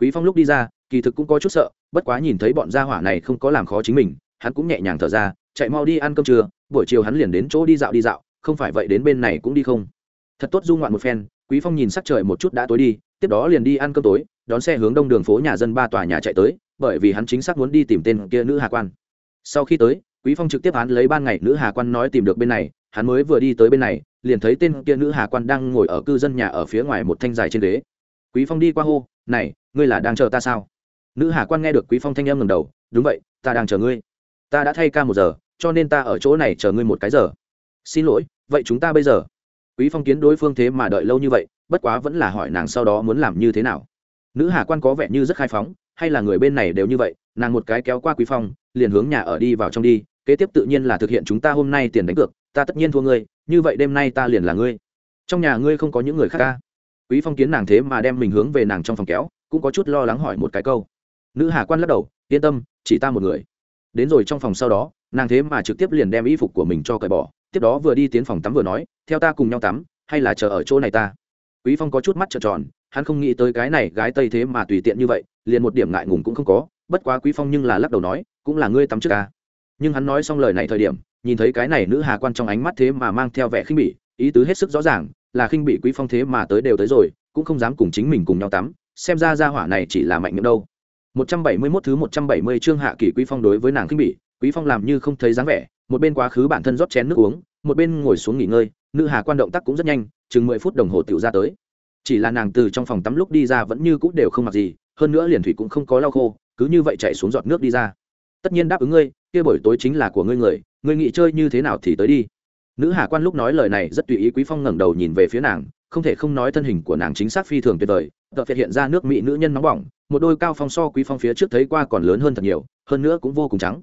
Quý phong lúc đi ra, kỳ thực cũng có chút sợ, bất quá nhìn thấy bọn gia hỏa này không có làm khó chính mình, hắn cũng nhẹ nhàng thở ra, chạy mau đi ăn cơm trưa, buổi chiều hắn liền đến chỗ đi dạo đi dạo, không phải vậy đến bên này cũng đi không. Thật tốt du ngoạn một phen, quý phong nhìn sắc trời một chút đã tối đi, tiếp đó liền đi ăn cơm tối, đón xe hướng đông đường phố nhà dân ba tòa nhà chạy tới bởi vì hắn chính xác muốn đi tìm tên kia nữ hà quan. Sau khi tới, quý phong trực tiếp hắn lấy ban ngày nữ hà quan nói tìm được bên này, hắn mới vừa đi tới bên này, liền thấy tên kia nữ hà quan đang ngồi ở cư dân nhà ở phía ngoài một thanh dài trên ghế. Quý phong đi qua hô, này, ngươi là đang chờ ta sao? Nữ hà quan nghe được quý phong thanh âm ngầm đầu, đúng vậy, ta đang chờ ngươi. Ta đã thay ca một giờ, cho nên ta ở chỗ này chờ ngươi một cái giờ. Xin lỗi, vậy chúng ta bây giờ? Quý phong kiến đối phương thế mà đợi lâu như vậy, bất quá vẫn là hỏi nàng sau đó muốn làm như thế nào. Nữ hà quan có vẻ như rất khai phóng hay là người bên này đều như vậy, nàng một cái kéo qua quý phong, liền hướng nhà ở đi vào trong đi, kế tiếp tự nhiên là thực hiện chúng ta hôm nay tiền đánh cược, ta tất nhiên thua ngươi, như vậy đêm nay ta liền là ngươi. Trong nhà ngươi không có những người khác ca. Quý phong kiến nàng thế mà đem mình hướng về nàng trong phòng kéo, cũng có chút lo lắng hỏi một cái câu. Nữ hà quan lắc đầu, yên tâm, chỉ ta một người. Đến rồi trong phòng sau đó, nàng thế mà trực tiếp liền đem y phục của mình cho cởi bỏ, tiếp đó vừa đi tiến phòng tắm vừa nói, theo ta cùng nhau tắm, hay là chờ ở chỗ này ta? Quý phong có chút mắt trợn tròn hắn không nghĩ tới cái này gái tây thế mà tùy tiện như vậy, liền một điểm ngại ngùng cũng không có, bất quá quý phong nhưng là lắc đầu nói, cũng là ngươi tắm trước ca nhưng hắn nói xong lời này thời điểm, nhìn thấy cái này nữ hà quan trong ánh mắt thế mà mang theo vẻ khinh bỉ, ý tứ hết sức rõ ràng, là khinh bị quý phong thế mà tới đều tới rồi, cũng không dám cùng chính mình cùng nhau tắm, xem ra gia hỏa này chỉ là mạnh miệng đâu. 171 thứ 170 chương hạ kỳ quý phong đối với nàng khinh bỉ, quý phong làm như không thấy dáng vẻ, một bên quá khứ bản thân rót chén nước uống, một bên ngồi xuống nghỉ ngơi, nữ hà quan động tác cũng rất nhanh, chừng mười phút đồng hồ tiểu ra tới chỉ là nàng từ trong phòng tắm lúc đi ra vẫn như cũ đều không mặc gì, hơn nữa liền thủy cũng không có lau khô, cứ như vậy chạy xuống giọt nước đi ra. Tất nhiên đáp ứng ngươi, kia buổi tối chính là của ngươi người, ngươi nghĩ chơi như thế nào thì tới đi. Nữ hà quan lúc nói lời này rất tùy ý quý phong ngẩng đầu nhìn về phía nàng, không thể không nói thân hình của nàng chính xác phi thường tuyệt vời, tợ phiệt hiện ra nước mỹ nữ nhân nóng bỏng, một đôi cao phong so quý phong phía trước thấy qua còn lớn hơn thật nhiều, hơn nữa cũng vô cùng trắng.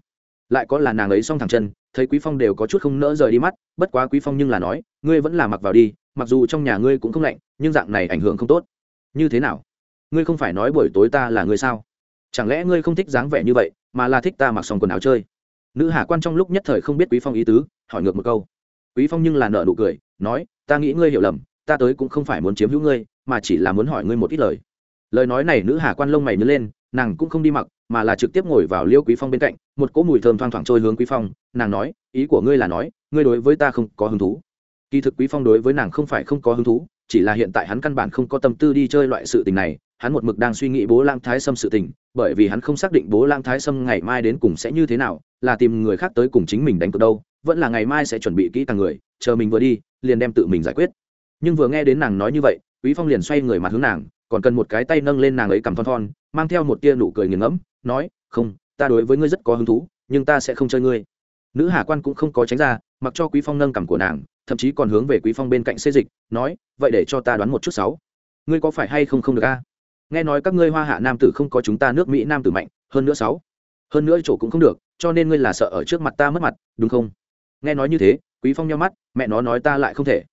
Lại có là nàng ấy song thẳng chân thấy quý phong đều có chút không nỡ rời đi mắt, bất quá quý phong nhưng là nói, ngươi vẫn là mặc vào đi, mặc dù trong nhà ngươi cũng không lạnh, nhưng dạng này ảnh hưởng không tốt. Như thế nào? Ngươi không phải nói buổi tối ta là ngươi sao? Chẳng lẽ ngươi không thích dáng vẻ như vậy, mà là thích ta mặc xong quần áo chơi? Nữ hạ quan trong lúc nhất thời không biết quý phong ý tứ, hỏi ngược một câu. Quý phong nhưng là nợ nụ cười, nói, ta nghĩ ngươi hiểu lầm, ta tới cũng không phải muốn chiếm hữu ngươi, mà chỉ là muốn hỏi ngươi một ít lời. Lời nói này, nữ hạ quan lông mày nhớ lên, nàng cũng không đi mặc mà là trực tiếp ngồi vào liêu quý phong bên cạnh, một cỗ mùi thơm thoang thoảng trôi hướng quý phong, nàng nói, ý của ngươi là nói, ngươi đối với ta không có hứng thú. Kỳ thực quý phong đối với nàng không phải không có hứng thú, chỉ là hiện tại hắn căn bản không có tâm tư đi chơi loại sự tình này, hắn một mực đang suy nghĩ bố lang thái sâm sự tình, bởi vì hắn không xác định bố lang thái sâm ngày mai đến cùng sẽ như thế nào, là tìm người khác tới cùng chính mình đánh cược đâu, vẫn là ngày mai sẽ chuẩn bị kỹ càng người, chờ mình vừa đi, liền đem tự mình giải quyết. Nhưng vừa nghe đến nàng nói như vậy, quý phong liền xoay người mặt hướng nàng, còn cần một cái tay nâng lên nàng ấy cầm thon thon, mang theo một tia nụ cười nghiền ngẫm nói, không, ta đối với ngươi rất có hứng thú, nhưng ta sẽ không chơi ngươi. Nữ hà quan cũng không có tránh ra, mặc cho quý phong nâng cảm của nàng, thậm chí còn hướng về quý phong bên cạnh xê dịch, nói, vậy để cho ta đoán một chút sáu. Ngươi có phải hay không không được a? Nghe nói các ngươi hoa hạ nam tử không có chúng ta nước mỹ nam tử mạnh, hơn nữa sáu. Hơn nữa chỗ cũng không được, cho nên ngươi là sợ ở trước mặt ta mất mặt, đúng không? Nghe nói như thế, quý phong nhau mắt, mẹ nó nói ta lại không thể.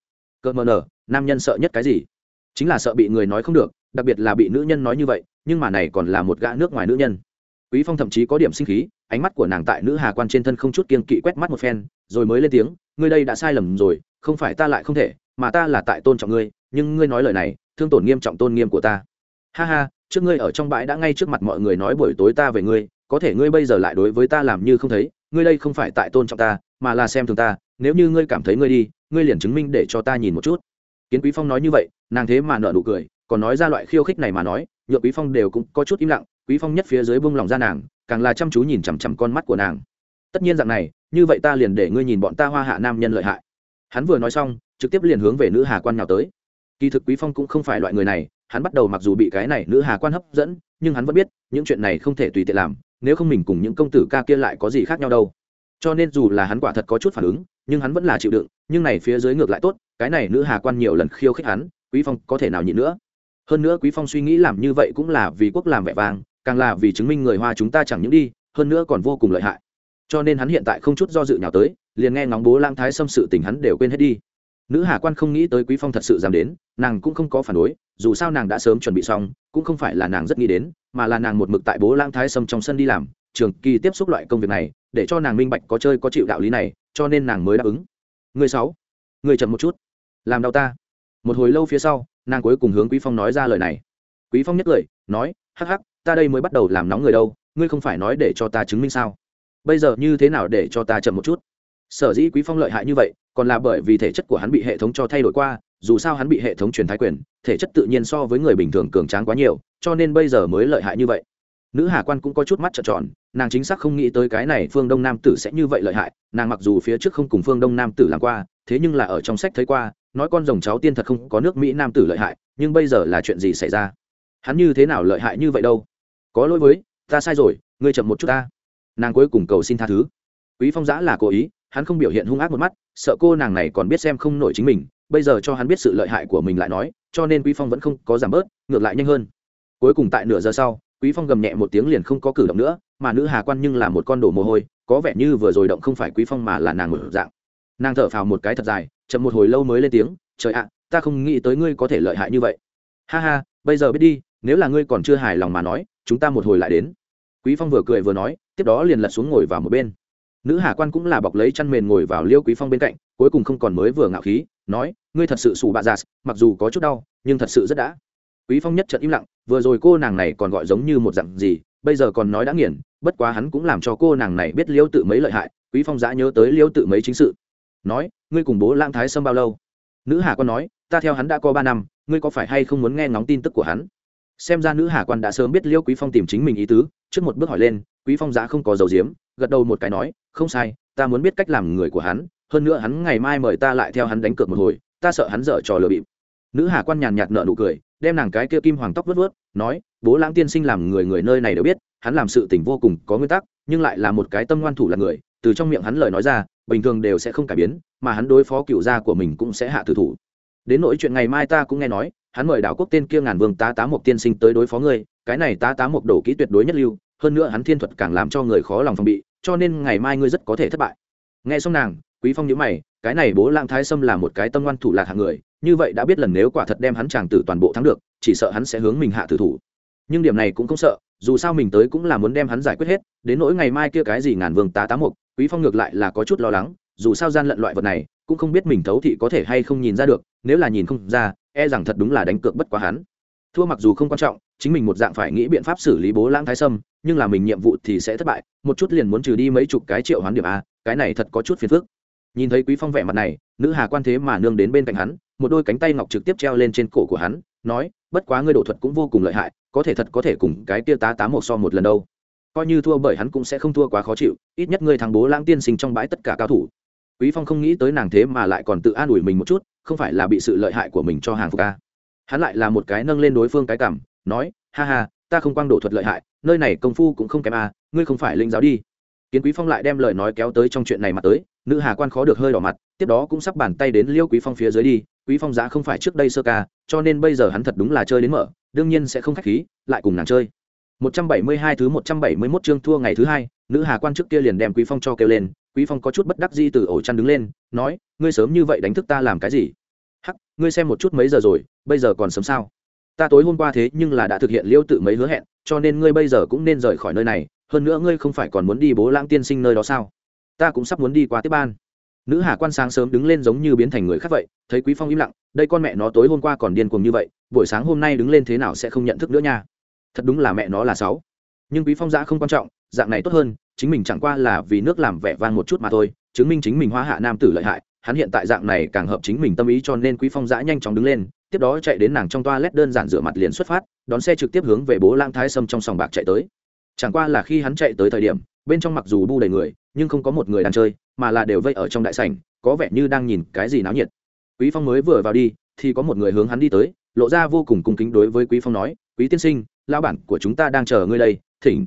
Cợt mờ nở, nam nhân sợ nhất cái gì? Chính là sợ bị người nói không được, đặc biệt là bị nữ nhân nói như vậy, nhưng mà này còn là một gã nước ngoài nữ nhân quý phong thậm chí có điểm sinh khí, ánh mắt của nàng tại nữ hà quan trên thân không chút kiên kỵ quét mắt một phen, rồi mới lên tiếng, ngươi đây đã sai lầm rồi, không phải ta lại không thể, mà ta là tại tôn trọng ngươi, nhưng ngươi nói lời này, thương tổn nghiêm trọng tôn nghiêm của ta. Ha ha, trước ngươi ở trong bãi đã ngay trước mặt mọi người nói buổi tối ta về ngươi, có thể ngươi bây giờ lại đối với ta làm như không thấy, ngươi đây không phải tại tôn trọng ta, mà là xem thường ta, nếu như ngươi cảm thấy ngươi đi, ngươi liền chứng minh để cho ta nhìn một chút. Kiến quý phong nói như vậy, nàng thế mà nợ nụ cười, còn nói ra loại khiêu khích này mà nói nhựa quý phong đều cũng có chút im lặng quý phong nhất phía dưới bông lòng ra nàng, càng là chăm chú nhìn chằm chằm con mắt của nàng. Tất nhiên dạng này, như vậy ta liền để ngươi nhìn bọn ta hoa hạ nam nhân lợi hại. Hắn vừa nói xong, trực tiếp liền hướng về nữ hà quan nhào tới. Kỳ thực quý phong cũng không phải loại người này, hắn bắt đầu mặc dù bị cái này nữ hà quan hấp dẫn, nhưng hắn vẫn biết, những chuyện này không thể tùy tiện làm, nếu không mình cùng những công tử ca kia lại có gì khác nhau đâu. Cho nên dù là hắn quả thật có chút phản ứng, nhưng hắn vẫn là chịu đựng, nhưng này phía dưới ngược lại tốt, cái này nữ hà quan nhiều lần khiêu khích hắn, quý phong có thể nào nhịn nữa? Hơn nữa quý phong suy nghĩ làm như vậy cũng là vì quốc làm vẻ vang càng là vì chứng minh người hoa chúng ta chẳng những đi, hơn nữa còn vô cùng lợi hại. Cho nên hắn hiện tại không chút do dự nhào tới, liền nghe ngóng bố lang thái xâm sự tình hắn đều quên hết đi. Nữ hà quan không nghĩ tới quý phong thật sự dám đến, nàng cũng không có phản đối, dù sao nàng đã sớm chuẩn bị xong, cũng không phải là nàng rất nghĩ đến, mà là nàng một mực tại bố lang thái sâm trong sân đi làm, trường kỳ tiếp xúc loại công việc này, để cho nàng minh bạch có chơi có chịu đạo lý này, cho nên nàng mới đáp ứng. Người sáu, người chậm một chút, làm đau ta. Một hồi lâu phía sau, nàng cuối cùng hướng quý phong nói ra lời này. Quý phong nhất lời, nói, hắc hắc ta đây mới bắt đầu làm nóng người đâu, ngươi không phải nói để cho ta chứng minh sao? Bây giờ như thế nào để cho ta chậm một chút? Sở dĩ quý phong lợi hại như vậy, còn là bởi vì thể chất của hắn bị hệ thống cho thay đổi qua, dù sao hắn bị hệ thống truyền thái quyền, thể chất tự nhiên so với người bình thường cường tráng quá nhiều, cho nên bây giờ mới lợi hại như vậy. Nữ hà quan cũng có chút mắt trợn tròn, nàng chính xác không nghĩ tới cái này phương đông nam tử sẽ như vậy lợi hại, nàng mặc dù phía trước không cùng phương đông nam tử làm qua, thế nhưng là ở trong sách thấy qua, nói con rồng cháu tiên thật không có nước mỹ nam tử lợi hại, nhưng bây giờ là chuyện gì xảy ra? Hắn như thế nào lợi hại như vậy đâu? Có lỗi với, ta sai rồi, ngươi chậm một chút ta. Nàng cuối cùng cầu xin tha thứ. Quý phong giã là cố ý, hắn không biểu hiện hung ác một mắt, sợ cô nàng này còn biết xem không nổi chính mình, bây giờ cho hắn biết sự lợi hại của mình lại nói, cho nên quý phong vẫn không có giảm bớt, ngược lại nhanh hơn. Cuối cùng tại nửa giờ sau, quý phong gầm nhẹ một tiếng liền không có cử động nữa, mà nữ hà quan nhưng là một con đổ mồ hôi, có vẻ như vừa rồi động không phải quý phong mà là nàng mở dạng. Nàng thở phào một cái thật dài, chậm một hồi lâu mới lên tiếng, trời ạ, ta không nghĩ tới ngươi có thể lợi hại như vậy. Ha ha, bây giờ biết đi nếu là ngươi còn chưa hài lòng mà nói, chúng ta một hồi lại đến. Quý phong vừa cười vừa nói, tiếp đó liền lật xuống ngồi vào một bên. Nữ hà quan cũng là bọc lấy chăn mền ngồi vào liêu quý phong bên cạnh, cuối cùng không còn mới vừa ngạo khí, nói, ngươi thật sự sù bạ già mặc dù có chút đau, nhưng thật sự rất đã. Quý phong nhất trận im lặng, vừa rồi cô nàng này còn gọi giống như một dặn gì, bây giờ còn nói đã nghiền, bất quá hắn cũng làm cho cô nàng này biết liêu tự mấy lợi hại, quý phong giã nhớ tới liêu tự mấy chính sự. Nói, ngươi cùng bố lang thái sâm bao lâu? Nữ hà quan nói, ta theo hắn đã có ba năm, ngươi có phải hay không muốn nghe ngóng tin tức của hắn? Xem ra nữ hà quan đã sớm biết liêu quý phong tìm chính mình ý tứ, trước một bước hỏi lên, quý phong giá không có dầu diếm. Gật đầu một cái nói, không sai, ta muốn biết cách làm người của hắn, hơn nữa hắn ngày mai mời ta lại theo hắn đánh cược một hồi, ta sợ hắn dở trò lừa bịp. Nữ hà quan nhàn nhạt nợ nụ cười, đem nàng cái kia kim hoàng tóc vớt vớt nói, bố lãng tiên sinh làm người người nơi này đều biết, hắn làm sự tình vô cùng có nguyên tắc, nhưng lại là một cái tâm ngoan thủ là người, từ trong miệng hắn lời nói ra, bình thường đều sẽ không cải biến, mà hắn đối phó cựu gia của mình cũng sẽ hạ tử thủ. Đến nỗi chuyện ngày mai ta cũng nghe nói hắn mời đảo quốc tên kia ngàn vương tá tá một tiên sinh tới đối phó ngươi, cái này tá tá một đổ kỹ tuyệt đối nhất lưu, hơn nữa hắn thiên thuật càng làm cho người khó lòng phòng bị, cho nên ngày mai ngươi rất có thể thất bại. Nghe xong nàng, quý phong nhớ mày, cái này bố lang thái sâm là một cái tâm ngoan thủ lạc hạng người, như vậy đã biết lần nếu quả thật đem hắn chàng tử toàn bộ thắng được, chỉ sợ hắn sẽ hướng mình hạ tử thủ. Nhưng điểm này cũng không sợ, dù sao mình tới cũng là muốn đem hắn giải quyết hết, đến nỗi ngày mai kia cái gì ngàn vương tá tá mục quý phong ngược lại là có chút lo lắng, dù sao gian lận loại vật này, cũng không biết mình thấu thị có thể hay không nhìn ra được, nếu là nhìn không ra e rằng thật đúng là đánh cược bất quá hắn. Thua mặc dù không quan trọng, chính mình một dạng phải nghĩ biện pháp xử lý bố lãng thái sâm, nhưng là mình nhiệm vụ thì sẽ thất bại, một chút liền muốn trừ đi mấy chục cái triệu hoán điểm a, cái này thật có chút phiền phức. Nhìn thấy quý phong vẻ mặt này, nữ hà quan thế mà nương đến bên cạnh hắn, một đôi cánh tay ngọc trực tiếp treo lên trên cổ của hắn, nói, bất quá ngươi đổ thuật cũng vô cùng lợi hại, có thể thật có thể cùng cái kia tá tá một so một lần đâu. Coi như thua bởi hắn cũng sẽ không thua quá khó chịu, ít nhất ngươi thắng bố lãng tiên sinh trong bãi tất cả cao thủ quý phong không nghĩ tới nàng thế mà lại còn tự an ủi mình một chút, không phải là bị sự lợi hại của mình cho hàng phục ca hắn lại là một cái nâng lên đối phương cái cảm, nói, ha ha, ta không quang đổ thuật lợi hại, nơi này công phu cũng không kém à ngươi không phải linh giáo đi. Kiến quý phong lại đem lời nói kéo tới trong chuyện này mà tới, nữ hà quan khó được hơi đỏ mặt, tiếp đó cũng sắp bàn tay đến liêu quý phong phía dưới đi, quý phong giá không phải trước đây sơ ca, cho nên bây giờ hắn thật đúng là chơi đến mở, đương nhiên sẽ không khách khí, lại cùng nàng chơi. 172 thứ 171 chương thua ngày thứ hai, nữ hà quan trước kia liền đem quý phong cho kêu lên quý phong có chút bất đắc dĩ từ ổ chăn đứng lên, nói, ngươi sớm như vậy đánh thức ta làm cái gì? Hắc, ngươi xem một chút mấy giờ rồi, bây giờ còn sớm sao? Ta tối hôm qua thế nhưng là đã thực hiện liêu tự mấy hứa hẹn, cho nên ngươi bây giờ cũng nên rời khỏi nơi này, hơn nữa ngươi không phải còn muốn đi bố lãng tiên sinh nơi đó sao? Ta cũng sắp muốn đi qua tiếp ban. Nữ hà quan sáng sớm đứng lên giống như biến thành người khác vậy, thấy quý phong im lặng, đây con mẹ nó tối hôm qua còn điên cuồng như vậy, buổi sáng hôm nay đứng lên thế nào sẽ không nhận thức nữa nha? Thật đúng là mẹ nó là sáu nhưng quý phong giã không quan trọng, dạng này tốt hơn, chính mình chẳng qua là vì nước làm vẻ vang một chút mà thôi, chứng minh chính mình hoa hạ nam tử lợi hại, hắn hiện tại dạng này càng hợp chính mình tâm ý cho nên quý phong giã nhanh chóng đứng lên, tiếp đó chạy đến nàng trong toa lét đơn giản rửa mặt liền xuất phát, đón xe trực tiếp hướng về bố lang thái sâm trong sòng bạc chạy tới. Chẳng qua là khi hắn chạy tới thời điểm, bên trong mặc dù bu đầy người, nhưng không có một người đang chơi, mà là đều vây ở trong đại sảnh, có vẻ như đang nhìn cái gì náo nhiệt. Quý phong mới vừa vào đi, thì có một người hướng hắn đi tới, lộ ra vô cùng cung kính đối với quý phong nói, quý tiên sinh lao bản của chúng ta đang chờ ngươi đây, thỉnh.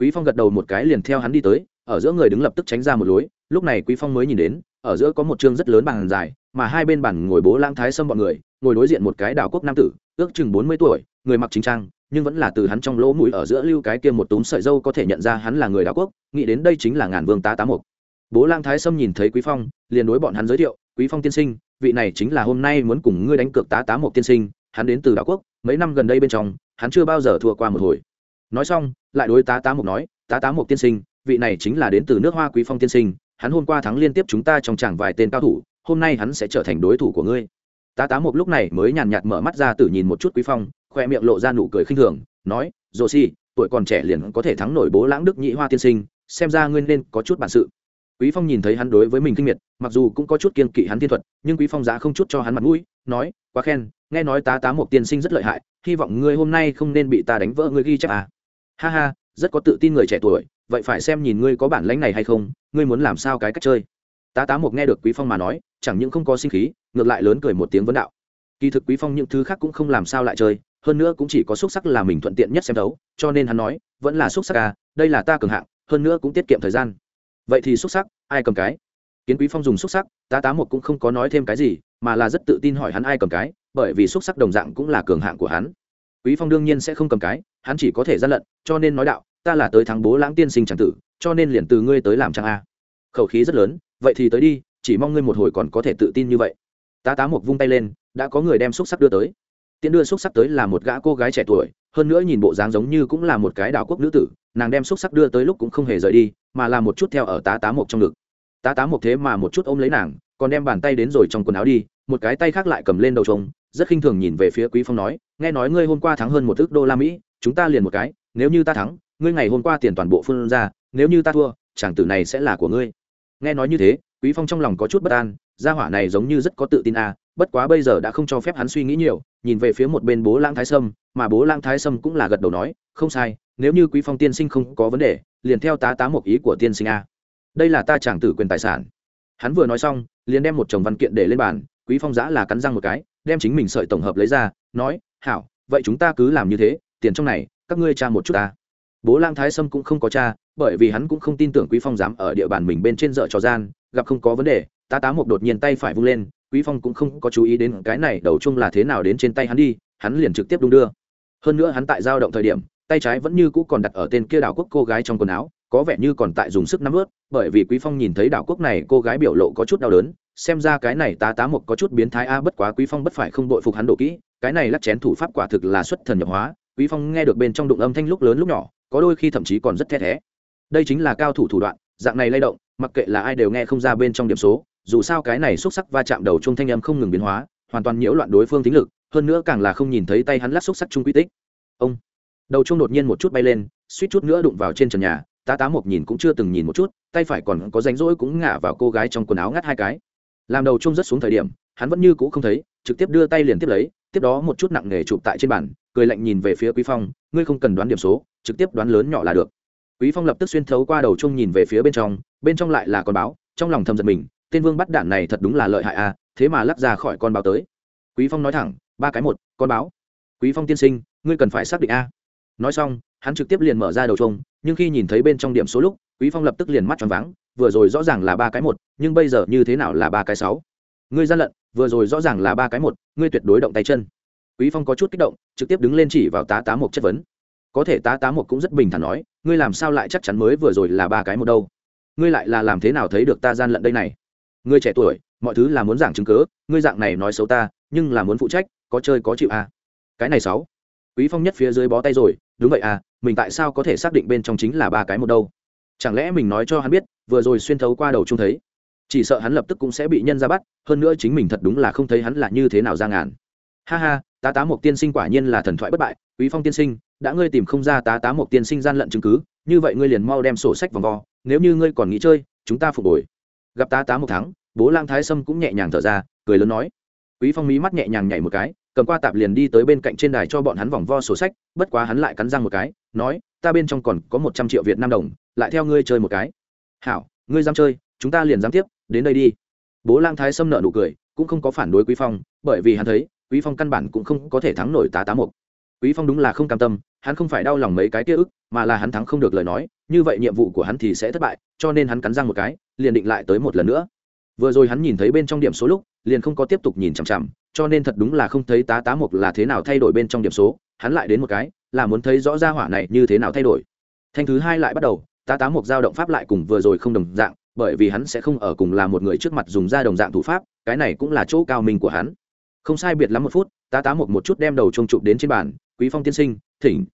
Quý phong gật đầu một cái liền theo hắn đi tới, ở giữa người đứng lập tức tránh ra một lối, lúc này quý phong mới nhìn đến, ở giữa có một chương rất lớn bàn dài, mà hai bên bàn ngồi bố lãng thái xâm bọn người, ngồi đối diện một cái đảo quốc nam tử, ước chừng bốn mươi tuổi, người mặc chính trang, nhưng vẫn là từ hắn trong lỗ mũi ở giữa lưu cái kia một túm sợi dâu có thể nhận ra hắn là người đảo quốc, nghĩ đến đây chính là ngàn vương tá tá mục. Bố lang thái sâm nhìn thấy quý phong, liền đối bọn hắn giới thiệu, quý phong tiên sinh, vị này chính là hôm nay muốn cùng ngươi đánh cược tá tá mục tiên sinh, hắn đến từ đảo quốc, mấy năm gần đây bên trong hắn chưa bao giờ thua qua một hồi. Nói xong, lại đối tá tá mục nói, tá tá mục tiên sinh, vị này chính là đến từ nước hoa quý phong tiên sinh, hắn hôm qua thắng liên tiếp chúng ta trong chẳng vài tên cao thủ, hôm nay hắn sẽ trở thành đối thủ của ngươi. Tá tá mục lúc này mới nhàn nhạt mở mắt ra tự nhìn một chút quý phong, khoe miệng lộ ra nụ cười khinh thường, nói dồ si tuổi còn trẻ liền có thể thắng nổi bố lãng đức nhị hoa tiên sinh, xem ra ngươi nên có chút bản sự. Quý phong nhìn thấy hắn đối với mình kinh miệt, mặc dù cũng có chút kiên kỵ hắn thiên thuật, nhưng quý phong giá không chút cho hắn mặt mũi nói, quá khen, nghe nói tá tá một tiên sinh rất lợi hại, hy vọng ngươi hôm nay không nên bị ta đánh vỡ ngươi ghi chép à. Ha ha, rất có tự tin người trẻ tuổi, vậy phải xem nhìn ngươi có bản lãnh này hay không, ngươi muốn làm sao cái cách chơi. Tá tá một nghe được quý phong mà nói, chẳng những không có sinh khí, ngược lại lớn cười một tiếng vấn đạo. Kỳ thực quý phong những thứ khác cũng không làm sao lại chơi, hơn nữa cũng chỉ có xúc sắc là mình thuận tiện nhất xem đấu, cho nên hắn nói, vẫn là xúc sắc à đây là ta cường hạng, hơn nữa cũng tiết kiệm thời gian. Vậy thì xúc sắc, ai cầm cái? Kiến quý phong dùng xúc sắc, tá tá một cũng không có nói thêm cái gì, mà là rất tự tin hỏi hắn ai cầm cái, bởi vì xúc sắc đồng dạng cũng là cường hạng của hắn. Quý phong đương nhiên sẽ không cầm cái, hắn chỉ có thể gian lận, cho nên nói đạo, ta là tới thắng bố lãng tiên sinh chẳng tử, cho nên liền từ ngươi tới làm trang a. Khẩu khí rất lớn, vậy thì tới đi, chỉ mong ngươi một hồi còn có thể tự tin như vậy. Tá tá một vung tay lên, đã có người đem xúc sắc đưa tới. Tiễn đưa xúc sắc tới là một gã cô gái trẻ tuổi, hơn nữa nhìn bộ dáng giống như cũng là một cái đảo quốc nữ tử, nàng đem xúc sắc đưa tới lúc cũng không hề rời đi, mà là một chút theo ở tá tá một trong ngực tá tá một thế mà một chút ôm lấy nàng, còn đem bàn tay đến rồi trong quần áo đi, một cái tay khác lại cầm lên đầu trống, rất khinh thường nhìn về phía quý phong nói, nghe nói ngươi hôm qua thắng hơn một thước đô la mỹ, chúng ta liền một cái, nếu như ta thắng, ngươi ngày hôm qua tiền toàn bộ phương ra, nếu như ta thua, chàng tử này sẽ là của ngươi. Nghe nói như thế, quý phong trong lòng có chút bất an, gia hỏa này giống như rất có tự tin à bất quá bây giờ đã không cho phép hắn suy nghĩ nhiều, nhìn về phía một bên bố lang thái sâm, mà bố lang thái sâm cũng là gật đầu nói, không sai, nếu như quý phong tiên sinh không có vấn đề, liền theo tá tá một ý của tiên sinh a đây là ta chàng tử quyền tài sản. Hắn vừa nói xong, liền đem một chồng văn kiện để lên bàn, quý phong giã là cắn răng một cái, đem chính mình sợi tổng hợp lấy ra, nói, hảo, vậy chúng ta cứ làm như thế, tiền trong này, các ngươi tra một chút ta. Bố lang thái sâm cũng không có cha bởi vì hắn cũng không tin tưởng quý phong dám ở địa bàn mình bên trên dợ trò gian, gặp không có vấn đề, tá tá một đột nhiên tay phải vung lên, quý phong cũng không có chú ý đến cái này đầu chung là thế nào đến trên tay hắn đi, hắn liền trực tiếp đung đưa. Hơn nữa hắn tại giao động thời điểm, tay trái vẫn như cũ còn đặt ở tên kia đảo quốc cô gái trong quần áo có vẻ như còn tại dùng sức nắm ướt, bởi vì quý phong nhìn thấy đảo quốc này, cô gái biểu lộ có chút đau đớn, xem ra cái này tá tá một có chút biến thái a, bất quá quý phong bất phải không đội phục hắn độ kỹ, cái này lắc chén thủ pháp quả thực là xuất thần nhập hóa, quý phong nghe được bên trong đụng âm thanh lúc lớn lúc nhỏ, có đôi khi thậm chí còn rất the thé. Đây chính là cao thủ thủ đoạn, dạng này lay động, mặc kệ là ai đều nghe không ra bên trong điểm số, dù sao cái này xúc sắc va chạm đầu chung thanh âm không ngừng biến hóa, hoàn toàn nhiễu loạn đối phương tính lực, hơn nữa càng là không nhìn thấy tay hắn lắc xúc sắc chung quy tích. Ông, đầu chung đột nhiên một chút bay lên, suýt chút nữa đụng vào trên trần nhà tá tá một nhìn cũng chưa từng nhìn một chút, tay phải còn có ránh rỗi cũng ngả vào cô gái trong quần áo ngắt hai cái. Làm đầu trông rất xuống thời điểm, hắn vẫn như cũ không thấy, trực tiếp đưa tay liền tiếp lấy, tiếp đó một chút nặng nề chụp tại trên bàn, cười lạnh nhìn về phía quý phong, ngươi không cần đoán điểm số, trực tiếp đoán lớn nhỏ là được. Quý phong lập tức xuyên thấu qua đầu trông nhìn về phía bên trong bên trong lại là con báo, trong lòng thầm giật mình, tên vương bắt đạn này thật đúng là lợi hại a thế mà lắc ra khỏi con báo tới. Quý phong nói thẳng, ba cái một, con báo. Quý phong tiên sinh, ngươi cần phải xác định a nói xong, hắn trực tiếp liền mở ra đầu chung nhưng khi nhìn thấy bên trong điểm số lúc, quý phong lập tức liền mắt tròn vắng. vừa rồi rõ ràng là ba cái một, nhưng bây giờ như thế nào là ba cái sáu? Ngươi gian lận, vừa rồi rõ ràng là ba cái một, ngươi tuyệt đối động tay chân. Quý phong có chút kích động, trực tiếp đứng lên chỉ vào tá tá một chất vấn. Có thể tá tá một cũng rất bình thản nói, ngươi làm sao lại chắc chắn mới vừa rồi là ba cái một đâu? Ngươi lại là làm thế nào thấy được ta gian lận đây này? Ngươi trẻ tuổi, mọi thứ là muốn giảng chứng cớ ngươi dạng này nói xấu ta, nhưng là muốn phụ trách, có chơi có chịu à. cái này sáu. Quý phong nhất phía dưới bó tay rồi đúng vậy à mình tại sao có thể xác định bên trong chính là ba cái một đâu? Chẳng lẽ mình nói cho hắn biết, vừa rồi xuyên thấu qua đầu chung thấy. Chỉ sợ hắn lập tức cũng sẽ bị nhân ra bắt, hơn nữa chính mình thật đúng là không thấy hắn là như thế nào ra ngàn. Ha ha, tá tá một tiên sinh quả nhiên là thần thoại bất bại, quý phong tiên sinh, đã ngươi tìm không ra tá tá một tiên sinh gian lận chứng cứ, như vậy ngươi liền mau đem sổ sách vòng vo, nếu như ngươi còn nghĩ chơi, chúng ta phục hồi. Gặp tá tá một tháng bố lang thái sâm cũng nhẹ nhàng thở ra, cười lớn nói. Quý phong mí mắt nhẹ nhàng nhảy một cái cầm qua tạp liền đi tới bên cạnh trên đài cho bọn hắn vòng vo sổ sách, bất quá hắn lại cắn răng một cái, nói, ta bên trong còn có một trăm triệu việt nam đồng, lại theo ngươi chơi một cái. Hảo, ngươi dám chơi, chúng ta liền dám tiếp, đến đây đi. Bố lang thái sâm nợ nụ cười, cũng không có phản đối quý phong, bởi vì hắn thấy, quý phong căn bản cũng không có thể thắng nổi tá tá mục quý phong đúng là không cam tâm, hắn không phải đau lòng mấy cái kia ức, mà là hắn thắng không được lời nói, như vậy nhiệm vụ của hắn thì sẽ thất bại, cho nên hắn cắn răng một cái, liền định lại tới một lần nữa. Vừa rồi hắn nhìn thấy bên trong điểm số lúc, liền không có tiếp tục nhìn chằm chằm cho nên thật đúng là không thấy tá tá mục là thế nào thay đổi bên trong điểm số, hắn lại đến một cái, là muốn thấy rõ ra hỏa này như thế nào thay đổi. Thanh thứ hai lại bắt đầu, tá tá mục dao động pháp lại cùng vừa rồi không đồng dạng, bởi vì hắn sẽ không ở cùng là một người trước mặt dùng ra đồng dạng thủ pháp, cái này cũng là chỗ cao minh của hắn. Không sai biệt lắm một phút, tá tá một một chút đem đầu trông chụp đến trên bàn, quý phong tiên sinh, thỉnh.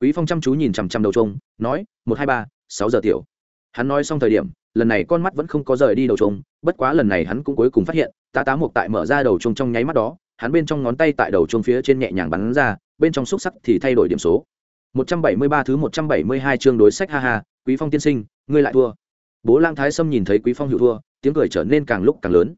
Quý phong chăm chú nhìn chằm chằm đầu trông, nói, một hai ba, sáu giờ tiểu hắn nói xong thời điểm, lần này con mắt vẫn không có rời đi đầu trông, bất quá lần này hắn cũng cuối cùng phát hiện, tá tá một tại mở ra đầu trông trong nháy mắt đó, hắn bên trong ngón tay tại đầu trông phía trên nhẹ nhàng bắn ra, bên trong xúc sắc thì thay đổi điểm số. 173 thứ 172 chương đối sách, ha ha, quý phong tiên sinh, ngươi lại thua. Bố lang thái sâm nhìn thấy quý phong hữu thua, tiếng cười trở nên càng lúc càng lớn.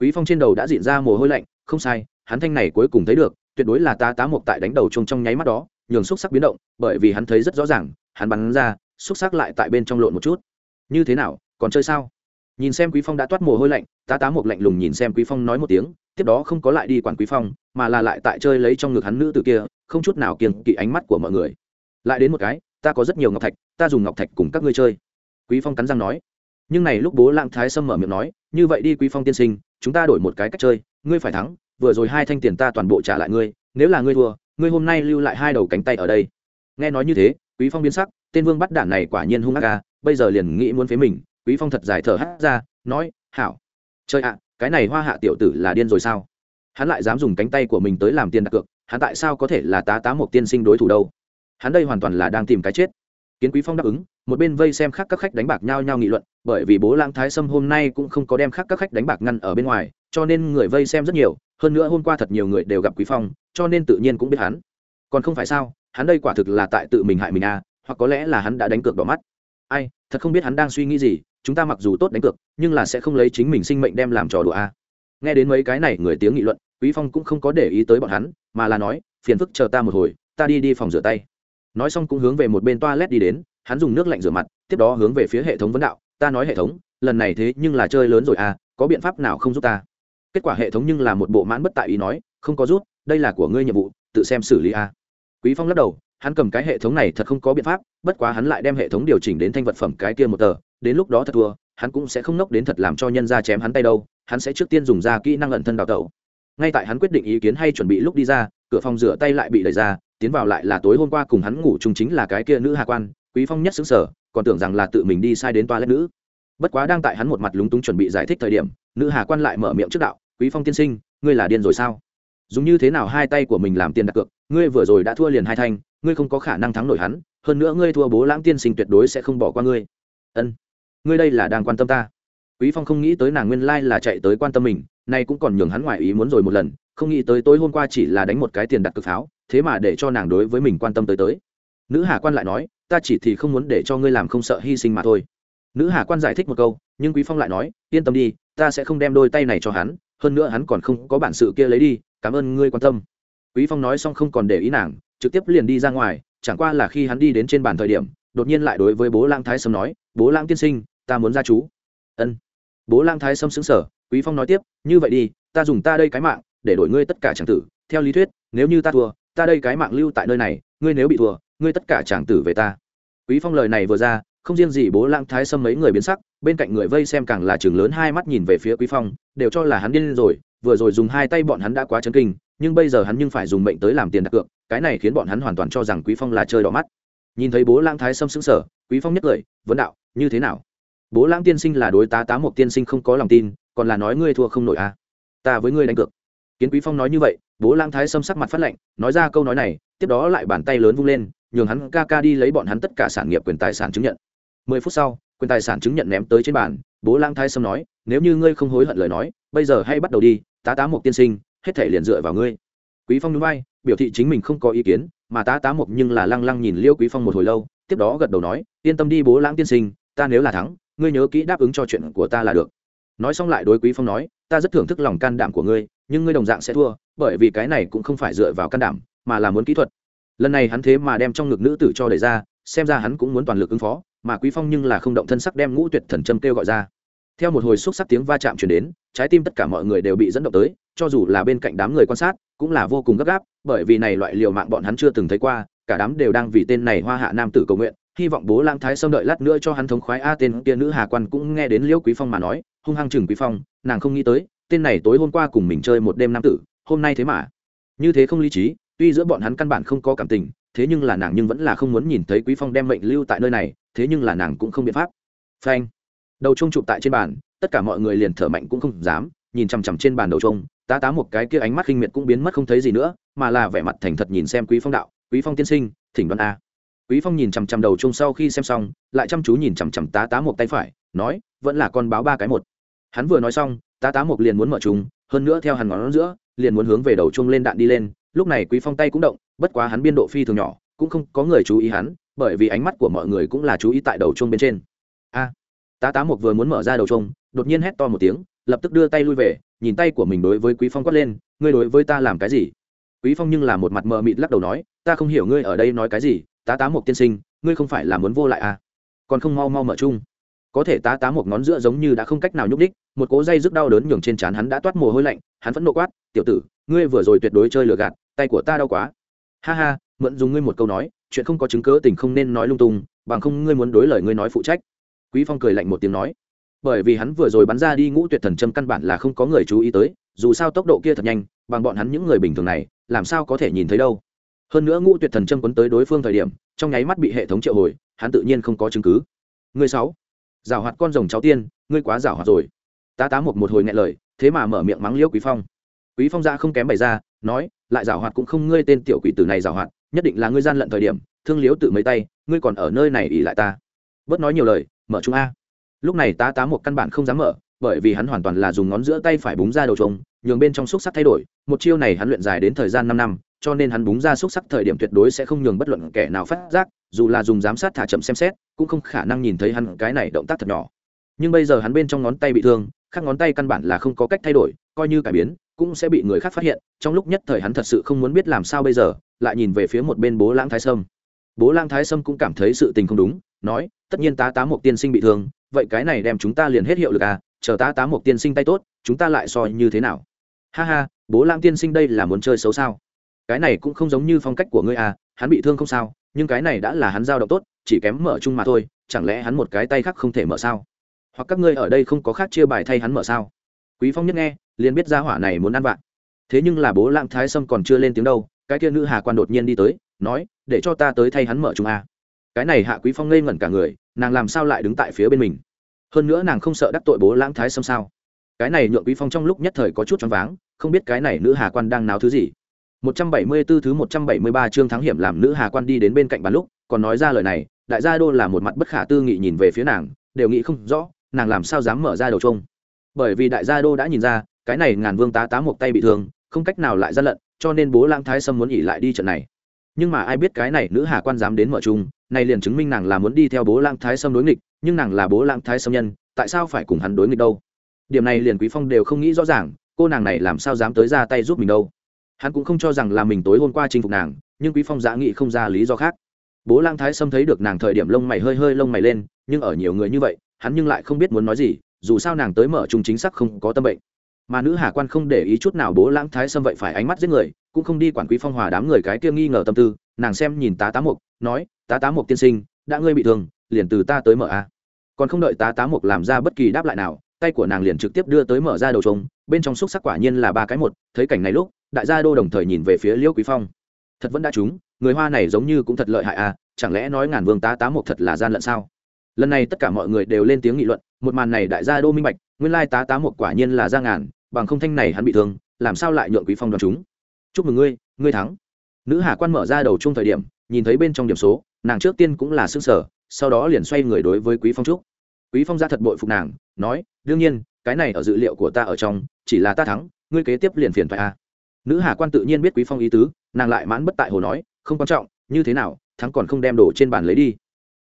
Quý phong trên đầu đã diện ra mồ hôi lạnh, không sai, hắn thanh này cuối cùng thấy được, tuyệt đối là ta tá mộc tại đánh đầu trông trong nháy mắt đó, nhường xúc sắc biến động, bởi vì hắn thấy rất rõ ràng, hắn bắn ra, xúc sắc lại tại bên trong lộn một chút như thế nào, còn chơi sao? Nhìn xem quý phong đã toát mồ hôi lạnh ta tá một lạnh lùng nhìn xem quý phong nói một tiếng, tiếp đó không có lại đi quản quý phong, mà là lại tại chơi lấy trong ngực hắn nữ từ kia, không chút nào kiêng kỵ ánh mắt của mọi người. Lại đến một cái, ta có rất nhiều ngọc thạch, ta dùng ngọc thạch cùng các ngươi chơi. Quý phong cắn răng nói. Nhưng này lúc bố lãng thái sâm mở miệng nói, như vậy đi quý phong tiên sinh, chúng ta đổi một cái cách chơi, ngươi phải thắng, vừa rồi hai thanh tiền ta toàn bộ trả lại ngươi, nếu là ngươi thua, ngươi hôm nay lưu lại hai đầu cánh tay ở đây. Nghe nói như thế, quý phong biến sắc, tên vương bắt đản này quả nhiên hung ác ca bây giờ liền nghĩ muốn phế mình, quý phong thật dài thở hắt ra, nói, hảo chơi ạ, cái này hoa hạ tiểu tử là điên rồi sao? Hắn lại dám dùng cánh tay của mình tới làm tiền đặt cược, hắn tại sao có thể là tá tá một tiên sinh đối thủ đâu? Hắn đây hoàn toàn là đang tìm cái chết. Kiến quý phong đáp ứng, một bên vây xem khác các khách đánh bạc nhau nhau nghị luận, bởi vì bố lang thái sâm hôm nay cũng không có đem khác các khách đánh bạc ngăn ở bên ngoài, cho nên người vây xem rất nhiều, hơn nữa hôm qua thật nhiều người đều gặp quý phong, cho nên tự nhiên cũng biết hắn. Còn không phải sao, hắn đây quả thực là tại tự mình hại mình à hoặc có lẽ là hắn đã đánh cược đỏ mắt ai, thật không biết hắn đang suy nghĩ gì, chúng ta mặc dù tốt đánh cược, nhưng là sẽ không lấy chính mình sinh mệnh đem làm trò đùa à. nghe đến mấy cái này người tiếng nghị luận, quý phong cũng không có để ý tới bọn hắn, mà là nói, phiền phức chờ ta một hồi, ta đi đi phòng rửa tay nói xong cũng hướng về một bên toilet đi đến, hắn dùng nước lạnh rửa mặt, tiếp đó hướng về phía hệ thống vấn đạo, ta nói hệ thống, lần này thế nhưng là chơi lớn rồi à có biện pháp nào không giúp ta kết quả hệ thống nhưng là một bộ mãn bất tại ý nói, không có rút, đây là của ngươi nhiệm vụ, tự xem xử lý à. quý phong lắc đầu hắn cầm cái hệ thống này thật không có biện pháp, bất quá hắn lại đem hệ thống điều chỉnh đến thanh vật phẩm cái kia một tờ, đến lúc đó thật thua, hắn cũng sẽ không nốc đến thật làm cho nhân ra chém hắn tay đâu, hắn sẽ trước tiên dùng ra kỹ năng ẩn thân đào tẩu. Ngay tại hắn quyết định ý kiến hay chuẩn bị lúc đi ra, cửa phòng rửa tay lại bị đẩy ra, tiến vào lại là tối hôm qua cùng hắn ngủ chung chính là cái kia nữ hạ quan, quý phong nhất xứng sở, còn tưởng rằng là tự mình đi sai đến toa lét nữ. Bất quá đang tại hắn một mặt lúng túng chuẩn bị giải thích thời điểm, nữ hà quan lại mở miệng trước đạo, quý phong tiên sinh, ngươi là điên rồi sao? Dùng như thế nào hai tay của mình làm tiền đặt cược, ngươi vừa rồi đã thua liền hai thanh ngươi không có khả năng thắng nổi hắn, hơn nữa ngươi thua bố lãng tiên sinh tuyệt đối sẽ không bỏ qua ngươi. Ân, ngươi đây là đang quan tâm ta. Quý phong không nghĩ tới nàng nguyên lai là chạy tới quan tâm mình, nay cũng còn nhường hắn ngoài ý muốn rồi một lần, không nghĩ tới tối hôm qua chỉ là đánh một cái tiền đặt cược pháo, thế mà để cho nàng đối với mình quan tâm tới tới. Nữ hà quan lại nói, ta chỉ thì không muốn để cho ngươi làm không sợ hy sinh mà thôi. Nữ hà quan giải thích một câu, nhưng quý phong lại nói, yên tâm đi, ta sẽ không đem đôi tay này cho hắn, hơn nữa hắn còn không có bản sự kia lấy đi, cảm ơn ngươi quan tâm. Quý phong nói xong không còn để ý nàng trực tiếp liền đi ra ngoài, chẳng qua là khi hắn đi đến trên bàn thời điểm, đột nhiên lại đối với bố lang thái sâm nói, bố lang tiên sinh, ta muốn ra chú. Ân. Bố lang thái sâm xứng sở quý phong nói tiếp, như vậy đi, ta dùng ta đây cái mạng để đổi ngươi tất cả tràng tử. Theo lý thuyết, nếu như ta thua, ta đây cái mạng lưu tại nơi này, ngươi nếu bị thua, ngươi tất cả tràng tử về ta. Quý phong lời này vừa ra, không riêng gì bố lang thái sâm mấy người biến sắc, bên cạnh người vây xem càng là chừng lớn hai mắt nhìn về phía quý phong, đều cho là hắn điên rồi, vừa rồi dùng hai tay bọn hắn đã quá chấn kinh nhưng bây giờ hắn nhưng phải dùng mệnh tới làm tiền đặt cược, cái này khiến bọn hắn hoàn toàn cho rằng quý phong là chơi đỏ mắt. Nhìn thấy bố lãng thái sâm sững sở quý phong nhất cười, vấn đạo, như thế nào? Bố lãng tiên sinh là đối tá tá một tiên sinh không có lòng tin, còn là nói ngươi thua không nổi à? Ta với ngươi đánh cược. Kiến quý phong nói như vậy, bố lãng thái sâm sắc mặt phát lệnh nói ra câu nói này, tiếp đó lại bàn tay lớn vung lên, nhường hắn ca ca đi lấy bọn hắn tất cả sản nghiệp quyền tài sản chứng nhận. Mười phút sau, quyền tài sản chứng nhận ném tới trên bàn, bố lãng thái sâm nói, nếu như ngươi không hối hận lời nói, bây giờ hay bắt đầu đi, tá tá một tiên sinh hết thể liền dựa vào ngươi. Quý phong núi bay biểu thị chính mình không có ý kiến, mà tá tá một nhưng là lăng lăng nhìn liêu quý phong một hồi lâu, tiếp đó gật đầu nói, yên tâm đi bố lãng tiên sinh, ta nếu là thắng, ngươi nhớ kỹ đáp ứng cho chuyện của ta là được. Nói xong lại đối quý phong nói, ta rất thưởng thức lòng can đảm của ngươi, nhưng ngươi đồng dạng sẽ thua, bởi vì cái này cũng không phải dựa vào can đảm, mà là muốn kỹ thuật. Lần này hắn thế mà đem trong ngực nữ tử cho đẩy ra, xem ra hắn cũng muốn toàn lực ứng phó, mà quý phong nhưng là không động thân sắc đem ngũ tuyệt thần châm kêu gọi ra. Theo một hồi xúc sắc tiếng va chạm chuyển đến, trái tim tất cả mọi người đều bị dẫn động tới cho dù là bên cạnh đám người quan sát, cũng là vô cùng gấp gáp, bởi vì này loại liều mạng bọn hắn chưa từng thấy qua, cả đám đều đang vì tên này hoa hạ nam tử cầu nguyện, hy vọng bố lang thái xâm đợi lát nữa cho hắn thống khoái a tên kia nữ hà quan cũng nghe đến liễu quý phong mà nói, hung hăng chừng quý phong, nàng không nghĩ tới, tên này tối hôm qua cùng mình chơi một đêm nam tử, hôm nay thế mà. Như thế không lý trí, tuy giữa bọn hắn căn bản không có cảm tình, thế nhưng là nàng nhưng vẫn là không muốn nhìn thấy quý phong đem mệnh lưu tại nơi này, thế nhưng là nàng cũng không biện pháp. Phanh. Đầu trung chụp tại trên bàn, tất cả mọi người liền thở mạnh cũng không dám, nhìn chằm chằm trên bàn đầu trông tá tá một cái kia ánh mắt khinh miệt cũng biến mất không thấy gì nữa, mà là vẻ mặt thành thật nhìn xem quý phong đạo, quý phong tiên sinh, thỉnh đoan a. Quý phong nhìn chằm chằm đầu chung sau khi xem xong, lại chăm chú nhìn chằm chằm tá tá một tay phải, nói, vẫn là con báo ba cái một. Hắn vừa nói xong, tá tá một liền muốn mở chúng hơn nữa theo hắn ngón giữa, liền muốn hướng về đầu chung lên đạn đi lên. Lúc này quý phong tay cũng động, bất quá hắn biên độ phi thường nhỏ, cũng không có người chú ý hắn, bởi vì ánh mắt của mọi người cũng là chú ý tại đầu chung bên trên. A! Tá tá một vừa muốn mở ra đầu chung đột nhiên hét to một tiếng, lập tức đưa tay lui về nhìn tay của mình đối với quý phong quát lên, ngươi đối với ta làm cái gì? Quý phong nhưng là một mặt mờ mịt lắc đầu nói, ta không hiểu ngươi ở đây nói cái gì, tá tá một tiên sinh, ngươi không phải là muốn vô lại à? Còn không mau mau mở chung. Có thể tá tá một ngón giữa giống như đã không cách nào nhúc đích một cố dây rức đau đớn nhường trên trán hắn đã toát mồ hôi lạnh, hắn vẫn nộ quát, tiểu tử, ngươi vừa rồi tuyệt đối chơi lừa gạt, tay của ta đau quá. Ha ha, mượn dùng ngươi một câu nói, chuyện không có chứng cớ tình không nên nói lung tung, bằng không ngươi muốn đối lời ngươi nói phụ trách. Quý phong cười lạnh một tiếng nói bởi vì hắn vừa rồi bắn ra đi ngũ tuyệt thần châm căn bản là không có người chú ý tới, dù sao tốc độ kia thật nhanh, bằng bọn hắn những người bình thường này, làm sao có thể nhìn thấy đâu. Hơn nữa ngũ tuyệt thần châm quấn tới đối phương thời điểm, trong nháy mắt bị hệ thống triệu hồi, hắn tự nhiên không có chứng cứ. Người sáu, giảo hoạt con rồng cháu tiên, ngươi quá giảo hoạt rồi. Tá tá một một hồi nghe lời, thế mà mở miệng mắng liễu quý phong. Quý phong ra không kém bày ra, nói, lại giảo hoạt cũng không ngươi tên tiểu quỷ tử này giảo hoạt, nhất định là ngươi gian lận thời điểm, thương liễu tự mấy tay, ngươi còn ở nơi này ỉ lại ta. Bớt nói nhiều lời, mở chúng a lúc này tá tá một căn bản không dám mở, bởi vì hắn hoàn toàn là dùng ngón giữa tay phải búng ra đầu trống nhường bên trong xúc sắc thay đổi. Một chiêu này hắn luyện dài đến thời gian năm năm, cho nên hắn búng ra xúc sắc thời điểm tuyệt đối sẽ không nhường bất luận kẻ nào phát giác, dù là dùng giám sát thả chậm xem xét, cũng không khả năng nhìn thấy hắn cái này động tác thật nhỏ. Nhưng bây giờ hắn bên trong ngón tay bị thương, khác ngón tay căn bản là không có cách thay đổi, coi như cải biến, cũng sẽ bị người khác phát hiện. Trong lúc nhất thời hắn thật sự không muốn biết làm sao bây giờ, lại nhìn về phía một bên bố lãng thái sâm. Bố lãng thái sâm cũng cảm thấy sự tình không đúng nói, tất nhiên tá tá một tiên sinh bị thương, vậy cái này đem chúng ta liền hết hiệu lực à chờ tá tá một tiên sinh tay tốt, chúng ta lại so như thế nào? Ha ha, bố lang tiên sinh đây là muốn chơi xấu sao? Cái này cũng không giống như phong cách của ngươi à hắn bị thương không sao, nhưng cái này đã là hắn giao động tốt, chỉ kém mở chung mà thôi, chẳng lẽ hắn một cái tay khác không thể mở sao? Hoặc các ngươi ở đây không có khác chia bài thay hắn mở sao? Quý phong nhất nghe, liền biết ra hỏa này muốn ăn vạn thế nhưng là bố lãng thái sâm còn chưa lên tiếng đâu, cái kia nữ hà quan đột nhiên đi tới, nói, để cho ta tới thay hắn mở chung a cái này hạ quý phong ngây ngẩn cả người, nàng làm sao lại đứng tại phía bên mình? Hơn nữa nàng không sợ đắc tội bố lãng thái xâm sao? Cái này nhượng quý phong trong lúc nhất thời có chút choáng váng, không biết cái này nữ hà quan đang náo thứ gì. 174 thứ 173 chương thắng hiểm làm nữ hà quan đi đến bên cạnh bàn lúc, còn nói ra lời này, đại gia đô là một mặt bất khả tư nghị nhìn về phía nàng, đều nghĩ không rõ, nàng làm sao dám mở ra đầu trông. Bởi vì đại gia đô đã nhìn ra, cái này ngàn vương tá tá một tay bị thương, không cách nào lại gian lận, cho nên bố lãng thái sâm muốn nghỉ lại đi trận này. Nhưng mà ai biết cái này nữ hà quan dám đến mở chung này liền chứng minh nàng là muốn đi theo bố lãng thái sâm đối nghịch, nhưng nàng là bố lãng thái sâm nhân, tại sao phải cùng hắn đối nghịch đâu? Điểm này liền quý phong đều không nghĩ rõ ràng, cô nàng này làm sao dám tới ra tay giúp mình đâu? Hắn cũng không cho rằng là mình tối hôm qua chinh phục nàng, nhưng quý phong giã nghị không ra lý do khác. Bố lang thái sâm thấy được nàng thời điểm lông mày hơi hơi lông mày lên, nhưng ở nhiều người như vậy, hắn nhưng lại không biết muốn nói gì, dù sao nàng tới mở chung chính xác không có tâm bệnh. Mà nữ hà quan không để ý chút nào bố lãng thái sâm vậy phải ánh mắt giết người, cũng không đi quản quý phong hòa đám người cái kia nghi ngờ tâm tư, nàng xem nhìn tá tá mục, nói tá tá mục tiên sinh, đã ngươi bị thương, liền từ ta tới mở a. Còn không đợi tá tá mục làm ra bất kỳ đáp lại nào, tay của nàng liền trực tiếp đưa tới mở ra đầu trống, bên trong xúc sắc quả nhiên là ba cái một, thấy cảnh này lúc, đại gia đô đồng thời nhìn về phía liễu quý phong. Thật vẫn đã trúng, người hoa này giống như cũng thật lợi hại à chẳng lẽ nói ngàn vương tá tá Mục thật là gian lận sao? Lần này tất cả mọi người đều lên tiếng nghị luận, một màn này đại gia đô minh bạch, nguyên lai tá tá Mục quả nhiên là ra ngàn, bằng không thanh này hắn bị thương, làm sao lại nhượng quý phong đoán chúng chúc mừng ngươi ngươi thắng. Nữ hà quan mở ra đầu chung thời điểm, nhìn thấy bên trong điểm số nàng trước tiên cũng là xương sở, sau đó liền xoay người đối với quý phong trúc. Quý phong ra thật bội phục nàng, nói, đương nhiên, cái này ở dự liệu của ta ở trong, chỉ là ta thắng, ngươi kế tiếp liền phiền phải a. À. nữ hà quan tự nhiên biết quý phong ý tứ, nàng lại mãn bất tại hồ nói, không quan trọng, như thế nào, thắng còn không đem đồ trên bàn lấy đi.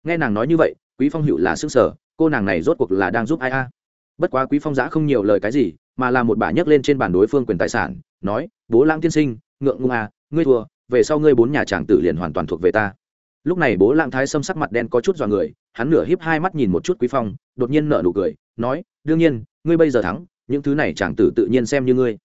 Nghe nàng nói như vậy, quý phong hữu là sức sở, cô nàng này rốt cuộc là đang giúp ai a? Bất quá quý phong giã không nhiều lời cái gì, mà là một bà nhấc lên trên bàn đối phương quyền tài sản, nói, bố lãng tiên sinh, ngượng ngung à ngươi thua, về sau ngươi bốn nhà tràng tử liền hoàn toàn thuộc về ta lúc này bố lãng thái xâm sắc mặt đen có chút dọa người, hắn nửa híp hai mắt nhìn một chút quý phong, đột nhiên nở nụ cười, nói, đương nhiên, ngươi bây giờ thắng, những thứ này chàng tử tự nhiên xem như ngươi.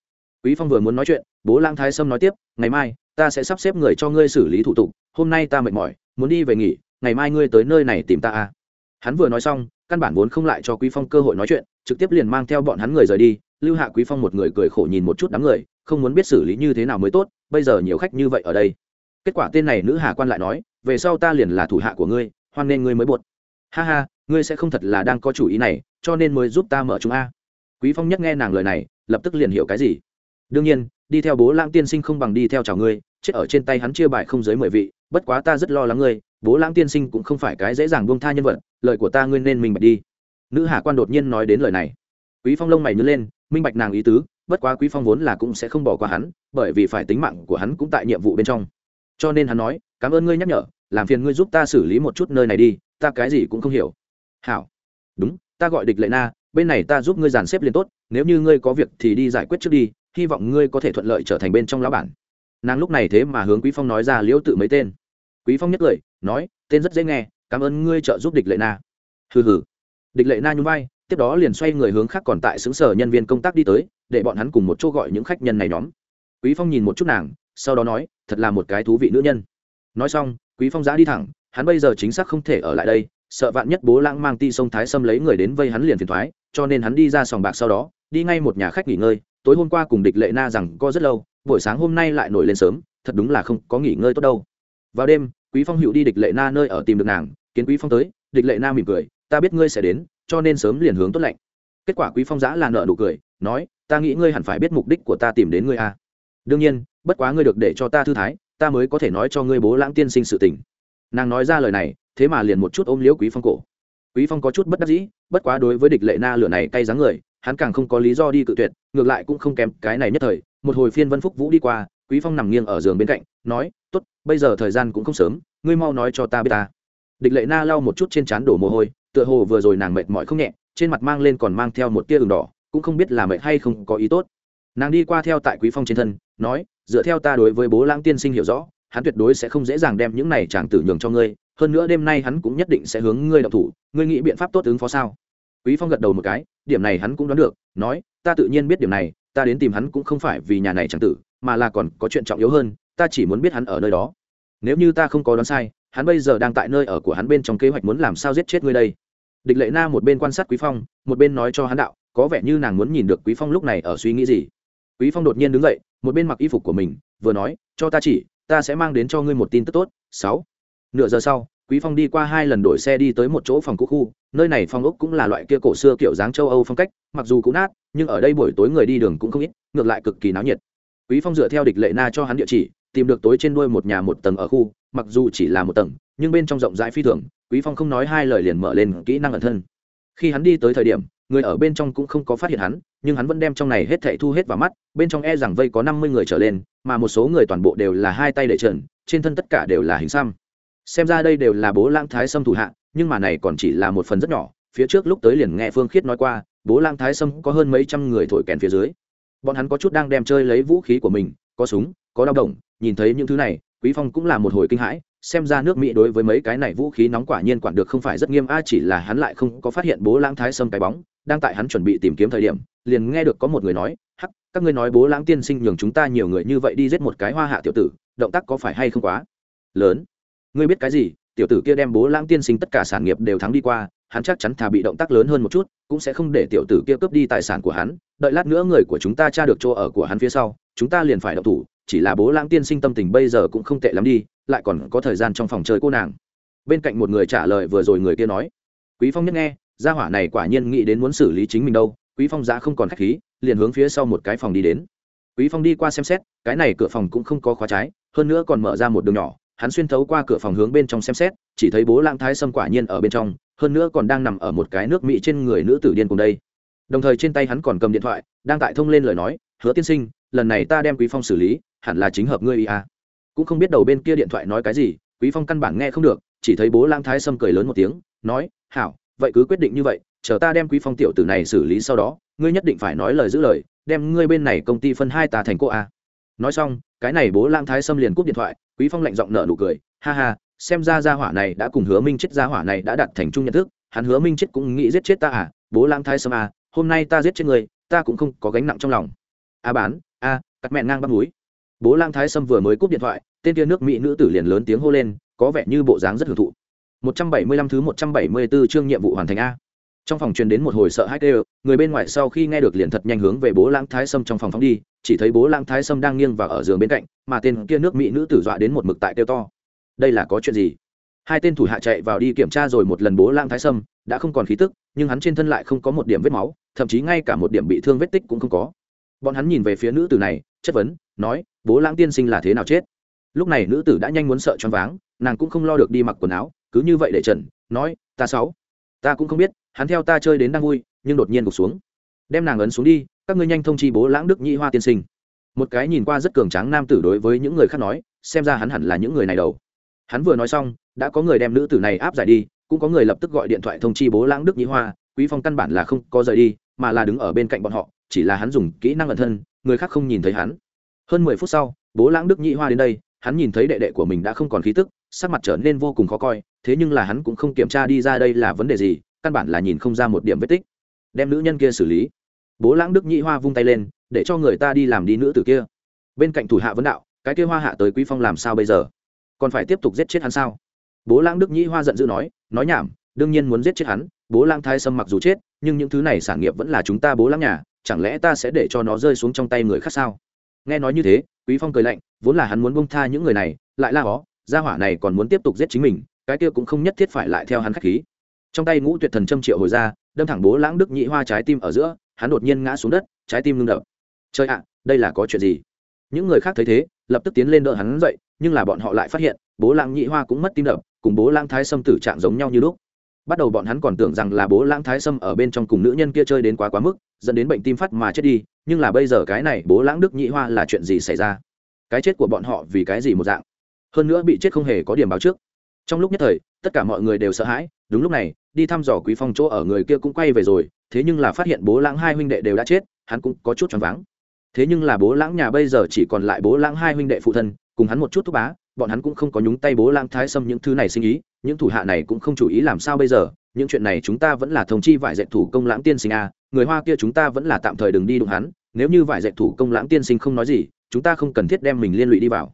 Quý phong vừa muốn nói chuyện, bố lang thái sâm nói tiếp, ngày mai, ta sẽ sắp xếp người cho ngươi xử lý thủ tục, hôm nay ta mệt mỏi, muốn đi về nghỉ, ngày mai ngươi tới nơi này tìm ta à. Hắn vừa nói xong, căn bản vốn không lại cho quý phong cơ hội nói chuyện, trực tiếp liền mang theo bọn hắn người rời đi, lưu hạ quý phong một người cười khổ nhìn một chút đám người, không muốn biết xử lý như thế nào mới tốt, bây giờ nhiều khách như vậy ở đây. Kết quả tên này nữ hà quan lại nói về sau ta liền là thủ hạ của ngươi, hoan nên ngươi mới buột ha ha, ngươi sẽ không thật là đang có chủ ý này, cho nên mới giúp ta mở chúng a. Quý phong nhất nghe nàng lời này, lập tức liền hiểu cái gì. Đương nhiên, đi theo bố lãng tiên sinh không bằng đi theo chào ngươi, chết ở trên tay hắn chia bài không dưới mười vị, bất quá ta rất lo lắng ngươi, bố lãng tiên sinh cũng không phải cái dễ dàng buông tha nhân vật, lời của ta ngươi nên minh bạch đi. Nữ hạ quan đột nhiên nói đến lời này. Quý phong lông mày nhớ lên, minh bạch nàng ý tứ, bất quá quý phong vốn là cũng sẽ không bỏ qua hắn, bởi vì phải tính mạng của hắn cũng tại nhiệm vụ bên trong. Cho nên hắn nói cảm ơn ngươi nhắc nhở, làm phiền ngươi giúp ta xử lý một chút nơi này đi, ta cái gì cũng không hiểu. Hảo. Đúng, ta gọi địch lệ na, bên này ta giúp ngươi dàn xếp liền tốt, nếu như ngươi có việc thì đi giải quyết trước đi, hy vọng ngươi có thể thuận lợi trở thành bên trong lão bản. Nàng lúc này thế mà hướng quý phong nói ra liễu tự mấy tên. Quý phong nhất cười, nói, tên rất dễ nghe, cảm ơn ngươi trợ giúp địch lệ na. Hừ hừ. Địch lệ na nhún vai, tiếp đó liền xoay người hướng khác còn tại xứng sở nhân viên công tác đi tới, để bọn hắn cùng một chỗ gọi những khách nhân này nhóm. Quý phong nhìn một chút nàng, sau đó nói, thật là một cái thú vị nữ nhân nói xong, quý phong giã đi thẳng, hắn bây giờ chính xác không thể ở lại đây, sợ vạn nhất bố lãng mang ti sông thái xâm lấy người đến vây hắn liền phiền thoái, cho nên hắn đi ra sòng bạc sau đó, đi ngay một nhà khách nghỉ ngơi, tối hôm qua cùng địch lệ na rằng có rất lâu, buổi sáng hôm nay lại nổi lên sớm, thật đúng là không có nghỉ ngơi tốt đâu vào đêm, quý phong hữu đi địch lệ na nơi ở tìm được nàng, kiến quý phong tới, địch lệ na mỉm cười, ta biết ngươi sẽ đến, cho nên sớm liền hướng tốt lạnh kết quả quý phong giã là nợ nụ cười, nói, ta nghĩ ngươi hẳn phải biết mục đích của ta tìm đến ngươi a à. đương nhiên, bất quá ngươi được để cho ta thư thái ta mới có thể nói cho ngươi bố lãng tiên sinh sự tình. Nàng nói ra lời này, thế mà liền một chút ôm liễu quý phong cổ. Quý phong có chút bất đắc dĩ, bất quá đối với địch lệ na lửa này cay dáng người, hắn càng không có lý do đi cự tuyệt, ngược lại cũng không kém cái này nhất thời. Một hồi phiên vân phúc vũ đi qua, quý phong nằm nghiêng ở giường bên cạnh, nói, tốt, bây giờ thời gian cũng không sớm, ngươi mau nói cho ta biết ta. Địch lệ na lau một chút trên trán đổ mồ hôi, tựa hồ vừa rồi nàng mệt mỏi không nhẹ, trên mặt mang lên còn mang theo một tia đường đỏ, cũng không biết là mệt hay không có ý tốt. Nàng đi qua theo tại quý phong trên thân nói, dựa theo ta đối với bố lãng tiên sinh hiểu rõ, hắn tuyệt đối sẽ không dễ dàng đem những này chàng tử nhường cho ngươi, hơn nữa đêm nay hắn cũng nhất định sẽ hướng ngươi động thủ, ngươi nghĩ biện pháp tốt ứng phó sao? Quý phong gật đầu một cái, điểm này hắn cũng đoán được, nói, ta tự nhiên biết điểm này, ta đến tìm hắn cũng không phải vì nhà này chàng tử, mà là còn có chuyện trọng yếu hơn, ta chỉ muốn biết hắn ở nơi đó. Nếu như ta không có đoán sai, hắn bây giờ đang tại nơi ở của hắn bên trong kế hoạch muốn làm sao giết chết ngươi đây? Địch lệ na một bên quan sát quý phong, một bên nói cho hắn đạo, có vẻ như nàng muốn nhìn được quý phong lúc này ở suy nghĩ gì. Quý phong đột nhiên đứng dậy một bên mặc y phục của mình, vừa nói, cho ta chỉ, ta sẽ mang đến cho ngươi một tin tức tốt, sáu. Nửa giờ sau, quý phong đi qua hai lần đổi xe đi tới một chỗ phòng cũ khu, nơi này phòng ốc cũng là loại kia cổ xưa kiểu dáng châu âu phong cách, mặc dù cũ nát, nhưng ở đây buổi tối người đi đường cũng không ít, ngược lại cực kỳ náo nhiệt. Quý phong dựa theo địch lệ na cho hắn địa chỉ, tìm được tối trên đuôi một nhà một tầng ở khu, mặc dù chỉ là một tầng, nhưng bên trong rộng rãi phi thường, quý phong không nói hai lời liền mở lên kỹ năng ẩn thân. Khi hắn đi tới thời điểm người ở bên trong cũng không có phát hiện hắn, nhưng hắn vẫn đem trong này hết thảy thu hết vào mắt, bên trong e rằng vây có năm mươi người trở lên, mà một số người toàn bộ đều là hai tay để trần, trên thân tất cả đều là hình xăm. Xem ra đây đều là bố lãng thái sâm thủ hạ, nhưng mà này còn chỉ là một phần rất nhỏ, phía trước lúc tới liền nghe phương khiết nói qua, bố lãng thái sâm có hơn mấy trăm người thổi kèn phía dưới. Bọn hắn có chút đang đem chơi lấy vũ khí của mình, có súng, có đao đồng, nhìn thấy những thứ này, quý phong cũng là một hồi kinh hãi, xem ra nước mỹ đối với mấy cái này vũ khí nóng quả nhiên quản được không phải rất nghiêm, a chỉ là hắn lại không có phát hiện bố lãng thái sâm cái bóng đang tại hắn chuẩn bị tìm kiếm thời điểm, liền nghe được có một người nói, hắc, các ngươi nói bố lãng tiên sinh nhường chúng ta nhiều người như vậy đi giết một cái hoa hạ tiểu tử, động tác có phải hay không quá? Lớn. Ngươi biết cái gì? Tiểu tử kia đem bố lãng tiên sinh tất cả sản nghiệp đều thắng đi qua, hắn chắc chắn thà bị động tác lớn hơn một chút, cũng sẽ không để tiểu tử kia cướp đi tài sản của hắn. Đợi lát nữa người của chúng ta tra được chỗ ở của hắn phía sau, chúng ta liền phải động thủ, chỉ là bố lãng tiên sinh tâm tình bây giờ cũng không tệ lắm đi, lại còn có thời gian trong phòng chơi cô nàng. Bên cạnh một người trả lời vừa rồi người kia nói. Quý phong nhất nghe gia hỏa này quả nhiên nghĩ đến muốn xử lý chính mình đâu, quý phong giá không còn khách khí, liền hướng phía sau một cái phòng đi đến quý phong đi qua xem xét, cái này cửa phòng cũng không có khóa trái, hơn nữa còn mở ra một đường nhỏ, hắn xuyên thấu qua cửa phòng hướng bên trong xem xét, chỉ thấy bố lãng thái sâm quả nhiên ở bên trong, hơn nữa còn đang nằm ở một cái nước mỹ trên người nữ tử điên cùng đây đồng thời trên tay hắn còn cầm điện thoại, đang tại thông lên lời nói, hứa tiên sinh, lần này ta đem quý phong xử lý, hẳn là chính hợp ngươi ý à. cũng không biết đầu bên kia điện thoại nói cái gì, quý phong căn bản nghe không được, chỉ thấy bố lang thái sâm cười lớn một tiếng, nói, hảo vậy cứ quyết định như vậy, chờ ta đem quý phong tiểu tử này xử lý sau đó, ngươi nhất định phải nói lời giữ lời, đem ngươi bên này công ty phân hai ta thành cô a. Nói xong, cái này bố lang thái sâm liền cúp điện thoại, quý phong lạnh giọng nở nụ cười, ha ha, xem ra gia hỏa này đã cùng hứa minh chết, gia hỏa này đã đặt thành chung nhận thức, hắn hứa minh chết cũng nghĩ giết chết ta à bố lang thái sâm à hôm nay ta giết chết người, ta cũng không có gánh nặng trong lòng. A bán, a, cắt mẹ ngang bắt núi. Bố lang thái sâm vừa mới cúp điện thoại, tên kia nước mỹ nữ tử liền lớn tiếng hô lên, có vẻ như bộ dáng rất hưởng thụ. 175 thứ 174 chương nhiệm vụ hoàn thành a. Trong phòng truyền đến một hồi sợ hãi kêu, người bên ngoài sau khi nghe được liền thật nhanh hướng về bố lãng thái sâm trong phòng phóng đi, chỉ thấy bố lãng thái sâm đang nghiêng vào ở giường bên cạnh, mà tên kia nước mỹ nữ tử dọa đến một mực tại kêu to. Đây là có chuyện gì? Hai tên thủ hạ chạy vào đi kiểm tra rồi một lần bố lãng thái sâm, đã không còn khí tức, nhưng hắn trên thân lại không có một điểm vết máu, thậm chí ngay cả một điểm bị thương vết tích cũng không có. Bọn hắn nhìn về phía nữ tử này, chất vấn, nói, bố lãng tiên sinh là thế nào chết? Lúc này nữ tử đã nhanh muốn sợ choáng váng nàng cũng không lo được đi mặc quần áo, cứ như vậy để trần, nói, ta sáu, ta cũng không biết, hắn theo ta chơi đến đang vui, nhưng đột nhiên gục xuống. Đem nàng ấn xuống đi, các ngươi nhanh thông chi bố lãng đức nhị hoa tiên sinh. Một cái nhìn qua rất cường tráng nam tử đối với những người khác nói, xem ra hắn hẳn là những người này đầu. Hắn vừa nói xong, đã có người đem nữ tử này áp giải đi, cũng có người lập tức gọi điện thoại thông chi bố lãng đức nhị hoa, quý phong căn bản là không có rời đi, mà là đứng ở bên cạnh bọn họ, chỉ là hắn dùng kỹ năng ẩn thân, người khác không nhìn thấy hắn. Hơn mười phút sau, bố lãng đức nhị hoa đến đây, hắn nhìn thấy đệ đệ của mình đã không còn khí tức sắc mặt trở nên vô cùng khó coi, thế nhưng là hắn cũng không kiểm tra đi ra đây là vấn đề gì, căn bản là nhìn không ra một điểm vết tích. Đem nữ nhân kia xử lý. Bố lãng đức nhị hoa vung tay lên, để cho người ta đi làm đi nữ tử kia. Bên cạnh thủ hạ vấn đạo, cái kia hoa hạ tới quý phong làm sao bây giờ? Còn phải tiếp tục giết chết hắn sao? Bố lãng đức nhị hoa giận dữ nói nói nhảm, đương nhiên muốn giết chết hắn, bố lãng thái sâm mặc dù chết, nhưng những thứ này sản nghiệp vẫn là chúng ta bố lãng nhà, chẳng lẽ ta sẽ để cho nó rơi xuống trong tay người khác sao? Nghe nói như thế, quý phong cười lạnh, vốn là hắn muốn bông tha những người này, lại la hó gia hỏa này còn muốn tiếp tục giết chính mình, cái kia cũng không nhất thiết phải lại theo hắn khách khí. Trong tay ngũ tuyệt thần châm triệu hồi ra, đâm thẳng bố lãng đức nhị hoa trái tim ở giữa, hắn đột nhiên ngã xuống đất, trái tim ngưng đập. Trời ạ, đây là có chuyện gì? Những người khác thấy thế, lập tức tiến lên đỡ hắn dậy, nhưng là bọn họ lại phát hiện, bố lãng nhị hoa cũng mất tim đập, cùng bố lãng thái sâm tử trạng giống nhau như lúc. Bắt đầu bọn hắn còn tưởng rằng là bố lãng thái sâm ở bên trong cùng nữ nhân kia chơi đến quá quá mức, dẫn đến bệnh tim phát mà chết đi, nhưng là bây giờ cái này bố lãng đức nhị hoa là chuyện gì xảy ra? Cái chết của bọn họ vì cái gì một dạng? Hơn nữa bị chết không hề có điểm báo trước. Trong lúc nhất thời, tất cả mọi người đều sợ hãi, đúng lúc này, đi thăm dò quý phong chỗ ở người kia cũng quay về rồi, thế nhưng là phát hiện bố lãng hai huynh đệ đều đã chết, hắn cũng có chút choáng váng. Thế nhưng là bố lãng nhà bây giờ chỉ còn lại bố lãng hai huynh đệ phụ thân, cùng hắn một chút thúc bá, bọn hắn cũng không có nhúng tay bố lãng thái xâm những thứ này sinh ý, những thủ hạ này cũng không chủ ý làm sao bây giờ, những chuyện này chúng ta vẫn là thông chi vải dạy thủ công lãng tiên sinh a, người hoa kia chúng ta vẫn là tạm thời đừng đi đụng hắn, nếu như vải dạy thủ công lãng tiên sinh không nói gì, chúng ta không cần thiết đem mình liên lụy đi vào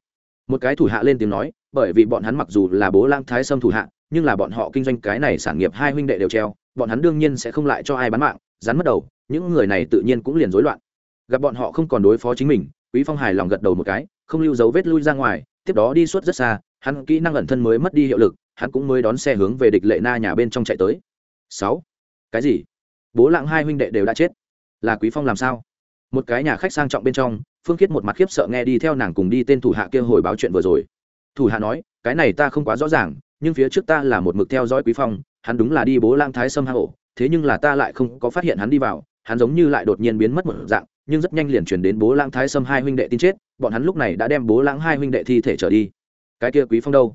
một cái thủ hạ lên tiếng nói, bởi vì bọn hắn mặc dù là bố lãng thái sâm thủ hạ, nhưng là bọn họ kinh doanh cái này sản nghiệp hai huynh đệ đều treo, bọn hắn đương nhiên sẽ không lại cho ai bán mạng, rắn mất đầu, những người này tự nhiên cũng liền rối loạn. Gặp bọn họ không còn đối phó chính mình, quý phong hài lòng gật đầu một cái, không lưu dấu vết lui ra ngoài, tiếp đó đi suốt rất xa, hắn kỹ năng ẩn thân mới mất đi hiệu lực, hắn cũng mới đón xe hướng về địch lệ na nhà bên trong chạy tới. Sáu. Cái gì? Bố lạng hai huynh đệ đều đã chết. Là quý phong làm sao? Một cái nhà khách sang trọng bên trong phương khiết một mặt khiếp sợ nghe đi theo nàng cùng đi tên thủ hạ kia hồi báo chuyện vừa rồi. Thủ hạ nói, cái này ta không quá rõ ràng, nhưng phía trước ta là một mực theo dõi quý phong, hắn đúng là đi bố lang thái sâm hạ hộ thế nhưng là ta lại không có phát hiện hắn đi vào, hắn giống như lại đột nhiên biến mất một dạng, nhưng rất nhanh liền chuyển đến bố lãng thái sâm hai huynh đệ tin chết, bọn hắn lúc này đã đem bố lãng hai huynh đệ thi thể trở đi. Cái kia quý phong đâu?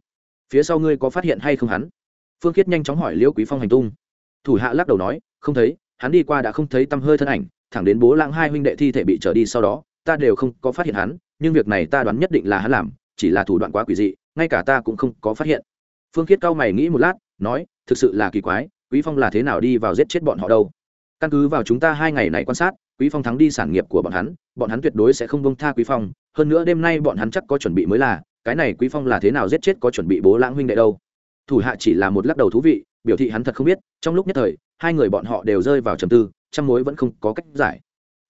Phía sau ngươi có phát hiện hay không hắn? Phương khiết nhanh chóng hỏi liễu quý phong hành tung. Thủ hạ lắc đầu nói, không thấy, hắn đi qua đã không thấy tăm hơi thân ảnh, thẳng đến bố lãng hai huynh đệ thi thể bị trở đi sau đó ta đều không có phát hiện hắn, nhưng việc này ta đoán nhất định là hắn làm, chỉ là thủ đoạn quá quỷ dị, ngay cả ta cũng không có phát hiện. Phương khiết cao mày nghĩ một lát, nói, thực sự là kỳ quái, quý phong là thế nào đi vào giết chết bọn họ đâu? Căn cứ vào chúng ta hai ngày này quan sát, quý phong thắng đi sản nghiệp của bọn hắn bọn hắn tuyệt đối sẽ không bông tha quý phong, hơn nữa đêm nay bọn hắn chắc có chuẩn bị mới là, cái này quý phong là thế nào giết chết có chuẩn bị bố lãng huynh đệ đâu? Thủ hạ chỉ là một lắc đầu thú vị, biểu thị hắn thật không biết, trong lúc nhất thời, hai người bọn họ đều rơi vào trầm tư trong mối vẫn không có cách giải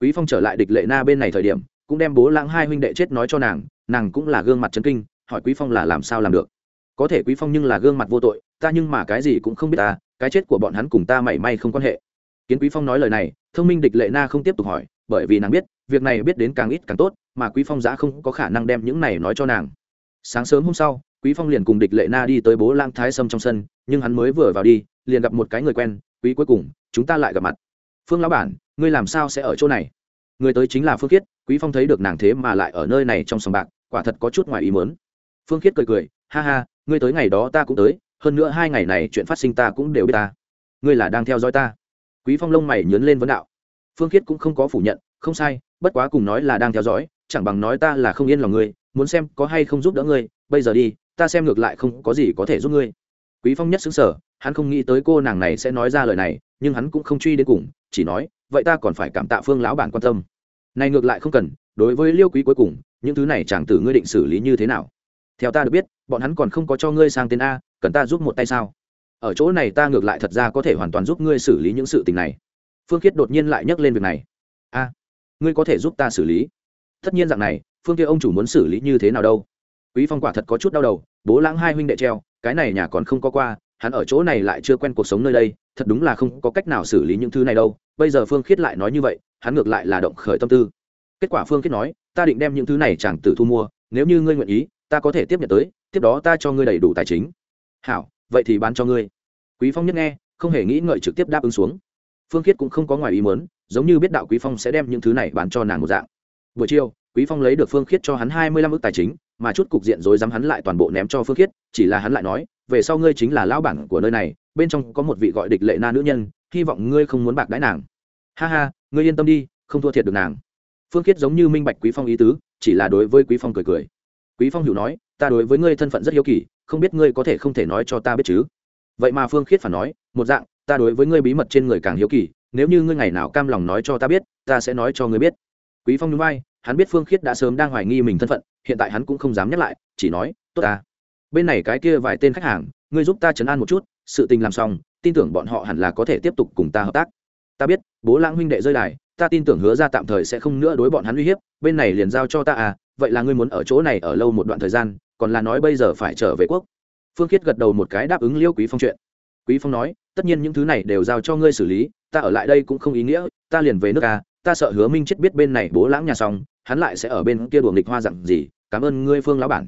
quý phong trở lại địch lệ na bên này thời điểm, cũng đem bố lãng hai huynh đệ chết nói cho nàng nàng cũng là gương mặt chấn kinh, hỏi quý phong là làm sao làm được. Có thể quý phong nhưng là gương mặt vô tội, ta nhưng mà cái gì cũng không biết ta, cái chết của bọn hắn cùng ta mảy may không quan hệ. Kiến quý phong nói lời này, thông minh địch lệ na không tiếp tục hỏi, bởi vì nàng biết, việc này biết đến càng ít càng tốt, mà quý phong giá không có khả năng đem những này nói cho nàng. Sáng sớm hôm sau, quý phong liền cùng địch lệ na đi tới bố lang thái sâm trong sân, nhưng hắn mới vừa vào đi, liền gặp một cái người quen, quý cuối cùng, chúng ta lại gặp mặt phương lão bản, ngươi làm sao sẽ ở chỗ này? Người tới chính là phương khiết, quý phong thấy được nàng thế mà lại ở nơi này trong sòng bạc, quả thật có chút ngoài ý muốn. Phương khiết cười cười, ha ha, ngươi tới ngày đó ta cũng tới, hơn nữa hai ngày này chuyện phát sinh ta cũng đều biết ta. Ngươi là đang theo dõi ta. Quý phong lông mày nhớn lên vấn đạo. Phương khiết cũng không có phủ nhận, không sai, bất quá cùng nói là đang theo dõi, chẳng bằng nói ta là không yên lòng ngươi, muốn xem có hay không giúp đỡ ngươi, bây giờ đi, ta xem ngược lại không có gì có thể giúp ngươi. Quý phong nhất xứng sở hắn không nghĩ tới cô nàng này sẽ nói ra lời này nhưng hắn cũng không truy đến cùng, chỉ nói, vậy ta còn phải cảm tạ phương lão bản quan tâm. Này ngược lại không cần, đối với liêu quý cuối cùng, những thứ này chẳng tử ngươi định xử lý như thế nào? Theo ta được biết, bọn hắn còn không có cho ngươi sang tên a, cần ta giúp một tay sao? Ở chỗ này ta ngược lại thật ra có thể hoàn toàn giúp ngươi xử lý những sự tình này. Phương khiết đột nhiên lại nhắc lên việc này. A, ngươi có thể giúp ta xử lý? Tất nhiên dạng này, phương kia ông chủ muốn xử lý như thế nào đâu? Quý phong quả thật có chút đau đầu, bố lãng hai huynh đệ treo, cái này nhà còn không có qua hắn ở chỗ này lại chưa quen cuộc sống nơi đây, thật đúng là không có cách nào xử lý những thứ này đâu. Bây giờ phương khiết lại nói như vậy, hắn ngược lại là động khởi tâm tư. Kết quả phương khiết nói, ta định đem những thứ này chẳng tử thu mua, nếu như ngươi nguyện ý, ta có thể tiếp nhận tới, tiếp đó ta cho ngươi đầy đủ tài chính. Hảo, vậy thì bán cho ngươi. Quý phong nhất nghe, không hề nghĩ ngợi trực tiếp đáp ứng xuống. Phương khiết cũng không có ngoài ý muốn, giống như biết đạo quý phong sẽ đem những thứ này bán cho nàng một dạng. Buổi chiều quý phong lấy được phương khiết cho hắn hai mươi lăm ức tài chính, mà chút cục diện rồi dám hắn lại toàn bộ ném cho phương khiết, chỉ là hắn lại nói, về sau ngươi chính là lão bản của nơi này, bên trong có một vị gọi địch lệ na nữ nhân, hy vọng ngươi không muốn bạc đãi nàng. Ha ha, ngươi yên tâm đi, không thua thiệt được nàng. Phương khiết giống như minh bạch quý phong ý tứ, chỉ là đối với quý phong cười cười. Quý phong hiểu nói, ta đối với ngươi thân phận rất hiếu kỳ, không biết ngươi có thể không thể nói cho ta biết chứ? Vậy mà phương khiết phản nói, một dạng, ta đối với ngươi bí mật trên người càng hiếu kỳ, nếu như ngươi ngày nào cam lòng nói cho ta biết, ta sẽ nói cho ngươi biết. Quý phong núi vai hắn biết phương khiết đã sớm đang hoài nghi mình thân phận, hiện tại hắn cũng không dám nhắc lại, chỉ nói, tốt ta. Bên này cái kia vài tên khách hàng, ngươi giúp ta chấn an một chút, sự tình làm xong, tin tưởng bọn họ hẳn là có thể tiếp tục cùng ta hợp tác. Ta biết, bố lãng huynh đệ rơi đài, ta tin tưởng hứa ra tạm thời sẽ không nữa đối bọn hắn uy hiếp, bên này liền giao cho ta à vậy là ngươi muốn ở chỗ này ở lâu một đoạn thời gian, còn là nói bây giờ phải trở về quốc. Phương khiết gật đầu một cái đáp ứng liêu quý phong chuyện. Quý phong nói, tất nhiên những thứ này đều giao cho ngươi xử lý, ta ở lại đây cũng không ý nghĩa, ta liền về nước à ta sợ hứa minh chết biết bên này bố lãng nhà xong, hắn lại sẽ ở bên kia đuồng nghịch hoa dặn gì, cảm ơn ngươi phương lão bản.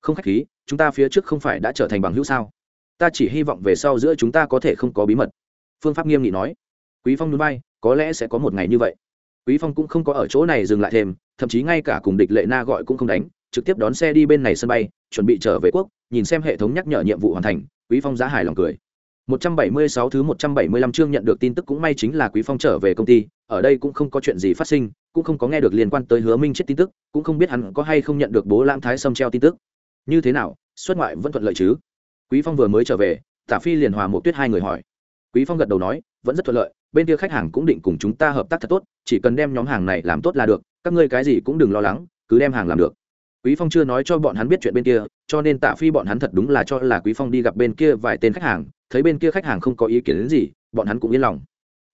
Không khách khí, chúng ta phía trước không phải đã trở thành bằng hữu sao? Ta chỉ hy vọng về sau giữa chúng ta có thể không có bí mật. Phương pháp nghiêm nghị nói. Quý phong núi bay có lẽ sẽ có một ngày như vậy. Quý phong cũng không có ở chỗ này dừng lại thêm, thậm chí ngay cả cùng địch lệ na gọi cũng không đánh, trực tiếp đón xe đi bên này sân bay, chuẩn bị trở về quốc, nhìn xem hệ thống nhắc nhở nhiệm vụ hoàn thành, quý phong giá hài lòng cười. 176 thứ 175 chương nhận được tin tức cũng may chính là Quý Phong trở về công ty, ở đây cũng không có chuyện gì phát sinh, cũng không có nghe được liên quan tới Hứa Minh chết tin tức, cũng không biết hắn có hay không nhận được bố Lãng Thái Sâm treo tin tức. Như thế nào, xuất ngoại vẫn thuận lợi chứ? Quý Phong vừa mới trở về, Tả Phi liền hòa một tuyết hai người hỏi. Quý Phong gật đầu nói, vẫn rất thuận lợi, bên kia khách hàng cũng định cùng chúng ta hợp tác thật tốt, chỉ cần đem nhóm hàng này làm tốt là được, các ngươi cái gì cũng đừng lo lắng, cứ đem hàng làm được quý phong chưa nói cho bọn hắn biết chuyện bên kia cho nên tạ phi bọn hắn thật đúng là cho là quý phong đi gặp bên kia vài tên khách hàng thấy bên kia khách hàng không có ý kiến đến gì, bọn hắn cũng yên lòng.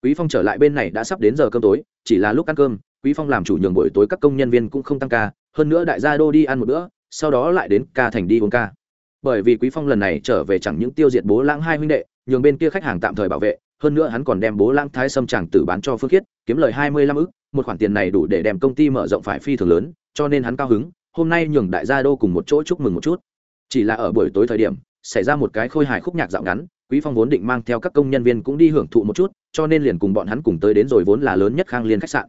Quý phong trở lại bên này đã sắp đến giờ cơm tối, chỉ là lúc ăn cơm, quý phong làm chủ nhường buổi tối các công nhân viên cũng không tăng ca, hơn nữa đại gia đô đi ăn một bữa, sau đó lại đến ca thành đi uống ca. Bởi vì quý phong lần này trở về chẳng những tiêu diệt bố lãng hai huynh đệ, nhường bên kia khách hàng tạm thời bảo vệ, hơn nữa hắn còn đem bố lãng thái sâm chẳng tử bán cho phương khiết, kiếm lời hai mươi lăm ức, một khoản tiền này đủ để đem công ty mở rộng phải phi thường lớn, cho nên hắn cao hứng, hôm nay nhường đại gia đô cùng một chỗ chúc mừng một chút. Chỉ là ở buổi tối thời điểm, xảy ra một cái khôi hài khúc nhạc dạo ngắn quý phong vốn định mang theo các công nhân viên cũng đi hưởng thụ một chút, cho nên liền cùng bọn hắn cùng tới đến rồi vốn là lớn nhất khang liên khách sạn.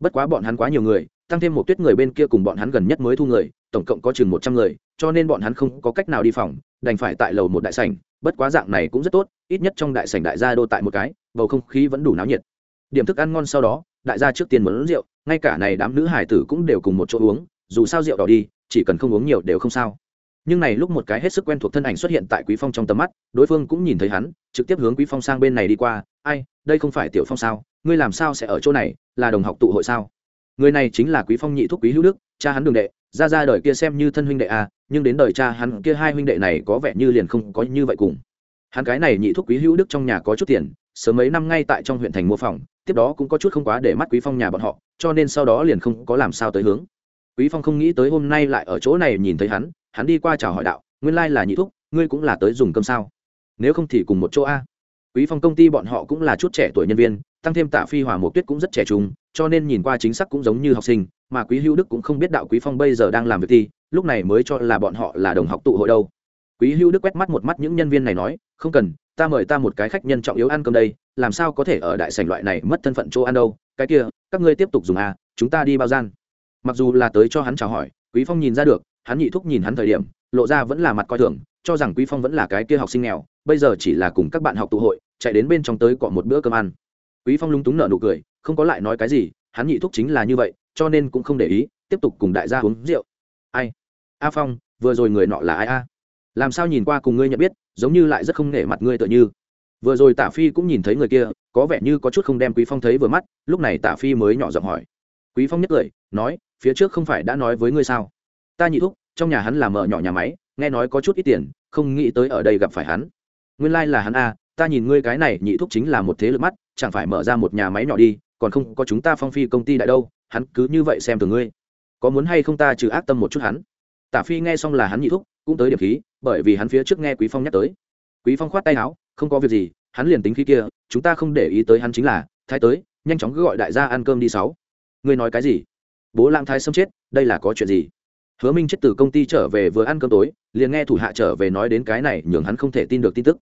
Bất quá bọn hắn quá nhiều người, tăng thêm một tuyết người bên kia cùng bọn hắn gần nhất mới thu người, tổng cộng có chừng một trăm người, cho nên bọn hắn không có cách nào đi phòng, đành phải tại lầu một đại sảnh. Bất quá dạng này cũng rất tốt, ít nhất trong đại sảnh đại gia đô tại một cái, bầu không khí vẫn đủ náo nhiệt. Điểm thức ăn ngon sau đó, đại gia trước tiên muốn uống rượu, ngay cả này đám nữ hải tử cũng đều cùng một chỗ uống, dù sao rượu đỏ đi, chỉ cần không uống nhiều đều không sao nhưng này lúc một cái hết sức quen thuộc thân ảnh xuất hiện tại quý phong trong tầm mắt, đối phương cũng nhìn thấy hắn, trực tiếp hướng quý phong sang bên này đi qua. Ai, đây không phải tiểu phong sao? Ngươi làm sao sẽ ở chỗ này? Là đồng học tụ hội sao? Người này chính là quý phong nhị thúc quý hữu đức, cha hắn đường đệ. Ra ra đời kia xem như thân huynh đệ à nhưng đến đời cha hắn kia hai huynh đệ này có vẻ như liền không có như vậy cùng. Hắn cái này nhị thúc quý hữu đức trong nhà có chút tiền, sớm mấy năm ngay tại trong huyện thành mua phòng, tiếp đó cũng có chút không quá để mắt quý phong nhà bọn họ, cho nên sau đó liền không có làm sao tới hướng. Quý phong không nghĩ tới hôm nay lại ở chỗ này nhìn thấy hắn hắn đi qua chào hỏi đạo, nguyên lai là nhị thúc, ngươi cũng là tới dùng cơm sao? Nếu không thì cùng một chỗ a. Quý phong công ty bọn họ cũng là chút trẻ tuổi nhân viên, tăng thêm tạ phi hòa một tuyết cũng rất trẻ trung, cho nên nhìn qua chính xác cũng giống như học sinh, mà quý hữu đức cũng không biết đạo quý phong bây giờ đang làm việc thi lúc này mới cho là bọn họ là đồng học tụ hội đâu. Quý hữu đức quét mắt một mắt những nhân viên này nói, không cần, ta mời ta một cái khách nhân trọng yếu ăn cơm đây, làm sao có thể ở đại sảnh loại này mất thân phận chỗ ăn đâu, cái kia, các ngươi tiếp tục dùng à chúng ta đi bao gian. Mặc dù là tới cho hắn chào hỏi, quý phong nhìn ra được hắn nhị thúc nhìn hắn thời điểm, lộ ra vẫn là mặt coi thường, cho rằng quý phong vẫn là cái kia học sinh nghèo, bây giờ chỉ là cùng các bạn học tụ hội, chạy đến bên trong tới cọ một bữa cơm ăn. Quý phong lúng túng nở nụ cười, không có lại nói cái gì, hắn nhị thúc chính là như vậy, cho nên cũng không để ý, tiếp tục cùng đại gia uống rượu. Ai? A phong, vừa rồi người nọ là ai a? Làm sao nhìn qua cùng ngươi nhận biết, giống như lại rất không nể mặt ngươi tựa như. Vừa rồi tả phi cũng nhìn thấy người kia, có vẻ như có chút không đem quý phong thấy vừa mắt, lúc này tả phi mới nhỏ giọng hỏi. Quý phong nhất cười, nói, phía trước không phải đã nói với ngươi sao? Ta nhị thúc, trong nhà hắn là mở nhỏ nhà máy, nghe nói có chút ít tiền, không nghĩ tới ở đây gặp phải hắn. Nguyên lai là hắn a, ta nhìn ngươi cái này nhị thúc chính là một thế lực mắt, chẳng phải mở ra một nhà máy nhỏ đi, còn không có chúng ta phong phi công ty đại đâu, hắn cứ như vậy xem từ ngươi. Có muốn hay không ta trừ ác tâm một chút hắn? Tả phi nghe xong là hắn nhị thúc, cũng tới điểm khí, bởi vì hắn phía trước nghe quý phong nhắc tới. Quý phong khoát tay áo, không có việc gì, hắn liền tính khí kia, chúng ta không để ý tới hắn chính là, thái tới, nhanh chóng cứ gọi đại gia ăn cơm đi sáu. Ngươi nói cái gì? Bố lang thái xâm chết, đây là có chuyện gì? Hứa minh chết từ công ty trở về vừa ăn cơm tối, liền nghe thủ hạ trở về nói đến cái này, nhường hắn không thể tin được tin tức.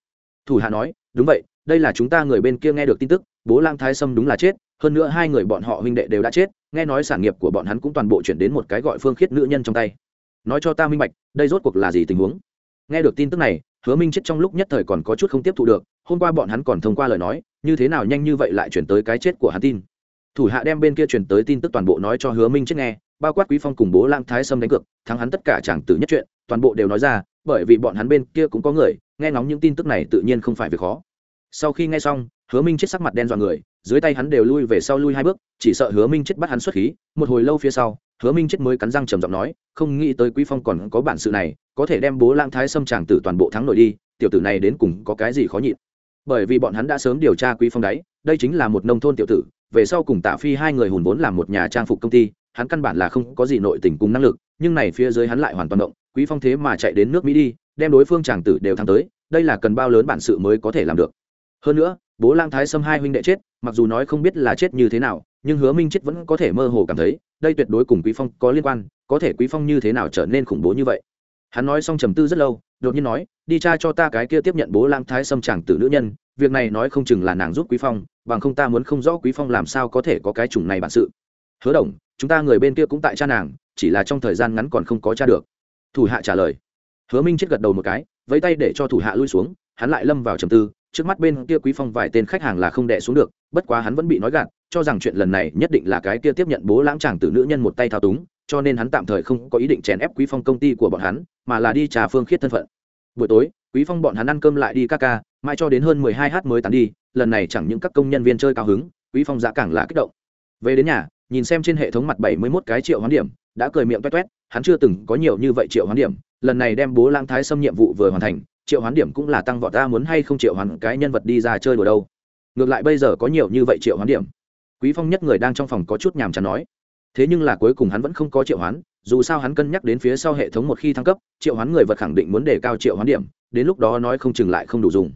Thủ hạ nói, đúng vậy, đây là chúng ta người bên kia nghe được tin tức, bố lang thái sâm đúng là chết, hơn nữa hai người bọn họ huynh đệ đều đã chết, nghe nói sản nghiệp của bọn hắn cũng toàn bộ chuyển đến một cái gọi phương khiết nữ nhân trong tay. Nói cho ta minh bạch, đây rốt cuộc là gì tình huống? Nghe được tin tức này, hứa minh chết trong lúc nhất thời còn có chút không tiếp thu được, hôm qua bọn hắn còn thông qua lời nói, như thế nào nhanh như vậy lại chuyển tới cái chết của hắn tin. Thủ hạ đem bên kia chuyển tới tin tức toàn bộ nói cho hứa minh chết nghe bao quát quý phong cùng bố lang thái sâm đánh cược, thắng hắn tất cả chẳng tử nhất chuyện, toàn bộ đều nói ra, bởi vì bọn hắn bên kia cũng có người, nghe ngóng những tin tức này tự nhiên không phải việc khó. Sau khi nghe xong, hứa minh chết sắc mặt đen dọa người, dưới tay hắn đều lui về sau lui hai bước, chỉ sợ hứa minh chết bắt hắn xuất khí, một hồi lâu phía sau, hứa minh chết mới cắn răng trầm giọng nói, không nghĩ tới quý phong còn có bản sự này, có thể đem bố lang thái Sâm chàng tử toàn bộ thắng nội đi, tiểu tử này đến cùng có cái gì khó nhịn. Bởi vì bọn hắn đã sớm điều tra quý phong đấy, đây chính là một nông thôn tiểu tử, về sau cùng tạ phi hai người hùn vốn làm một nhà trang phục công ty hắn căn bản là không có gì nội tình cùng năng lực, nhưng này phía dưới hắn lại hoàn toàn động, quý phong thế mà chạy đến nước mỹ đi, đem đối phương chàng tử đều thắng tới, đây là cần bao lớn bản sự mới có thể làm được. Hơn nữa, bố lang thái xâm hai huynh đệ chết, mặc dù nói không biết là chết như thế nào, nhưng hứa minh chết vẫn có thể mơ hồ cảm thấy, đây tuyệt đối cùng quý phong có liên quan, có thể quý phong như thế nào trở nên khủng bố như vậy. Hắn nói xong trầm tư rất lâu, đột nhiên nói, đi tra cho ta cái kia tiếp nhận bố lang thái xâm chàng tử nữ nhân, việc này nói không chừng là nàng giúp quý phong, bằng không ta muốn không rõ quý phong làm sao có thể có cái chủng này bản sự. Hứa đồng chúng ta người bên kia cũng tại cha nàng, chỉ là trong thời gian ngắn còn không có cha được. Thủ hạ trả lời. Hứa minh chết gật đầu một cái, vẫy tay để cho thủ hạ lui xuống, hắn lại lâm vào trầm tư, trước mắt bên kia quý phong vài tên khách hàng là không đẻ xuống được, bất quá hắn vẫn bị nói gạt, cho rằng chuyện lần này nhất định là cái kia tiếp nhận bố lãng chàng từ nữ nhân một tay thao túng, cho nên hắn tạm thời không có ý định chèn ép quý phong công ty của bọn hắn, mà là đi trà phương khiết thân phận. Buổi tối, quý phong bọn hắn ăn cơm lại đi ca ca mãi cho đến hơn 12 h mới tán đi, lần này chẳng những các công nhân viên chơi cao hứng, quý phong dạ càng là kích động. Về đến nhà nhìn xem trên hệ thống mặt 71 cái triệu hoán điểm, đã cười miệng toét toét hắn chưa từng có nhiều như vậy triệu hoán điểm, lần này đem bố lang thái xâm nhiệm vụ vừa hoàn thành, triệu hoán điểm cũng là tăng vọt ta muốn hay không triệu hoán cái nhân vật đi ra chơi đùa đâu. Ngược lại bây giờ có nhiều như vậy triệu hoán điểm. Quý phong nhất người đang trong phòng có chút nhàm chán nói. Thế nhưng là cuối cùng hắn vẫn không có triệu hoán, dù sao hắn cân nhắc đến phía sau hệ thống một khi thăng cấp, triệu hoán người vật khẳng định muốn đề cao triệu hoán điểm, đến lúc đó nói không chừng lại không đủ dùng.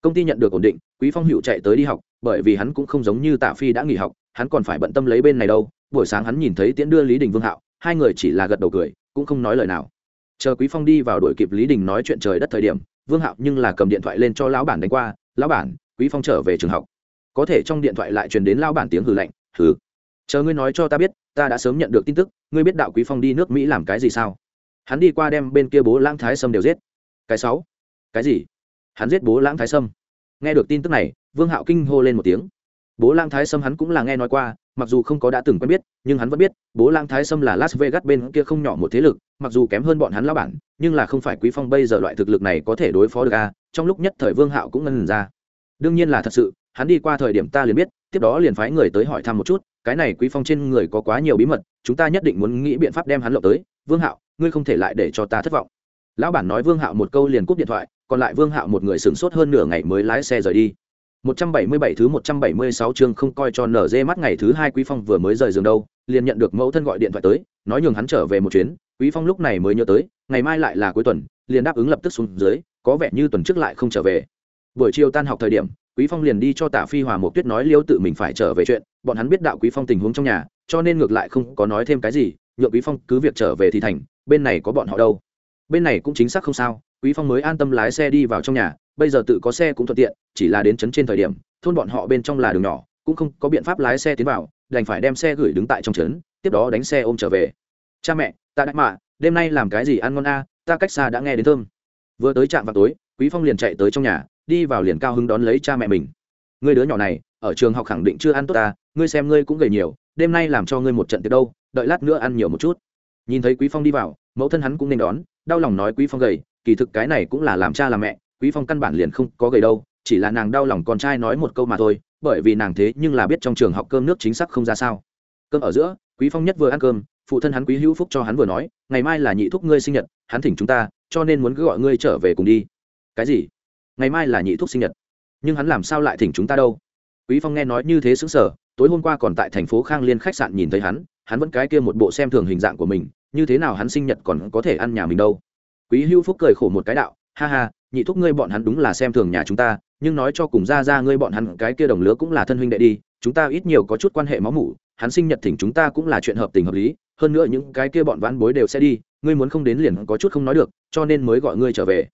Công ty nhận được ổn định, quý phong hữu chạy tới đi học, bởi vì hắn cũng không giống như tạ phi đã nghỉ học hắn còn phải bận tâm lấy bên này đâu, buổi sáng hắn nhìn thấy tiễn đưa lý đình vương hạo, hai người chỉ là gật đầu cười, cũng không nói lời nào. Chờ quý phong đi vào đuổi kịp lý đình nói chuyện trời đất thời điểm, vương hạo nhưng là cầm điện thoại lên cho lão bản đánh qua, lão bản, quý phong trở về trường học. Có thể trong điện thoại lại truyền đến lão bản tiếng hừ lạnh, hừ, chờ ngươi nói cho ta biết, ta đã sớm nhận được tin tức, ngươi biết đạo quý phong đi nước mỹ làm cái gì sao? Hắn đi qua đem bên kia bố lãng thái sâm đều giết. Cái sáu? Cái gì? Hắn giết bố lãng thái sâm. Nghe được tin tức này, vương hạo kinh hô lên một tiếng bố Lang thái sâm hắn cũng là nghe nói qua, mặc dù không có đã từng quen biết, nhưng hắn vẫn biết, bố Lang thái sâm là las vegas bên kia không nhỏ một thế lực, mặc dù kém hơn bọn hắn lao bản, nhưng là không phải quý phong bây giờ loại thực lực này có thể đối phó được a trong lúc nhất thời vương hạo cũng ngân ra. Đương nhiên là thật sự, hắn đi qua thời điểm ta liền biết, tiếp đó liền phái người tới hỏi thăm một chút, cái này quý phong trên người có quá nhiều bí mật, chúng ta nhất định muốn nghĩ biện pháp đem hắn lộng tới. Vương hạo, ngươi không thể lại để cho ta thất vọng. Lão bản nói vương hạo một câu liền cúp điện thoại, còn lại vương hạo một người sửng sốt hơn nửa ngày mới lái xe rời đi. 177 thứ 176 chương không coi cho nở dê mắt ngày thứ hai Quý Phong vừa mới rời giường đâu, liền nhận được mẫu thân gọi điện thoại tới, nói nhường hắn trở về một chuyến, Quý Phong lúc này mới nhớ tới, ngày mai lại là cuối tuần, liền đáp ứng lập tức xuống dưới, có vẻ như tuần trước lại không trở về. Buổi chiều tan học thời điểm, Quý Phong liền đi cho Tạ Phi Hòa một tuyết nói Liêu tự mình phải trở về chuyện, bọn hắn biết đạo Quý Phong tình huống trong nhà, cho nên ngược lại không có nói thêm cái gì, nhượng Quý Phong cứ việc trở về thì thành, bên này có bọn họ đâu. Bên này cũng chính xác không sao, Quý Phong mới an tâm lái xe đi vào trong nhà, bây giờ tự có xe cũng thuận tiện, chỉ là đến trấn trên thời điểm, thôn bọn họ bên trong là đường nhỏ cũng không có biện pháp lái xe tiến vào đành phải đem xe gửi đứng tại trong trấn tiếp đó đánh xe ôm trở về. Cha mẹ ta đã mạ đêm nay làm cái gì ăn ngon a ta cách xa đã nghe đến thơm. Vừa tới trạm vào tối quý phong liền chạy tới trong nhà đi vào liền cao hứng đón lấy cha mẹ mình. Người đứa nhỏ này ở trường học khẳng định chưa ăn tốt ta ngươi xem ngươi cũng gầy nhiều đêm nay làm cho ngươi một trận tiệc đâu đợi lát nữa ăn nhiều một chút. Nhìn thấy quý phong đi vào mẫu thân hắn cũng nên đón đau lòng nói quý phong gầy kỳ thực cái này cũng là làm cha làm mẹ, quý phong căn bản liền không có gầy đâu, chỉ là nàng đau lòng con trai nói một câu mà thôi, bởi vì nàng thế nhưng là biết trong trường học cơm nước chính xác không ra sao. Cơm ở giữa, quý phong nhất vừa ăn cơm, phụ thân hắn quý hữu phúc cho hắn vừa nói, ngày mai là nhị thúc ngươi sinh nhật, hắn thỉnh chúng ta, cho nên muốn cứ gọi ngươi trở về cùng đi. Cái gì? Ngày mai là nhị thúc sinh nhật? Nhưng hắn làm sao lại thỉnh chúng ta đâu? Quý phong nghe nói như thế sững sờ, tối hôm qua còn tại thành phố khang liên khách sạn nhìn thấy hắn hắn vẫn cái kia một bộ xem thường hình dạng của mình, như thế nào hắn sinh nhật còn có thể ăn nhà mình đâu? Quý Hưu phúc cười khổ một cái đạo, ha ha, nhị thúc ngươi bọn hắn đúng là xem thường nhà chúng ta, nhưng nói cho cùng ra ra ngươi bọn hắn, cái kia đồng lứa cũng là thân huynh đệ đi, chúng ta ít nhiều có chút quan hệ máu mủ, hắn sinh nhật thỉnh chúng ta cũng là chuyện hợp tình hợp lý, hơn nữa những cái kia bọn vãn bối đều sẽ đi, ngươi muốn không đến liền có chút không nói được, cho nên mới gọi ngươi trở về.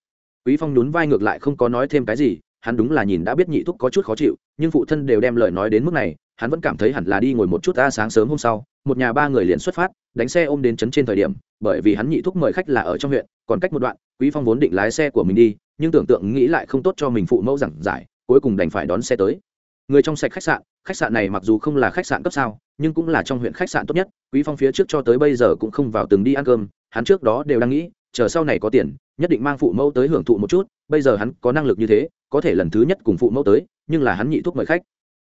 Quý phong nhún vai ngược lại không có nói thêm cái gì, hắn đúng là nhìn đã biết nhị thúc có chút khó chịu, nhưng phụ thân đều đem lời nói đến mức này, hắn vẫn cảm thấy hẳn là đi ngồi một chút ta sáng sớm hôm sau, một nhà ba người liền xuất phát, đánh xe ôm đến trấn trên thời điểm bởi vì hắn nhị thúc mời khách là ở trong huyện, còn cách một đoạn, quý phong vốn định lái xe của mình đi, nhưng tưởng tượng nghĩ lại không tốt cho mình phụ mẫu giảng giải, cuối cùng đành phải đón xe tới. Người trong sạch khách sạn khách sạn này mặc dù không là khách sạn cấp sao, nhưng cũng là trong huyện khách sạn tốt nhất, quý phong phía trước cho tới bây giờ cũng không vào từng đi ăn cơm, hắn trước đó đều đang nghĩ, chờ sau này có tiền, nhất định mang phụ mẫu tới hưởng thụ một chút, bây giờ hắn có năng lực như thế, có thể lần thứ nhất cùng phụ mẫu tới, nhưng là hắn nhị thuốc mời khách.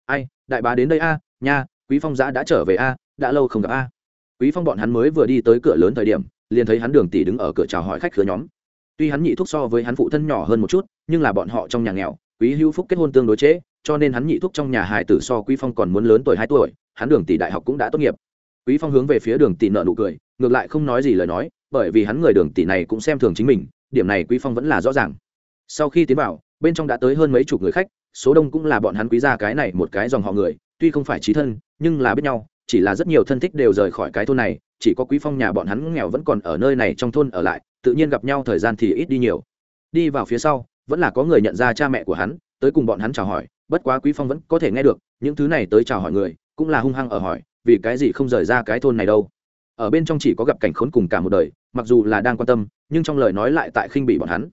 Ai, đại bá đến đây a, nha, quý phong giã đã trở về a, đã lâu không gặp a quý phong bọn hắn mới vừa đi tới cửa lớn thời điểm liền thấy hắn đường tỷ đứng ở cửa chào hỏi khách khứa nhóm. Tuy hắn nhị thúc so với hắn phụ thân nhỏ hơn một chút nhưng là bọn họ trong nhà nghèo quý hữu phúc kết hôn tương đối chế, cho nên hắn nhị thúc trong nhà hài tử so quý phong còn muốn lớn tuổi hai tuổi hắn đường tỷ đại học cũng đã tốt nghiệp. Quý phong hướng về phía đường tỷ nợ nụ cười ngược lại không nói gì lời nói bởi vì hắn người đường tỷ này cũng xem thường chính mình điểm này quý phong vẫn là rõ ràng. Sau khi tiến vào bên trong đã tới hơn mấy chục người khách số đông cũng là bọn hắn quý gia cái này một cái dòng họ người tuy không phải trí thân nhưng là biết nhau chỉ là rất nhiều thân thích đều rời khỏi cái thôn này, chỉ có quý phong nhà bọn hắn nghèo vẫn còn ở nơi này trong thôn ở lại, tự nhiên gặp nhau thời gian thì ít đi nhiều. Đi vào phía sau, vẫn là có người nhận ra cha mẹ của hắn, tới cùng bọn hắn chào hỏi, bất quá quý phong vẫn có thể nghe được, những thứ này tới chào hỏi người, cũng là hung hăng ở hỏi, vì cái gì không rời ra cái thôn này đâu. Ở bên trong chỉ có gặp cảnh khốn cùng cả một đời, mặc dù là đang quan tâm, nhưng trong lời nói lại tại khinh bị bọn hắn.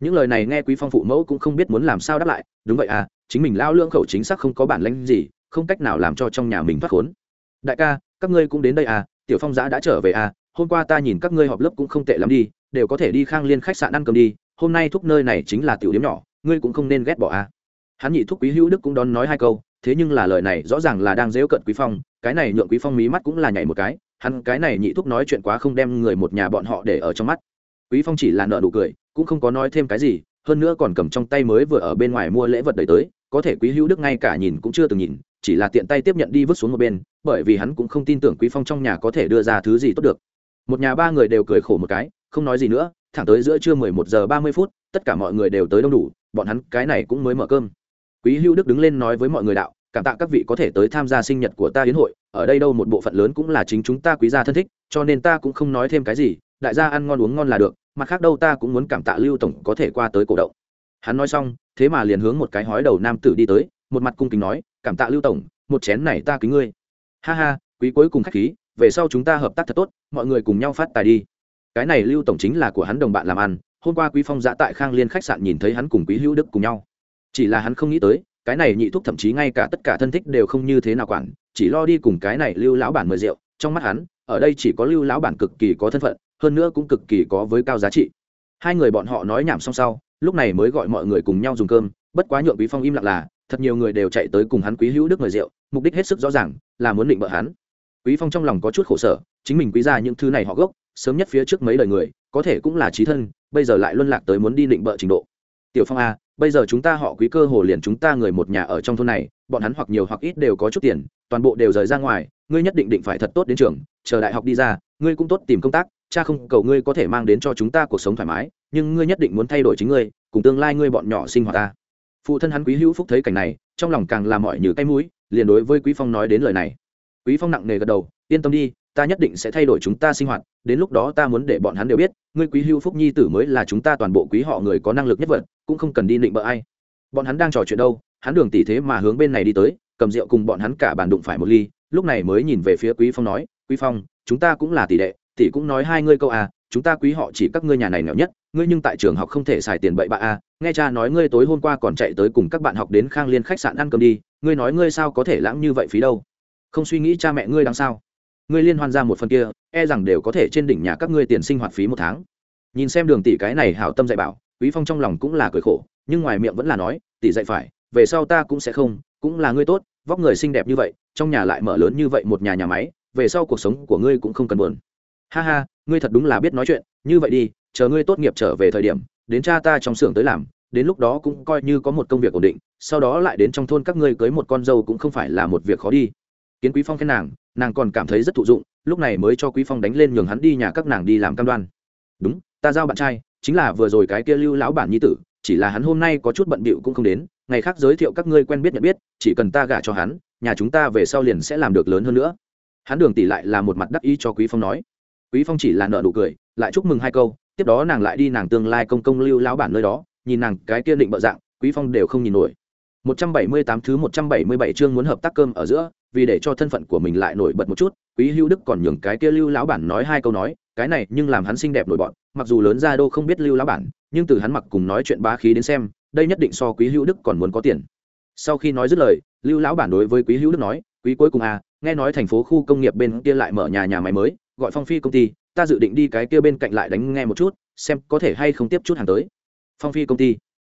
Những lời này nghe quý phong phụ mẫu cũng không biết muốn làm sao đáp lại, đúng vậy à chính mình lao lương khẩu chính xác không có bản lãnh gì, không cách nào làm cho trong nhà mình thoát khốn đại ca, các ngươi cũng đến đây à tiểu phong giã đã trở về à hôm qua ta nhìn các ngươi họp lớp cũng không tệ lắm đi, đều có thể đi khang liên khách sạn ăn cơm đi, hôm nay thúc nơi này chính là tiểu điếm nhỏ, ngươi cũng không nên ghét bỏ à. Hắn nhị thúc quý hữu đức cũng đón nói hai câu, thế nhưng là lời này rõ ràng là đang dễu cận quý phong, cái này nhượng quý phong mí mắt cũng là nhảy một cái, hắn cái này nhị thúc nói chuyện quá không đem người một nhà bọn họ để ở trong mắt. Quý phong chỉ là nợ nụ cười, cũng không có nói thêm cái gì, hơn nữa còn cầm trong tay mới vừa ở bên ngoài mua lễ vật đầy tới, có thể quý hữu đức ngay cả nhìn cũng chưa từng nhìn chỉ là tiện tay tiếp nhận đi vứt xuống một bên, bởi vì hắn cũng không tin tưởng quý phong trong nhà có thể đưa ra thứ gì tốt được. Một nhà ba người đều cười khổ một cái, không nói gì nữa, thẳng tới giữa trưa mười một giờ ba mươi phút, tất cả mọi người đều tới đông đủ, bọn hắn cái này cũng mới mở cơm. Quý hữu đức đứng lên nói với mọi người đạo, cảm tạ các vị có thể tới tham gia sinh nhật của ta hiến hội, ở đây đâu một bộ phận lớn cũng là chính chúng ta quý gia thân thích, cho nên ta cũng không nói thêm cái gì, đại gia ăn ngon uống ngon là được, mặt khác đâu ta cũng muốn cảm tạ lưu tổng có thể qua tới cổ động. Hắn nói xong, thế mà liền hướng một cái hói đầu nam tử đi tới, một mặt cung kính nói cảm tạ lưu tổng, một chén này ta kính ngươi. Ha ha, quý cuối cùng khách khí, về sau chúng ta hợp tác thật tốt, mọi người cùng nhau phát tài đi. Cái này lưu tổng chính là của hắn đồng bạn làm ăn, hôm qua quý phong giã tại khang liên khách sạn nhìn thấy hắn cùng quý hữu đức cùng nhau. Chỉ là hắn không nghĩ tới, cái này nhị thúc thậm chí ngay cả tất cả thân thích đều không như thế nào quản, chỉ lo đi cùng cái này lưu lão bản mời rượu, trong mắt hắn, ở đây chỉ có lưu lão bản cực kỳ có thân phận, hơn nữa cũng cực kỳ có với cao giá trị. Hai người bọn họ nói nhảm xong sau, lúc này mới gọi mọi người cùng nhau dùng cơm, bất quá nhượng quý phong im lặng là thật nhiều người đều chạy tới cùng hắn quý hữu đức mời rượu, mục đích hết sức rõ ràng, là muốn định bợ hắn. Quý phong trong lòng có chút khổ sở, chính mình quý ra những thứ này họ gốc, sớm nhất phía trước mấy đời người, có thể cũng là trí thân, bây giờ lại luân lạc tới muốn đi định bợ trình độ. Tiểu phong a, bây giờ chúng ta họ quý cơ hồ liền chúng ta người một nhà ở trong thôn này, bọn hắn hoặc nhiều hoặc ít đều có chút tiền, toàn bộ đều rời ra ngoài, ngươi nhất định định phải thật tốt đến trường, chờ đại học đi ra, ngươi cũng tốt tìm công tác, cha không cầu ngươi có thể mang đến cho chúng ta cuộc sống thoải mái, nhưng ngươi nhất định muốn thay đổi chính ngươi, cùng tương lai ngươi bọn nhỏ sinh hoạt ta phụ thân hắn quý hữu phúc thấy cảnh này, trong lòng càng làm mọi như cái mũi, liền đối với quý phong nói đến lời này. Quý phong nặng nề gật đầu, yên tâm đi, ta nhất định sẽ thay đổi chúng ta sinh hoạt, đến lúc đó ta muốn để bọn hắn đều biết, ngươi quý hữu phúc nhi tử mới là chúng ta toàn bộ quý họ người có năng lực nhất vật, cũng không cần đi định bợ ai. Bọn hắn đang trò chuyện đâu, hắn đường tỷ thế mà hướng bên này đi tới, cầm rượu cùng bọn hắn cả bàn đụng phải một ly, lúc này mới nhìn về phía quý phong nói, quý phong, chúng ta cũng là tỷ đệ, tỷ cũng nói hai ngươi câu à chúng ta quý họ chỉ các ngươi nhà này nghèo nhất, ngươi nhưng tại trường học không thể xài tiền bậy bạ à nghe cha nói ngươi tối hôm qua còn chạy tới cùng các bạn học đến khang liên khách sạn ăn cơm đi, ngươi nói ngươi sao có thể lãng như vậy phí đâu? Không suy nghĩ cha mẹ ngươi đằng sao ngươi liên hoan ra một phần kia e rằng đều có thể trên đỉnh nhà các ngươi tiền sinh hoạt phí một tháng. Nhìn xem đường tỷ cái này hảo tâm dạy bảo, quý phong trong lòng cũng là cười khổ, nhưng ngoài miệng vẫn là nói, tỷ dạy phải, về sau ta cũng sẽ không, cũng là ngươi tốt, vóc người xinh đẹp như vậy, trong nhà lại mở lớn như vậy một nhà nhà máy, về sau cuộc sống của ngươi cũng không cần buồn. Ha ha, ngươi thật đúng là biết nói chuyện, như vậy đi, chờ ngươi tốt nghiệp trở về thời điểm đến cha ta trong xưởng tới làm, đến lúc đó cũng coi như có một công việc ổn định, sau đó lại đến trong thôn các ngươi cưới một con dâu cũng không phải là một việc khó đi. Kiến quý phong khen nàng nàng còn cảm thấy rất thụ dụng, lúc này mới cho quý phong đánh lên nhường hắn đi nhà các nàng đi làm cam đoan. Đúng, ta giao bạn trai, chính là vừa rồi cái kia lưu lão bản nhi tử, chỉ là hắn hôm nay có chút bận bịu cũng không đến, ngày khác giới thiệu các ngươi quen biết nhận biết, chỉ cần ta gả cho hắn, nhà chúng ta về sau liền sẽ làm được lớn hơn nữa. Hắn đường tỷ lại là một mặt đắc ý cho quý phong nói. Quý phong chỉ là nợ nụ cười, lại chúc mừng hai câu tiếp đó nàng lại đi nàng tương lai công công lưu lão bản nơi đó, nhìn nàng cái kia định bợ dạng, quý phong đều không nhìn nổi. 178 thứ 177 chương muốn hợp tác cơm ở giữa, vì để cho thân phận của mình lại nổi bật một chút, quý hữu đức còn nhường cái kia lưu lão bản nói hai câu nói, cái này nhưng làm hắn xinh đẹp nổi bọn mặc dù lớn ra đô không biết lưu lão bản, nhưng từ hắn mặc cùng nói chuyện bá khí đến xem, đây nhất định so quý hữu đức còn muốn có tiền. Sau khi nói dứt lời, lưu lão bản đối với quý hữu đức nói, quý cuối cùng à nghe nói thành phố khu công nghiệp bên kia lại mở nhà nhà máy mới gọi phong phi công ty, ta dự định đi cái kia bên cạnh lại đánh nghe một chút, xem có thể hay không tiếp chút hàng tới. Phong phi công ty,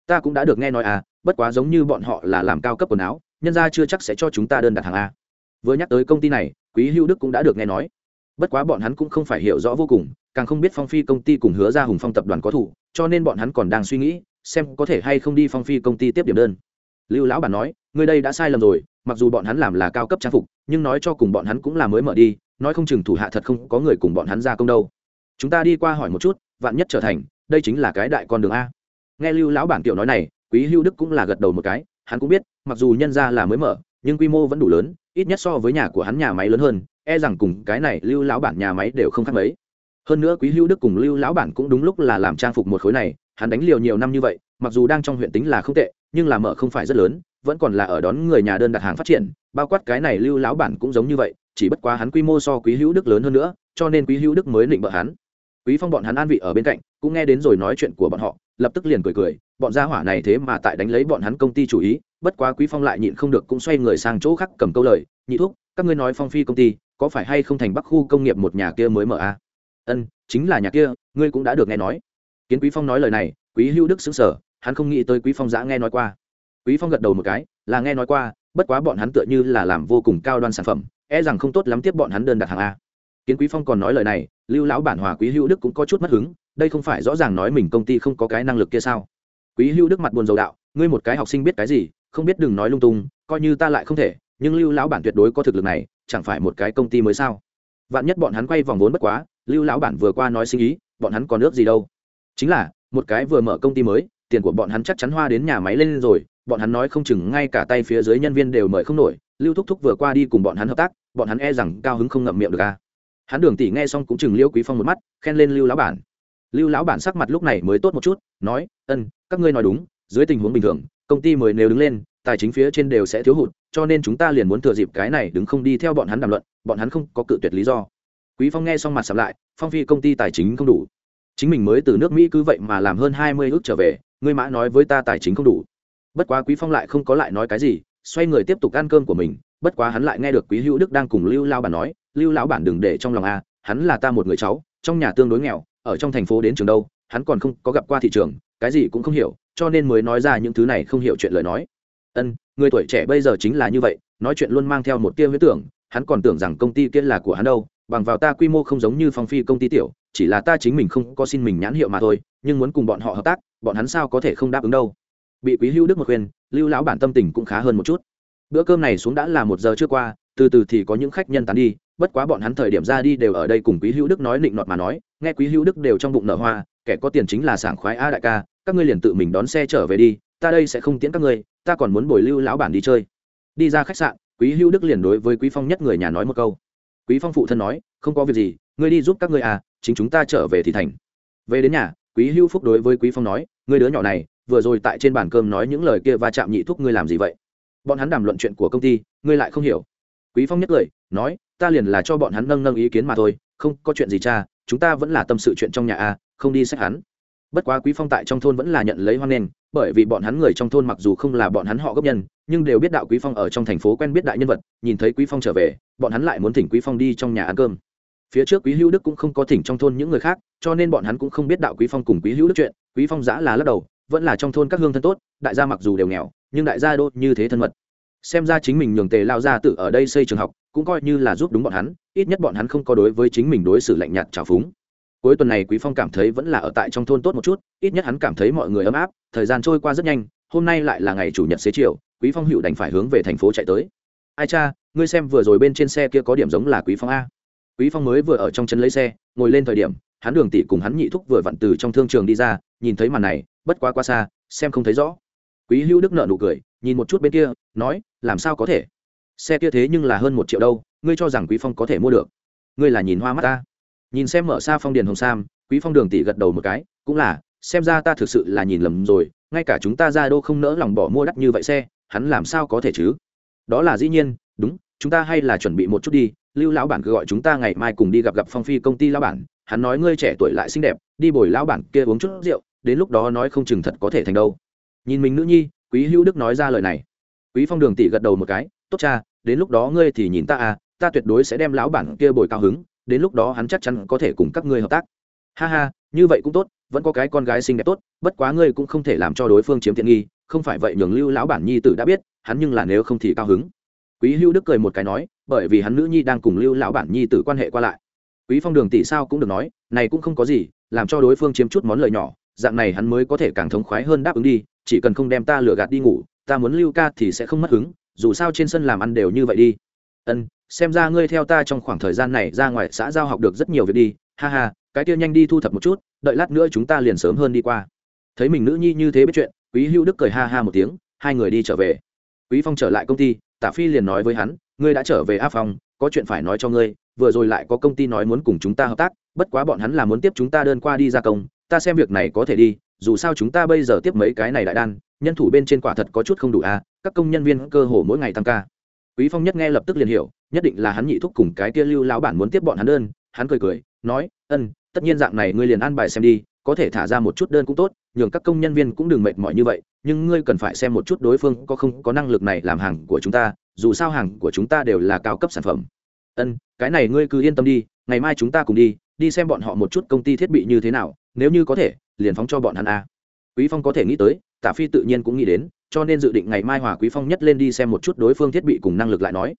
ta cũng đã được nghe nói à bất quá giống như bọn họ là làm cao cấp quần áo, nhân ra chưa chắc sẽ cho chúng ta đơn đặt hàng a vừa nhắc tới công ty này, quý hữu đức cũng đã được nghe nói. Bất quá bọn hắn cũng không phải hiểu rõ vô cùng, càng không biết phong phi công ty cùng hứa ra hùng phong tập đoàn có thủ, cho nên bọn hắn còn đang suy nghĩ, xem có thể hay không đi phong phi công ty tiếp điểm đơn. Lưu lão bản nói người đây đã sai lầm rồi mặc dù bọn hắn làm là cao cấp trang phục, nhưng nói cho cùng bọn hắn cũng là mới mở đi, nói không chừng thủ hạ thật không có người cùng bọn hắn ra công đâu. Chúng ta đi qua hỏi một chút, vạn nhất trở thành, đây chính là cái đại con đường a. Nghe lưu lão bản tiểu nói này, quý hữu đức cũng là gật đầu một cái, hắn cũng biết, mặc dù nhân ra là mới mở, nhưng quy mô vẫn đủ lớn, ít nhất so với nhà của hắn nhà máy lớn hơn e rằng cùng cái này lưu lão bản nhà máy đều không khác mấy. Hơn nữa quý hữu đức cùng lưu lão bản cũng đúng lúc là làm trang phục một khối này, hắn đánh liều nhiều năm như vậy, mặc dù đang trong huyện tính là không tệ, nhưng là mở không phải rất lớn vẫn còn là ở đón người nhà đơn đặt hàng phát triển, bao quát cái này lưu lão bản cũng giống như vậy, chỉ bất quá hắn quy mô so quý hữu đức lớn hơn nữa, cho nên quý hữu đức mới định bợ hắn. Quý phong bọn hắn an vị ở bên cạnh, cũng nghe đến rồi nói chuyện của bọn họ, lập tức liền cười cười, bọn gia hỏa này thế mà tại đánh lấy bọn hắn công ty chủ ý, bất quá quý phong lại nhịn không được cũng xoay người sang chỗ khác cầm câu lời, nhị thúc, các ngươi nói phong phi công ty, có phải hay không thành bắc khu công nghiệp một nhà kia mới mở a à? ân, chính là nhà kia, ngươi cũng đã được nghe nói. Kiến quý phong nói lời này, quý hữu đức xứng sở hắn không nghĩ tới quý phong giã nghe nói qua quý phong gật đầu một cái, là nghe nói qua, bất quá bọn hắn tựa như là làm vô cùng cao đoan sản phẩm e rằng không tốt lắm tiếp bọn hắn đơn đặt hàng a. Kiến quý phong còn nói lời này, lưu lão bản hòa quý hữu đức cũng có chút mất hứng, đây không phải rõ ràng nói mình công ty không có cái năng lực kia sao? Quý hữu đức mặt buồn dầu đạo, ngươi một cái học sinh biết cái gì, không biết đừng nói lung tung, coi như ta lại không thể, nhưng lưu lão bản tuyệt đối có thực lực này, chẳng phải một cái công ty mới sao? Vạn nhất bọn hắn quay vòng vốn bất quá, lưu lão bản vừa qua nói sinh ý, bọn hắn còn nước gì đâu? Chính là, một cái vừa mở công ty mới, tiền của bọn hắn chắc chắn hoa đến nhà máy lên rồi bọn hắn nói không chừng ngay cả tay phía dưới nhân viên đều mời không nổi, lưu thúc thúc vừa qua đi cùng bọn hắn hợp tác, bọn hắn e rằng cao hứng không ngậm miệng được à? hắn đường tỷ nghe xong cũng chừng liêu quý phong một mắt, khen lên lưu lão bản. Lưu lão bản sắc mặt lúc này mới tốt một chút, nói, ân, các ngươi nói đúng, dưới tình huống bình thường, công ty mới nếu đứng lên, tài chính phía trên đều sẽ thiếu hụt, cho nên chúng ta liền muốn thừa dịp cái này đứng không đi theo bọn hắn đàm luận, bọn hắn không có cự tuyệt lý do. Quý phong nghe xong mặt sầm lại, phong phi công ty tài chính không đủ. Chính mình mới từ nước mỹ cứ vậy mà làm hơn hai mươi ước trở về, ngươi mã nói với ta tài chính không đủ bất quá quý phong lại không có lại nói cái gì, xoay người tiếp tục ăn cơm của mình, bất quá hắn lại nghe được quý hữu đức đang cùng lưu lao bản nói, lưu lão bản đừng để trong lòng a, hắn là ta một người cháu, trong nhà tương đối nghèo, ở trong thành phố đến trường đâu, hắn còn không có gặp qua thị trường, cái gì cũng không hiểu, cho nên mới nói ra những thứ này không hiểu chuyện lời nói. Ân, người tuổi trẻ bây giờ chính là như vậy, nói chuyện luôn mang theo một tia huyết tưởng, hắn còn tưởng rằng công ty kia là của hắn đâu, bằng vào ta quy mô không giống như phong phi công ty tiểu, chỉ là ta chính mình không có xin mình nhãn hiệu mà thôi, nhưng muốn cùng bọn họ hợp tác, bọn hắn sao có thể không đáp ứng đâu? Bị quý hưu đức một khuyên, lưu lão bản tâm tình cũng khá hơn một chút. Bữa cơm này xuống đã là một giờ trước qua, từ từ thì có những khách nhân tán đi, bất quá bọn hắn thời điểm ra đi đều ở đây cùng quý hữu đức nói định nọt mà nói, nghe quý hữu đức đều trong bụng nở hoa, kẻ có tiền chính là sảng khoái a đại ca, các ngươi liền tự mình đón xe trở về đi, ta đây sẽ không tiễn các ngươi, ta còn muốn bồi lưu lão bản đi chơi. Đi ra khách sạn, quý hữu đức liền đối với quý phong nhất người nhà nói một câu. Quý phong phụ thân nói, không có việc gì, ngươi đi giúp các ngươi à chính chúng ta trở về thì thành. Về đến nhà, quý hữu phúc đối với quý phong nói, ngươi đứa nhỏ này vừa rồi tại trên bàn cơm nói những lời kia va chạm nhị thúc ngươi làm gì vậy? Bọn hắn đàm luận chuyện của công ty, ngươi lại không hiểu. Quý phong nhất lời, nói, ta liền là cho bọn hắn nâng nâng ý kiến mà thôi, không có chuyện gì cha, chúng ta vẫn là tâm sự chuyện trong nhà a, không đi xét hắn. Bất quá quý phong tại trong thôn vẫn là nhận lấy hoan nghênh, bởi vì bọn hắn người trong thôn mặc dù không là bọn hắn họ gốc nhân, nhưng đều biết đạo quý phong ở trong thành phố quen biết đại nhân vật, nhìn thấy quý phong trở về, bọn hắn lại muốn thỉnh quý phong đi trong nhà ăn cơm. Phía trước quý hữu đức cũng không có thỉnh trong thôn những người khác, cho nên bọn hắn cũng không biết đạo quý phong cùng quý hữu đức chuyện, quý phong giã là lắc đầu vẫn là trong thôn các hương thân tốt, đại gia mặc dù đều nghèo, nhưng đại gia đô như thế thân mật. Xem ra chính mình nhường tề lao ra tự ở đây xây trường học, cũng coi như là giúp đúng bọn hắn, ít nhất bọn hắn không có đối với chính mình đối xử lạnh nhạt trào phúng. Cuối tuần này quý phong cảm thấy vẫn là ở tại trong thôn tốt một chút, ít nhất hắn cảm thấy mọi người ấm áp, thời gian trôi qua rất nhanh, hôm nay lại là ngày chủ nhật xế chiều, quý phong hữu đành phải hướng về thành phố chạy tới. Ai cha, ngươi xem vừa rồi bên trên xe kia có điểm giống là quý phong a. Quý phong mới vừa ở trong chân lấy xe, ngồi lên thời điểm, hắn đường tỷ cùng hắn nhị thúc vừa vặn từ trong thương trường đi ra nhìn thấy màn này, bất quá qua xa, xem không thấy rõ. Quý hữu đức nợ nụ cười, nhìn một chút bên kia, nói, làm sao có thể? Xe kia thế nhưng là hơn một triệu đâu, ngươi cho rằng quý phong có thể mua được? Ngươi là nhìn hoa mắt ta. Nhìn xem mở xa phong điền hồng sam, quý phong đường tỷ gật đầu một cái, cũng là, xem ra ta thực sự là nhìn lầm rồi, ngay cả chúng ta ra đô không nỡ lòng bỏ mua đắt như vậy xe, hắn làm sao có thể chứ? Đó là dĩ nhiên, đúng, chúng ta hay là chuẩn bị một chút đi, lưu lão bản cứ gọi chúng ta ngày mai cùng đi gặp gặp phong phi công ty lão bản, hắn nói ngươi trẻ tuổi lại xinh đẹp, đi bồi lão bản kia uống chút rượu đến lúc đó nói không chừng thật có thể thành đâu. Nhìn mình nữ nhi, quý hữu đức nói ra lời này. Quý phong đường tỷ gật đầu một cái, tốt cha, đến lúc đó ngươi thì nhìn ta à ta tuyệt đối sẽ đem lão bản kia bồi cao hứng, đến lúc đó hắn chắc chắn có thể cùng các ngươi hợp tác. Ha ha, như vậy cũng tốt, vẫn có cái con gái xinh đẹp tốt, bất quá ngươi cũng không thể làm cho đối phương chiếm tiện nghi, không phải vậy nhường lưu lão bản nhi tử đã biết, hắn nhưng là nếu không thì cao hứng. Quý hữu đức cười một cái nói, bởi vì hắn nữ nhi đang cùng lưu lão bản nhi tử quan hệ qua lại. Quý phong đường tỷ sao cũng được nói, này cũng không có gì, làm cho đối phương chiếm chút món lời nhỏ dạng này hắn mới có thể càng thống khoái hơn đáp ứng đi, chỉ cần không đem ta lừa gạt đi ngủ, ta muốn lưu ca thì sẽ không mất hứng, dù sao trên sân làm ăn đều như vậy đi. Ân, xem ra ngươi theo ta trong khoảng thời gian này ra ngoài xã giao học được rất nhiều việc đi, ha ha, cái kia nhanh đi thu thập một chút, đợi lát nữa chúng ta liền sớm hơn đi qua. Thấy mình nữ nhi như thế biết chuyện, quý hữu đức cười ha ha một tiếng, hai người đi trở về. Quý phong trở lại công ty tả phi liền nói với hắn, ngươi đã trở về a phong, có chuyện phải nói cho ngươi, vừa rồi lại có công ty nói muốn cùng chúng ta hợp tác, bất quá bọn hắn là muốn tiếp chúng ta đơn qua đi gia công ta xem việc này có thể đi, dù sao chúng ta bây giờ tiếp mấy cái này đại đan, nhân thủ bên trên quả thật có chút không đủ à? các công nhân viên cơ hồ mỗi ngày tăng ca quý phong nhất nghe lập tức liền hiểu, nhất định là hắn nhị thúc cùng cái kia lưu lão bản muốn tiếp bọn hắn đơn, hắn cười cười, nói, ân, tất nhiên dạng này ngươi liền an bài xem đi, có thể thả ra một chút đơn cũng tốt, nhường các công nhân viên cũng đừng mệt mỏi như vậy, nhưng ngươi cần phải xem một chút đối phương có không có năng lực này làm hàng của chúng ta, dù sao hàng của chúng ta đều là cao cấp sản phẩm ân, cái này ngươi cứ yên tâm đi, ngày mai chúng ta cùng đi đi xem bọn họ một chút công ty thiết bị như thế nào, nếu như có thể, liền phóng cho bọn hắn a. Quý phong có thể nghĩ tới, tả phi tự nhiên cũng nghĩ đến, cho nên dự định ngày mai hòa quý phong nhất lên đi xem một chút đối phương thiết bị cùng năng lực lại nói.